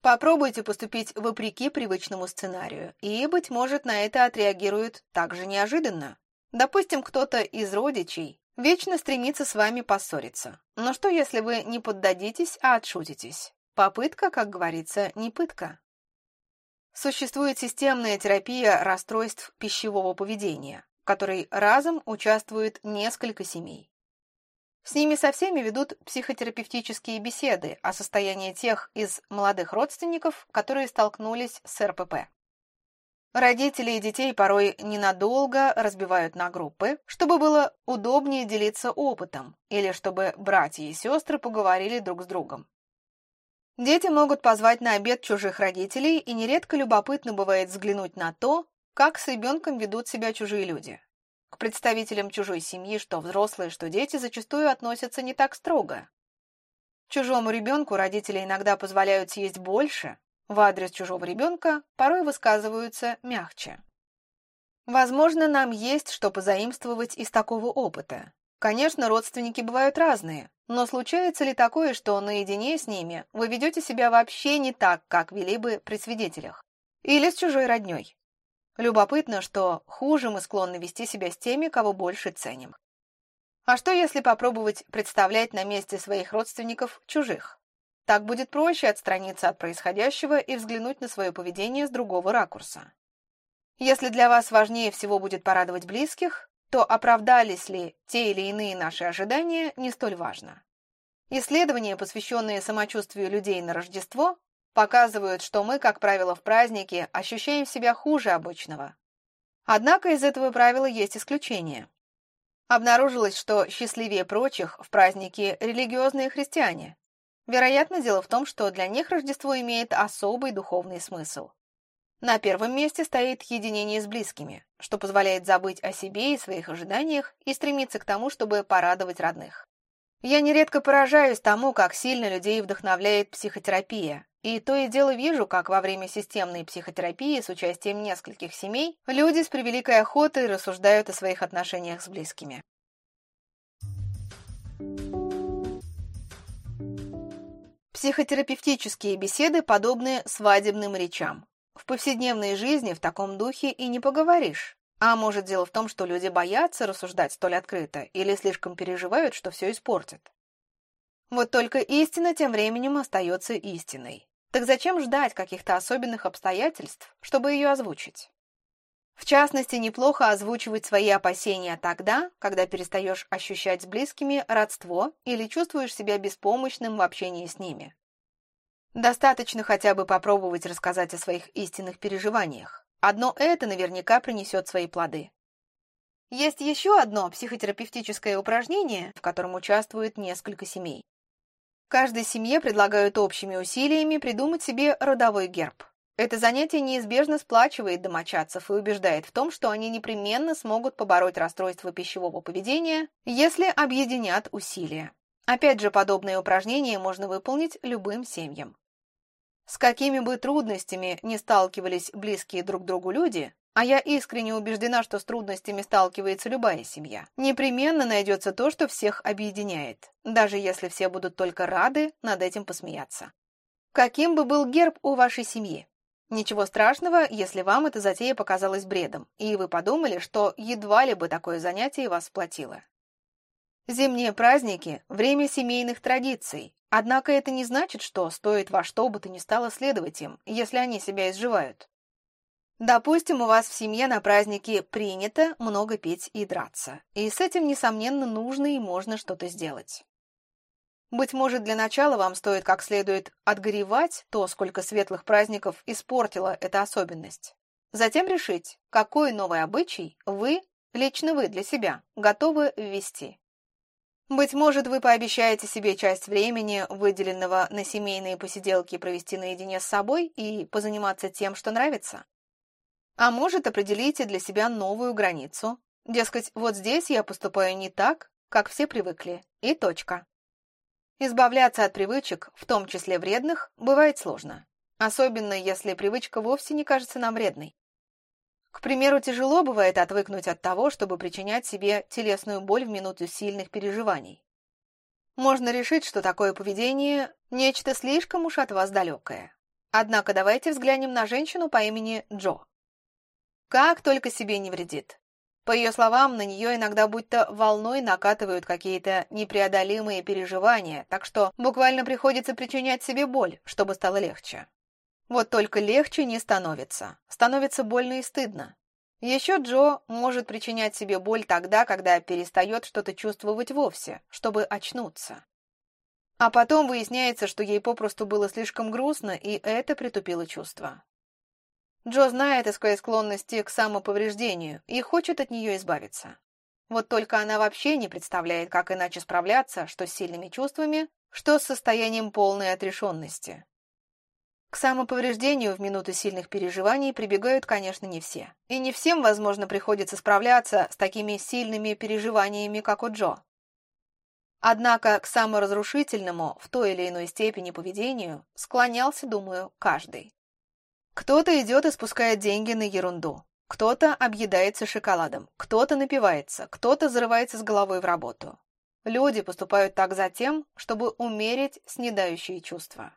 Попробуйте поступить вопреки привычному сценарию, и, быть может, на это отреагируют также неожиданно. Допустим, кто-то из родичей Вечно стремится с вами поссориться. Но что, если вы не поддадитесь, а отшутитесь? Попытка, как говорится, не пытка. Существует системная терапия расстройств пищевого поведения, в которой разом участвует несколько семей. С ними со всеми ведут психотерапевтические беседы о состоянии тех из молодых родственников, которые столкнулись с РПП. Родители и детей порой ненадолго разбивают на группы, чтобы было удобнее делиться опытом или чтобы братья и сестры поговорили друг с другом. Дети могут позвать на обед чужих родителей, и нередко любопытно бывает взглянуть на то, как с ребенком ведут себя чужие люди. К представителям чужой семьи, что взрослые, что дети, зачастую относятся не так строго. Чужому ребенку родители иногда позволяют съесть больше, в адрес чужого ребенка порой высказываются мягче. Возможно, нам есть что позаимствовать из такого опыта. Конечно, родственники бывают разные, но случается ли такое, что наедине с ними вы ведете себя вообще не так, как вели бы при свидетелях? Или с чужой родней? Любопытно, что хуже мы склонны вести себя с теми, кого больше ценим. А что, если попробовать представлять на месте своих родственников чужих? Так будет проще отстраниться от происходящего и взглянуть на свое поведение с другого ракурса. Если для вас важнее всего будет порадовать близких, то оправдались ли те или иные наши ожидания, не столь важно. Исследования, посвященные самочувствию людей на Рождество, показывают, что мы, как правило, в празднике ощущаем себя хуже обычного. Однако из этого правила есть исключение. Обнаружилось, что счастливее прочих в празднике религиозные христиане, Вероятно, дело в том, что для них Рождество имеет особый духовный смысл. На первом месте стоит единение с близкими, что позволяет забыть о себе и своих ожиданиях и стремиться к тому, чтобы порадовать родных. Я нередко поражаюсь тому, как сильно людей вдохновляет психотерапия. И то и дело вижу, как во время системной психотерапии с участием нескольких семей люди с превеликой охотой рассуждают о своих отношениях с близкими. Психотерапевтические беседы подобны свадебным речам. В повседневной жизни в таком духе и не поговоришь. А может, дело в том, что люди боятся рассуждать столь открыто или слишком переживают, что все испортят. Вот только истина тем временем остается истиной. Так зачем ждать каких-то особенных обстоятельств, чтобы ее озвучить? В частности, неплохо озвучивать свои опасения тогда, когда перестаешь ощущать с близкими родство или чувствуешь себя беспомощным в общении с ними. Достаточно хотя бы попробовать рассказать о своих истинных переживаниях. Одно это наверняка принесет свои плоды. Есть еще одно психотерапевтическое упражнение, в котором участвует несколько семей. Каждой семье предлагают общими усилиями придумать себе родовой герб. Это занятие неизбежно сплачивает домочадцев и убеждает в том, что они непременно смогут побороть расстройство пищевого поведения, если объединят усилия. Опять же, подобные упражнения можно выполнить любым семьям. С какими бы трудностями не сталкивались близкие друг другу люди, а я искренне убеждена, что с трудностями сталкивается любая семья, непременно найдется то, что всех объединяет, даже если все будут только рады над этим посмеяться. Каким бы был герб у вашей семьи? Ничего страшного, если вам эта затея показалась бредом, и вы подумали, что едва ли бы такое занятие вас сплотило. Зимние праздники – время семейных традиций, однако это не значит, что стоит во что бы то ни стало следовать им, если они себя изживают. Допустим, у вас в семье на празднике принято много петь и драться, и с этим, несомненно, нужно и можно что-то сделать. Быть может, для начала вам стоит как следует отгоревать то, сколько светлых праздников испортила эта особенность. Затем решить, какой новый обычай вы, лично вы для себя, готовы ввести. Быть может, вы пообещаете себе часть времени, выделенного на семейные посиделки, провести наедине с собой и позаниматься тем, что нравится. А может, определите для себя новую границу. Дескать, вот здесь я поступаю не так, как все привыкли, и точка. Избавляться от привычек, в том числе вредных, бывает сложно. Особенно, если привычка вовсе не кажется нам вредной. К примеру, тяжело бывает отвыкнуть от того, чтобы причинять себе телесную боль в минуту сильных переживаний. Можно решить, что такое поведение – нечто слишком уж от вас далекое. Однако давайте взглянем на женщину по имени Джо. Как только себе не вредит. По ее словам, на нее иногда будто волной накатывают какие-то непреодолимые переживания, так что буквально приходится причинять себе боль, чтобы стало легче. Вот только легче не становится. Становится больно и стыдно. Еще Джо может причинять себе боль тогда, когда перестает что-то чувствовать вовсе, чтобы очнуться. А потом выясняется, что ей попросту было слишком грустно, и это притупило чувство. Джо знает о своей склонности к самоповреждению и хочет от нее избавиться. Вот только она вообще не представляет, как иначе справляться, что с сильными чувствами, что с состоянием полной отрешенности. К самоповреждению в минуты сильных переживаний прибегают, конечно, не все. И не всем, возможно, приходится справляться с такими сильными переживаниями, как у Джо. Однако к саморазрушительному в той или иной степени поведению склонялся, думаю, каждый. Кто-то идет и спускает деньги на ерунду. Кто-то объедается шоколадом, кто-то напивается, кто-то зарывается с головой в работу. Люди поступают так за тем, чтобы умерить снедающие чувства.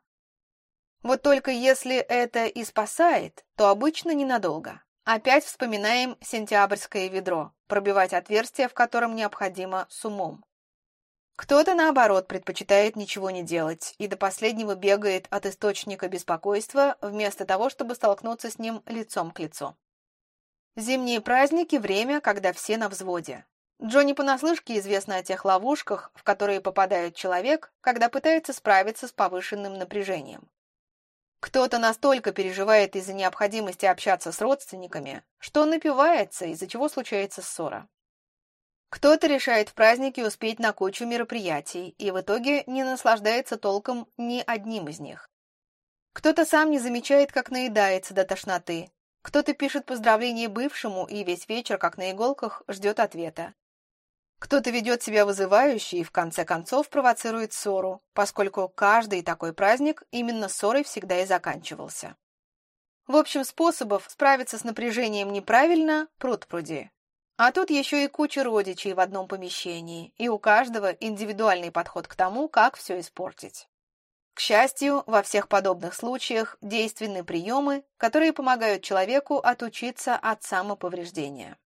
Вот только если это и спасает, то обычно ненадолго. Опять вспоминаем сентябрьское ведро, пробивать отверстие, в котором необходимо с умом. Кто-то, наоборот, предпочитает ничего не делать и до последнего бегает от источника беспокойства, вместо того, чтобы столкнуться с ним лицом к лицу. Зимние праздники – время, когда все на взводе. Джонни понаслышке известно о тех ловушках, в которые попадает человек, когда пытается справиться с повышенным напряжением. Кто-то настолько переживает из-за необходимости общаться с родственниками, что напивается, из-за чего случается ссора. Кто-то решает в празднике успеть на кучу мероприятий и в итоге не наслаждается толком ни одним из них. Кто-то сам не замечает, как наедается до тошноты. Кто-то пишет поздравление бывшему и весь вечер, как на иголках, ждет ответа. Кто-то ведет себя вызывающе и в конце концов провоцирует ссору, поскольку каждый такой праздник именно ссорой всегда и заканчивался. В общем, способов справиться с напряжением неправильно пруд-пруди. А тут еще и куча родичей в одном помещении, и у каждого индивидуальный подход к тому, как все испортить. К счастью, во всех подобных случаях действенны приемы, которые помогают человеку отучиться от самоповреждения.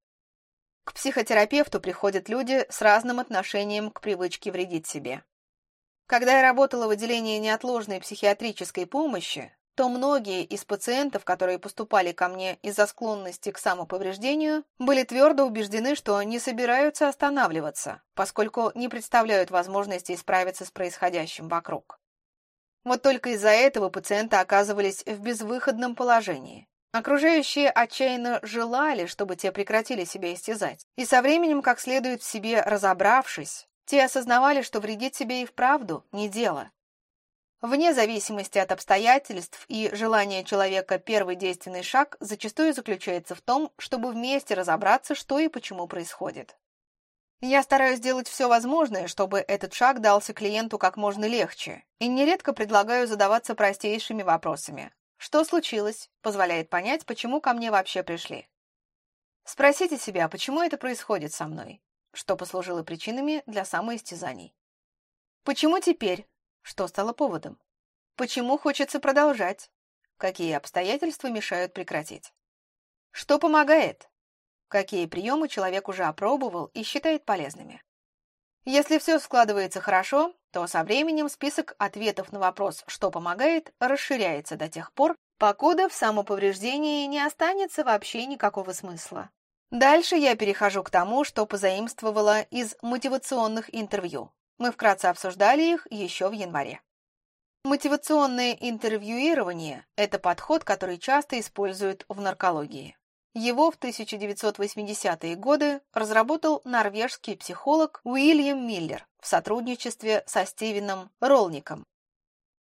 К психотерапевту приходят люди с разным отношением к привычке вредить себе. Когда я работала в отделении неотложной психиатрической помощи, то многие из пациентов, которые поступали ко мне из-за склонности к самоповреждению, были твердо убеждены, что не собираются останавливаться, поскольку не представляют возможности справиться с происходящим вокруг. Вот только из-за этого пациенты оказывались в безвыходном положении. Окружающие отчаянно желали, чтобы те прекратили себя истязать. И со временем, как следует в себе разобравшись, те осознавали, что вредить себе и вправду не дело. Вне зависимости от обстоятельств и желания человека первый действенный шаг зачастую заключается в том, чтобы вместе разобраться, что и почему происходит. Я стараюсь сделать все возможное, чтобы этот шаг дался клиенту как можно легче, и нередко предлагаю задаваться простейшими вопросами. Что случилось, позволяет понять, почему ко мне вообще пришли. Спросите себя, почему это происходит со мной, что послужило причинами для самоистязаний. Почему теперь? Что стало поводом? Почему хочется продолжать? Какие обстоятельства мешают прекратить? Что помогает? какие приемы человек уже опробовал и считает полезными. Если все складывается хорошо, то со временем список ответов на вопрос «что помогает» расширяется до тех пор, покуда в самоповреждении не останется вообще никакого смысла. Дальше я перехожу к тому, что позаимствовала из мотивационных интервью. Мы вкратце обсуждали их еще в январе. Мотивационное интервьюирование – это подход, который часто используют в наркологии. Его в 1980-е годы разработал норвежский психолог Уильям Миллер в сотрудничестве со Стивеном Ролником.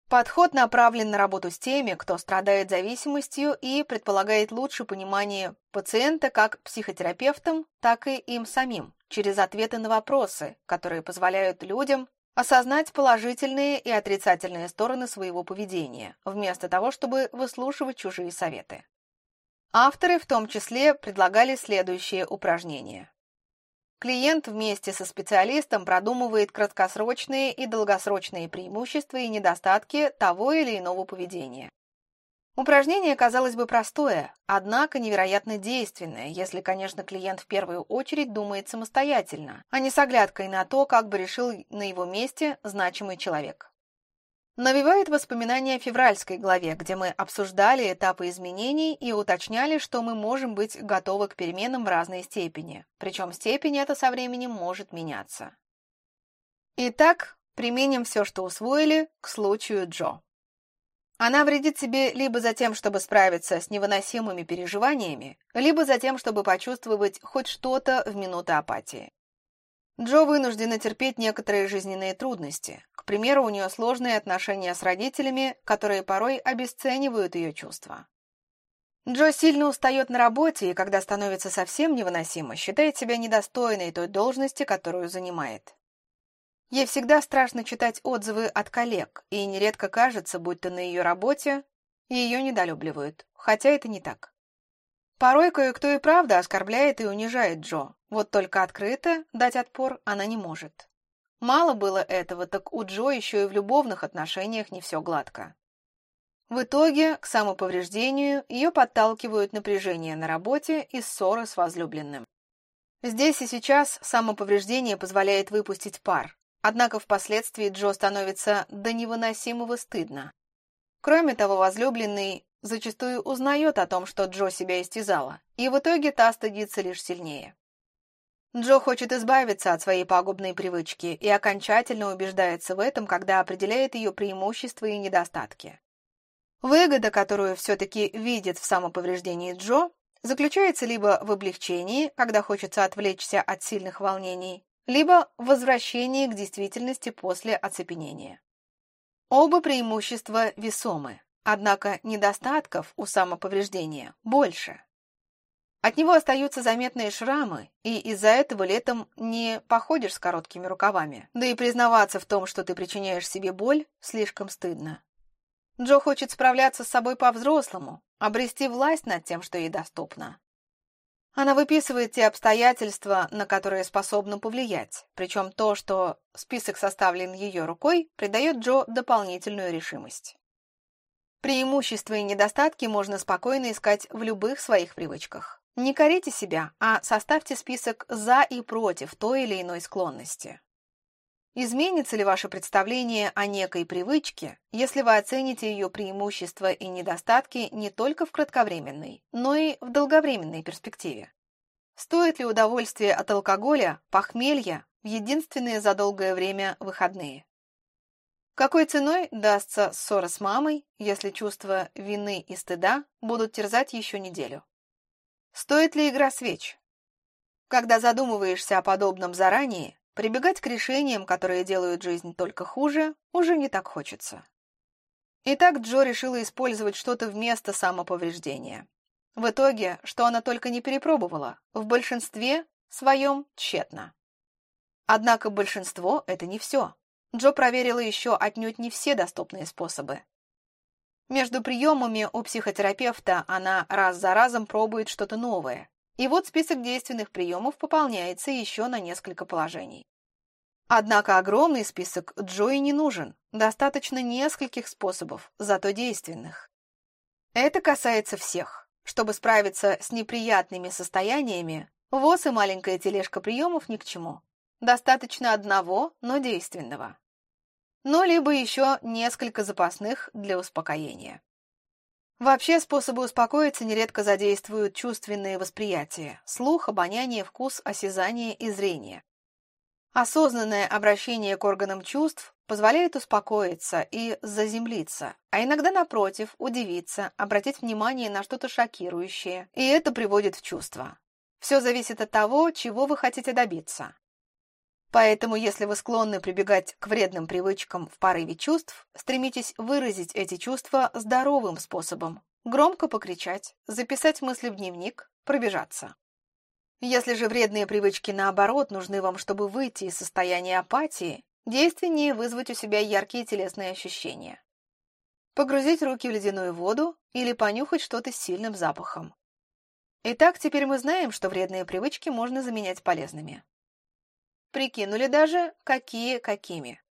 Подход направлен на работу с теми, кто страдает зависимостью и предполагает лучшее понимание пациента как психотерапевтом, так и им самим, через ответы на вопросы, которые позволяют людям осознать положительные и отрицательные стороны своего поведения, вместо того, чтобы выслушивать чужие советы. Авторы в том числе предлагали следующее упражнение. Клиент вместе со специалистом продумывает краткосрочные и долгосрочные преимущества и недостатки того или иного поведения. Упражнение, казалось бы, простое, однако невероятно действенное, если, конечно, клиент в первую очередь думает самостоятельно, а не с оглядкой на то, как бы решил на его месте значимый человек навевает воспоминания о февральской главе, где мы обсуждали этапы изменений и уточняли, что мы можем быть готовы к переменам в разной степени, причем степень эта со временем может меняться. Итак, применим все, что усвоили, к случаю Джо. Она вредит себе либо за тем, чтобы справиться с невыносимыми переживаниями, либо за тем, чтобы почувствовать хоть что-то в минуты апатии. Джо вынуждена терпеть некоторые жизненные трудности. К примеру, у нее сложные отношения с родителями, которые порой обесценивают ее чувства. Джо сильно устает на работе и, когда становится совсем невыносимо, считает себя недостойной той должности, которую занимает. Ей всегда страшно читать отзывы от коллег, и нередко кажется, будто на ее работе ее недолюбливают, хотя это не так. Порой кое-кто и правда оскорбляет и унижает Джо, вот только открыто дать отпор она не может. Мало было этого, так у Джо еще и в любовных отношениях не все гладко. В итоге к самоповреждению ее подталкивают напряжение на работе и ссоры с возлюбленным. Здесь и сейчас самоповреждение позволяет выпустить пар, однако впоследствии Джо становится до невыносимого стыдно. Кроме того, возлюбленный зачастую узнает о том, что Джо себя истязала, и в итоге та стыдится лишь сильнее. Джо хочет избавиться от своей пагубной привычки и окончательно убеждается в этом, когда определяет ее преимущества и недостатки. Выгода, которую все-таки видит в самоповреждении Джо, заключается либо в облегчении, когда хочется отвлечься от сильных волнений, либо в возвращении к действительности после оцепенения. Оба преимущества весомы, Однако недостатков у самоповреждения больше. От него остаются заметные шрамы, и из-за этого летом не походишь с короткими рукавами. Да и признаваться в том, что ты причиняешь себе боль, слишком стыдно. Джо хочет справляться с собой по-взрослому, обрести власть над тем, что ей доступно. Она выписывает те обстоятельства, на которые способна повлиять, причем то, что список составлен ее рукой, придает Джо дополнительную решимость. Преимущества и недостатки можно спокойно искать в любых своих привычках. Не корите себя, а составьте список «за» и «против» той или иной склонности. Изменится ли ваше представление о некой привычке, если вы оцените ее преимущества и недостатки не только в кратковременной, но и в долговременной перспективе? Стоит ли удовольствие от алкоголя, похмелья в единственные за долгое время выходные? Какой ценой дастся ссора с мамой, если чувства вины и стыда будут терзать еще неделю? Стоит ли игра свеч? Когда задумываешься о подобном заранее, прибегать к решениям, которые делают жизнь только хуже, уже не так хочется. Итак, Джо решила использовать что-то вместо самоповреждения. В итоге, что она только не перепробовала, в большинстве своем тщетно. Однако большинство – это не все. Джо проверила еще отнюдь не все доступные способы. Между приемами у психотерапевта она раз за разом пробует что-то новое. И вот список действенных приемов пополняется еще на несколько положений. Однако огромный список Джои не нужен, достаточно нескольких способов, зато действенных. Это касается всех. Чтобы справиться с неприятными состояниями, ВОЗ и маленькая тележка приемов ни к чему. Достаточно одного, но действенного. Ну, либо еще несколько запасных для успокоения. Вообще, способы успокоиться нередко задействуют чувственные восприятия – слух, обоняние, вкус, осязание и зрение. Осознанное обращение к органам чувств позволяет успокоиться и заземлиться, а иногда, напротив, удивиться, обратить внимание на что-то шокирующее, и это приводит в чувство. Все зависит от того, чего вы хотите добиться. Поэтому, если вы склонны прибегать к вредным привычкам в порыве чувств, стремитесь выразить эти чувства здоровым способом. Громко покричать, записать мысли в дневник, пробежаться. Если же вредные привычки, наоборот, нужны вам, чтобы выйти из состояния апатии, действеннее вызвать у себя яркие телесные ощущения. Погрузить руки в ледяную воду или понюхать что-то с сильным запахом. Итак, теперь мы знаем, что вредные привычки можно заменять полезными. Прикинули даже, какие какими.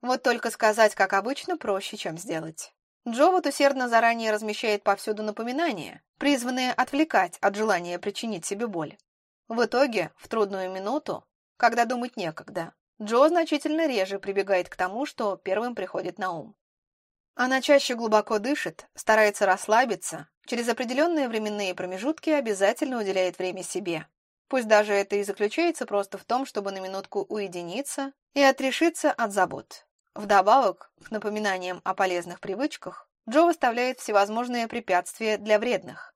Вот только сказать, как обычно, проще, чем сделать. Джо вот усердно заранее размещает повсюду напоминания, призванные отвлекать от желания причинить себе боль. В итоге, в трудную минуту, когда думать некогда, Джо значительно реже прибегает к тому, что первым приходит на ум. Она чаще глубоко дышит, старается расслабиться, через определенные временные промежутки обязательно уделяет время себе, Пусть даже это и заключается просто в том, чтобы на минутку уединиться и отрешиться от забот. Вдобавок, к напоминаниям о полезных привычках, Джо выставляет всевозможные препятствия для вредных.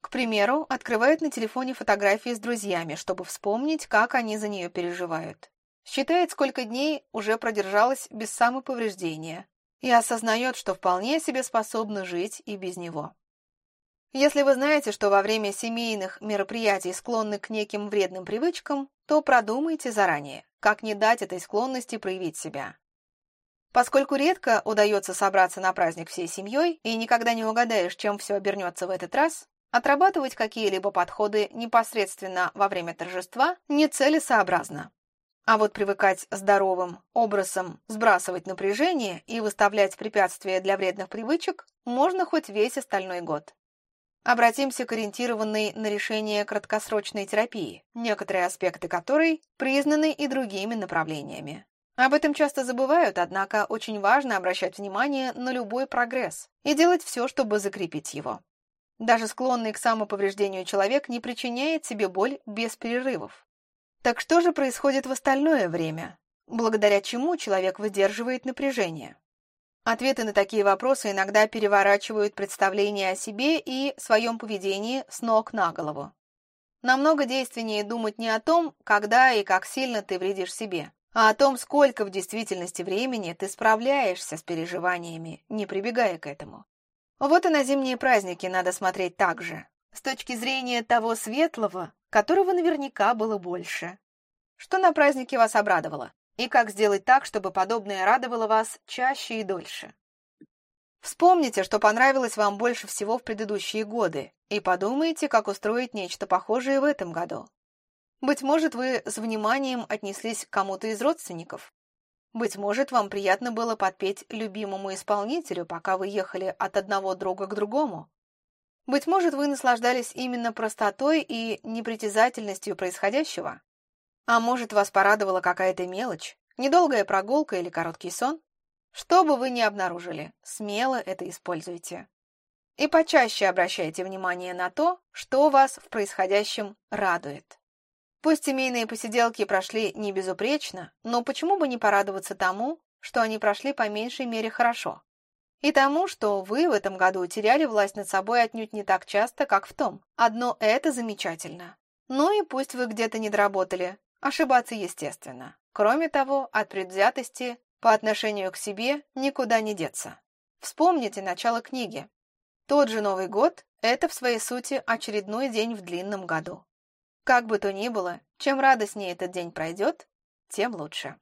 К примеру, открывает на телефоне фотографии с друзьями, чтобы вспомнить, как они за нее переживают. Считает, сколько дней уже продержалась без самоповреждения и осознает, что вполне себе способна жить и без него. Если вы знаете, что во время семейных мероприятий склонны к неким вредным привычкам, то продумайте заранее, как не дать этой склонности проявить себя. Поскольку редко удается собраться на праздник всей семьей и никогда не угадаешь, чем все обернется в этот раз, отрабатывать какие-либо подходы непосредственно во время торжества нецелесообразно. А вот привыкать здоровым образом сбрасывать напряжение и выставлять препятствия для вредных привычек можно хоть весь остальной год. Обратимся к ориентированной на решение краткосрочной терапии, некоторые аспекты которой признаны и другими направлениями. Об этом часто забывают, однако очень важно обращать внимание на любой прогресс и делать все, чтобы закрепить его. Даже склонный к самоповреждению человек не причиняет себе боль без перерывов. Так что же происходит в остальное время, благодаря чему человек выдерживает напряжение? Ответы на такие вопросы иногда переворачивают представление о себе и своем поведении с ног на голову. Намного действеннее думать не о том, когда и как сильно ты вредишь себе, а о том, сколько в действительности времени ты справляешься с переживаниями, не прибегая к этому. Вот и на зимние праздники надо смотреть так же. с точки зрения того светлого, которого наверняка было больше. Что на празднике вас обрадовало? И как сделать так, чтобы подобное радовало вас чаще и дольше? Вспомните, что понравилось вам больше всего в предыдущие годы, и подумайте, как устроить нечто похожее в этом году. Быть может, вы с вниманием отнеслись к кому-то из родственников. Быть может, вам приятно было подпеть любимому исполнителю, пока вы ехали от одного друга к другому. Быть может, вы наслаждались именно простотой и непритязательностью происходящего. А может, вас порадовала какая-то мелочь, недолгая прогулка или короткий сон? Что бы вы ни обнаружили, смело это используйте. И почаще обращайте внимание на то, что вас в происходящем радует. Пусть семейные посиделки прошли не безупречно, но почему бы не порадоваться тому, что они прошли по меньшей мере хорошо? И тому, что вы в этом году теряли власть над собой отнюдь не так часто, как в том. Одно это замечательно. Ну и пусть вы где-то не доработали, ошибаться естественно. Кроме того, от предвзятости по отношению к себе никуда не деться. Вспомните начало книги. Тот же Новый год – это в своей сути очередной день в длинном году. Как бы то ни было, чем радостнее этот день пройдет, тем лучше.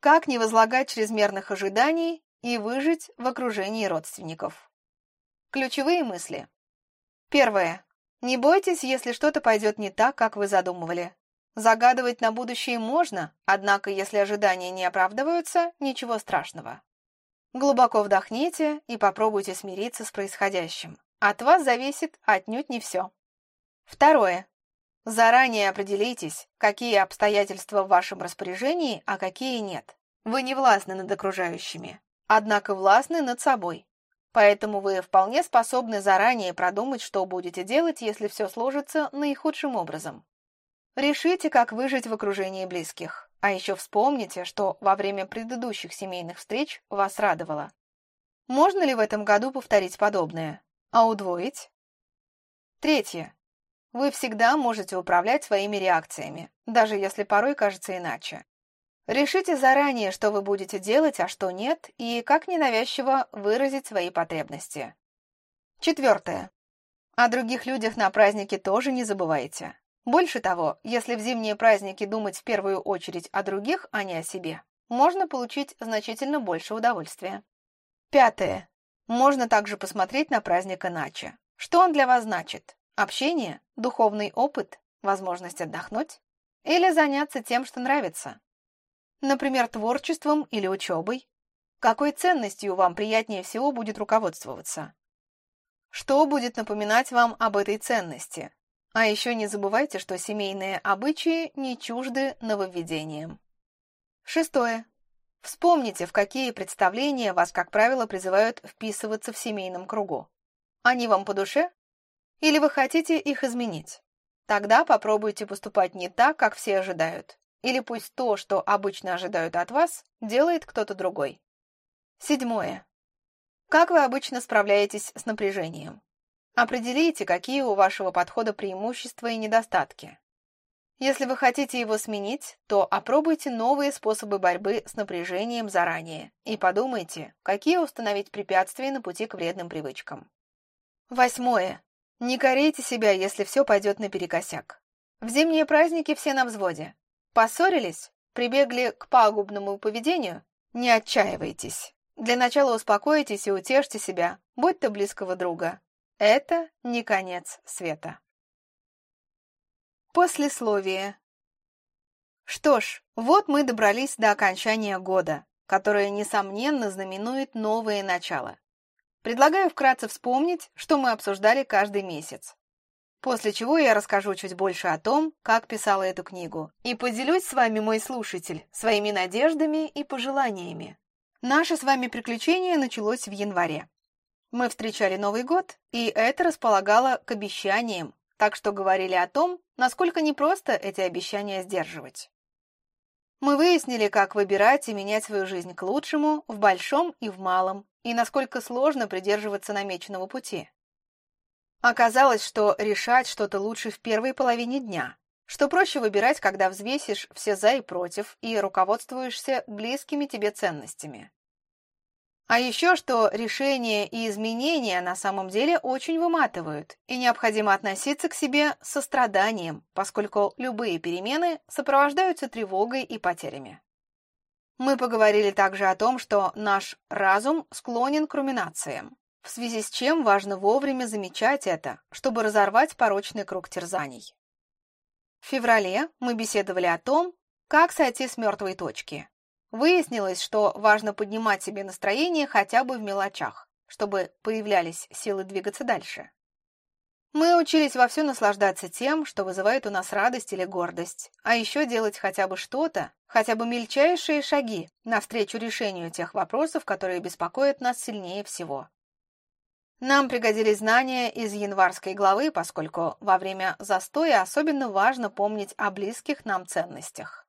Как не возлагать чрезмерных ожиданий и выжить в окружении родственников? Ключевые мысли. Первое. Не бойтесь, если что-то пойдет не так, как вы задумывали. Загадывать на будущее можно, однако если ожидания не оправдываются, ничего страшного. Глубоко вдохните и попробуйте смириться с происходящим. От вас зависит отнюдь не все. Второе. Заранее определитесь, какие обстоятельства в вашем распоряжении, а какие нет. Вы не властны над окружающими, однако властны над собой. Поэтому вы вполне способны заранее продумать, что будете делать, если все сложится наихудшим образом. Решите, как выжить в окружении близких. А еще вспомните, что во время предыдущих семейных встреч вас радовало. Можно ли в этом году повторить подобное? А удвоить? Третье. Вы всегда можете управлять своими реакциями, даже если порой кажется иначе. Решите заранее, что вы будете делать, а что нет, и как ненавязчиво выразить свои потребности. Четвертое. О других людях на празднике тоже не забывайте. Больше того, если в зимние праздники думать в первую очередь о других, а не о себе, можно получить значительно больше удовольствия. Пятое. Можно также посмотреть на праздник иначе. Что он для вас значит? Общение? Духовный опыт? Возможность отдохнуть? Или заняться тем, что нравится? Например, творчеством или учебой? Какой ценностью вам приятнее всего будет руководствоваться? Что будет напоминать вам об этой ценности? А еще не забывайте, что семейные обычаи не чужды нововведениям. Шестое. Вспомните, в какие представления вас, как правило, призывают вписываться в семейном кругу. Они вам по душе? Или вы хотите их изменить? Тогда попробуйте поступать не так, как все ожидают. Или пусть то, что обычно ожидают от вас, делает кто-то другой. Седьмое. Как вы обычно справляетесь с напряжением? Определите, какие у вашего подхода преимущества и недостатки. Если вы хотите его сменить, то опробуйте новые способы борьбы с напряжением заранее и подумайте, какие установить препятствия на пути к вредным привычкам. Восьмое. Не корейте себя, если все пойдет наперекосяк. В зимние праздники все на взводе. Поссорились? Прибегли к пагубному поведению? Не отчаивайтесь. Для начала успокойтесь и утешьте себя, будь то близкого друга, это не конец света. Послесловие. Что ж, вот мы добрались до окончания года, которое, несомненно, знаменует новое начало. Предлагаю вкратце вспомнить, что мы обсуждали каждый месяц. После чего я расскажу чуть больше о том, как писала эту книгу, и поделюсь с вами, мой слушатель, своими надеждами и пожеланиями. Наше с вами приключение началось в январе. Мы встречали Новый год, и это располагало к обещаниям, так что говорили о том, насколько непросто эти обещания сдерживать. Мы выяснили, как выбирать и менять свою жизнь к лучшему в большом и в малом, и насколько сложно придерживаться намеченного пути. Оказалось, что решать что-то лучше в первой половине дня, что проще выбирать, когда взвесишь все «за» и «против» и руководствуешься близкими тебе ценностями. А еще что решения и изменения на самом деле очень выматывают, и необходимо относиться к себе с состраданием, поскольку любые перемены сопровождаются тревогой и потерями. Мы поговорили также о том, что наш разум склонен к руминациям, в связи с чем важно вовремя замечать это, чтобы разорвать порочный круг терзаний. В феврале мы беседовали о том, как сойти с мертвой точки, Выяснилось, что важно поднимать себе настроение хотя бы в мелочах, чтобы появлялись силы двигаться дальше. Мы учились вовсю наслаждаться тем, что вызывает у нас радость или гордость, а еще делать хотя бы что-то, хотя бы мельчайшие шаги навстречу решению тех вопросов, которые беспокоят нас сильнее всего. Нам пригодились знания из январской главы, поскольку во время застоя особенно важно помнить о близких нам ценностях.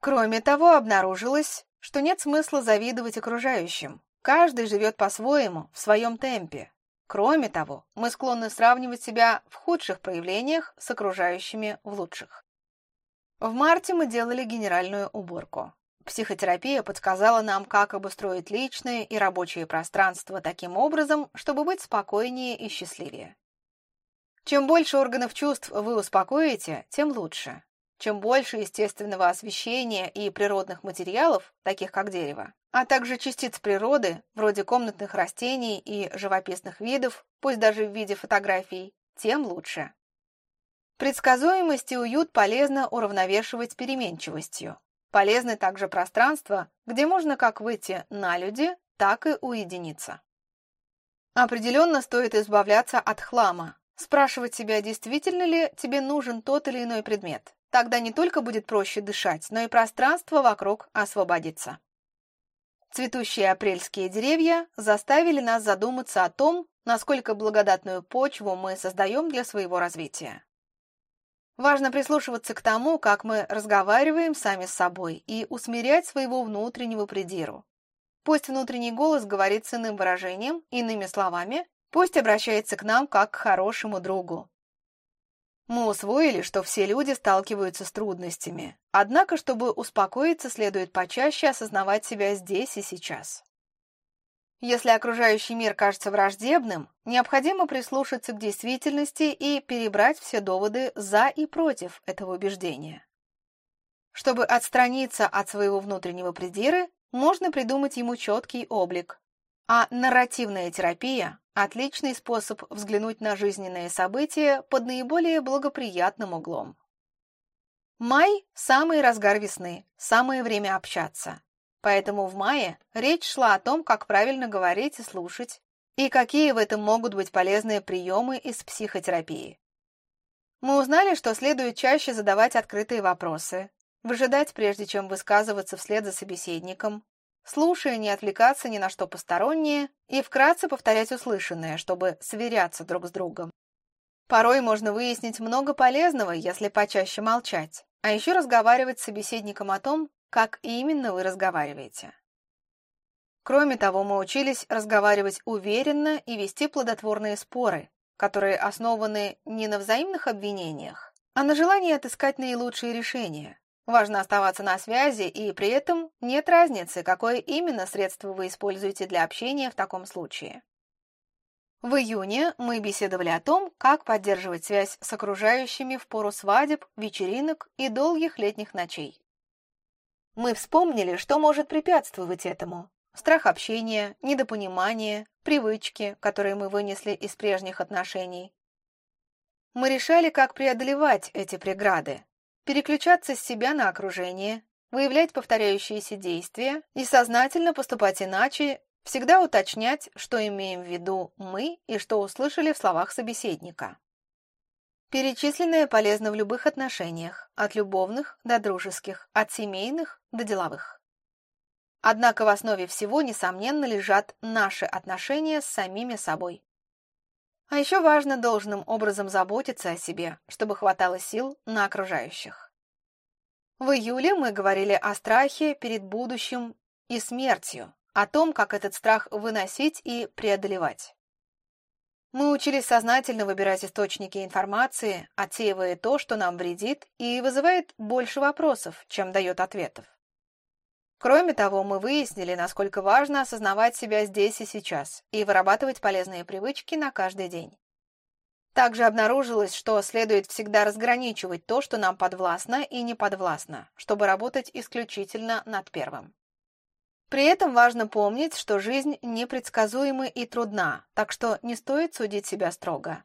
Кроме того, обнаружилось, что нет смысла завидовать окружающим. Каждый живет по-своему, в своем темпе. Кроме того, мы склонны сравнивать себя в худших проявлениях с окружающими в лучших. В марте мы делали генеральную уборку. Психотерапия подсказала нам, как обустроить личное и рабочее пространство таким образом, чтобы быть спокойнее и счастливее. Чем больше органов чувств вы успокоите, тем лучше. Чем больше естественного освещения и природных материалов, таких как дерево, а также частиц природы, вроде комнатных растений и живописных видов, пусть даже в виде фотографий, тем лучше. Предсказуемость и уют полезно уравновешивать переменчивостью. Полезны также пространства, где можно как выйти на люди, так и уединиться. Определенно стоит избавляться от хлама, спрашивать себя, действительно ли тебе нужен тот или иной предмет. Тогда не только будет проще дышать, но и пространство вокруг освободится. Цветущие апрельские деревья заставили нас задуматься о том, насколько благодатную почву мы создаем для своего развития. Важно прислушиваться к тому, как мы разговариваем сами с собой, и усмирять своего внутреннего придиру. Пусть внутренний голос говорит с иным выражением, иными словами, пусть обращается к нам как к хорошему другу. Мы усвоили, что все люди сталкиваются с трудностями. Однако, чтобы успокоиться, следует почаще осознавать себя здесь и сейчас. Если окружающий мир кажется враждебным, необходимо прислушаться к действительности и перебрать все доводы за и против этого убеждения. Чтобы отстраниться от своего внутреннего придиры, можно придумать ему четкий облик. А нарративная терапия Отличный способ взглянуть на жизненные события под наиболее благоприятным углом. Май – самый разгар весны, самое время общаться. Поэтому в мае речь шла о том, как правильно говорить и слушать, и какие в этом могут быть полезные приемы из психотерапии. Мы узнали, что следует чаще задавать открытые вопросы, выжидать, прежде чем высказываться вслед за собеседником, слушая, не отвлекаться ни на что постороннее и вкратце повторять услышанное, чтобы сверяться друг с другом. Порой можно выяснить много полезного, если почаще молчать, а еще разговаривать с собеседником о том, как именно вы разговариваете. Кроме того, мы учились разговаривать уверенно и вести плодотворные споры, которые основаны не на взаимных обвинениях, а на желании отыскать наилучшие решения, Важно оставаться на связи, и при этом нет разницы, какое именно средство вы используете для общения в таком случае. В июне мы беседовали о том, как поддерживать связь с окружающими в пору свадеб, вечеринок и долгих летних ночей. Мы вспомнили, что может препятствовать этому. Страх общения, недопонимание, привычки, которые мы вынесли из прежних отношений. Мы решали, как преодолевать эти преграды, переключаться с себя на окружение, выявлять повторяющиеся действия и сознательно поступать иначе, всегда уточнять, что имеем в виду мы и что услышали в словах собеседника. Перечисленное полезно в любых отношениях, от любовных до дружеских, от семейных до деловых. Однако в основе всего, несомненно, лежат наши отношения с самими собой. А еще важно должным образом заботиться о себе, чтобы хватало сил на окружающих. В июле мы говорили о страхе перед будущим и смертью, о том, как этот страх выносить и преодолевать. Мы учились сознательно выбирать источники информации, отсеивая то, что нам вредит и вызывает больше вопросов, чем дает ответов. Кроме того, мы выяснили, насколько важно осознавать себя здесь и сейчас и вырабатывать полезные привычки на каждый день. Также обнаружилось, что следует всегда разграничивать то, что нам подвластно и не подвластно, чтобы работать исключительно над первым. При этом важно помнить, что жизнь непредсказуема и трудна, так что не стоит судить себя строго.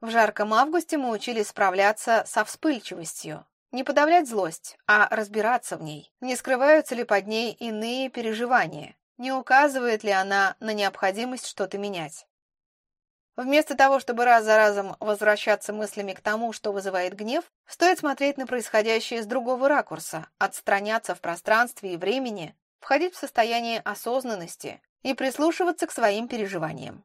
В жарком августе мы учились справляться со вспыльчивостью, не подавлять злость, а разбираться в ней. Не скрываются ли под ней иные переживания? Не указывает ли она на необходимость что-то менять? Вместо того, чтобы раз за разом возвращаться мыслями к тому, что вызывает гнев, стоит смотреть на происходящее с другого ракурса, отстраняться в пространстве и времени, входить в состояние осознанности и прислушиваться к своим переживаниям.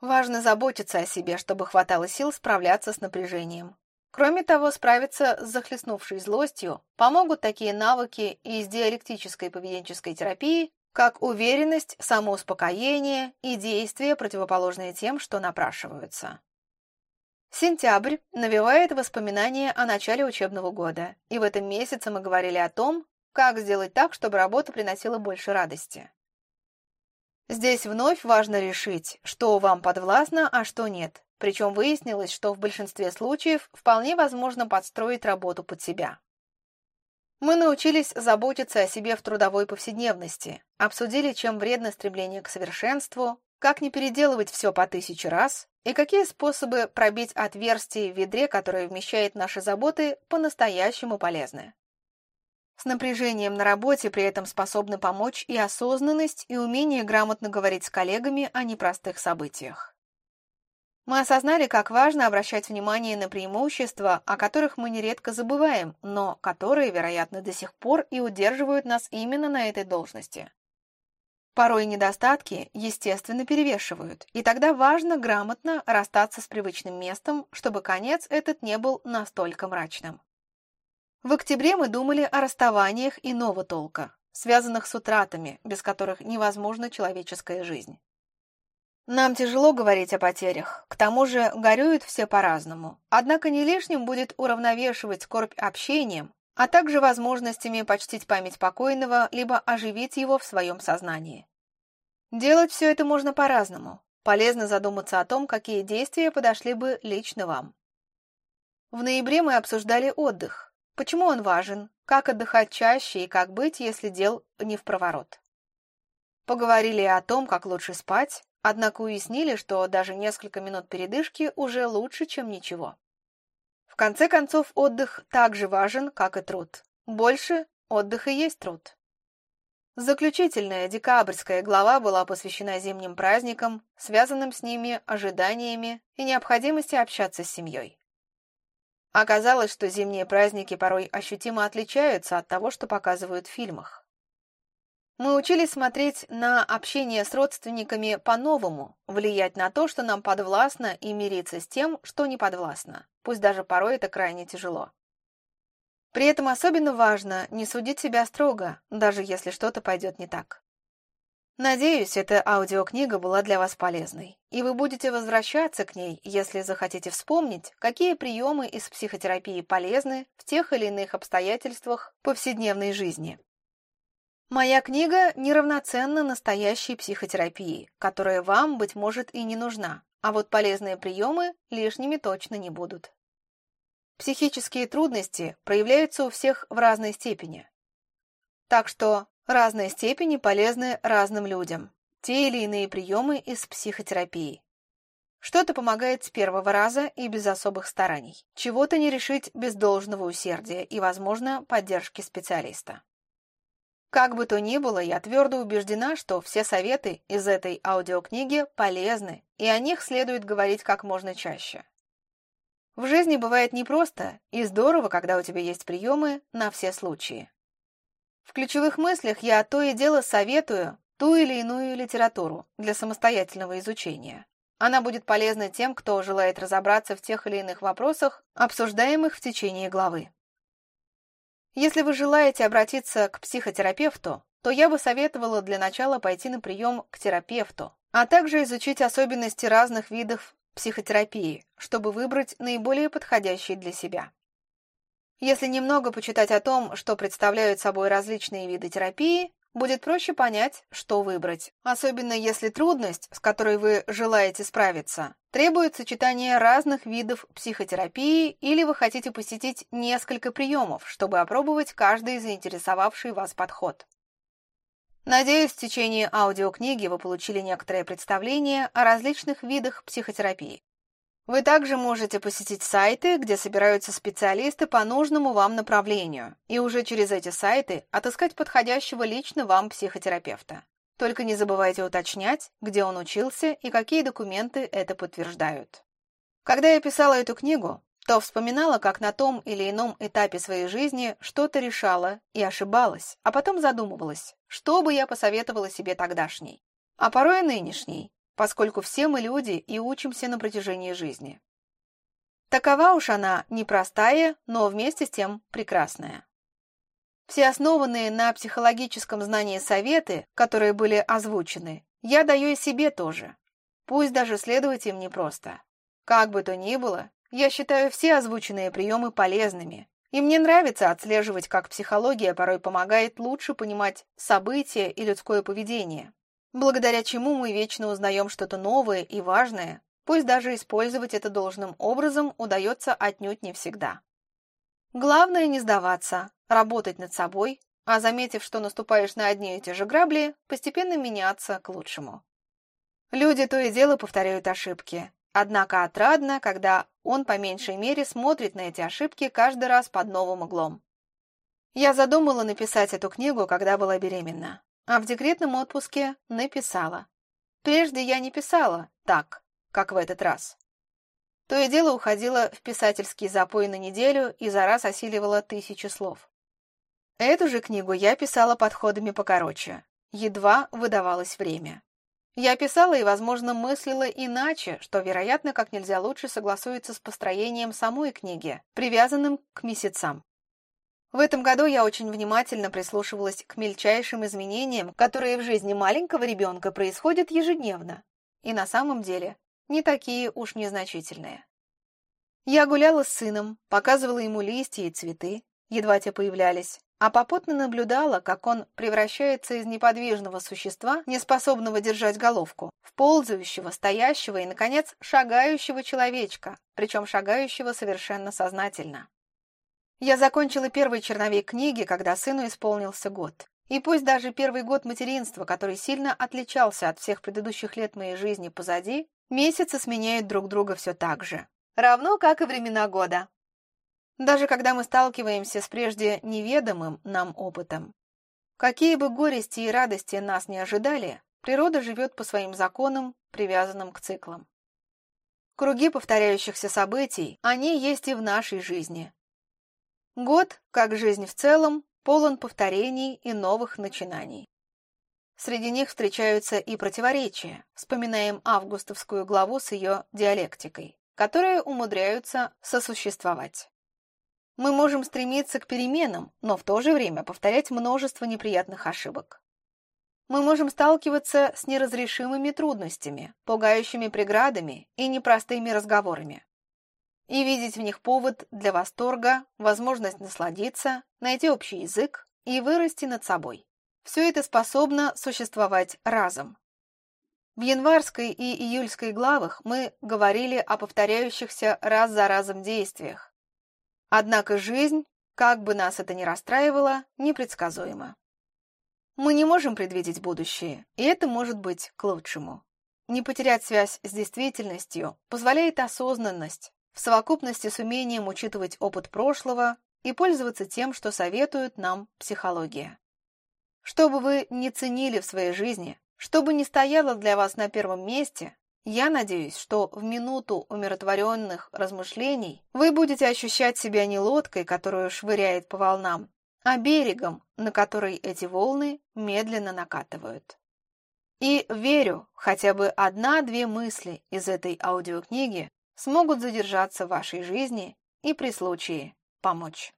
Важно заботиться о себе, чтобы хватало сил справляться с напряжением. Кроме того, справиться с захлестнувшей злостью помогут такие навыки из диалектической поведенческой терапии, как уверенность, самоуспокоение и действия, противоположные тем, что напрашиваются. Сентябрь навевает воспоминания о начале учебного года, и в этом месяце мы говорили о том, как сделать так, чтобы работа приносила больше радости. Здесь вновь важно решить, что вам подвластно, а что нет, причем выяснилось, что в большинстве случаев вполне возможно подстроить работу под себя. Мы научились заботиться о себе в трудовой повседневности, обсудили, чем вредно стремление к совершенству, как не переделывать все по тысяче раз и какие способы пробить отверстие в ведре, которое вмещает наши заботы, по-настоящему полезны. С напряжением на работе при этом способны помочь и осознанность, и умение грамотно говорить с коллегами о непростых событиях. Мы осознали, как важно обращать внимание на преимущества, о которых мы нередко забываем, но которые, вероятно, до сих пор и удерживают нас именно на этой должности. Порой недостатки, естественно, перевешивают, и тогда важно грамотно расстаться с привычным местом, чтобы конец этот не был настолько мрачным. В октябре мы думали о расставаниях иного толка, связанных с утратами, без которых невозможна человеческая жизнь. Нам тяжело говорить о потерях, к тому же горюют все по-разному. Однако не лишним будет уравновешивать скорбь общением, а также возможностями почтить память покойного, либо оживить его в своем сознании. Делать все это можно по-разному. Полезно задуматься о том, какие действия подошли бы лично вам. В ноябре мы обсуждали отдых. Почему он важен, как отдыхать чаще и как быть, если дел не в проворот. Поговорили о том, как лучше спать, Однако уяснили, что даже несколько минут передышки уже лучше, чем ничего. В конце концов, отдых так же важен, как и труд. Больше отдых и есть труд. Заключительная декабрьская глава была посвящена зимним праздникам, связанным с ними ожиданиями и необходимости общаться с семьей. Оказалось, что зимние праздники порой ощутимо отличаются от того, что показывают в фильмах. Мы учились смотреть на общение с родственниками по-новому, влиять на то, что нам подвластно, и мириться с тем, что не подвластно, пусть даже порой это крайне тяжело. При этом особенно важно не судить себя строго, даже если что-то пойдет не так. Надеюсь, эта аудиокнига была для вас полезной, и вы будете возвращаться к ней, если захотите вспомнить, какие приемы из психотерапии полезны в тех или иных обстоятельствах повседневной жизни. Моя книга неравноценна настоящей психотерапии, которая вам, быть может, и не нужна, а вот полезные приемы лишними точно не будут. Психические трудности проявляются у всех в разной степени. Так что разные степени полезны разным людям, те или иные приемы из психотерапии. Что-то помогает с первого раза и без особых стараний, чего-то не решить без должного усердия и, возможно, поддержки специалиста. Как бы то ни было, я твердо убеждена, что все советы из этой аудиокниги полезны, и о них следует говорить как можно чаще. В жизни бывает непросто и здорово, когда у тебя есть приемы на все случаи. В ключевых мыслях я то и дело советую ту или иную литературу для самостоятельного изучения. Она будет полезна тем, кто желает разобраться в тех или иных вопросах, обсуждаемых в течение главы. Если вы желаете обратиться к психотерапевту, то я бы советовала для начала пойти на прием к терапевту, а также изучить особенности разных видов психотерапии, чтобы выбрать наиболее подходящий для себя. Если немного почитать о том, что представляют собой различные виды терапии, будет проще понять, что выбрать. Особенно если трудность, с которой вы желаете справиться, требует сочетания разных видов психотерапии или вы хотите посетить несколько приемов, чтобы опробовать каждый заинтересовавший вас подход. Надеюсь, в течение аудиокниги вы получили некоторое представление о различных видах психотерапии. Вы также можете посетить сайты, где собираются специалисты по нужному вам направлению, и уже через эти сайты отыскать подходящего лично вам психотерапевта. Только не забывайте уточнять, где он учился и какие документы это подтверждают. Когда я писала эту книгу, то вспоминала, как на том или ином этапе своей жизни что-то решала и ошибалась, а потом задумывалась, что бы я посоветовала себе тогдашней, а порой и нынешней, поскольку все мы люди и учимся на протяжении жизни. Такова уж она непростая, но вместе с тем прекрасная. Все основанные на психологическом знании советы, которые были озвучены, я даю и себе тоже. Пусть даже следовать им непросто. Как бы то ни было, я считаю все озвученные приемы полезными, и мне нравится отслеживать, как психология порой помогает лучше понимать события и людское поведение, благодаря чему мы вечно узнаем что-то новое и важное, пусть даже использовать это должным образом удается отнюдь не всегда. Главное не сдаваться, работать над собой, а заметив, что наступаешь на одни и те же грабли, постепенно меняться к лучшему. Люди то и дело повторяют ошибки, однако отрадно, когда он по меньшей мере смотрит на эти ошибки каждый раз под новым углом. Я задумала написать эту книгу, когда была беременна а в декретном отпуске написала. Прежде я не писала так, как в этот раз. То и дело уходила в писательский запой на неделю и за раз осиливала тысячи слов. Эту же книгу я писала подходами покороче, едва выдавалось время. Я писала и, возможно, мыслила иначе, что, вероятно, как нельзя лучше согласуется с построением самой книги, привязанным к месяцам. В этом году я очень внимательно прислушивалась к мельчайшим изменениям, которые в жизни маленького ребенка происходят ежедневно, и на самом деле не такие уж незначительные. Я гуляла с сыном, показывала ему листья и цветы, едва те появлялись, а попутно наблюдала, как он превращается из неподвижного существа, неспособного держать головку, в ползающего, стоящего и, наконец, шагающего человечка, причем шагающего совершенно сознательно. Я закончила первый черновик книги, когда сыну исполнился год. И пусть даже первый год материнства, который сильно отличался от всех предыдущих лет моей жизни позади, месяцы сменяют друг друга все так же. Равно как и времена года. Даже когда мы сталкиваемся с прежде неведомым нам опытом. Какие бы горести и радости нас не ожидали, природа живет по своим законам, привязанным к циклам. Круги повторяющихся событий, они есть и в нашей жизни, Год, как жизнь в целом, полон повторений и новых начинаний. Среди них встречаются и противоречия. Вспоминаем августовскую главу с ее диалектикой, которые умудряются сосуществовать. Мы можем стремиться к переменам, но в то же время повторять множество неприятных ошибок. Мы можем сталкиваться с неразрешимыми трудностями, пугающими преградами и непростыми разговорами и видеть в них повод для восторга, возможность насладиться, найти общий язык и вырасти над собой. Все это способно существовать разом. В январской и июльской главах мы говорили о повторяющихся раз за разом действиях. Однако жизнь, как бы нас это ни расстраивало, непредсказуема. Мы не можем предвидеть будущее, и это может быть к лучшему. Не потерять связь с действительностью позволяет осознанность, в совокупности с умением учитывать опыт прошлого и пользоваться тем, что советует нам психология. Что бы вы ни ценили в своей жизни, что бы ни стояло для вас на первом месте, я надеюсь, что в минуту умиротворенных размышлений вы будете ощущать себя не лодкой, которую швыряет по волнам, а берегом, на который эти волны медленно накатывают. И верю, хотя бы одна-две мысли из этой аудиокниги смогут задержаться в вашей жизни и при случае помочь.